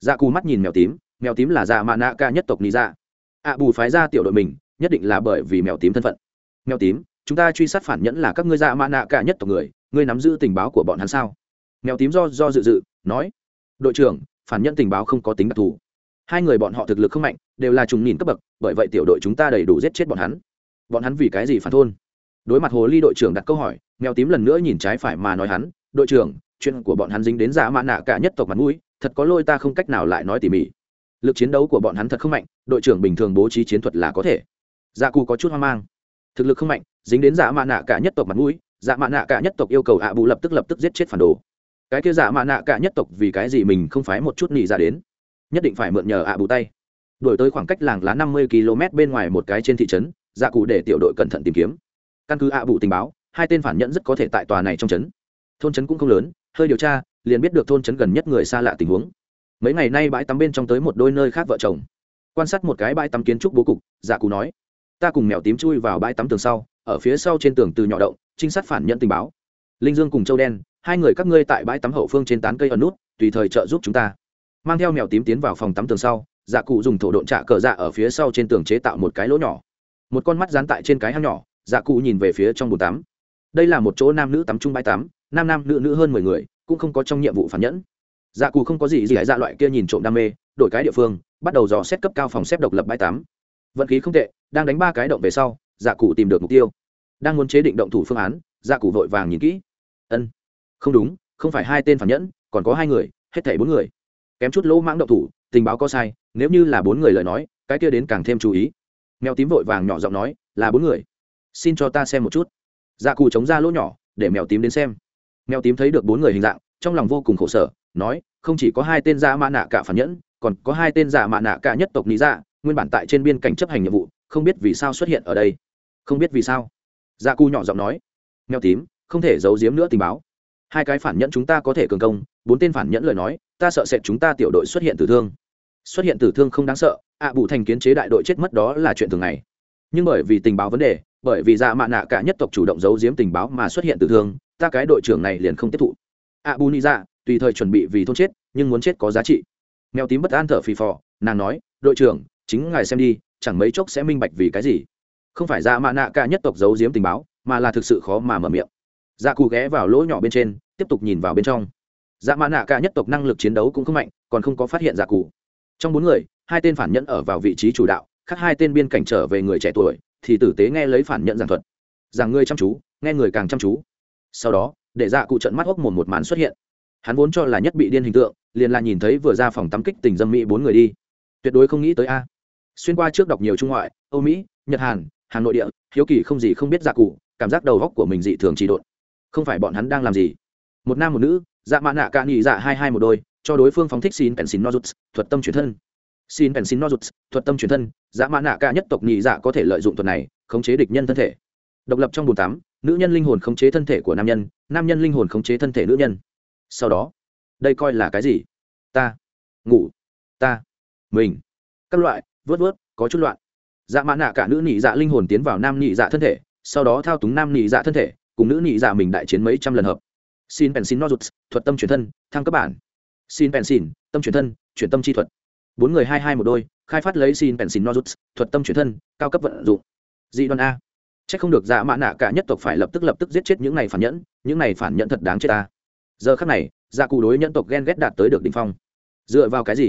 S1: dạ cù mắt nhìn mèo tím mèo tím là dạ mạ nạ ca nhất tộc lý dạ. Ạ bù phái ra tiểu đội mình, nhất định là bởi vì mèo tím thân phận. Mèo tím, chúng ta truy sát phản nhẫn là các ngươi dạ mạ nạ ca nhất tộc người, ngươi nắm giữ tình báo của bọn hắn sao? Mèo tím do do dự dự, nói, đội trưởng, phản nhẫn tình báo không có tính đặc thù. Hai người bọn họ thực lực không mạnh, đều là trùng nhìn cấp bậc, bởi vậy tiểu đội chúng ta đầy đủ giết chết bọn hắn. Bọn hắn vì cái gì phản thôn? Đối mặt hồ ly đội trưởng đặt câu hỏi, mèo tím lần nữa nhìn trái phải mà nói hắn, đội trưởng chuyện của bọn hắn dính đến giả mạ nạ cả nhất tộc mặt mũi, thật có lôi ta không cách nào lại nói tỉ mỉ. Lực chiến đấu của bọn hắn thật không mạnh, đội trưởng bình thường bố trí chiến thuật là có thể. Dạ cù có chút hoang mang. Thực lực không mạnh, dính đến giả mạ nạ cả nhất tộc mặt mũi, giả mạ nạ cả nhất tộc yêu cầu ạ bù lập tức lập tức giết chết phản đồ. Cái kia giả mạ nạ cả nhất tộc vì cái gì mình không phái một chút nị ra đến? Nhất định phải mượn nhờ ạ bù tay. Đổi tới khoảng cách làng lá năm mươi km bên ngoài một cái trên thị trấn dạ cụ để tiểu đội cẩn thận tìm kiếm. Căn cứ ạ bù tình báo, hai tên phản nhẫn rất có thể tại tòa này trong trấn. Thôn trấn cũng không lớn hơi điều tra, liền biết được thôn trấn gần nhất người xa lạ tình huống. Mấy ngày nay bãi tắm bên trong tới một đôi nơi khác vợ chồng. Quan sát một cái bãi tắm kiến trúc bố cục dạ cụ nói, ta cùng mèo tím chui vào bãi tắm tường sau, ở phía sau trên tường từ nhỏ động, trinh sát phản nhận tình báo. Linh dương cùng châu đen, hai người các ngươi tại bãi tắm hậu phương trên tán cây ở nút, tùy thời trợ giúp chúng ta. Mang theo mèo tím tiến vào phòng tắm tường sau dạ cụ dùng thổ độn trạ cờ dạ ở phía sau trên tường chế tạo một cái lỗ nhỏ. Một con mắt dán tại trên cái hang nhỏ dạ cụ nhìn về phía trong bồn tắm. Đây là một chỗ nam nữ tắm chung bãi tắm nam nam nữ nữ hơn mười người, cũng không có trong nhiệm vụ phản nhẫn. Dạ cụ không có gì gì hãy dạ loại kia nhìn trộm đam mê, đổi cái địa phương, bắt đầu dò xét cấp cao phòng xếp độc lập bãi tắm. Vận khí không tệ, đang đánh ba cái động về sau dạ cụ tìm được mục tiêu. Đang muốn chế định động thủ phương án dạ cụ vội vàng nhìn kỹ. Ân, không đúng, không phải hai tên phản nhẫn, còn có hai người, hết thảy bốn người. Kém chút lỗ mãng động thủ, tình báo có sai, nếu như là bốn người lời nói, cái kia đến càng thêm chú ý. Mèo tím vội vàng nhỏ giọng nói, là bốn người. Xin cho ta xem một chút. Dạ cụ chống ra lỗ nhỏ, để mèo tím đến xem mèo tím thấy được bốn người hình dạng, trong lòng vô cùng khổ sở, nói, không chỉ có hai tên giả mạ nạ cả phản nhẫn, còn có hai tên giả mạ nạ cả nhất tộc lý dạ nguyên bản tại trên biên cảnh chấp hành nhiệm vụ, không biết vì sao xuất hiện ở đây. Không biết vì sao. Dạ cụ nhỏ giọng nói, mèo tím, không thể giấu giếm nữa tình báo. Hai cái phản nhẫn chúng ta có thể cường công, bốn tên phản nhẫn lời nói, ta sợ sệt chúng ta tiểu đội xuất hiện tử thương. Xuất hiện tử thương không đáng sợ, ạ bù thành kiến chế đại đội chết mất đó là chuyện thường ngày. Nhưng bởi vì tình báo vấn đề, bởi vì dạ mạ nạ cả nhất tộc chủ động giấu giếm tình báo mà xuất hiện tử thương ta cái đội trưởng này liền không tiếp thụ. Ạ bù ni ra tùy thời chuẩn bị vì thôn chết, nhưng muốn chết có giá trị. Mèo tím bất an thở phì phò, nàng nói, đội trưởng, chính ngài xem đi, chẳng mấy chốc sẽ minh bạch vì cái gì. Không phải ra mạ nạ ca nhất tộc giấu giếm tình báo, mà là thực sự khó mà mở miệng. Dạ cù ghé vào lỗ nhỏ bên trên, tiếp tục nhìn vào bên trong. Dạ mạ nạ ca nhất tộc năng lực chiến đấu cũng không mạnh, còn không có phát hiện dạ cù. Trong bốn người, hai tên phản nhẫn ở vào vị trí chủ đạo, khác hai tên biên cảnh trở về người trẻ tuổi, thì tử tế nghe lấy phản nhận giảng thuật. Rằng ngươi chăm chú, nghe người càng chăm chú sau đó, để dạ cụ trận mắt hốc mồm một màn xuất hiện. Hắn vốn cho là nhất bị điên hình tượng, liền là nhìn thấy vừa ra phòng tắm kích tình dâm mỹ bốn người đi. Tuyệt đối không nghĩ tới a. Xuyên qua trước đọc nhiều trung ngoại, âu mỹ, nhật hàn, hà nội địa, hiếu kỳ không gì không biết dạ cụ, cảm giác đầu góc của mình dị thường chỉ độn. Không phải bọn hắn đang làm gì? Một nam một nữ dạ mã nạ cạ nghỉ dạ hai hai một đôi, cho đối phương phóng thích xin pensin nozuts, thuật tâm chuyển thân. Xin pensin nozuts, thuật tâm chuyển thân dạ mã nạ cả nhất tộc nghỉ dạ có thể lợi dụng thuật này, khống chế địch nhân thân thể độc lập trong bồn tắm, nữ nhân linh hồn khống chế thân thể của nam nhân nam nhân linh hồn khống chế thân thể nữ nhân. Sau đó, đây coi là cái gì? Ta, ngủ, ta, mình. Các loại, vớt vớt, có chút loạn. Dạ mã nạ cả nữ nhị dạ linh hồn tiến vào nam nhị dạ thân thể, sau đó thao túng nam nhị dạ thân thể, cùng nữ nhị dạ mình đại chiến mấy trăm lần hợp. Xin pensin nozuts, thuật tâm chuyển thân, thăng cấp bản. Xin pensin tâm chuyển thân, chuyển tâm chi thuật. Bốn người hai hai một đôi, khai phát lấy xin pensin nozuts, thuật tâm chuyển thân, cao cấp vận dụng. Dị đoan a c h ắ c không được dạ mã nạ cả nhất tộc phải lập tức lập tức giết chết những này phản nhẫn, những này phản nhẫn thật đáng chết ta. Giờ khắc này dạ cụ đối nhẫn tộc ghen ghét đạt tới được đ ỉ n h phong. Dựa vào cái gì?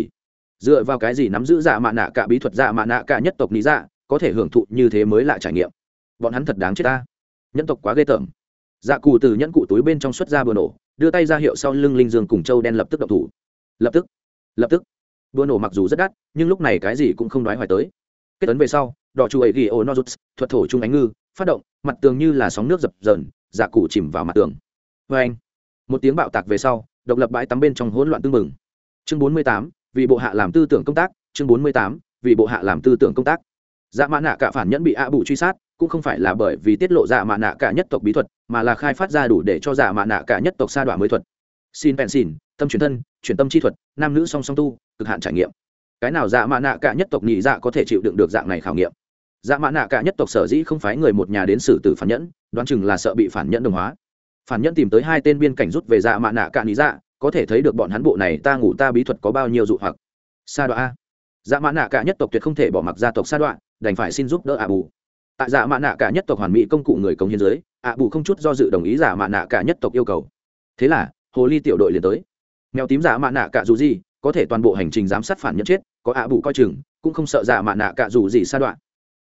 S1: Dựa vào cái gì nắm giữ dạ mạ nạ cả bí thuật dạ mạ nạ cả nhất tộc lý dạ có thể hưởng thụ như thế mới là trải nghiệm? Bọn hắn thật đáng chết ta. Nhẫn tộc quá ghê tởm. Dạ cụ từ nhẫn cụ túi bên trong xuất ra bừa nổ, đưa tay ra hiệu sau lưng linh dương cùng châu đen lập tức độc thủ. Lập tức lập tức. Bừa nổ mặc dù rất đắt, nhưng lúc này cái gì cũng không nói hoài tới. Kết tấn về sau, đỏ chu ấy ghi ô nozuts, thuật thổ trung ánh ngư phát động, mặt tường như là sóng nước dập dờn, giả cụ chìm vào mặt tường. Vê anh, một tiếng bạo tạc về sau, độc lập bãi tắm bên trong hỗn loạn tương mừng chương bốn mươi tám, vì bộ hạ làm tư tưởng công tác, chương bốn mươi tám, vì bộ hạ làm tư tưởng công tác. Dạ mã nạ cả phản nhẫn bị ạ bụ truy sát, cũng không phải là bởi vì tiết lộ dạ mã nạ cả nhất tộc bí thuật, mà là khai phát ra đủ để cho dạ mã nạ cả nhất tộc sa đoạn mới thuật. Xin bèn xin, tâm truyền thân truyền tâm chi thuật, nam nữ song song tu, cực hạn trải nghiệm. Cái nào dạ mã nạ cả nhất tộc nhị dạ có thể chịu đựng được dạng này khảo nghiệm? Dạ mã nạ cả nhất tộc sở dĩ không phái người một nhà đến xử tử phản nhẫn, đoán chừng là sợ bị phản nhẫn đồng hóa. Phản nhẫn tìm tới hai tên biên cảnh rút về dạ mã nạ cả lý dạ có thể thấy được bọn hắn bộ này ta ngủ ta bí thuật có bao nhiêu dụ hoặc. Sa đoạn dạ mã nạ cả nhất tộc tuyệt không thể bỏ mặc gia tộc sa đoạn đành phải xin giúp đỡ ạ bù tại dạ mã nạ cả nhất tộc hoàn mỹ công cụ người công hiến giới ạ bù không chút do dự đồng ý dạ mã nạ cả nhất tộc yêu cầu. Thế là, hồ ly tiểu đội liền tới. Mèo tím dạ mã nạ cả dù gì, có thể toàn bộ hành trình giám sát phản nhẫn chết, có ạ bù coi chừng, cũng không sợ dạ mã nạ cả dù gì sa đoạn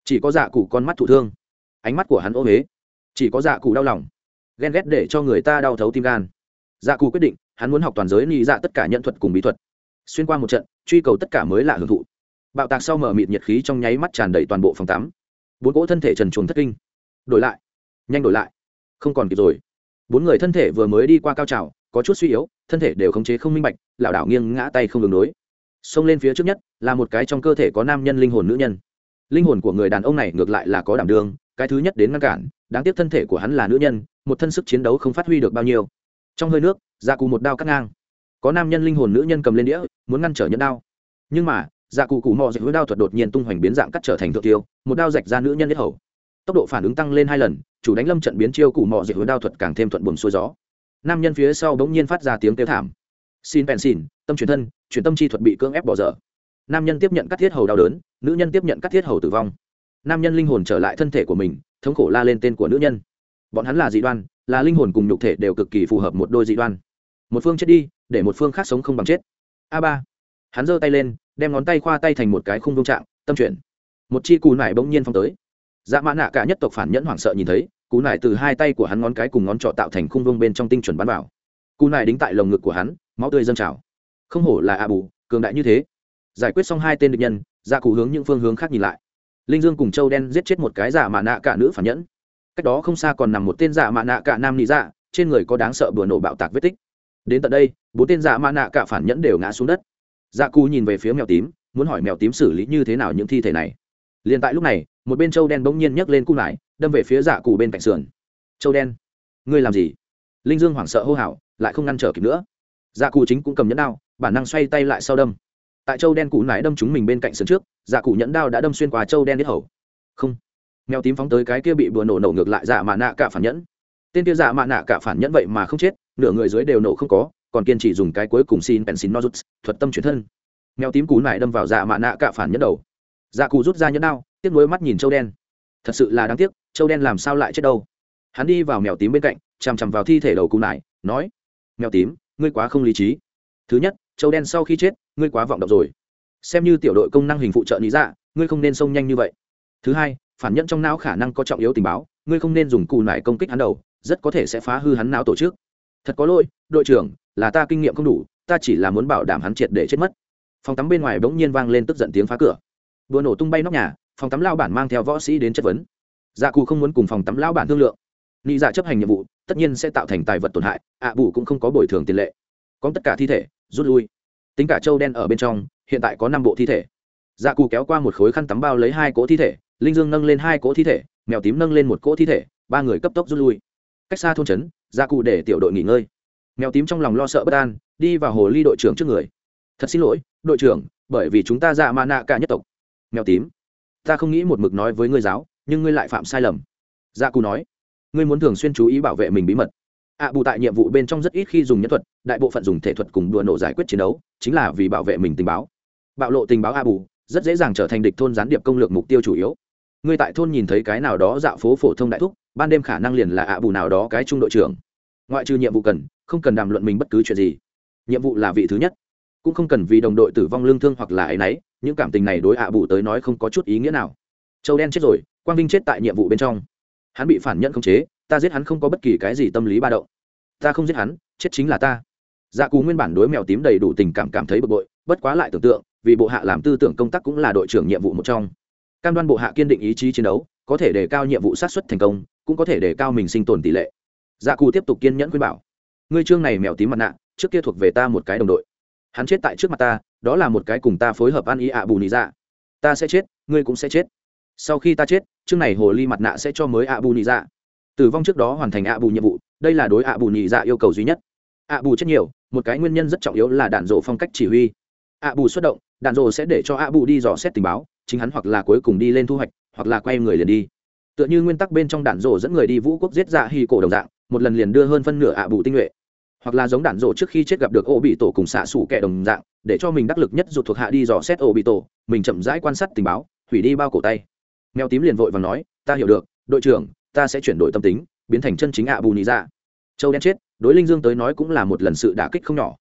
S1: chỉ có dạ cụ con mắt thụ thương. Ánh mắt của hắn ô huế chỉ có dạ cụ đau lòng. Ghen ghét để cho người ta đau thấu tim gan. Dạ cụ quyết định, hắn muốn học toàn giới nghĩ dạ tất cả nhận thuật cùng bí thuật. Xuyên qua một trận, truy cầu tất cả mới lạ hưởng thụ. Bạo tạc sau mở mịt nhiệt khí trong nháy mắt tràn đầy toàn bộ phòng tắm. Bốn cỗ thân thể trần chuồng thất kinh. Đổi lại. Nhanh đổi lại. Không còn kịp rồi. Bốn người thân thể vừa mới đi qua cao trào, có chút suy yếu, thân thể đều khống chế không minh bạch, lảo đảo nghiêng ngã tay không đường đối. Xông lên phía trước nhất, là một cái trong cơ thể có nam nhân linh hồn nữ nhân linh hồn của người đàn ông này ngược lại là có đảm đương, cái thứ nhất đến ngăn cản, đáng tiếc thân thể của hắn là nữ nhân, một thân sức chiến đấu không phát huy được bao nhiêu. Trong hơi nước dạ cụ một đao cắt ngang. Có nam nhân linh hồn nữ nhân cầm lên đĩa, muốn ngăn trở nhẫn đao. Nhưng mà dạ cụ cụ mò hối đao thuật đột nhiên tung hoành biến dạng cắt trở thành thượng tiêu, một đao rạch ra nữ nhân nhất hầu. Tốc độ phản ứng tăng lên hai lần, chủ đánh lâm trận biến chiêu cụ mò dạy đao thuật càng thêm thuận buồm xuôi gió. Nam nhân phía sau bỗng nhiên phát ra tiếng kêu thảm. Xin bèn xin, tâm truyền thân truyền tâm chi thuật bị cưỡng ép bỏ dở nam nhân tiếp nhận cắt thiết hầu đau đớn, nữ nhân tiếp nhận cắt thiết hầu tử vong. Nam nhân linh hồn trở lại thân thể của mình, thống khổ la lên tên của nữ nhân. Bọn hắn là dị đoan, là linh hồn cùng nhục thể đều cực kỳ phù hợp một đôi dị đoan. Một phương chết đi, để một phương khác sống không bằng chết. A ba. Hắn giơ tay lên, đem ngón tay khoa tay thành một cái khung vông trạng, tâm chuyển. Một chi cù nải bỗng nhiên phong tới. Dạ mã nạ cả nhất tộc phản nhẫn hoảng sợ nhìn thấy cú nải từ hai tay của hắn ngón cái cùng ngón trọ tạo thành khung vông bên trong tinh chuẩn bắn vào. Cú nải đính tại lồng ngực của hắn, máu tươi dâng trào. Không hổ là a bù, cường đại như thế giải quyết xong hai tên địch nhân dạ cụ hướng những phương hướng khác nhìn lại. Linh dương cùng châu đen giết chết một cái giả mạ nạ cả nữ phản nhẫn. Cách đó không xa còn nằm một tên giả mạ nạ cả nam nị dạ trên người có đáng sợ bừa nổ bạo tạc vết tích. Đến tận đây, bốn tên giả mạ nạ cả phản nhẫn đều ngã xuống đất. Dạ cụ nhìn về phía mèo tím, muốn hỏi mèo tím xử lý như thế nào những thi thể này. Liền tại lúc này, một bên châu đen bỗng nhiên nhấc lên cung lại, đâm về phía dạ cụ bên cạnh sườn. Châu đen, ngươi làm gì? Linh dương hoảng sợ hô hào, lại không ngăn trở kịp nữa. Dạ cụ chính cũng cầm nhẫn đao, bản năng xoay tay lại sau đâm tại châu đen cụ nải đâm chúng mình bên cạnh sườn trước dạ cụ nhẫn đao đã đâm xuyên qua châu đen đến hầu. Không. Mèo tím phóng tới cái kia bị bừa nổ nổ ngược lại dạ mạ nạ cả phản nhẫn. Tên kia dạ mạ nạ cả phản nhẫn vậy mà không chết, nửa người dưới đều nổ không có, còn kiên trì dùng cái cuối cùng xin pensin rút, thuật tâm chuyển thân. Mèo tím cú nải đâm vào dạ mạ nạ cả phản nhẫn đầu. Dạ cụ rút ra nhẫn đao tiếc nuối mắt nhìn châu đen. Thật sự là đáng tiếc, châu đen làm sao lại chết đâu? Hắn đi vào mèo tím bên cạnh, chằm chằm vào thi thể đầu cú nải, nói, mèo tím, ngươi quá không lý trí. Thứ nhất, châu đen sau khi chết ngươi quá vọng động rồi. Xem như tiểu đội công năng hình phụ trợ lý dạ ngươi không nên xông nhanh như vậy. Thứ hai phản nhận trong não khả năng có trọng yếu tình báo ngươi không nên dùng cù nải công kích hắn đầu rất có thể sẽ phá hư hắn não tổ chức. Thật có lỗi đội trưởng là ta kinh nghiệm không đủ ta chỉ là muốn bảo đảm hắn triệt để chết mất. Phòng tắm bên ngoài bỗng nhiên vang lên tức giận tiếng phá cửa. Đùa nổ tung bay nóc nhà phòng tắm lao bản mang theo võ sĩ đến chất vấn. Dạ cù không muốn cùng phòng tắm lao bản thương lượng. Nghĩ dạ chấp hành nhiệm vụ tất nhiên sẽ tạo thành tài vật tổn hại ạ à, bù cũng không có bồi thường tiền lệ. Có tất cả thi thể rút lui tính cả châu đen ở bên trong, hiện tại có năm bộ thi thể. Dạ cù kéo qua một khối khăn tắm bao lấy hai cỗ thi thể, linh dương nâng lên hai cỗ thi thể, mèo tím nâng lên một cỗ thi thể, ba người cấp tốc rút lui. Cách xa thôn trấn dạ cù để tiểu đội nghỉ ngơi. Mèo tím trong lòng lo sợ bất an, đi vào hồ ly đội trưởng trước người. Thật xin lỗi, đội trưởng, bởi vì chúng ta dạ ma nạ cả nhất tộc. Mèo tím, ta không nghĩ một mực nói với ngươi giáo, nhưng ngươi lại phạm sai lầm. Dạ cù nói. Ngươi muốn thường xuyên chú ý bảo vệ mình bí mật ạ bù tại nhiệm vụ bên trong rất ít khi dùng nhân thuật, đại bộ phận dùng thể thuật cùng đùa nổ giải quyết chiến đấu, chính là vì bảo vệ mình tình báo. Bạo lộ tình báo ạ bù, rất dễ dàng trở thành địch thôn gián điệp công lược mục tiêu chủ yếu. Ngươi tại thôn nhìn thấy cái nào đó dạo phố phổ thông đại thúc, ban đêm khả năng liền là ạ bù nào đó cái trung đội trưởng. Ngoại trừ nhiệm vụ cần, không cần đàm luận mình bất cứ chuyện gì. Nhiệm vụ là vị thứ nhất. Cũng không cần vì đồng đội tử vong lương thương hoặc là ấ y n ấ y những cảm tình này đối ạ bù tới nói không có chút ý nghĩa nào. Châu đen chết rồi, quang vinh chết tại nhiệm vụ bên trong. Hắn bị phản nhận khống chế ta giết hắn không có bất kỳ cái gì tâm lý ba động. Ta không giết hắn, chết chính là ta. Dạ cù nguyên bản đối mèo tím đầy đủ tình cảm cảm thấy bực bội, bất quá lại tưởng tượng, vì bộ hạ làm tư tưởng công tác cũng là đội trưởng nhiệm vụ một trong. Cam đoan bộ hạ kiên định ý chí chiến đấu, có thể đề cao nhiệm vụ sát xuất thành công, cũng có thể đề cao mình sinh tồn tỷ lệ. Dạ cù tiếp tục kiên nhẫn khuyên bảo, ngươi trương này mèo tím mặt nạ, trước kia thuộc về ta một cái đồng đội. Hắn chết tại trước mặt ta, đó là một cái cùng ta phối hợp ăn ý ạ bù nị dạ. Ta sẽ chết, ngươi cũng sẽ chết. Sau khi ta chết, chương này hồ ly mặt nạ sẽ cho mới ạ bù nị dạ tử vong trước đó hoàn thành ạ bù nhiệm vụ, đây là đối ạ bù nhị dạ yêu cầu duy nhất. Ạ bù chết nhiều, một cái nguyên nhân rất trọng yếu là đạn rộ phong cách chỉ huy. Ạ bù xuất động, đạn rộ sẽ để cho ạ bù đi dò xét tình báo, chính hắn hoặc là cuối cùng đi lên thu hoạch, hoặc là quay người liền đi. Tựa như nguyên tắc bên trong đạn rộ dẫn người đi vũ quốc giết dạ hy cổ đồng dạng, một lần liền đưa hơn phân nửa ạ bù tinh nhuệ. Hoặc là giống đạn rộ trước khi chết gặp được ô bị tổ cùng xạ xủ kẻ đồng dạng, để cho mình đắc lực nhất rụt thuộc hạ đi dò xét ô bị tổ mình chậm rãi quan sát tình báo, hủy đi bao cổ tay. Mèo tím liền vội và nói, ta hiểu được, đội trưởng ta sẽ chuyển đổi tâm tính, biến thành chân chính ạ bù nhị dạ châu đen chết, đối linh dương tới nói cũng là một lần sự đả kích không nhỏ.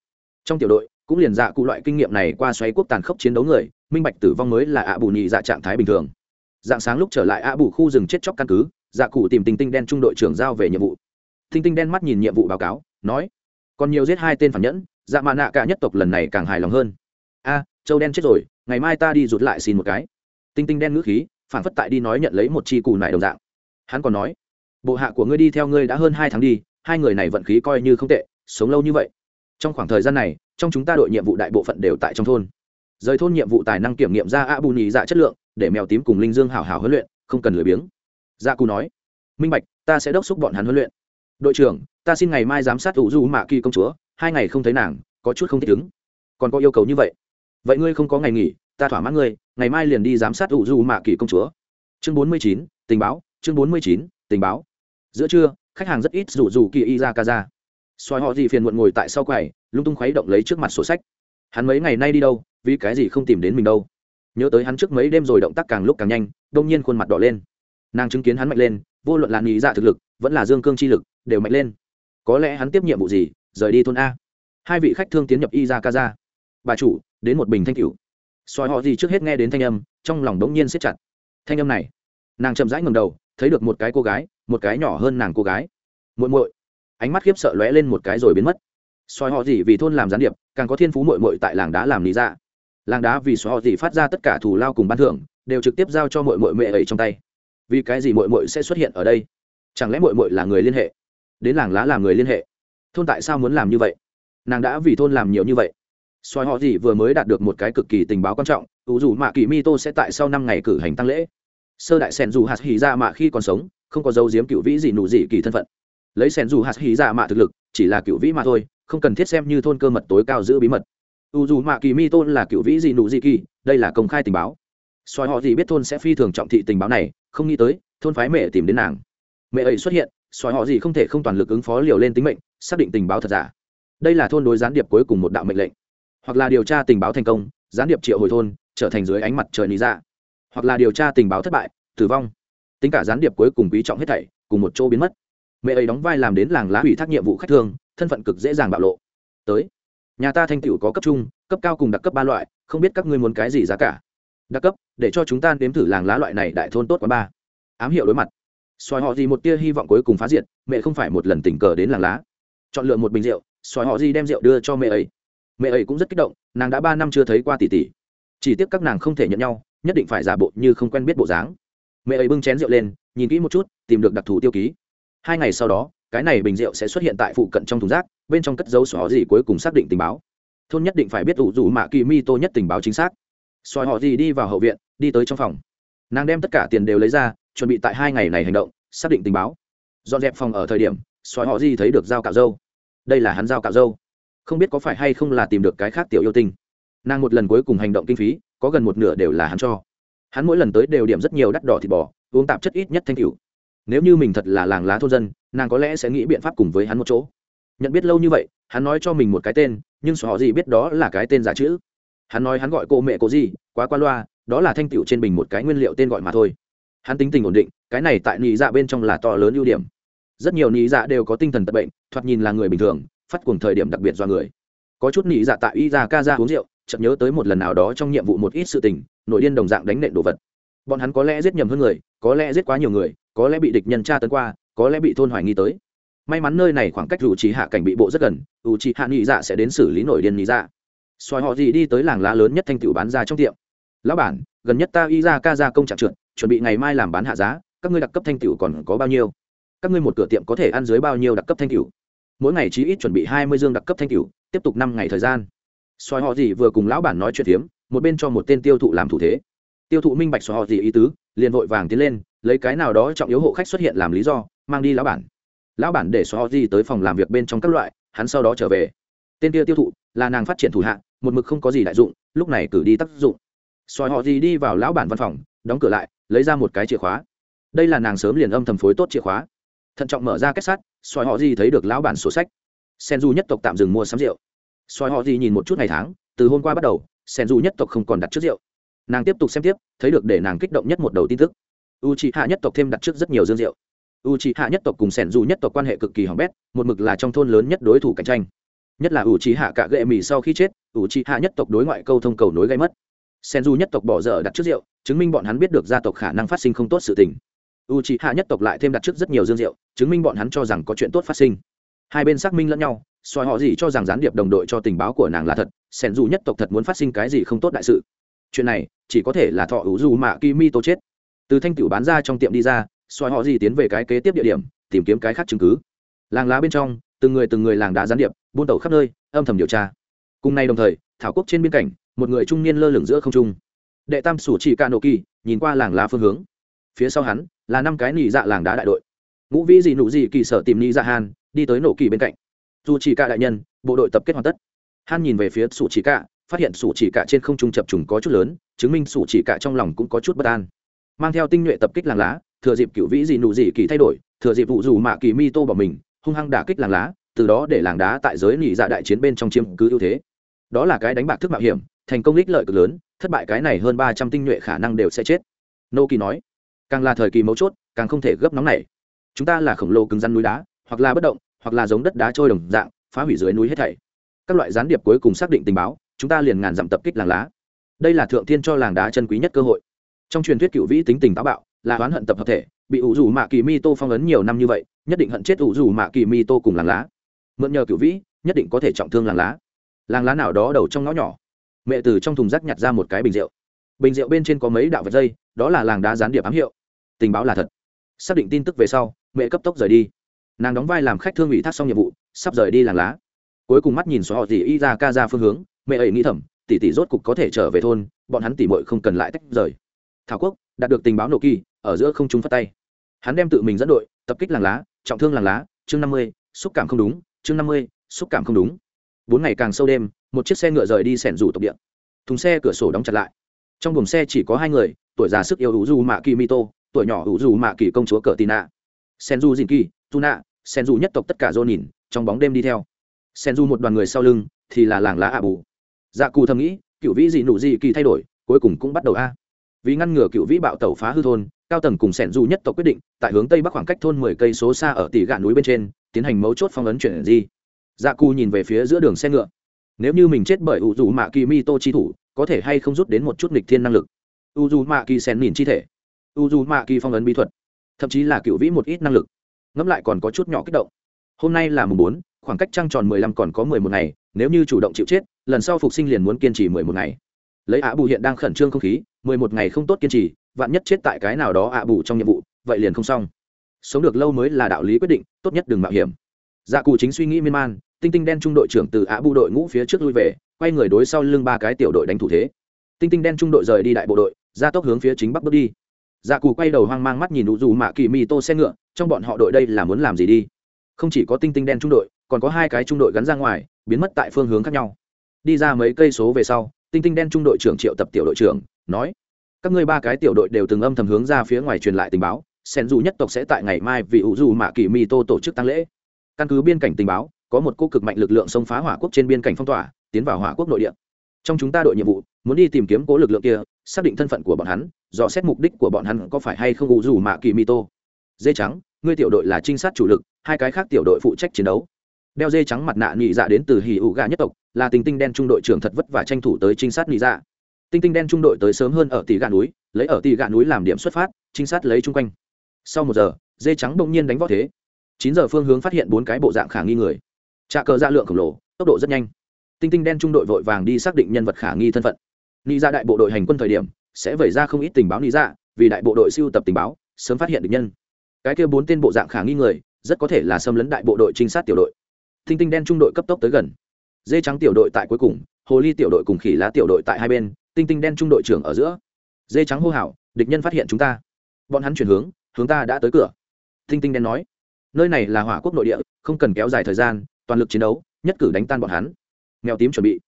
S1: Trong tiểu đội, cũng liền dạ cụ loại kinh nghiệm này qua xoáy quốc tàn khốc chiến đấu người, minh bạch tử vong mới là ạ bù nhị dạ trạng thái bình thường. Dạng sáng lúc trở lại ạ bù khu rừng chết chóc căn cứ dạ cụ tìm tinh tinh đen trung đội trưởng giao về nhiệm vụ. Tinh tinh đen mắt nhìn nhiệm vụ báo cáo, nói, còn nhiều giết hai tên phản nhẫn dạ mạ nạ cả nhất tộc lần này càng hài lòng hơn. A, châu đen chết rồi, ngày mai ta đi rụt lại xin một cái. Tinh tinh đen ngữ khí phản phất tại đi nói nhận lấy một chi cù nải đồng dạng hắn còn nói, bộ hạ của ngươi đi theo ngươi đã hơn hai tháng đi, hai người này vận khí coi như không tệ, sống lâu như vậy. Trong khoảng thời gian này, trong chúng ta đội nhiệm vụ đại bộ phận đều tại trong thôn. Rời thôn nhiệm vụ tài năng kiểm nghiệm ra a bù nhì dạ chất lượng, để mèo tím cùng linh dương hảo hảo huấn luyện, không cần lười biếng. Gia cù nói, minh bạch, ta sẽ đốc xúc bọn hắn huấn luyện. Đội trưởng, ta xin ngày mai giám sát ủ du mạ kỳ công chúa, hai ngày không thấy nàng, có chút không thích ứng. Còn có yêu cầu như vậy? Vậy ngươi không có ngày nghỉ, ta thỏa mãn ngươi, ngày mai liền đi giám sát ủ du mạ kỳ công chúa. Chương bốn mươi chín, tình báo chương bốn mươi chín, tình báo. Giữa trưa, khách hàng rất ít rủ rủ kỳ y ra ca ra. Xoài họ gì phiền muộn ngồi tại sau quầy, lung tung khuấy động lấy trước mặt sổ sách. Hắn mấy ngày nay đi đâu, vì cái gì không tìm đến mình đâu. Nhớ tới hắn trước mấy đêm rồi động tác càng lúc càng nhanh, đông nhiên khuôn mặt đỏ lên. Nàng chứng kiến hắn mạnh lên, vô luận là nghĩ dạ thực lực, vẫn là dương cương chi lực, đều mạnh lên. Có lẽ hắn tiếp nhiệm vụ gì, rời đi thôn a. Hai vị khách thương tiến nhập y ra ca ra. Bà chủ, đến một bình thanh cửu. Xoài họ gì trước hết nghe đến thanh âm, trong lòng đống nhiên siết chặt. Thanh âm này, nàng chậm rãi ngầm đầu thấy được một cái cô gái, một cái nhỏ hơn nàng cô gái. Muội muội. Ánh mắt khiếp sợ lóe lên một cái rồi biến mất. Xoài họ gì vì thôn làm gián điệp, càng có thiên phú muội muội tại làng đá làm lý ra dạ. làng đá vì xoài họ gì phát ra tất cả thù lao cùng ban thưởng, đều trực tiếp giao cho muội muội mẹ ấy trong tay. Vì cái gì muội muội sẽ xuất hiện ở đây? Chẳng lẽ muội muội là người liên hệ? Đến làng lá làm người liên hệ. Thôn tại sao muốn làm như vậy? Nàng đã vì thôn làm nhiều như vậy. Xoài họ gì vừa mới đạt được một cái cực kỳ tình báo quan trọng, ủ dù mạ kỳ mi tô sẽ tại sau năm ngày cử hành tăng lễ sơ đại sen dù hạt hỉ dạ mạ khi còn sống, không có dấu diếm cựu vĩ gì nụ gì kỳ thân phận. Lấy sen dù hạt hỉ dạ mạ thực lực, chỉ là cựu vĩ mà thôi, không cần thiết xem như thôn cơ mật tối cao giữ bí mật. U dù mạ kỳ mi tôn là cựu vĩ gì nụ gì kỳ, đây là công khai tình báo. Soi họ gì biết thôn sẽ phi thường trọng thị tình báo này, không nghĩ tới, thôn phái mẹ tìm đến nàng. Mẹ ấy xuất hiện, soi họ gì không thể không toàn lực ứng phó liều lên tính mệnh, xác định tình báo thật giả. Đây là thôn đối gián điệp cuối cùng một đạo mệnh lệnh. Hoặc là điều tra tình báo thành công, gián điệp triệu hồi thôn, trở thành dưới ánh mặt trời lý ra dạ hoặc là điều tra tình báo thất bại, tử vong. Tính cả gián điệp cuối cùng quý trọng hết thảy, cùng một chỗ biến mất. Mẹ ấy đóng vai làm đến làng lá ủy thác nhiệm vụ khách thương, thân phận cực dễ dàng bạo lộ. Tới, nhà ta thanh tiểu có cấp trung, cấp cao cùng đặc cấp ba loại, không biết các ngươi muốn cái gì giá cả. Đặc cấp, để cho chúng ta nếm thử làng lá loại này đại thôn tốt quá ba. Ám hiệu đối mặt. Xoài họ gì một tia hy vọng cuối cùng phá diệt, mẹ không phải một lần tình cờ đến làng lá. Chọn lựa một bình rượu, xoài họ gì đem rượu đưa cho mẹ ấy. Mẹ ấy cũng rất kích động, nàng đã ba năm chưa thấy qua tỷ tỷ. Chỉ tiếc các nàng không thể nhận nhau nhất định phải giả bộ như không quen biết bộ dáng. Mẹ ấy bưng chén rượu lên, nhìn kỹ một chút, tìm được đặc thù tiêu ký. Hai ngày sau đó, cái này bình rượu sẽ xuất hiện tại phụ cận trong thùng rác, bên trong cất dấu xóa gì cuối cùng xác định tình báo. Thôn nhất định phải biết ủ rủ mạ kỳ mi tô nhất tình báo chính xác. Xoài họ gì đi vào hậu viện, đi tới trong phòng. Nàng đem tất cả tiền đều lấy ra, chuẩn bị tại hai ngày này hành động, xác định tình báo. Dọn dẹp phòng ở thời điểm, xoài họ gì thấy được dao cạo dâu. Đây là hắn dao cạo dâu. Không biết có phải hay không là tìm được cái khác tiểu yêu tinh. Nàng một lần cuối cùng hành động kinh phí có gần một nửa đều là hắn cho. Hắn mỗi lần tới đều điểm rất nhiều đắt đỏ thịt bò, uống tạp chất ít nhất thanh cửu. Nếu như mình thật là làng lá thôn dân, nàng có lẽ sẽ nghĩ biện pháp cùng với hắn một chỗ. Nhận biết lâu như vậy, hắn nói cho mình một cái tên, nhưng họ gì biết đó là cái tên giả chữ. Hắn nói hắn gọi cô mẹ cô gì, quá qua loa, đó là thanh tựu trên bình một cái nguyên liệu tên gọi mà thôi. Hắn tính tình ổn định, cái này tại nị dạ bên trong là to lớn ưu điểm. Rất nhiều nị dạ đều có tinh thần tật bệnh, thoạt nhìn là người bình thường, phát cuồng thời điểm đặc biệt do người có chút nị dạ tại y ra ca ra uống rượu, chợt nhớ tới một lần nào đó trong nhiệm vụ một ít sự tình, nội điên đồng dạng đánh nện đồ vật. Bọn hắn có lẽ giết nhầm hơn người, có lẽ giết quá nhiều người, có lẽ bị địch nhân tra tấn qua, có lẽ bị thôn hoài nghi tới. May mắn nơi này khoảng cách ủ trí hạ cảnh bị bộ rất gần ủ trí hạ nị dạ sẽ đến xử lý nổi điên nị dạ. Xoài họ gì đi tới làng lá lớn nhất thanh tiểu bán ra trong tiệm. Lão bản, gần nhất ta y ra ca ra công trạng trượt, chuẩn bị ngày mai làm bán hạ giá, các ngươi đặc cấp thanh tiểu còn có bao nhiêu? Các ngươi một cửa tiệm có thể ăn dưới bao nhiêu đặc cấp thanh tiểu? Mỗi ngày chí ít chuẩn bị hai mươi dương đặc cấp thanh tiểu tiếp tục năm ngày thời gian. Xoài họ gì vừa cùng lão bản nói chuyện hiếm, một bên cho một tên tiêu thụ làm thủ thế. Tiêu thụ minh bạch xoài họ gì ý tứ liền vội vàng tiến lên lấy cái nào đó trọng yếu hộ khách xuất hiện làm lý do mang đi lão bản. Lão bản để xoài họ gì tới phòng làm việc bên trong các loại hắn sau đó trở về. Tên kia tiêu thụ là nàng phát triển thủ hạ một mực không có gì đại dụng lúc này cử đi tác dụng. Xoài họ gì đi vào lão bản văn phòng đóng cửa lại lấy ra một cái chìa khóa. Đây là nàng sớm liền âm thầm phối tốt chìa khóa thận trọng mở ra kết sắt xoài họ gì thấy được lão bản sổ sách. Sen du nhất tộc tạm dừng mua sắm rượu. Xoài họ gì nhìn một chút ngày tháng, từ hôm qua bắt đầu, sen du nhất tộc không còn đặt trước rượu. Nàng tiếp tục xem tiếp, thấy được để nàng kích động nhất một đầu tin tức. U c hạ nhất tộc thêm đặt trước rất nhiều dương rượu. U c hạ nhất tộc cùng sẻn dù nhất tộc quan hệ cực kỳ hỏng bét, một mực là trong thôn lớn nhất đối thủ cạnh tranh. Nhất là u c hạ cả gệ mì sau khi chết u c hạ nhất tộc đối ngoại câu thông cầu nối gây mất. Sẻn dù nhất tộc bỏ dở đặt trước rượu, chứng minh bọn hắn biết được gia tộc khả năng phát sinh không tốt sự tình u c hạ nhất tộc lại thêm đặt trước rất nhiều dương rượu chứng minh bọn hắn cho rằng có chuyện tốt phát sinh. Hai bên xác minh lẫn nhau xoài họ gì cho rằng gián điệp đồng đội cho tình báo của nàng là thật sẻn dù nhất tộc thật muốn phát sinh cái gì không tốt đại sự. Chuyện này, chỉ có thể là thọ ủ dù mạ kimi tô chết. Từ thanh tiểu bán ra trong tiệm đi ra xoài họ gì tiến về cái kế tiếp địa điểm, tìm kiếm cái khác chứng cứ. Làng lá bên trong, từng người từng người làng đã gián điệp, buôn tàu khắp nơi, âm thầm điều tra. Cùng nay đồng thời, thảo quốc trên biên cảnh, một người trung niên lơ lửng giữa không trung. Đệ tam sủ chỉ ca nộ kỳ nhìn qua làng lá phương hướng phía sau hắn là năm cái nỉ dạ làng đá đại đội. Ngũ vĩ gì nụ gì kỳ sở tìm nỉ dạ han đi tới nổ kỳ bên cạnh. Dù chỉ cả đại nhân, bộ đội tập kết hoàn tất. Han nhìn về phía sủ chỉ cả, phát hiện sủ chỉ cả trên không trung chập trùng có chút lớn, chứng minh sủ chỉ cả trong lòng cũng có chút bất an. Mang theo tinh nhuệ tập kích làng lá, thừa dịp cựu vĩ gì nụ gì kỳ thay đổi, thừa dịp vụ dù mạ kỳ mi tô bỏ mình, hung hăng đả kích làng lá, từ đó để làng đá tại giới nỉ dạ đại chiến bên trong chiếm cứ ưu thế. Đó là cái đánh bạc thức mạo hiểm, thành công ích lợi cực lớn, thất bại cái này hơn ba trăm tinh nhuệ khả năng đều sẽ chết. Nô kỳ nói càng là thời kỳ mấu chốt, càng không thể gấp nóng này. Chúng ta là khổng lồ cứng rắn núi đá, hoặc là bất động, hoặc là giống đất đá trôi đồng dạng, phá hủy dưới núi hết thảy. Các loại gián điệp cuối cùng xác định tình báo, chúng ta liền ngàn dặm tập kích làng lá. Đây là thượng thiên cho làng đá chân quý nhất cơ hội. Trong truyền thuyết cựu vĩ tính tình táo bạo, là oán hận tập hợp thể, bị ủ rủ mạ kỳ mi tô phong ấn nhiều năm như vậy, nhất định hận chết ủ rủ mạ kỳ mi tô cùng làng lá. Mượn nhờ cựu vĩ, nhất định có thể trọng thương làng lá. Làng lá nào đó đầu trong ngõ nhỏ. Mẹ từ trong thùng rác nhặt ra một cái bình rượu. Bình rượu bên trên có mấy đạo vật dây, đó là làng đá gián điệp ám hiệu tình báo là thật. Xác định tin tức về sau, mẹ cấp tốc rời đi. Nàng đóng vai làm khách thương ủy thác xong nhiệm vụ, sắp rời đi làng lá. Cuối cùng mắt nhìn xóa họ dì y ra ca ra phương hướng, mẹ ấy nghĩ thầm, tỷ tỷ rốt cục có thể trở về thôn, bọn hắn tỷ muội không cần lại tách rời. Thảo quốc đạt được tình báo nổ kỳ, ở giữa không trung phát tay. Hắn đem tự mình dẫn đội, tập kích làng lá, trọng thương làng lá, chương năm mươi, xúc cảm không đúng, chương năm mươi, xúc cảm không đúng. Bốn ngày càng sâu đêm, một chiếc xe ngựa rời đi sẻn rủ tộc địa. Thùng xe cửa sổ đóng chặt lại. Trong buồng xe chỉ có hai người, tuổi già sức yêu hữu du mạ kỳ mito tuổi nhỏ hữu dù mạ kỳ công chúa cờ tì nạ. Sen du dìn kỳ tu nạ sen du nhất tộc tất cả dô nhìn, trong bóng đêm đi theo. Sen du một đoàn người sau lưng, thì là làng lá ạ bù. Dạ cù thầm nghĩ, cựu vĩ dị nụ dị kỳ thay đổi, cuối cùng cũng bắt đầu a. Vì ngăn ngừa cựu vĩ bạo tẩu phá hư thôn, cao tầng cùng sẻn du nhất tộc quyết định, tại hướng tây bắc khoảng cách thôn mười cây số xa ở tỷ gạ núi bên trên, tiến hành mấu chốt phong ấn chuyển di. Dạ cù nhìn về phía giữa đường xe ngựa. Nếu như mình chết bởi u dù mạ kỳ mi tô chi thủ, có thể hay không rút đến một chút nghịch thiên năng lực? U dù mạ kỳ sen nhìn chi thể u dù mạ kỳ phong ấn bí thuật, thậm chí là cựu vĩ một ít năng lực. Ngẫm lại còn có chút nhỏ kích động. Hôm nay là mùng bốn, khoảng cách trăng tròn mười lăm còn có mười một ngày, nếu như chủ động chịu chết, lần sau phục sinh liền muốn kiên trì mười một ngày. Lấy ạ bù hiện đang khẩn trương không khí, mười một ngày không tốt kiên trì, vạn nhất chết tại cái nào đó ạ bù trong nhiệm vụ, vậy liền không xong. Sống được lâu mới là đạo lý quyết định, tốt nhất đừng mạo hiểm. Dạ cụ chính suy nghĩ miên man, tinh tinh đen trung đội trưởng từ ạ bù đội ngũ phía trước lui về, quay người đối sau lưng ba cái tiểu đội đánh thủ thế. Tinh tinh đen trung đội rời đi đại bộ đội, ra tốc hướng phía chính bắc bước đi dạ cù quay đầu hoang mang mắt nhìn đủ dù mạ kỳ mi tô xe ngựa, trong bọn họ đội đây là muốn làm gì đi? Không chỉ có tinh tinh đen trung đội, còn có hai cái trung đội gắn ra ngoài, biến mất tại phương hướng khác nhau. Đi ra mấy cây số về sau, tinh tinh đen trung đội trưởng triệu tập tiểu đội trưởng, nói, các ngươi ba cái tiểu đội đều từng âm thầm hướng ra phía ngoài truyền lại tình báo sen dù nhất tộc sẽ tại ngày mai vì u dù mạ kỳ mi tô tổ chức tăng lễ. Căn cứ biên cảnh tình báo, có một cô cực mạnh lực lượng xông phá hỏa quốc trên biên cảnh phong tỏa, tiến vào hỏa quốc nội địa. Trong chúng ta đội nhiệm vụ, muốn đi tìm kiếm cố lực lượng kia xác định thân phận của bọn hắn, dò xét mục đích của bọn hắn có phải hay không ủ dù mạ kỳ mi tô. Dê trắng, ngươi tiểu đội là trinh sát chủ lực, hai cái khác tiểu đội phụ trách chiến đấu. Đeo dê trắng mặt nạ nhị dạ đến từ hì ủ gà nhất tộc, là tinh tinh đen trung đội trưởng thật vất và tranh thủ tới trinh sát nhị dạ. Tinh tinh đen trung đội tới sớm hơn ở tỷ gà núi, lấy ở tỷ gà núi làm điểm xuất phát, trinh sát lấy chung quanh. Sau một giờ, dê trắng bỗng nhiên đánh võ thế. Chín giờ phương hướng phát hiện bốn cái bộ dạng khả nghi người. Trà cờ ra lượng khổng lồ, tốc độ rất nhanh. Tinh tinh đen trung đội vội vàng đi xác định nhân vật khả nghi thân phận nghĩ ra dạ đại bộ đội hành quân thời điểm, sẽ vẩy ra không ít tình báo nghĩ ra dạ, vì đại bộ đội siêu tập tình báo, sớm phát hiện được nhân. Cái kia bốn tên bộ dạng khả nghi người, rất có thể là xâm lấn đại bộ đội trinh sát tiểu đội. Thinh tinh đen trung đội cấp tốc tới gần. Dê trắng tiểu đội tại cuối cùng, hồ ly tiểu đội cùng khỉ lá tiểu đội tại hai bên tinh tinh đen trung đội trưởng ở giữa. Dê trắng hô hào, địch nhân phát hiện chúng ta. Bọn hắn chuyển hướng hướng ta đã tới cửa. Tinh tinh đen nói, nơi này là hỏa quốc nội địa, không cần kéo dài thời gian, toàn lực chiến đấu, nhất cử đánh tan bọn hắn. Mèo tím chuẩn bị.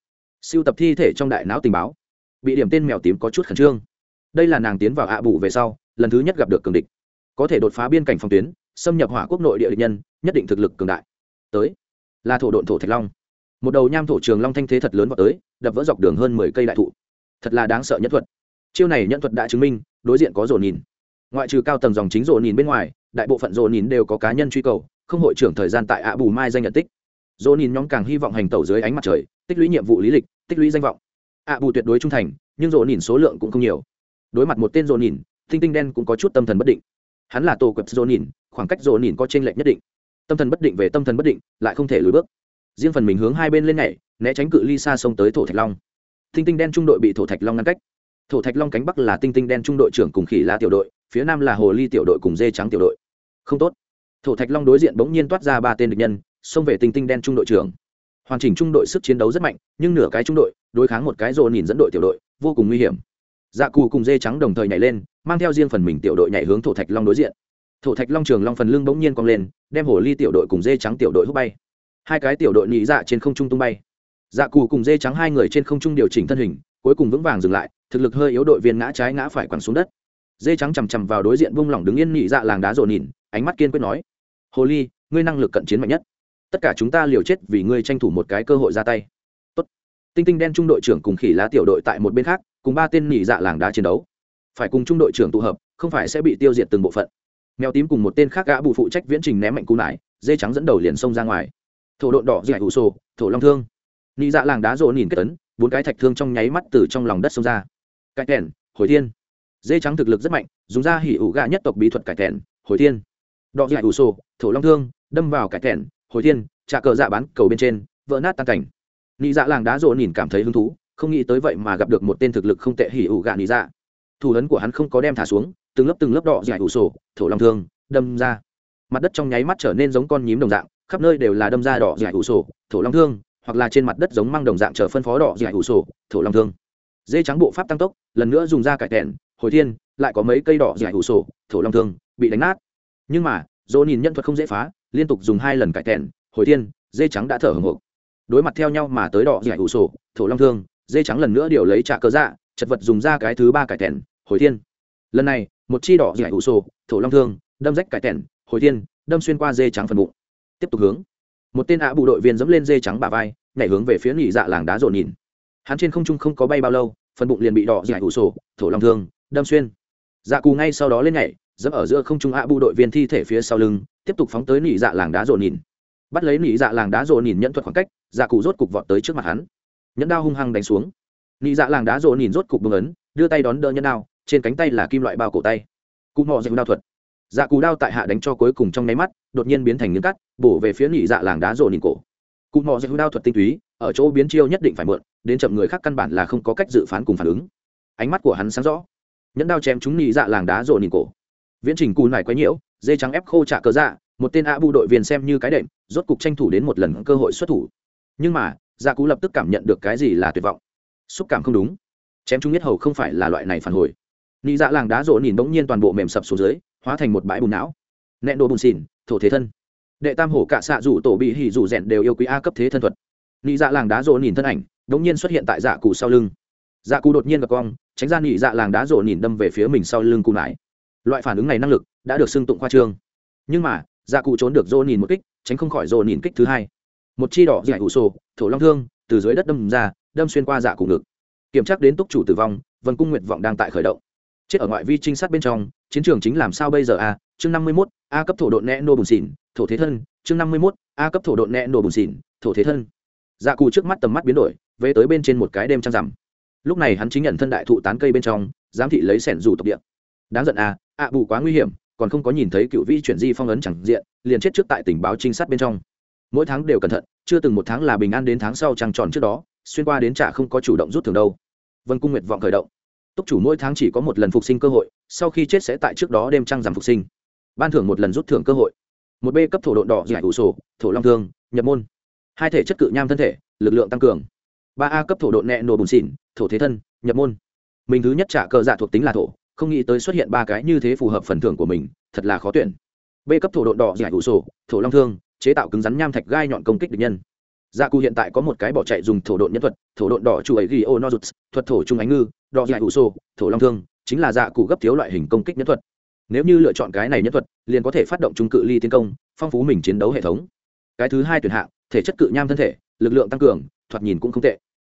S1: Siêu tập thi thể trong đại não tình báo bị điểm tên mèo tím có chút khẩn trương. Đây là nàng tiến vào ạ bù về sau, lần thứ nhất gặp được cường địch. Có thể đột phá biên cảnh phòng tuyến, xâm nhập hỏa quốc nội địa địch nhân, nhất định thực lực cường đại. Tới, là thổ độn thổ thạch long. Một đầu nham thổ trường long thanh thế thật lớn vào tới, đập vỡ dọc đường hơn mười cây đại thụ. Thật là đáng sợ nhất thuật. Chiêu này nhân thuật đã chứng minh, đối diện có rổ nhìn. Ngoại trừ cao tầng dòng chính rổ nhìn bên ngoài, đại bộ phận rổ nhìn đều có cá nhân truy cầu, không hội trưởng thời gian tại ạ bù mai danh nhận tích. Rổ nhìn nhóm càng hy vọng hành tẩu dưới ánh mặt trời, tích lũy nhiệm vụ lý lịch, tích lũy danh vọng ạ bù tuyệt đối trung thành, nhưng rộ nhìn số lượng cũng không nhiều. Đối mặt một tên rộ nhìn Thinh tinh đen cũng có chút tâm thần bất định. Hắn là tổ quẹp rộ nhìn, khoảng cách rộ nhìn có t r ê n lệch nhất định. Tâm thần bất định về tâm thần bất định, lại không thể lùi bước. Riêng phần mình hướng hai bên lên nhảy, né tránh cự ly xa sông tới thổ thạch long. Thinh tinh đen trung đội bị thổ thạch long ngăn cách. Thổ thạch long cánh bắc là tinh tinh đen trung đội trưởng cùng khỉ lá tiểu đội, phía nam là hồ ly tiểu đội cùng dê trắng tiểu đội. Không tốt. Thổ thạch long đối diện bỗng nhiên toát ra ba tên địch nhân, xông về tinh tinh đen trung đội trưởng hoàn chỉnh trung đội sức chiến đấu rất mạnh, nhưng nửa cái trung đội, đối kháng một cái rồ nhìn dẫn đội tiểu đội, vô cùng nguy hiểm. Dạ cù cùng dê trắng đồng thời nhảy lên, mang theo riêng phần mình tiểu đội nhảy hướng thổ thạch long đối diện. Thổ thạch long trường long phần lưng bỗng nhiên cong lên, đem hồ ly tiểu đội cùng dê trắng tiểu đội hút bay. Hai cái tiểu đội nhị dạ trên không trung tung bay. Dạ cù cùng dê trắng hai người trên không trung điều chỉnh thân hình, cuối cùng vững vàng dừng lại, thực lực hơi yếu đội viên ngã trái ngã phải quẳng xuống đất. Dê trắng chằm chằm vào đối diện vung lỏng đứng yên nhị dạ làng đá rộn nhìn, ánh mắt kiên quyết nói, hồ ly, ngươi năng lực cận chiến mạnh nhất tất cả chúng ta liều chết vì ngươi tranh thủ một cái cơ hội ra tay. Tốt. tinh tinh đen trung đội trưởng cùng khỉ lá tiểu đội tại một bên khác, cùng ba tên nhị dạ làng đá chiến đấu. Phải cùng trung đội trưởng tụ hợp, không phải sẽ bị tiêu diệt từng bộ phận. Mèo tím cùng một tên khác gã bù phụ trách viễn trình ném mạnh cú nải. dê trắng dẫn đầu liền xông ra ngoài. Thổ độn đỏ dạy hụ sổ, thổ long thương. Nhị dạ làng đá rộ nhìn kết tấn bốn cái thạch thương trong nháy mắt từ trong lòng đất xông ra. Cải thèn hồi thiên. Dê trắng thực lực rất mạnh, dùng ra hỉ ủ gà nhất tộc bí thuật cải thèn hồi thiên. Đọ dạy ủ sổ, thổ long thương, đâm vào cải thèn hồi thiên trà cờ dạ bán cầu bên trên, vỡ nát tan cảnh. Nị dạ làng đá rộ nhìn cảm thấy hứng thú, không nghĩ tới vậy mà gặp được một tên thực lực không tệ hỉ ủ gạ nị dạ. Thủ ấn của hắn không có đem thả xuống, từng lớp từng lớp đỏ dạy ủ sổ, thổ long thương, đâm ra. Mặt đất trong nháy mắt trở nên giống con nhím đồng dạng, khắp nơi đều là đâm ra đỏ dạy ủ sổ, thổ long thương, hoặc là trên mặt đất giống mang đồng dạng chờ phân phó đỏ dạy ủ sổ, thổ long thương. Dê trắng bộ pháp tăng tốc, lần nữa dùng ra cải tẻn hồi thiên, lại có mấy cây đỏ dạy ủ sổ, thổ long thương, bị đánh nát. Nhưng mà, dỗ nhìn nhân thuật không dễ phá liên tục dùng hai lần cải tèn, hồi tiên dê trắng đã thở hồng hộc. Đối mặt theo nhau mà tới đỏ dạy ủ sổ, thổ long thương, dê trắng lần nữa điều lấy trả cơ dạ chật vật dùng ra cái thứ ba cải tèn, hồi tiên lần này, một chi đỏ dạy ủ sổ, thổ long thương, đâm rách cải tèn, hồi tiên đâm xuyên qua dê trắng phần bụng. Tiếp tục hướng. Một tên ạ bù đội viên dẫm lên dê trắng bà vai, nhảy hướng về phía nghỉ dạ làng đá rộn nhìn. Hắn trên không trung không có bay bao lâu, phần bụng liền bị đỏ dạy ủ sổ, thổ long thương, đâm xuyên. Dạ cù ngay sau đó lên nhảy dẫm ở giữa không trung ạ bu đội viên thi thể phía sau lưng, tiếp tục phóng tới nỉ dạ làng đá rộn nhìn. Bắt lấy nỉ dạ làng đá rộn nhìn nhận thuật khoảng cách dạ cụ rốt cục vọt tới trước mặt hắn. Nhẫn đao hung hăng đánh xuống. Nghỉ dạ làng đá rộn nhìn rốt cục bưng ấn, đưa tay đón đỡ nhẫn đao, trên cánh tay là kim loại bao cổ tay. Cụ mò dịu đao thuật. Dạ cù đao tại hạ đánh cho cuối cùng trong nháy mắt, đột nhiên biến thành những cắt, bổ về phía nhị dạ làng đá rồ nhìn cổ. Cụ mò dịu đao thuật tinh túy, ở chỗ biến chiêu nhất định phải mượn, đến chậm người khác căn bản là không có cách dự phán cùng phản ứng. Ánh mắt của hắn sáng rõ. Nhẫn đao chém chúng nhị dạ làng đá rồ nhìn cổ viễn trình cù này quấy nhiễu, dê trắng ép khô trả cờ dạ một tên a bu đội viên xem như cái đệm, rốt cục tranh thủ đến một lần cơ hội xuất thủ. Nhưng mà dạ cú lập tức cảm nhận được cái gì là tuyệt vọng. Xúc cảm không đúng. Chém chúng nhất hầu không phải là loại này phản hồi. Nị dạ làng đá rộ nhìn bỗng nhiên toàn bộ mềm sập xuống dưới, hóa thành một bãi bùn não. Nẹn đồ bùn xỉn, thổ thế thân. Đệ tam hổ cạ xạ rủ tổ bị hỉ rủ rèn đều yêu quý a cấp thế thân thuật. Nị dạ làng đá rộ nhìn thân ảnh, bỗng nhiên xuất hiện tại dạ cụ sau lưng. Dạ cụ đột nhiên gặp cong tránh ra nị dạ làng đá rộ nhìn đâm về phía mình sau lưng cụ nải loại phản ứng này năng lực đã được xưng tụng khoa trương. Nhưng mà dạ cụ trốn được rộ nhìn một kích, tránh không khỏi rộ nhìn kích thứ hai. Một chi đỏ dạy ủ sổ, thổ long thương, từ dưới đất đâm ra, đâm xuyên qua dạ cụ ngực. Kiểm tra đến túc chủ tử vong, vân cung nguyệt vọng đang tại khởi động. Chết ở ngoại vi trinh sát bên trong, chiến trường chính làm sao bây giờ a chương năm mươi mốt, a cấp thổ độn nẹ nô bùn xỉn, thổ thế thân. Chương năm mươi mốt, a cấp thổ độn nẹ nô bùn xỉn, thổ thế thân. Dạ cù trước mắt tầm mắt biến đổi, về tới bên trên một cái đêm trăng rằm. Lúc này hắn chính nhận thân đại thụ tán cây bên trong, giám thị lấy sẻn dù tộc địa đáng giận à, à bù quá nguy hiểm còn không có nhìn thấy cựu vi chuyển di phong ấn chẳng diện liền chết trước tại tình báo trinh sát bên trong. Mỗi tháng đều cẩn thận chưa từng một tháng là bình an đến tháng sau trăng tròn trước đó xuyên qua đến trả không có chủ động rút thường đâu. Vân cung nguyệt vọng khởi động. Túc chủ mỗi tháng chỉ có một lần phục sinh cơ hội sau khi chết sẽ tại trước đó đêm trăng giảm phục sinh. Ban thưởng một lần rút thưởng cơ hội. Một b cấp thổ độn đỏ giải ủ sổ thổ long thương nhập môn. Hai thể chất cự nham thân thể lực lượng tăng cường. Ba a cấp thổ độn nẹ nổ bùn xỉn thổ thế thân nhập môn. Mình thứ nhất trả cờ dạ thuộc tính là thổ không nghĩ tới xuất hiện ba cái như thế phù hợp phần thưởng của mình, thật là khó tuyển. B cấp thổ độn đỏ, giải ủ sổ, thổ long thương, chế tạo cứng rắn nham thạch gai nhọn công kích địch nhân. Dạ cụ hiện tại có một cái bỏ chạy dùng thổ độn nhân thuật, thổ độn đỏ chủ ấy ghi ô nozuts thuật thổ trung ánh ngư, đỏ giải ủ sổ, thổ long thương, chính là dạ cụ gấp thiếu loại hình công kích nhân thuật. Nếu như lựa chọn cái này nhân thuật, liền có thể phát động trung cự ly tiến công, phong phú mình chiến đấu hệ thống. Cái thứ hai tuyển hạng, thể chất cự nham thân thể, lực lượng tăng cường, thoạt nhìn cũng không tệ.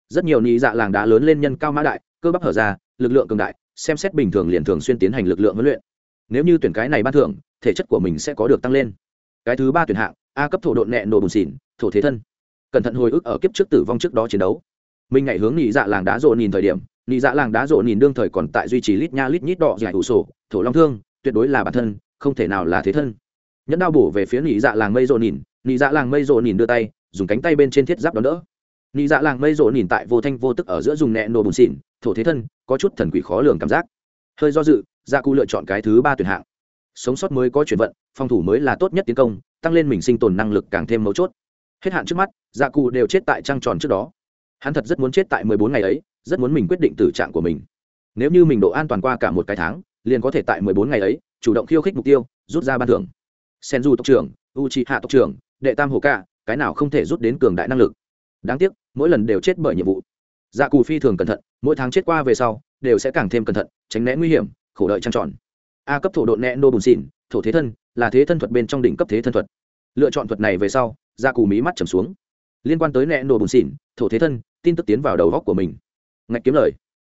S1: Rất nhiều nị dạ làng đá lớn lên nhân cao mã đại, cơ bắp hở ra, lực lượng cường đại xem xét bình thường liền thường xuyên tiến hành lực lượng huấn luyện. Nếu như tuyển cái này ban thưởng, thể chất của mình sẽ có được tăng lên. Cái thứ ba tuyển hạng, a cấp thổ độn nẹ nổ bùn xỉn, thổ thế thân. Cẩn thận hồi ức ở kiếp trước tử vong trước đó chiến đấu. Mình ngày hướng nhị dạ làng đá rộ nhìn thời điểm nhị dạ làng đá rộ nhìn đương thời còn tại duy trì lít nha lít nhít đỏ giải ủ sổ, thổ long thương, tuyệt đối là bản thân, không thể nào là thế thân. Nhẫn đao bổ về phía nhị dạ làng mây rộ nhìn nhị dạ làng mây rộ nhìn đưa tay, dùng cánh tay bên trên thiết giáp đón đỡ. Nhị dạ làng mây rộ nhìn tại vô thanh vô tức ở giữa dùng nẹ nổ bùn xỉn, thổ thế thân có chút thần quỷ khó lường cảm giác. Hơi do dự gia cụ lựa chọn cái thứ ba tuyển hạng. Sống sót mới có chuyển vận, phòng thủ mới là tốt nhất tiến công, tăng lên mình sinh tồn năng lực càng thêm mấu chốt. Hết hạn trước mắt gia cụ đều chết tại trăng tròn trước đó. Hắn thật rất muốn chết tại mười bốn ngày ấy, rất muốn mình quyết định tử trạng của mình. Nếu như mình độ an toàn qua cả một cái tháng, liền có thể tại mười bốn ngày ấy, chủ động khiêu khích mục tiêu, rút ra ban thưởng. Sen du tộc trưởng u c hạ tộc trưởng, đệ tam hồ ca cái nào không thể rút đến cường đại năng lực. Đáng tiếc, mỗi lần đều chết bởi nhiệm vụ. Dạ cù phi thường cẩn thận mỗi tháng chết qua về sau, đều sẽ càng thêm cẩn thận, tránh né nguy hiểm, khổ đợi trăng tròn. A cấp thổ độn nẹ nô bùn xỉn, thổ thế thân, là thế thân thuật bên trong đỉnh cấp thế thân thuật. Lựa chọn thuật này về sau ra cù mí mắt trầm xuống. Liên quan tới nẹ nô bùn xỉn, thổ thế thân, tin tức tiến vào đầu góc của mình. Ngạch kiếm lời.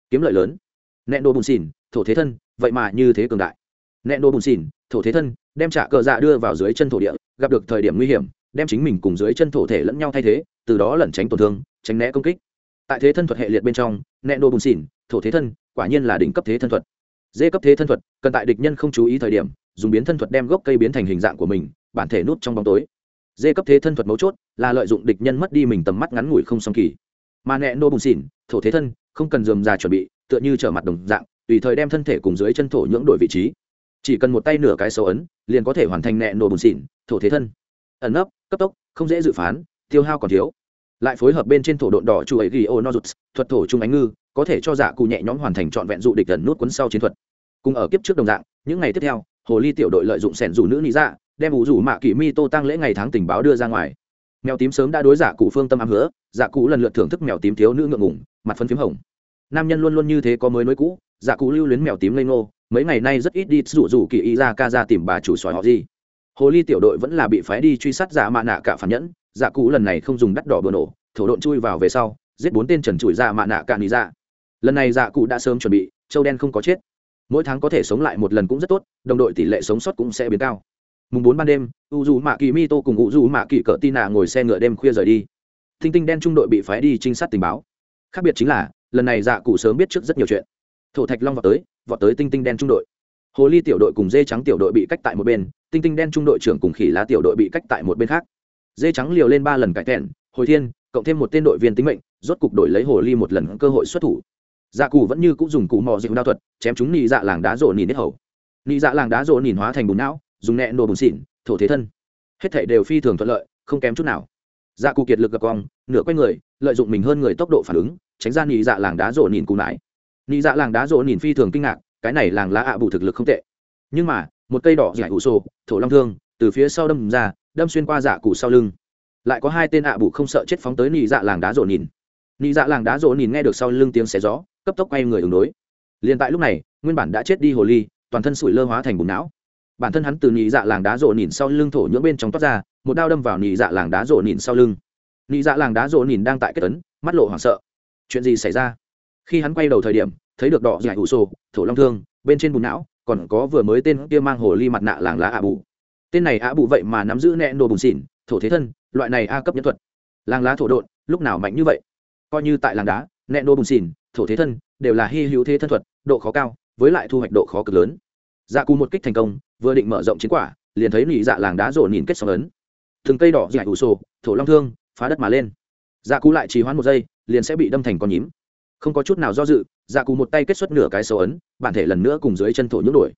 S1: Kiếm lợi lớn. Nẹ nô bùn xỉn, thổ thế thân, vậy mà như thế cường đại. Nẹ nô bùn xỉn, thổ thế thân, đem trả cờ dạ đưa vào dưới chân thổ địa, gặp được thời điểm nguy hiểm, đem chính mình cùng dưới chân thổ thể lẫn nhau thay thế, từ đó lẩn tránh tổn thương, tránh né công kích tại thế thân thuật hệ liệt bên trong nẹ nô bùn xỉn, thổ thế thân, quả nhiên là đỉnh cấp thế thân thuật. Dê cấp thế thân thuật, cần tại địch nhân không chú ý thời điểm, dùng biến thân thuật đem gốc cây biến thành hình dạng của mình, bản thể nút trong bóng tối. Dê cấp thế thân thuật mấu chốt là lợi dụng địch nhân mất đi mình tầm mắt ngắn ngủi không song kỳ. Mà nẹ nô bùn xỉn, thổ thế thân, không cần dườm già chuẩn bị, tựa như trở mặt đồng dạng, tùy thời đem thân thể cùng dưới chân thổ nhưỡng đổi vị trí. Chỉ cần một tay nửa cái sâu ấn, liền có thể hoàn thành nẹ nổ bùn xỉn, thổ thế thân. Ẩn nấp, cấp tốc, không dễ dự phán, tiêu hao còn thiếu lại phối hợp bên trên thổ độn đỏ chu ấy ghi ô nozuts thuật thổ trung ánh ngư, có thể cho dạ cụ nhẹ nhõm hoàn thành trọn vẹn dụ địch gần nút cuốn sau chiến thuật. Cùng ở kiếp trước đồng dạng, những ngày tiếp theo, hồ ly tiểu đội lợi dụng sẻn rủ nữ lý dạ đem ủ rủ mạ kỷ mi tô tăng lễ ngày tháng tình báo đưa ra ngoài. Mèo tím sớm đã đối dạ giả cụ phương tâm ám hứa dạ giả cụ lần lượt thưởng thức mèo tím thiếu nữ ngượng ngủng mặt phân phím hồng. Nam nhân luôn luôn như thế có mới nối cũ dạ giả cụ lưu luyến mèo tím lây ngô, mấy ngày nay rất ít đi rủ rủ kỳ y ra ca ra tìm bà chủ sỏi họ gì. Hồ ly tiểu đội vẫn là bị phái đi truy sát giả mạ nạ cả phản nhẫn Dạ cụ lần này không dùng đắt đỏ bừa nổ, thổ độn chui vào về sau, giết bốn tên trần trụi ra mạ nạ cả đi ra lần này Dạ cụ đã sớm chuẩn bị, châu đen không có chết. Mỗi tháng có thể sống lại một lần cũng rất tốt, đồng đội tỷ lệ sống sót cũng sẽ biến cao. Mùng bốn ban đêm u dù mạ kỳ mi tô cùng u dù mạ kỳ cỡ tin nạ ngồi xe ngựa đêm khuya rời đi. Thinh tinh đen trung đội bị phái đi trinh sát tình báo. Khác biệt chính là, lần này dạ cụ sớm biết trước rất nhiều chuyện. Thổ thạch long vào tới, vọt tới tinh tinh đen trung đội. Hồ ly tiểu đội cùng dê trắng tiểu đội bị cách tại một bên tinh tinh đen trung đội trưởng cùng khỉ lá tiểu đội bị cách tại một bên khác dê trắng liều lên ba lần cải thẹn hồi thiên, cộng thêm một tên đội viên tính mệnh, rốt cục đổi lấy hồ ly một lần cơ hội xuất thủ. Dạ cù vẫn như cũng dùng cụ mò dịu đao thuật, chém chúng nị dạ làng đá rộ nhìn hết hầu. Nị dạ làng đá rộ nhìn hóa thành bùn não, dùng nẹ nổ bùn xịn, thổ thế thân. Hết thảy đều phi thường thuận lợi, không kém chút nào. Dạ cù kiệt lực gặp cong nửa quay người, lợi dụng mình hơn người tốc độ phản ứng, tránh ra nị dạ làng đá rộ nhìn cù nải. Nị dạ làng đá rộ nhìn phi thường kinh ngạc, cái này làng lá ạ bù thực lực không tệ. Nhưng mà, một cây đỏ giải ủ sô, thổ long thương, từ phía sau đâm ra đâm xuyên qua dạ cụ sau lưng. Lại có hai tên ạ bù không sợ chết phóng tới nị dạ làng đá rộ nhìn. Nị dạ làng đá rộ nhìn nghe được sau lưng tiếng xé gió, cấp tốc quay người ứng đối. Liền tại lúc này, nguyên bản đã chết đi hồ ly, toàn thân sủi lơ hóa thành bùn não. Bản thân hắn từ nhị dạ làng đá rộ nhìn sau lưng thổ nhưỡng bên trong toát ra, một đao đâm vào nhị dạ làng đá rộ nhìn sau lưng. Nhị dạ làng đá rộ nhìn đang tại kết tấn mắt lộ hoảng sợ. Chuyện gì xảy ra? Khi hắn quay đầu thời điểm, thấy được đỏ dạy ủ sổ, thổ long thương, bên trên bùn não, còn có vừa mới tên kia mang hồ ly mặt nạ làng lá ạ bù tên này ạ bù vậy mà nắm giữ nẹ đồ bùn xỉn, thổ thế thân, loại này a cấp nhân thuật. Làng lá thổ độn, lúc nào mạnh như vậy? Coi như tại làng đá, nẹ đồ bùn xỉn, thổ thế thân, đều là hy hữu thế thân thuật, độ khó cao, với lại thu hoạch độ khó cực lớn. Dạ cù một kích thành công, vừa định mở rộng chiến quả, liền thấy nị dạ làng đá rổ nhìn kết sóng ấn. Từng cây đỏ dạy ủ sổ, thổ long thương, phá đất mà lên. Dạ cù lại trì hoãn một giây, liền sẽ bị đâm thành con nhím. Không có chút nào do dự dạ cù một tay kết xuất nửa cái sâu ấn, bản thể lần nữa cùng dưới chân thổ nhũng đuổi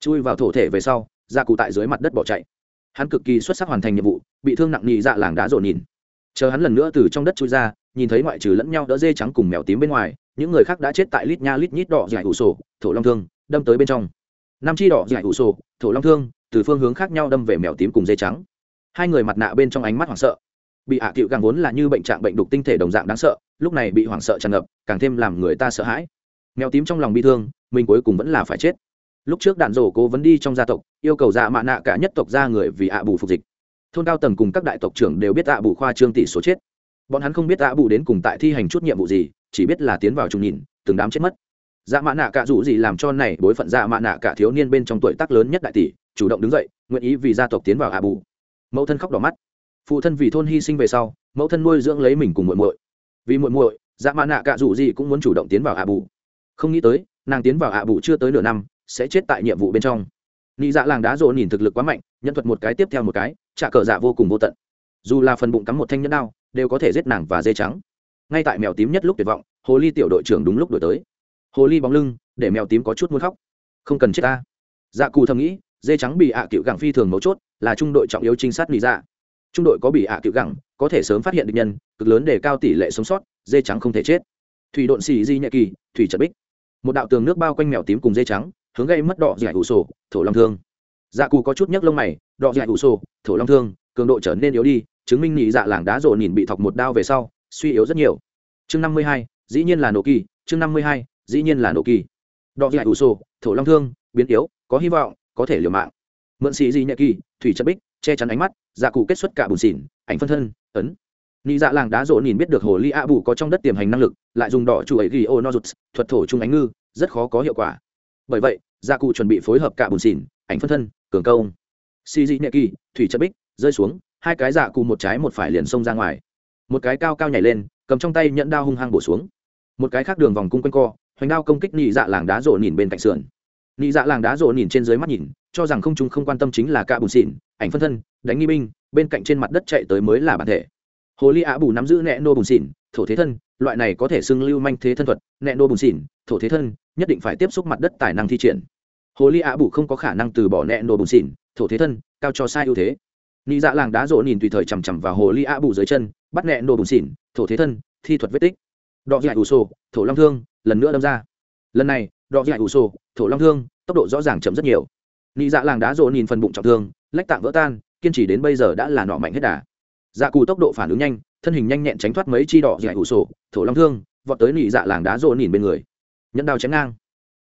S1: chui vào thổ thể về sau Dạ ra cù tại dưới mặt đất bỏ chạy. Hắn cực kỳ xuất sắc hoàn thành nhiệm vụ, bị thương nặng nhị dạ làng đá rộn nhìn. Chờ hắn lần nữa từ trong đất chui ra, nhìn thấy ngoại trừ lẫn nhau đỡ dê trắng cùng mèo tím bên ngoài, những người khác đã chết tại lít nha lít nhít đỏ dại ủ sổ, thổ long thương, đâm tới bên trong. Năm chi đỏ dại ủ sổ, thổ long thương, từ phương hướng khác nhau đâm về mèo tím cùng dê trắng. Hai người mặt nạ bên trong ánh mắt hoảng sợ. Bị ạ tiệu càng vốn là như bệnh trạng bệnh đục tinh thể đồng dạng đáng sợ, lúc này bị hoảng sợ tràn ngập, càng thêm làm người ta sợ hãi. Mèo tím trong lòng bi thương, mình cuối cùng vẫn là phải chết lúc trước đạn rổ cố vấn đi trong gia tộc, yêu cầu dạ mạ nạ cả nhất tộc ra người vì ạ bù phục dịch. Thôn cao tầng cùng các đại tộc trưởng đều biết ạ bù khoa trương tỷ số chết. Bọn hắn không biết ạ bù đến cùng tại thi hành chút nhiệm vụ gì, chỉ biết là tiến vào trùng nhìn, từng đám chết mất. Dạ mạ nạ cả dù gì làm cho này bối phận dạ mạ nạ cả thiếu niên bên trong tuổi tác lớn nhất đại tỷ, chủ động đứng dậy, nguyện ý vì gia tộc tiến vào ạ bù. Mẫu thân khóc đỏ mắt. Phụ thân vì thôn hy sinh về sau, mẫu thân nuôi dưỡng lấy mình cùng muội muội. Vì muội muội dạ mạ nạ cả dù gì cũng muốn chủ động tiến vào ạ bù. Không nghĩ tới, nàng tiến vào ạ bù chưa tới nửa năm sẽ chết tại nhiệm vụ bên trong. Nị dạ làng đá rộ nhìn thực lực quá mạnh nhân thuật một cái tiếp theo một cái, trả cờ dạ vô cùng vô tận. Dù là phần bụng cắm một thanh nhẫn đao, đều có thể giết nàng và dê trắng. Ngay tại mèo tím nhất lúc tuyệt vọng, hồ ly tiểu đội trưởng đúng lúc đổi tới. Hồ ly bóng lưng, để mèo tím có chút muốn khóc. Không cần chết ta. Dạ cù thầm nghĩ, dê trắng bị ạ à cựu gẳng phi thường mấu chốt, là trung đội trọng yếu trinh sát lý dạ. Trung đội có bị ạ à cựu gẳng, có thể sớm phát hiện được nhân, cực lớn để cao tỷ lệ sống sót, dê trắng không thể chết. Thủy độn xì di nhẹ kỳ, thủy trật bích. Một đạo tường nước bao quanh mèo tím cùng dê trắng hướng gây mất đỏ dạy ủ sổ, thổ long thương. Dạ cù có chút nhấc lông mày, đỏ dạy ủ sổ, thổ long thương, cường độ trở nên yếu đi, chứng minh nhị dạ làng đá rộn nhìn bị thọc một đao về sau, suy yếu rất nhiều. Chương năm mươi hai, dĩ nhiên là nổ kỳ, chương năm mươi hai, dĩ nhiên là nổ kỳ. Đỏ dạy ủ sổ, thổ long thương, biến yếu, có hy vọng, có thể liều mạng. Mượn xì di nhẹ kỳ, thủy chất bích, che chắn ánh mắt dạ cụ kết xuất cả bùn xỉn, ảnh phân thân, ấn. Nị dạ làng đá rộ nhìn biết được hồ ly a bù có trong đất tiềm hành năng lực, lại dùng đỏ chủ ấy ghi ô no rụt, thuật thổ trung ánh ngư, rất khó có hiệu quả. Bởi vậy gia cụ chuẩn bị phối hợp cả bùn xỉn, ảnh phân thân, cường công. Xì dị nhẹ kỳ, thủy chất bích, rơi xuống, hai cái dạ cụ một trái một phải liền xông ra ngoài. Một cái cao cao nhảy lên, cầm trong tay nhẫn đao hung hăng bổ xuống. Một cái khác đường vòng cung quanh co, hoành đao công kích nhị dạ làng đá rộ nhìn bên cạnh sườn. Nhị dạ làng đá rộ nhìn trên dưới mắt nhìn, cho rằng không chúng không quan tâm chính là cả bùn xỉn, ảnh phân thân, đánh nghi binh, bên cạnh trên mặt đất chạy tới mới là bản thể. Hồ ly ạ bù nắm giữ nẹ nô bùn xỉn thổ thế thân, loại này có thể xưng lưu manh thế thân thuật, nẹ nô bùn xỉn, thổ thế thân, nhất định phải tiếp xúc mặt đất tài năng thi triển. Hồ ly ạ bù không có khả năng từ bỏ nẹ nô bùn xỉn, thổ thế thân, cao cho sai ưu thế. Nị dạ làng đá rộ nhìn tùy thời chằm chằm vào hồ ly ạ bù dưới chân, bắt nẹ nô bùn xỉn, thổ thế thân, thi thuật vết tích. Đọ dạy ủ sổ thổ long thương, lần nữa đâm ra. Lần này, đọ dạy ủ sổ thổ long thương, tốc độ rõ ràng chậm rất nhiều. Nị dạ làng đá rộ nhìn phần bụng trọng thương, lách tạng vỡ tan, kiên trì đến bây giờ đã là nọ mạnh hết đà. Dạ cù tốc độ phản ứng nhanh thân hình nhanh nhẹn tránh thoát mấy chi đỏ dạy ủ sổ, thổ long thương, vọt tới nị dạ làng đá rộ nhìn bên người. Nhẫn đao chém ngang.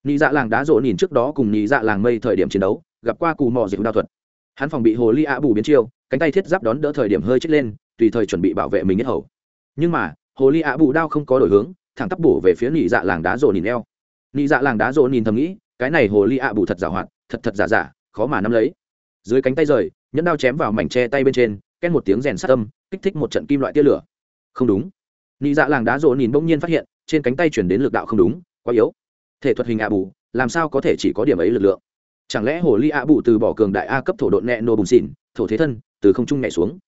S1: Nị dạ làng đá rộ nhìn trước đó cùng nị dạ làng mây thời điểm chiến đấu, gặp qua cù mò dịch đao thuật. Hắn phòng bị hồ ly ạ bù biến chiêu, cánh tay thiết giáp đón đỡ thời điểm hơi chết lên, tùy thời chuẩn bị bảo vệ mình nhất hầu. Nhưng mà, hồ ly ạ bù đao không có đổi hướng, thẳng tắp bổ về phía nị dạ làng đá rộ nhìn eo. Nị dạ làng đá rộ nhìn thầm nghĩ, cái này hồ ly ạ bù thật giả hoạt, thật thật giả giả, khó mà nắm lấy. Dưới cánh tay rời, nhẫn đao chém vào mảnh tre tay bên trên ken một tiếng rèn sát âm, kích thích một trận kim loại tia lửa. Không đúng. Nị dạ làng đá rộ nhìn bỗng nhiên phát hiện trên cánh tay chuyển đến lực đạo không đúng quá yếu. Thể thuật hình ạ bù làm sao có thể chỉ có điểm ấy lực lượng? Chẳng lẽ hồ ly ạ bù từ bỏ cường đại a cấp thổ độn nẹ nô bùn xỉn thổ thế thân từ không trung nhảy xuống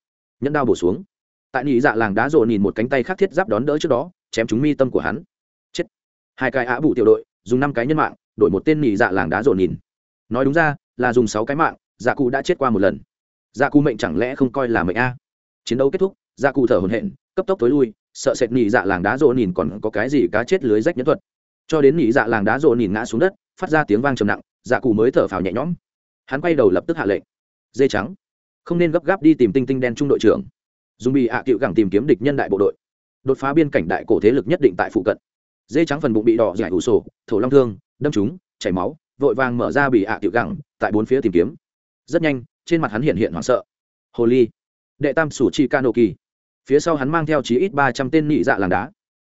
S1: nhẫn đao bổ xuống. Tại nị dạ làng đá rộ nhìn một cánh tay khác thiết giáp đón đỡ trước đó chém trúng mi tâm của hắn. Chết. Hai cái ạ bù tiểu đội dùng năm cái nhân mạng đổi một tên nị dạ làng đá rộ nhìn. Nói đúng ra là dùng sáu cái mạng dạ cụ đã chết qua một lần dạ cụ mệnh chẳng lẽ không coi là mệnh a? Chiến đấu kết thúc dạ cụ thở hồn hện cấp tốc tối lui, sợ sệt nhị dạ làng đá rộ nhìn còn có cái gì cá chết lưới rách nhẫn thuật. Cho đến nhị dạ làng đá rộ nhìn ngã xuống đất, phát ra tiếng vang trầm nặng dạ cụ mới thở phào nhẹ nhõm. Hắn quay đầu lập tức hạ lệnh. Dê trắng. Không nên gấp gáp đi tìm tinh tinh đen trung đội trưởng. Dùng bị hạ à cựu gẳng tìm kiếm địch nhân đại bộ đội. Đột phá biên cảnh đại cổ thế lực nhất định tại phụ cận. Dê trắng phần bụng bị đỏ giải ủ sổ, thổ long thương, đâm trúng, chảy máu, vội vàng mở ra bị hạ à cựu gẳng, tại bốn phía tìm kiếm. Rất nhanh trên mặt hắn hiện hiện hoảng sợ. Hồ ly đệ tam sủ chi ca nô kỳ. Phía sau hắn mang theo chí ít ba trăm tên nhị dạ làng đá.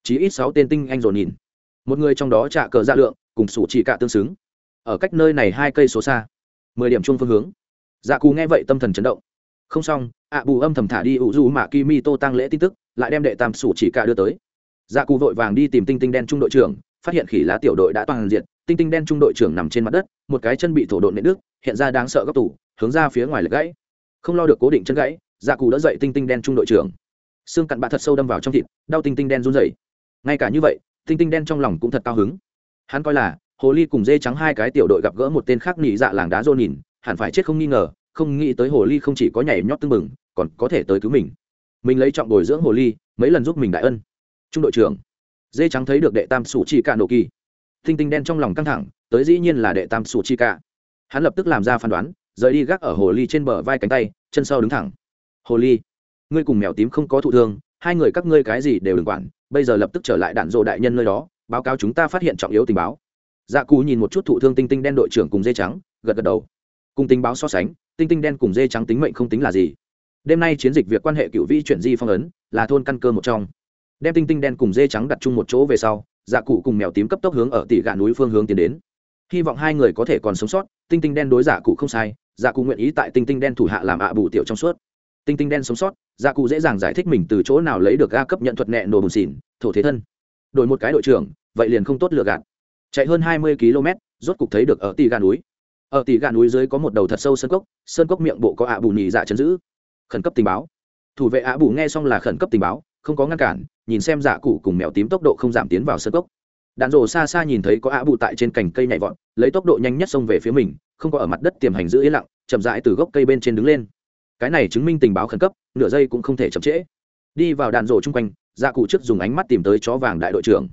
S1: Chí ít sáu tên tinh anh dồn nhìn. Một người trong đó trả cờ dạ lượng, cùng sủ chỉ cả tương xứng. Ở cách nơi này hai cây số xa. Mười điểm chung phương hướng. Dạ cù nghe vậy tâm thần chấn động. Không xong, ạ bù âm thầm thả đi ủ du mạ kimi tô tăng lễ tin tức, lại đem đệ tam sủ chỉ cả đưa tới. Dạ cù vội vàng đi tìm tinh tinh đen trung đội trưởng, phát hiện khỉ lá tiểu đội đã toàn diện, tinh tinh đen trung đội trưởng nằm trên mặt đất, một cái chân bị thổ độn nện đức hiện ra đáng sợ góc tủ hướng ra phía ngoài lật gãy. Không lo được cố định chân gãy dạ cù đỡ dậy tinh tinh đen trung đội trưởng. Xương cặn bạ thật sâu đâm vào trong thịt, đau tinh tinh đen run rẩy. Ngay cả như vậy, tinh tinh đen trong lòng cũng thật cao hứng. Hắn coi là, hồ ly cùng dê trắng hai cái tiểu đội gặp gỡ một tên khác nỉ dạ làng đá rô nhìn, hẳn phải chết không nghi ngờ, không nghĩ tới hồ ly không chỉ có nhảy nhót tưng bừng, còn có thể tới cứu mình. Mình lấy trọng bồi dưỡng hồ ly, mấy lần giúp mình đại ân. Trung đội trưởng, dê trắng thấy được đệ tam sủ chi cả nổ kỳ. Tinh tinh đen trong lòng căng thẳng, tới dĩ nhiên là đệ tam sủ chi cả. Hắn lập tức làm ra phán đoán rời đi gác ở hồ ly trên bờ vai cánh tay, chân sau đứng thẳng. Hồ ly, ngươi cùng mèo tím không có thụ thương, hai người các ngươi cái gì đều đừng quản, bây giờ lập tức trở lại đạn dộ đại nhân nơi đó, báo cáo chúng ta phát hiện trọng yếu tình báo. Dạ cù nhìn một chút thụ thương tinh tinh đen đội trưởng cùng dê trắng, gật gật đầu. Cùng tình báo so sánh, tinh tinh đen cùng dê trắng tính mệnh không tính là gì. Đêm nay chiến dịch việc quan hệ cựu vi chuyển di phong ấn, là thôn căn cơ một trong. Đem tinh tinh đen cùng dê trắng đặt chung một chỗ về sau dạ cụ cùng mèo tím cấp tốc hướng ở tỷ gà núi phương hướng tiến đến. Hy vọng hai người có thể còn sống sót, tinh tinh đen đối dạ giả cụ không sai gia cụ nguyện ý tại tinh tinh đen thủ hạ làm ạ bù tiểu trong suốt. Tinh tinh đen sống sót gia cụ dễ dàng giải thích mình từ chỗ nào lấy được ga cấp nhận thuật nẹ nổ bùn xỉn, thổ thế thân. Đổi một cái đội trưởng, vậy liền không tốt lựa gạt. Chạy hơn hai mươi km, rốt cục thấy được ở tỷ gà núi. Ở tỷ gà núi dưới có một đầu thật sâu sơn cốc sơn cốc miệng bộ có ạ bù nhì dạ chấn giữ. Khẩn cấp tình báo. Thủ vệ ạ bù nghe xong là khẩn cấp tình báo, không có ngăn cản, nhìn xem dạ cụ cùng mèo tím tốc độ không giảm tiến vào sơn cốc. Đạn rổ xa xa nhìn thấy có ạ bù tại trên cành cây nhảy vọt, lấy tốc độ nhanh nhất xông về phía mình không có ở mặt đất tiềm hành giữ yên lặng, chậm rãi từ gốc cây bên trên đứng lên. Cái này chứng minh tình báo khẩn cấp, nửa giây cũng không thể chậm trễ. Đi vào đạn rổ chung quanh gia cụ trước dùng ánh mắt tìm tới chó vàng đại đội trưởng.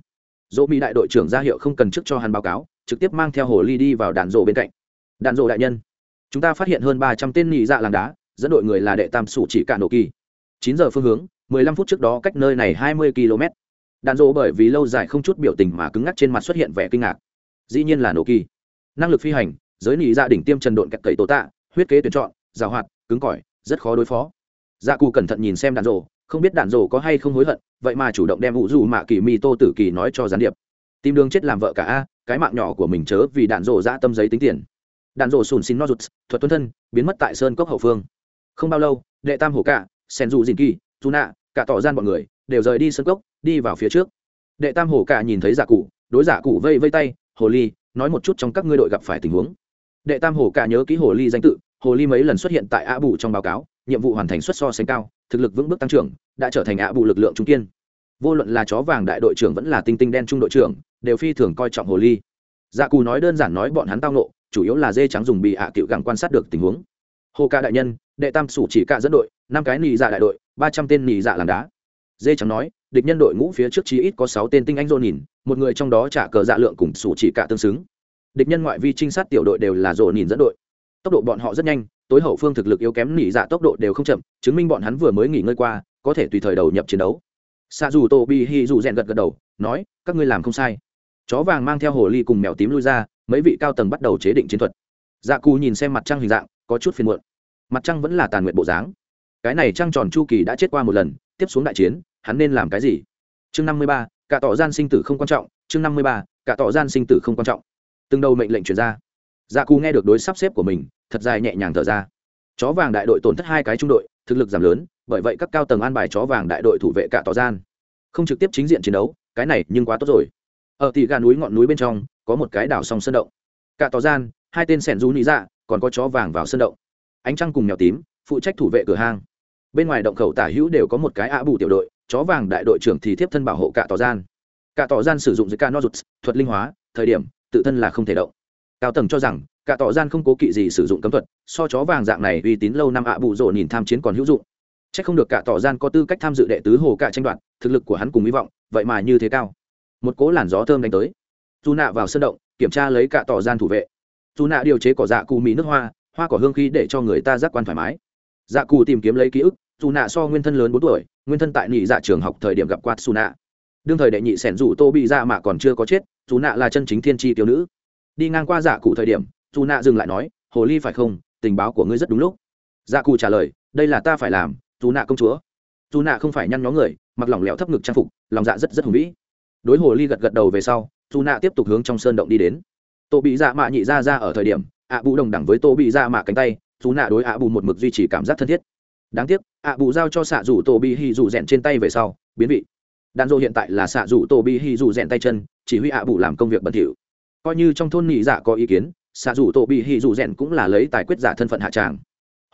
S1: Dỗ mỹ đại đội trưởng ra hiệu không cần trước cho hắn báo cáo, trực tiếp mang theo hồ ly đi vào đạn rổ bên cạnh. Đạn rổ đại nhân, chúng ta phát hiện hơn ba trăm tên nhị dạ làng đá, dẫn đội người là đệ tam sủ chỉ cả nổ kỳ. Chín giờ phương hướng, mười lăm phút trước đó cách nơi này hai mươi km đạn rổ bởi vì lâu dài không chút biểu tình mà cứng ngắc trên mặt xuất hiện vẻ kinh ngạc. Dĩ nhiên là nổ kỳ. Năng lực phi hành giới nỉ gia dạ đỉnh tiêm trần độn cặp cậy tổ tạ, huyết kế tuyển chọn giàu hoạt, cứng cỏi, rất khó đối phó. Dạ cụ cẩn thận nhìn xem đạn rổ không biết đạn rổ có hay không hối hận, vậy mà chủ động đem vũ dù mạ kỳ mi tô tử kỳ nói cho gián điệp. Tìm đường chết làm vợ cả a, cái mạng nhỏ của mình chớ vì đạn rổ ra tâm giấy tính tiền. Đạn rổ sùn xin no rụt, thuật tuân thân, biến mất tại sơn cốc hậu phương. Không bao lâu, đệ tam hổ cả, sen dù dìn kỳ dù nạ cả tỏ gian bọn người, đều rời đi sơn cốc, đi vào phía trước. Đệ tam hổ cả nhìn thấy giả cụ, đối giả cụ vây vây tay, hồ ly, nói một chút trong các ngươi đội gặp phải tình huống đệ tam hổ cả nhớ ký hồ ly danh tự, hồ ly mấy lần xuất hiện tại ạ bù trong báo cáo, nhiệm vụ hoàn thành xuất so sánh cao, thực lực vững bước tăng trưởng, đã trở thành ạ bù lực lượng trung kiên. Vô luận là chó vàng đại đội trưởng vẫn là tinh tinh đen trung đội trưởng, đều phi thường coi trọng hồ ly. Dạ cù nói đơn giản nói bọn hắn tao nộ chủ yếu là dê trắng dùng bị hạ à cựu gẳng quan sát được tình huống. Hồ ca đại nhân, đệ tam sủ chỉ cả dẫn đội, năm cái nị dạ đại đội, ba trăm tên nị dạ làm đá. Dê trắng nói, địch nhân đội ngũ phía trước chí ít có sáu tên tinh anh dô nhìn, một người trong đó trả cờ dạ lượng cùng sủ chỉ cả tương xứng địch nhân ngoại vi trinh sát tiểu đội đều là dô nhìn dẫn đội. Tốc độ bọn họ rất nhanh, tối hậu phương thực lực yếu kém nỉ dạ tốc độ đều không chậm, chứng minh bọn hắn vừa mới nghỉ ngơi qua, có thể tùy thời đầu nhập chiến đấu. Xa dù tô bi hi dù rèn gật gật đầu, nói, các ngươi làm không sai. Chó vàng mang theo hồ ly cùng mèo tím lui ra, mấy vị cao tầng bắt đầu chế định chiến thuật. Dạ cù nhìn xem mặt trăng hình dạng, có chút phiền muộn. Mặt trăng vẫn là tàn nguyện bộ dáng. Cái này trăng tròn chu kỳ đã chết qua một lần, tiếp xuống đại chiến, hắn nên làm cái gì? Chương năm mươi ba, cả tỏ gian sinh tử không quan trọng, chương năm mươi ba, cả tỏ gian sinh tử không quan trọng từng đầu mệnh lệnh chuyển ra. Dạ cù nghe được đối sắp xếp của mình, thật dài nhẹ nhàng thở ra. Chó vàng đại đội tổn thất hai cái trung đội, thực lực giảm lớn, bởi vậy các cao tầng an bài chó vàng đại đội thủ vệ cả tỏ gian. Không trực tiếp chính diện chiến đấu, cái này nhưng quá tốt rồi. Ở tỷ gà núi ngọn núi bên trong, có một cái đảo song sơn động. Cả tỏ gian, hai tên sẻn rú nị dạ còn có chó vàng vào sơn động. Ánh trăng cùng mèo tím, phụ trách thủ vệ cửa hang. Bên ngoài động khẩu tả hữu đều có một cái ạ bù tiểu đội, chó vàng đại đội trưởng thì tiếp thân bảo hộ cả tỏ gian. Cả tỏ gian sử dụng dưới ca nozuts, thuật linh hóa, thời điểm tự thân là không thể động. Cao tầng cho rằng, cả tỏ gian không cố kỵ gì sử dụng cấm thuật, so chó vàng dạng này uy tín lâu năm ạ bụ rộ nhìn tham chiến còn hữu dụng. C h ắ c không được cả tỏ gian có tư cách tham dự đệ tứ hồ cả tranh đoạt, thực lực của hắn cùng hy vọng, vậy mà như thế cao. Một cố làn gió thơm đánh tới. Dù nạ vào sân động, kiểm tra lấy cả tỏ gian thủ vệ. Dù nạ điều chế cỏ dạ cù mỹ nước hoa hoa cỏ hương khí để cho người ta giác quan thoải mái. Dạ cù tìm kiếm lấy ký ức dù nạ so nguyên thân lớn bốn tuổi, nguyên thân tại nhị dạ trường học thời điểm gặp quạt xù nạ đương thời đệ nhị sẻn rủ tô bị dạ mà còn chưa có chết, dù nạ là chân chính thiên tri tiểu nữ. Đi ngang qua dạ cụ thời điểm, dù nạ dừng lại nói, hồ ly phải không? Tình báo của ngươi rất đúng lúc. Dạ cụ trả lời, đây là ta phải làm, dù nạ công chúa. Dù nạ không phải nhăn nhó người, mặc lỏng lẻo thấp ngực trang phục, lòng dạ rất rất hùng vĩ. Đối hồ ly gật gật đầu về sau, dù nạ tiếp tục hướng trong sơn động đi đến. Tô bị dạ mạ nhị ra ra ở thời điểm, ạ bù đồng đẳng với tô bị dạ mạ cánh tay, dù nạ đối ạ bù một mực duy trì cảm giác thân thiết. Đáng tiếc, ạ bù giao cho xạ rủ tô bị hì rủ rèn trên tay về sau, biến vị đàn dô hiện tại là xạ rủ tô bị hì rủ rèn tay chân, chỉ huy ạ bù làm công việc bẩn thỉu. Coi như trong thôn nhị dạ có ý kiến, xạ rủ tô bị hì rủ rèn cũng là lấy tài quyết giả thân phận hạ tràng.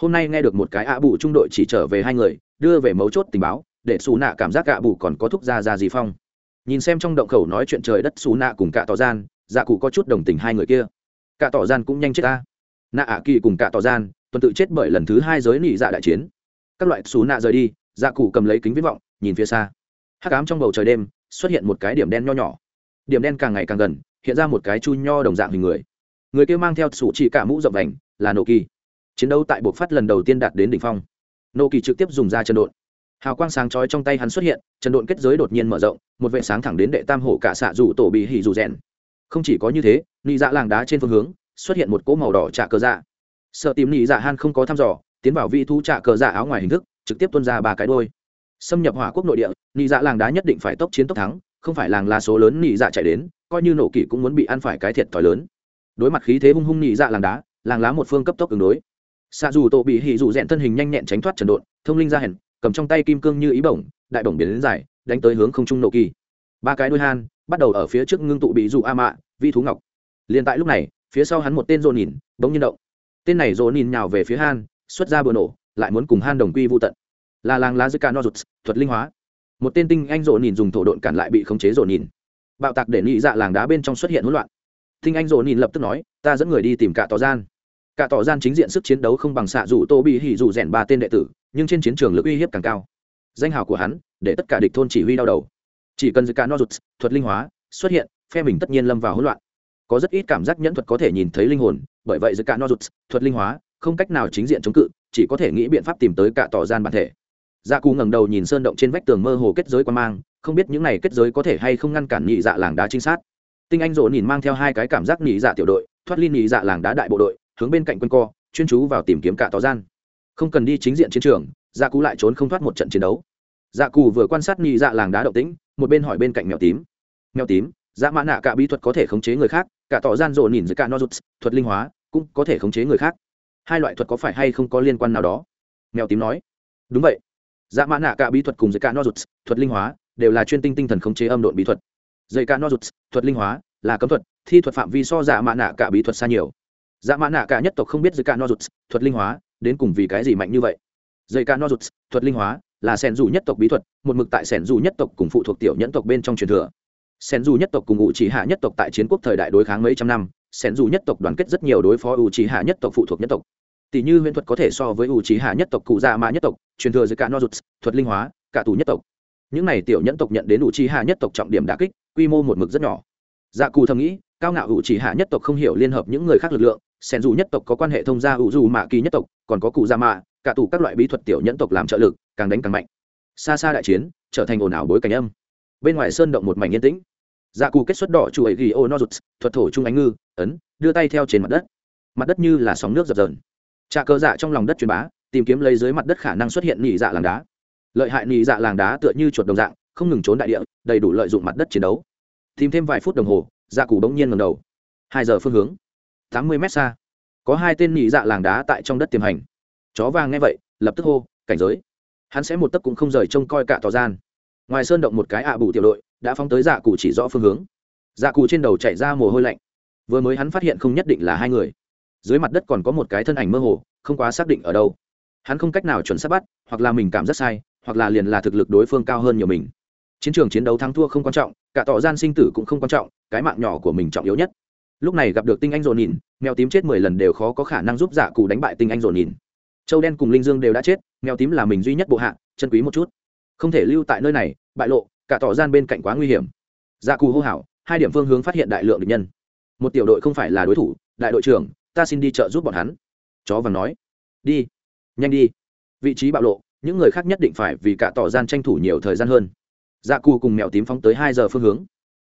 S1: Hôm nay nghe được một cái ạ bù trung đội chỉ trở về hai người, đưa về mấu chốt tình báo, để xù nạ cảm giác ạ bù còn có thúc ra ra gì phong. Nhìn xem trong động khẩu nói chuyện trời đất xù nạ cùng cả tỏ gian dạ cụ có chút đồng tình hai người kia. Cả tỏ gian cũng nhanh chết ta. Nạ ạ kỳ cùng cả tỏ gian, tuần tự chết bởi lần thứ hai giới nị dạ đại chiến. Các loại xù nạ rời đi dạ cụ cầm lấy kính viết vọng, nhìn phía xa hắc ám trong bầu trời đêm xuất hiện một cái điểm đen nho nhỏ. Điểm đen càng ngày càng gần, hiện ra một cái chu nho đồng dạng hình người. Người kia mang theo sủ chỉ cả mũ rộng vành, là nô kỳ. Chiến đấu tại buộc phát lần đầu tiên đạt đến đỉnh phong. Nô kỳ trực tiếp dùng ra chân độn. Hào quang sáng chói trong tay hắn xuất hiện trần độn kết giới đột nhiên mở rộng, một vệ sáng thẳng đến đệ tam hổ cả xạ dù tổ bị hỉ dù rèn. Không chỉ có như thế, nị dạ làng đá trên phương hướng xuất hiện một cỗ màu đỏ trạ cờ dạ. Sợ tìm nị dạ han không có thăm dò, tiến vào vị thu trạ cờ dạ áo ngoài hình thức, trực tiếp tuân ra ba cái đôi xâm nhập hỏa quốc nội địa, nị dạ làng đá nhất định phải tốc chiến tốc thắng, không phải làng là số lớn nị dạ chạy đến, coi như nổ kỷ cũng muốn bị ăn phải cái thiệt thòi lớn. Đối mặt khí thế hung hung nị dạ làng đá, làng lá một phương cấp tốc ứng đối. Xạ dù tổ bị hỉ dù rẽn thân hình nhanh nhẹn tránh thoát trần đột thông linh ra hèn, cầm trong tay kim cương như ý bổng, đại bổng biến đến dài, đánh tới hướng không trung nổ kỳ ba cái đôi han, bắt đầu ở phía trước ngưng tụ bị dụ a mạ, vi thú ngọc. Liền tại lúc này, phía sau hắn một tên rồ nhìn bỗng nhiên động. Tên này rồ nhìn nhào về phía han, xuất ra bừa nổ, lại muốn cùng han đồng quy vô tận là làng lá dưới zika nozuts, thuật linh hóa. Một tên tinh anh rộ nhìn dùng thổ độn cản lại bị khống chế rộ nhìn. Bạo tạc để nghĩ dạ làng đá bên trong xuất hiện hỗn loạn. Tinh anh rộ nhìn lập tức nói, ta dẫn người đi tìm cả tỏ gian. Cả tỏ gian chính diện sức chiến đấu không bằng xạ dù tô bị hỉ dù rèn ba tên đệ tử, nhưng trên chiến trường lực uy hiếp càng cao. Danh hào của hắn, để tất cả địch thôn chỉ huy đau đầu. Chỉ cần dưới zika nozuts, thuật linh hóa, xuất hiện, phe mình tất nhiên lâm vào hỗn loạn. Có rất ít cảm giác nhẫn thuật có thể nhìn thấy linh hồn, bởi vậy dưới cả nozuts, thuật linh hóa, không cách nào chính diện chống cự, chỉ có thể nghĩ biện pháp tìm tới cả tỏ gian bản thể dạ cù ngẩng đầu nhìn sơn động trên vách tường mơ hồ kết giới quan mang, không biết những này kết giới có thể hay không ngăn cản nhị dạ làng đá trinh sát. Tinh anh rộ nhìn mang theo hai cái cảm giác nhị dạ tiểu đội, thoát ly nhị dạ làng đá đại bộ đội, hướng bên cạnh quân co, chuyên chú vào tìm kiếm cả tỏ gian. Không cần đi chính diện chiến trường dạ cù lại trốn không thoát một trận chiến đấu. Dạ cù vừa quan sát nhị dạ làng đá động tĩnh, một bên hỏi bên cạnh mèo tím. Mèo tím dạ mã nạ cả bí thuật có thể khống chế người khác, cả tỏ gian rộ nhìn giữa cả nozuts, thuật linh hóa, cũng có thể khống chế người khác. Hai loại thuật có phải hay không có liên quan nào đó? Mèo tím nói. Đúng vậy dạ mã nạ cả bí thuật cùng giữa cả nozuts, thuật linh hóa, đều là chuyên tinh tinh thần khống chế âm độn bí thuật. Dây cả nozuts, thuật linh hóa, là cấm thuật, thi thuật phạm vi so dạ mã nạ cả bí thuật xa nhiều. Dạ mã nạ cả nhất tộc không biết giữa cả nozuts, thuật linh hóa, đến cùng vì cái gì mạnh như vậy. Dây cả nozuts, thuật linh hóa, là sẻn dù nhất tộc bí thuật, một mực tại sẻn dù nhất tộc cùng phụ thuộc tiểu nhẫn tộc bên trong truyền thừa. Sẻn dù nhất tộc cùng ngụ chỉ hạ nhất tộc tại chiến quốc thời đại đối kháng mấy trăm năm, sẻn dù nhất tộc đoàn kết rất nhiều đối phó u chỉ hạ nhất tộc phụ thuộc nhất tộc tỷ như huyễn thuật có thể so với u trí hạ nhất tộc, cụ gia mã nhất tộc, truyền thừa giữa cả nozuts, thuật linh hóa, cả tù nhất tộc. Những này tiểu nhẫn tộc nhận đến u trí hạ nhất tộc trọng điểm đả kích, quy mô một mực rất nhỏ. Dạ cù thầm nghĩ, cao ngạo u trí hạ nhất tộc không hiểu liên hợp những người khác lực lượng sen dù nhất tộc có quan hệ thông gia u dù mạ kỳ nhất tộc, còn có cụ gia mạ cả tù các loại bí thuật tiểu nhẫn tộc làm trợ lực, càng đánh càng mạnh. Xa xa đại chiến, trở thành ồn ào bối cảnh âm. Bên ngoài sơn động một mảnh yên tĩnh. Dạ cù kết xuất đỏ chủ ấy ghi ô no rụt thuật thổ trung ánh ngư, ấn, đưa tay theo trên mặt đất. Mặt đất như là sóng nước dập dờn trà cơ dạ trong lòng đất truyền bá, tìm kiếm lấy dưới mặt đất khả năng xuất hiện nhị dạ làng đá. Lợi hại nhị dạ làng đá tựa như chuột đồng dạng, không ngừng trốn đại địa, đầy đủ lợi dụng mặt đất chiến đấu. Tìm thêm vài phút đồng hồ dạ cù bỗng nhiên ngầm đầu. Hai giờ phương hướng. Tám mươi mét xa. Có hai tên nhị dạ làng đá tại trong đất tiềm hành. Chó vàng nghe vậy, lập tức hô, cảnh giới. Hắn sẽ một tấc cũng không rời trông coi cả tòa gian. Ngoài sơn động một cái ạ bù tiểu đội, đã phóng tới dạ cụ chỉ rõ phương hướng. Dạ cụ trên đầu chạy ra mồ hôi lạnh. Vừa mới hắn phát hiện không nhất định là hai người dưới mặt đất còn có một cái thân ảnh mơ hồ, không quá xác định ở đâu. Hắn không cách nào chuẩn xác bắt, hoặc là mình cảm rất sai, hoặc là liền là thực lực đối phương cao hơn nhiều mình. Chiến trường chiến đấu thắng thua không quan trọng, cả tỏ gian sinh tử cũng không quan trọng, cái mạng nhỏ của mình trọng yếu nhất. Lúc này gặp được tinh anh dồn nhìn, mèo tím chết mười lần đều khó có khả năng giúp dạ cụ đánh bại tinh anh dồn nhìn. Châu đen cùng linh dương đều đã chết, mèo tím là mình duy nhất bộ hạ, chân quý một chút. Không thể lưu tại nơi này, bại lộ, cả tỏ gian bên cạnh quá nguy hiểm. Dạ cù hô hào, hai điểm phương hướng phát hiện đại lượng địch nhân. Một tiểu đội không phải là đối thủ, đại đội trưởng ta xin đi chợ giúp bọn hắn. Chó vàng nói, đi, nhanh đi. Vị trí bạo lộ, những người khác nhất định phải vì cả tỏ gian tranh thủ nhiều thời gian hơn. Dạ cù cùng mèo tím phóng tới hai giờ phương hướng.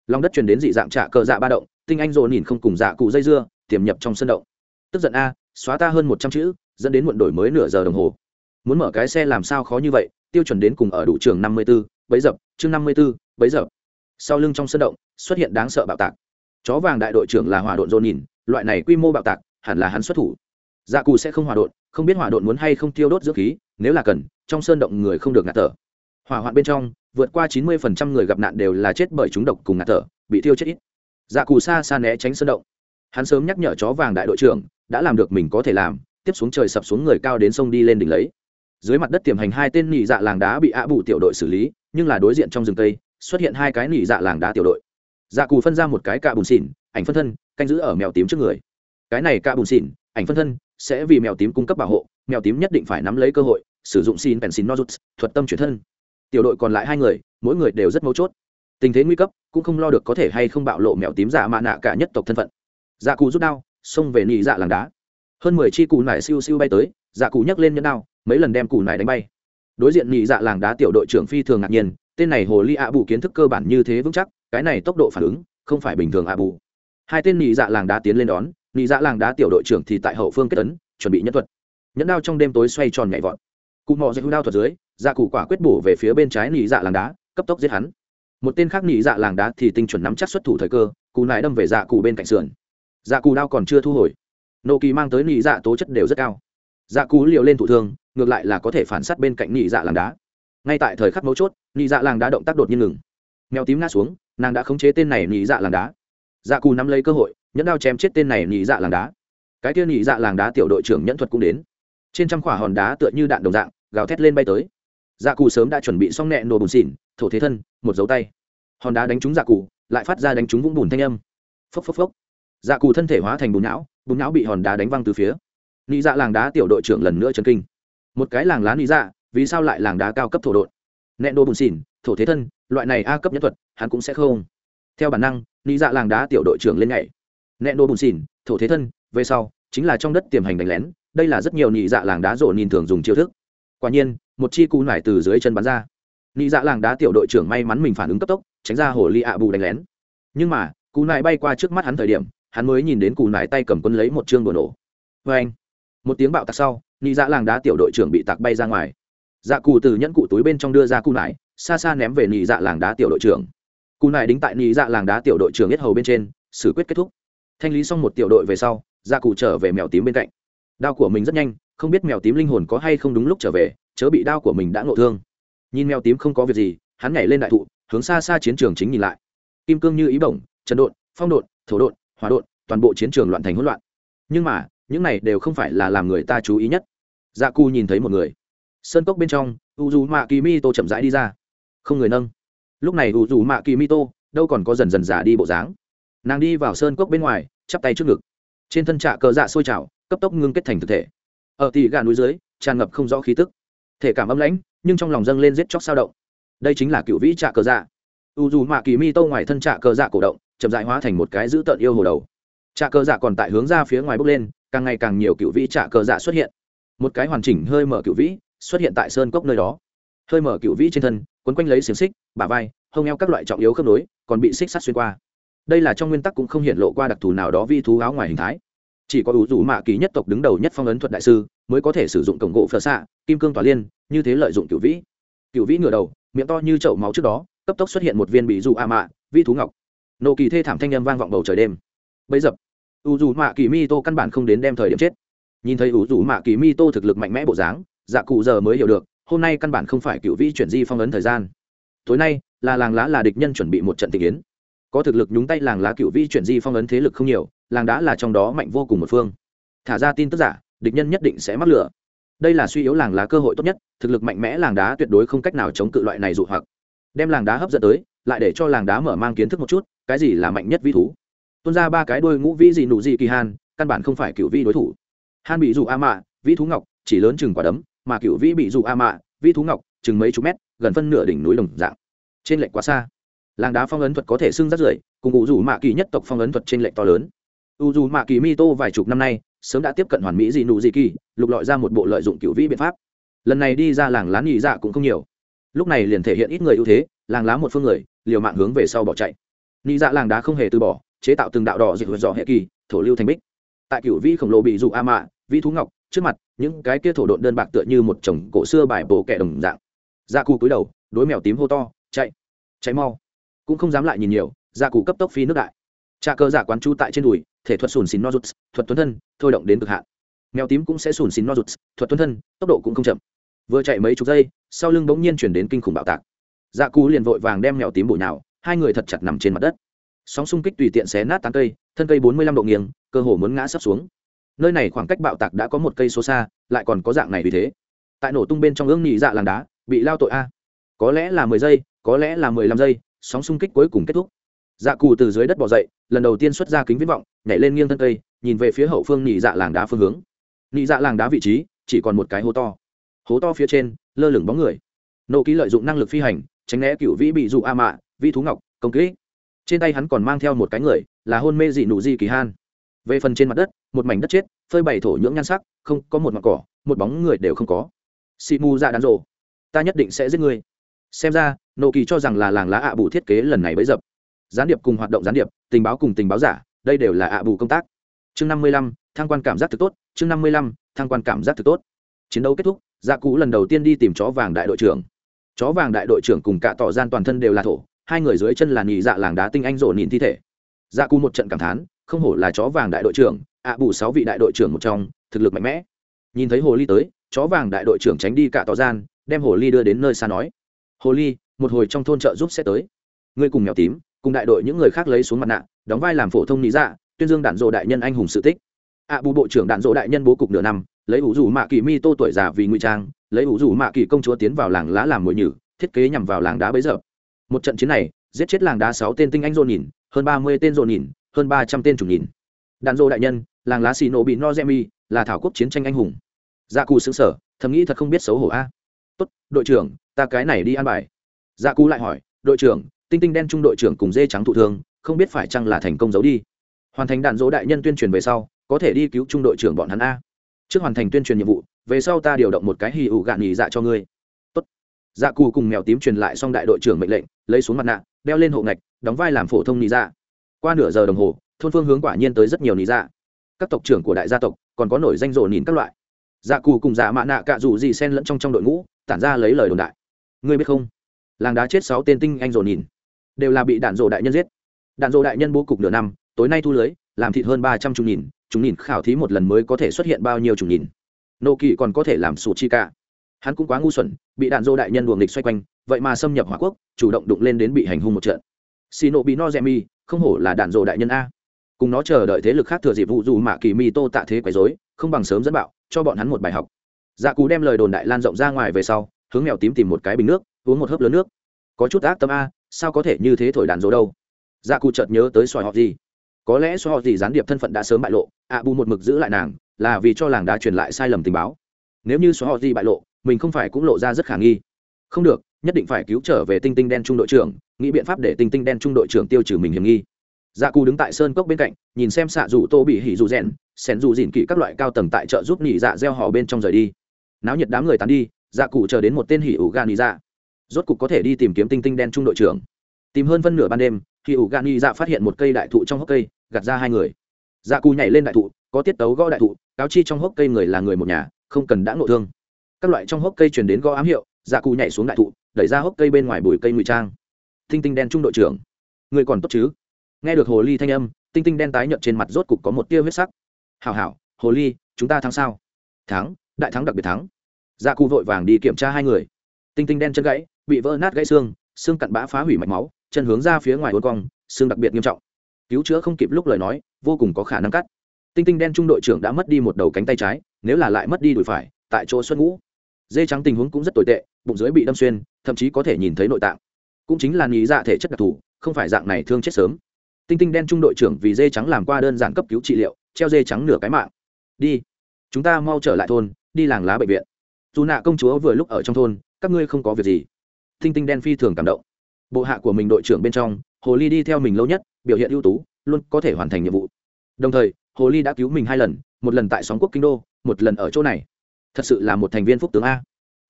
S1: Lòng đất truyền đến dị dạng trạ cờ dạ ba động, tinh anh dồn nhìn không cùng dạ cụ dây dưa, tiềm nhập trong sân động. Tức giận a, xóa ta hơn một trăm chữ, dẫn đến muộn đổi mới nửa giờ đồng hồ. Muốn mở cái xe làm sao khó như vậy, tiêu chuẩn đến cùng ở đủ trường năm mươi b ố bấy dập, chương năm mươi b ố bấy dập. Sau lưng trong sân động, xuất hiện đáng sợ bạo tạc. Chó vàng đại đội trưởng là hỏa đội dồn nhìn loại này quy mô bạo tạc hẳn là hắn xuất thủ. Dạ cù sẽ không hòa độn, không biết hòa độn muốn hay không tiêu đốt dưỡng khí, nếu là cần, trong sơn động người không được ngạt thở. Hỏa hoạn bên trong, vượt qua chín mươi phần trăm người gặp nạn đều là chết bởi chúng độc cùng ngạt thở, bị tiêu chết ít. Dạ cù xa xa né tránh sơn động. Hắn sớm nhắc nhở chó vàng đại đội trưởng, đã làm được mình có thể làm, tiếp xuống trời sập xuống người cao đến sông đi lên đỉnh lấy. Dưới mặt đất tiềm hành hai tên nỉ dạ làng đá bị ạ bù tiểu đội xử lý, nhưng là đối diện trong rừng cây xuất hiện hai cái nỉ dạ làng đá tiểu đội. Dạ cù phân ra một cái cạ bùn xỉn, ảnh phân thân, canh giữ ở mèo tím trước người cái này cả bùn xỉn ảnh phân thân, sẽ vì mèo tím cung cấp bảo hộ, mèo tím nhất định phải nắm lấy cơ hội, sử dụng xin bèn xin nozuts, thuật tâm chuyển thân. Tiểu đội còn lại hai người, mỗi người đều rất mấu chốt. Tình thế nguy cấp, cũng không lo được có thể hay không bạo lộ mèo tím giả mạ nạ cả nhất tộc thân phận. Dạ cụ rút đao, xông về nị dạ làng đá. Hơn mười chi cụ nải siêu siêu bay tới dạ cụ nhấc lên nhẫn đao, mấy lần đem cụ nải đánh bay. Đối diện nhị dạ làng đá tiểu đội trưởng phi thường ngạc nhiên, tên này hồ ly ạ bù kiến thức cơ bản như thế vững chắc, cái này tốc độ phản ứng, không phải bình thường ạ bù. Hai tên nhị dạ làng đá tiến lên đón nị dạ làng đá tiểu đội trưởng thì tại hậu phương kết tấn, chuẩn bị nhân thuật. Nhẫn đao trong đêm tối xoay tròn nhảy vọt. Cụ mò dạy hư đao thuật dưới dạ cụ quả quyết bổ về phía bên trái nị dạ làng đá, cấp tốc giết hắn. Một tên khác nị dạ làng đá thì tinh chuẩn nắm chắc xuất thủ thời cơ, cụ nại đâm về dạ cụ bên cạnh sườn. Dạ cụ đao còn chưa thu hồi. Nộ kỳ mang tới nị dạ tố chất đều rất cao. Dạ cụ liều lên thủ thương, ngược lại là có thể phản sát bên cạnh nị dạ làng đá. Ngay tại thời khắc mấu chốt, nị dạ làng đá động tác đột nhiên ngừng. Mèo tím ngã xuống, nàng đã khống chế tên này nị dạ làng đá. Dạ cù nắm lấy cơ hội nhẫn đao chém chết tên này nhị dạ làng đá. Cái kia nhị dạ làng đá tiểu đội trưởng nhẫn thuật cũng đến. Trên trăm khỏa hòn đá tựa như đạn đồng dạng, gào thét lên bay tới. Dạ cù sớm đã chuẩn bị xong nẹ nổ bùn xỉn, thổ thế thân, một dấu tay. Hòn đá đánh trúng dạ cù lại phát ra đánh trúng vũng bùn thanh âm. Phốc phốc phốc. Dạ cù thân thể hóa thành bùn não bùn não bị hòn đá đánh văng từ phía. Nị dạ làng đá tiểu đội trưởng lần nữa chân kinh. Một cái làng lá nị dạ vì sao lại làng đá cao cấp thổ đội? Nẹ nổ bùn xỉn, thổ thế thân, loại này a cấp nhân thuật, hắn cũng sẽ không. Theo bản năng nị dạ làng đá tiểu đội trưởng lên nhảy nẹ nổ bùn xỉn, thổ thế thân, về sau, chính là trong đất tiềm hành đánh lén, đây là rất nhiều nhị dạ làng đá rộ nhìn thường dùng chiêu thức. Quả nhiên, một chi cú nải từ dưới chân bắn ra. Nhị dạ làng đá tiểu đội trưởng may mắn mình phản ứng cấp tốc, tránh ra hồ ly ạ bù đánh lén. Nhưng mà, cú nải bay qua trước mắt hắn thời điểm, hắn mới nhìn đến cú nải tay cầm quân lấy một chương đồ nổ. Vê anh, một tiếng bạo tạc sau, nhị dạ làng đá tiểu đội trưởng bị tạc bay ra ngoài. Dạ cù từ nhẫn cụ túi bên trong đưa ra cù nải, xa xa ném về nhị dạ làng đá tiểu đội trưởng. Cù nải đính tại nhị dạ làng đá tiểu đội trưởng nhất hầu bên trên, xử quyết kết thúc thanh lý xong một tiểu đội về sau Gia cụ trở về mèo tím bên cạnh. Đao của mình rất nhanh không biết mèo tím linh hồn có hay không đúng lúc trở về chớ bị đao của mình đã ngộ thương. Nhìn mèo tím không có việc gì hắn nhảy lên đại thụ hướng xa xa chiến trường chính nhìn lại. Kim cương như ý bổng trần đột, phong đột, thổ đột, hòa đột, toàn bộ chiến trường loạn thành hỗn loạn. Nhưng mà những này đều không phải là làm người ta chú ý nhất. Dạ cu nhìn thấy một người. Sơn cốc bên trong u dù mạ kỳ mi tô chậm rãi đi ra. Không người nâng. Lúc này u dù mạ kỳ mi tô đâu còn có dần dần giả đi bộ dáng. Nàng đi vào sơn cốc bên ngoài chắp tay trước ngực. Trên thân trạ cờ dạ sôi trào, cấp tốc ngưng kết thành thực thể. Ở tỉ gà núi dưới, tràn ngập không rõ khí tức. Thể cảm âm lãnh, nhưng trong lòng dâng lên giết chóc sao động. Đây chính là cựu vĩ trạ cờ dạ. U dù mạ kỳ mi tô ngoài thân trạ cờ dạ cổ động, chậm dại hóa thành một cái dữ tợn yêu hồ đầu. Trạ cờ dạ còn tại hướng ra phía ngoài bốc lên, càng ngày càng nhiều cựu vĩ trạ cờ dạ xuất hiện. Một cái hoàn chỉnh hơi mở cựu vĩ xuất hiện tại sơn cốc nơi đó. Hơi mở cựu vĩ trên thân, quấn quanh lấy xiềng xích, bả vai, hông eo các loại trọng yếu khớp nối, còn bị xích sắt xuyên qua đây là trong nguyên tắc cũng không hiện lộ qua đặc thù nào đó vi thú áo ngoài hình thái. Chỉ có ủ rủ mạ kỳ nhất tộc đứng đầu nhất phong ấn thuật đại sư mới có thể sử dụng cổng gỗ phở xạ, kim cương tỏa liên, như thế lợi dụng cựu vĩ. Cựu vĩ ngửa đầu, miệng to như chậu máu trước đó, cấp tốc xuất hiện một viên bị dụ a mạ, vi thú ngọc. Nộ kỳ thê thảm thanh â m vang vọng bầu trời đêm. Bấy dập. U dù mạ kỳ mi tô căn bản không đến đem thời điểm chết. Nhìn thấy u dù mạ kỳ mi tô thực lực mạnh mẽ bộ dáng dạ cụ giờ mới hiểu được, hôm nay căn bản không phải cựu vĩ chuyển di phong ấn thời gian. Tối nay, là làng lá là địch nhân chuẩn bị một trận tình yến có thực lực nhúng tay làng lá cựu vĩ chuyển di phong ấn thế lực không nhiều, làng đã là trong đó mạnh vô cùng một phương. Thả ra tin tức giả, địch nhân nhất định sẽ mắc lửa. Đây là suy yếu làng lá cơ hội tốt nhất, thực lực mạnh mẽ làng đá tuyệt đối không cách nào chống cự loại này dụ hoặc. Đem làng đá hấp dẫn tới, lại để cho làng đá mở mang kiến thức một chút, cái gì là mạnh nhất vi thú? Tuôn ra ba cái đôi ngũ vĩ gì nụ gì kỳ han căn bản không phải cựu vi đối thủ. Han bị dụ a mạ, vĩ thú ngọc, chỉ lớn chừng quả đấm, mà cựu vĩ bị dụ a mạ, vĩ thú ngọc, chừng mấy chục mét, gần phân nửa đỉnh núi đồng dạng. Trên lệnh quá xa làng đá phong ấn thuật có thể xưng rất rưỡi cùng ngụ rủ mạ kỳ nhất tộc phong ấn thuật trên lệnh to lớn. U dù mạ kỳ mi tô vài chục năm nay, sớm đã tiếp cận hoàn mỹ dị nụ dị kỳ, lục lọi ra một bộ lợi dụng cựu vĩ biện pháp. Lần này đi ra làng lá nhị dạ cũng không nhiều. Lúc này liền thể hiện ít người ưu thế, làng lá một phương người, liều mạng hướng về sau bỏ chạy. Nhị dạ làng đá không hề từ bỏ, chế tạo từng đạo đỏ dịch vượt dò hệ kỳ, thổ lưu thành bích. Tại cựu vĩ khổng lồ bị dụ a mạ, vĩ thú ngọc, trước mặt, những cái kia thổ độn đơn bạc tựa như một chồng cổ xưa bài bổ kẻ đồng dạng. Dạ da cụ cúi đầu, đối mèo tím hô to, chạy chạy mau cũng không dám lại nhìn nhiều dạ cụ cấp tốc phi nước đại. Trà cơ giả quán chú tại trên đùi, thể thuật sùn xìn nozuts, thuật tuấn thân, thôi động đến cực hạn. Mèo tím cũng sẽ sùn xìn nozuts, thuật tuấn thân, tốc độ cũng không chậm. Vừa chạy mấy chục giây, sau lưng bỗng nhiên chuyển đến kinh khủng bạo tạc. Dạ cú liền vội vàng đem mèo tím bụi nào hai người thật chặt nằm trên mặt đất. Sóng xung kích tùy tiện xé nát tán cây, thân cây bốn mươi lăm độ nghiêng, cơ hồ muốn ngã sắp xuống. Nơi này khoảng cách bạo tạc đã có một cây số xa, lại còn có dạng này vì thế. Tại nổ tung bên trong ương nhị dạ làng đá, bị lao tội a. Có lẽ là mười giây, có lẽ là mười lăm giây sóng xung kích cuối cùng kết thúc. Dạ cù từ dưới đất bỏ dậy, lần đầu tiên xuất ra kính viễn vọng, nhảy lên nghiêng thân cây, nhìn về phía hậu phương nhị dạ làng đá phương hướng. Nhị dạ làng đá vị trí, chỉ còn một cái hố to. Hố to phía trên, lơ lửng bóng người. Nộ ký lợi dụng năng lực phi hành, tránh né cựu vĩ bị dụ a mạ, vi thú ngọc, công kỹ trên tay hắn còn mang theo một cái người, là hôn mê dị nụ di kỳ han. Về phần trên mặt đất, một mảnh đất chết, phơi bày thổ nhưỡng nhan sắc, không có một mặt cỏ, một bóng người đều không có. Xị mù dạ đàn rộ ta nhất định sẽ giết người. xem ra nộ kỳ cho rằng là làng lá ạ bù thiết kế lần này bấy dập. Gián điệp cùng hoạt động gián điệp, tình báo cùng tình báo giả, đây đều là ạ bù công tác. Chương năm mươi lăm, thăng quan cảm giác thực tốt, chương năm mươi lăm, thăng quan cảm giác thực tốt. Chiến đấu kết thúc dạ cũ lần đầu tiên đi tìm chó vàng đại đội trưởng. Chó vàng đại đội trưởng cùng cả tỏ gian toàn thân đều là thổ, hai người dưới chân là nhị dạ làng đá tinh anh rộn nhìn thi thể. Dạ cũ một trận cảm thán, không hổ là chó vàng đại đội trưởng, ạ bù sáu vị đại đội trưởng một trong, thực lực mạnh mẽ. Nhìn thấy hồ ly tới, chó vàng đại đội trưởng tránh đi cả tỏ gian, đem hồ ly đưa đến nơi xa nói. Hồ ly một hồi trong thôn chợ giúp sẽ tới. Ngươi cùng mèo tím, cùng đại đội những người khác lấy xuống mặt nạ, đóng vai làm phổ thông lý dạ tuyên dương đạn dộ đại nhân anh hùng sự tích. Ạ bù bộ trưởng đạn dộ đại nhân bố cục nửa năm, lấy ủ rủ mạ kỳ mi tô tuổi già vì ngụy trang, lấy ủ rủ mạ kỳ công chúa tiến vào làng lá làm mồi nhử, thiết kế nhằm vào làng đá bấy giờ. Một trận chiến này, giết chết làng đá sáu tên tinh anh dồn nhìn, hơn ba mươi tên dồn nhìn, hơn ba trăm tên chủ nhìn. Đạn dộ đại nhân, làng lá xì nổ bị no gemi là thảo quốc chiến tranh anh hùng. Dạ cù xứng sở, thầm nghĩ thật không biết xấu hổ a. Tốt, đội trưởng, ta cái này đi ăn bài dạ cú lại hỏi, đội trưởng, tinh tinh đen trung đội trưởng cùng dê trắng thụ thương, không biết phải chăng là thành công giấu đi? Hoàn thành đạn dỗ đại nhân tuyên truyền về sau, có thể đi cứu trung đội trưởng bọn hắn a. Trước hoàn thành tuyên truyền nhiệm vụ, về sau ta điều động một cái hì ụ gạn nghỉ dạ cho ngươi. Tốt. dạ cù cùng mèo tím truyền lại xong đại đội trưởng mệnh lệnh, lấy xuống mặt nạ, đeo lên hộ ngạch, đóng vai làm phổ thông nghỉ dạ. Qua nửa giờ đồng hồ, thôn phương hướng quả nhiên tới rất nhiều nghỉ dạ. Các tộc trưởng của đại gia tộc còn có nổi danh rộ nhìn các loại. Dạ cù cùng dạ mạ nạ cạ dù gì xen lẫn trong trong đội ngũ, tản ra lấy lời đồn đại. Ngươi biết không? Làng đá chết sáu tên tinh anh rồ nhìn. Đều là bị đạn rồ đại nhân giết. Đạn rồ đại nhân bố cục nửa năm, tối nay thu lưới, làm thịt hơn ba trăm chục nghìn chúng nhìn khảo thí một lần mới có thể xuất hiện bao nhiêu chục nghìn nô kỳ còn có thể làm sủ chi cả. Hắn cũng quá ngu xuẩn, bị đạn dô đại nhân đuồng địch xoay quanh, vậy mà xâm nhập hỏa quốc, chủ động đụng lên đến bị hành hung một trận. Xì nộ bị no rẻ mi không hổ là đạn dô đại nhân a. Cùng nó chờ đợi thế lực khác thừa dịp vụ dù mạ kỳ mi tô tạ thế quấy dối không bằng sớm dẫn bạo, cho bọn hắn một bài học. Dạ cú đem lời đồn đại lan rộng ra ngoài về sau, hướng mèo tím tìm một cái bình nước uống một hớp lớn nước. Có chút ác tâm a, sao có thể như thế thổi đàn dỗ đâu? Dạ cụ chợt nhớ tới xoài họ gì. Có lẽ xoài họ gì gián điệp thân phận đã sớm bại lộ, ạ bù một mực giữ lại nàng, là vì cho làng đã truyền lại sai lầm tình báo. Nếu như xoài họ gì bại lộ, mình không phải cũng lộ ra rất khả nghi. Không được, nhất định phải cứu trở về tinh tinh đen trung đội trưởng, nghĩ biện pháp để tinh tinh đen trung đội trưởng tiêu trừ mình hiểm nghi. Dạ cù đứng tại sơn cốc bên cạnh, nhìn xem xạ dù tô bị hỉ dù rèn, xén dù dìn kỹ các loại cao tầng tại chợ giúp nhị dạ gieo họ bên trong rời đi. Náo nhiệt đám người tán đi dạ cụ chờ đến một tên hỉ ủ gan nhị dạ rốt cục có thể đi tìm kiếm tinh tinh đen trung đội trưởng. Tìm hơn phân nửa ban đêm khi ủ gan y dạ phát hiện một cây đại thụ trong hốc cây, gạt ra hai người. Dạ cù nhảy lên đại thụ, có tiết tấu gõ đại thụ, cáo chi trong hốc cây người là người một nhà, không cần đã ngộ thương. Các loại trong hốc cây truyền đến gõ ám hiệu dạ cù nhảy xuống đại thụ, đẩy ra hốc cây bên ngoài bụi cây ngụy trang. Tinh tinh đen trung đội trưởng, người còn tốt chứ? Nghe được hồ ly thanh âm, tinh tinh đen tái nhợt trên mặt rốt cục có một tia huyết sắc. Hảo hảo, hồ ly, chúng ta thắng sao? Thắng, đại thắng đặc biệt thắng. Dạ cù vội vàng đi kiểm tra hai người. Tinh tinh đen chân gãy bị vỡ nát gãy xương xương cặn bã phá hủy mạch máu, chân hướng ra phía ngoài uốn cong, xương đặc biệt nghiêm trọng. Cứu chữa không kịp lúc lời nói, vô cùng có khả năng cắt. Tinh tinh đen trung đội trưởng đã mất đi một đầu cánh tay trái, nếu là lại mất đi đùi phải, tại chỗ xuân ngũ. Dê trắng tình huống cũng rất tồi tệ, bụng dưới bị đâm xuyên, thậm chí có thể nhìn thấy nội tạng. Cũng chính là nghĩ dạ thể chất đặc thù, không phải dạng này thương chết sớm. Tinh tinh đen trung đội trưởng vì dê trắng làm qua đơn giản cấp cứu trị liệu, treo dê trắng nửa cái mạng. Đi, chúng ta mau trở lại thôn, đi làng lá bệnh viện. Dù nạ công chúa vừa lúc ở trong thôn, các ngươi không có việc gì tinh tinh đen phi thường cảm động. Bộ hạ của mình đội trưởng bên trong, hồ ly đi theo mình lâu nhất, biểu hiện ưu tú, luôn có thể hoàn thành nhiệm vụ. Đồng thời, hồ ly đã cứu mình hai lần, một lần tại sóng quốc kinh đô, một lần ở chỗ này. Thật sự là một thành viên phúc tướng a.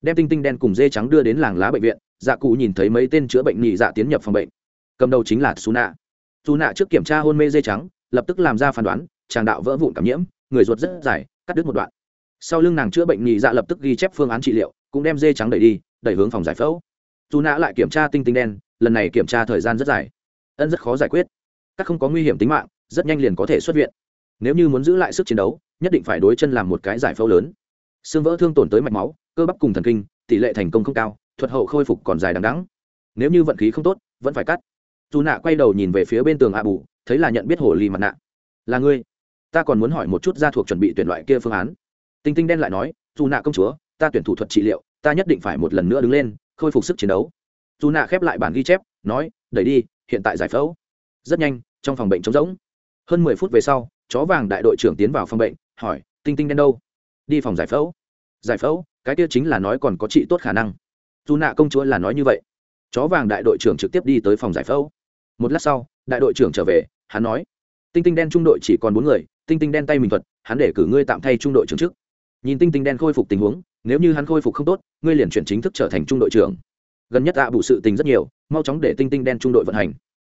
S1: Đem tinh tinh đen cùng dê trắng đưa đến làng lá bệnh viện dạ cụ nhìn thấy mấy tên chữa bệnh nhị dạ tiến nhập phòng bệnh. Cầm đầu chính là su nạ su nạ trước kiểm tra hôn mê dê trắng, lập tức làm ra phán đoán tràng đạo vỡ vụn cảm nhiễm, người ruột rất dài, cắt đứt một đoạn. Sau lưng nàng chữa bệnh nhị dạ lập tức ghi chép phương án trị liệu, cũng đem dê trắng đẩy đi, đẩy hướng phòng giải phẫu dù nã lại kiểm tra tinh tinh đen, lần này kiểm tra thời gian rất dài. Ân rất khó giải quyết. Các không có nguy hiểm tính mạng, rất nhanh liền có thể xuất viện. Nếu như muốn giữ lại sức chiến đấu, nhất định phải đối chân làm một cái giải phẫu lớn. Xương vỡ thương tổn tới mạch máu, cơ bắp cùng thần kinh, tỷ lệ thành công không cao, thuật hậu khôi phục còn dài đằng đắng nếu như vận khí không tốt, vẫn phải cắt. Dù nạ quay đầu nhìn về phía bên tường a bù, thấy là nhận biết hồ ly mặt nạ. Là ngươi. Ta còn muốn hỏi một chút gia thuộc chuẩn bị tuyển loại kia phương án. Tinh tinh đen lại nói dù nạ công chúa, ta tuyển thủ thuật trị liệu, ta nhất định phải một lần nữa đứng lên khôi phục sức chiến đấu. Dù nạ khép lại bản ghi chép, nói, đẩy đi, hiện tại giải phẫu. Rất nhanh, trong phòng bệnh trống rỗng. Hơn mười phút về sau, chó vàng đại đội trưởng tiến vào phòng bệnh, hỏi, tinh tinh đen đâu? Đi phòng giải phẫu. Giải phẫu? Cái kia chính là nói còn có trị tốt khả năng. Dù nạ công chúa là nói như vậy. Chó vàng đại đội trưởng trực tiếp đi tới phòng giải phẫu. Một lát sau, đại đội trưởng trở về, hắn nói, tinh tinh đen trung đội chỉ còn bốn người, tinh tinh đen tay mình thuật, hắn để cử ngươi tạm thay trung đội trưởng trước nhìn tinh tinh đen khôi phục tình huống, nếu như hắn khôi phục không tốt, ngươi liền chuyển chính thức trở thành trung đội trưởng. Gần nhất ạ bù sự tình rất nhiều, mau chóng để tinh tinh đen trung đội vận hành.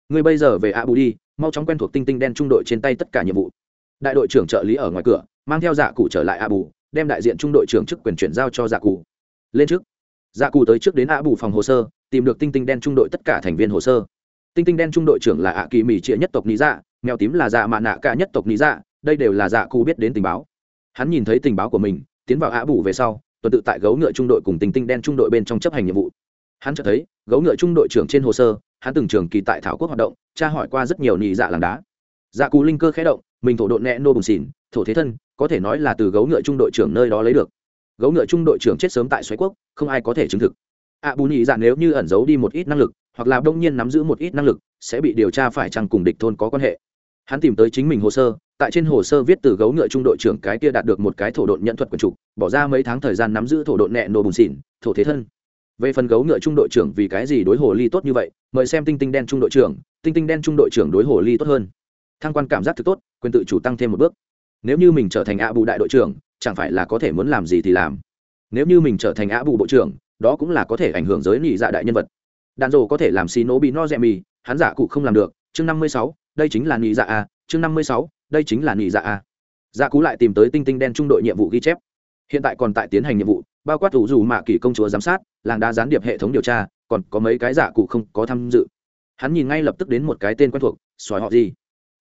S1: Ngươi bây giờ về ạ bù đi, mau chóng quen thuộc tinh tinh đen trung đội trên tay tất cả nhiệm vụ. Đại đội trưởng trợ lý ở ngoài cửa, mang theo dạ cụ trở lại ạ bù, đem đại diện trung đội trưởng chức quyền chuyển giao cho dạ cụ. Lên trước. Dạ cụ tới trước đến ạ bù phòng hồ sơ, tìm được tinh tinh đen trung đội tất cả thành viên hồ sơ. Tinh tinh đen trung đội trưởng là ạ kỳ mỹ trịa nhất tộc lý dạ mèo tím là dạ mạ nạ cả nhất tộc lý dạ đây đều là dạ cụ biết đến tình báo hắn nhìn thấy tình báo của mình, tiến vào ạ bù về sau, tuần tự tại gấu ngựa trung đội cùng tình tinh đen trung đội bên trong chấp hành nhiệm vụ. Hắn cho thấy, gấu ngựa trung đội trưởng trên hồ sơ, hắn từng trường kỳ tại thảo quốc hoạt động, tra hỏi qua rất nhiều nị dạ làng đá. Dạ cù linh cơ khé động, mình thổ độn nẹ nô bùn xỉn, thổ thế thân, có thể nói là từ gấu ngựa trung đội trưởng nơi đó lấy được. Gấu ngựa trung đội trưởng chết sớm tại xoáy quốc, không ai có thể chứng thực. Ạ bù nhị dạ nếu như ẩn giấu đi một ít năng lực, hoặc là đông nhiên nắm giữ một ít năng lực, sẽ bị điều tra phải chăng cùng địch thôn có quan hệ hắn tìm tới chính mình hồ sơ, tại trên hồ sơ viết từ gấu ngựa trung đội trưởng cái kia đạt được một cái thổ độn nhận thuật quần trục, bỏ ra mấy tháng thời gian nắm giữ thổ độn nẹ nô bùn xỉn, thổ thế thân. Về phần gấu ngựa trung đội trưởng vì cái gì đối hồ ly tốt như vậy, mời xem tinh tinh đen trung đội trưởng, tinh tinh đen trung đội trưởng đối hồ ly tốt hơn. Thăng quan cảm giác thực tốt, quyền tự chủ tăng thêm một bước. Nếu như mình trở thành ạ bù đại đội trưởng, chẳng phải là có thể muốn làm gì thì làm. Nếu như mình trở thành ạ bù bộ trưởng, đó cũng là có thể ảnh hưởng giới nhị dạ đại nhân vật. Đàn rồ có thể làm xì nổ bị no rẻ mì hắn giả cụ không làm được, chương năm mươi sáu đây chính là nhị dạ a, chương năm mươi sáu, đây chính là nhị dạ a. Dạ cú lại tìm tới tinh tinh đen trung đội nhiệm vụ ghi chép. Hiện tại còn tại tiến hành nhiệm vụ, bao quát thủ dù mạ kỷ công chúa giám sát, làng đá gián điệp hệ thống điều tra, còn có mấy cái giả cụ không có tham dự. Hắn nhìn ngay lập tức đến một cái tên quen thuộc, xoài họ gì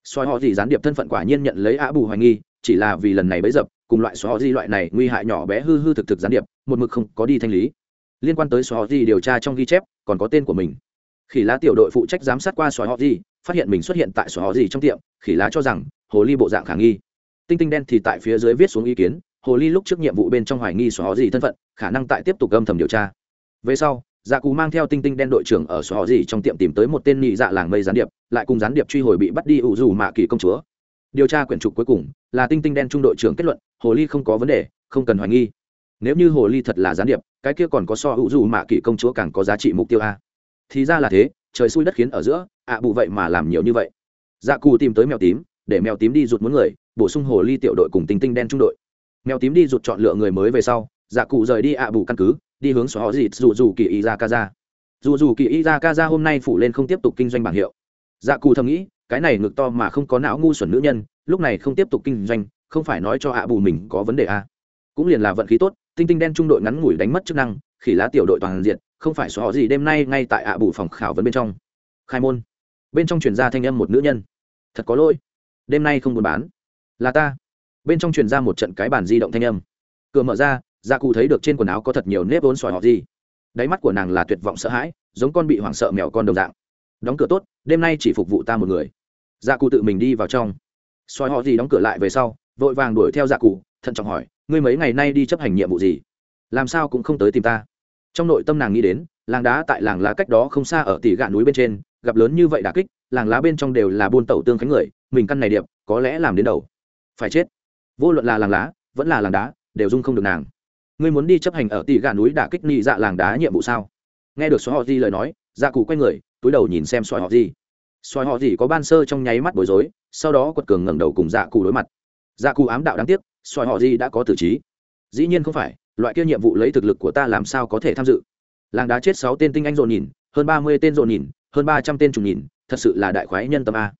S1: xoài họ gì gián điệp thân phận quả nhiên nhận lấy á bù hoài nghi, chỉ là vì lần này bấy dập, cùng loại xoài họ gì loại này nguy hại nhỏ bé hư hư thực thực gián điệp, một mực không có đi thanh lý. Liên quan tới xoài họ gì điều tra trong ghi chép, còn có tên của mình. Khỉ lá tiểu đội phụ trách giám sát qua xoài họ gì phát hiện mình xuất hiện tại sổ họ gì trong tiệm, khỉ lá cho rằng, hồ ly bộ dạng khả nghi. Tinh tinh đen thì tại phía dưới viết xuống ý kiến, hồ ly lúc trước nhiệm vụ bên trong hoài nghi xóa gì thân phận, khả năng tại tiếp tục âm thầm điều tra. Về sau dạ cù mang theo tinh tinh đen đội trưởng ở xóa gì trong tiệm tìm tới một tên nhị dạ làng mây gián điệp, lại cùng gián điệp truy hồi bị bắt đi ủ dù mạ kỳ công chúa. Điều tra quyển trục cuối cùng là tinh tinh đen trung đội trưởng kết luận, hồ ly không có vấn đề, không cần hoài nghi. Nếu như hồ ly thật là gián điệp, cái kia còn có so ủ dù mạ kỳ công chúa càng có giá trị mục tiêu a. Thì ra là thế trời xui đất khiến ở giữa, ạ bụ vậy mà làm nhiều như vậy. Dạ cù tìm tới mèo tím, để mèo tím đi rụt muốn người, bổ sung hồ ly tiểu đội cùng tinh tinh đen trung đội. Mèo tím đi rụt chọn lựa người mới về sau dạ cụ rời đi ạ bù căn cứ, đi hướng xóa họ dịt dù dù kỳ y ra ca ra. Dù dù kỳ y ra ca ra hôm nay phủ lên không tiếp tục kinh doanh bảng hiệu. Dạ cụ thầm nghĩ, cái này ngực to mà không có não ngu xuẩn nữ nhân, lúc này không tiếp tục kinh doanh, không phải nói cho ạ bù mình có vấn đề à. cũng liền là vận khí tốt, tinh tinh đen trung đội ngắn ngủi đánh mất chức năng khỉ lá tiểu đội toàn diện không phải xóa họ gì đêm nay ngay tại ạ bù phòng khảo vấn bên trong. Khai môn. Bên trong truyền ra thanh âm một nữ nhân. Thật có lỗi. Đêm nay không buôn bán. Là ta. Bên trong truyền ra một trận cái bàn di động thanh âm. Cửa mở ra dạ gia cụ thấy được trên quần áo có thật nhiều nếp vốn sỏi họ gì. Đáy mắt của nàng là tuyệt vọng sợ hãi, giống con bị hoảng sợ mèo con đồng dạng. Đóng cửa tốt, đêm nay chỉ phục vụ ta một người. Dạ gia cụ tự mình đi vào trong. Soi họ gì đóng cửa lại về sau, vội vàng đuổi theo dạ gia cụ thận trọng hỏi, ngươi mấy ngày nay đi chấp hành nhiệm vụ gì? Làm sao cũng không tới tìm ta. Trong nội tâm nàng nghĩ đến, làng đá tại làng lá cách đó không xa ở tỷ gạn núi bên trên, gặp lớn như vậy đà kích, làng lá bên trong đều là buôn tẩu tương khánh người, mình căn này điệp, có lẽ làm đến đầu. Phải chết. Vô luận là làng lá, vẫn là làng đá, đều dung không được nàng. Ngươi muốn đi chấp hành ở tỷ gà núi đả kích nị dạ làng đá nhiệm vụ sao? Nghe được xoa họ di lời nói dạ cụ quay người, túi đầu nhìn xem xoa họ di. Xoa họ di có ban sơ trong nháy mắt bối rối, sau đó quật cường ngẩng đầu cùng dạ cụ đối mặt. Dạ cụ ám đạo đáng tiếc xoa họ di đã có tử trí. Dĩ nhiên không phải loại kia nhiệm vụ lấy thực lực của ta làm sao có thể tham dự? Làng đá chết sáu tên tinh anh dồn nhìn, hơn ba mươi tên dồn nhìn, hơn ba trăm tên trùng nhìn, thật sự là đại khoái nhân tâm a.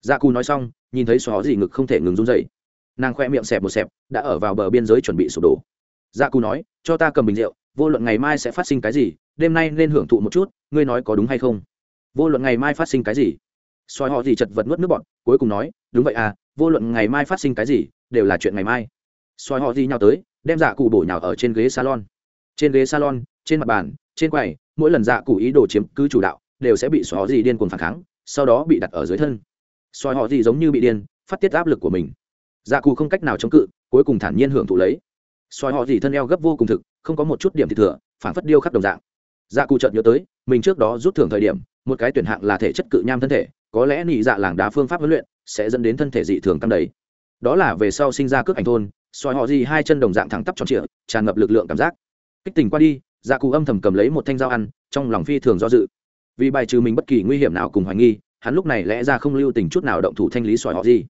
S1: Gia cù nói xong, nhìn thấy xó gì ngực không thể ngừng run dậy nàng khoe miệng xẹp một xẹp, đã ở vào bờ biên giới chuẩn bị sụp đổ. Gia cù nói, cho ta cầm bình rượu, vô luận ngày mai sẽ phát sinh cái gì, đêm nay nên hưởng thụ một chút, ngươi nói có đúng hay không? Vô luận ngày mai phát sinh cái gì? Soi họ gì chật vật nuốt nước bọn cuối cùng nói, đúng vậy à vô luận ngày mai phát sinh cái gì, đều là chuyện ngày mai. Soi họ gì nhau tới đem dạ cụ bổ nhào ở trên ghế salon. Trên ghế salon, trên mặt bàn, trên quầy, mỗi lần dạ cụ ý đồ chiếm cứ chủ đạo, đều sẽ bị xóa gì điên cuồng phản kháng, sau đó bị đặt ở dưới thân. Soi họ gì giống như bị điên, phát tiết áp lực của mình. Dạ cụ không cách nào chống cự, cuối cùng thản nhiên hưởng thụ lấy. Xoài họ gì thân eo gấp vô cùng thực, không có một chút điểm thì thừa, phản phất điêu khắc đồng dạng. Dạ cụ chợt nhớ tới, mình trước đó rút thưởng thời điểm, một cái tuyển hạng là thể chất cự nham thân thể, có lẽ nị dạ làng đá phương pháp huấn luyện sẽ dẫn đến thân thể dị thường tăng đầy đó là về sau sinh ra cước ảnh thôn xoài họ gì hai chân đồng dạng thẳng tắp tròn trịa, tràn ngập lực lượng cảm giác. Kích tình qua đi dạ cụ âm thầm cầm lấy một thanh dao ăn, trong lòng phi thường do dự. Vì bài trừ mình bất kỳ nguy hiểm nào cùng hoài nghi, hắn lúc này lẽ ra không lưu tình chút nào động thủ thanh lý xoài họ gì.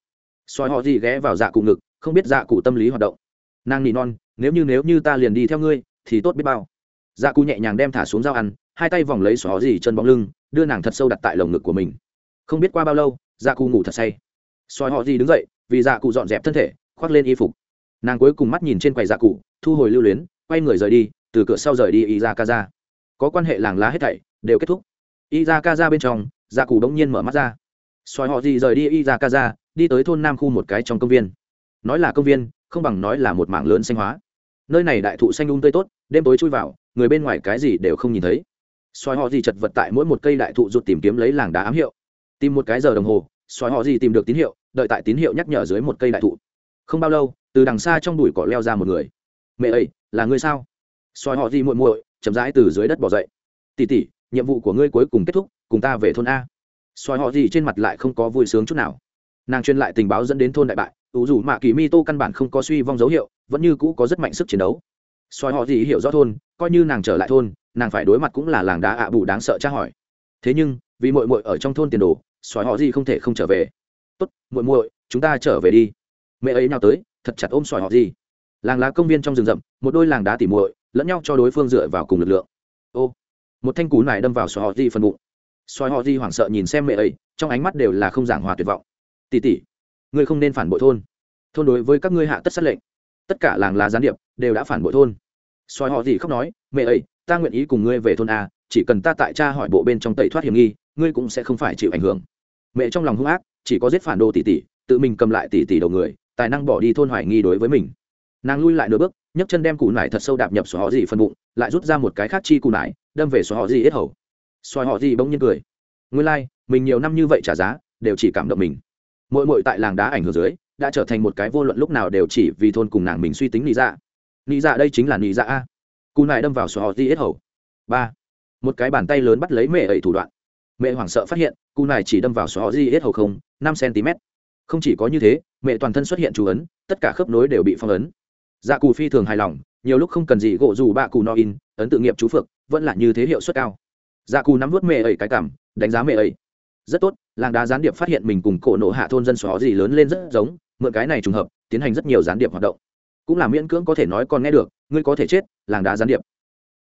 S1: Xoài họ gì ghé vào dạ cụ ngực, không biết dạ cụ tâm lý hoạt động. Nàng nỉ non, nếu như nếu như ta liền đi theo ngươi, thì tốt biết bao. Dạ cụ nhẹ nhàng đem thả xuống dao ăn, hai tay vòng lấy xó gì chân bóng lưng, đưa nàng thật sâu đặt tại lồng ngực của mình. Không biết qua bao lâu dạ cụ ngủ thật say. Xoài họ gì đứng dậy vì dạ cụ dọn dẹp thân thể, khoác lên y phục. Nàng cuối cùng mắt nhìn trên quầy dạ cụ, thu hồi lưu luyến, quay người rời đi, từ cửa sau rời đi y ra ca ra có quan hệ làng lá hết thảy, đều kết thúc. Y ra ca ra bên trong dạ cụ đống nhiên mở mắt ra. Xoài họ gì rời đi y ra ca ra đi tới thôn nam khu một cái trong công viên. Nói là công viên, không bằng nói là một mảng lớn xanh hóa. Nơi này đại thụ xanh um tươi tốt, đêm tối chui vào, người bên ngoài cái gì đều không nhìn thấy. Xoài họ gì chật vật tại mỗi một cây đại thụ rụt tìm kiếm lấy làng đá ám hiệu. Tìm một cái giờ đồng hồ, xoài họ gì tìm được tín hiệu đợi tại tín hiệu nhắc nhở dưới một cây đại thụ. Không bao lâu, từ đằng xa trong đùi cỏ leo ra một người. Mẹ ấy là người sao? Soi họ gì muội muội, chậm rãi từ dưới đất bỏ dậy. Tỉ tỉ nhiệm vụ của ngươi cuối cùng kết thúc, cùng ta về thôn a. Soi họ gì trên mặt lại không có vui sướng chút nào. Nàng truyền lại tình báo dẫn đến thôn đại bại, ủ dù mạ kỳ mi tô căn bản không có suy vong dấu hiệu, vẫn như cũ có rất mạnh sức chiến đấu. Soi họ gì hiểu rõ thôn, coi như nàng trở lại thôn, nàng phải đối mặt cũng là làng đá ạ bù đáng sợ tra hỏi. Thế nhưng, vì mội mội ở trong thôn tiền đồ soi họ gì không thể không trở về tốt, muội muội, chúng ta trở về đi. Mẹ ấy nào tới, thật chặt ôm xoài họ gì. Làng lá công viên trong rừng rậm, một đôi làng đá tỉ muội, lẫn nhau cho đối phương dựa vào cùng lực lượng. Ô! Một thanh cú này đâm vào xoài họ gì phần bụng. Xoài họ gì hoảng sợ nhìn xem mẹ ấy, trong ánh mắt đều là không giảng hòa tuyệt vọng. Tỉ tỉ ngươi không nên phản bội thôn. Thôn đối với các ngươi hạ tất sát lệnh. Tất cả làng lá gián điệp đều đã phản bội thôn. Xoài họ gì khóc nói, mẹ ấy, ta nguyện ý cùng ngươi về thôn a, chỉ cần ta tại cha hỏi bộ bên trong tẩy thoát hiểm nghi, ngươi cũng sẽ không phải chịu ảnh hưởng. Mẹ trong lòng hung ác chỉ có giết phản đồ tỷ tỷ tự mình cầm lại tỷ tỷ đầu người tài năng bỏ đi thôn hoài nghi đối với mình. Nàng lui lại nửa bước nhấc chân đem củ nải thật sâu đạp nhập xoài họ gì phân bụng lại rút ra một cái khác chi củ nải đâm về xoài họ gì ít hầu. Xoài họ gì bỗng nhiên cười. Nguyên lai、like, mình nhiều năm như vậy trả giá đều chỉ cảm động mình. Mỗi mỗi tại làng đá ảnh hưởng dưới đã trở thành một cái vô luận lúc nào đều chỉ vì thôn cùng nàng mình suy tính lý dạ. Lý dạ đây chính là lý dạ a. Cù nải đâm vào xoài họ gì ít hầu. Ba. Một cái bàn tay lớn bắt lấy mẹ ấy thủ đoạn mẹ hoảng sợ phát hiện cù này chỉ đâm vào xóa họ hết hầu không, năm cm không chỉ có như thế, mẹ toàn thân xuất hiện chú ấn, tất cả khớp nối đều bị phong ấn. Dạ cù phi thường hài lòng, nhiều lúc không cần gì gỗ dù bạ cù no in, ấn tự nghiệp chú phượng, vẫn là như thế hiệu suất cao. Dạ cù nắm vút mẹ ấy cái cảm, đánh giá mẹ ấy. Rất tốt, làng đá gián điệp phát hiện mình cùng cổ nộ hạ thôn dân xóa gì lớn lên rất giống, mượn cái này trùng hợp, tiến hành rất nhiều gián điệp hoạt động. Cũng là miễn cưỡng có thể nói còn nghe được, ngươi có thể chết, làng đá gián điệp.